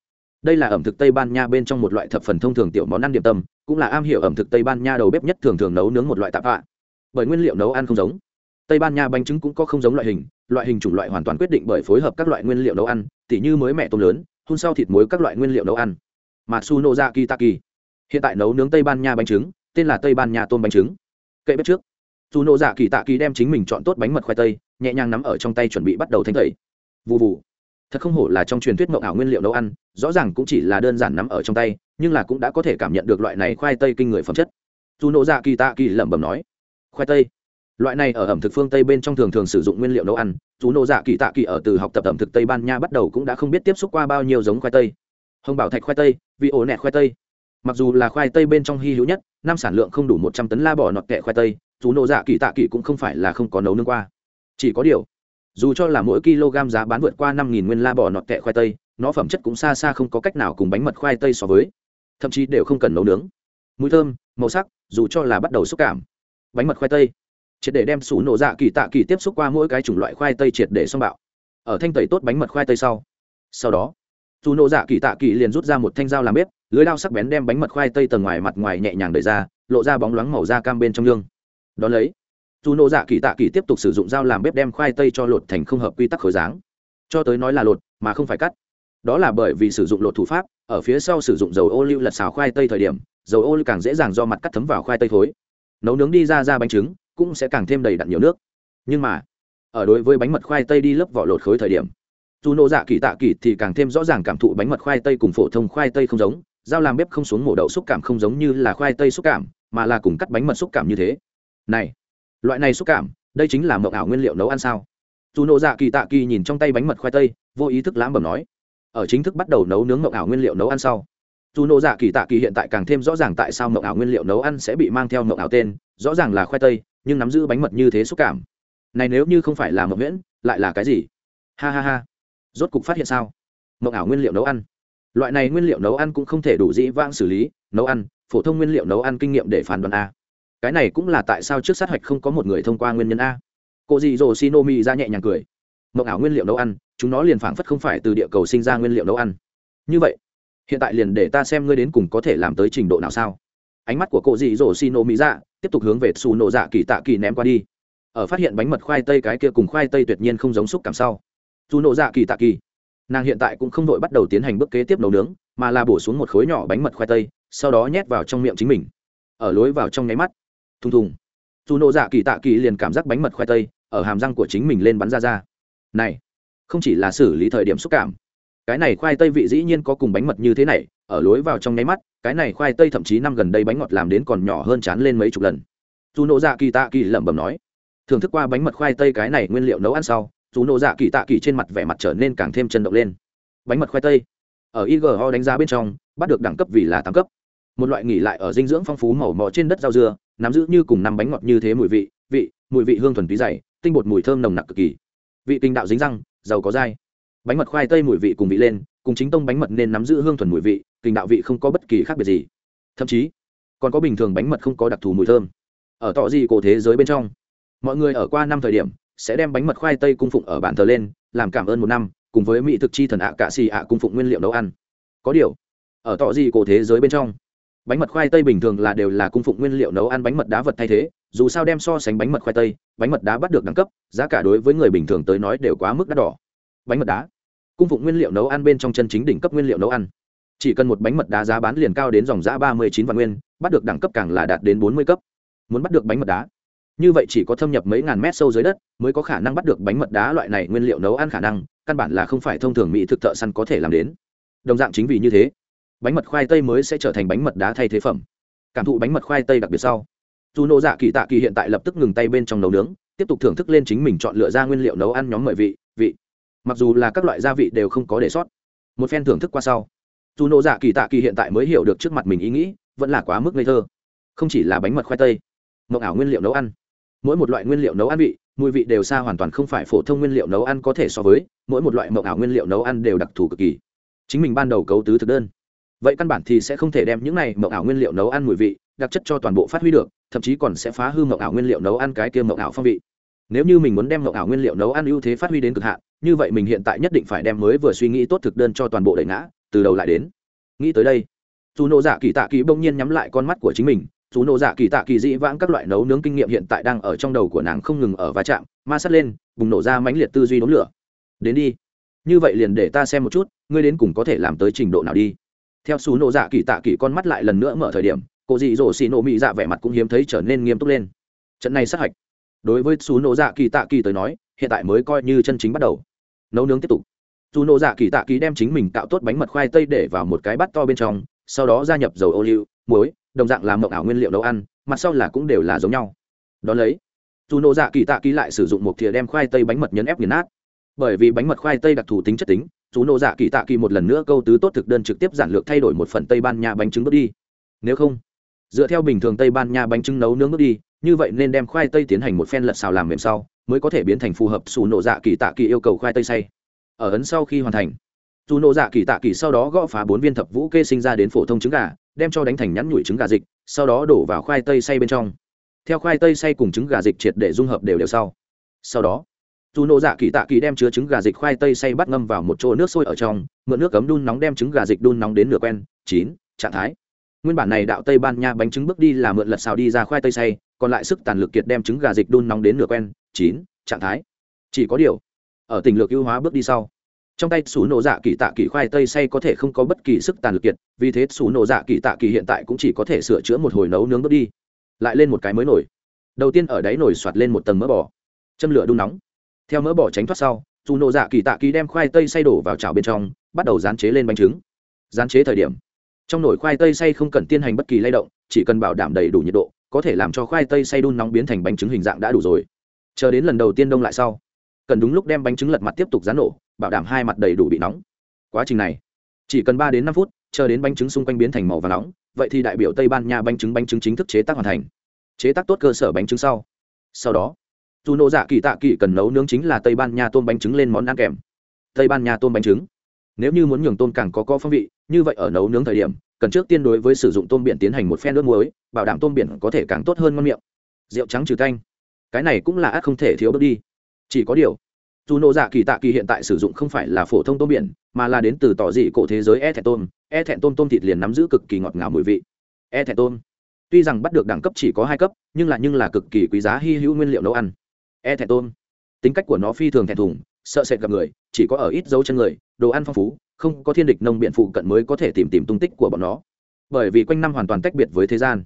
Đây là ẩm thực tây ban nha bên trong một loại thập phần thông thường tiểu món ăn điểm tâm, cũng là am hiểu ẩm thực tây ban nha đầu bếp nhất thường thường nấu nướng một loại tạp hạ bởi nguyên liệu nấu ăn không giống. Tây ban nha bánh trứng cũng có không giống loại hình loại hình chủng loại hoàn toàn quyết định bởi phối hợp các loại nguyên liệu nấu ăn, tỉ như mới mẹ tôm lớn, hun sau thịt muối các loại nguyên liệu nấu ăn. Mà su nozaki taki hiện tại nấu nướng tây ban nha bánh trứng, tên là tây ban nha tôm bánh trứng. Cậy bếp trước. Túnô Dạ Kỳ Tạ Kỳ đem chính mình chọn tốt bánh mật khoai tây, nhẹ nhàng nắm ở trong tay chuẩn bị bắt đầu thanh tẩy. Vụ vụ thật không hổ là trong truyền thuyết mậu ảo nguyên liệu nấu ăn, rõ ràng cũng chỉ là đơn giản nắm ở trong tay, nhưng là cũng đã có thể cảm nhận được loại này khoai tây kinh người phẩm chất. Dù nộ dạ kỳ tạ kỳ lẩm bẩm nói, khoai tây? Loại này ở ẩm thực phương tây bên trong thường thường sử dụng nguyên liệu nấu ăn, dù nộ dạ kỳ tạ kỳ ở từ học tập ẩm thực tây ban nha bắt đầu cũng đã không biết tiếp xúc qua bao nhiêu giống khoai tây. Hồng bảo thạch khoai tây, vị ổ nẹt khoai tây. Mặc dù là khoai tây bên trong hy hữu nhất, năm sản lượng không đủ một trăm tấn la bỏ nọt kẹ khoai tây dù nộ dạ kỳ tạ kỳ cũng không phải là không có nấu nương qua. Chỉ có điều, dù cho là mỗi kg giá bán vượt qua năm nghìn nguyên la bò nọt kẹ khoai tây, nó phẩm chất cũng xa xa không có cách nào cùng bánh mật khoai tây so với, thậm chí đều không cần nấu nướng. Mùi thơm, màu sắc, dù cho là bắt đầu xúc cảm, bánh mật khoai tây, triệt để đem sủ nổ dạ kỳ tạ kỳ tiếp xúc qua mỗi cái chủng loại khoai tây triệt để xong bạo. Ở thanh tẩy tốt bánh mật khoai tây sau sau đó dù nổ dạ kỳ tạ kỳ liền rút ra một thanh dao làm bếp, lưới lao sắc bén đem bánh mật khoai tây tầng ngoài mặt ngoài nhẹ nhàng đẩy ra, lộ ra bóng loáng màu da cam bên trong lương nhương đón lấy, dù nộ dạ kỳ tạ kỳ tiếp tục sử dụng dao làm bếp đem khoai tây cho lột thành không hợp quy tắc khối dáng. Cho tới nói là lột, mà không phải cắt. Đó là bởi vì sử dụng lột thủ pháp, ở phía sau sử dụng dầu ô liu lật xào khoai tây thời điểm, dầu ô liu càng dễ dàng do mặt cắt thấm vào khoai tây thối nấu nướng đi ra ra bánh trứng, cũng sẽ càng thêm đầy đặn nhiều nước. Nhưng mà, ở đối với bánh mật khoai tây đi lớp vỏ lột khối thời điểm, dù nộ dạ kỳ tạ kỳ thì càng thêm rõ ràng cảm thụ bánh mật khoai tây cùng phổ thông khoai tây không giống. Dao làm bếp không xuống mổ đậu xúc cảm không giống như là khoai tây xúc cảm, mà là cùng cắt bánh mật xúc cảm như thế này, loại này xúc cảm, đây chính là mộng ảo nguyên liệu nấu ăn sao? Dù nộ dạ kỳ tạ kỳ nhìn trong tay bánh mật khoai tây, vô ý thức lãm bẩm nói, ở chính thức bắt đầu nấu nướng mộng ảo nguyên liệu nấu ăn sau, dù nộ dạ kỳ tạ kỳ hiện tại càng thêm rõ ràng tại sao mộng ảo nguyên liệu nấu ăn sẽ bị mang theo mộng ảo tên, rõ ràng là khoai tây, nhưng nắm giữ bánh mật như thế xúc cảm. Này nếu như không phải là mộng nguyễn lại là cái gì? Ha ha ha. Rốt cục phát hiện sao? Mộng ảo nguyên liệu nấu ăn. Loại này nguyên liệu nấu ăn cũng không thể đủ dĩ vãng xử lý. Nấu ăn, phổ thông nguyên liệu nấu ăn kinh nghiệm để phản đoán a cái này cũng là tại sao trước sát hạch không có một người thông qua nguyên nhân a? Cô dì dồ shinomi ra nhẹ nhàng cười. Mộng ảo nguyên liệu nấu ăn, chúng nó liền phảng phất không phải từ địa cầu sinh ra nguyên liệu nấu ăn. Như vậy, hiện tại liền để ta xem ngươi đến cùng có thể làm tới trình độ nào sao? Ánh mắt của cô dì dồ shinomi ra, tiếp tục hướng về xù nổ dạ kỳ tạ kỳ ném qua đi. Ở phát hiện bánh mật khoai tây cái kia cùng khoai tây tuyệt nhiên không giống xúc cảm sau dù nổ dạ kỳ tạ kỳ, nàng hiện tại cũng không đội bắt đầu tiến hành bước kế tiếp nấu nướng, mà là bổ xuống một khối nhỏ bánh mật khoai tây, sau đó nhét vào trong miệng chính mình. Ở lối vào trong nháy mắt thùng thùng. Dù nộ dạ kỳ tạ kỳ liền cảm giác bánh mật khoai tây ở hàm răng của chính mình lên bắn ra ra. Này, không chỉ là xử lý thời điểm xúc cảm, cái này khoai tây vị dĩ nhiên có cùng bánh mật như thế này, ở lối vào trong nháy mắt, cái này khoai tây thậm chí năm gần đây bánh ngọt làm đến còn nhỏ hơn chán lên mấy chục lần. Dù nộ dạ kỳ tạ kỳ lẩm bẩm nói, thưởng thức qua bánh mật khoai tây cái này nguyên liệu nấu ăn sau, dù nộ dạ kỳ tạ kỳ trên mặt vẻ mặt trở nên càng thêm chân động lên. Bánh mật khoai tây, ở igo đánh giá bên trong, bắt được đẳng cấp vì là tám cấp. Một loại nghỉ lại ở dinh dưỡng phong phú màu mò trên đất rau dưa nắm giữ như cùng năm bánh ngọt như thế mùi vị vị, mùi vị hương thuần túy dày, tinh bột mùi thơm nồng nặc cực kỳ. Vị kinh đạo dính răng, giàu có dai. Bánh mật khoai tây mùi vị cùng vị lên, cùng chính tông bánh mật nên nắm giữ hương thuần mùi vị, kinh đạo vị không có bất kỳ khác biệt gì. Thậm chí, còn có bình thường bánh mật không có đặc thù mùi thơm. Ở tọ gì cổ thế giới bên trong, mọi người ở qua năm thời điểm, sẽ đem bánh mật khoai tây cung phụng ở bàn thờ lên, làm cảm ơn một năm, cùng với mỹ thực chi thần ạ cạ xì ạ cung phụng nguyên liệu nấu ăn. Có điều, ở tọ gì cổ thế giới bên trong bánh mật khoai tây bình thường là đều là cung phụng nguyên liệu nấu ăn bánh mật đá vật thay thế, dù sao đem so sánh bánh mật khoai tây, bánh mật đá bắt được đẳng cấp, giá cả đối với người bình thường tới nói đều quá mức đắt đỏ. Bánh mật đá, cung phụng nguyên liệu nấu ăn bên trong chân chính đỉnh cấp nguyên liệu nấu ăn. Chỉ cần một bánh mật đá giá bán liền cao đến dòng giá ba mươi chín vạn nguyên, bắt được đẳng cấp càng là đạt đến bốn mươi cấp. Muốn bắt được bánh mật đá, như vậy chỉ có thâm nhập mấy ngàn mét sâu dưới đất mới có khả năng bắt được bánh mật đá loại này nguyên liệu nấu ăn khả năng, căn bản là không phải thông thường mỹ thực thợ săn có thể làm đến. Đồng dạng chính vì như thế bánh mật khoai tây mới sẽ trở thành bánh mật đá thay thế phẩm. Cảm thụ bánh mật khoai tây đặc biệt sau. Dù nộ dạ kỳ tạ kỳ hiện tại lập tức ngừng tay bên trong nấu nướng, tiếp tục thưởng thức lên chính mình chọn lựa ra nguyên liệu nấu ăn nhóm mời vị vị. Mặc dù là các loại gia vị đều không có để sót một phen thưởng thức qua sau. Dù nộ dạ kỳ tạ kỳ hiện tại mới hiểu được trước mặt mình ý nghĩ, vẫn là quá mức ngây thơ. Không chỉ là bánh mật khoai tây, mộng ảo nguyên liệu nấu ăn. Mỗi một loại nguyên liệu nấu ăn vị, mùi vị đều xa hoàn toàn không phải phổ thông nguyên liệu nấu ăn có thể so với, mỗi một loại mộng ảo nguyên liệu nấu ăn đều đặc thù cực kỳ. Chính mình ban đầu cấu tứ thực đơn vậy căn bản thì sẽ không thể đem những này mộng ảo nguyên liệu nấu ăn mùi vị, đặc chất cho toàn bộ phát huy được, thậm chí còn sẽ phá hư mộng ảo nguyên liệu nấu ăn cái kia mộng ảo phong vị. Nếu như mình muốn đem mộng ảo nguyên liệu nấu ăn ưu thế phát huy đến cực hạn, như vậy mình hiện tại nhất định phải đem mới vừa suy nghĩ tốt thực đơn cho toàn bộ đẩy ngã, từ đầu lại đến. Nghĩ tới đây dù nộ dạ kỳ tạ kỳ bỗng nhiên nhắm lại con mắt của chính mình. Dù nộ dạ kỳ tạ kỳ dĩ vãng các loại nấu nướng kinh nghiệm hiện tại đang ở trong đầu của nàng không ngừng ở va chạm, ma sắt lên, bùng nổ ra mãnh liệt tư duy đốn lửa. Đến đi. Như vậy liền để ta xem một chút, ngươi đến cùng có thể làm tới trình độ nào đi theo xù nộ dạ kỳ tạ kỳ con mắt lại lần nữa mở thời điểm, cô dị dỗ xì nộ mị dạ vẻ mặt cũng hiếm thấy trở nên nghiêm túc lên. Trận này sát hạch, đối với xù nộ dạ kỳ tạ kỳ tới nói, hiện tại mới coi như chân chính bắt đầu. Nấu nướng tiếp tục. Dù nộ dạ kỳ tạ kỳ đem chính mình tạo tốt bánh mật khoai tây để vào một cái bát to bên trong, sau đó gia nhập dầu ô liu, muối, đồng dạng làm mộng ảo nguyên liệu nấu ăn, mặt sau là cũng đều là giống nhau. Đón lấy dù nộ dạ kỳ tạ kỳ lại sử dụng một thìa đem khoai tây bánh mật nhấn ép nghiền nát. Bởi vì bánh mật khoai tây đặc thù tính chất tính dù nộ dạ kỳ tạ kỳ một lần nữa câu tứ tốt thực đơn trực tiếp giản lược thay đổi một phần tây ban nha bánh trứng bước đi. Nếu không, dựa theo bình thường tây ban nha bánh trứng nấu nướng bước đi, như vậy nên đem khoai tây tiến hành một phen lật xào làm mềm sau, mới có thể biến thành phù hợp xù nộ dạ kỳ tạ kỳ yêu cầu khoai tây say ở ấn sau khi hoàn thành dù nộ dạ kỳ tạ kỳ sau đó gõ phá bốn viên thập vũ kê sinh ra đến phổ thông trứng gà, đem cho đánh thành nhắn nhủi trứng gà dịch, sau đó đổ vào khoai tây xay bên trong. Theo khoai tây xay cùng trứng gà dịch triệt để dung hợp đều đều sau. Sau đó dù nộ dạ kỳ tạ kỳ đem chứa trứng gà dịch khoai tây xay bắt ngâm vào một chỗ nước sôi ở trong, mượn nước cấm đun nóng đem trứng gà dịch đun nóng đến nửa quen, chín, trạng thái. Nguyên bản này đạo tây ban nha bánh trứng bước đi là mượn lật xào đi ra khoai tây xay, còn lại sức tàn lực kiệt đem trứng gà dịch đun nóng đến nửa quen, chín, trạng thái. Chỉ có điều, ở tình lược ưu hóa bước đi sau, trong tay xù nổ dạ kỳ tạ kỳ khoai tây xay có thể không có bất kỳ sức tàn lực kiệt, vì thế xù nổ dạ kỳ tạ kỳ hiện tại cũng chỉ có thể sửa chữa một hồi nấu nướng bước đi, lại lên một cái mới nổi. Đầu tiên ở đáy nổi soạt lên một tầng mỡ bò, châm lửa đun nóng theo mỡ bỏ tránh thoát sau, dù nổ dạ kỳ tạ kỳ đem khoai tây xay đổ vào chảo bên trong, bắt đầu dán chế lên bánh trứng. Dán chế thời điểm, trong nồi khoai tây xay không cần tiến hành bất kỳ lay động, chỉ cần bảo đảm đầy đủ nhiệt độ, có thể làm cho khoai tây xay đun nóng biến thành bánh trứng hình dạng đã đủ rồi. Chờ đến lần đầu tiên đông lại sau, cần đúng lúc đem bánh trứng lật mặt tiếp tục rán nổ, bảo đảm hai mặt đầy đủ bị nóng. Quá trình này, chỉ cần ba đến năm phút, chờ đến bánh trứng xung quanh biến thành màu và nóng, vậy thì đại biểu tây ban nha bánh trứng bánh trứng chính thức chế tác hoàn thành. Chế tác tốt cơ sở bánh trứng sau. Sau đó dù nộ dạ kỳ tạ kỳ cần nấu nướng chính là tây ban nha tôm bánh trứng lên món ăn kèm. Tây ban nha tôm bánh trứng. Nếu như muốn nhường tôm càng có có phong vị, như vậy ở nấu nướng thời điểm, cần trước tiên đối với sử dụng tôm biển tiến hành một phen nước muối, bảo đảm tôm biển có thể càng tốt hơn ngon miệng. Rượu trắng trừ canh cái này cũng là ác không thể thiếu bước đi. Chỉ có điều, dù nộ dạ kỳ tạ kỳ hiện tại sử dụng không phải là phổ thông tôm biển, mà là đến từ tỏ dị cổ thế giới e thẹn tôm. E thẹn tôm tôm thịt liền nắm giữ cực kỳ ngọt ngào mùi vị. E thẹn tôm. Tuy rằng bắt được đẳng cấp chỉ có hai cấp, nhưng là nhưng là cực kỳ quý giá hy hữu nguyên liệu nấu ăn e thẹn tôm. Tính cách của nó phi thường thẹn thùng, sợ sệt gặp người, chỉ có ở ít dấu chân người, đồ ăn phong phú, không có thiên địch nông biện phụ cận mới có thể tìm tìm tung tích của bọn nó. Bởi vì quanh năm hoàn toàn tách biệt với thế gian.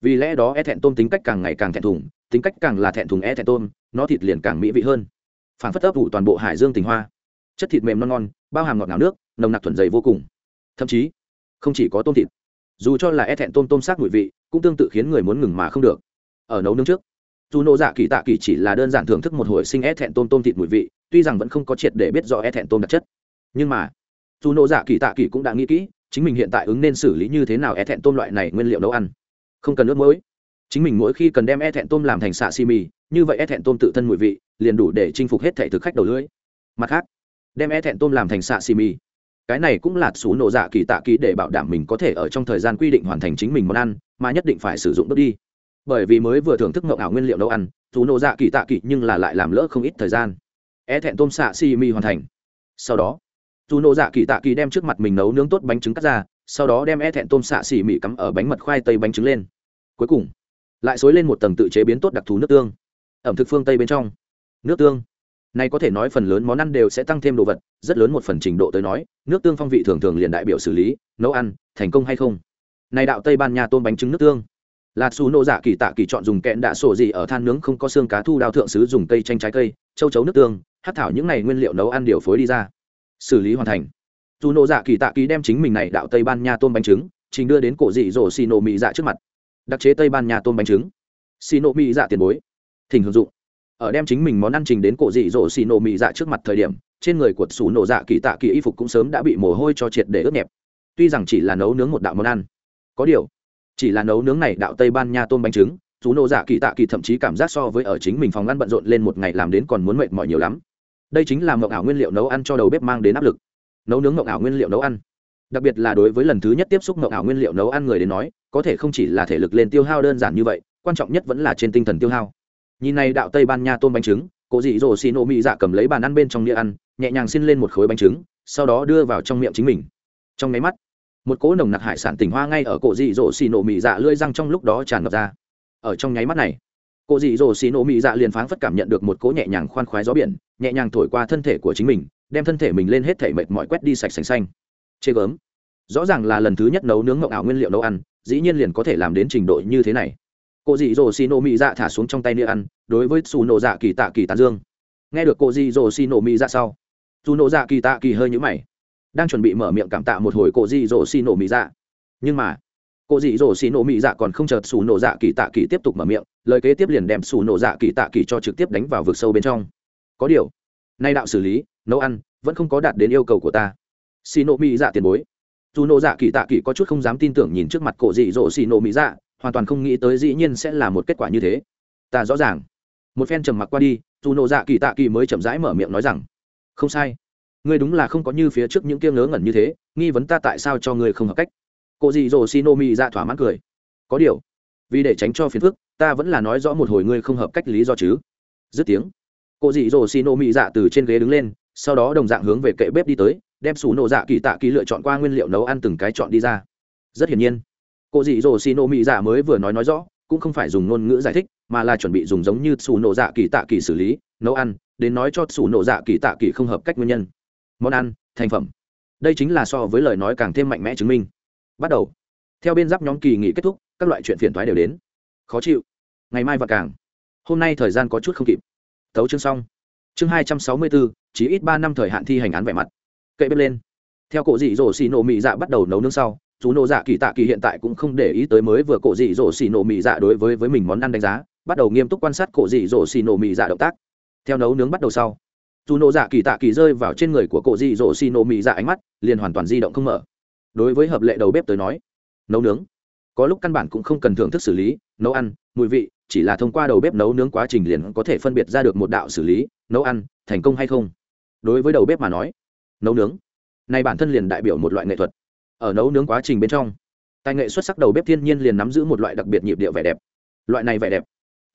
Vì lẽ đó e thẹn tôm tính cách càng ngày càng thẹn thùng, tính cách càng là thẹn thùng e thẹn tôm, nó thịt liền càng mỹ vị hơn. Phản phất ấp ủ toàn bộ hải dương tình hoa. Chất thịt mềm non ngon, bao hàm ngọt ngào nước, nồng nặc thuần dày vô cùng. Thậm chí, không chỉ có tôm thịt, dù cho là e thẹn tôm tôm xác mùi vị, cũng tương tự khiến người muốn ngừng mà không được. Ở nấu nướng trước dù nộ dạ kỳ tạ kỳ chỉ là đơn giản thưởng thức một hồi sinh é thẹn tôm tôm thịt mùi vị, tuy rằng vẫn không có triệt để biết rõ é thẹn tôm đặc chất. Nhưng mà, dù nộ dạ kỳ tạ kỳ cũng đã nghĩ kỹ, chính mình hiện tại ứng nên xử lý như thế nào é thẹn tôm loại này nguyên liệu nấu ăn. Không cần nước muối. Chính mình mỗi khi cần đem é thẹn tôm làm thành xạ xi mì, như vậy é thẹn tôm tự thân mùi vị, liền đủ để chinh phục hết thể thực khách đầu lưỡi. Mặt khác, đem é thẹn tôm làm thành xạ xi mì. Cái này cũng là số nộ dạ kỳ tạ kỳ để bảo đảm mình có thể ở trong thời gian quy định hoàn thành chính mình món ăn, mà nhất định phải sử dụng bước đi bởi vì mới vừa thưởng thức mộng ảo nguyên liệu nấu ăn, dù nộ dạ kỳ tạ kỳ nhưng là lại làm lỡ không ít thời gian. E thẹn tôm xạ xì mi hoàn thành. Sau đó, dù nộ dạ kỳ tạ kỳ đem trước mặt mình nấu nướng tốt bánh trứng cắt ra, sau đó đem e thẹn tôm xạ xì mì cắm ở bánh mật khoai tây bánh trứng lên. Cuối cùng, lại xối lên một tầng tự chế biến tốt đặc thù nước tương. Ẩm thực phương tây bên trong. Nước tương. Nay có thể nói phần lớn món ăn đều sẽ tăng thêm đồ vật, rất lớn một phần trình độ tới nói, nước tương phong vị thường thường liền đại biểu xử lý, nấu ăn, thành công hay không. Này đạo tây ban nha tôm bánh trứng nước tương lạt xù nộ dạ kỳ tạ kỳ chọn dùng kẽn đạ sổ gì ở than nướng không có xương cá thu đao thượng sứ dùng cây chanh trái cây, châu chấu nước tương, hát thảo những này nguyên liệu nấu ăn điều phối đi ra. Xử lý hoàn thành. Dù nộ dạ kỳ tạ kỳ đem chính mình này đạo tây ban nha tôm bánh trứng, trình đưa đến cổ dị dỗ xì nổ mị dạ trước mặt. Đặc chế tây ban nha tôm bánh trứng. Xì nổ mị dạ tiền bối. Thỉnh hưởng dụng. Ở đem chính mình món ăn trình đến cổ dị dỗ xì nổ mị dạ trước mặt thời điểm, trên người của xù nộ dạ kỳ tạ kỳ y phục cũng sớm đã bị mồ hôi cho triệt để ướt nhẹp. Tuy rằng chỉ là nấu nướng một đạo món ăn, có điều chỉ là nấu nướng này đạo tây ban nha tôm bánh trứng, chú nô dạ kỳ tạ kỳ thậm chí cảm giác so với ở chính mình phòng ăn bận rộn lên một ngày làm đến còn muốn mệt mỏi nhiều lắm. Đây chính là mộng ảo nguyên liệu nấu ăn cho đầu bếp mang đến áp lực. Nấu nướng mộng ảo nguyên liệu nấu ăn. Đặc biệt là đối với lần thứ nhất tiếp xúc mộng ảo nguyên liệu nấu ăn người đến nói, có thể không chỉ là thể lực lên tiêu hao đơn giản như vậy, quan trọng nhất vẫn là trên tinh thần tiêu hao. Nhìn này đạo tây ban nha tôm bánh trứng cô dị dỗ xì nổ mỹ dạ cầm lấy bàn ăn bên trong đĩa ăn, nhẹ nhàng xin lên một khối bánh trứng, sau đó đưa vào trong miệng chính mình. Trong máy mắt một cỗ nồng nặc hải sản tỉnh hoa ngay ở cổ dị dỗ xì nổ mị dạ lưỡi răng trong lúc đó tràn ngập ra. Ở trong nháy mắt này, cổ dị dỗ xì nổ mị dạ liền pháng phất cảm nhận được một cỗ nhẹ nhàng khoan khoái gió biển, nhẹ nhàng thổi qua thân thể của chính mình, đem thân thể mình lên hết thể mệt mỏi quét đi sạch sành xanh. Chê gớm. Rõ ràng là lần thứ nhất nấu nướng ngậu ảo nguyên liệu nấu ăn, dĩ nhiên liền có thể làm đến trình độ như thế này. Cô dì dồ xì nổ mị dạ thả xuống trong tay nia ăn, đối với xù nổ dạ kỳ tạ kỳ tàn dương. Nghe được cô dì dồ xì nổ mị dạ sau dù nổ dạ kỳ tạ kỳ hơi nhũ mày đang chuẩn bị mở miệng cảm tạ một hồi cổ dị dỗ xì nổ mị dạ. Nhưng mà cổ dị dỗ xì nổ mị dạ còn không chợt xù nổ dạ kỳ tạ kỳ tiếp tục mở miệng, lời kế tiếp liền đem xù nổ dạ kỳ tạ kỳ cho trực tiếp đánh vào vực sâu bên trong. Có điều, nay đạo xử lý, nấu ăn, vẫn không có đạt đến yêu cầu của ta. Xì nổ mị dạ tiền bối. Dù nổ dạ kỳ tạ kỳ có chút không dám tin tưởng nhìn trước mặt cổ dị dỗ xì nổ mị dạ hoàn toàn không nghĩ tới dĩ nhiên sẽ là một kết quả như thế. Ta rõ ràng. Một phen trầm mặc qua đi dù nổ dạ kỳ tạ kỳ mới chậm rãi mở miệng nói rằng, không sai ngươi đúng là không có như phía trước những kia ngớ ngẩn như thế, nghi vấn ta tại sao cho ngươi không hợp cách. Cô dì dồ xin ô mi ra thỏa mãn cười. Có điều, vì để tránh cho phiền phức, ta vẫn là nói rõ một hồi ngươi không hợp cách lý do chứ. Dứt tiếng, cô dì dồ xin ô mi dạ từ trên ghế đứng lên, sau đó đồng dạng hướng về kệ bếp đi tới, đem sủ nổ dạ kỳ tạ kỳ lựa chọn qua nguyên liệu nấu ăn từng cái chọn đi ra. Rất hiển nhiên, cô dì dồ xin ô mi dạ mới vừa nói nói rõ, cũng không phải dùng ngôn ngữ giải thích, mà là chuẩn bị dùng giống như sủ nổ dạ kỳ tạ kỳ xử lý, nấu ăn, đến nói cho sủ nổ dạ kỳ tạ kỳ không hợp cách nguyên nhân món ăn, thành phẩm. Đây chính là so với lời nói càng thêm mạnh mẽ chứng minh. Bắt đầu. Theo bên giáp nhóm kỳ nghỉ kết thúc, các loại chuyện phiền thoái đều đến. Khó chịu. Ngày mai và càng. Hôm nay thời gian có chút không kịp. Tấu chương xong. Chương hai trăm sáu mươi bốn chỉ ít ba năm thời hạn thi hành án vẻ mặt. Cậy bếp lên. Theo cổ dị dỗ xì nổ mị dạ bắt đầu nấu nướng sau, chú nổ dạ kỳ tạ kỳ hiện tại cũng không để ý tới mới vừa cổ dị dỗ xì nổ mị dạ đối với với mình món ăn đánh giá, bắt đầu nghiêm túc quan sát cổ dị dỗ xì nổ mị dạ động tác. Theo nấu nướng bắt đầu sau dù nộ dạ kỳ tạ kỳ rơi vào trên người của cổ dị dỗ xì nộ mị dạ ánh mắt, liền hoàn toàn di động không mở. Đối với hợp lệ đầu bếp tới nói, nấu nướng, có lúc căn bản cũng không cần thưởng thức xử lý, nấu ăn, mùi vị, chỉ là thông qua đầu bếp nấu nướng quá trình liền có thể phân biệt ra được một đạo xử lý, nấu ăn, thành công hay không. Đối với đầu bếp mà nói, nấu nướng, này bản thân liền đại biểu một loại nghệ thuật. Ở nấu nướng quá trình bên trong, tài nghệ xuất sắc đầu bếp thiên nhiên liền nắm giữ một loại đặc biệt nhịp điệu vẻ đẹp. Loại này vẻ đẹp,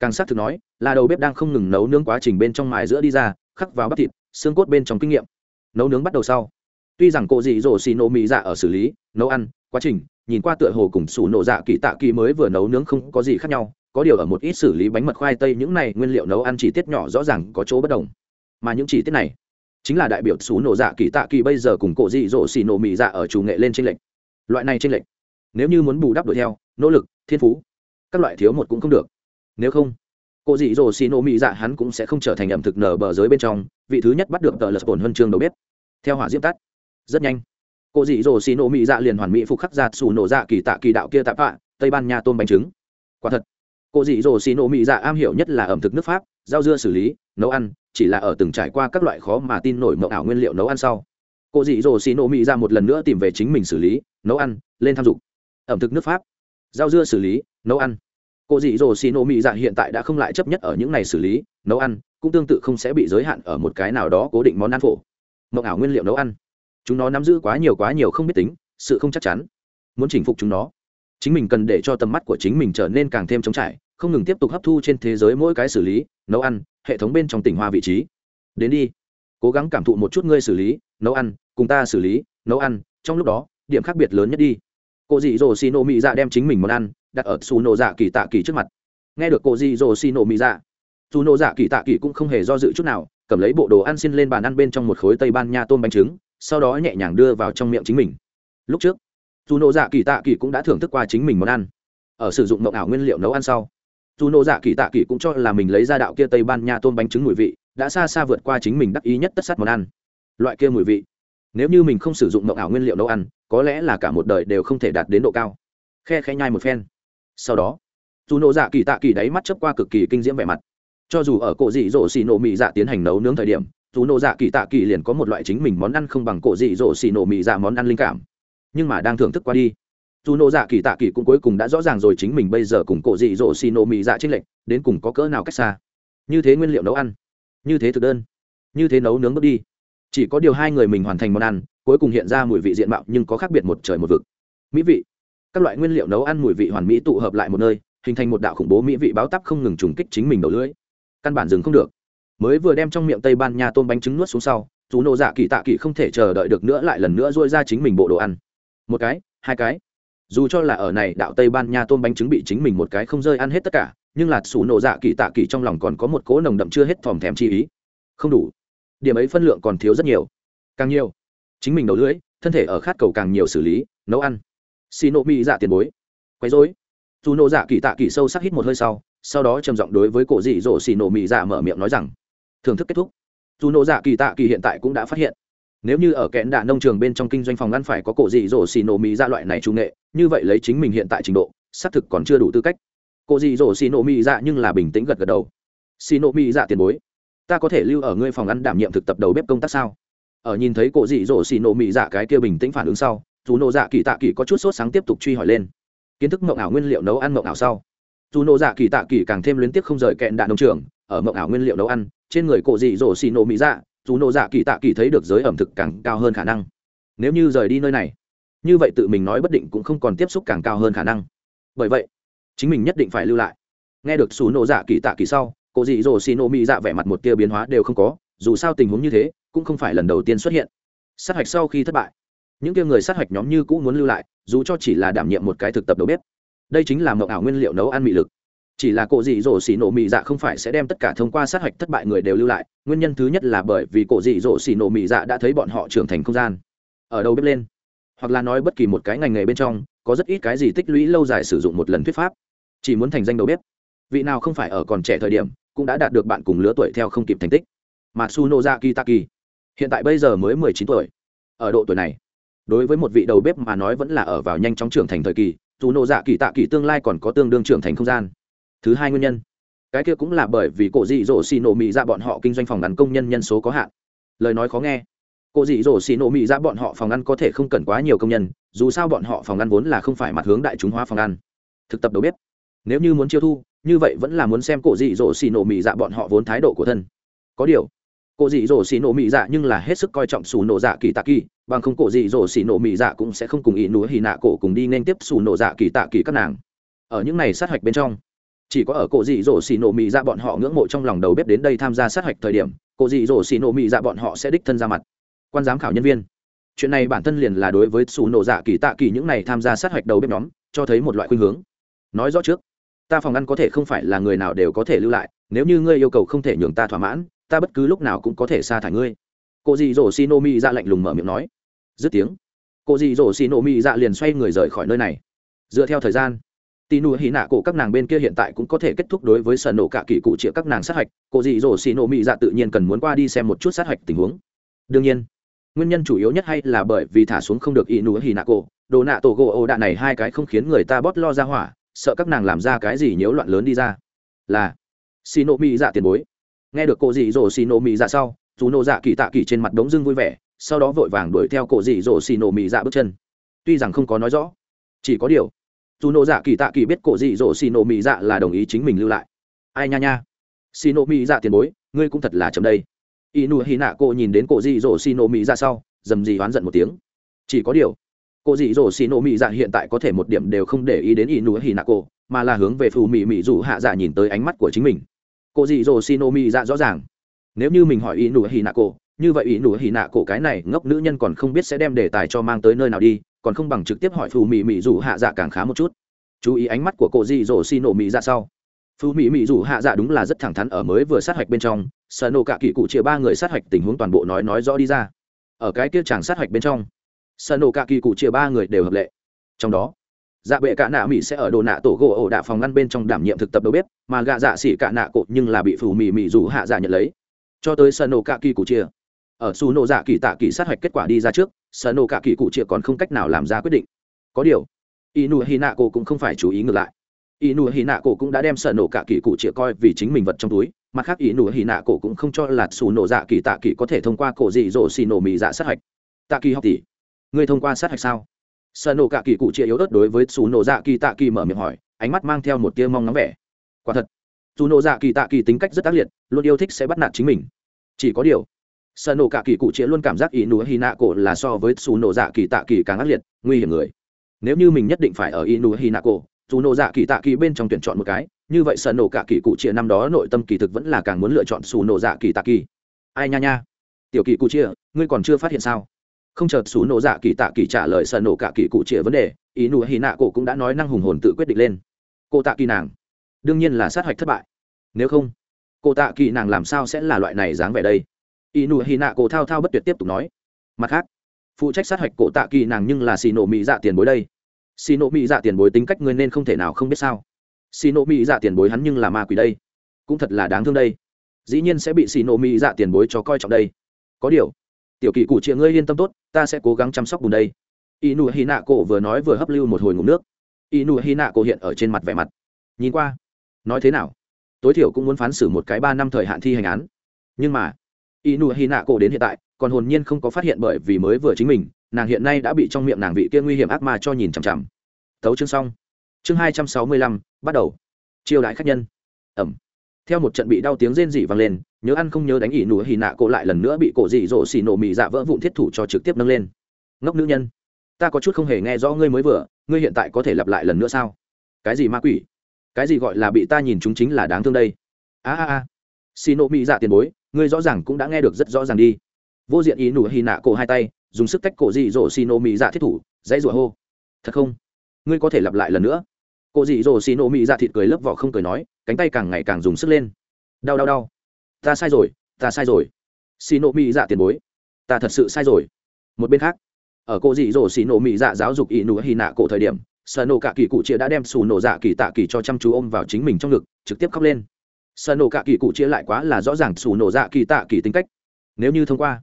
càng xác thực nói, là đầu bếp đang không ngừng nấu nướng quá trình bên trong mài giữa đi ra khắc vào bắp thịt, xương cốt bên trong kinh nghiệm. Nấu nướng bắt đầu sau. Tuy rằng cộ dị dỗ xì nổ mì dạ ở xử lý, nấu ăn, quá trình, nhìn qua tựa hồ cùng sủ nổ dạ kỳ tạ kỳ mới vừa nấu nướng không có gì khác nhau, có điều ở một ít xử lý bánh mật khoai tây những này nguyên liệu nấu ăn chi tiết nhỏ rõ ràng có chỗ bất đồng. Mà những chi tiết này, chính là đại biểu sủ nổ dạ kỳ tạ kỳ bây giờ cùng cổ dị dỗ xì nổ mì dạ ở chủ nghệ lên tranh lệch. Loại này tranh lệch, nếu như muốn bù đắp đuổi theo, nỗ lực, thiên phú, các loại thiếu một cũng không được. Nếu không cô dị dỗ xì nổ mỹ dạ hắn cũng sẽ không trở thành ẩm thực nở bờ giới bên trong, vị thứ nhất bắt được tờ lật bổn huân chương đầu bếp. Theo hỏa diễm tắt. Rất nhanh. Cô dị dỗ xì nổ mỹ dạ liền hoàn mỹ phục khắc giạt xù nổ dạ kỳ tạ kỳ đạo kia tạp vạ tây ban nha tôm bánh trứng. Quả thật, cô dị dỗ xì nổ mỹ dạ am hiểu nhất là ẩm thực nước pháp, rau dưa xử lý, nấu ăn, chỉ là ở từng trải qua các loại khó mà tin nổi mậu ảo nguyên liệu nấu ăn sau. Cô dị dỗ xì nổ mỹ dạ một lần nữa tìm về chính mình xử lý, nấu ăn, lên tham dục. Ẩm thực nước pháp, rau dưa xử lý, nấu ăn cô dị dỗ xì nổ mỹ dạ hiện tại đã không lại chấp nhất ở những ngày xử lý, nấu ăn cũng tương tự không sẽ bị giới hạn ở một cái nào đó cố định món ăn phổ. Mộng ảo nguyên liệu nấu ăn. Chúng nó nắm giữ quá nhiều quá nhiều không biết tính, sự không chắc chắn. Muốn chinh phục chúng nó, chính mình cần để cho tầm mắt của chính mình trở nên càng thêm trống trải, không ngừng tiếp tục hấp thu trên thế giới mỗi cái xử lý, nấu ăn, hệ thống bên trong tỉnh hoa vị trí. Đến đi. Cố gắng cảm thụ một chút ngươi xử lý, nấu ăn, cùng ta xử lý, nấu ăn, trong lúc đó, điểm khác biệt lớn nhất đi. Cô dị dỗ xì nổ mỹ dạ đem chính mình món ăn đặt ở xù nổ dạ kỳ tạ kỳ trước mặt. Nghe được cô di dỗ xì nổ mỹ dạ dù nổ dạ kỳ tạ kỳ cũng không hề do dự chút nào, cầm lấy bộ đồ ăn xin lên bàn ăn bên trong một khối tây ban nha tôm bánh trứng, sau đó nhẹ nhàng đưa vào trong miệng chính mình. Lúc trước dù nổ dạ kỳ tạ kỳ cũng đã thưởng thức qua chính mình món ăn. Ở sử dụng mộng ảo nguyên liệu nấu ăn sau dù nổ dạ kỳ tạ kỳ cũng cho là mình lấy ra đạo kia tây ban nha tôm bánh trứng mùi vị, đã xa xa vượt qua chính mình đắc ý nhất tất sắt món ăn. Loại kia mùi vị, nếu như mình không sử dụng mộng ảo nguyên liệu nấu ăn, có lẽ là cả một đời đều không thể đạt đến độ cao. Khe khe nhai một phen sau đó, dù nộ dạ kỳ tạ kỳ đáy mắt chấp qua cực kỳ kinh diễm vẻ mặt. Cho dù ở cổ dị dỗ xì nổ mị dạ tiến hành nấu nướng thời điểm, dù nộ dạ kỳ tạ kỳ liền có một loại chính mình món ăn không bằng cổ dị dỗ xì nổ mị dạ món ăn linh cảm. Nhưng mà đang thưởng thức qua đi, dù nộ dạ kỳ tạ kỳ cũng cuối cùng đã rõ ràng rồi chính mình bây giờ cùng cổ dị dỗ xì nổ mị dạ trích lệnh đến cùng có cỡ nào cách xa. Như thế nguyên liệu nấu ăn, như thế thực đơn, như thế nấu nướng bước đi. Chỉ có điều hai người mình hoàn thành món ăn, cuối cùng hiện ra mùi vị diện mạo nhưng có khác biệt một trời một vực. Mỹ vị các loại nguyên liệu nấu ăn mùi vị hoàn mỹ tụ hợp lại một nơi, hình thành một đạo khủng bố mỹ vị báo tắp không ngừng trùng kích chính mình đầu lưỡi. Căn bản dừng không được. Mới vừa đem trong miệng tây ban nha tôm bánh trứng nuốt xuống sau chú nộ dạ kỳ tạ kỳ không thể chờ đợi được nữa lại lần nữa dôi ra chính mình bộ đồ ăn. Một cái, hai cái. Dù cho là ở này, đạo tây ban nha tôm bánh trứng bị chính mình một cái không rơi ăn hết tất cả, nhưng là xù nộ dạ kỳ tạ kỳ trong lòng còn có một cỗ nồng đậm chưa hết thòm thèm chi ý. Không đủ. Điểm ấy phân lượng còn thiếu rất nhiều. Càng nhiều, chính mình đầu lưỡi, thân thể ở khát cầu càng nhiều xử lý, nấu ăn xì nộ mỹ dạ tiền bối. Quấy dối dù nộ dạ kỳ tạ kỳ sâu sắc hít một hơi sau sau đó trầm giọng đối với cổ dị dỗ xì nổ mỹ dạ mở miệng nói rằng, thưởng thức kết thúc. Dù nộ dạ kỳ tạ kỳ hiện tại cũng đã phát hiện, nếu như ở kẽn đạ nông trường bên trong kinh doanh phòng ăn phải có cổ dị dỗ xì nổ mỹ dạ loại này trung nghệ, như vậy lấy chính mình hiện tại trình độ, xác thực còn chưa đủ tư cách. Cổ dị dỗ xì nổ mỹ dạ nhưng là bình tĩnh gật gật đầu. Xì nổ mỹ dạ tiền bối, ta có thể lưu ở ngươi phòng ăn đảm nhiệm thực tập đầu bếp công tác sao? Ở nhìn thấy cổ dị dỗ xì nổ mỹ dạ cái kia bình tĩnh phản ứng sau dù nộ dạ kỳ tạ kỳ có chút sốt sáng tiếp tục truy hỏi lên. Kiến thức mộng ảo nguyên liệu nấu ăn mộng ảo sau. Dù nộ dạ kỳ tạ kỳ càng thêm luyến tiếc không rời kẹn đạn nông trường, ở mộng ảo nguyên liệu nấu ăn, trên người cổ dị dỗ xì nổ mỹ dạ dù nộ dạ kỳ tạ kỳ thấy được giới ẩm thực càng cao hơn khả năng. Nếu như rời đi nơi này, như vậy tự mình nói bất định cũng không còn tiếp xúc càng cao hơn khả năng. Bởi vậy, chính mình nhất định phải lưu lại. Nghe được xù nộ dạ kỳ tạ kỳ sau, cổ dị dỗ xì nổ mỹ dạ vẻ mặt một tia biến hóa đều không có, dù sao tình huống như thế, cũng không phải lần đầu tiên xuất hiện. Sát hạch sau khi thất bại những kia người sát hạch nhóm như cũ muốn lưu lại, dù cho chỉ là đảm nhiệm một cái thực tập đầu bếp. Đây chính là mộng ảo nguyên liệu nấu ăn mị lực. Chỉ là cổ dị dỗ xì nổ mị dạ không phải sẽ đem tất cả thông qua sát hạch thất bại người đều lưu lại, nguyên nhân thứ nhất là bởi vì cổ dị dỗ xì nổ mị dạ đã thấy bọn họ trưởng thành không gian. Ở đâu bếp lên, hoặc là nói bất kỳ một cái ngành nghề bên trong, có rất ít cái gì tích lũy lâu dài sử dụng một lần thuyết pháp. Chỉ muốn thành danh đầu bếp, vị nào không phải ở còn trẻ thời điểm, cũng đã đạt được bạn cùng lứa tuổi theo không kịp thành tích. Mà sunozaki taki, hiện tại bây giờ mới mười chín tuổi, ở độ tuổi này đối với một vị đầu bếp mà nói vẫn là ở vào nhanh chóng trưởng thành thời kỳ, dù nộ dạ kỳ tạ kỳ tương lai còn có tương đương trưởng thành không gian. Thứ hai nguyên nhân, cái kia cũng là bởi vì cổ dị dỗ xì nổ mị ra bọn họ kinh doanh phòng ăn công nhân nhân số có hạn. Lời nói khó nghe, cổ dị dỗ xì nổ mị ra bọn họ phòng ăn có thể không cần quá nhiều công nhân, dù sao bọn họ phòng ăn vốn là không phải mặt hướng đại chúng hóa phòng ăn thực tập đầu bếp, nếu như muốn chiêu thu, như vậy vẫn là muốn xem cổ dị dỗ xì nổ mị dạ bọn họ vốn thái độ của thân. Có điều cổ dị dỗ xì nổ mị dạ nhưng là hết sức coi trọng xù nổ dạ kỳ tạ kỳ, bằng không cổ dị dỗ xì nổ mị dạ cũng sẽ không cùng ý núa hì nạ cổ cùng đi nên tiếp xù nổ dạ kỳ tạ kỳ các nàng. Ở những này sát hạch bên trong, chỉ có ở cổ dị dỗ xì nổ mị dạ bọn họ ngưỡng mộ trong lòng đầu bếp đến đây tham gia sát hạch thời điểm, cổ dị dỗ xì nổ mị dạ bọn họ sẽ đích thân ra mặt. Quan giám khảo nhân viên. Chuyện này bản thân liền là đối với xù nổ dạ kỳ tạ kỳ những này tham gia sát hạch đầu bếp nhóm, cho thấy một loại khuynh hướng. Nói rõ trước, ta phòng ăn có thể không phải là người nào đều có thể lưu lại, nếu như ngươi yêu cầu không thể nhường ta thỏa mãn ta bất cứ lúc nào cũng có thể sa thải ngươi. Cô dì dỗ xì nô mi ra lạnh lùng mở miệng nói. Dứt tiếng, cô dì dỗ xì nô mi ra liền xoay người rời khỏi nơi này. Dựa theo thời gian, tì nụ hì nạ cổ các nàng bên kia hiện tại cũng có thể kết thúc đối với sân nổ cả kỳ cụ chĩa các nàng sát hạch. Cô dì dỗ xì nô mi ra tự nhiên cần muốn qua đi xem một chút sát hạch tình huống. Đương nhiên, nguyên nhân chủ yếu nhất hay là bởi vì thả xuống không được ỷ nụ hì nạ cổ. Đồ nạ tổ gỗ ồ đạ này hai cái không khiến người ta bót lo ra hỏa, sợ các nàng làm ra cái gì nhiễu loạn lớn đi ra. Là xì nộ mỹ dạ tiền bối nghe được cô dị dỗ xì nổ mỹ dạ sau, dù nổ dạ kỳ tạ kỳ trên mặt đống dưng vui vẻ, sau đó vội vàng đuổi theo cổ dị dỗ xì nổ mỹ dạ bước chân. Tuy rằng không có nói rõ, chỉ có điều, dù nổ dạ kỳ tạ kỳ biết cổ dị dỗ xì nổ mỹ dạ là đồng ý chính mình lưu lại. Ai nha nha, xì nổ mỹ dạ tiền bối, ngươi cũng thật là chậm đây. Y nụ hy nạ cô nhìn đến cổ dị dỗ xì nổ mỹ dạ sau, dầm gì oán giận một tiếng. Chỉ có điều, cô dị dỗ xì nổ mỹ dạ hiện tại có thể một điểm đều không để ý đến y nụ hy nạ cô, mà là hướng về phù mì mì dù hạ dạ nhìn tới ánh mắt của chính mình cô dì dỗ xin ô mị rõ ràng. Nếu như mình hỏi ý nụ hì nạ cổ, như vậy ý nụ hì nạ cổ cái này ngốc nữ nhân còn không biết sẽ đem đề tài cho mang tới nơi nào đi, còn không bằng trực tiếp hỏi phù mị mị dù hạ dạ càng khá một chút. Chú ý ánh mắt của cô dì dỗ xin ô mị sau. Phù mị mị dù hạ dạ đúng là rất thẳng thắn ở mới vừa sát hạch bên trong, sợ nổ cả kỳ cụ chia ba người sát hạch tình huống toàn bộ nói nói rõ đi ra. Ở cái kia chàng sát hạch bên trong, sợ nổ cả kỳ cụ chia ba người đều hợp lệ. Trong đó dạ bệ cả nạ mỹ sẽ ở đồ nạ tổ gỗ ổ đạ phòng ngăn bên trong đảm nhiệm thực tập đầu bếp, mà gạ dạ xỉ cả nạ cột nhưng là bị phù mì mì dù hạ dạ nhận lấy. Cho tới sân nổ cả kỳ cụ chia. Ở su nổ dạ kỳ tạ kỳ sát hạch kết quả đi ra trước sân nổ cả kỳ cụ chia còn không cách nào làm ra quyết định. Có điều, inu hi nạ cổ cũng không phải chú ý ngược lại. Inu hi nạ cổ cũng đã đem sân nổ cả kỳ cụ chia coi vì chính mình vật trong túi, mặt khác inu hi nạ cổ cũng không cho là su nổ dạ kỳ tạ kỳ có thể thông qua cổ dị dỗ xì nổ mì dạ sát hạch tạ kỳ học tỷ người thông qua sát hạch sao? Sợ nổ cả kỳ cụ chia yếu ớt đối với xù nổ dạ kỳ tạ kỳ mở miệng hỏi, ánh mắt mang theo một tia mong ngắm vẻ. Quả thật dù nổ dạ kỳ tạ kỳ tính cách rất ác liệt, luôn yêu thích sẽ bắt nạt chính mình. Chỉ có điều sợ nổ cả kỳ cụ chia luôn cảm giác ý nụ hy nạ cổ là so với xù nổ dạ kỳ tạ kỳ càng ác liệt, nguy hiểm người. Nếu như mình nhất định phải ở ý nụ hy nạ cổ dù nổ dạ kỳ tạ kỳ bên trong tuyển chọn một cái, như vậy sợ nổ cả kỳ cụ chia năm đó nội tâm kỳ thực vẫn là càng muốn lựa chọn xù nổ dạ kỳ tạ kỳ. Ai nha nha. Tiểu kỳ cụ chia ngươi còn chưa phát hiện sao? Không chợt xú nổ dạ kỳ tạ kỳ trả lời sợ nổ cả kỳ cụ chĩa vấn đề, ý nụ hy nạ cổ cũng đã nói năng hùng hồn tự quyết định lên. Cô tạ kỳ nàng, đương nhiên là sát hạch thất bại. Nếu không, cô tạ kỳ nàng làm sao sẽ là loại này dáng vẻ đây? Ý nụ hy nạ cổ thao thao bất tuyệt tiếp tục nói. Mặt khác, phụ trách sát hạch cổ tạ kỳ nàng nhưng là xì nổ mỹ dạ tiền bối đây. Xì nổ mỹ dạ tiền bối tính cách ngươi nên không thể nào không biết sao. Xì nổ mỹ dạ tiền bối hắn nhưng là ma quỷ đây. Cũng thật là đáng thương đây. Dĩ nhiên sẽ bị xì nổ mỹ dạ tiền bối cho coi trọng đây. Có điều tiểu kỳ cụ chịa ngươi yên tâm tốt, ta sẽ cố gắng chăm sóc bùn đây. Y Nụ hi nạ cổ vừa nói vừa hấp lưu một hồi ngụm nước. Y Nụ hi nạ cổ hiện ở trên mặt vẻ mặt. Nhìn qua, nói thế nào? Tối thiểu cũng muốn phán xử một cái ba năm thời hạn thi hành án. Nhưng mà Y Nụ hi nạ cổ đến hiện tại, còn hồn nhiên không có phát hiện bởi vì mới vừa chính mình, nàng hiện nay đã bị trong miệng nàng vị kia nguy hiểm ác ma cho nhìn chằm chằm. Thấu chương xong. Chương hai trăm sáu mươi lăm, bắt đầu. Chiêu đại khách nhân. Ẩm theo một trận bị đau tiếng rên rỉ vang lên, nhớ ăn không nhớ đánh ỉ nụ hì nạ cổ lại lần nữa bị cổ dị dỗ xì nổ mì dạ vỡ vụn thiết thủ cho trực tiếp nâng lên. Ngốc nữ nhân, ta có chút không hề nghe rõ ngươi mới vừa, ngươi hiện tại có thể lặp lại lần nữa sao? Cái gì ma quỷ? Cái gì gọi là bị ta nhìn chúng chính là đáng thương đây? A a a. Xì nổ mì dạ tiền bối, ngươi rõ ràng cũng đã nghe được rất rõ ràng đi. Vô diện ý nụ hì nạ cổ hai tay, dùng sức tách cổ dị dỗ xì nổ mì dạ thiết thủ, dãy rủa hô. Thật không? Ngươi có thể lặp lại lần nữa. Cô dị dỗ xì nổ mì dạ thịt cười lớp vỏ không cười nói, cánh tay càng ngày càng dùng sức lên. Đau đau đau. Ta sai rồi, ta sai rồi. Xì nổ mỹ dạ tiền bối. Ta thật sự sai rồi. Một bên khác, ở cô dị dỗ xì nổ mỹ dạ giáo dục ỷ nụ hy nạ cổ thời điểm sợ nổ cả kỳ cụ chia đã đem xù nổ dạ kỳ tạ kỳ cho chăm chú ôm vào chính mình trong ngực, trực tiếp khóc lên. Sợ nổ cả kỳ cụ chia lại quá là rõ ràng xù nổ dạ kỳ tạ kỳ tính cách. Nếu như thông qua,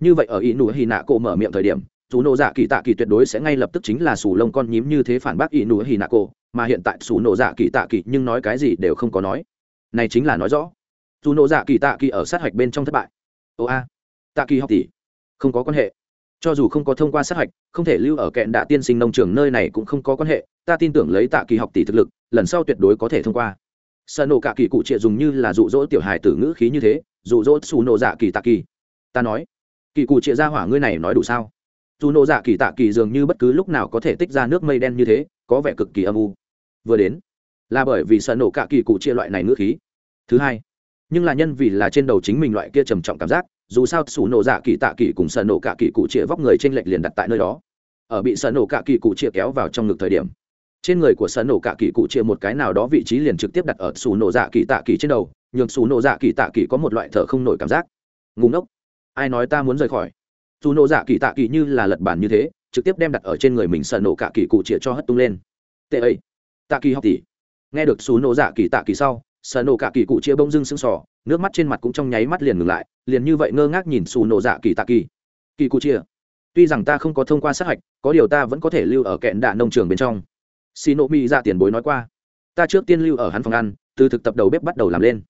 như vậy ở ỷ nụ hy nạ cổ mở miệng thời điểm, xù nổ dạ kỳ tạ kỳ tuyệt đối sẽ ngay lập tức chính là xù lông con nhím như thế phản bác ỷ nụ hy nạ cổ mà hiện tại xù nổ dạ kỳ tạ kỳ nhưng nói cái gì đều không có nói. Này chính là nói rõ. Dù nổ dạ kỳ tạ kỳ ở sát hạch bên trong thất bại. Ô a, tạ kỳ học tỷ, không có quan hệ. Cho dù không có thông qua sát hạch, không thể lưu ở kẹn đạ tiên sinh nông trường nơi này cũng không có quan hệ. Ta tin tưởng lấy tạ kỳ học tỷ thực lực, lần sau tuyệt đối có thể thông qua. Sợ nổ cả kỳ cụ trịa dùng như là dụ dỗ tiểu hài tử ngữ khí như thế, dụ dỗ xù nổ dạ kỳ tạ kỳ. Ta nói, kỳ cụ trịa ra hỏa ngươi này nói đủ sao? Dù nổ dạ kỳ tạ kỳ dường như bất cứ lúc nào có thể tích ra nước mây đen như thế, có vẻ cực kỳ âm u vừa đến là bởi vì sợ nổ cả kỳ cụ chia loại này ngữ khí. Thứ hai, nhưng là nhân vì là trên đầu chính mình loại kia trầm trọng cảm giác, dù sao sủ nổ dạ kỳ tạ kỳ cùng sợ nổ cả kỳ cụ chia vóc người trên lệch liền đặt tại nơi đó. Ở bị sợ nổ cả kỳ cụ chia kéo vào trong ngực thời điểm, trên người của sợ nổ cả kỳ cụ chia một cái nào đó vị trí liền trực tiếp đặt ở sủ nổ dạ kỳ tạ kỳ trên đầu, nhường sủ nổ dạ kỳ tạ kỳ có một loại thở không nổi cảm giác. Ngủ ngốc, ai nói ta muốn rời khỏi? Dù nổ dạ kỳ tạ kỳ như là lật bàn như thế, trực tiếp đem đặt ở trên người mình sợ nổ cả kỳ cụ chia cho hất tung lên. Tệ ấy tạ kỳ học tỷ. Nghe được xù nổ dạ kỳ tạ kỳ sau sợ nổ cả kỳ cụ chia bông dưng sưng sỏ nước mắt trên mặt cũng trong nháy mắt liền ngừng lại, liền như vậy ngơ ngác nhìn xù nổ dạ kỳ tạ kỳ. Kỳ cụ chia, tuy rằng ta không có thông qua sát hạch, có điều ta vẫn có thể lưu ở kẹn đạ nông trường bên trong. Xì nộ mỹ dạ tiền bối nói qua, ta trước tiên lưu ở hắn phòng ăn, từ thực tập đầu bếp bắt đầu làm lên.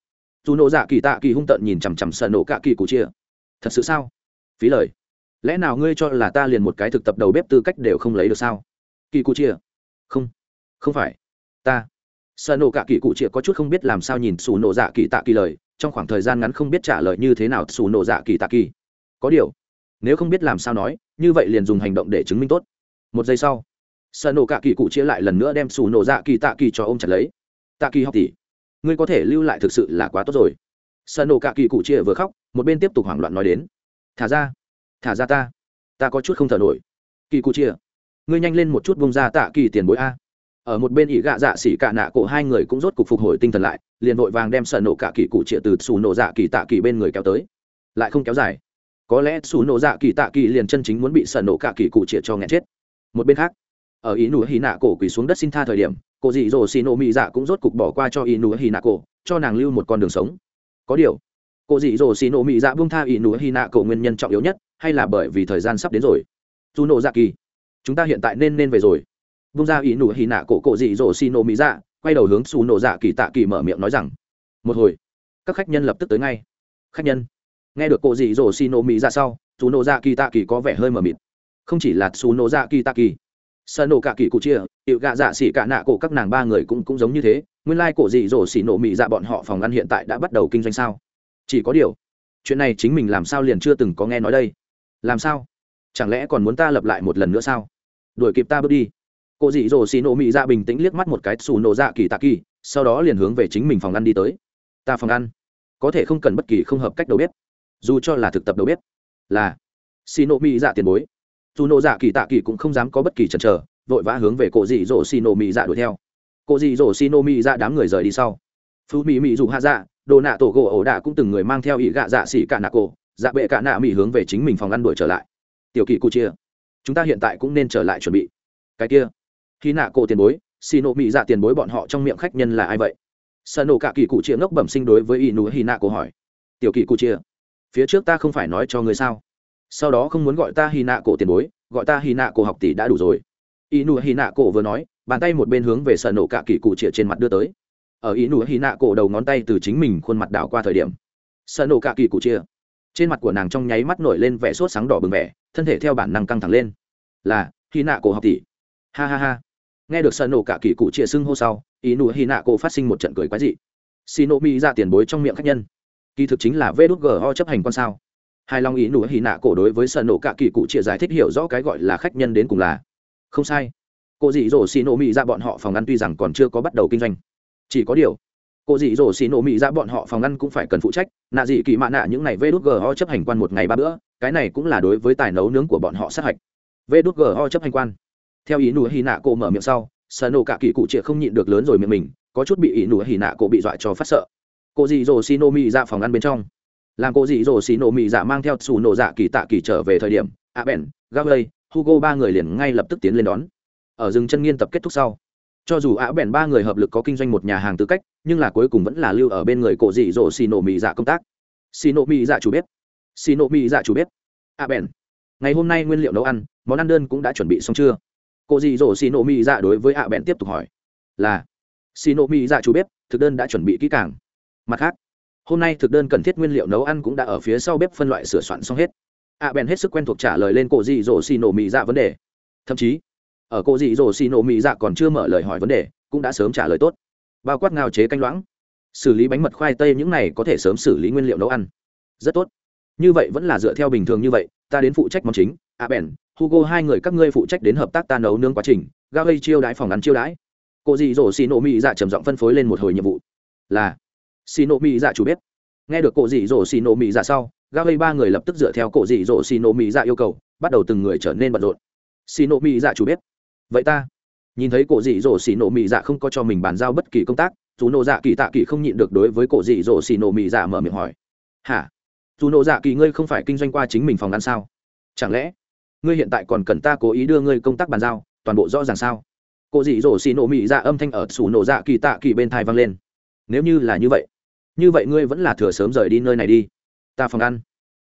Dù nổ dạ kỳ tạ kỳ hung tợn nhìn chằm chằm sợ nổ cả kỳ cụ chia. Thật sự sao? Phí lời. Lẽ nào ngươi cho là ta liền một cái thực tập đầu bếp tư cách đều không lấy được sao? Kỳ cụ chia. Không. Không phải ta. Sợ nổ cả kỳ cụ chịa có chút không biết làm sao nhìn xù nổ dạ kỳ tạ kỳ lời, trong khoảng thời gian ngắn không biết trả lời như thế nào xù nổ dạ kỳ tạ kỳ. Có điều, nếu không biết làm sao nói, như vậy liền dùng hành động để chứng minh tốt. Một giây sau, sợ nổ cả kỳ cụ chĩa lại lần nữa đem xù nổ dạ kỳ tạ kỳ cho ôm chặt lấy. Tạ kỳ học tỷ, ngươi có thể lưu lại thực sự là quá tốt rồi. Sợ nổ cả kỳ cụ chĩa vừa khóc, một bên tiếp tục hoảng loạn nói đến. Thả ra thả ra ta ta có chút không thở nổi. Kỳ cụ chĩa ngươi nhanh lên một chút bông ra tạ kỳ tiền bối a ở một bên ỷ gạ dạ xỉ cả nạ cổ hai người cũng rốt cục phục hồi tinh thần lại, liền vội vàng đem sợ nổ cả kỳ cụ trịa từ xù nổ dạ kỳ tạ kỳ bên người kéo tới. Lại không kéo dài. Có lẽ xù nổ dạ kỳ tạ kỳ liền chân chính muốn bị sợ nổ cả kỳ cụ trịa cho nghẹn chết. Một bên khác, ở ý nụ hì nạ cổ quỳ xuống đất xin tha thời điểm, cô dị dỗ xì nổ mỹ dạ cũng rốt cục bỏ qua cho ý nụ hì nạ cổ, cho nàng lưu một con đường sống. Có điều, cô dị dỗ xì nổ mỹ dạ buông tha ý nụ hì nạ cổ nguyên nhân trọng yếu nhất, hay là bởi vì thời gian sắp đến rồi. Dù nổ dạ kỳ, chúng ta hiện tại nên nên về rồi vung ra ý nụ hì nạ cổ cổ dị dỗ xì nổ mỹ dạ quay đầu hướng xù nổ dạ kỳ tạ kỳ mở miệng nói rằng, một hồi, các khách nhân lập tức tới ngay. Khách nhân, nghe được cổ dị dỗ xì nổ mỹ dạ sau, xù nổ dạ kỳ tạ kỳ có vẻ hơi mờ mịt. Không chỉ là xù nổ dạ kỳ tạ kỳ sợ nổ cả kỳ cụ chia hiệu gạ dạ xỉ cả nạ cổ các nàng ba người cũng cũng giống như thế, nguyên lai、like、cổ dị dỗ xỉ nổ mỹ dạ bọn họ phòng ăn hiện tại đã bắt đầu kinh doanh sao? Chỉ có điều, chuyện này chính mình làm sao liền chưa từng có nghe nói đây? Làm sao? Chẳng lẽ còn muốn ta lập lại một lần nữa sao? Đuổi kịp ta bước đi cô dị dỗ xì nổ mỹ dạ bình tĩnh liếc mắt một cái, xù nổ dạ kỳ tạ kỳ, sau đó liền hướng về chính mình phòng ăn đi tới. Ta phòng ăn, có thể không cần bất kỳ không hợp cách đầu bếp, dù cho là thực tập đầu bếp, là xì nổ mỹ dạ tiền bối. Dù nổ dạ kỳ tạ kỳ cũng không dám có bất kỳ chần chờ, vội vã hướng về cô dị dỗ xì nổ mỹ dạ đuổi theo. Cô dị dỗ xì nổ mỹ dạ đám người rời đi sau. Phú mỹ mỹ dù hạ dạ đồ nạ tổ gỗ ổ đạ cũng từng người mang theo ý gạ dạ xỉ cả nạ cổ dạ bệ cả nạ mỹ hướng về chính mình phòng ăn đuổi trở lại. Tiểu kỳ cụ chia, chúng ta hiện tại cũng nên trở lại chuẩn bị. Cái kia khi nạ cổ tiền bối, xì nổ mỹ dạ tiền bối bọn họ trong miệng khách nhân là ai vậy? Sợ nổ cả kỳ cụ chia ngốc bẩm sinh đối với y nụ hy nạ cổ hỏi. Tiểu kỳ cụ chia phía trước ta không phải nói cho người sao? Sau đó không muốn gọi ta hy nạ cổ tiền bối, gọi ta hy nạ cổ học tỷ đã đủ rồi. Y nụ hy nạ cổ vừa nói, bàn tay một bên hướng về sợ nổ cả kỳ cụ chia trên mặt đưa tới. Ở y nụ hy nạ cổ đầu ngón tay từ chính mình khuôn mặt đảo qua thời điểm, sợ nổ cả kỳ cụ chia trên mặt của nàng trong nháy mắt nổi lên vẻ sốt sáng đỏ bừng vẻ, thân thể theo bản năng căng thẳng lên. Là hy nạ cổ học tỷ. Ha ha ha nghe được sợ nổ cả kỳ cụ chia xưng hô sau ý nụ hy nạ cổ phát sinh một trận cười quái dị. Xì nộ mỹ ra tiền bối trong miệng khách nhân. Kỳ thực chính là vê đốt g ho chấp hành con sao. Hai long ý nụ hy nạ cổ đối với sợ nổ cả kỳ cụ chia giải thích hiểu rõ cái gọi là khách nhân đến cùng là. Không sai. Cô dị dỗ xì nộ mị ra bọn họ phòng ăn tuy rằng còn chưa có bắt đầu kinh doanh. Chỉ có điều, cô dị dỗ xì nổ mị ra bọn họ phòng ăn cũng phải cần phụ trách. Nạ dị kỳ mạ nạ những ngày vê G Ho chấp hành quan một ngày ba bữa, cái này cũng là đối với tài nấu nướng của bọn họ sát hạch. Vê G Ho chấp hành quan theo ý nụ hì nạ cổ mở miệng sau sợ nổ cả kỳ cụ chia không nhịn được lớn rồi miệng mình, có chút bị ý nụ hì nạ cổ bị dọa cho phát sợ. Cô dì dồ xì nổ mị dạ phòng ăn bên trong. Làm cô dì dồ xì nổ mị dạ mang theo xù nổ dạ kỳ tạ kỳ trở về thời điểm, a bèn gavley hugo ba người liền ngay lập tức tiến lên đón. Ở rừng chân nghiên tập kết thúc sau, cho dù a bèn ba người hợp lực có kinh doanh một nhà hàng tư cách, nhưng là cuối cùng vẫn là lưu ở bên người cổ dị dỗ xì nổ mị dạ công tác. Xì nổ mị dạ chủ bếp. Xì nổ mị dạ chủ bếp. A bèn, ngày hôm nay nguyên liệu nấu ăn, món ăn đơn cũng đã chuẩn bị xong chưa? Cô dì dỗ xì nộ mỹ dạ đối với ạ bèn tiếp tục hỏi. Là, xì nộ mỹ dạ chú bếp, thực đơn đã chuẩn bị kỹ càng. Mặt khác, hôm nay thực đơn cần thiết nguyên liệu nấu ăn cũng đã ở phía sau bếp phân loại sửa soạn xong hết. Ạ à bèn hết sức quen thuộc trả lời lên cô dì dỗ xì nộ mỹ dạ vấn đề. Thậm chí, ở cô dì dỗ xì nộ mỹ dạ còn chưa mở lời hỏi vấn đề, cũng đã sớm trả lời tốt. Bao quát ngao chế canh loãng, xử lý bánh mật khoai tây những này có thể sớm xử lý nguyên liệu nấu ăn. Rất tốt. Như vậy vẫn là dựa theo bình thường như vậy, ta đến phụ trách món chính a bèn, hugo, hai người các ngươi phụ trách đến hợp tác ta nấu nương quá trình ga gây chiêu đãi phòng ngắn chiêu đãi. Cô dì dỗ xì nổ mì dạ trầm giọng phân phối lên một hồi nhiệm vụ. Là, xì nổ mỹ dạ chủ bếp nghe được cô dì dỗ xì nổ mỹ dạ sau ga gây ba người lập tức dựa theo cô dì dỗ xì nổ mỹ dạ yêu cầu, bắt đầu từng người trở nên bận rộn. Xì nổ mỹ dạ chủ bếp vậy ta? Nhìn thấy cổ dị dỗ xì nổ mỹ dạ không có cho mình bàn giao bất kỳ công tác dù nổ dạ kỳ tạ kỳ không nhịn được đối với cổ dị dỗ xì nổ mỹ dạ mở miệng hỏi. Hả? Dù nổ dạ kỳ ngươi không phải kinh doanh qua chính mình phòng ăn sao? Chẳng lẽ ngươi hiện tại còn cần ta cố ý đưa ngươi công tác bàn giao, toàn bộ rõ ràng sao? Cô dị dỗ xì nổ mị dạ âm thanh ở sủ nổ dạ kỳ tạ kỳ bên thai vang lên. Nếu như là như vậy như vậy ngươi vẫn là thừa sớm rời đi nơi này đi. Ta phòng ăn.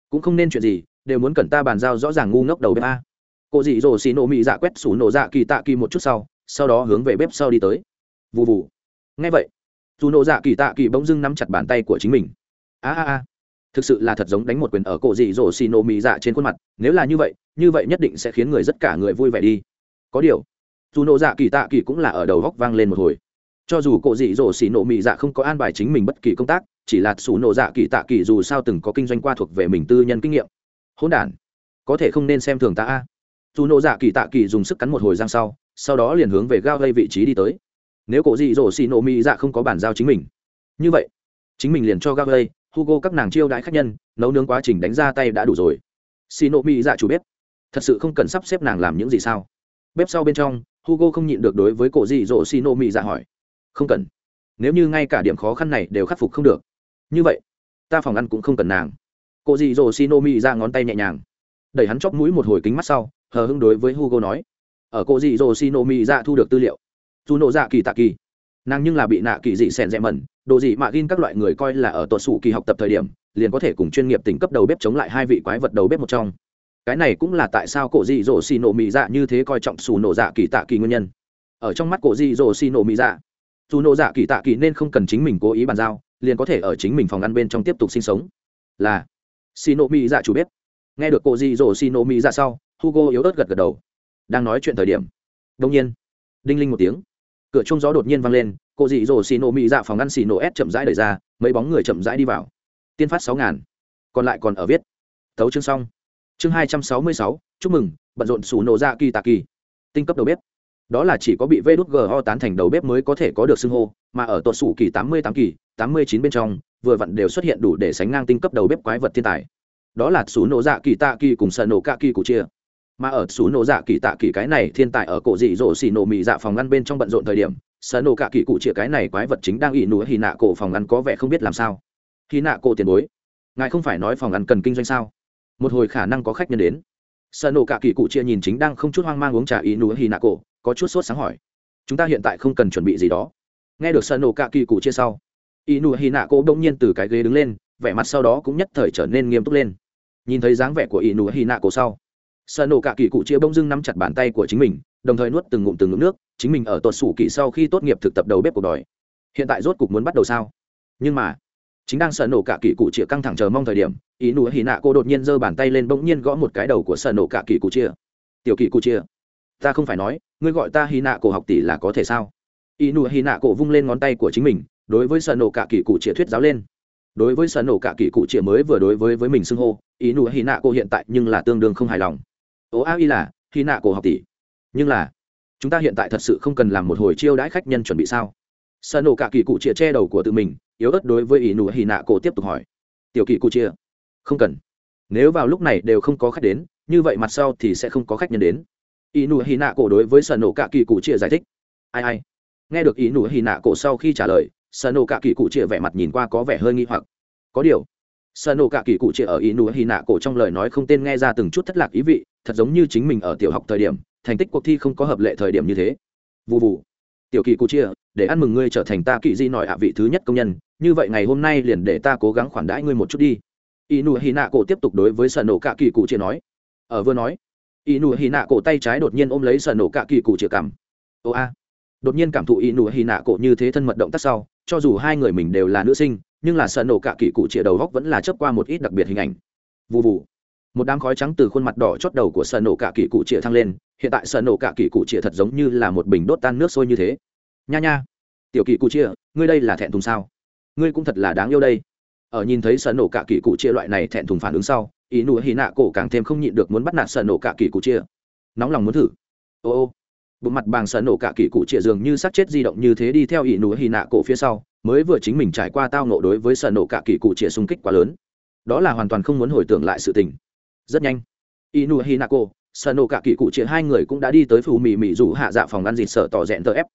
Cũng không nên chuyện gì, đều muốn cần ta bàn giao rõ ràng ngu ngốc đầu bếp a. Cô dị dỗ xì nổ mị dạ quét sủ nổ dạ kỳ tạ kỳ một chút sau sau đó hướng về bếp sau đi tới. Vụ vụ ngay vậy dù nổ dạ kỳ tạ kỳ bỗng dưng nắm chặt bàn tay của chính mình. A a a thực sự là thật giống đánh một quyền ở cổ dị dỗ xì nổ mị dạ trên khuôn mặt, nếu là như vậy như vậy nhất định sẽ khiến người rất cả người vui vẻ đi. Có điều, dù nổ dạ kỳ tạ kỳ cũng là ở đầu góc vang lên một hồi. Cho dù cổ dị dỗ xì nổ mị dạ không có an bài chính mình bất kỳ công tác, chỉ là xù nổ dạ kỳ tạ kỳ dù sao từng có kinh doanh qua thuộc về mình tư nhân kinh nghiệm. Hỗn đản, có thể không nên xem thường ta a. Dù nổ dạ kỳ tạ kỳ dùng sức cắn một hồi răng sau sau đó liền hướng về gao gây vị trí đi tới. Nếu cổ dị dỗ xì nổ mỹ dạ không có bản giao chính mình, như vậy, chính mình liền cho gao gây hugo các nàng chiêu đãi khách nhân, nấu nướng quá trình đánh ra tay đã đủ rồi. Xì mỹ dạ chủ bếp, thật sự không cần sắp xếp nàng làm những gì sao? Bếp sau bên trong, hugo không nhịn được đối với cổ dị dỗ xì mỹ dạ hỏi. Không cần. Nếu như ngay cả điểm khó khăn này đều khắc phục không được. Như vậy, ta phòng ăn cũng không cần nàng. Cổ dị dỗ xì mỹ dạ ngón tay nhẹ nhàng. Đẩy hắn chóp mũi một hồi kính mắt sau, hờ hưng đối với hugo nói. Ở cổ dị dỗ xì mỹ dạ thu được tư liệu. Dù nộ dạ kỳ tạ kỳ nàng nhưng là bị nạ kỳ dị sẻn rẽ mẩn, đồ dị mạ gin các loại người coi là ở tuột sủ kỳ học tập thời điểm, liền có thể cùng chuyên nghiệp tỉnh cấp đầu bếp chống lại hai vị quái vật đầu bếp một trong. Cái này cũng là tại sao cổ dị dỗ xì nổ mỹ dạ như thế coi trọng xù nổ dạ kỳ tạ kỳ nguyên nhân. Ở trong mắt cổ dị dỗ xì nổ mỹ dạ dù nổ dạ kỳ tạ kỳ nên không cần chính mình cố ý bàn giao, liền có thể ở chính mình phòng ăn bên trong tiếp tục sinh sống. Là, xì nổ mỹ dạ chủ bếp. Nghe được cổ dị dỗ xì nổ mỹ dạ sau, hugo yếu ớt gật gật đầu. Đang nói chuyện thời điểm đông nhiên, đinh linh một tiếng cửa chung gió đột nhiên vang lên, cô dị dỗ xì nổ mỹ dạ phòng ngăn xì nổ ép chậm rãi đẩy ra, mấy bóng người chậm rãi đi vào. Tiên phát sáu ngàn, còn lại còn ở viết. Tấu chương xong. Chương hai trăm sáu mươi sáu, chúc mừng, bận rộn xù nổ dạ kỳ tạ kỳ. Tinh cấp đầu bếp. Đó là chỉ có bị vê đốt g ho tán thành đầu bếp mới có thể có được xưng hô, mà ở tuột sủ kỳ tám mươi tám kỳ, tám mươi chín bên trong, vừa vặn đều xuất hiện đủ để sánh ngang tinh cấp đầu bếp quái vật thiên tài. Đó là xù nổ dạ kỳ tạ kỳ cùng sợ nổ cạ kỳ cụ chia mà ở xù nổ dạ kỳ tạ kỳ cái này thiên tài ở cổ dị dỗ xì nổ mị dạ phòng ngăn bên trong bận rộn thời điểm sợ nổ cả kỳ cụ chia cái này quái vật chính đang ỉ nụa hì nạ cổ phòng ngăn có vẻ không biết làm sao. Hì nạ cổ tiền bối, ngài không phải nói phòng ngăn cần kinh doanh sao? Một hồi khả năng có khách nhân đến. Sợ nổ cả kỳ cụ chia nhìn chính đang không chút hoang mang uống trà ỉ nụ hì nạ cổ, có chút sốt sáng hỏi, chúng ta hiện tại không cần chuẩn bị gì đó. Nghe được sợ nổ cả kỳ cụ chia sau, ỉ nụ hì nạ cổ đông nhiên từ cái ghế đứng lên, vẻ mặt sau đó cũng nhất thời trở nên nghiêm túc lên. Nhìn thấy dáng vẻ của ỉ nụ hì nạ cổ sau sợ nổ cả kỳ cụ chia bông dưng nắm chặt bàn tay của chính mình, đồng thời nuốt từng ngụm từng ngụm nước, chính mình ở tuột sủ kỳ sau khi tốt nghiệp thực tập đầu bếp cuộc đòi hiện tại rốt cục muốn bắt đầu sao? Nhưng mà, chính đang sợ nổ cả kỳ cụ chia căng thẳng chờ mong thời điểm, ý nụ hì nạ cô đột nhiên giơ bàn tay lên bỗng nhiên gõ một cái đầu của sợ nổ cả kỳ cụ chia tiểu kỳ cụ chia ta không phải nói, ngươi gọi ta hì nạ cổ học tỷ là có thể sao? Ý nụ hì nạ cổ vung lên ngón tay của chính mình, đối với sợ nổ cả kỳ cụ chia thuyết giáo lên. Đối với sợ nổ cả kỳ cụ chia mới vừa đối với với mình xưng hô, ý nụ hì nạ cô hiện tại nhưng là tương đương không hài lòng ố a y là, khi nạ cổ học tỷ. Nhưng là, chúng ta hiện tại thật sự không cần làm một hồi chiêu đãi khách nhân chuẩn bị sao? Sợ nổ cả kỳ cụ chia che đầu của tự mình, yếu ớt đối với ỷ nụ hì nạ cổ tiếp tục hỏi. Tiểu kỳ cụ chia không cần. Nếu vào lúc này đều không có khách đến, như vậy mặt sau thì sẽ không có khách nhân đến. Ỷ nụ hì nạ cổ đối với sợ nổ cả kỳ cụ chia giải thích. Ai ai. Nghe được ỷ nụ hì nạ cổ sau khi trả lời, sợ nổ cả kỳ cụ chia vẻ mặt nhìn qua có vẻ hơi nghi hoặc. Có điều sợ nổ cả kỳ cụ chị ở ý nụ hy nạ cổ trong lời nói không tên nghe ra từng chút thất lạc ý vị, thật giống như chính mình ở tiểu học thời điểm, thành tích cuộc thi không có hợp lệ thời điểm như thế. Vụ vụ tiểu kỳ cụ chia để ăn mừng ngươi trở thành ta kỳ di nổi hạ vị thứ nhất công nhân, như vậy ngày hôm nay liền để ta cố gắng khoản đãi ngươi một chút đi. Inu hy nạ cổ tiếp tục đối với sợ nổ cả kỳ cụ chia nói. Ở vừa nói. Inu hy nạ cổ tay trái đột nhiên ôm lấy sợ nổ cả kỳ cụ chia cảm. Ô a. Đột nhiên cảm thụ inu hy nạ cổ như thế thân mật động tác sau, cho dù hai người mình đều là nữ sinh nhưng là sợ nổ cả kỳ cụ chia đầu góc vẫn là chớp qua một ít đặc biệt hình ảnh. Vụ vụ một đám khói trắng từ khuôn mặt đỏ chót đầu của sợ nổ cả kỳ cụ chĩa thăng lên, hiện tại sợ nổ cả kỳ cụ chĩa thật giống như là một bình đốt tan nước sôi như thế. Nha nha. Tiểu kỳ cụ chĩa, ngươi đây là thẹn thùng sao? Ngươi cũng thật là đáng yêu đây. Ở nhìn thấy sợ nổ cả kỳ cụ chia loại này thẹn thùng phản ứng sau, ý nụ hì nạ cổ càng thêm không nhịn được muốn bắt nạt sợ nổ cả kỳ cụ chia nóng lòng muốn thử. Ô ô. Bộ mặt bàng sợ nổ cả kỳ cụ chia dường như sát chết di động như thế đi theo ý nụ hì nạ cổ phía sau mới vừa chính mình trải qua tao nộ đối với sợ nổ cả kỳ cụ chia xung kích quá lớn. Đó là hoàn toàn không muốn hồi tưởng lại sự tình. Rất nhanh, inu hinako, sợ nổ cả kỳ cụ chia hai người cũng đã đi tới phù mì mì rủ hạ dạ phòng ăn dịt sợ tỏ rẽn tờ ép.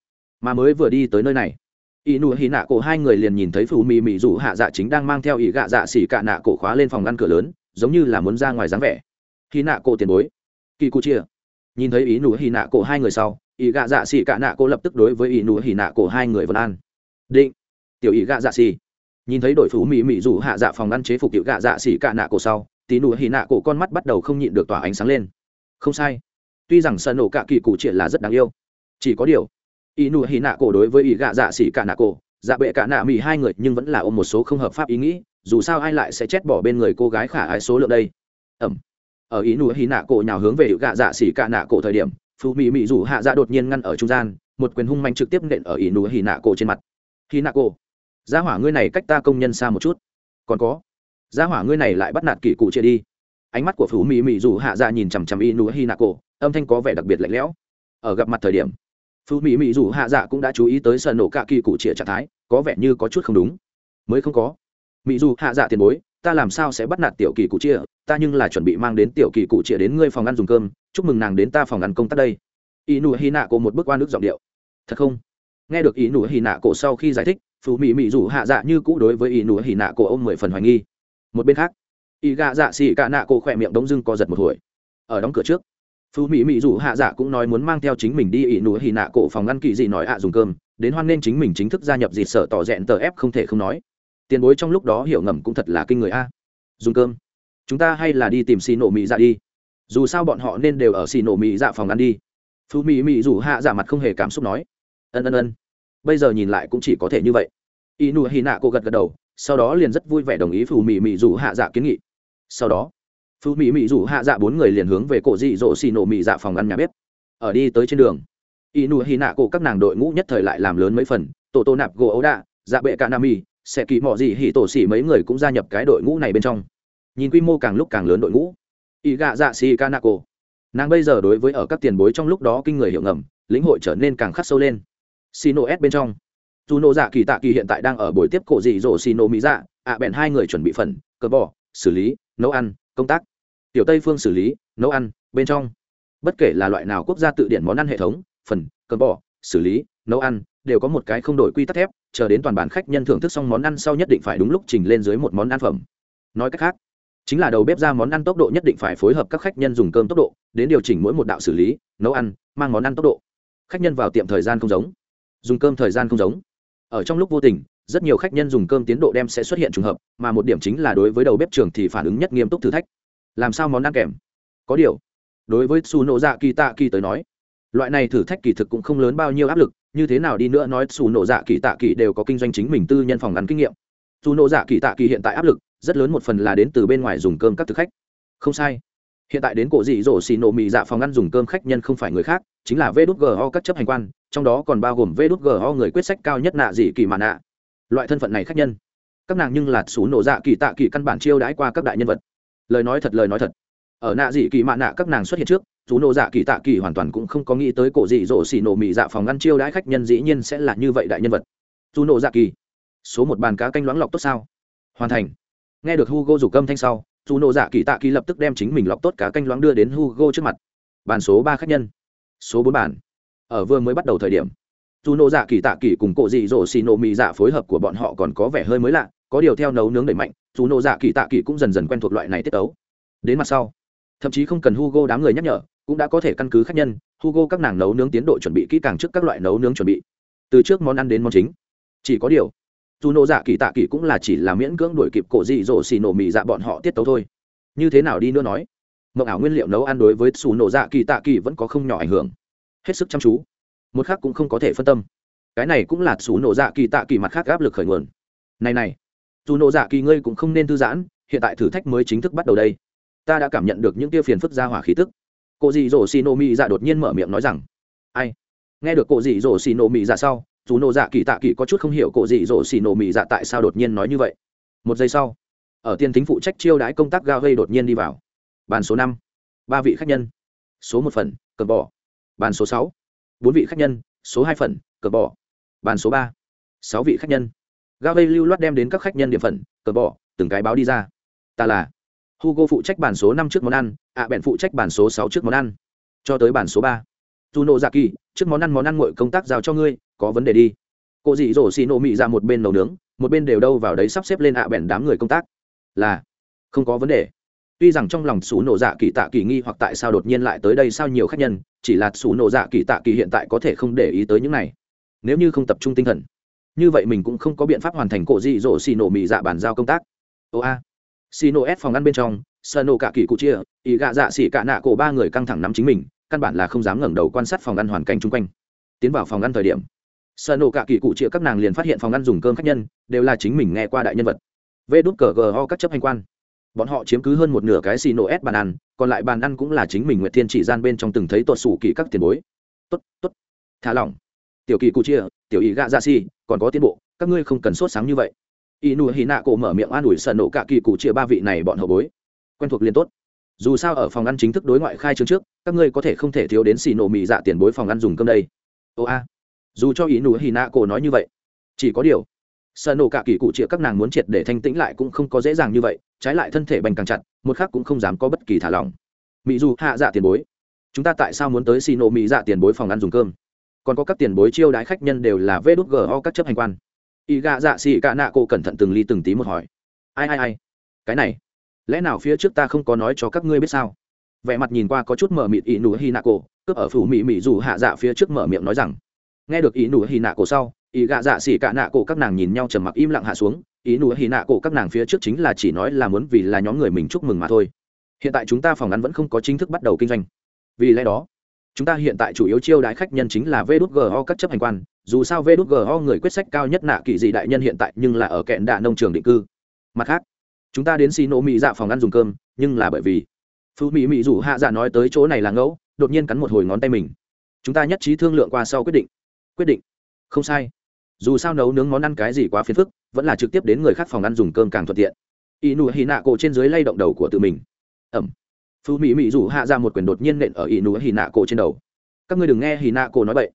Mà mới vừa đi tới nơi này, inu hinako hai người liền nhìn thấy phù mì mì rủ hạ dạ chính đang mang theo ý gạ dạ xỉ cạ nạ cổ khóa lên phòng ngăn cửa lớn, giống như là muốn ra ngoài dáng vẻ. Hinako tiền bối, kỳ cụ chia nhìn thấy ý nụ hì nạ cổ hai người sau, ý gạ dạ xỉ cạ nạ cổ lập tức đối với ý nụ hì nạ cổ hai người vân an. Định tiểu ý gạ dạ xì. Nhìn thấy đội phú mỹ mỹ rủ hạ dạ phòng ăn chế phục tiểu gạ dạ xì cạ nạ cổ sau, tí nụ hì nạ cổ con mắt bắt đầu không nhịn được tỏa ánh sáng lên. Không sai. Tuy rằng sợ nổ cạ kỳ cụ triệt là rất đáng yêu, chỉ có điều, ý nụ hì nạ cổ đối với ý gạ dạ xì cạ nạ cổ dạ bệ cạ nạ mỹ hai người nhưng vẫn là ôm một số không hợp pháp ý nghĩ, dù sao ai lại sẽ chết bỏ bên người cô gái khả ái số lượng đây? Ẩm. Ở ý nụ hì nạ cổ nhào hướng về hiệu gạ dạ xỉ cạ nạ cổ thời điểm phú mỹ mỹ rủ hạ dạ đột nhiên ngăn ở trung gian, một quyền hung mạnh trực tiếp nện ở ý nụ hì nạ cổ trên mặt. Hì nạ cổ gia hỏa ngươi này cách ta công nhân xa một chút. Còn có, gia hỏa ngươi này lại bắt nạt kỳ cụ chia đi. Ánh mắt của phú mỹ mỹ dù hạ ra nhìn chằm chằm y nụ hi nạ cổ âm thanh có vẻ đặc biệt lạnh lẽo. Ở gặp mặt thời điểm, phú mỹ mỹ dù hạ dạ cũng đã chú ý tới sợ nổ cả kỳ cụ chia trạng thái, có vẻ như có chút không đúng. Mới không có. Mỹ dù hạ dạ tiền bối, ta làm sao sẽ bắt nạt tiểu kỳ cụ chia? Ta nhưng là chuẩn bị mang đến tiểu kỳ cụ chia đến ngươi phòng ăn dùng cơm, chúc mừng nàng đến ta phòng ăn công tác đây. Y nụ hi nạ cổ một bức oan nước giọng điệu. Thật không? Nghe được y nụ hì nạ cổ sau khi giải thích phù mỹ mỹ rủ hạ dạ như cũ đối với y nụ Hỉ nạ cổ ôm mười phần hoài nghi. Một bên khác, y gạ dạ xì cả nạ cổ khỏe miệng đống dưng co giật một hồi. Ở đóng cửa trước phú mỹ mỹ rủ hạ dạ cũng nói muốn mang theo chính mình đi ỷ nụ Hỉ nạ cổ phòng ngăn kỳ dị nói ạ dùng cơm, đến hoan nên chính mình chính thức gia nhập dịt sở tỏ rẽn tờ ép không thể không nói. Tiền bối trong lúc đó hiểu ngầm cũng thật là kinh người a. Dùng cơm. Chúng ta hay là đi tìm xì nổ mỹ dạ đi. Dù sao bọn họ nên đều ở xì nổ mỹ dạ phòng ăn đi. Phú mỹ mỹ dù hạ dạ mặt không hề cảm xúc nói. Ân ân ân. Bây giờ nhìn lại cũng chỉ có thể như vậy y nụ hy nạ cô gật gật đầu, sau đó liền rất vui vẻ đồng ý phù mì mì dù hạ dạ kiến nghị. Sau đó, phù mì mì dù hạ dạ bốn người liền hướng về cổ dị dỗ xì nổ mì dạ phòng ăn nhà bếp. Ở đi tới trên đường y nụ hy nạ cổ các nàng đội ngũ nhất thời lại làm lớn mấy phần, tổ tô nạp gỗ ấu đạ dạ bệ ca nam mi sẽ kỳ mọi gì hỉ tổ xỉ mấy người cũng gia nhập cái đội ngũ này bên trong. Nhìn quy mô càng lúc càng lớn đội ngũ. Y gạ dạ xì ca nạ cổ. Nàng bây giờ đối với ở các tiền bối trong lúc đó kinh người hiệu ngầm, lĩnh hội trở nên càng khắc sâu lên. Xì nổ s bên trong dù nộ dạ kỳ tạ kỳ hiện tại đang ở buổi tiếp cổ dị dỗ xino mỹ dạ ạ bèn hai người chuẩn bị phần, cờ bỏ xử lý, nấu ăn, công tác. Tiểu tây phương xử lý, nấu ăn, bên trong. Bất kể là loại nào quốc gia tự điển món ăn hệ thống, phần, cờ bỏ xử lý, nấu ăn, đều có một cái không đổi quy tắc thép, chờ đến toàn bản khách nhân thưởng thức xong món ăn sau nhất định phải đúng lúc trình lên dưới một món ăn phẩm. Nói cách khác, chính là đầu bếp ra món ăn tốc độ nhất định phải phối hợp các khách nhân dùng cơm tốc độ, đến điều chỉnh mỗi một đạo xử lý, nấu ăn, mang món ăn tốc độ. Khách nhân vào tiệm thời gian không giống. Dùng cơm thời gian không giống ở trong lúc vô tình, rất nhiều khách nhân dùng cơm tiến độ đem sẽ xuất hiện trùng hợp, mà một điểm chính là đối với đầu bếp trường thì phản ứng nhất nghiêm túc thử thách. Làm sao món ăn kèm? Có điều, đối với su nộ dạ kỳ tạ kỳ tới nói, loại này thử thách kỳ thực cũng không lớn bao nhiêu áp lực, như thế nào đi nữa nói su nộ dạ kỳ tạ kỳ đều có kinh doanh chính mình tư nhân phòng ngắn kinh nghiệm. Su nộ dạ kỳ tạ kỳ hiện tại áp lực rất lớn một phần là đến từ bên ngoài dùng cơm các thực khách. Không sai. Hiện tại đến cổ dị dỗ xì nộ mì dạ phòng ăn dùng cơm khách nhân không phải người khác, chính là vê đút gò các chấp hành quan trong đó còn bao gồm vê đút go người quyết sách cao nhất nạ dị kỳ mạn nạ. Loại thân phận này khách nhân. Các nàng nhưng là xú nổ dạ kỳ tạ kỳ căn bản chiêu đãi qua các đại nhân vật. Lời nói thật, lời nói thật. Ở nạ dị kỳ mạn nạ, các nàng xuất hiện trước chú nổ dạ kỳ tạ kỳ hoàn toàn cũng không có nghĩ tới cổ dị dỗ xì nổ mị dạ phòng ăn chiêu đãi khách nhân dĩ nhiên sẽ là như vậy đại nhân vật. Chú nổ dạ kỳ. Số một bàn cá canh loãng lọc tốt sao? Hoàn thành. Nghe được hugo rủ cơm thanh sau chú nổ dạ kỳ tạ kỳ lập tức đem chính mình lọc tốt cá canh loãng đưa đến hugo trước mặt. Bàn số ba khách nhân. Số bốn bàn ở vừa mới bắt đầu thời điểm. Dù nộ dạ kỳ tạ kỳ cùng cổ dị dỗ xì nộ mị dạ phối hợp của bọn họ còn có vẻ hơi mới lạ, có điều theo nấu nướng đẩy mạnh, dù nộ dạ kỳ tạ kỳ cũng dần dần quen thuộc loại này tiết tấu. Đến mặt sau, thậm chí không cần hugo đám người nhắc nhở, cũng đã có thể căn cứ khách nhân, hugo các nàng nấu nướng tiến độ chuẩn bị kỹ càng trước các loại nấu nướng chuẩn bị. Từ trước món ăn đến món chính, chỉ có điều, dù nộ dạ kỳ tạ kỳ cũng là chỉ là miễn cưỡng đuổi kịp cổ dị dỗ xì nổ mì dạ bọn họ tiết tấu thôi. Như thế nào đi nữa nói? Mộng ảo nguyên liệu nấu ăn đối với xù nổ dạ kỳ tạ kỳ vẫn có không nhỏ ảnh hưởng hết sức chăm chú. Một khác cũng không có thể phân tâm. Cái này cũng là xù nổ dạ kỳ tạ kỳ mặt khác áp lực khởi nguồn. Này này dù nộ dạ kỳ ngươi cũng không nên thư giãn, hiện tại thử thách mới chính thức bắt đầu đây. Ta đã cảm nhận được những tia phiền phức ra hỏa khí tức. Cô dì dỗ xì nộ mỹ dạ đột nhiên mở miệng nói rằng, ai? Nghe được cô dì dỗ xì nộ mỹ dạ sau dù nộ dạ kỳ tạ kỳ có chút không hiểu cô dì dỗ xì nộ mỹ dạ tại sao đột nhiên nói như vậy. Một giây sau, ở tiên thính phụ trách chiêu đãi công tác ga gây đột nhiên đi vào. Bàn số năm, ba vị khách nhân. Số một phần, cầm bỏ bàn số sáu. Bốn vị khách nhân, số hai phần, cờ bỏ bàn số ba. Sáu vị khách nhân. Ga vây lưu loát đem đến các khách nhân điểm phần, cờ bỏ từng cái báo đi ra. Ta là hugo phụ trách bàn số năm trước món ăn, ạ à bèn phụ trách bàn số sáu trước món ăn. Cho tới bàn số ba. Tu nộ dạ kỳ trước món ăn món ăn ngội công tác giao cho ngươi, có vấn đề đi. Cô dị dỗ xì nộ mị ra một bên nấu nướng, một bên đều đâu vào đấy sắp xếp lên ạ à bèn đám người công tác. Là, không có vấn đề. Tuy rằng trong lòng xù nổ dạ kỳ tạ kỳ nghi hoặc tại sao đột nhiên lại tới đây, sao nhiều khách nhân chỉ là sủ nổ dạ kỳ tạ kỳ hiện tại có thể không để ý tới những này. Nếu như không tập trung tinh thần, như vậy mình cũng không có biện pháp hoàn thành cổ dị dỗ xì nổ mì dạ bàn giao công tác. Ô a. Xì nổ ép phòng ăn bên trong, sơ nổ cả kỳ cụ chia, ý gạ dạ xỉ cả nạ cổ ba người căng thẳng nắm chính mình, căn bản là không dám ngẩng đầu quan sát phòng ăn hoàn cảnh chung quanh. Tiến vào phòng ăn thời điểm, sơ nổ cả kỳ cụ chia các nàng liền phát hiện phòng ăn dùng cơm khách nhân, đều là chính mình nghe qua đại nhân vật. Vê đút cờ gờ ho các chấp hành quan bọn họ chiếm cứ hơn một nửa cái xì nổ ép bàn ăn, còn lại bàn ăn cũng là chính mình nguyệt thiên chỉ gian bên trong từng thấy tuột sủ kỳ các tiền bối. Tốt tốt. Thả lỏng. Tiểu kỳ cụ chia tiểu ý gạ ra si, còn có tiến bộ, các ngươi không cần sốt sáng như vậy. Y nụ hì nạ cổ mở miệng an ủi sợ nổ cả kỳ cụ chia ba vị này bọn hậu bối. Quen thuộc liền tốt. Dù sao ở phòng ăn chính thức đối ngoại khai trương trước, các ngươi có thể không thể thiếu đến xì nổ mì dạ tiền bối phòng ăn dùng cơm đây. Ô a. Dù cho ý nụ hì nạ cổ nói như vậy, chỉ có điều sợ nổ cả kỳ cụ chĩa các nàng muốn triệt để thanh tĩnh lại cũng không có dễ dàng như vậy, trái lại thân thể bành càng chặt, một khác cũng không dám có bất kỳ thả lỏng. Mỹ dù hạ dạ tiền bối. Chúng ta tại sao muốn tới xì nổ mỹ dạ tiền bối phòng ăn dùng cơm? Còn có các tiền bối chiêu đái khách nhân đều là vê đút go các chấp hành quan. Y gạ dạ xì cả nạ cô cẩn thận từng ly từng tí một hỏi. Ai ai ai? Cái này, lẽ nào phía trước ta không có nói cho các ngươi biết sao? Vẻ mặt nhìn qua có chút mở mịt ỷ nụ hi nạ cổ, cướp ở phủ mỹ mỹ dù hạ dạ phía trước mở miệng nói rằng. Nghe được ý nụ hi nạ cổ sau ý gạ dạ xỉ cả nạ cổ các nàng nhìn nhau trầm mặc im lặng hạ xuống, ý nụ hì nạ cổ các nàng phía trước chính là chỉ nói là muốn vì là nhóm người mình chúc mừng mà thôi. Hiện tại chúng ta phòng ngắn vẫn không có chính thức bắt đầu kinh doanh. Vì lẽ đó, chúng ta hiện tại chủ yếu chiêu đãi khách nhân chính là vê đút các chấp hành quan. Dù sao vê đút người quyết sách cao nhất nạ kỳ dị đại nhân hiện tại nhưng là ở kẹn đạ nông trường định cư. Mặt khác, chúng ta đến xin nỗ mỹ dạ phòng ăn dùng cơm, nhưng là bởi vì phú mỹ mỹ rủ hạ dạ nói tới chỗ này là ngẫu, đột nhiên cắn một hồi ngón tay mình. Chúng ta nhất trí thương lượng qua sau quyết định. Quyết định. Không sai dù sao nấu nướng món ăn cái gì quá phiền phức, vẫn là trực tiếp đến người khác phòng ăn dùng cơm càng thuận tiện. Y nụ hì nạ cổ trên dưới lay động đầu của tự mình. Ẩm. Phú mỹ mỹ rủ hạ ra một quyền đột nhiên nện ở y nụ hì nạ cổ trên đầu. Các ngươi đừng nghe hì nạ cổ nói vậy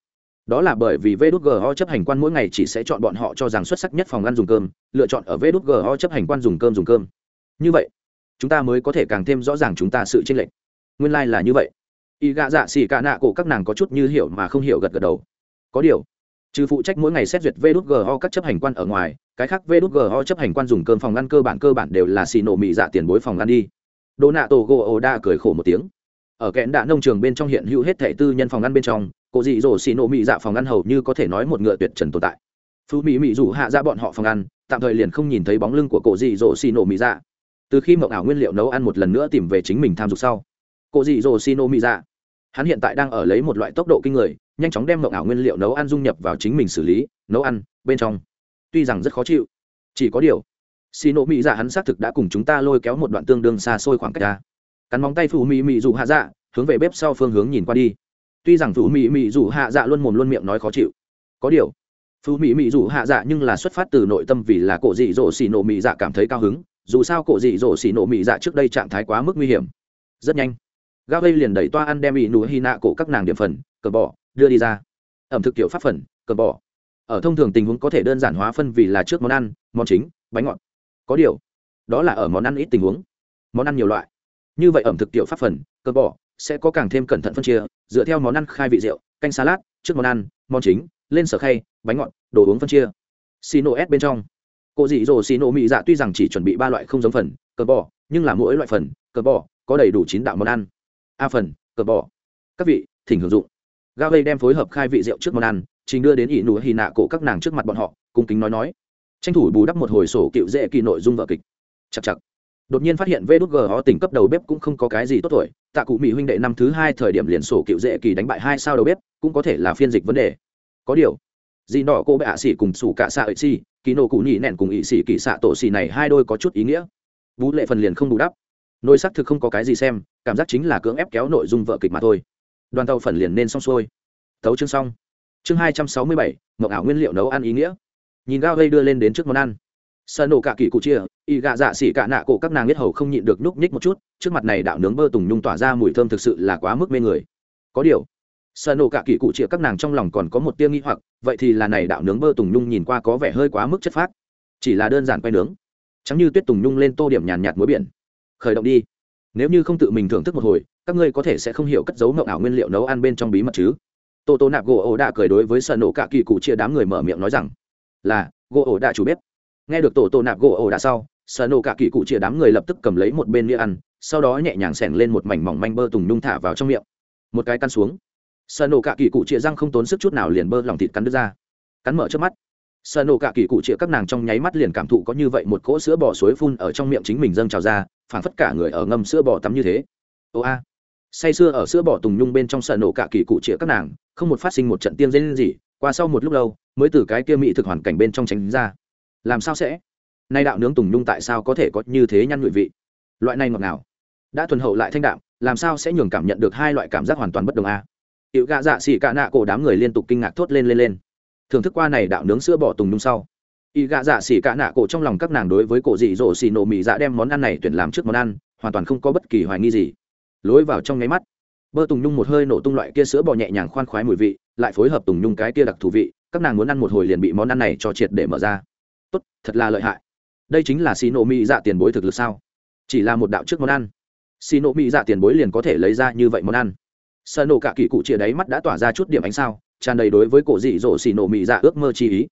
đó là bởi vì vê đút gho chấp hành quan mỗi ngày chỉ sẽ chọn bọn họ cho rằng xuất sắc nhất phòng ăn dùng cơm, lựa chọn ở vê đút gho chấp hành quan dùng cơm dùng cơm. Như vậy, chúng ta mới có thể càng thêm rõ ràng chúng ta sự chênh lệch. Nguyên lai、like、là như vậy. Y gạ dạ xỉ cả nạ cổ các nàng có chút như hiểu mà không hiểu gật gật đầu. Có điều trừ phụ trách mỗi ngày xét duyệt vê các chấp hành quan ở ngoài, cái khác vê chấp hành quan dùng cơm phòng ăn cơ bản cơ bản đều là xì nổ mị dạ tiền bối phòng ăn đi. Đô nạ tổ gỗ ồ đa cười khổ một tiếng. Ở kẽn đạ nông trường bên trong hiện hữu hết thẻ tư nhân phòng ăn bên trong, cô dị dỗ xì nổ mị dạ phòng ăn hầu như có thể nói một ngựa tuyệt trần tồn tại. Phú mỹ mị rủ hạ ra bọn họ phòng ăn, tạm thời liền không nhìn thấy bóng lưng của cô dị dỗ xì nổ mị dạ. Từ khi mộng ảo nguyên liệu nấu ăn một lần nữa tìm về chính mình tham dục sau, cô dị dỗ xì nổ mị dạ hắn hiện tại đang ở lấy một loại tốc độ kinh người, nhanh chóng đem mộng ảo nguyên liệu nấu ăn dung nhập vào chính mình xử lý, nấu ăn, bên trong. Tuy rằng rất khó chịu, chỉ có điều xì nộ mỹ dạ hắn xác thực đã cùng chúng ta lôi kéo một đoạn tương đương xa xôi khoảng cách ra. Cắn móng tay phụ mỹ mỹ dù hạ dạ hướng về bếp sau phương hướng nhìn qua đi. Tuy rằng phụ mỹ mỹ dù hạ dạ luôn mồm luôn miệng nói khó chịu, có điều phụ mỹ mỹ dù hạ dạ nhưng là xuất phát từ nội tâm vì là cổ dị dỗ xì nộ mỹ dạ cảm thấy cao hứng, dù sao cổ dị dỗ xì nộ mỹ dạ trước đây trạng thái quá mức nguy hiểm. Rất nhanh ga vây liền đẩy toa ăn đem ỷ nụ hy nạ cổ các nàng điểm phần, cờ bỏ đưa đi ra. Ẩm thực kiểu pháp phần, cờ bỏ ở thông thường tình huống có thể đơn giản hóa phân vì là trước món ăn, món chính, bánh ngọt. Có điều, đó là ở món ăn ít tình huống. Món ăn nhiều loại. Như vậy ẩm thực tiểu pháp phần, cờ bỏ sẽ có càng thêm cẩn thận phân chia, dựa theo món ăn khai vị rượu, canh salad, trước món ăn, món chính, lên sở khay, bánh ngọt, đồ uống phân chia. Xino s bên trong. Cô dị dỗ nổ mỹ dạ tuy rằng chỉ chuẩn bị ba loại không giống phần, cờ bò, nhưng là mỗi loại phần, cờ bò, có đầy đủ chín đạo món ăn a phần, cờ bò. Các vị, thỉnh hưởng dụng. Ga vây đem phối hợp khai vị rượu trước món ăn, trình đưa đến ỷ nụ hì nạ cổ các nàng trước mặt bọn họ, cung kính nói nói. Tranh thủ bù đắp một hồi sổ cựu dễ kỳ nội dung vợ kịch. Chặt chặt đột nhiên phát hiện vê đút g ho tỉnh cấp đầu bếp cũng không có cái gì tốt tuổi. Tạ cụ mỹ huynh đệ năm thứ hai thời điểm liền sổ cựu dễ kỳ đánh bại hai sao đầu bếp, cũng có thể là phiên dịch vấn đề. Có điều, dì đỏ cô bệ ạ xỉ cùng sủ cả xạ ệ xỉ kỳ nổ cụ nhị nẹn cùng ỵ xỉ kỳ xạ tổ xỉ này hai đôi có chút ý nghĩa. Vũ lệ phần liền không bù đắp. Nôi xác thực không có cái gì xem cảm giác chính là cưỡng ép kéo nội dung vợ kịch mà thôi. Đoàn tàu phần liền nên xong xuôi. Thấu chương xong. Chương hai trăm sáu mươi bảy, mộng ảo nguyên liệu nấu ăn ý nghĩa. Nhìn gao gây đưa lên đến trước món ăn. Sợ nổ cả kỳ cụ chia, y gạ dạ xỉ cả nạ cổ các nàng biết hầu không nhịn được núc nhích một chút, trước mặt này đạo nướng bơ tùng nhung tỏa ra mùi thơm thực sự là quá mức mê người. Có điều, sợ nổ cả kỳ cụ chia các nàng trong lòng còn có một tia nghi hoặc, vậy thì là này đạo nướng bơ tùng nhung nhìn qua có vẻ hơi quá mức chất phát chỉ là đơn giản quay nướng. Chẳng như tuyết tùng nhung lên tô điểm nhàn nhạt muối biển. Khởi động đi nếu như không tự mình thưởng thức một hồi, các ngươi có thể sẽ không hiểu cất dấu mậu ảo nguyên liệu nấu ăn bên trong bí mật chứ? Tô tô nạp gỗ ổ đạ cười đối với sợ nổ cả kỳ cụ chia đám người mở miệng nói rằng, là, gỗ ổ đạ chủ bếp. Nghe được tổ tô nạp gỗ ổ đạ sau, sợ nổ cả kỳ cụ chia đám người lập tức cầm lấy một bên đĩa ăn, sau đó nhẹ nhàng xẻng lên một mảnh mỏng manh bơ tùng nhung thả vào trong miệng. Một cái căn xuống. Sợ nổ cả kỳ cụ chia răng không tốn sức chút nào liền bơ lòng thịt cắn đứt ra. Cắn mở trước mắt sợ nổ cả kỳ cụ chĩa các nàng trong nháy mắt liền cảm thụ có như vậy một cỗ sữa bò suối phun ở trong miệng chính mình dâng trào ra, phảng phất cả người ở ngâm sữa bò tắm như thế. Ô a. Say sưa ở sữa bò tùng nhung bên trong sợ nổ cả kỳ cụ chĩa các nàng, không một phát sinh một trận tiêm dây gì, qua sau một lúc lâu, mới từ cái kia mỹ thực hoàn cảnh bên trong tránh ra. Làm sao sẽ? Nay đạo nướng tùng nhung tại sao có thể có như thế nhăn ngụy vị? Loại này ngọt nào đã thuần hậu lại thanh đạm, làm sao sẽ nhường cảm nhận được hai loại cảm giác hoàn toàn bất đồng a? À? hiệu gạ dạ xỉ cả nạ cổ đám người liên tục kinh ngạc thốt lên lên lên thưởng thức qua này đạo nướng sữa bò tùng nhung sau. Y gạ dạ xỉ cả nạ cổ trong lòng các nàng đối với cổ dị dỗ xì nổ mì dạ đem món ăn này tuyển làm trước món ăn, hoàn toàn không có bất kỳ hoài nghi gì. Lối vào trong nháy mắt, bơ tùng nhung một hơi nổ tung loại kia sữa bò nhẹ nhàng khoan khoái mùi vị, lại phối hợp tùng nhung cái kia đặc thù vị, các nàng muốn ăn một hồi liền bị món ăn này cho triệt để mở ra. Tốt, thật là lợi hại. Đây chính là xì nổ mỹ dạ tiền bối thực lực sao? Chỉ là một đạo trước món ăn. Xì nổ mỹ dạ tiền bối liền có thể lấy ra như vậy món ăn. Sợ nổ cả kỳ cụ chĩa đáy mắt đã tỏa ra chút điểm ánh sao tràn đầy đối với cổ dị dỗ xì nổ mị dạ ước mơ chi ý.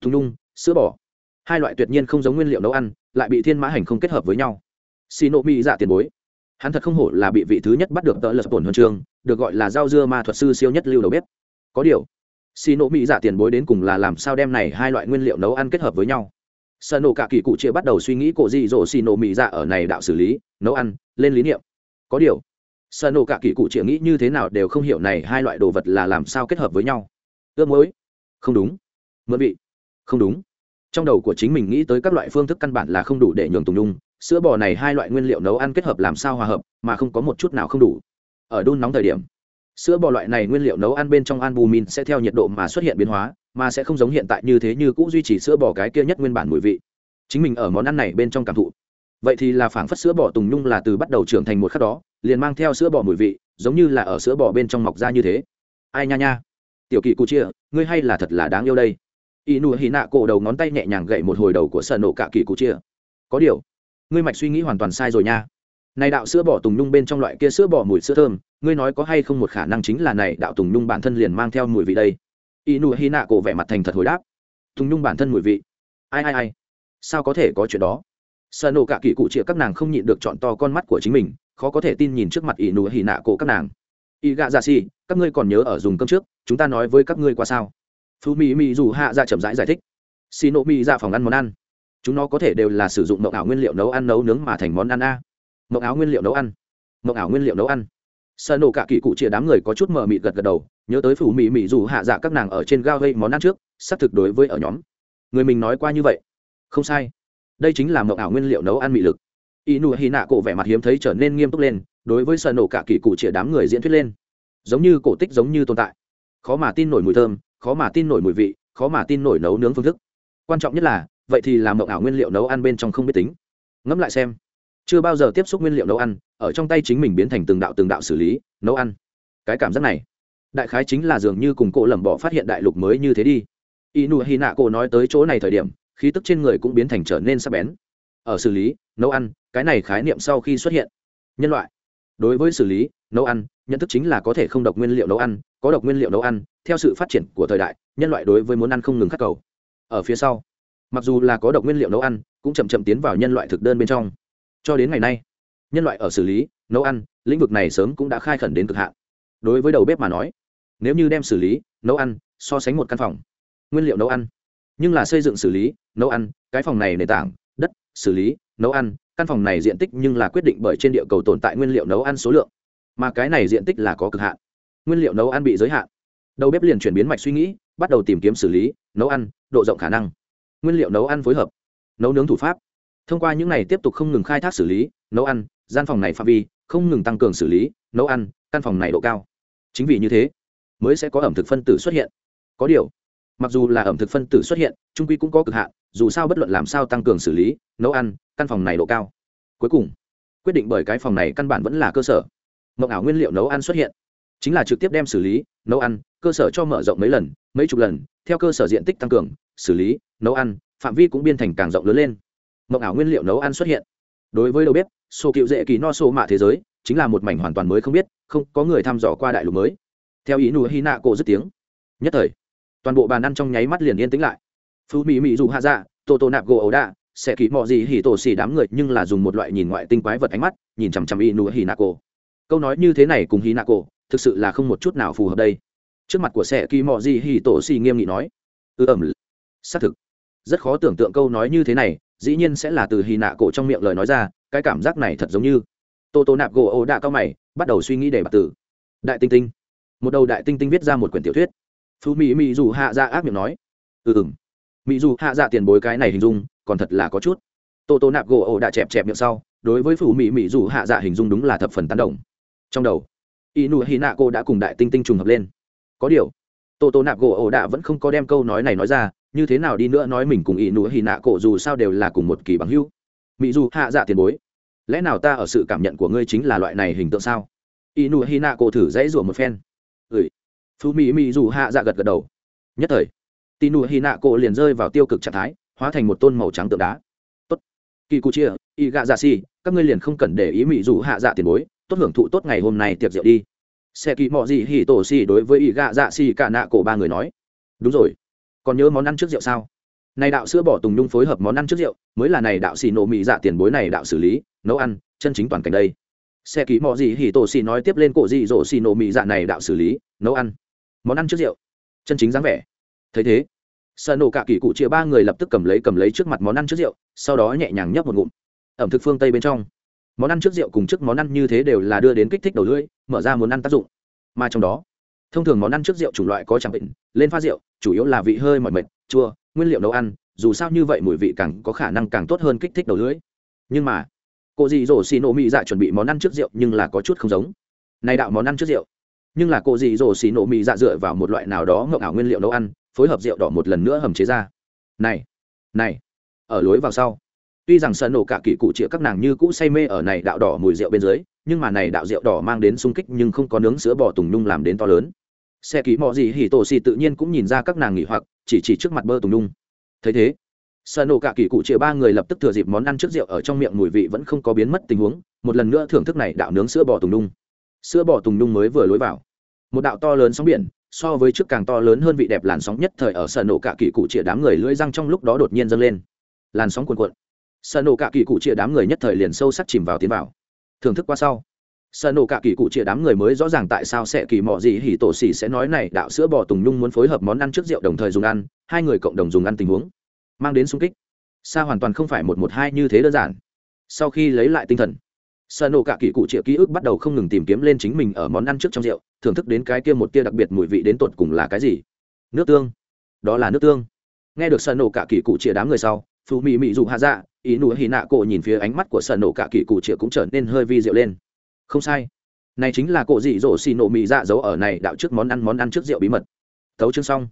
Tùng nhung sữa bò. Hai loại tuyệt nhiên không giống nguyên liệu nấu ăn, lại bị thiên mã hành không kết hợp với nhau. Xì nổ mị dạ tiền bối. Hắn thật không hổ là bị vị thứ nhất bắt được tợ lật tổn huân chương, được gọi là rau dưa ma thuật sư siêu nhất lưu đầu bếp. Có điều xì nổ mỹ dạ tiền bối đến cùng là làm sao đem này hai loại nguyên liệu nấu ăn kết hợp với nhau? Sợ nổ cả kỳ cụ chia bắt đầu suy nghĩ cổ dị dỗ xì nổ mỹ dạ ở này đạo xử lý, nấu ăn, lên lý niệm. Có điều sợ nổ cả kỳ cụ chĩa nghĩ như thế nào đều không hiểu này hai loại đồ vật là làm sao kết hợp với nhau. Ước mối. Không đúng. Mượn vị. Không đúng. Trong đầu của chính mình nghĩ tới các loại phương thức căn bản là không đủ để nhường tùng nhung, sữa bò này hai loại nguyên liệu nấu ăn kết hợp làm sao hòa hợp, mà không có một chút nào không đủ. Ở đun nóng thời điểm, sữa bò loại này nguyên liệu nấu ăn bên trong albumin sẽ theo nhiệt độ mà xuất hiện biến hóa, mà sẽ không giống hiện tại như thế như cũ duy trì sữa bò cái kia nhất nguyên bản mùi vị. Chính mình ở món ăn này bên trong cảm thụ vậy thì là phảng phất sữa bò tùng nhung là từ bắt đầu trưởng thành một khắc đó, liền mang theo sữa bò mùi vị, giống như là ở sữa bò bên trong mọc ra như thế. Ai nha nha. Tiểu kỳ cụ chia ngươi hay là thật là đáng yêu đây. Y nụ hì nạ cổ đầu ngón tay nhẹ nhàng gậy một hồi đầu của sợ nổ cả kỳ cụ chia có điều, ngươi mạch suy nghĩ hoàn toàn sai rồi nha. Này đạo sữa bò tùng nhung bên trong loại kia sữa bò mùi sữa thơm, ngươi nói có hay không một khả năng chính là này đạo tùng nhung bản thân liền mang theo mùi vị đây? Y nụ hì nạ cổ vẻ mặt thành thật hồi đáp. Tùng nhung bản thân mùi vị. Ai ai ai. Sao có thể có chuyện đó? Sợ nổ cả kỳ cụ chĩa các nàng không nhịn được chọn to con mắt của chính mình khó có thể tin nhìn trước mặt y nụ hỉ nạ cổ các nàng. Y gạ dạ xì các ngươi còn nhớ ở dùng cơm trước chúng ta nói với các ngươi qua sao? Phú mỹ mỹ dù hạ ra dạ chậm rãi giải, giải thích. Xì nộ mỹ ra dạ phòng ăn món ăn. Chúng nó có thể đều là sử dụng mậu ảo nguyên liệu nấu ăn nấu nướng mà thành món ăn a. Mậu áo nguyên liệu nấu ăn. Mậu ảo nguyên liệu nấu ăn. Sợ nổ cả kỳ cụ chia đám người có chút mờ mịt gật gật đầu nhớ tới phủ mỹ mỹ dù hạ dạ các nàng ở trên gao gây món ăn trước xác thực đối với ở nhóm. Người mình nói qua như vậy. Không sai đây chính là mộng ảo nguyên liệu nấu ăn mị lực. Y nụ hy nạ cổ vẻ mặt hiếm thấy trở nên nghiêm túc lên, đối với sợ nổ cả kỳ cụ chĩa đám người diễn thuyết lên. Giống như cổ tích giống như tồn tại. Khó mà tin nổi mùi thơm, khó mà tin nổi mùi vị, khó mà tin nổi nấu nướng phương thức. Quan trọng nhất là, vậy thì làm mộng ảo nguyên liệu nấu ăn bên trong không biết tính. Ngẫm lại xem, chưa bao giờ tiếp xúc nguyên liệu nấu ăn, ở trong tay chính mình biến thành từng đạo từng đạo xử lý, nấu ăn. Cái cảm giác này, đại khái chính là dường như cùng cổ lẩm bỏ phát hiện đại lục mới như thế đi. Y nụ hi nạ cổ nói tới chỗ này thời điểm khí tức trên người cũng biến thành trở nên sắc bén. Ở xử lý, nấu ăn, cái này khái niệm sau khi xuất hiện. Nhân loại. Đối với xử lý, nấu ăn, nhận thức chính là có thể không độc nguyên liệu nấu ăn, có độc nguyên liệu nấu ăn, theo sự phát triển của thời đại, nhân loại đối với muốn ăn không ngừng khắc cầu. Ở phía sau, mặc dù là có độc nguyên liệu nấu ăn, cũng chậm chậm tiến vào nhân loại thực đơn bên trong. Cho đến ngày nay, nhân loại ở xử lý, nấu ăn, lĩnh vực này sớm cũng đã khai khẩn đến cực hạn. Đối với đầu bếp mà nói, nếu như đem xử lý, nấu ăn so sánh một căn phòng, nguyên liệu nấu ăn nhưng là xây dựng xử lý, nấu ăn, cái phòng này nền tảng, đất, xử lý, nấu ăn, căn phòng này diện tích nhưng là quyết định bởi trên địa cầu tồn tại nguyên liệu nấu ăn số lượng. Mà cái này diện tích là có cực hạn. Nguyên liệu nấu ăn bị giới hạn. Đầu bếp liền chuyển biến mạch suy nghĩ, bắt đầu tìm kiếm xử lý, nấu ăn, độ rộng khả năng. Nguyên liệu nấu ăn phối hợp. Nấu nướng thủ pháp. Thông qua những này tiếp tục không ngừng khai thác xử lý, nấu ăn, gian phòng này phạm vi, không ngừng tăng cường xử lý, nấu ăn, căn phòng này độ cao. Chính vì như thế, mới sẽ có ẩm thực phân tử xuất hiện. Có điều mặc dù là ẩm thực phân tử xuất hiện, trung quy cũng có cực hạn, dù sao bất luận làm sao tăng cường xử lý, nấu ăn, căn phòng này độ cao. Cuối cùng, quyết định bởi cái phòng này căn bản vẫn là cơ sở. Mộng ảo nguyên liệu nấu ăn xuất hiện. Chính là trực tiếp đem xử lý, nấu ăn, cơ sở cho mở rộng mấy lần, mấy chục lần, theo cơ sở diện tích tăng cường, xử lý, nấu ăn, phạm vi cũng biên thành càng rộng lớn lên. Mộng ảo nguyên liệu nấu ăn xuất hiện. Đối với đầu bếp sổ cựu dễ kỳ no sổ mạ thế giới, chính là một mảnh hoàn toàn mới không biết, không có người thăm dò qua đại lục mới. Theo ý nụ hy nạ cổ dứt tiếng. Nhất thời toàn bộ bàn ăn trong nháy mắt liền yên tĩnh lại. Phú mỹ mỹ dù hạ dạ tô tô nạp gỗ ấu đạ sẽ kỹ mọi gì hỉ tổ xì đám người nhưng là dùng một loại nhìn ngoại tinh quái vật ánh mắt nhìn chằm chằm y nụ hỉ nạ cổ. Câu nói như thế này cùng hỉ nạ cổ thực sự là không một chút nào phù hợp đây. Trước mặt của sẽ kỹ mọi gì hỉ tổ xì nghiêm nghị nói ư ừ, ẩm xác thực. Rất khó tưởng tượng câu nói như thế này dĩ nhiên sẽ là từ hì nạ cổ trong miệng lời nói ra cái cảm giác này thật giống như. Tô tô nạp gỗ ấu đạ cao mày bắt đầu suy nghĩ để bạc tử. Đại tinh tinh. Một đầu đại tinh tinh viết ra một quyển tiểu thuyết phú mỹ mỹ dù hạ Dạ ác miệng nói. Ừ ừng mỹ dù hạ dạ tiền bối cái này hình dung, còn thật là có chút. Tô tô nạp gỗ ổ đã chẹp chẹp miệng sau, đối với phú mỹ mỹ dù hạ dạ hình dung đúng là thập phần tán đồng. Trong đầu, y nụ hy nạ cô đã cùng đại tinh tinh trùng hợp lên. Có điều, tô tô nạp gỗ ổ đã vẫn không có đem câu nói này nói ra, như thế nào đi nữa nói mình cùng y nụ hy nạ cổ dù sao đều là cùng một kỳ bằng hưu mỹ dù hạ dạ tiền bối, lẽ nào ta ở sự cảm nhận của ngươi chính là loại này hình tượng sao? Inu hi nạ cổ thử dãy rủa một phen phú mỹ mỹ dù hạ dạ gật gật đầu. Nhất thời tinu hi nạ cổ liền rơi vào tiêu cực trạng thái, hóa thành một tôn màu trắng tượng đá. Tốt. Kỳ cụ chia y gạ dạ xì, các ngươi liền không cần để ý mỹ dù hạ dạ tiền bối, tốt hưởng thụ tốt ngày hôm nay tiệc rượu đi. Xe kỳ mọ gì hỉ tổ xì đối với y gạ dạ xì cả nạ cổ ba người nói. Đúng rồi. Còn nhớ món ăn trước rượu sao? Này đạo sữa bỏ tùng nhung phối hợp món ăn trước rượu, mới là này đạo xì nổ mỹ dạ tiền bối này đạo xử lý, nấu ăn, chân chính toàn cảnh đây. Xe ký mò gì hỉ tổ xì nói tiếp lên cổ dị dỗ xì nổ mỹ dạ này đạo xử lý, nấu ăn món ăn trước rượu. Chân chính dáng vẻ. Thấy thế sợ nổ cả kỳ cụ chia ba người lập tức cầm lấy cầm lấy trước mặt món ăn trước rượu, sau đó nhẹ nhàng nhấp một ngụm. Ẩm thực phương tây bên trong, món ăn trước rượu cùng trước món ăn như thế đều là đưa đến kích thích đầu lưỡi, mở ra muốn ăn tác dụng. Mà trong đó, thông thường món ăn trước rượu chủng loại có chẳng bệnh, lên pha rượu, chủ yếu là vị hơi mỏi mệt, chua, nguyên liệu nấu ăn, dù sao như vậy mùi vị càng có khả năng càng tốt hơn kích thích đầu lưỡi. Nhưng mà, cô dì dỗ xì nổ mỹ dạ chuẩn bị món ăn trước rượu nhưng là có chút không giống. Này đạo món ăn trước rượu nhưng là cô dì dỗ xì nổ mỹ dạ dựa vào một loại nào đó ngậm ảo nguyên liệu nấu ăn, phối hợp rượu đỏ một lần nữa hầm chế ra. Này này, ở lối vào sau. Tuy rằng sợ nổ cả kỳ cụ chĩa các nàng như cũ say mê ở này đạo đỏ mùi rượu bên dưới, nhưng mà này đạo rượu đỏ mang đến sung kích nhưng không có nướng sữa bò tùng nhung làm đến to lớn. Xe ký mò gì hỉ tổ xì tự nhiên cũng nhìn ra các nàng nghỉ hoặc, chỉ chỉ trước mặt bơ tùng nhung. Thấy thế, sợ nổ cả kỳ cụ chĩa ba người lập tức thừa dịp món ăn trước rượu ở trong miệng mùi vị vẫn không có biến mất tình huống, một lần nữa thưởng thức này đạo nướng sữa bò tùng nhung sữa bò tùng nhung mới vừa lối vào. Một đạo to lớn sóng biển, so với trước càng to lớn hơn vị đẹp làn sóng nhất thời ở sở nổ cả kỳ cụ chĩa đám người lưỡi răng trong lúc đó đột nhiên dâng lên. Làn sóng cuồn cuộn. Sở nổ cả kỳ cụ chĩa đám người nhất thời liền sâu sắc chìm vào tiến vào. Thưởng thức qua sau. Sở nổ cả kỳ cụ chĩa đám người mới rõ ràng tại sao sẽ kỳ mò gì hỉ tổ xỉ sẽ nói này, đạo sữa bò tùng nhung muốn phối hợp món ăn trước rượu đồng thời dùng ăn, hai người cộng đồng dùng ăn tình huống. Mang đến sung kích. Xa hoàn toàn không phải một một hai như thế đơn giản. Sau khi lấy lại tinh thần sợ nổ cả kỳ cụ chĩa ký ức bắt đầu không ngừng tìm kiếm lên chính mình ở món ăn trước trong rượu, thưởng thức đến cái kia một tia đặc biệt mùi vị đến tột cùng là cái gì. Nước tương. Đó là nước tương. Nghe được sợ nổ cả kỳ cụ chĩa đám người sau phù mị mị dù hạ dạ ý nụ hì nạ cổ nhìn phía ánh mắt của sợ nổ cả kỳ cụ chĩa cũng trở nên hơi vi rượu lên. Không sai. Này chính là cổ dị dỗ xì nổ mị dạ giấu ở này đạo trước món ăn món ăn trước rượu bí mật. Tấu chương xong.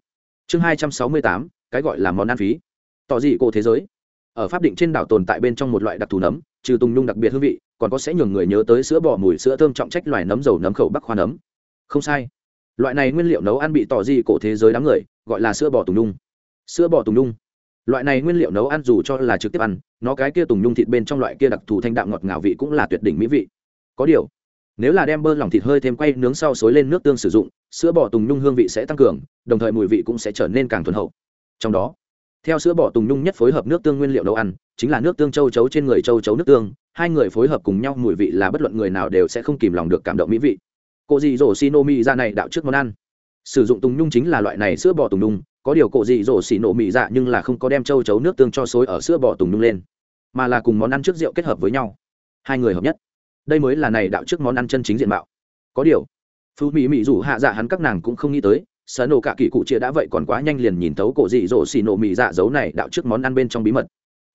Chương hai trăm sáu mươi tám, cái gọi là món ăn phí. Tỏ dị cổ thế giới. Ở pháp định trên đảo tồn tại bên trong một loại đặc thù nấm trừ tùng nhung đặc biệt hương vị, còn có sẽ nhường người nhớ tới sữa bò mùi sữa thơm trọng trách loài nấm dầu nấm khẩu bắc khoa nấm. Không sai. Loại này nguyên liệu nấu ăn bị tỏ di cổ thế giới đám người, gọi là sữa bò tùng nhung. Sữa bò tùng nhung. Loại này nguyên liệu nấu ăn dù cho là trực tiếp ăn, nó cái kia tùng nhung thịt bên trong loại kia đặc thù thanh đạm ngọt ngào vị cũng là tuyệt đỉnh mỹ vị. Có điều, nếu là đem bơ lỏng thịt hơi thêm quay nướng sau xối lên nước tương sử dụng, sữa bò tùng nhung hương vị sẽ tăng cường, đồng thời mùi vị cũng sẽ trở nên càng thuần hậu. Trong đó theo sữa bò tùng nhung nhất phối hợp nước tương nguyên liệu nấu ăn, chính là nước tương châu chấu trên người châu chấu nước tương, hai người phối hợp cùng nhau mùi vị là bất luận người nào đều sẽ không kìm lòng được cảm động mỹ vị. Cô dị dỗ xì nô mi ra này đạo trước món ăn. Sử dụng tùng nhung chính là loại này sữa bò tùng nhung, có điều cộ dị dỗ xì nổ mị dạ nhưng là không có đem châu chấu nước tương cho xối ở sữa bò tùng nhung lên, mà là cùng món ăn trước rượu kết hợp với nhau. Hai người hợp nhất. Đây mới là này đạo trước món ăn chân chính diện mạo. Có điều, phú mỹ mỹ rủ hạ dạ hắn các nàng cũng không nghĩ tới sở nổ cả kỳ cụ chia đã vậy còn quá nhanh liền nhìn thấu cổ dị dỗ xì nổ mị dạ giấu này đạo trước món ăn bên trong bí mật.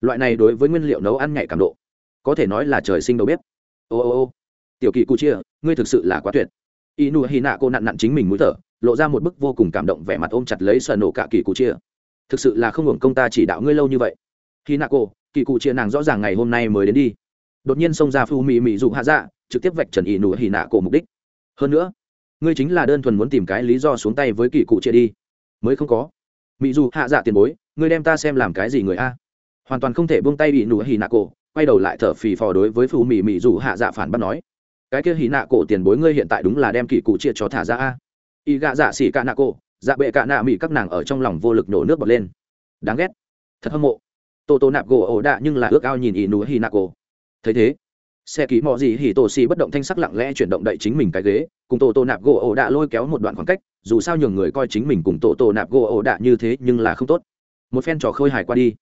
Loại này đối với nguyên liệu nấu ăn nhạy cảm độ, có thể nói là trời sinh đầu bếp. Ô ô ô, tiểu kỳ cụ chia ngươi thực sự là quá tuyệt. Y nụ hi nạ cô nặn nặn chính mình mũi thở, lộ ra một bức vô cùng cảm động vẻ mặt ôm chặt lấy sở nổ cả kỳ cụ chia thực sự là không hưởng công ta chỉ đạo ngươi lâu như vậy. Hi nạ cô, kỳ cụ chia nàng rõ ràng ngày hôm nay mới đến đi. Đột nhiên xông ra phu mì mì dụ hạ dạ trực tiếp vạch trần y nụ hi nạ cô mục đích. Hơn nữa ngươi chính là đơn thuần muốn tìm cái lý do xuống tay với kỳ cụ chia đi. Mới không có. Mỹ dù hạ dạ tiền bối, ngươi đem ta xem làm cái gì người a? Hoàn toàn không thể buông tay bị nụ hì nạ cổ, quay đầu lại thở phì phò đối với phù mỹ mỹ dù hạ dạ phản bác nói. Cái kia hì nạ cổ tiền bối ngươi hiện tại đúng là đem kỳ cụ chia cho thả ra a. Y gạ dạ xỉ cạ nạ cổ dạ bệ cạ nạ mỹ các nàng ở trong lòng vô lực nổ nước bọt lên. Đáng ghét. Thật hâm mộ. Tô tô nạp gỗ ổ đạ nhưng là ước ao nhìn ỷ nụ hì nạ cổ. Thấy thế xe ký mò gì hì tổ xì bất động thanh sắc lặng lẽ chuyển động đậy chính mình cái ghế, cùng tổ tổ nạp gỗ ổ đạ lôi kéo một đoạn khoảng cách, dù sao nhường người coi chính mình cùng tổ tổ nạp gỗ ổ đạ như thế nhưng là không tốt. Một phen trò khơi hài qua đi.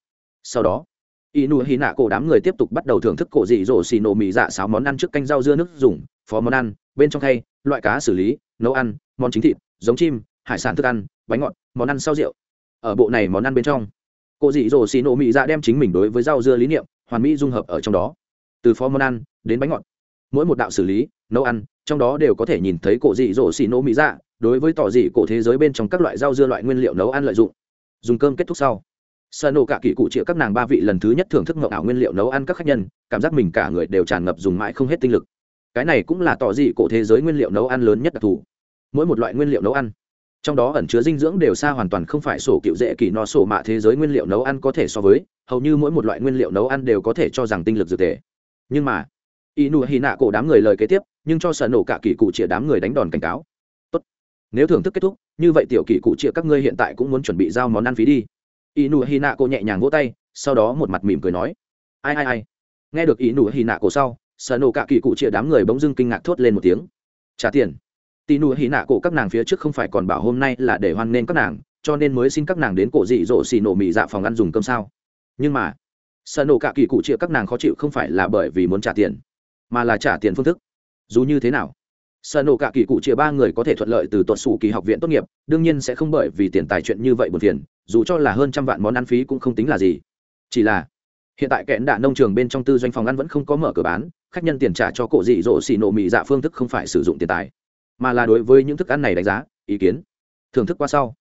Sau đó, y inu hì nạ cổ đám người tiếp tục bắt đầu thưởng thức cổ dị dỗ xì nổ mì dạ sáu món ăn trước canh rau dưa nước dùng, phó món ăn, bên trong thay loại cá xử lý, nấu ăn, món chính thịt, giống chim, hải sản thức ăn, bánh ngọt, món ăn sau rượu. Ở bộ này món ăn bên trong, cổ dị dỗ xì nổ mì dạ đem chính mình đối với rau dưa lý niệm, hoàn mỹ dung hợp ở trong đó từ phó món ăn đến bánh ngọt. Mỗi một đạo xử lý, nấu ăn, trong đó đều có thể nhìn thấy cổ dị dỗ xì nỗ mỹ dạ đối với tỏ dị cổ thế giới bên trong các loại rau dưa loại nguyên liệu nấu ăn lợi dụng. Dùng cơm kết thúc sau. Sợ nổ cả kỳ cụ chĩa các nàng ba vị lần thứ nhất thưởng thức ngậu ảo nguyên liệu nấu ăn các khách nhân, cảm giác mình cả người đều tràn ngập dùng mãi không hết tinh lực. Cái này cũng là tỏ dị cổ thế giới nguyên liệu nấu ăn lớn nhất đặc thù. Mỗi một loại nguyên liệu nấu ăn, trong đó ẩn chứa dinh dưỡng đều xa hoàn toàn không phải sổ cựu dễ kỳ no sổ mạ thế giới nguyên liệu nấu ăn có thể so với, hầu như mỗi một loại nguyên liệu nấu ăn đều có thể cho rằng tinh lực dược thể nhưng mà y nụ hy nạ cổ đám người lời kế tiếp, nhưng cho sợ nổ cả kỳ cụ chĩa đám người đánh đòn cảnh cáo. Tốt. nếu thưởng thức kết thúc, như vậy tiểu kỳ cụ chĩa các ngươi hiện tại cũng muốn chuẩn bị giao món ăn phí đi. Y nụ hy nạ cổ nhẹ nhàng vỗ tay, sau đó một mặt mỉm cười nói. Ai ai ai. Nghe được y nụ hy nạ cổ sau, sợ nổ cả kỳ cụ chĩa đám người bỗng dưng kinh ngạc thốt lên một tiếng. Trả tiền. Tì nụ hỉ nạ cổ các nàng phía trước không phải còn bảo hôm nay là để hoan nghênh các nàng, cho nên mới xin các nàng đến cổ dị dỗ xì nổ mị dạ phòng ăn dùng cơm sao. Nhưng mà sợ nổ cả kỳ cụ chịa các nàng khó chịu không phải là bởi vì muốn trả tiền, mà là trả tiền phương thức. Dù như thế nào, sợ nổ cả kỳ cụ chịa ba người có thể thuận lợi từ tuột sủ kỳ học viện tốt nghiệp, đương nhiên sẽ không bởi vì tiền tài chuyện như vậy buồn phiền, dù cho là hơn trăm vạn món ăn phí cũng không tính là gì. Chỉ là, hiện tại kẽn đạ nông trường bên trong tư doanh phòng ăn vẫn không có mở cửa bán, khách nhân tiền trả cho cổ dị dỗ xì nổ mị dạ phương thức không phải sử dụng tiền tài, mà là đối với những thức ăn này đánh giá, ý kiến, thưởng thức qua sau.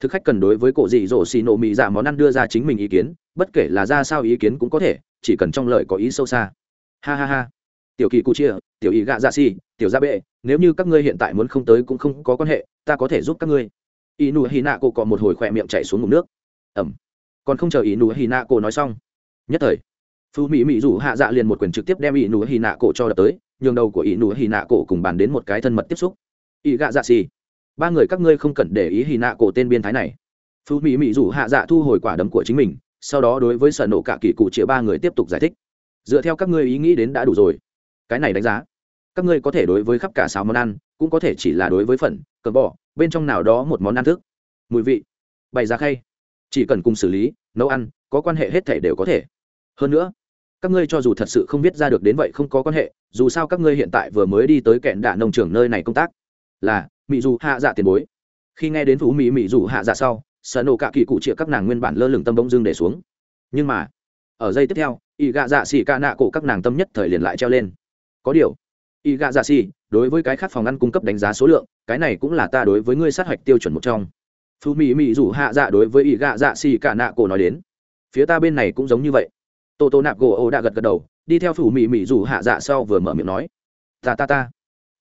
Thực khách cần đối với cổ dị dỗ xì nổ mị dạ món ăn đưa ra chính mình ý kiến bất kể là ra sao ý kiến cũng có thể, chỉ cần trong lời có ý sâu xa. Ha ha ha. Tiểu kỳ cụ chia tiểu ý gạ dạ si, tiểu gia bệ, nếu như các ngươi hiện tại muốn không tới cũng không có quan hệ, ta có thể giúp các ngươi. Ý nụ hy nạ cổ còn một hồi khỏe miệng chạy xuống ngụm nước. Ẩm. Còn không chờ ý nụ hy nạ cổ nói xong. Nhất thời phú mỹ mỹ rủ hạ dạ liền một quyền trực tiếp đem ý nụ hy nạ cổ cho đập tới, nhường đầu của ý nụ hy nạ cổ cùng bàn đến một cái thân mật tiếp xúc. Ý gạ dạ xì ba người các ngươi không cần để ý hy nạ cổ tên biên thái này. Phú mỹ mỹ rủ hạ dạ thu hồi quả đấm của chính mình sau đó đối với sở nổ cả kỳ cụ chĩa ba người tiếp tục giải thích. Dựa theo các ngươi ý nghĩ đến đã đủ rồi. Cái này đánh giá, các ngươi có thể đối với khắp cả sáu món ăn, cũng có thể chỉ là đối với phần cờ bỏ bên trong nào đó một món ăn thức. Mùi vị, bày ra khay. Chỉ cần cùng xử lý, nấu ăn, có quan hệ hết thể đều có thể. Hơn nữa, các ngươi cho dù thật sự không biết ra được đến vậy không có quan hệ, dù sao các ngươi hiện tại vừa mới đi tới kẹn đạ nông trường nơi này công tác, là mỹ dù hạ dạ tiền bối. Khi nghe đến phú mỹ mỹ dù hạ dạ sau sợ nổ cả kỳ cụ chĩa các nàng nguyên bản lơ lửng tâm bỗng dưng để xuống. Nhưng mà, ở giây tiếp theo, y gạ dạ xì ca nạ cổ các nàng tâm nhất thời liền lại treo lên. Có điều, y gạ dạ xì, đối với cái khác phòng ăn cung cấp đánh giá số lượng, cái này cũng là ta đối với ngươi sát hạch tiêu chuẩn một trong. Phú mỹ mỹ rủ hạ dạ đối với y gạ dạ xì ca nạ cổ nói đến. Phía ta bên này cũng giống như vậy. Tô tô nạp gỗ ô đã gật gật đầu, đi theo phủ mỹ mỹ rủ hạ dạ sau vừa mở miệng nói. Ta ta ta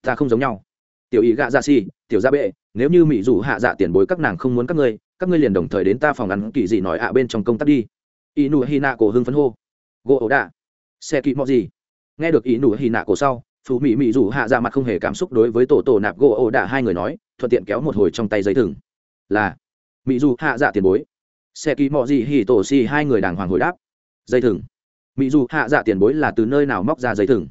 ta không giống nhau. Tiểu ý gạ dạ xì, tiểu gia bệ, nếu như mỹ rủ hạ dạ tiền bối các nàng không muốn các ngươi các ngươi liền đồng thời đến ta phòng ngắn kỳ dị nói ạ bên trong công tác đi. Ý nụ hy nạ cổ hưng phấn hô. Gỗ ổ đạ. Xe kỵ mọ gì? Nghe được ý nụ hy nạ cổ sau, phú mỹ mỹ dù hạ dạ mặt không hề cảm xúc đối với tổ tổ nạp gỗ ổ đạ hai người nói, thuận tiện kéo một hồi trong tay giấy thừng. Là, mỹ dù hạ dạ tiền bối. Xe kỵ mọ gì hì tổ xì hai người đàng hoàng hồi đáp. Dây thừng. Mỹ dù hạ dạ tiền bối là từ nơi nào móc ra dây thừng?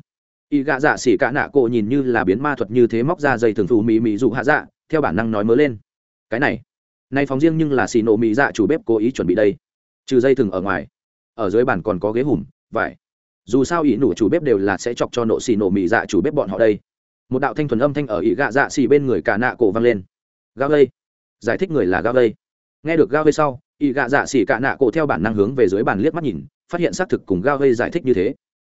Y gạ dạ xỉ cả nạ cổ nhìn như là biến ma thuật như thế móc ra dây thừng phù mỹ mỹ dù hạ dạ theo bản năng nói mớ lên. Cái này nay phóng riêng nhưng là xì nổ mỹ dạ chủ bếp cố ý chuẩn bị đây. Trừ dây thừng ở ngoài, ở dưới bàn còn có ghế hùm, vải. Dù sao ý nổ chủ bếp đều là sẽ chọc cho nộ xì nổ mỹ dạ chủ bếp bọn họ đây. Một đạo thanh thuần âm thanh ở ý gạ dạ xì bên người cả nạ cổ vang lên. Gao lây. Giải thích người là gao lây. Nghe được gao lây sau, ý gạ dạ xì cả nạ cổ theo bản năng hướng về dưới bàn liếc mắt nhìn, phát hiện xác thực cùng gao lây giải thích như thế.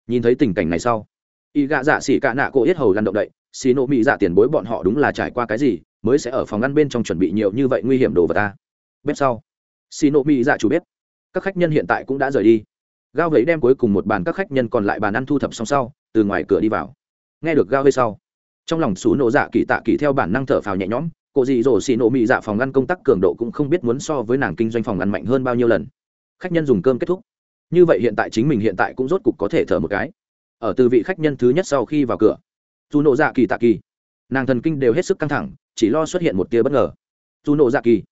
Nhìn thấy tình cảnh này sau y gạ dạ xì cả nạ cổ yết hầu lăn động đậy xì nộ mỹ dạ tiền bối bọn họ đúng là trải qua cái gì, mới sẽ ở phòng ngăn bên trong chuẩn bị nhiều như vậy nguy hiểm đồ vật ta? Bếp sau. Xì nộ mỹ dạ chủ bếp. Các khách nhân hiện tại cũng đã rời đi. Gao vấy đem cuối cùng một bàn các khách nhân còn lại bàn ăn thu thập xong sau, từ ngoài cửa đi vào. Nghe được gao vây sau, trong lòng xú nộ dạ kỳ tạ kỳ theo bản năng thở phào nhẹ nhõm cộ dị dỗ xì nộ mỹ dạ phòng ngăn công tác cường độ cũng không biết muốn so với nàng kinh doanh phòng ngăn mạnh hơn bao nhiêu lần. Khách nhân dùng cơm kết thúc. Như vậy hiện tại chính mình hiện tại cũng rốt cục có thể thở một cái. Ở từ vị khách nhân thứ nhất sau khi vào cửa dù nộ dạ kỳ tạ kỳ. Nàng thần kinh đều hết sức căng thẳng, chỉ lo xuất hiện một tia bất ngờ. Dù nộ dạ kỳ,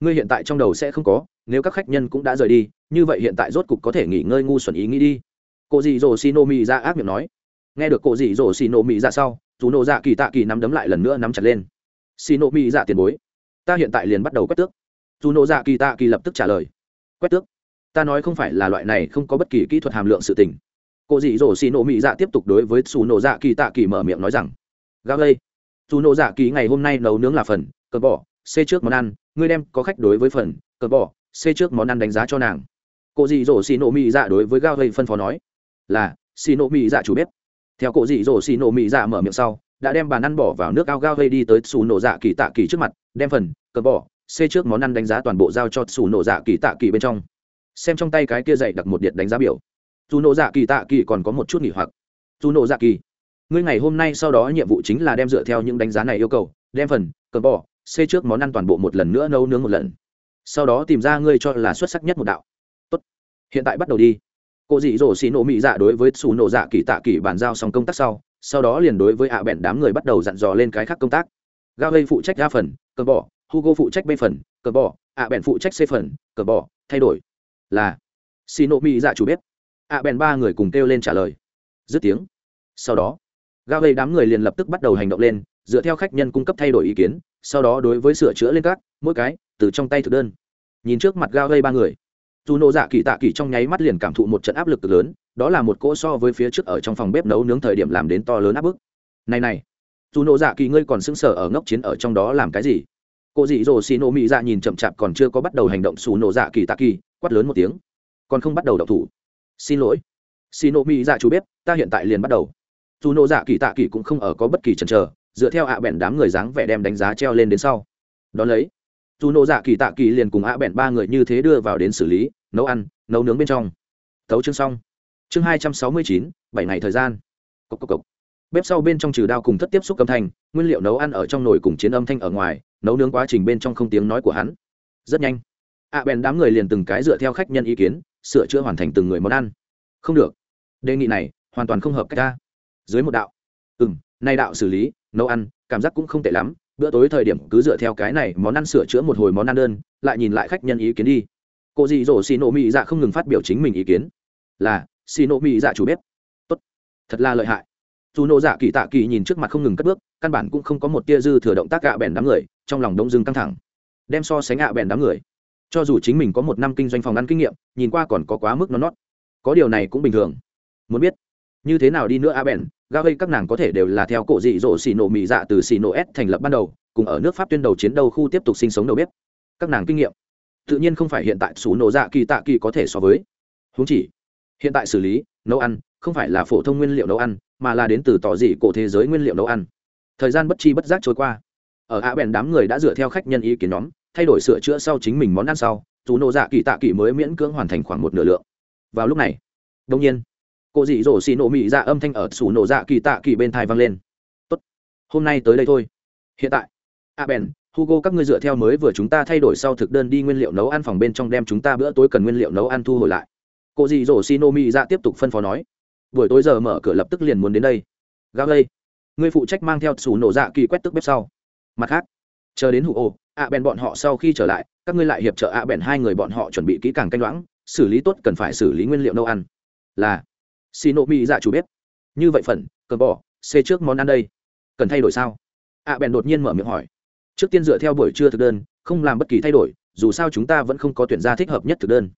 ngươi hiện tại trong đầu sẽ không có, nếu các khách nhân cũng đã rời đi, như vậy hiện tại rốt cục có thể nghỉ ngơi ngu xuẩn ý nghĩ đi. Cô dì dỗ xì nô mì ra ác miệng nói. Nghe được cô dì dỗ xì nô mì ra sau dù nộ dạ kỳ tạ kỳ nắm đấm lại lần nữa nắm chặt lên. Xì nô mì dạ tiền bối, ta hiện tại liền bắt đầu quét tước. Dù nộ dạ kỳ tạ kỳ lập tức trả lời. Quét tước? Ta nói không phải là loại này không có bất kỳ kỹ thuật hàm lượng sự tình cô dị dỗ xì nổ mỹ dạ tiếp tục đối với xù nổ dạ kỳ tạ kỳ mở miệng nói rằng gạo lây xù nổ dạ kỳ ngày hôm nay nấu nướng là phần, cờ bỏ xê trước món ăn, ngươi đem có khách đối với phần, cờ bỏ xê trước món ăn đánh giá cho nàng. Cô dị dỗ xì nổ mỹ dạ đối với gạo lây phân phó nói, là, xì nổ mỹ dạ chủ bếp. Theo cô dị dỗ xì nổ mỹ dạ mở miệng sau, đã đem bàn ăn bỏ vào nước ao gao gây đi tới xù nổ dạ kỳ tạ kỳ trước mặt, đem phần, cờ bỏ xê trước món ăn đánh giá toàn bộ giao cho xù nổ dạ kỳ tạ kỳ bên trong. Xem trong tay cái kia dậy đặt một điện đánh giá biểu dù nộ dạ kỳ tạ kỳ còn có một chút nghỉ hoặc. Dù nộ dạ kỳ, ngươi ngày hôm nay sau đó nhiệm vụ chính là đem dựa theo những đánh giá này yêu cầu, đem phần, cờ bỏ xê trước món ăn toàn bộ một lần nữa nấu nướng một lần. Sau đó tìm ra ngươi cho là xuất sắc nhất một đạo. Tốt. Hiện tại bắt đầu đi. Cô dị dỗ xì nổ mị dạ đối với xù nổ dạ kỳ tạ kỳ bàn giao xong công tác sau sau đó liền đối với ạ bẹn đám người bắt đầu dặn dò lên cái khác công tác. Ga gây phụ trách ga phần, cờ bỏ hugo phụ trách b phần, cờ bỏ ạ bẹn phụ trách c phần, cờ bỏ thay đổi. Là, xì nổ mị dạ chủ biết ạ bèn ba người cùng kêu lên trả lời. Dứt tiếng. Sau đó gao gây đám người liền lập tức bắt đầu hành động lên, dựa theo khách nhân cung cấp thay đổi ý kiến, sau đó đối với sửa chữa lên các, mỗi cái, từ trong tay thực đơn. Nhìn trước mặt gao gây ba người, dù nộ dạ kỳ tạ kỳ trong nháy mắt liền cảm thụ một trận áp lực cực lớn, đó là một cỗ so với phía trước ở trong phòng bếp nấu nướng thời điểm làm đến to lớn áp bức. Này này, dù nộ dạ kỳ ngươi còn sững sờ ở ngốc chiến ở trong đó làm cái gì? Cô dị dỗ xì nộ mị dạ nhìn chậm chạp còn chưa có bắt đầu hành động xù nộ dạ kỳ tạ kỳ, quát lớn một tiếng. Còn không bắt đầu đậu thủ xin lỗi. Xin nộ mỹ dạ chú biết, ta hiện tại liền bắt đầu. Dù nộ dạ kỳ tạ kỳ cũng không ở có bất kỳ chần chờ dựa theo ạ bèn đám người dáng vẻ đem đánh giá treo lên đến sau. Đón lấy dù nộ dạ kỳ tạ kỳ liền cùng ạ bèn ba người như thế đưa vào đến xử lý nấu ăn nấu nướng bên trong. Thấu chương xong. Chương hai trăm sáu mươi chín bảy ngày thời gian. Cốc cốc cốc. bếp sau bên trong trừ đao cùng thất tiếp xúc âm thanh nguyên liệu nấu ăn ở trong nồi cùng chiến âm thanh ở ngoài nấu nướng quá trình bên trong không tiếng nói của hắn. Rất nhanh. Ạ bèn đám người liền từng cái dựa theo khách nhân ý kiến sửa chữa hoàn thành từng người món ăn. Không được. Đề nghị này hoàn toàn không hợp cách ta. Dưới một đạo. Ừ m nay đạo xử lý, nấu ăn, cảm giác cũng không tệ lắm. Bữa tối thời điểm cứ dựa theo cái này món ăn sửa chữa một hồi món ăn đơn, lại nhìn lại khách nhân ý kiến đi. Cô dì dỗ xì nộ mỹ dạ không ngừng phát biểu chính mình ý kiến. Là, xì nộ mỹ dạ chủ bếp. Tốt. Thật là lợi hại. Dù nộ dạ kỳ tạ kỳ nhìn trước mặt không ngừng cất bước, căn bản cũng không có một tia dư thừa động tác gạ bèn đám người, trong lòng đông dưng căng thẳng. Đem so sánh gạ bèn đám người cho dù chính mình có một năm kinh doanh phòng ăn kinh nghiệm, nhìn qua còn có quá mức nó nót có điều này cũng bình thường. Muốn biết, như thế nào đi nữa a bèn ga gây các nàng có thể đều là theo cổ dị dỗ xì nổ mị dạ từ xì nổ s thành lập ban đầu, cùng ở nước pháp tuyên đầu chiến đấu khu tiếp tục sinh sống đầu bếp. Các nàng kinh nghiệm, tự nhiên không phải hiện tại xù nổ dạ kỳ tạ kỳ có thể so với. Húng chỉ, hiện tại xử lý, nấu ăn, không phải là phổ thông nguyên liệu nấu ăn, mà là đến từ tỏ dị cổ thế giới nguyên liệu nấu ăn. Thời gian bất chi bất giác trôi qua. Ở a bèn đám người đã dựa theo khách nhân ý kiến nhóm thay đổi sửa chữa sau chính mình món ăn sau, dù nổ dạ kỳ tạ kỳ mới miễn cưỡng hoàn thành khoảng một nửa lượng. Vào lúc này đông nhiên, cô dị dỗ xì nổ mị dạ âm thanh ở sủ nổ dạ kỳ tạ kỳ bên thai vang lên. Tốt, hôm nay tới đây thôi. Hiện tại, a bèn hugo, các ngươi dựa theo mới vừa chúng ta thay đổi sau thực đơn đi nguyên liệu nấu ăn phòng bên trong đem chúng ta bữa tối cần nguyên liệu nấu ăn thu hồi lại. Cô dị dỗ xì nổ mị dạ tiếp tục phân phó nói. Buổi tối giờ mở cửa lập tức liền muốn đến đây. Gác lây ngươi phụ trách mang theo sủ nổ dạ kỳ quét tức bếp sau. Mặt khác, chờ đến hụ ô ạ bèn bọn họ sau khi trở lại, các ngươi lại hiệp trợ ạ bèn hai người bọn họ chuẩn bị kỹ càng canh loãng xử lý tốt cần phải xử lý nguyên liệu nấu ăn. Là xì nộ mỹ dạ chủ bếp. Như vậy phần cờ bỏ xê trước món ăn đây. Cần thay đổi sao? ạ bèn đột nhiên mở miệng hỏi. Trước tiên dựa theo buổi trưa thực đơn, không làm bất kỳ thay đổi, dù sao chúng ta vẫn không có tuyển gia thích hợp nhất thực đơn.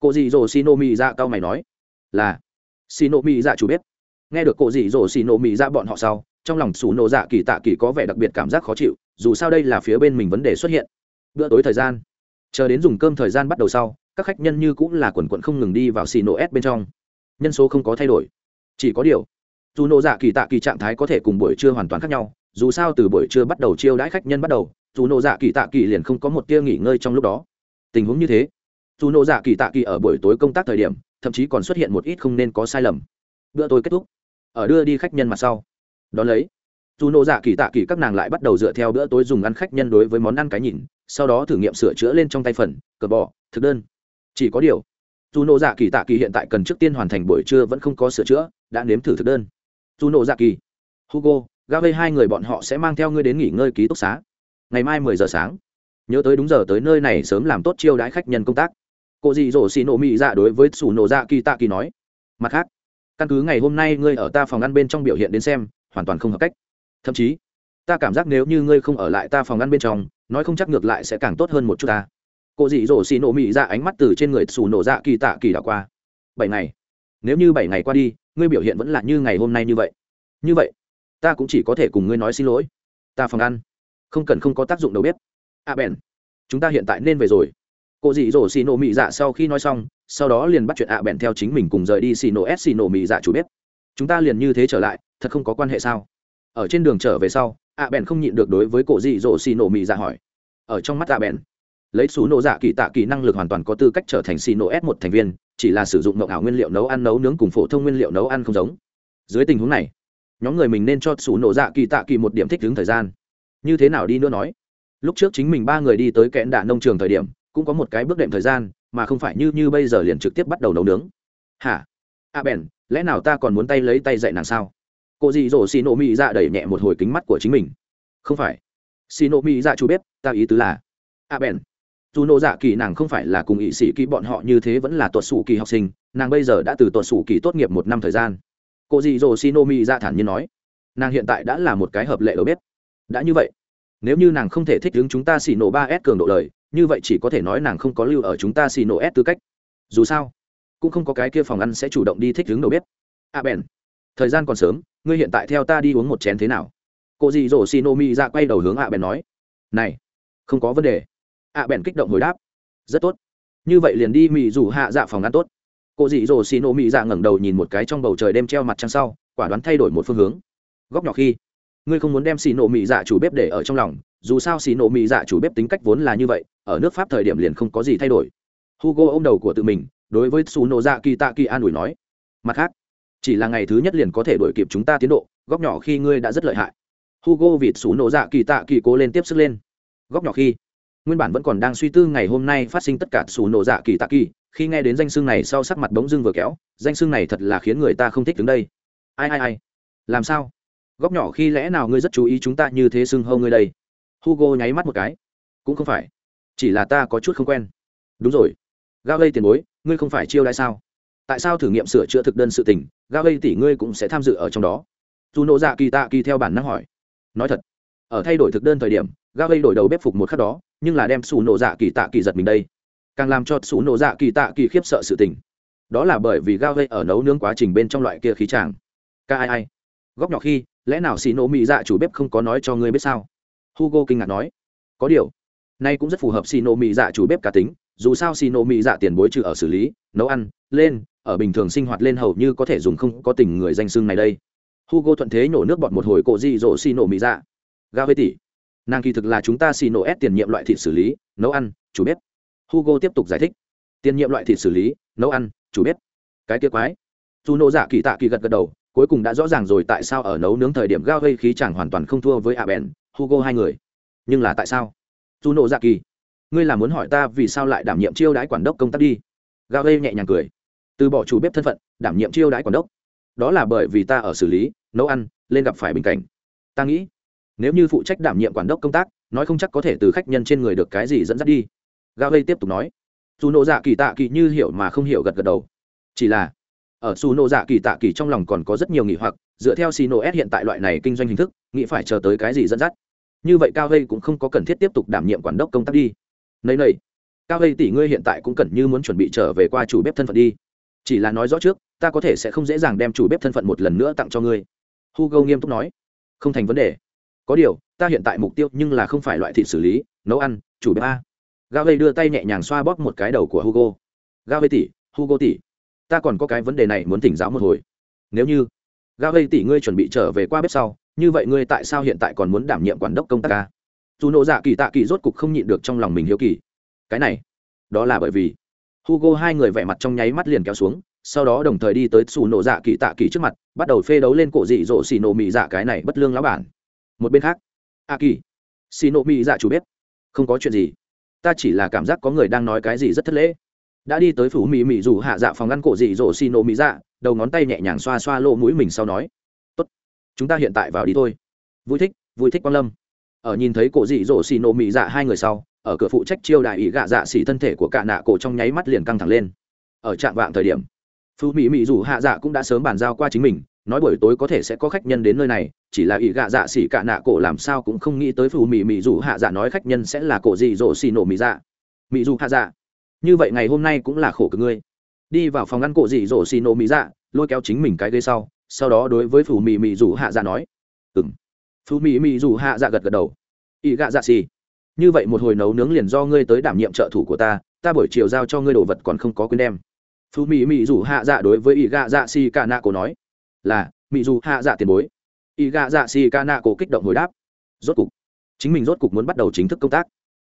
Cô dì dồ xì nộ mỹ dạ cao mày nói. Là xì nộ mỹ dạ chủ bếp. Nghe được cô dì dồ xì nộ mỹ dạ bọn họ sau, trong lòng xù nộ dạ kỳ tạ kỳ có vẻ đặc biệt cảm giác khó chịu dù sao đây là phía bên mình vấn đề xuất hiện. Bữa tối thời gian. Chờ đến dùng cơm thời gian bắt đầu sau, các khách nhân như cũng là quần quận không ngừng đi vào xì nổ s bên trong. Nhân số không có thay đổi. Chỉ có điều, dù nộ dạ kỳ tạ kỳ trạng thái có thể cùng buổi trưa hoàn toàn khác nhau, dù sao từ buổi trưa bắt đầu chiêu đãi khách nhân bắt đầu, dù nộ dạ kỳ tạ kỳ liền không có một tia nghỉ ngơi trong lúc đó. Tình huống như thế, dù nộ dạ kỳ tạ kỳ ở buổi tối công tác thời điểm, thậm chí còn xuất hiện một ít không nên có sai lầm. Bữa tối kết thúc. Ở đưa đi khách nhân mặt sau. Đón lấy dù nộ dạ kỳ tạ kỳ các nàng lại bắt đầu dựa theo bữa tối dùng ăn khách nhân đối với món ăn cái nhìn, sau đó thử nghiệm sửa chữa lên trong tay phần, cờ bò, thực đơn. Chỉ có điều dù nộ dạ kỳ tạ kỳ hiện tại cần trước tiên hoàn thành buổi trưa vẫn không có sửa chữa, đã nếm thử thực đơn. Dù nộ dạ kỳ, hugo ga vây hai người bọn họ sẽ mang theo ngươi đến nghỉ ngơi ký túc xá. Ngày mai mười giờ sáng. Nhớ tới đúng giờ tới nơi này sớm làm tốt chiêu đãi khách nhân công tác. Cô dị dỗ xì nộ mị dạ đối với sủ nộ dạ kỳ tạ kỳ nói, mặt khác, căn cứ ngày hôm nay ngươi ở ta phòng ăn bên trong biểu hiện đến xem, hoàn toàn không hợp cách thậm chí, ta cảm giác nếu như ngươi không ở lại ta phòng ăn bên trong, nói không chắc ngược lại sẽ càng tốt hơn một chút ta. Cô dị dỗ xì nổ mị ra ánh mắt từ trên người xù nổ dạ kỳ tạ kỳ đảo qua. Bảy ngày. Nếu như bảy ngày qua đi, ngươi biểu hiện vẫn là như ngày hôm nay như vậy. Như vậy, ta cũng chỉ có thể cùng ngươi nói xin lỗi. Ta phòng ăn, không cần không có tác dụng đâu biết. A bèn, chúng ta hiện tại nên về rồi. Cô dị dỗ xì nổ mị dạ sau khi nói xong, sau đó liền bắt chuyện ạ bèn theo chính mình cùng rời đi xì nổ s xì nổ mị dạ chủ bếp. Chúng ta liền như thế trở lại, thật không có quan hệ sao? Ở trên đường trở về sau, ạ à bèn không nhịn được đối với cổ dị dỗ xì nổ mị dạ hỏi. Ở trong mắt ạ bèn, lấy xù nổ dạ kỳ tạ kỳ năng lực hoàn toàn có tư cách trở thành xì nổ s một thành viên, chỉ là sử dụng mậu ảo nguyên liệu nấu ăn, nấu nướng cùng phổ thông nguyên liệu nấu ăn không giống. Dưới tình huống này, nhóm người mình nên cho xù nổ dạ kỳ tạ kỳ một điểm thích ứng thời gian. Như thế nào đi nữa nói? Lúc trước chính mình ba người đi tới kẽn đạ nông trường thời điểm, cũng có một cái bước đệm thời gian, mà không phải như như bây giờ liền trực tiếp bắt đầu nấu nướng. Hả? A à bèn, lẽ nào ta còn muốn tay lấy tay dạy nàng sao? Cô Dì dỗ xì nổ mỹ dạ đẩy nhẹ một hồi kính mắt của chính mình. Không phải. Xì nổ mỹ dạ chú bếp, ta ý tứ là a à bèn. Dù nộ dạ kỳ nàng không phải là cùng ỵ sĩ kỳ bọn họ như thế vẫn là tuột xù kỳ học sinh, nàng bây giờ đã từ tuột xù kỳ tốt nghiệp một năm thời gian. Cô Dì dỗ xì nổ mỹ dạ thản nhiên nói, nàng hiện tại đã là một cái hợp lệ ở bếp. Đã như vậy, nếu như nàng không thể thích ứng chúng ta xì nổ ba s cường độ lời, như vậy chỉ có thể nói nàng không có lưu ở chúng ta xì nổ s tư cách. Dù sao, cũng không có cái kia phòng ăn sẽ chủ động đi thích ứng đầu bếp. A à bèn, thời gian còn sớm ngươi hiện tại theo ta đi uống một chén thế nào? Cô dì dỗ xì nô mi ra quay đầu hướng ạ à bèn nói. Này, không có vấn đề. Ạ à bèn kích động hồi đáp. Rất tốt. Như vậy liền đi mì rủ hạ dạ phòng ăn tốt. Cô dì dỗ xì nô mi ra ngẩng đầu nhìn một cái trong bầu trời đêm treo mặt trăng sau, quả đoán thay đổi một phương hướng. Góc nhỏ khi, ngươi không muốn đem xì nổ mì dạ chủ bếp để ở trong lòng, dù sao xì nổ mì dạ chủ bếp tính cách vốn là như vậy, ở nước pháp thời điểm liền không có gì thay đổi. Hugo ô m đầu của tự mình, đối với xù nổ dạ kỳ tạ kỳ an ủi nói. Mặt khác chỉ là ngày thứ nhất liền có thể đuổi kịp chúng ta tiến độ, góc nhỏ khi ngươi đã rất lợi hại. Hugo vịt su nổ dạ kỳ tạ kỳ cố lên tiếp sức lên. Góc nhỏ khi, nguyên bản vẫn còn đang suy tư ngày hôm nay phát sinh tất cả su nổ dạ kỳ tạ kỳ, khi nghe đến danh xưng này sau sắc mặt bỗng dưng vừa kéo, danh xưng này thật là khiến người ta không thích đứng đây. Ai ai ai? Làm sao? Góc nhỏ khi lẽ nào ngươi rất chú ý chúng ta như thế xưng hâu ngươi đây? Hugo nháy mắt một cái. Cũng không phải. Chỉ là ta có chút không quen. Đúng rồi. Gao gây tiền bối, ngươi không phải chiêu đãi sao? Tại sao thử nghiệm sửa chữa thực đơn sự tình ga gây tỷ ngươi cũng sẽ tham dự ở trong đó? Dù nộ dạ kỳ tạ kỳ theo bản năng hỏi. Nói thật, ở thay đổi thực đơn thời điểm ga gây đổi đầu bếp phục một khắc đó, nhưng là đem xù nộ dạ kỳ tạ kỳ giật mình đây. Càng làm cho xù nộ dạ kỳ tạ kỳ khiếp sợ sự tình. Đó là bởi vì ga gây ở nấu nướng quá trình bên trong loại kia khí tràng. Ca ai ai? Góc nhỏ khi, lẽ nào xì nộ mỹ dạ chủ bếp không có nói cho ngươi biết sao? Hugo kinh ngạc nói. Có điều, nay cũng rất phù hợp xì nộ mỹ dạ chủ bếp cá tính, dù sao xì nộ mỹ dạ tiền bối trừ ở xử lý, nấu ăn, lên ở bình thường sinh hoạt lên hầu như có thể dùng không có tình người danh xưng này đây. Hugo thuận thế nhổ nước bọt một hồi cổ dị dỗ xì nổ mỹ dạ ga với tỷ nàng kỳ thực là chúng ta xì nổ ép tiền nhiệm loại thịt xử lý, nấu ăn, chủ bếp. Hugo tiếp tục giải thích. Tiền nhiệm loại thịt xử lý, nấu ăn, chủ bếp. Cái kia quái. Dù nổ dạ kỳ tạ kỳ gật gật đầu, cuối cùng đã rõ ràng rồi tại sao ở nấu nướng thời điểm gao gây khí chẳng hoàn toàn không thua với a bèn hugo hai người. Nhưng là tại sao? Dù nổ dạ kỳ, ngươi là muốn hỏi ta vì sao lại đảm nhiệm chiêu đãi quản đốc công tác đi? Gao gây nhẹ nhàng cười từ bỏ chủ bếp thân phận, đảm nhiệm chiêu đãi quản đốc. Đó là bởi vì ta ở xử lý, nấu ăn, lên gặp phải bình cảnh. Ta nghĩ, nếu như phụ trách đảm nhiệm quản đốc công tác, nói không chắc có thể từ khách nhân trên người được cái gì dẫn dắt đi. Gao gây tiếp tục nói. Dù nộ dạ kỳ tạ kỳ như hiểu mà không hiểu gật gật đầu. Chỉ là, ở xù nô dạ kỳ tạ kỳ trong lòng còn có rất nhiều nghỉ hoặc, dựa theo xì nô s hiện tại loại này kinh doanh hình thức, nghĩ phải chờ tới cái gì dẫn dắt. Như vậy cao gây cũng không có cần thiết tiếp tục đảm nhiệm quản đốc công tác đi. Nầy nầy cao gây tỷ ngươi hiện tại cũng cần như muốn chuẩn bị trở về qua chủ bếp thân phận đi chỉ là nói rõ trước, ta có thể sẽ không dễ dàng đem chủ bếp thân phận một lần nữa tặng cho ngươi. Hugo nghiêm túc nói. Không thành vấn đề. Có điều, ta hiện tại mục tiêu nhưng là không phải loại thịt xử lý, nấu ăn, chủ bếp a. Gao gây đưa tay nhẹ nhàng xoa bóp một cái đầu của hugo. Gao gây tỷ, hugo tỷ. Ta còn có cái vấn đề này muốn tỉnh giáo một hồi. Nếu như ga gây tỷ ngươi chuẩn bị trở về qua bếp sau, như vậy ngươi tại sao hiện tại còn muốn đảm nhiệm quản đốc công tác ca dù nộ dạ kỳ tạ kỳ rốt cục không nhịn được trong lòng mình hiếu kỳ. Cái này, đó là bởi vì hugo hai người vẻ mặt trong nháy mắt liền kéo xuống, sau đó đồng thời đi tới xù nổ dạ kỳ tạ kỳ trước mặt, bắt đầu phê đấu lên cổ dị dỗ xì nổ mị dạ cái này bất lương lão bản. Một bên khác, a kỳ, xì nổ mị dạ chủ bếp. Không có chuyện gì. Ta chỉ là cảm giác có người đang nói cái gì rất thất lễ. Đã đi tới phủ mỹ mỹ dù hạ dạ phòng ngăn cổ dị dỗ xì nổ mỹ dạ đầu ngón tay nhẹ nhàng xoa xoa lỗ mũi mình sau nói, tốt, chúng ta hiện tại vào đi thôi. Vui thích vui thích quan lâm. Ở nhìn thấy cổ dị dỗ xì nổ mỹ dạ hai người sau ở cửa phụ trách chiêu đại ý gạ dạ xỉ thân thể của cả nạ cổ trong nháy mắt liền căng thẳng lên. Ở trạng vạng thời điểm, phú mỹ mỹ dù hạ dạ cũng đã sớm bàn giao qua chính mình, nói buổi tối có thể sẽ có khách nhân đến nơi này, chỉ là ý gạ dạ xỉ cả nạ cổ làm sao cũng không nghĩ tới phù mỹ mỹ dù hạ dạ nói khách nhân sẽ là cổ gì rổ xì nổ mỹ dạ. Mỹ dù hạ dạ như vậy ngày hôm nay cũng là khổ cực ngươi. Đi vào phòng ngăn cổ gì rổ xì nổ mỹ dạ lôi kéo chính mình cái ghế sau sau đó đối với phù mỹ mỹ dù hạ dạ nói ừng phù mỹ mỹ dù hạ dạ gật gật đầu. Ý gạ dạ xỉ như vậy một hồi nấu nướng liền do ngươi tới đảm nhiệm trợ thủ của ta ta buổi chiều giao cho ngươi đồ vật còn không có quên đem. Phú Mỹ Mỹ dù hạ dạ đối với ý gạ dạ Si ca nạ cổ nói, là Mỹ dù hạ dạ tiền bối. Ý gạ dạ Si ca nạ cổ kích động hồi đáp, rốt cục, chính mình rốt cục muốn bắt đầu chính thức công tác.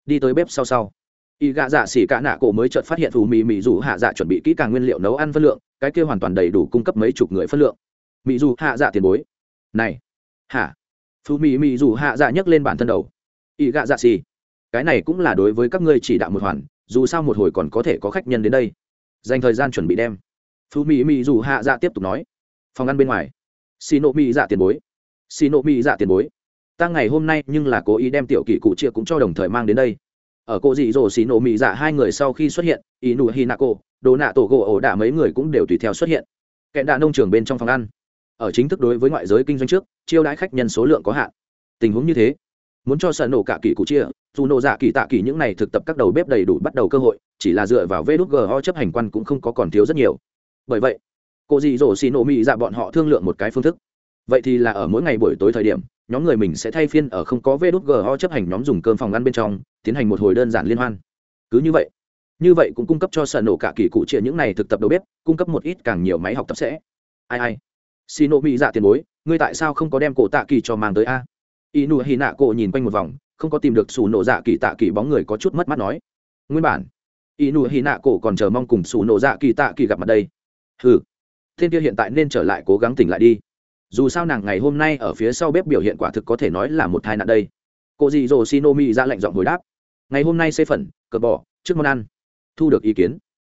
Đi tới bếp sau sau. Y gạ dạ xỉ cả nạ cổ mới chợt phát hiện Phú mì mì dù hạ dạ chuẩn bị kỹ càng nguyên liệu nấu ăn phân lượng, cái kia hoàn toàn đầy đủ cung cấp mấy chục người phân lượng. Mì dù hạ dạ tiền bối. Này, hả? Phù mì mì dù hạ dạ nhấc lên bản thân đầu. Y gạ dạ xỉ cái này cũng là đối với các ngươi chỉ đạo một hoàn, dù sao một hồi còn có thể có khách nhân đến đây. Dành thời gian chuẩn bị đem. Phú Mỹ Mỹ dù hạ dạ tiếp tục nói. Phòng ăn bên ngoài. Xì nộ mỹ dạ tiền bối. Xì nộ mỹ dạ tiền bối. Ta ngày hôm nay nhưng là cố ý đem tiểu kỷ cụ chia cũng cho đồng thời mang đến đây. Ở cô dị dỗ xì nổ mỹ dạ hai người sau khi xuất hiện ý nụ hi nạ cô đồ nạ tổ gỗ ổ đạ mấy người cũng đều tùy theo xuất hiện. Kẹn đạ nông trường bên trong phòng ăn. Ở chính thức đối với ngoại giới kinh doanh trước, chiêu đãi khách nhân số lượng có hạn. Tình huống như thế muốn cho sợ nổ cả kỳ cụ chia, dù nổ dạ kỳ tạ kỳ những này thực tập các đầu bếp đầy đủ bắt đầu cơ hội, chỉ là dựa vào vê đút ho chấp hành quan cũng không có còn thiếu rất nhiều. Bởi vậy, cô dì dỗ xì nổ mỹ dạ bọn họ thương lượng một cái phương thức. Vậy thì là ở mỗi ngày buổi tối thời điểm, nhóm người mình sẽ thay phiên ở không có vê đốt go chấp hành nhóm dùng cơm phòng ăn bên trong, tiến hành một hồi đơn giản liên hoan. Cứ như vậy như vậy cũng cung cấp cho sợ nổ cả kỳ cụ chia những này thực tập đầu bếp, cung cấp một ít càng nhiều máy học tập sẽ. Ai ai, xì nổ mỹ dạ tiền bối, ngươi tại sao không có đem cổ tạ kỳ cho mang tới a? Y nụ hy nạ cổ nhìn quanh một vòng, không có tìm được xù nổ dạ kỳ tạ kỳ bóng người có chút mất mắt nói. Nguyên bản y nụ hy nạ cổ còn chờ mong cùng xù nổ dạ kỳ tạ kỳ gặp mặt đây. Ừ thiên kia hiện tại nên trở lại cố gắng tỉnh lại đi. Dù sao nàng ngày hôm nay ở phía sau bếp biểu hiện quả thực có thể nói là một tai nạn đây. Cô dì dồ shinomi ra lệnh giọng hồi đáp. Ngày hôm nay xê phần, cờ bỏ trước món ăn. Thu được ý kiến.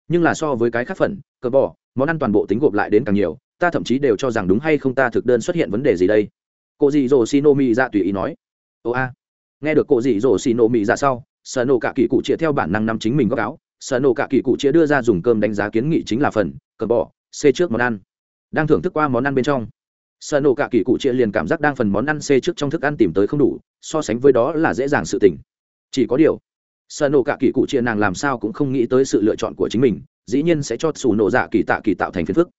Nhưng là so với cái khác phần, cờ bỏ món ăn toàn bộ tính gộp lại đến càng nhiều, ta thậm chí đều cho rằng đúng hay không ta thực đơn xuất hiện vấn đề gì đây? Cô dì dồ mì dạ tùy ý nói. Ô a. Nghe được cô dì dồ mì dạ sau, sở nổ cả kỳ cụ chia theo bản năng năm chính mình góc áo. Sở nổ cả kỳ cụ chia đưa ra dùng cơm đánh giá kiến nghị chính là phần, cờ bỏ xê trước món ăn. Đang thưởng thức qua món ăn bên trong. Sợ nổ cả kỳ cụ chia liền cảm giác đang phần món ăn xê trước trong thức ăn tìm tới không đủ, so sánh với đó là dễ dàng sự tình. Chỉ có điều sợ nổ cả kỳ cụ chia nàng làm sao cũng không nghĩ tới sự lựa chọn của chính mình, dĩ nhiên sẽ cho xù nổ dạ kỳ tạ kỳ tạo thành phiền phức.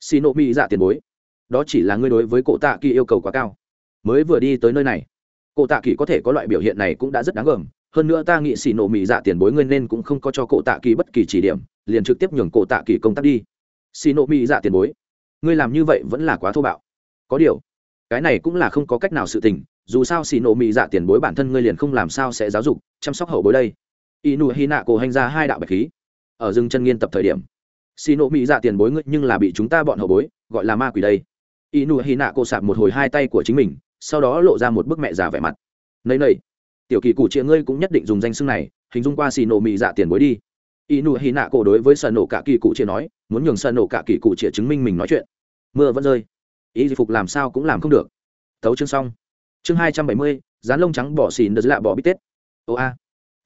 Xì nổ mỹ dạ tiền bối, đó chỉ là ngươi đối với cổ tạ kỳ yêu cầu quá cao mới vừa đi tới nơi này. Cổ tạ kỳ có thể có loại biểu hiện này cũng đã rất đáng gờm. Hơn nữa ta nghĩ xì nổ mỹ dạ tiền bối ngươi nên cũng không có cho cổ tạ kỳ bất kỳ chỉ điểm, liền trực tiếp nhường cổ tạ kỳ công tác đi. Xì nổ mỹ dạ tiền bối, ngươi làm như vậy vẫn là quá thô bạo. Có điều, cái này cũng là không có cách nào sự tình, dù sao xì nổ mị dạ tiền bối bản thân ngươi liền không làm sao sẽ giáo dục, chăm sóc hậu bối đây. Y nụ hy nạ cổ hành ra hai đạo bạch khí. Ở rừng chân nghiên tập thời điểm xì nổ mị dạ tiền bối ngươi nhưng là bị chúng ta bọn hậu bối, gọi là ma quỷ đây. Y nụ hy nạ cổ sạp một hồi hai tay của chính mình sau đó lộ ra một bức mẹ già vẻ mặt. Nấy nầy tiểu kỳ cụ chĩa ngươi cũng nhất định dùng danh xưng này, hình dung qua xì nổ mị dạ tiền bối đi. Y nụ hy nạ cổ đối với sợ nổ cả kỳ cụ chĩa nói, muốn nhường sợ nổ cả kỳ cụ chĩa chứng minh mình nói chuyện. Mưa vẫn rơi. Ý gì phục làm sao cũng làm không được. Tấu chương xong. Chương hai trăm bảy mươi, dán lông trắng bỏ xì đợt lạ dạ bỏ bít tết. Ô a.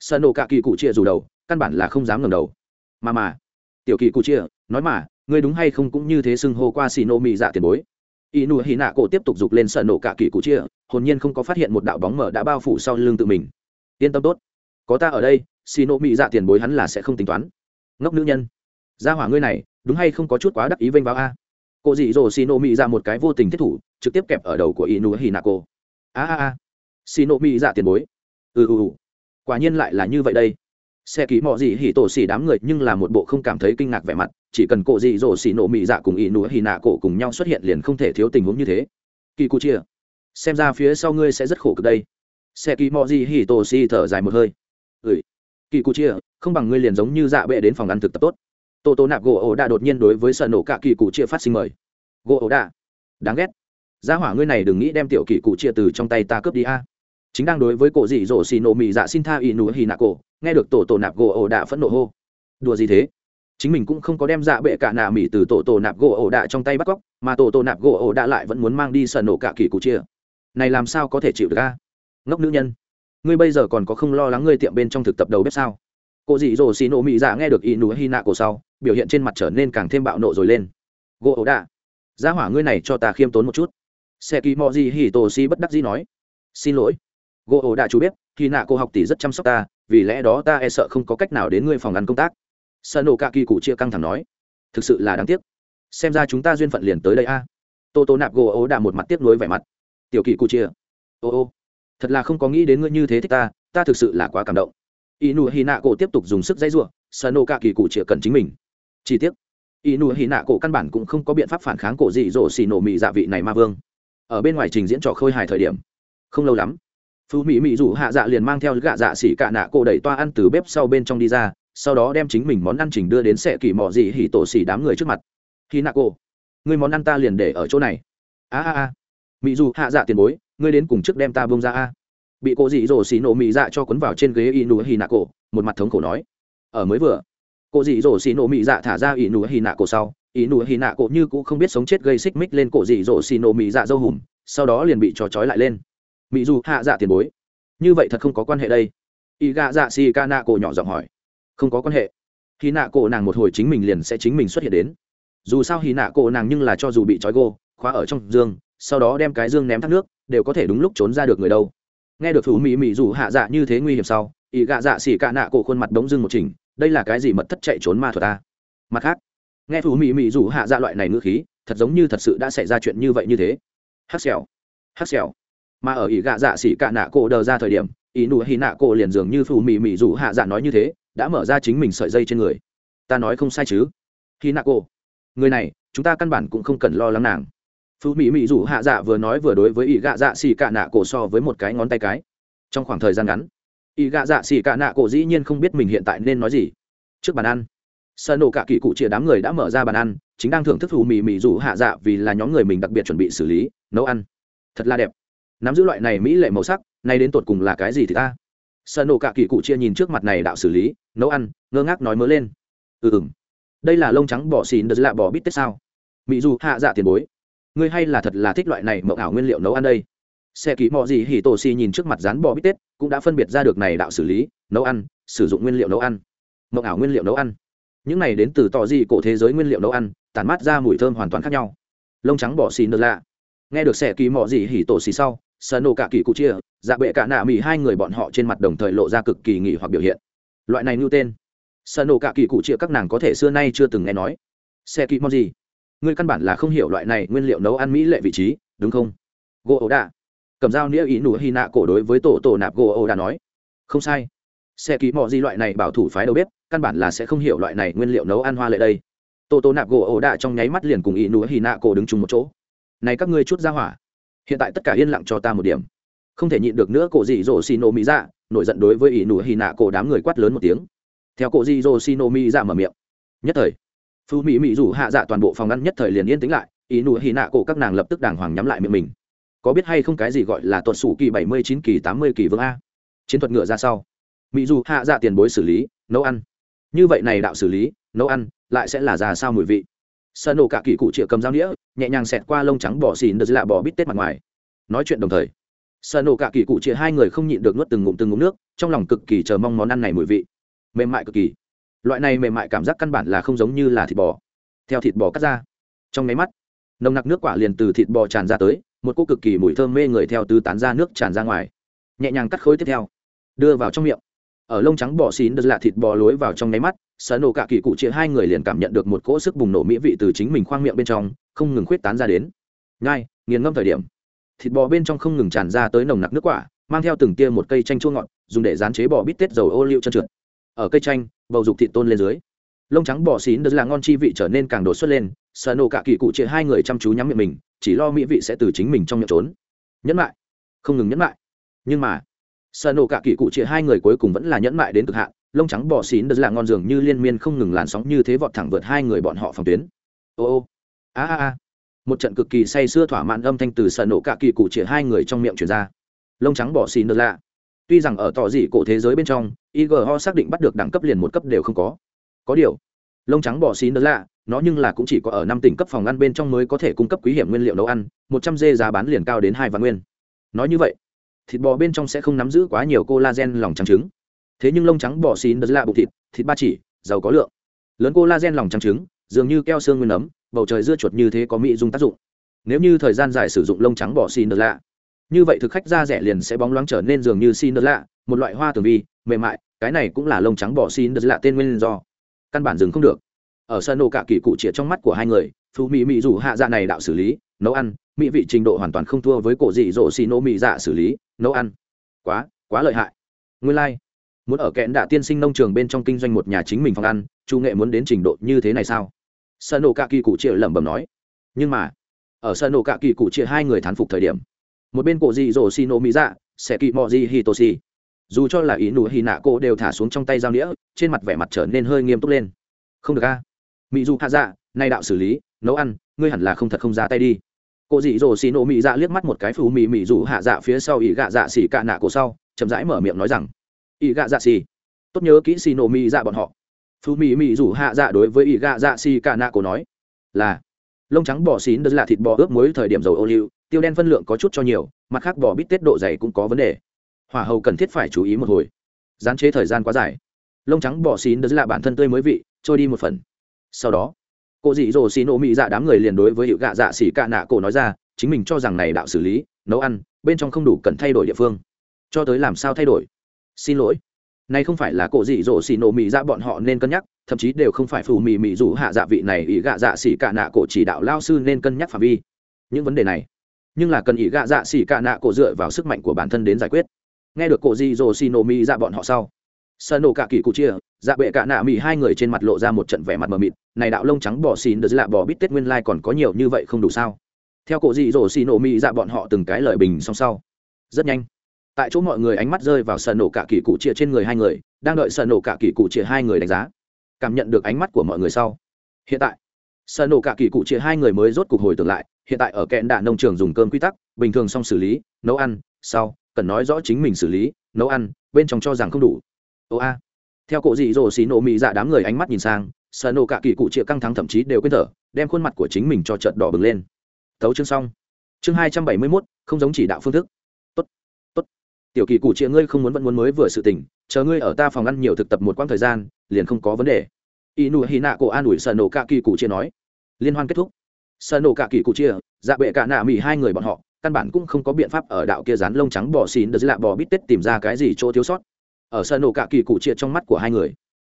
Sợ nổ cả kỳ cụ chĩa dù đầu, căn bản là không dám ngầm đầu. Mà mà, tiểu kỳ cụ chĩa, nói mà, ngươi đúng hay không cũng như thế xưng hô qua xì nổ mị dạ tiền bối y nụ hì nạ cổ tiếp tục giục lên sợ nổ cả kỳ cụ chia, hồn nhiên không có phát hiện một đạo bóng mở đã bao phủ sau lưng tự mình. Yên tâm tốt. Có ta ở đây, xì nô mị dạ tiền bối hắn là sẽ không tính toán. Ngốc nữ nhân. Gia hỏa ngươi này, đúng hay không có chút quá đắc ý vênh vào a? Cô dị dỗ xì nộ mỹ ra dạ một cái vô tình thiết thủ, trực tiếp kẹp ở đầu của inu hinako a a a. Xì nộ mỹ dạ tiền bối. Ừ ừ ừ. Quả nhiên lại là như vậy đây xe ký mọ dị hỉ tổ xỉ đám người nhưng là một bộ không cảm thấy kinh ngạc vẻ mặt, chỉ cần cộ dị dỗ xỉ nộ mị dạ cùng inu hinako cùng nhau xuất hiện liền không thể thiếu tình huống như thế. Kỳ cụ chia xem ra phía sau ngươi sẽ rất khổ cực đây. Xe ký mọ dị hỉ tổ xỉ thở dài một hơi. Ừ kỳ cụ chia không bằng ngươi liền giống như dạ bệ đến phòng ăn thực tập tốt. Tô tô nạp gỗ ổ đạ đột nhiên đối với sợ nổ cả kỳ cụ chia phát sinh mời. Gỗ ổ đạ, đáng ghét. Gia hỏa ngươi này đừng nghĩ đem tiểu kỳ cụ chia từ trong tay ta cướp đi a chính đang đối với cổ dị dỗ xì nổ mị dạ xin tha ỷ nụ hì nạ cổ, nghe được tổ tổ nạp gỗ ổ đạ phẫn nộ hô. Đùa gì thế? Chính mình cũng không có đem dạ bệ cả nạ mị từ tổ tổ nạp gỗ ổ đạ trong tay bắt cóc, mà tổ tổ nạp gỗ ổ đạ lại vẫn muốn mang đi sờ nổ cả kỳ cụ chia. Này làm sao có thể chịu được a? Ngốc nữ nhân. Ngươi bây giờ còn có không lo lắng ngươi tiệm bên trong thực tập đầu bếp sao? Cô dị dỗ xì nổ mị dạ nghe được ỷ nụ hì nạ cổ sau, biểu hiện trên mặt trở nên càng thêm bạo nộ rồi lên. Gỗ ổ đạ. Giá hỏa ngươi này cho ta khiêm tốn một chút. Xe kỳ mò gì hì tổ si bất đắc dĩ nói. Xin lỗi gỗ ổ đã chú biết khi nạ cô học tỷ rất chăm sóc ta, vì lẽ đó ta e sợ không có cách nào đến ngươi phòng ăn công tác. Sợ nổ cả kỳ cụ chia căng thẳng nói, thực sự là đáng tiếc. Xem ra chúng ta duyên phận liền tới đây a. À. tô tô nạp gỗ ổ đạ một mặt tiếc nuối vẻ mặt. Tiểu kỳ cụ chia, ô ô, thật là không có nghĩ đến ngươi như thế thích ta ta thực sự là quá cảm động. Inu hi nạ cổ tiếp tục dùng sức dây ruộng sợ nổ cả kỳ cụ chia cần chính mình. Chi tiết y nụ hì nạ cổ căn bản cũng không có biện pháp phản kháng cổ dị dỗ xì nổ mị dạ vị này ma vương. Ở bên ngoài trình diễn trò khôi hài thời điểm, không lâu lắm phú mỹ mỹ rủ hạ dạ liền mang theo gạ dạ xỉ cạ nạ cổ đẩy toa ăn từ bếp sau bên trong đi ra, sau đó đem chính mình món ăn chỉnh đưa đến sệ kỳ mò dị hỉ tổ xỉ đám người trước mặt. Khi nạ cổ, người món ăn ta liền để ở chỗ này. A a a. Mỹ dù hạ dạ tiền bối, ngươi đến cùng trước đem ta bông ra a. Bị cô dị dỗ xì nổ mỹ dạ cho quấn vào trên ghế y nụ hì nạ cổ, một mặt thống khổ nói. Ở mới vừa cô dị dỗ xì nổ mỹ dạ thả ra y nụ hì nạ cổ sau, y nụ hì nạ cổ như cũng không biết sống chết gây xích mích lên cổ dị dỗ xì nổ mỹ dạ dâu hùm, sau đó liền bị trò trói lại lên mỹ dù hạ dạ tiền bối. Như vậy thật không có quan hệ đây. Y gạ dạ xì ca nạ cổ nhỏ giọng hỏi. Không có quan hệ. Khi nạ cổ nàng một hồi chính mình liền sẽ chính mình xuất hiện đến. Dù sao hì nạ cổ nàng nhưng là cho dù bị trói gô, khóa ở trong dương, sau đó đem cái dương ném thác nước, đều có thể đúng lúc trốn ra được người đâu. Nghe được phú mỹ mỹ dù hạ dạ như thế nguy hiểm sau, Ý gạ dạ xỉ cạ nạ cổ khuôn mặt đống dưng một trình đây là cái gì mật thất chạy trốn ma thuật ta? Mặt khác, nghe phú mỹ mỹ dù hạ dạ loại này ngữ khí, thật giống như thật sự đã xảy ra chuyện như vậy như thế. Hắc xèo. Hắc xèo mà ở ỷ gạ dạ xỉ cạ nạ cổ đờ ra thời điểm ỷ nụ hì nạ cổ liền dường như phù mỹ mỹ dù hạ dạ nói như thế, đã mở ra chính mình sợi dây trên người. Ta nói không sai chứ? Hì nạ cổ, người này, chúng ta căn bản cũng không cần lo lắng nàng. Phù mỹ mỹ rủ hạ dạ vừa nói vừa đối với ỷ gạ dạ xỉ cạ nạ cổ so với một cái ngón tay cái. Trong khoảng thời gian ngắn ỷ gạ dạ xỉ cạ nạ cổ dĩ nhiên không biết mình hiện tại nên nói gì. Trước bàn ăn sợ nổ cả kỳ cụ chia đám người đã mở ra bàn ăn, chính đang thưởng thức phù mỹ mỹ rủ hạ dạ vì là nhóm người mình đặc biệt chuẩn bị xử lý, nấu ăn. Thật là đẹp nắm giữ loại này mỹ lệ màu sắc, nay đến tột cùng là cái gì thì ta? Sợ nổ cả kỳ cụ chia nhìn trước mặt này đạo xử lý, nấu ăn, ngơ ngác nói mớ lên. Ừ ừ đây là lông trắng bỏ xì đợt lạ bỏ bít tết sao? Mỹ dù hạ dạ tiền bối. Ngươi hay là thật là thích loại này mộng ảo nguyên liệu nấu ăn đây? Xe ký mò gì hỉ tổ xì nhìn trước mặt rán bò bít tết, cũng đã phân biệt ra được này đạo xử lý, nấu ăn, sử dụng nguyên liệu nấu ăn. Mộng ảo nguyên liệu nấu ăn. Những này đến từ tò gì cổ thế giới nguyên liệu nấu ăn, tản mát ra mùi thơm hoàn toàn khác nhau. Lông trắng bỏ xì nơ lạ. Nghe được xe ký mò gì hỉ tổ xì sau sơ nổ cả kỳ cụ chia dạ bệ cả nạ mỹ hai người bọn họ trên mặt đồng thời lộ ra cực kỳ nghỉ hoặc biểu hiện. Loại này như tên. Sơ nổ cả kỳ cụ chia các nàng có thể xưa nay chưa từng nghe nói. Xe ký mong gì? Ngươi căn bản là không hiểu loại này nguyên liệu nấu ăn mỹ lệ vị trí, đúng không? Gỗ ổ đạ. Cầm dao nĩa ý nụ hy nạ cổ đối với tổ tổ nạp gỗ ổ đạ nói. Không sai. Xe ký mò gì loại này bảo thủ phái đầu bếp, căn bản là sẽ không hiểu loại này nguyên liệu nấu ăn hoa lệ đây. Tổ tổ nạp gỗ ổ đạ trong nháy mắt liền cùng ý nụ hy nạ cổ đứng chung một chỗ. Này các ngươi chút ra hỏa hiện tại tất cả yên lặng cho ta một điểm. Không thể nhịn được nữa, cổ dị dỗ xì nổ mỹ dạ nổi giận đối với ỷ nụ hy nạ cổ đám người quát lớn một tiếng. Theo cổ dị dỗ xì nổ mỹ dạ mở miệng. Nhất thời phú mỹ mỹ rủ hạ dạ toàn bộ phòng ngăn nhất thời liền yên tĩnh lại ỷ nụ hì nạ cổ các nàng lập tức đàng hoàng nhắm lại miệng mình. Có biết hay không cái gì gọi là tuột sủ kỳ bảy mươi chín, kỳ tám mươi, kỳ vương a? Chiến thuật ngựa ra sau. Mỹ dù hạ dạ tiền bối xử lý, nấu ăn. Như vậy này đạo xử lý, nấu ăn, lại sẽ là ra sao mùi vị? Sơn nổ cả kỳ cụ chĩa cầm dao đĩa nhẹ nhàng xẹt qua lông trắng bỏ xỉn đợt lạ bỏ bít tết mặt ngoài. Nói chuyện đồng thời sơn nổ cả kỳ cụ chĩa hai người không nhịn được nuốt từng ngụm từng ngụm nước, trong lòng cực kỳ chờ mong món ăn này mùi vị. Mềm mại cực kỳ. Loại này mềm mại cảm giác căn bản là không giống như là thịt bò. Theo thịt bò cắt ra, trong máy mắt, nồng nặc nước quả liền từ thịt bò tràn ra tới, một cô cực kỳ mùi thơm mê người theo tứ tán ra nước tràn ra ngoài. Nhẹ nhàng cắt khối tiếp theo, đưa vào trong miệng. Ở lông trắng bò xín đất lạ thịt bò lối vào trong nháy mắt sở nổ cả kỳ cụ chia hai người liền cảm nhận được một cỗ sức bùng nổ mỹ vị từ chính mình khoang miệng bên trong, không ngừng khuyết tán ra đến. Ngay nghiền ngâm thời điểm. Thịt bò bên trong không ngừng tràn ra tới nồng nặc nước quả, mang theo từng tia một cây chanh chua ngọt, dùng để dán chế bò bít tết dầu ô liu chân trượt. Ở cây chanh, bầu dục thịt tôn lên dưới. Lông trắng bò xín đất là ngon chi vị trở nên càng đột xuất lên sợ nổ cả kỳ cụ chia hai người chăm chú nhắm miệng mình, chỉ lo mỹ vị sẽ từ chính mình trong miệng trốn. Nhẫn lại không ngừng nhẫn lại nhưng mà sợ nổ cả kỳ cụ chia hai người cuối cùng vẫn là nhẫn lại đến cực hạn lông trắng bò xín đất là ngon dường như liên miên không ngừng làn sóng như thế vọt thẳng vượt hai người bọn họ phòng tuyến. Ô ô. A a a. Một trận cực kỳ say sưa thỏa mãn âm thanh từ sợ nổ cả kỳ cụ chia hai người trong miệng truyền ra. Lông trắng bò xín đất lạ tuy rằng ở tỏ dị cổ thế giới bên trong igho xác định bắt được đẳng cấp liền một cấp đều không có. Có điều, lông trắng bò xí đất lạ nó nhưng là cũng chỉ có ở năm tỉnh cấp phòng ăn bên trong mới có thể cung cấp quý hiểm nguyên liệu nấu ăn, một trăm dê giá bán liền cao đến hai vạn nguyên. Nói như vậy, thịt bò bên trong sẽ không nắm giữ quá nhiều collagen lòng trắng trứng thế nhưng lông trắng bỏ xin đất lạ bụng thịt thịt ba chỉ, giàu có lượng. Lớn collagen lòng trắng trứng, dường như keo xương nguyên nấm bầu trời dưa chuột như thế có mỹ dung tác dụng. Nếu như thời gian dài sử dụng lông trắng bỏ xin đất lạ, như vậy thực khách da rẻ liền sẽ bóng loáng trở nên dường như xin đất lạ, một loại hoa tường vi, mềm mại, cái này cũng là lông trắng bỏ xin đất lạ tên nguyên do. Căn bản dừng không được. Ở sân nổ cả kỳ cụ chĩa trong mắt của hai người, phú mỹ mỹ dù hạ dạ này đạo xử lý, nấu ăn, mỹ vị trình độ hoàn toàn không thua với cổ dị dỗ xì nô mỹ dạ xử lý, nấu ăn. Quá quá lợi hại. Nguyên lai、like muốn ở kẽn đạ tiên sinh nông trường bên trong kinh doanh một nhà chính mình phòng ăn, chu nghệ muốn đến trình độ như thế này sao? Sân nổ cạ kỳ cụ triệt lẩm bẩm nói. Nhưng mà, ở sân nổ cạ kỳ cụ triệt hai người thán phục thời điểm, một bên cổ dị dỗ xì nô mỹ dạ sẽ kỵ mò gì hitoshi dù cho là ý nụ hì nạ cô đều thả xuống trong tay dao đĩa trên mặt vẻ mặt trở nên hơi nghiêm túc lên. Không được a. Mỹ dù hạ dạ nay đạo xử lý, nấu ăn, ngươi hẳn là không thật không ra tay đi. Cô dị dỗ xì nổ mỹ dạ liếc mắt một cái phù mì mỹ dù hạ dạ phía sau ý gạ dạ xỉ cạ nạ cổ sau, chậm rãi mở miệng nói rằng ỷ gạ dạ xì. Tốt nhớ kỹ xì nổ mỹ dạ bọn họ. Phù mì mỹ rủ hạ dạ đối với ỷ gạ dạ xì cả nạ cổ nói, là, lông trắng bò xín đất là thịt bò ướp muối thời điểm dầu ô liu, tiêu đen phân lượng có chút cho nhiều, mặt khác bò bít tết độ dày cũng có vấn đề. Hỏa hầu cần thiết phải chú ý một hồi. Gián chế thời gian quá dài. Lông trắng bò xín đất là bản thân tươi mới vị, trôi đi một phần. Sau đó, cô dị dỗ xì nổ mỹ dạ đám người liền đối với hiệu gạ dạ xì cả nạ cổ nói ra, chính mình cho rằng này đạo xử lý, nấu ăn, bên trong không đủ cần thay đổi địa phương. Cho tới làm sao thay đổi? Xin lỗi. Nay không phải là cổ dị dỗ xì nổ mỹ dạ bọn họ nên cân nhắc, thậm chí đều không phải phù mì mì rủ hạ dạ vị này ý gạ dạ xỉ cả nạ cổ chỉ đạo lao sư nên cân nhắc phạm vi. Những vấn đề này, nhưng là cần ý gạ dạ xỉ cả nạ cổ dựa vào sức mạnh của bản thân đến giải quyết. Nghe được cổ dị dỗ xì nổ mỹ dạ bọn họ sau sơ nổ cả kỳ cụ chia dạ bệ cả nạ mỹ hai người trên mặt lộ ra một trận vẻ mặt mờ mịt, này đạo lông trắng bỏ xìn được lạ dạ bỏ bít tết nguyên lai còn có nhiều như vậy không đủ sao? Theo cổ dị dỗ xì nổ mỹ dạ bọn họ từng cái lợi bình song sau. Rất nhanh tại chỗ mọi người ánh mắt rơi vào sợ nổ cả kỳ cụ chia trên người hai người, đang đợi sợ nổ cả kỳ cụ chia hai người đánh giá. Cảm nhận được ánh mắt của mọi người sau. Hiện tại, sợ nổ cả kỳ cụ chia hai người mới rốt cục hồi tưởng lại, hiện tại ở kẹn đạn nông trường dùng cơm quy tắc, bình thường xong xử lý, nấu ăn, sau, cần nói rõ chính mình xử lý, nấu ăn, bên trong cho rằng không đủ. Ô a. Theo cổ dị dỗ xì nổ mị dạ đám người ánh mắt nhìn sang, sợ nổ cả kỳ cụ chịa căng thẳng thậm chí đều quên thở, đem khuôn mặt của chính mình cho trợt đỏ bừng lên. Thấu chương xong. Chương hai trăm bảy mươi mốt, không giống chỉ đạo phương thức tiểu kỳ cụ chịa ngươi không muốn vẫn muốn mới vừa sự tỉnh chờ ngươi ở ta phòng ăn nhiều thực tập một quãng thời gian, liền không có vấn đề. Y nụ hy nạ cổ an ủi sợ nổ cả kỳ cụ chia nói. Liên hoan kết thúc. Sợ nổ cả kỳ cụ chia dạ bệ cả nạ mỹ hai người bọn họ, căn bản cũng không có biện pháp ở đạo kia dán lông trắng bò xín đờ lạ bò bít tết tìm ra cái gì chỗ thiếu sót. Ở sợ nổ cả kỳ cụ chia trong mắt của hai người,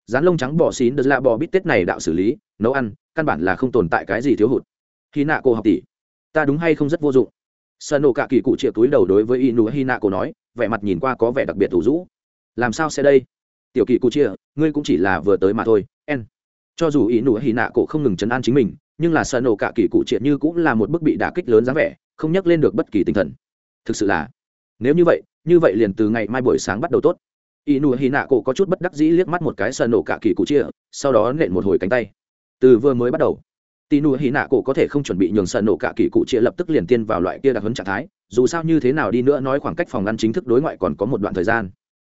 rán lông trắng bò xín đờ lạ bò bít tết này đạo xử lý, nấu ăn, căn bản là không tồn tại cái gì thiếu hụt. Khi nạ cô học tỷ, ta đúng hay không rất vô dụng? Sân nổ cả kỳ cụ chĩa túi đầu đối với inu Hina cổ nói, vẻ mặt nhìn qua có vẻ đặc biệt thủ rũ. Làm sao sẽ đây? Tiểu kỳ cụ chia ngươi cũng chỉ là vừa tới mà thôi n cho dù inu hina cổ không ngừng chấn an chính mình, nhưng là sân nổ cả kỳ cụ chĩa như cũng là một bức bị đả kích lớn dáng vẻ, không nhắc lên được bất kỳ tinh thần. Thực sự là, nếu như vậy như vậy liền từ ngày mai buổi sáng bắt đầu tốt. Inu hina cổ có chút bất đắc dĩ liếc mắt một cái sân nổ cả kỳ cụ chia sau đó nện một hồi cánh tay. Từ vừa mới bắt đầu tì nụ hy nạ cổ có thể không chuẩn bị nhường sợ nổ cả kỳ cụ chia lập tức liền tiên vào loại kia đặc hấn trạng thái, dù sao như thế nào đi nữa nói khoảng cách phòng ngăn chính thức đối ngoại còn có một đoạn thời gian.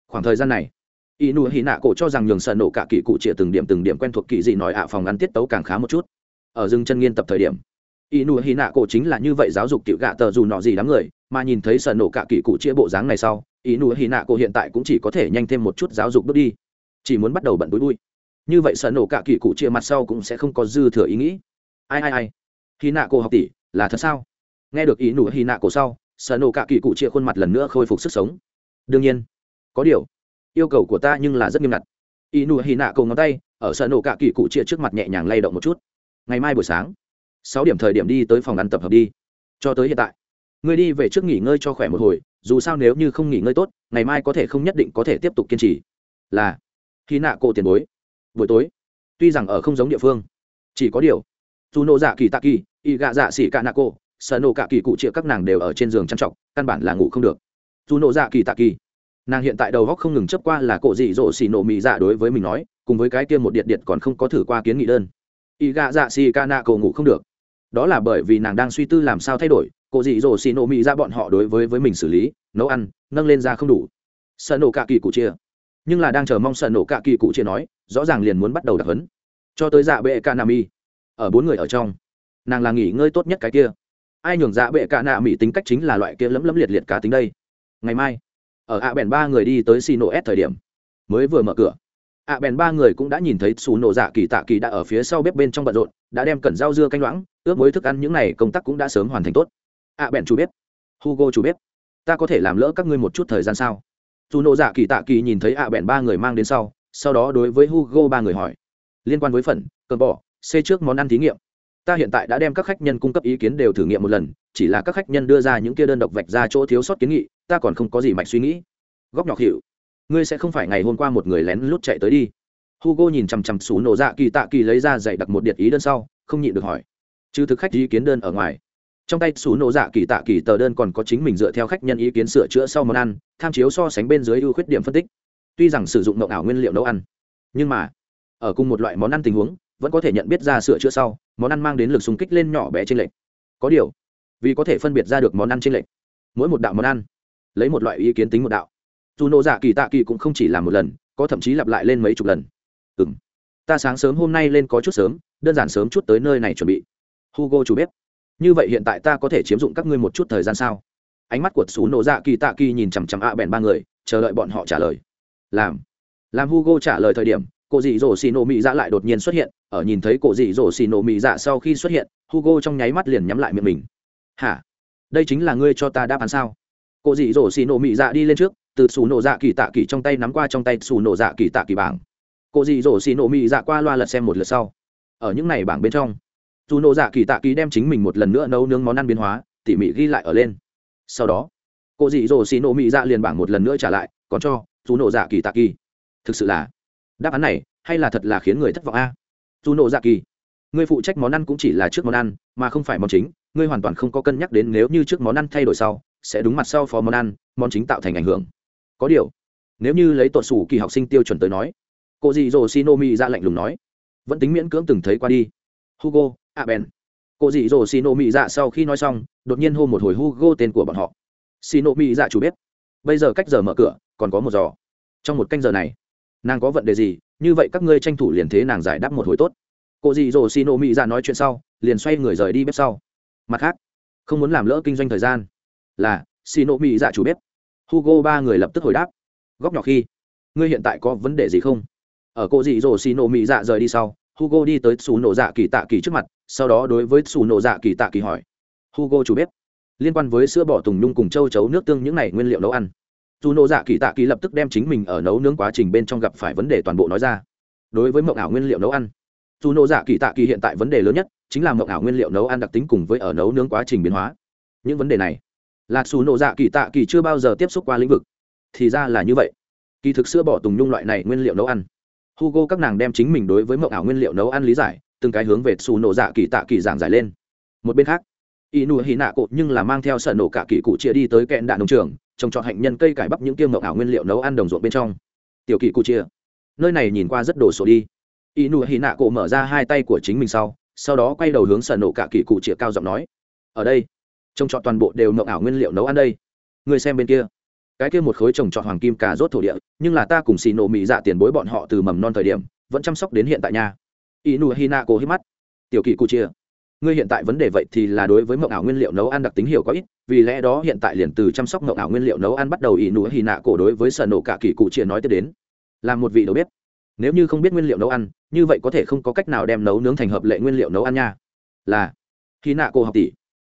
Khoảng thời gian này y nụ hy nạ cổ cho rằng nhường sợ nổ cả kỳ cụ chia từng điểm từng điểm quen thuộc kỳ dị nói ạ, phòng ngăn tiết tấu càng khá một chút. Ở rừng chân nghiên tập thời điểm y nụ hy nạ cổ chính là như vậy giáo dục tiểu gạ tờ dù nọ gì đám người, mà nhìn thấy sợ nổ cả kỳ cụ chia bộ dáng này sau ý nụ hy nạ cổ hiện tại cũng chỉ có thể nhanh thêm một chút giáo dục bước đi, chỉ muốn bắt đầu bận bối bui như vậy sợ nổ cả kỳ cụ chia mặt sau cũng sẽ không có dư thừa ý nghĩ ai ai ai? Hy nạ cổ học tỷ, là thật sao? Nghe được ý nụ hy nạ cổ sau sợ nổ cả kỳ cụ chia khuôn mặt lần nữa khôi phục sức sống. Đương nhiên, có điều, yêu cầu của ta nhưng là rất nghiêm ngặt. Ý nụ hy nạ cổ ngón tay, ở sợ nổ cả kỳ cụ chia trước mặt nhẹ nhàng lay động một chút. Ngày mai buổi sáng, sáu điểm thời điểm đi tới phòng ăn tập hợp đi. Cho tới hiện tại, ngươi đi về trước nghỉ ngơi cho khỏe một hồi, dù sao nếu như không nghỉ ngơi tốt, ngày mai có thể không nhất định có thể tiếp tục kiên trì. Là khi nạ cổ tiền bối. Buổi tối, tuy rằng ở không giống địa phương, chỉ có điều dù nộ dạ kỳ tạ kỳ y gạ dạ xỉ cả nạ cô, sợ nộ cả kỳ cụ chịa các nàng đều ở trên giường chăn trọc căn bản là ngủ không được. Dù nộ dạ kỳ tạ kỳ. Nàng hiện tại đầu góc không ngừng chấp qua là cổ dị dỗ xỉ nộ mị dạ đối với mình nói cùng với cái kia một điện điện còn không có thử qua kiến nghị đơn. Y gạ dạ xỉ cả nạ cô ngủ không được. Đó là bởi vì nàng đang suy tư làm sao thay đổi cổ dị dỗ xỉ nổ mị dạ bọn họ đối với với mình xử lý nấu ăn nâng lên ra không đủ. Sợ nổ cả kỳ cụ chia nhưng là đang chờ mong sợ nổ cả kỳ cụ chia nói rõ ràng liền muốn bắt đầu đặc hấn cho tới dạ bệ ca nam y ở bốn người ở trong. Nàng là nghỉ ngơi tốt nhất cái kia. Ai nhường dạ bệ cả nạ mỹ tính cách chính là loại kia lấm lấm liệt liệt cá tính đây? Ngày mai, ở ạ bèn ba người đi tới xì nổ s thời điểm, mới vừa mở cửa. Ạ bèn ba người cũng đã nhìn thấy xù nổ dạ kỳ tạ kỳ đã ở phía sau bếp bên trong bận rộn, đã đem cẩn rau dưa canh loãng, ướp với thức ăn những n à y công tác cũng đã sớm hoàn thành tốt. Ạ bèn chủ bếp, hugo chủ bếp, ta có thể làm lỡ các ngươi một chút thời gian sao? Dù nộ dạ kỳ tạ kỳ nhìn thấy ạ bèn ba người mang đến sau sau đó đối với hugo ba người hỏi, liên quan với phần, cờ bỏ xê trước món ăn thí nghiệm. Ta hiện tại đã đem các khách nhân cung cấp ý kiến đều thử nghiệm một lần, chỉ là các khách nhân đưa ra những kia đơn độc vạch ra chỗ thiếu sót kiến nghị, ta còn không có gì mạch suy nghĩ. Góc nhọc hiệu ngươi sẽ không phải ngày hôm qua một người lén lút chạy tới đi. Hugo nhìn chằm chằm xú nổ dạ kỳ tạ kỳ lấy ra dạy đặt một điện ý đơn sau, không nhịn được hỏi. Chứ thực khách ý kiến đơn ở ngoài. Trong tay xú nổ dạ kỳ tạ kỳ tờ đơn còn có chính mình dựa theo khách nhân ý kiến sửa chữa sau món ăn, tham chiếu so sánh bên dưới ưu khuyết điểm phân tích. Tuy rằng sử dụng mộng ảo nguyên liệu nấu ăn, nhưng mà, ở cùng một loại món ăn tình huống vẫn có thể nhận biết ra sửa chữa sau, món ăn mang đến lực xung kích lên nhỏ bé trên lệch. Có điều, vì có thể phân biệt ra được món ăn trên lệch, mỗi một đạo món ăn lấy một loại ý kiến tính một đạo. Dù nộ dạ kỳ tạ kỳ cũng không chỉ làm một lần, có thậm chí lặp lại lên mấy chục lần. Ừ m ta sáng sớm hôm nay lên có chút sớm, đơn giản sớm chút tới nơi này chuẩn bị. Hugo chủ bếp, như vậy hiện tại ta có thể chiếm dụng các ngươi một chút thời gian sao? Ánh mắt của xú nộ dạ kỳ tạ kỳ nhìn chằm chằm ạ bèn ba người, chờ đợi bọn họ trả lời. Làm làm hugo trả lời thời điểm cô dị dỗ xì nổ mị dạ lại đột nhiên xuất hiện, ở nhìn thấy cô dị dỗ xì nổ mị dạ sau khi xuất hiện, hugo trong nháy mắt liền nhắm lại miệng mình. Hả? Đây chính là ngươi cho ta đáp án sao? Cô dị dỗ xì nổ mị dạ đi lên trước, từ xù nổ dạ kỳ tạ kỳ trong tay nắm qua trong tay xù nổ dạ kỳ tạ kỳ bảng. Cô dị dỗ xì nổ mị dạ qua loa lật xem một lượt sau. Ở những này bảng bên trong, dù nổ dạ kỳ tạ kỳ đem chính mình một lần nữa nấu nướng món ăn biến hóa, tỉ mỉ ghi lại ở lên. Sau đó cô dị dỗ xì nổ mị dạ liền bảng một lần nữa trả lại, còn cho dù nổ dạ kỳ tạ kỳ. Thực sự là đáp án này hay là thật là khiến người thất vọng a? Dù nộ dạ kỳ ngươi phụ trách món ăn cũng chỉ là trước món ăn mà không phải món chính ngươi hoàn toàn không có cân nhắc đến nếu như trước món ăn thay đổi sau sẽ đúng mặt sau phó món ăn món chính tạo thành ảnh hưởng. Có điều nếu như lấy tuột sủ kỳ học sinh tiêu chuẩn tới nói cô dì dồ shinomi ra lạnh lùng nói vẫn tính miễn cưỡng từng thấy qua đi. Hugo a ben cô dì dồ shinomi ra sau khi nói xong đột nhiên hô một hồi hugo tên của bọn họ. Shinomi ra chủ biết, bây giờ cách giờ mở cửa còn có một giò. Trong một canh giờ này nàng có vận đề gì, như vậy các ngươi tranh thủ liền thế nàng giải đáp một hồi tốt. Cô dì dồ mỹ dạ nói chuyện sau, liền xoay người rời đi bếp sau. Mặt khác, không muốn làm lỡ kinh doanh thời gian. Là shinomi dạ chủ bếp. Hugo ba người lập tức hồi đáp. Góc nhỏ khi, ngươi hiện tại có vấn đề gì không? Ở cô dì dồ xin ô mỹ dạ rời đi sau, hugo đi tới xù nổ dạ kỳ tạ kỳ trước mặt, sau đó đối với xù nổ dạ kỳ tạ kỳ hỏi. Hugo chủ bếp, liên quan với sữa bỏ tùng nhung cùng châu chấu nước tương những này nguyên liệu nấu ăn dù nộ dạ kỳ tạ kỳ lập tức đem chính mình ở nấu nướng quá trình bên trong gặp phải vấn đề toàn bộ nói ra. Đối với mộng ảo nguyên liệu nấu ăn dù nộ dạ kỳ tạ kỳ hiện tại vấn đề lớn nhất chính là mộng ảo nguyên liệu nấu ăn đặc tính cùng với ở nấu nướng quá trình biến hóa. Những vấn đề này, là dù nộ dạ kỳ tạ kỳ chưa bao giờ tiếp xúc qua lĩnh vực. Thì ra là như vậy. Kỳ thực sữa bỏ tùng nhung loại này nguyên liệu nấu ăn, hugo các nàng đem chính mình đối với mộng ảo nguyên liệu nấu ăn lý giải, từng cái hướng về xù nổ dạ kỳ tạ kỳ giảng giải lên. Một bên khác y nụ hì nạ cột nhưng là mang theo sợ nổ cả kỳ cụ chia đi tới kẹn đạn đồng trường trồng trọt hạnh nhân cây cải bắp những kia mộng ảo nguyên liệu nấu ăn đồng ruộng bên trong. Tiểu kỳ cụ chia nơi này nhìn qua rất đồ sổ đi. Y nụ hì nạ cổ mở ra hai tay của chính mình sau sau đó quay đầu hướng sở nổ cả kỳ cụ chia cao giọng nói, ở đây, trồng trọt toàn bộ đều mộng ảo nguyên liệu nấu ăn đây. Người xem bên kia, cái kia một khối trồng trọt hoàng kim cà rốt thổ địa, nhưng là ta cùng xì nổ mỹ dạ tiền bối bọn họ từ mầm non thời điểm, vẫn chăm sóc đến hiện tại nha. Hì nạ cổ hít mắt. Tiểu kỳ cụ chia ngươi hiện tại vấn đề vậy thì là đối với mộng ảo nguyên liệu nấu ăn đặc tính hiểu có ít, vì lẽ đó hiện tại liền từ chăm sóc mộng ảo nguyên liệu nấu ăn bắt đầu inu hina cổ đối với sở nổ cả kỳ cụ chia nói tới đến. Là một vị đầu bếp. Nếu như không biết nguyên liệu nấu ăn, như vậy có thể không có cách nào đem nấu nướng thành hợp lệ nguyên liệu nấu ăn nha. Là hì nạ cổ học tỷ.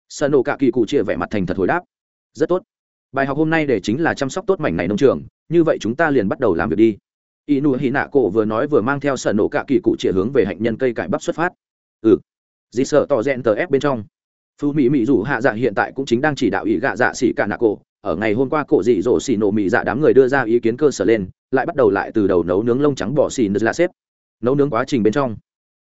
Sở nổ cả kỳ cụ chia vẻ mặt thành thật hồi đáp. Rất tốt. Bài học hôm nay để chính là chăm sóc tốt mảnh này nông trường, như vậy chúng ta liền bắt đầu làm việc đi. Y nụa hì nạ cổ vừa nói vừa mang theo sợ nổ cả kỳ cụ chia hướng về hạnh nhân cây cải bắp xuất phát. Ừ dì sợ tỏ rẽn tờ ép bên trong. Phú mỹ mỹ dù hạ dạ hiện tại cũng chính đang chỉ đạo ý gạ dạ xỉ cả nạ cổ. Ở ngày hôm qua, cổ dị dỗ xỉ nổ mỹ dạ đám người đưa ra ý kiến cơ sở lên, lại bắt đầu lại từ đầu nấu nướng lông trắng bỏ xỉ nứt là xếp. Nấu nướng quá trình bên trong,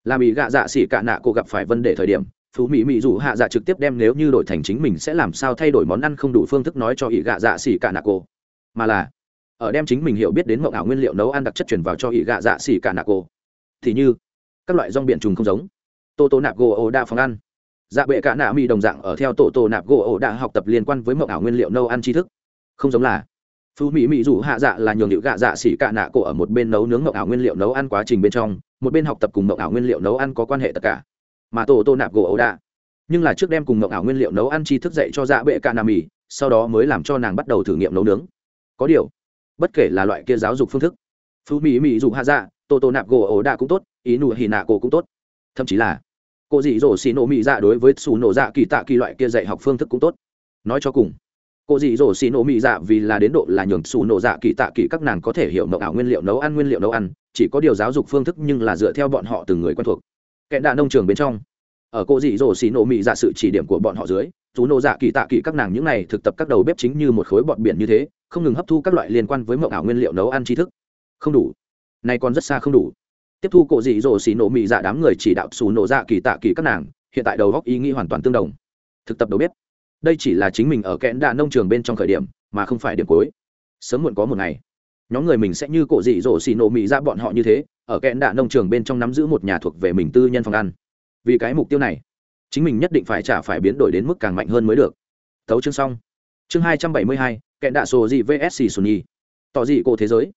làm ý gạ dạ xỉ cả nạ cổ gặp phải vấn đề thời điểm phú mỹ mỹ dù hạ dạ trực tiếp đem nếu như đổi thành chính mình sẽ làm sao thay đổi món ăn không đủ phương thức nói cho ý gạ dạ xỉ cả nạ cô mà là, ở đem chính mình hiểu biết đến mộng ảo nguyên liệu nấu ăn đặc chất chuyển vào cho ý gạ dạ xỉ cả nạ cô thì như, các loại rong biển trùng không giống tô tô nạp gỗ ổ đa phòng ăn. Dạ bệ cả nạ mỹ đồng dạng ở theo tổ tô nạp gỗ ổ đa học tập liên quan với mộng ảo nguyên liệu nấu ăn tri thức. Không giống là, phú mỹ mỹ dù hạ dạ là nhường liệu gạ dạ xỉ cả nạ cổ ở một bên nấu nướng mộng ảo nguyên liệu nấu ăn quá trình bên trong, một bên học tập cùng mộng ảo nguyên liệu nấu ăn có quan hệ tất cả. Mà tổ tô nạp gỗ ổ đạ, nhưng là trước đem cùng ngọc ảo nguyên liệu nấu ăn tri thức dạy cho dạ bệ cả nạ mỹ sau đó mới làm cho nàng bắt đầu thử nghiệm nấu nướng. Có điều, bất kể là loại kia giáo dục phương thức, phú mỹ mỹ dù hạ dạ tổ tô nạp gỗ ổ đạ cũng tốt, ý nụ hì nạ cổ cũng tốt. Thậm chí là cô dị dỗ xì nổ mỹ dạ đối với xù nổ dạ kỳ tạ kỳ loại kia dạy học phương thức cũng tốt. Nói cho cùng, cô dị dỗ xì nổ mỹ dạ vì là đến độ là nhường xù nổ dạ kỳ tạ kỳ các nàng có thể hiểu mẫu ảo nguyên liệu nấu ăn, nguyên liệu nấu ăn, chỉ có điều giáo dục phương thức nhưng là dựa theo bọn họ từng người quen thuộc. Kẹn đạ nông trường bên trong, ở cô dị dỗ xì nổ mỹ dạ sự chỉ điểm của bọn họ dưới, xù nổ dạ kỳ tạ kỳ các nàng những này thực tập các đầu bếp chính như một khối bọt biển như thế, không ngừng hấp thu các loại liên quan với mẫu ảo nguyên liệu nấu ăn tri thức. Không đủ. Này còn rất xa không đủ tiếp thu cổ dị dỗ xì nổ mị dạ đám người chỉ đạo xù nổ dạ kỳ tạ kỳ các nàng, hiện tại đầu góc ý nghĩ hoàn toàn tương đồng. Thực tập đầu bếp. Đây chỉ là chính mình ở kẽn đạ nông trường bên trong khởi điểm, mà không phải điểm cuối. Sớm muộn có một ngày, nhóm người mình sẽ như cổ dị dỗ xì nổ mị ra bọn họ như thế, ở kẽn đạ nông trường bên trong nắm giữ một nhà thuộc về mình tư nhân phòng ăn. Vì cái mục tiêu này, chính mình nhất định phải trả phải biến đổi đến mức càng mạnh hơn mới được. Thấu chương xong. Chương hai trăm bảy mươi hai, kẽn đạ sô dị vsc sunny tỏ dị cổ thế giới.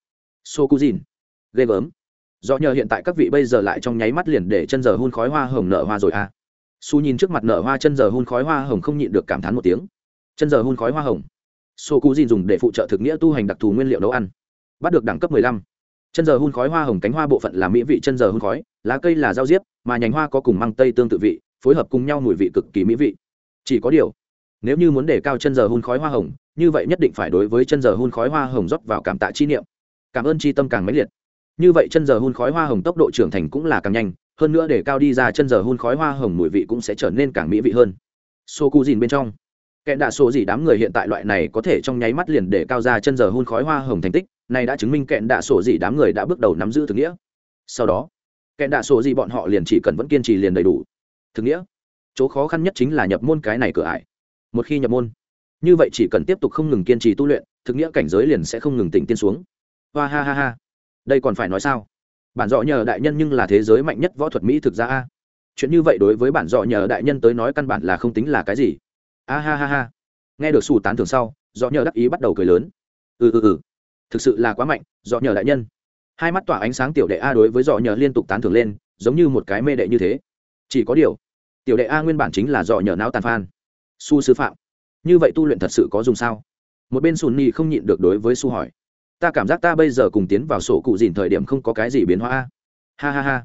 Sô cu dìn ghê gớm do nhờ hiện tại các vị bây giờ lại trong nháy mắt liền để chân giờ hun khói hoa hồng nở hoa rồi à. Su nhìn trước mặt nở hoa chân giờ hun khói hoa hồng không nhịn được cảm thán một tiếng. Chân giờ hun khói hoa hồng. Sô cú dìn dùng để phụ trợ thực nghĩa tu hành đặc thù nguyên liệu nấu ăn. Bắt được đẳng cấp 15. chân giờ hun khói hoa hồng cánh hoa bộ phận là mỹ vị chân giờ hun khói, lá cây là rau diếp, mà nhánh hoa có cùng măng tây tương tự vị, phối hợp cùng nhau mùi vị cực kỳ mỹ vị. Chỉ có điều, nếu như muốn để cao chân giờ hun khói hoa hồng, như vậy nhất định phải đối với chân giờ hun khói hoa hồng rót vào cảm tạ chi niệm. Cảm ơn chi tâm càng mãnh liệt như vậy chân giờ hun khói hoa hồng tốc độ trưởng thành cũng là càng nhanh, hơn nữa để cao đi ra chân giờ hun khói hoa hồng mùi vị cũng sẽ trở nên càng mỹ vị hơn. Sô cu dìn bên trong kẹn đạ số gì đám người hiện tại loại này có thể trong nháy mắt liền để cao ra chân giờ hun khói hoa hồng thành tích, này đã chứng minh kẹn đạ sổ gì đám người đã bước đầu nắm giữ thực nghĩa. Sau đó kẹn đạ sổ gì bọn họ liền chỉ cần vẫn kiên trì liền đầy đủ thực nghĩa. Chỗ khó khăn nhất chính là nhập môn cái này cửa ải. Một khi nhập môn, như vậy chỉ cần tiếp tục không ngừng kiên trì tu luyện, thực nghĩa cảnh giới liền sẽ không ngừng tỉnh tiên xuống. Hoa ha ha ha đây còn phải nói sao? Bản dọ nhờ đại nhân nhưng là thế giới mạnh nhất võ thuật mỹ thực ra a. Chuyện như vậy đối với bản dọ nhờ đại nhân tới nói căn bản là không tính là cái gì. A ha ha ha. Nghe được xù tán thường sau, dọ nhờ đắc ý bắt đầu cười lớn. Ừ ừ ừ. Thực sự là quá mạnh, dọ nhờ đại nhân. Hai mắt tỏa ánh sáng tiểu đệ a đối với dọ nhờ liên tục tán thưởng lên, giống như một cái mê đệ như thế. Chỉ có điều, tiểu đệ a nguyên bản chính là dọ nhờ não tàn phan su sư phạm. Như vậy tu luyện thật sự có dùng sao? Một bên sùn ni không nhịn được đối với su hỏi ta cảm giác ta bây giờ cùng tiến vào sổ cụ dìn thời điểm không có cái gì biến hóa. Ha ha ha.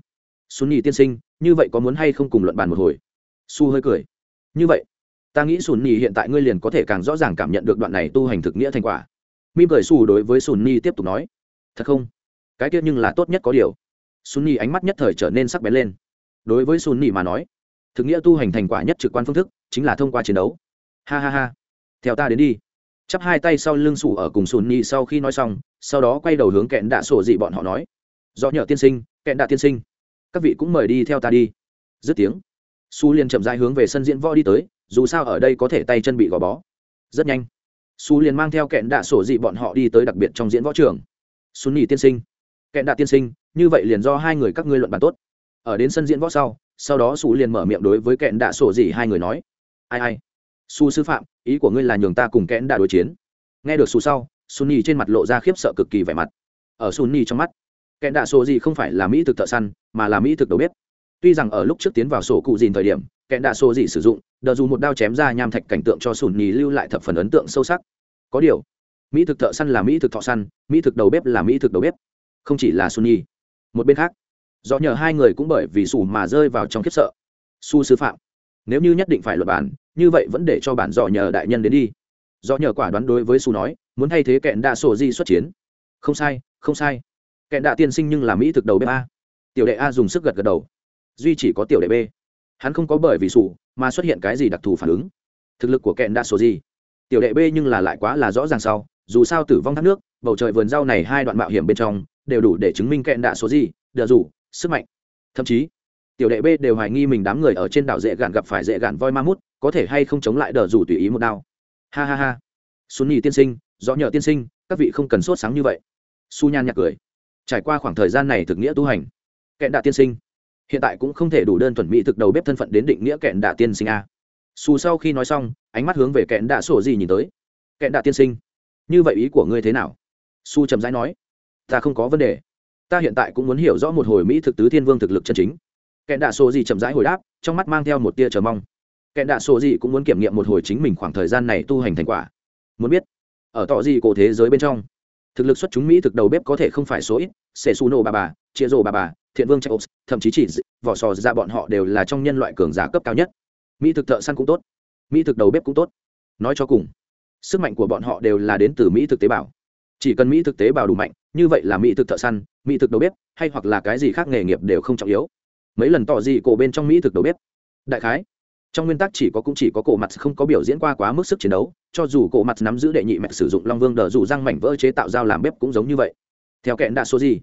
Sùn ni tiên sinh, như vậy có muốn hay không cùng luận bàn một hồi? Su hơi cười. Như vậy, ta nghĩ sùn ni hiện tại ngươi liền có thể càng rõ ràng cảm nhận được đoạn này tu hành thực nghĩa thành quả. Mim cười su đối với sùn ni tiếp tục nói. Thật không? Cái kia nhưng là tốt nhất có điều. Sùn ni ánh mắt nhất thời trở nên sắc bén lên. Đối với sùn ni mà nói, thực nghĩa tu hành thành quả nhất trực quan phương thức chính là thông qua chiến đấu. Ha ha ha. Theo ta đến đi chắp hai tay sau lưng sủ ở cùng sùn nhị sau khi nói xong, sau đó quay đầu hướng kẹn đạ sổ dị bọn họ nói. Do nhờ tiên sinh, kẹn đạ tiên sinh, các vị cũng mời đi theo ta đi. Dứt tiếng, su liền chậm dai hướng về sân diễn võ đi tới, dù sao ở đây có thể tay chân bị gò bó. Rất nhanh, su liền mang theo kẹn đạ sổ dị bọn họ đi tới đặc biệt trong diễn võ trường. Su nhị tiên sinh, kẹn đạ tiên sinh, như vậy liền do hai người các ngươi luận bàn tốt. Ở đến sân diễn võ sau sau đó su liền mở miệng đối với kẹn đạ sổ dị hai người nói. Ai ai su sư phạm, ý của ngươi là nhường ta cùng kẽn đã đối chiến. Nghe được su sau sunny trên mặt lộ ra khiếp sợ cực kỳ vẻ mặt. Ở sunny trong mắt, kẽn đạ sổ gì không phải là mỹ thực thợ săn, mà là mỹ thực đầu bếp. Tuy rằng ở lúc trước tiến vào sổ cụ dìn thời điểm, kẽn đạ sổ gì sử dụng, đờ dù một đao chém ra nham thạch cảnh tượng cho sunny lưu lại thập phần ấn tượng sâu sắc. Có điều, mỹ thực thợ săn là mỹ thực thọ săn, mỹ thực đầu bếp là mỹ thực đầu bếp, không chỉ là sunny một bên khác, do nhờ hai người cũng bởi vì sủ mà rơi vào trong khiếp sợ. Su sư phạm nếu như nhất định phải luật bản, như vậy vẫn để cho bản dò nhờ đại nhân đến đi. Do nhờ quả đoán đối với su nói, muốn thay thế kẹn đạ sổ di xuất chiến. Không sai không sai. Kẹn đạ tiên sinh nhưng là mỹ thực đầu bếp a. Tiểu đệ a dùng sức gật gật đầu. Duy chỉ có tiểu đệ b. Hắn không có bởi vì sủ mà xuất hiện cái gì đặc thù phản ứng. Thực lực của kẹn đạ sổ di. Tiểu đệ b nhưng là lại quá là rõ ràng sau, dù sao tử vong thác nước, bầu trời vườn rau này hai đoạn mạo hiểm bên trong, đều đủ để chứng minh kẹn đạ số gì đờ rủ, sức mạnh. Thậm chí tiểu đệ b đều hoài nghi mình đám người ở trên đảo dễ gạn gặp phải dễ gạn voi ma mút, có thể hay không chống lại đờ rủ tùy ý một đao. Ha ha ha. Xuân nhì tiên sinh, rõ nhờ tiên sinh, các vị không cần sốt sáng như vậy. Su nhan nhạc cười. Trải qua khoảng thời gian này thực nghĩa tu hành, kẹn đạ tiên sinh, hiện tại cũng không thể đủ đơn thuần mỹ thực đầu bếp thân phận đến định nghĩa kẹn đạ tiên sinh a. Su sau khi nói xong, ánh mắt hướng về kẹn đạ sổ gì nhìn tới. Kẹn đạ tiên sinh, như vậy ý của ngươi thế nào? Su chậm rãi nói, ta không có vấn đề. Ta hiện tại cũng muốn hiểu rõ một hồi mỹ thực tứ thiên vương thực lực chân chính kẹn đạ sổ gì chậm rãi hồi đáp, trong mắt mang theo một tia chờ mong. Kẹn đạ sổ gì cũng muốn kiểm nghiệm một hồi chính mình khoảng thời gian này tu hành thành quả. Muốn biết, ở tỏ gì cổ thế giới bên trong, thực lực xuất chúng mỹ thực đầu bếp có thể không phải số ít sẽ su nô bà bà chia rô bà bà thiện vương chạy thậm chí chỉ vỏ sò ra bọn họ đều là trong nhân loại cường giả cấp cao nhất. Mỹ thực thợ săn cũng tốt, mỹ thực đầu bếp cũng tốt. Nói cho cùng, sức mạnh của bọn họ đều là đến từ mỹ thực tế bào. Chỉ cần mỹ thực tế bào đủ mạnh, như vậy là mỹ thực thợ săn, mỹ thực đầu bếp, hay hoặc là cái gì khác nghề nghiệp đều không trọng yếu mấy lần tỏ gì cổ bên trong mỹ thực đầu bếp. Đại khái, trong nguyên tắc chỉ có cũng chỉ có cổ mặt không có biểu diễn qua quá mức sức chiến đấu, cho dù cổ mặt nắm giữ đệ nhị mẹ sử dụng long vương đờ dù răng mảnh vỡ chế tạo dao làm bếp cũng giống như vậy. Theo kẹn đạ số gì?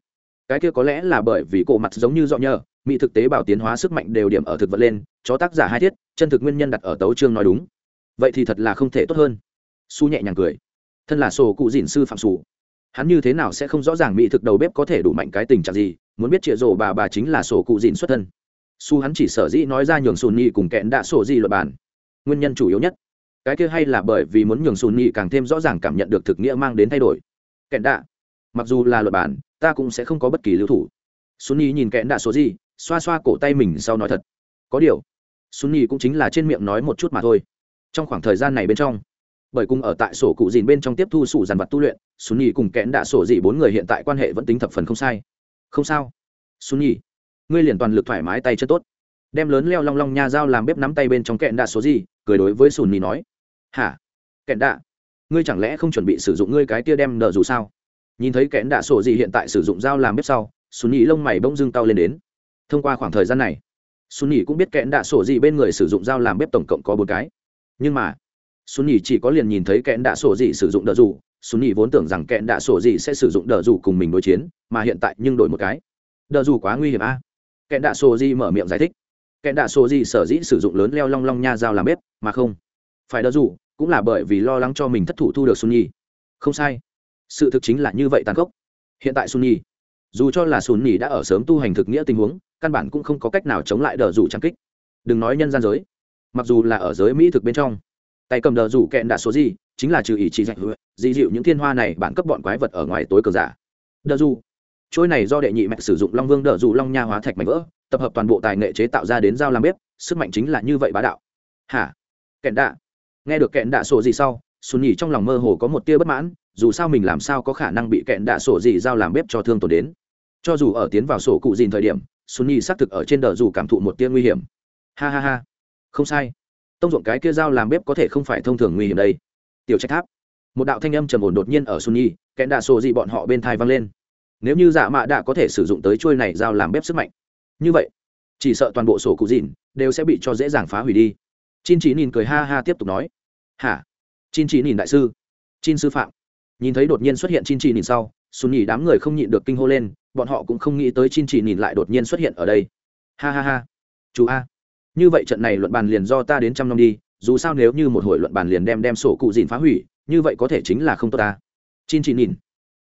Cái kia có lẽ là bởi vì cổ mặt giống như dọ nhờ, mỹ thực tế bảo tiến hóa sức mạnh đều điểm ở thực vật lên, cho tác giả hai thiết chân thực nguyên nhân đặt ở tấu chương nói đúng. Vậy thì thật là không thể tốt hơn. Su nhẹ nhàng cười. Thân là sổ cụ dìn sư phạm sù hắn như thế nào sẽ không rõ ràng mỹ thực đầu bếp có thể đủ mạnh cái tình trạng gì? Muốn biết chĩa rổ bà bà chính là sổ cụ dìn xuất thân. Su hắn chỉ sở dĩ nói ra nhường sùn nhị cùng kẹn đã sổ di luật bản. Nguyên nhân chủ yếu nhất. Cái kia hay là bởi vì muốn nhường sùn nhị càng thêm rõ ràng cảm nhận được thực nghĩa mang đến thay đổi. Kẹn đạ mặc dù là luật bản, ta cũng sẽ không có bất kỳ lưu thủ. Sùn nhị nhìn kẹn đạ sổ di xoa xoa cổ tay mình sau nói thật. Có điều sùn nhị cũng chính là trên miệng nói một chút mà thôi. Trong khoảng thời gian này bên trong, bởi cùng ở tại sổ cụ dìn bên trong tiếp thu sủ dàn vật tu luyện sùn nhị cùng kẽn đạ sổ dị bốn người hiện tại quan hệ vẫn tính thập phần không sai không sao. Xuân nhỉ ngươi liền toàn lực thoải mái tay chân tốt. Đem lớn leo long long nha dao làm bếp nắm tay bên trong kẹn đạ số gì, cười đối với sùn nhỉ nói. Hả? Kẹn đạ? Ngươi chẳng lẽ không chuẩn bị sử dụng ngươi cái tia đem nợ dù sao? Nhìn thấy kẽn đạ sổ gì hiện tại sử dụng dao làm bếp sau sùn nhỉ lông mày bông dưng tao lên đến. Thông qua khoảng thời gian này sùn nhỉ cũng biết kẽn đạ sổ gì bên người sử dụng dao làm bếp tổng cộng có bốn cái. Nhưng mà sùn nhỉ chỉ có liền nhìn thấy kẽn đạ sổ gì sử dụng đỡ dù xuân nhì vốn tưởng rằng Kẹn đạ sổ gì sẽ sử dụng đỡ dù cùng mình đối chiến, mà hiện tại nhưng đổi một cái. Đỡ dù quá nguy hiểm a. À? kẽn đạ sổ gì mở miệng giải thích. Kẹn đạ sổ gì sở dĩ sử dụng lớn leo long long nha dao làm bếp, mà không phải đỡ dù cũng là bởi vì lo lắng cho mình thất thủ thu được xuân nhì không sai. Sự thực chính là như vậy tàn khốc. Hiện tại xuân nhì dù cho là xuân nhì đã ở sớm tu hành thực nghĩa tình huống, căn bản cũng không có cách nào chống lại đỡ dù trang kích. Đừng nói nhân gian giới, mặc dù là ở giới mỹ thực bên trong tay cầm đờ rủ kẹn đạ số gì, chính là trừ ý chỉ dạy hứa dị dịu những thiên hoa này bản cấp bọn quái vật ở ngoài tối cờ giả. Đờ rủ. Trôi này do đệ nhị mẹ sử dụng long vương đờ rủ long nha hóa thạch mảnh vỡ, tập hợp toàn bộ tài nghệ chế tạo ra đến dao làm bếp, sức mạnh chính là như vậy bá đạo. Hả? Kẹn đạ nghe được kẹn đạ sổ gì sau xuân nhỉ trong lòng mơ hồ có một tia bất mãn, dù sao mình làm sao có khả năng bị kẹn đạ sổ gì giao làm bếp cho thương tổn đến. Cho dù ở tiến vào sổ cụ dìn thời điểm xuân nhỉ xác thực ở trên đờ dù cảm thụ một tia nguy hiểm. Ha ha ha. Không sai tông ruộng cái kia dao làm bếp có thể không phải thông thường nguy hiểm đây. Tiểu trạch tháp. Một đạo thanh âm trầm ổn đột nhiên ở sunni kẽn đạ sổ dị bọn họ bên thai vang lên. Nếu như dạ mạ đạ có thể sử dụng tới trôi này dao làm bếp sức mạnh. Như vậy, chỉ sợ toàn bộ sổ cụ dìn đều sẽ bị cho dễ dàng phá hủy đi. Chin chỉ nhìn cười ha ha tiếp tục nói. Hả? Chin chỉ nhìn đại sư. Chin sư phạm. Nhìn thấy đột nhiên xuất hiện chin chỉ nhìn sau sunni đám người không nhịn được kinh hô lên, bọn họ cũng không nghĩ tới chin chỉ nhìn lại đột nhiên xuất hiện ở đây. Ha ha ha. Chú a như vậy trận này luận bàn liền do ta đến trăm năm đi, dù sao nếu như một hồi luận bàn liền đem đem sổ cụ dìn phá hủy, như vậy có thể chính là không tốt ta. Chin chỉ nhìn,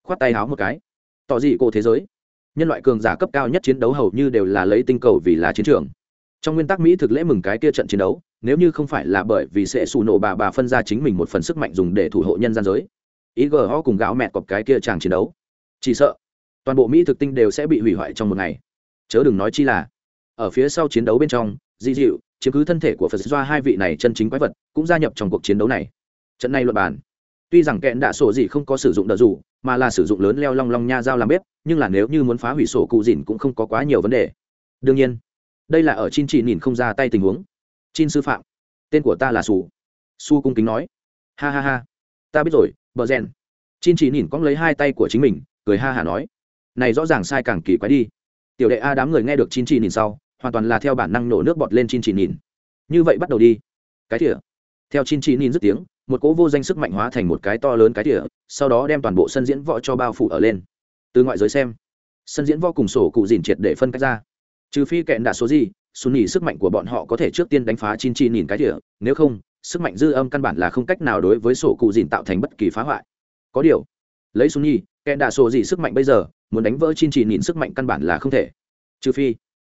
khoát tay háo một cái. Tỏ dị cổ thế giới. Nhân loại cường giả cấp cao nhất chiến đấu hầu như đều là lấy tinh cầu vì là chiến trường. Trong nguyên tắc mỹ thực lễ mừng cái kia trận chiến đấu, nếu như không phải là bởi vì sẽ xù nổ bà bà phân ra chính mình một phần sức mạnh dùng để thủ hộ nhân gian giới. Ý gờ ho cùng gạo mẹ cọp cái kia chàng chiến đấu. Chỉ sợ, toàn bộ mỹ thực tinh đều sẽ bị hủy hoại trong một ngày. Chớ đừng nói chi là, ở phía sau chiến đấu bên trong dị dịu, chiếm cứ thân thể của phật doa hai vị này chân chính quái vật, cũng gia nhập trong cuộc chiến đấu này. Trận này luật bản tuy rằng kẹn đạ sổ gì không có sử dụng đờ dù, mà là sử dụng lớn leo long long nha dao làm bếp, nhưng là nếu như muốn phá hủy sổ cụ dịn cũng không có quá nhiều vấn đề. Đương nhiên, đây là ở chin chỉ nhìn không ra tay tình huống. Chin sư phạm, tên của ta là su. Su cung kính nói. Ha ha ha, ta biết rồi, bờ rèn. Chin chỉ nhìn cong lấy hai tay của chính mình, cười ha hả nói. Này rõ ràng sai càng kỳ quái đi. Tiểu đệ a đám người nghe được chin chỉ nhìn sau hoàn toàn là theo bản năng nổ nước bọt lên chin chỉ nhìn. Như vậy bắt đầu đi. Cái thỉa theo chin chỉ nhìn dứt tiếng, một cỗ vô danh sức mạnh hóa thành một cái to lớn cái thỉa sau đó đem toàn bộ sân diễn võ cho bao phủ ở lên. Từ ngoại giới xem, sân diễn võ cùng sổ cụ dìn triệt để phân cách ra. Trừ phi kẹn đạ số gì xuân nhì sức mạnh của bọn họ có thể trước tiên đánh phá chin chi nhìn cái thỉa nếu không, sức mạnh dư âm căn bản là không cách nào đối với sổ cụ dìn tạo thành bất kỳ phá hoại. Có điều, lấy xuân nhì kẹn đạ số gì sức mạnh bây giờ, muốn đánh vỡ chin chỉ nhìn sức mạnh căn bản là không thể. Trừ phi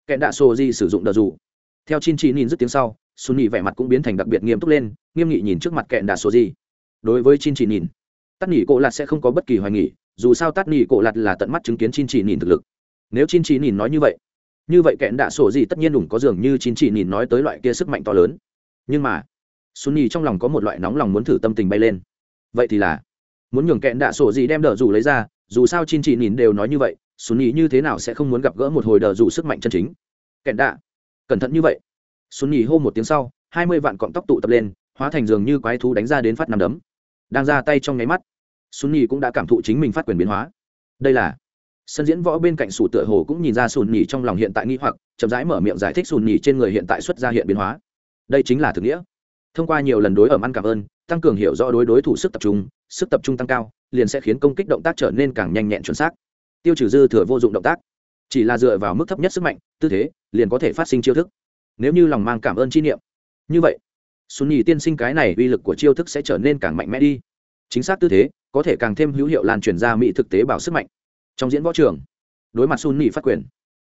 kẹn đạ sổ di sử dụng đờ dù. Theo chin chi nhìn dứt tiếng sau xuân nhị vẻ mặt cũng biến thành đặc biệt nghiêm túc lên, nghiêm nghị nhìn trước mặt kẹn đạ sổ di. Đối với chin chi nhìn tắt nhị cổ lạt sẽ không có bất kỳ hoài nghỉ dù sao tắt nhị cổ lạt là tận mắt chứng kiến chin chi nhìn thực lực. Nếu chin chi nhìn nói như vậy như vậy kẹn đạ sổ di tất nhiên đủng có dường như chin chi nhìn nói tới loại kia sức mạnh to lớn. Nhưng mà xuân nhị trong lòng có một loại nóng lòng muốn thử tâm tình bay lên. Vậy thì là, muốn nhường kẹn đạ sổ di đem đờ dù lấy ra, dù sao chin chi nhìn đều nói như vậy Sùn nhị như thế nào sẽ không muốn gặp gỡ một hồi đờ dù sức mạnh chân chính? Kẹn đạ, cẩn thận như vậy. Sùn nhị hô một tiếng sau, hai mươi vạn cọng tóc tụ tập lên, hóa thành dường như quái thú đánh ra đến phát nằm đấm. Đang ra tay trong nháy mắt, Sùn nhị cũng đã cảm thụ chính mình phát quyền biến hóa. Đây là, sân diễn võ bên cạnh sủ tựa hồ cũng nhìn ra sùn nhì trong lòng hiện tại nghi hoặc, chậm rãi mở miệng giải thích sùn nhì trên người hiện tại xuất ra hiện biến hóa. Đây chính là thực nghĩa. Thông qua nhiều lần đối ẩm ăn cảm ơn, tăng cường hiểu rõ đối đối thủ sức tập trung, sức tập trung tăng cao, liền sẽ khiến công kích động tác trở nên càng nhanh nhẹn chuẩn xác tiêu trừ dư thừa vô dụng động tác. Chỉ là dựa vào mức thấp nhất sức mạnh, tư thế, liền có thể phát sinh chiêu thức. Nếu như lòng mang cảm ơn chi niệm. Như vậy xuân nhì tiên sinh cái này uy lực của chiêu thức sẽ trở nên càng mạnh mẽ đi. Chính xác tư thế, có thể càng thêm hữu hiệu lan truyền ra mỹ thực tế bảo sức mạnh. Trong diễn võ trường, đối mặt xuân nhì phát quyền,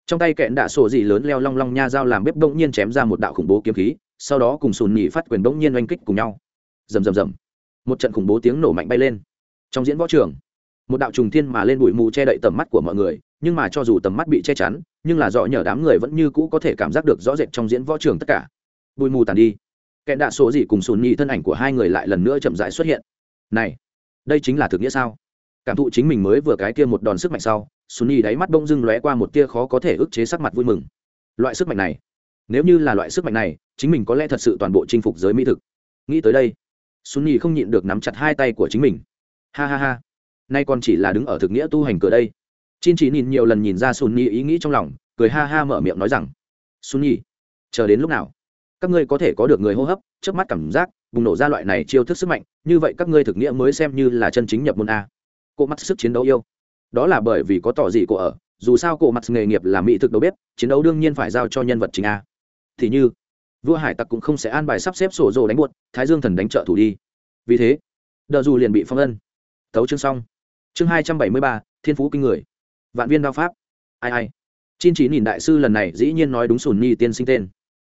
trong tay kẹn đạ sổ dị lớn leo long long nha dao làm bếp bỗng nhiên chém ra một đạo khủng bố kiếm khí, sau đó cùng sùn nhì phát quyền bỗng nhiên oanh kích cùng nhau. Rầm rầm rầm. Một trận khủng bố tiếng nổ mạnh bay lên. Trong diễn võ trường một đạo trùng thiên mà lên bụi mù che đậy tầm mắt của mọi người, nhưng mà cho dù tầm mắt bị che chắn, nhưng là rõ nhờ đám người vẫn như cũ có thể cảm giác được rõ rệt trong diễn võ trường tất cả. Bụi mù tàn đi. Kẻ đạ số gì cùng sùn nhị thân ảnh của hai người lại lần nữa chậm rãi xuất hiện. Này, đây chính là thực nghĩa sao? Cảm thụ chính mình mới vừa cái kia một đòn sức mạnh sau, sùn nhị đáy mắt bỗng dưng lóe qua một tia khó có thể ức chế sắc mặt vui mừng. Loại sức mạnh này, nếu như là loại sức mạnh này, chính mình có lẽ thật sự toàn bộ chinh phục giới mỹ thực. Nghĩ tới đây, sùn nhì không nhịn được nắm chặt hai tay của chính mình. Ha ha ha nay còn chỉ là đứng ở thực nghĩa tu hành cửa đây. Chin chỉ nhìn nhiều lần nhìn ra sùn nhi ý nghĩ trong lòng, cười ha ha mở miệng nói rằng sùn nhi, chờ đến lúc nào? Các ngươi có thể có được người hô hấp trước mắt cảm giác, bùng nổ ra loại này chiêu thức sức mạnh, như vậy các ngươi thực nghĩa mới xem như là chân chính nhập môn a. Cô mắt sức chiến đấu yêu. Đó là bởi vì có tỏ gì cô ở, dù sao cô mắt nghề nghiệp là mỹ thực đầu bếp, chiến đấu đương nhiên phải giao cho nhân vật chính a. Thì như, vua hải tặc cũng không sẽ an bài sắp xếp sổ rồ đánh buột thái dương thần đánh trợ thủ đi. Vì thế, đờ dù liền bị phong ân tấu chương xong chương hai trăm bảy mươi ba, thiên phú kinh người. Vạn viên đao pháp. Ai ai. Chin chỉ nhìn đại sư lần này dĩ nhiên nói đúng sùn nhi tiên sinh tên.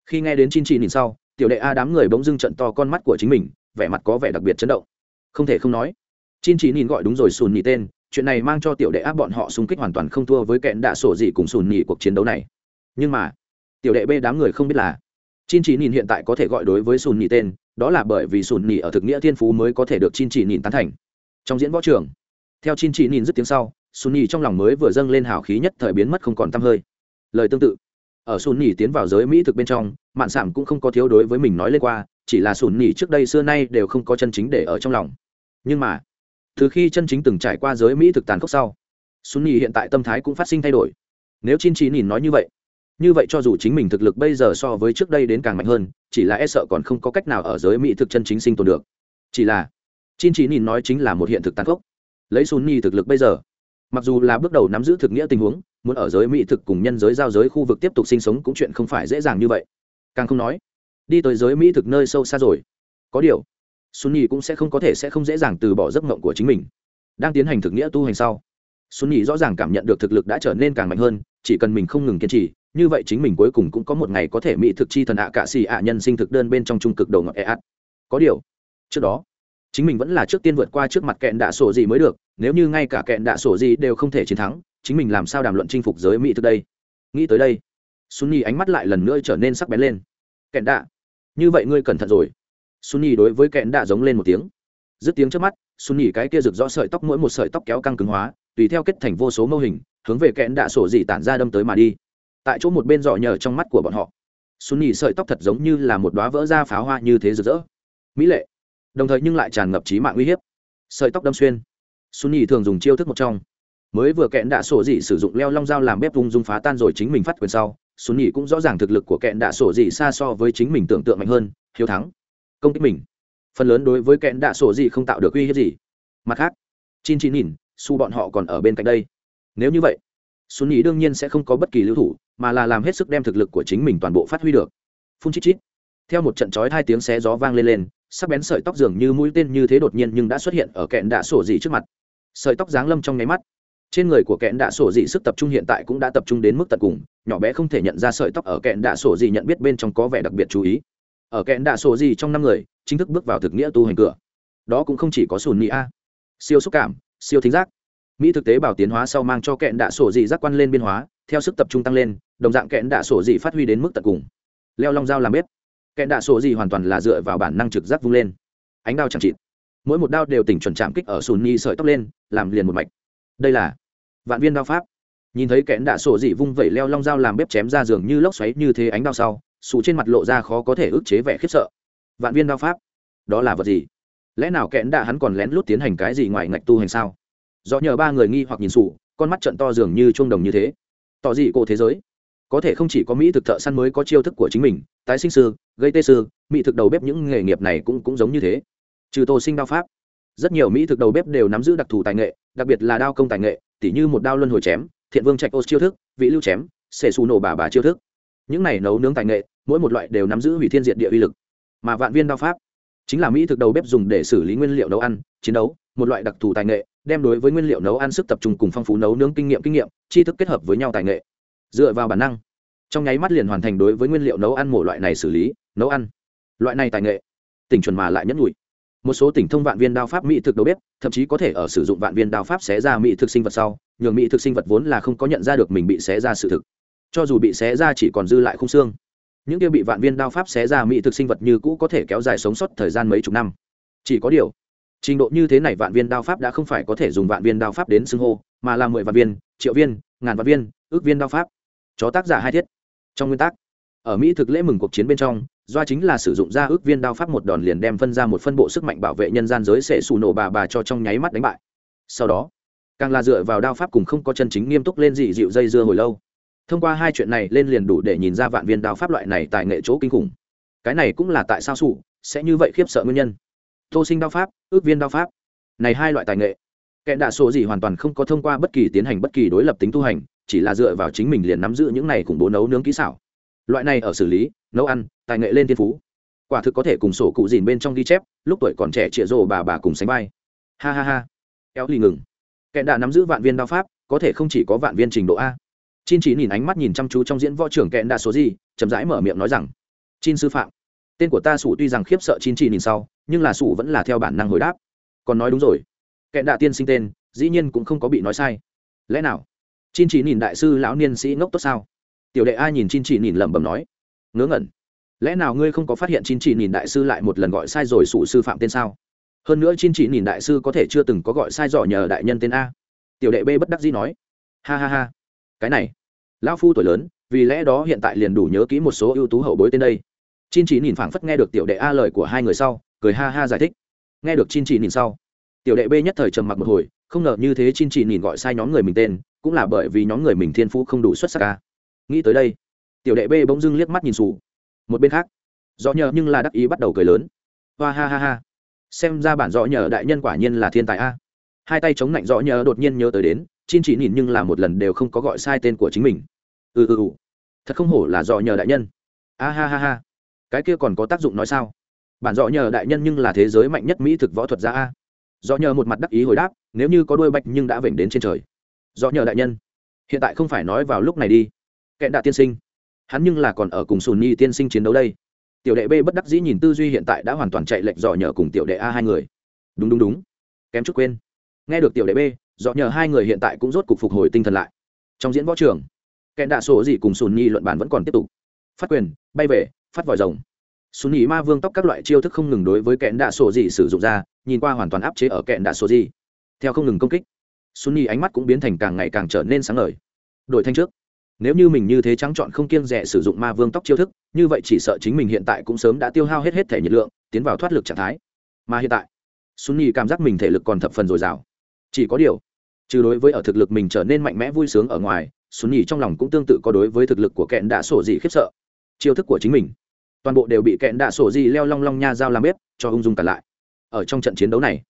Khi nghe đến chin chỉ nhìn sau, tiểu đệ a đám người bỗng dưng trận to con mắt của chính mình, vẻ mặt có vẻ đặc biệt chấn động. Không thể không nói, chin chỉ nhìn gọi đúng rồi sùn nhi tên, chuyện này mang cho tiểu đệ áp bọn họ xung kích hoàn toàn không thua với kẹn đạ sổ gì cùng sùn nhì cuộc chiến đấu này. Nhưng mà, tiểu đệ b đám người không biết là, chin chỉ nhìn hiện tại có thể gọi đối với sùn nhì tên, đó là bởi vì sùn nhì ở thực nghĩa thiên phú mới có thể được chin chỉ nhìn tán thành. Trong diễn võ trường theo chin chỉ nhìn dứt tiếng sau sùn nhì trong lòng mới vừa dâng lên hào khí nhất thời biến mất không còn t hơi. Lời tương tự, ở sùn nhì tiến vào giới mỹ thực bên trong, mạn sảm cũng không có thiếu đối với mình nói lên qua, chỉ là sùn nhì trước đây xưa nay đều không có chân chính để ở trong lòng. Nhưng mà, từ khi chân chính từng trải qua giới mỹ thực tàn khốc sau sùn nhì hiện tại tâm thái cũng phát sinh thay đổi. Nếu chin chỉ nhìn nói như vậy như vậy cho dù chính mình thực lực bây giờ so với trước đây đến càng mạnh hơn, chỉ là e sợ còn không có cách nào ở giới mỹ thực chân chính sinh tồn được. Chỉ là, chin chỉ nhìn nói chính là một hiện thực tàn khốc lấy Sunni thực lực bây giờ. Mặc dù là bước đầu nắm giữ thực nghĩa tình huống, muốn ở giới mỹ thực cùng nhân giới giao giới khu vực tiếp tục sinh sống cũng chuyện không phải dễ dàng như vậy. Càng không nói, đi tới giới mỹ thực nơi sâu xa rồi. Có điều, Sunni cũng sẽ không có thể sẽ không dễ dàng từ bỏ giấc mộng của chính mình. Đang tiến hành thực nghĩa tu hành sau, Sunni rõ ràng cảm nhận được thực lực đã trở nên càng mạnh hơn, chỉ cần mình không ngừng kiên trì, như vậy chính mình cuối cùng cũng có một ngày có thể mỹ thực chi thần ạ cạ xì ạ nhân sinh thực đơn bên trong trung cực đầu ngọc e ạt có điều, trước đó chính mình vẫn là trước tiên vượt qua trước mặt kẹn đạ sổ gì mới được, nếu như ngay cả kẹn đạ sổ gì đều không thể chiến thắng, chính mình làm sao đàm luận chinh phục giới mỹ thực đây? Nghĩ tới đây, sunny ánh mắt lại lần nữa trở nên sắc bén lên. Kẹn đạ, như vậy ngươi cẩn thận rồi. Sunny đối với kẹn đạ giống lên một tiếng. Dứt tiếng trước mắt, sunny cái kia rực rõ sợi tóc mỗi một sợi tóc kéo căng cứng hóa, tùy theo kết thành vô số mô hình, hướng về kẹn đạ sổ gì tản ra đâm tới mà đi. Tại chỗ một bên dọ nhờ trong mắt của bọn họ, sunny sợi tóc thật giống như là một đoá vỡ ra pháo hoa như thế rực rỡ. Mỹ lệ đồng thời nhưng lại tràn ngập trí mạng uy hiếp. Sợi tóc đâm xuyên. Sunny thường dùng chiêu thức một trong. Mới vừa kẹn đạ sổ dị sử dụng leo long dao làm bếp vung dung phá tan rồi chính mình phát quyền sau, sunny cũng rõ ràng thực lực của kẹn đạ sổ dị xa so với chính mình tưởng tượng mạnh hơn, hiếu thắng, công kích mình. Phần lớn đối với kẹn đạ sổ dị không tạo được uy hiếp gì. Mặt khác, chin chín nhìn, su bọn họ còn ở bên cạnh đây. Nếu như vậy, sunny đương nhiên sẽ không có bất kỳ lưu thủ, mà là làm hết sức đem thực lực của chính mình toàn bộ phát huy được. Phun chít chít. Theo một trận chói hai tiếng xé gió vang lên lên sắc bén sợi tóc dường như mũi tên như thế đột nhiên nhưng đã xuất hiện ở kẹn đạ sổ dị trước mặt. Sợi tóc giáng lâm trong nháy mắt. Trên người của kẹn đạ sổ dị sức tập trung hiện tại cũng đã tập trung đến mức tận cùng, nhỏ bé không thể nhận ra sợi tóc ở kẹn đạ sổ dị nhận biết bên trong có vẻ đặc biệt chú ý. Ở kẹn đạ sổ dị trong năm người, chính thức bước vào thực nghĩa tu hành cửa. Đó cũng không chỉ có sùn nị a. Siêu xúc cảm, siêu thính giác. Mỹ thực tế bảo tiến hóa sau mang cho kẹn đạ sổ dị giác quan lên biên hóa, theo sức tập trung tăng lên, đồng dạng kẹn đạ sổ dị phát huy đến mức tận cùng. Leo long dao làm bếp kẹn đạ sổ gì hoàn toàn là dựa vào bản năng trực giác vung lên. Ánh đao chẳng chịt. Mỗi một đao đều tỉnh chuẩn chạm kích ở sùn nhi sợi tóc lên, làm liền một mạch. Đây là vạn viên đao pháp. Nhìn thấy kẽn đạ sổ dị vung vẩy leo long dao làm bếp chém ra giường như lốc xoáy như thế ánh đao sau sụ trên mặt lộ ra khó có thể ức chế vẻ khiếp sợ. Vạn viên đao pháp? Đó là vật gì? Lẽ nào kẽn đạ hắn còn lén lút tiến hành cái gì ngoài ngạch tu hành sao? Do nhờ ba người nghi hoặc nhìn sụ con mắt trận to dường như chuông đồng như thế. Tỏ dị cô thế giới? Có thể không chỉ có mỹ thực thợ săn mới có chiêu thức của chính mình tái sinh sư, gây tê sư, mỹ thực đầu bếp những nghề nghiệp này cũng cũng giống như thế. Trừ tô sinh đao pháp, rất nhiều mỹ thực đầu bếp đều nắm giữ đặc thù tài nghệ, đặc biệt là đao công tài nghệ, tỉ như một đao luân hồi chém, thiện vương trạch ô chiêu thức, vị lưu chém xệ xù nổ bà bà chiêu thức. Những này nấu nướng tài nghệ, mỗi một loại đều nắm giữ hủy thiên diện địa uy lực. Mà vạn viên đao pháp, chính là mỹ thực đầu bếp dùng để xử lý nguyên liệu nấu ăn, chiến đấu, một loại đặc thù tài nghệ, đem đối với nguyên liệu nấu ăn sức tập trung cùng phong phú nấu nướng kinh nghiệm kinh nghiệm, tri thức kết hợp với nhau tài nghệ. Dựa vào bản năng trong nháy mắt liền hoàn thành đối với nguyên liệu nấu ăn mổ loại này xử lý, nấu ăn. Loại này tài nghệ, tỉnh chuẩn mà lại nhẫn nhụi một số tỉnh thông vạn viên đao pháp mỹ thực đầu bếp, thậm chí có thể ở sử dụng vạn viên đao pháp xé ra mỹ thực sinh vật sau, nhường mỹ thực sinh vật vốn là không có nhận ra được mình bị xé ra sự thực. Cho dù bị xé ra chỉ còn dư lại khung xương. Những kia bị vạn viên đao pháp xé ra mỹ thực sinh vật như cũ có thể kéo dài sống sót thời gian mấy chục năm. Chỉ có điều, trình độ như thế này vạn viên đao pháp đã không phải có thể dùng vạn viên đao pháp đến xưng hô, mà là mười vạn viên, triệu viên, ngàn vạn viên, ước viên đao pháp. Chó tác giả hai thiết trong nguyên tắc, ở mỹ thực lễ mừng cuộc chiến bên trong, do chính là sử dụng ra ước viên đao pháp một đòn liền đem phân ra một phân bộ sức mạnh bảo vệ nhân gian giới sẽ xù nổ bà bà cho trong nháy mắt đánh bại. Sau đó, càng là dựa vào đao pháp cùng không có chân chính nghiêm túc lên dị dịu dây dưa hồi lâu. Thông qua hai chuyện này lên liền đủ để nhìn ra vạn viên đao pháp loại này tại nghệ chỗ kinh khủng. Cái này cũng là tại sao sủ sẽ như vậy khiếp sợ nguyên nhân. Tô sinh đao pháp, ước viên đao pháp. Này hai loại tài nghệ, kẻ đạ sổ gì hoàn toàn không có thông qua bất kỳ tiến hành bất kỳ đối lập tính tu hành chỉ là dựa vào chính mình liền nắm giữ những này khủng bố nấu nướng kỹ xảo. Loại này ở xử lý nấu ăn tài nghệ lên thiên phú. Quả thực có thể cùng sổ cụ dìn bên trong ghi chép lúc tuổi còn trẻ trịa rồ bà bà cùng sánh vai. Ha ha ha. Kéo lì ngừng. Kẻ đã nắm giữ vạn viên đao pháp có thể không chỉ có vạn viên trình độ a. Chin chỉ nhìn ánh mắt nhìn chăm chú trong diễn võ trưởng kẹn đa số gì, chậm rãi mở miệng nói rằng: "Chin sư phạm, tên của ta sủ tuy rằng khiếp sợ Chin chỉ nhìn sau, nhưng là sủ vẫn là theo bản năng hồi đáp. Còn nói đúng rồi, kẹn đa tiên sinh tên, dĩ nhiên cũng không có bị nói sai. Lẽ nào? Chin chỉ nhìn đại sư lão niên sĩ ngốc tốt sao?" Tiểu đệ ai nhìn Chin chỉ nhìn lẩm bẩm nói: "Ngớ ngẩn, lẽ nào ngươi không có phát hiện Chin chỉ nhìn đại sư lại một lần gọi sai rồi sụ sư phạm tên sao?" Hơn nữa Chin chỉ nhìn đại sư có thể chưa từng có gọi sai dò nhờ đại nhân tên a. Tiểu đệ B bất đắc dĩ nói: "Ha ha ha." cái này lão phu tuổi lớn vì lẽ đó hiện tại liền đủ nhớ kỹ một số ưu tú hậu bối tên đây chin chỉ nhìn phảng phất nghe được tiểu đệ a lời của hai người sau cười ha ha giải thích nghe được chin chỉ nhìn sau tiểu đệ b nhất thời trầm mặc một hồi không ngờ như thế chin chỉ nhìn gọi sai nhóm người mình tên cũng là bởi vì nhóm người mình thiên phú không đủ xuất sắc ca nghĩ tới đây, tiểu đệ b bỗng dưng liếc mắt nhìn xù. Một bên khác rõ nhờ nhưng là đắc ý bắt đầu cười lớn. Hoa ha ha ha. Xem ra bản rõ nhờ đại nhân quả nhiên là thiên tài a. Hai tay chống lạnh rõ nhờ đột nhiên nhớ tới đến, chin chỉ nhìn nhưng là một lần đều không có gọi sai tên của chính mình. Ừ ừ ừ. Thật không hổ là rõ nhờ đại nhân. A ha ha ha. Cái kia còn có tác dụng nói sao? Bản dọ nhờ đại nhân nhưng là thế giới mạnh nhất mỹ thực võ thuật gia a. Rõ nhờ một mặt đắc ý hồi đáp, nếu như có đôi bạch nhưng đã vểnh đến trên trời do nhờ đại nhân. Hiện tại không phải nói vào lúc này đi. Kẹn đạ tiên sinh, hắn nhưng là còn ở cùng sùn nhi tiên sinh chiến đấu đây. Tiểu đệ b bất đắc dĩ nhìn tư duy hiện tại đã hoàn toàn chạy lệnh dò nhờ cùng tiểu đệ a hai người. Đúng đúng đúng. Kém chút quên. Nghe được tiểu đệ b dọ nhờ hai người hiện tại cũng rốt cục phục hồi tinh thần lại. Trong diễn võ trường, kẹn đạ sổ gì cùng sùn nhi luận bàn vẫn còn tiếp tục. Phát quyền, bay về, phát vòi rồng. Sùn nhi ma vương tóc các loại chiêu thức không ngừng đối với kẹn đạ sổ gì sử dụng ra, nhìn qua hoàn toàn áp chế ở kẹn đạ sổ gì. Theo không ngừng công kích sunny nhi ánh mắt cũng biến thành càng ngày càng trở nên sáng ngời. Đổi thanh trước. Nếu như mình như thế trắng chọn không kiêng rẻ sử dụng ma vương tóc chiêu thức, như vậy chỉ sợ chính mình hiện tại cũng sớm đã tiêu hao hết hết thể nhiệt lượng, tiến vào thoát lực trạng thái. Mà hiện tại, sunny cảm giác mình thể lực còn thập phần dồi dào. Chỉ có điều, trừ đối với ở thực lực mình trở nên mạnh mẽ vui sướng ở ngoài xuân trong lòng cũng tương tự có đối với thực lực của kẹn đạ sổ gì khiếp sợ. Chiêu thức của chính mình, toàn bộ đều bị kẹn đạ sổ gì leo long long nha dao làm bếp, cho ung dung cả lại. Ở trong trận chiến đấu này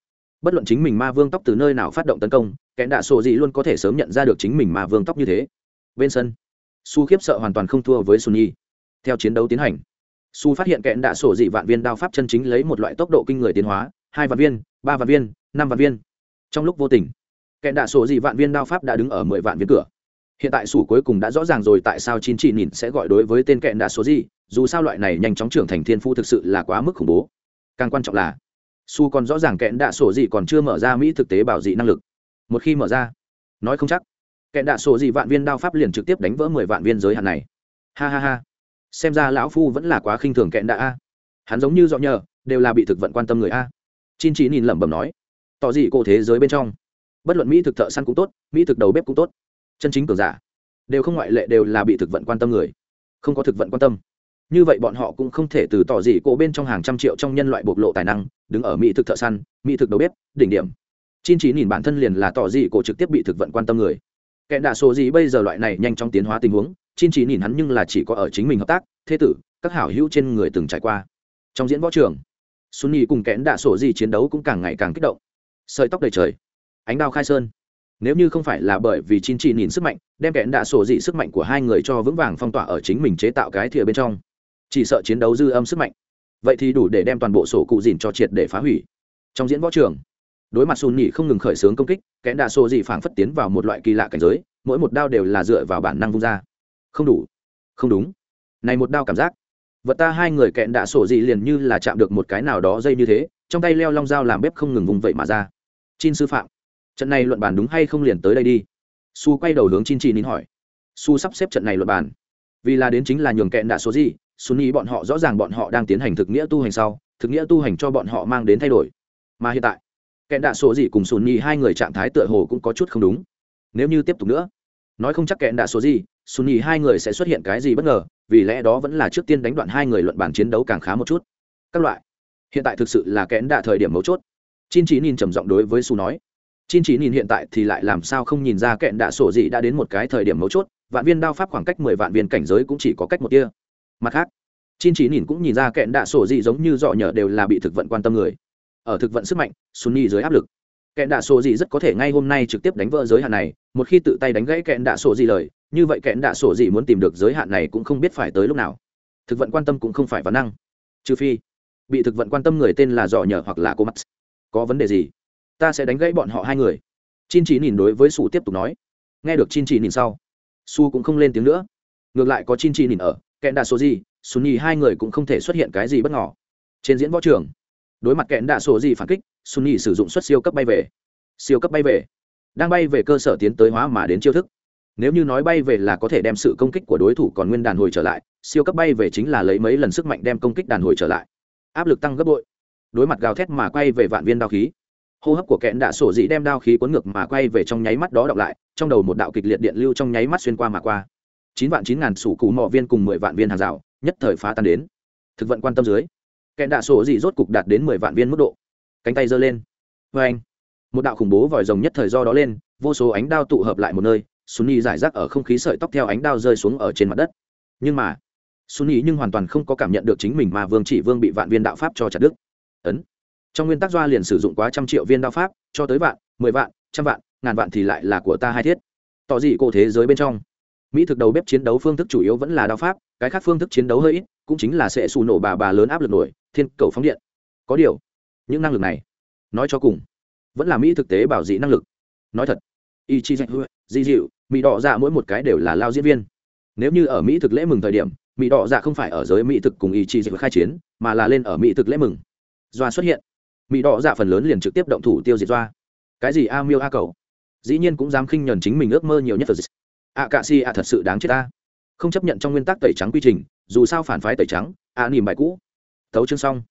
bất luận chính mình ma vương tóc từ nơi nào phát động tấn công kẹn đạ sổ gì luôn có thể sớm nhận ra được chính mình ma vương tóc như thế. Bên sân, su khiếp sợ hoàn toàn không thua với xuân nhi theo chiến đấu tiến hành, su phát hiện kẹn đạ sổ dị vạn viên đao pháp chân chính lấy một loại tốc độ kinh người tiến hóa, hai vạn viên, ba vạn viên, năm vạn viên. Trong lúc vô tình kẽn đạ sổ dị vạn viên đao pháp đã đứng ở mười vạn viên cửa. Hiện tại sủ cuối cùng đã rõ ràng rồi tại sao chín chỉ nhìn sẽ gọi đối với tên kẹn đạ số gì, dù sao loại này nhanh chóng trưởng thành thiên phu thực sự là quá mức khủng bố. Càng quan trọng là su còn rõ ràng kẹn đạ sổ gì còn chưa mở ra mỹ thực tế bảo dị năng lực. Một khi mở ra, nói không chắc, kẹn đạ sổ gì vạn viên đao pháp liền trực tiếp đánh vỡ mười vạn viên giới hạn này. Ha ha ha. Xem ra lão phu vẫn là quá khinh thường kẹn đạ a. Hắn giống như dọn nhờ, đều là bị thực vận quan tâm người a. Chin chỉ nhìn lẩm bẩm nói, tỏ dị cổ thế giới bên trong, bất luận mỹ thực thợ săn cũng tốt, mỹ thực đầu bếp cũng tốt. Chân chính cường giả, đều không ngoại lệ đều là bị thực vận quan tâm người, không có thực vận quan tâm như vậy bọn họ cũng không thể từ tỏ gì cổ bên trong hàng trăm triệu trong nhân loại bộc lộ tài năng, đứng ở mỹ thực thợ săn, mỹ thực đầu bếp, đỉnh điểm. Chín chỉ nhìn bản thân liền là tỏ gì cổ trực tiếp bị thực vận quan tâm người. Kẻ đạ số gì bây giờ loại này nhanh chóng tiến hóa tình huống chín chỉ nhìn hắn nhưng là chỉ có ở chính mình hợp tác, thế tử, các hảo hữu trên người từng trải qua. Trong diễn võ trường sunny cùng kẽn đạ sổ gì chiến đấu cũng càng ngày càng kích động. Sợi tóc đầy trời, ánh đao khai sơn. Nếu như không phải là bởi vì chín chỉ nhìn sức mạnh, đem kẽn đạ sổ dị sức mạnh của hai người cho vững vàng phong tỏa ở chính mình chế tạo cái thìa bên trong chỉ sợ chiến đấu dư âm sức mạnh. Vậy thì đủ để đem toàn bộ sổ cụ dìn cho triệt để phá hủy. Trong diễn võ trường, đối mặt sùn nhị không ngừng khởi xướng công kích kẽ đa sổ dị phảng phất tiến vào một loại kỳ lạ cảnh giới, mỗi một đao đều là dựa vào bản năng vung ra. Không đủ. Không đúng. Này một đao cảm giác, vật ta hai người kẹn đạ sổ dị liền như là chạm được một cái nào đó dây như thế, trong tay leo long dao làm bếp không ngừng vùng vậy mà ra. Chin sư phạm, trận này luận bàn đúng hay không liền tới đây đi? Su quay đầu hướng chin chi nín hỏi. Su sắp xếp trận này luận bàn, vì là đến chính là nhường kẹn đạ số gì sunni bọn họ rõ ràng bọn họ đang tiến hành thực nghĩa tu hành sau, thực nghĩa tu hành cho bọn họ mang đến thay đổi. Mà hiện tại kẹn đạ số gì cùng sunni hai người trạng thái tựa hồ cũng có chút không đúng. Nếu như tiếp tục nữa, nói không chắc kẹn đạ số gì sunni hai người sẽ xuất hiện cái gì bất ngờ, vì lẽ đó vẫn là trước tiên đánh đoạn hai người luận bàn chiến đấu càng khá một chút. Các loại, hiện tại thực sự là kẽn đạ thời điểm mấu chốt. Chin chỉ nhìn trầm giọng đối với su nói. Chin chỉ nhìn hiện tại thì lại làm sao không nhìn ra kẽn đạ sổ gì đã đến một cái thời điểm mấu chốt, vạn viên đao pháp khoảng cách mười vạn viên cảnh giới cũng chỉ có cách một kia mặt khác, chin chỉ nhìn cũng nhìn ra kẹn đạ sổ gì giống như dọ nhở đều là bị thực vận quan tâm người. Ở thực vận sức mạnh, sunni dưới áp lực. Kẹn đạ sổ gì rất có thể ngay hôm nay trực tiếp đánh vỡ giới hạn này, một khi tự tay đánh gãy kẹn đạ sổ gì lời, như vậy kẹn đạ sổ gì muốn tìm được giới hạn này cũng không biết phải tới lúc nào. Thực vận quan tâm cũng không phải vấn năng. Trừ phi, bị thực vận quan tâm người tên là dọ nhờ hoặc là cô mắt có vấn đề gì? Ta sẽ đánh gãy bọn họ hai người. Chin chỉ nhìn đối với su tiếp tục nói. Nghe được chin chỉ nhìn sau, su cũng không lên tiếng nữa. Ngược lại có chin chỉ nhìn ở kẽn đạ sổ gì sunni hai người cũng không thể xuất hiện cái gì bất ngờ. Trên diễn võ trường, đối mặt kẽn đạ sổ gì phản kích sunni sử dụng suất siêu cấp bay về. Siêu cấp bay về. Đang bay về cơ sở tiến tới hóa mà đến chiêu thức. Nếu như nói bay về là có thể đem sự công kích của đối thủ còn nguyên đàn hồi trở lại, siêu cấp bay về chính là lấy mấy lần sức mạnh đem công kích đàn hồi trở lại. Áp lực tăng gấp bội. Đối mặt gào thét mà quay về vạn viên đao khí. Hô hấp của kẽn đạ sổ dị đem đao khí cuốn ngược mà quay về trong nháy mắt đó đọc lại, trong đầu một đạo kịch liệt điện lưu trong nháy mắt xuyên qua mà qua chín vạn chín ngàn sủ cụ mọ viên cùng mười vạn viên hàng rào, nhất thời phá tan đến. Thực vận quan tâm dưới kẹn đạ sổ dị rốt cục đạt đến mười vạn viên mức độ. Cánh tay giơ lên. Vê anh, một đạo khủng bố vòi rồng nhất thời do đó lên, vô số ánh đao tụ hợp lại một nơi sunny giải rác ở không khí sợi tóc theo ánh đao rơi xuống ở trên mặt đất. Nhưng mà sunny nhưng hoàn toàn không có cảm nhận được chính mình mà vương chỉ vương bị vạn viên đạo pháp cho chặt đứt. Ấn. Trong nguyên tắc doa liền sử dụng quá trăm triệu viên đạo pháp, cho tới vạn, mười vạn, trăm vạn, ngàn vạn thì lại là của ta hai thiết. Tỏ dị cổ thế giới bên trong? Mỹ thực đầu bếp chiến đấu phương thức chủ yếu vẫn là đao pháp, cái khác phương thức chiến đấu hơi ít, cũng chính là sẽ xù nổ bà bà lớn áp lực nổi, thiên cầu phóng điện. Có điều, những năng lực này, nói cho cùng, vẫn là mỹ thực tế bảo dị năng lực. Nói thật y chi dạy di dịu mỹ đỏ dạ mỗi một cái đều là lao diễn viên. Nếu như ở mỹ thực lễ mừng thời điểm mỹ đỏ dạ không phải ở giới mỹ thực cùng y chi dạy khai chiến, mà là lên ở mỹ thực lễ mừng. Doa xuất hiện. Mỹ đỏ dạ phần lớn liền trực tiếp động thủ tiêu diệt doa. Cái gì a miêu a cầu? Dĩ nhiên cũng dám khinh nhẫn chính mình ước mơ nhiều nhất phật ạ cạ xì ạ thật sự đáng chết ta. Không chấp nhận trong nguyên tắc tẩy trắng quy trình, dù sao phản phái tẩy trắng à nỉm bài cũ. Thấu chương xong.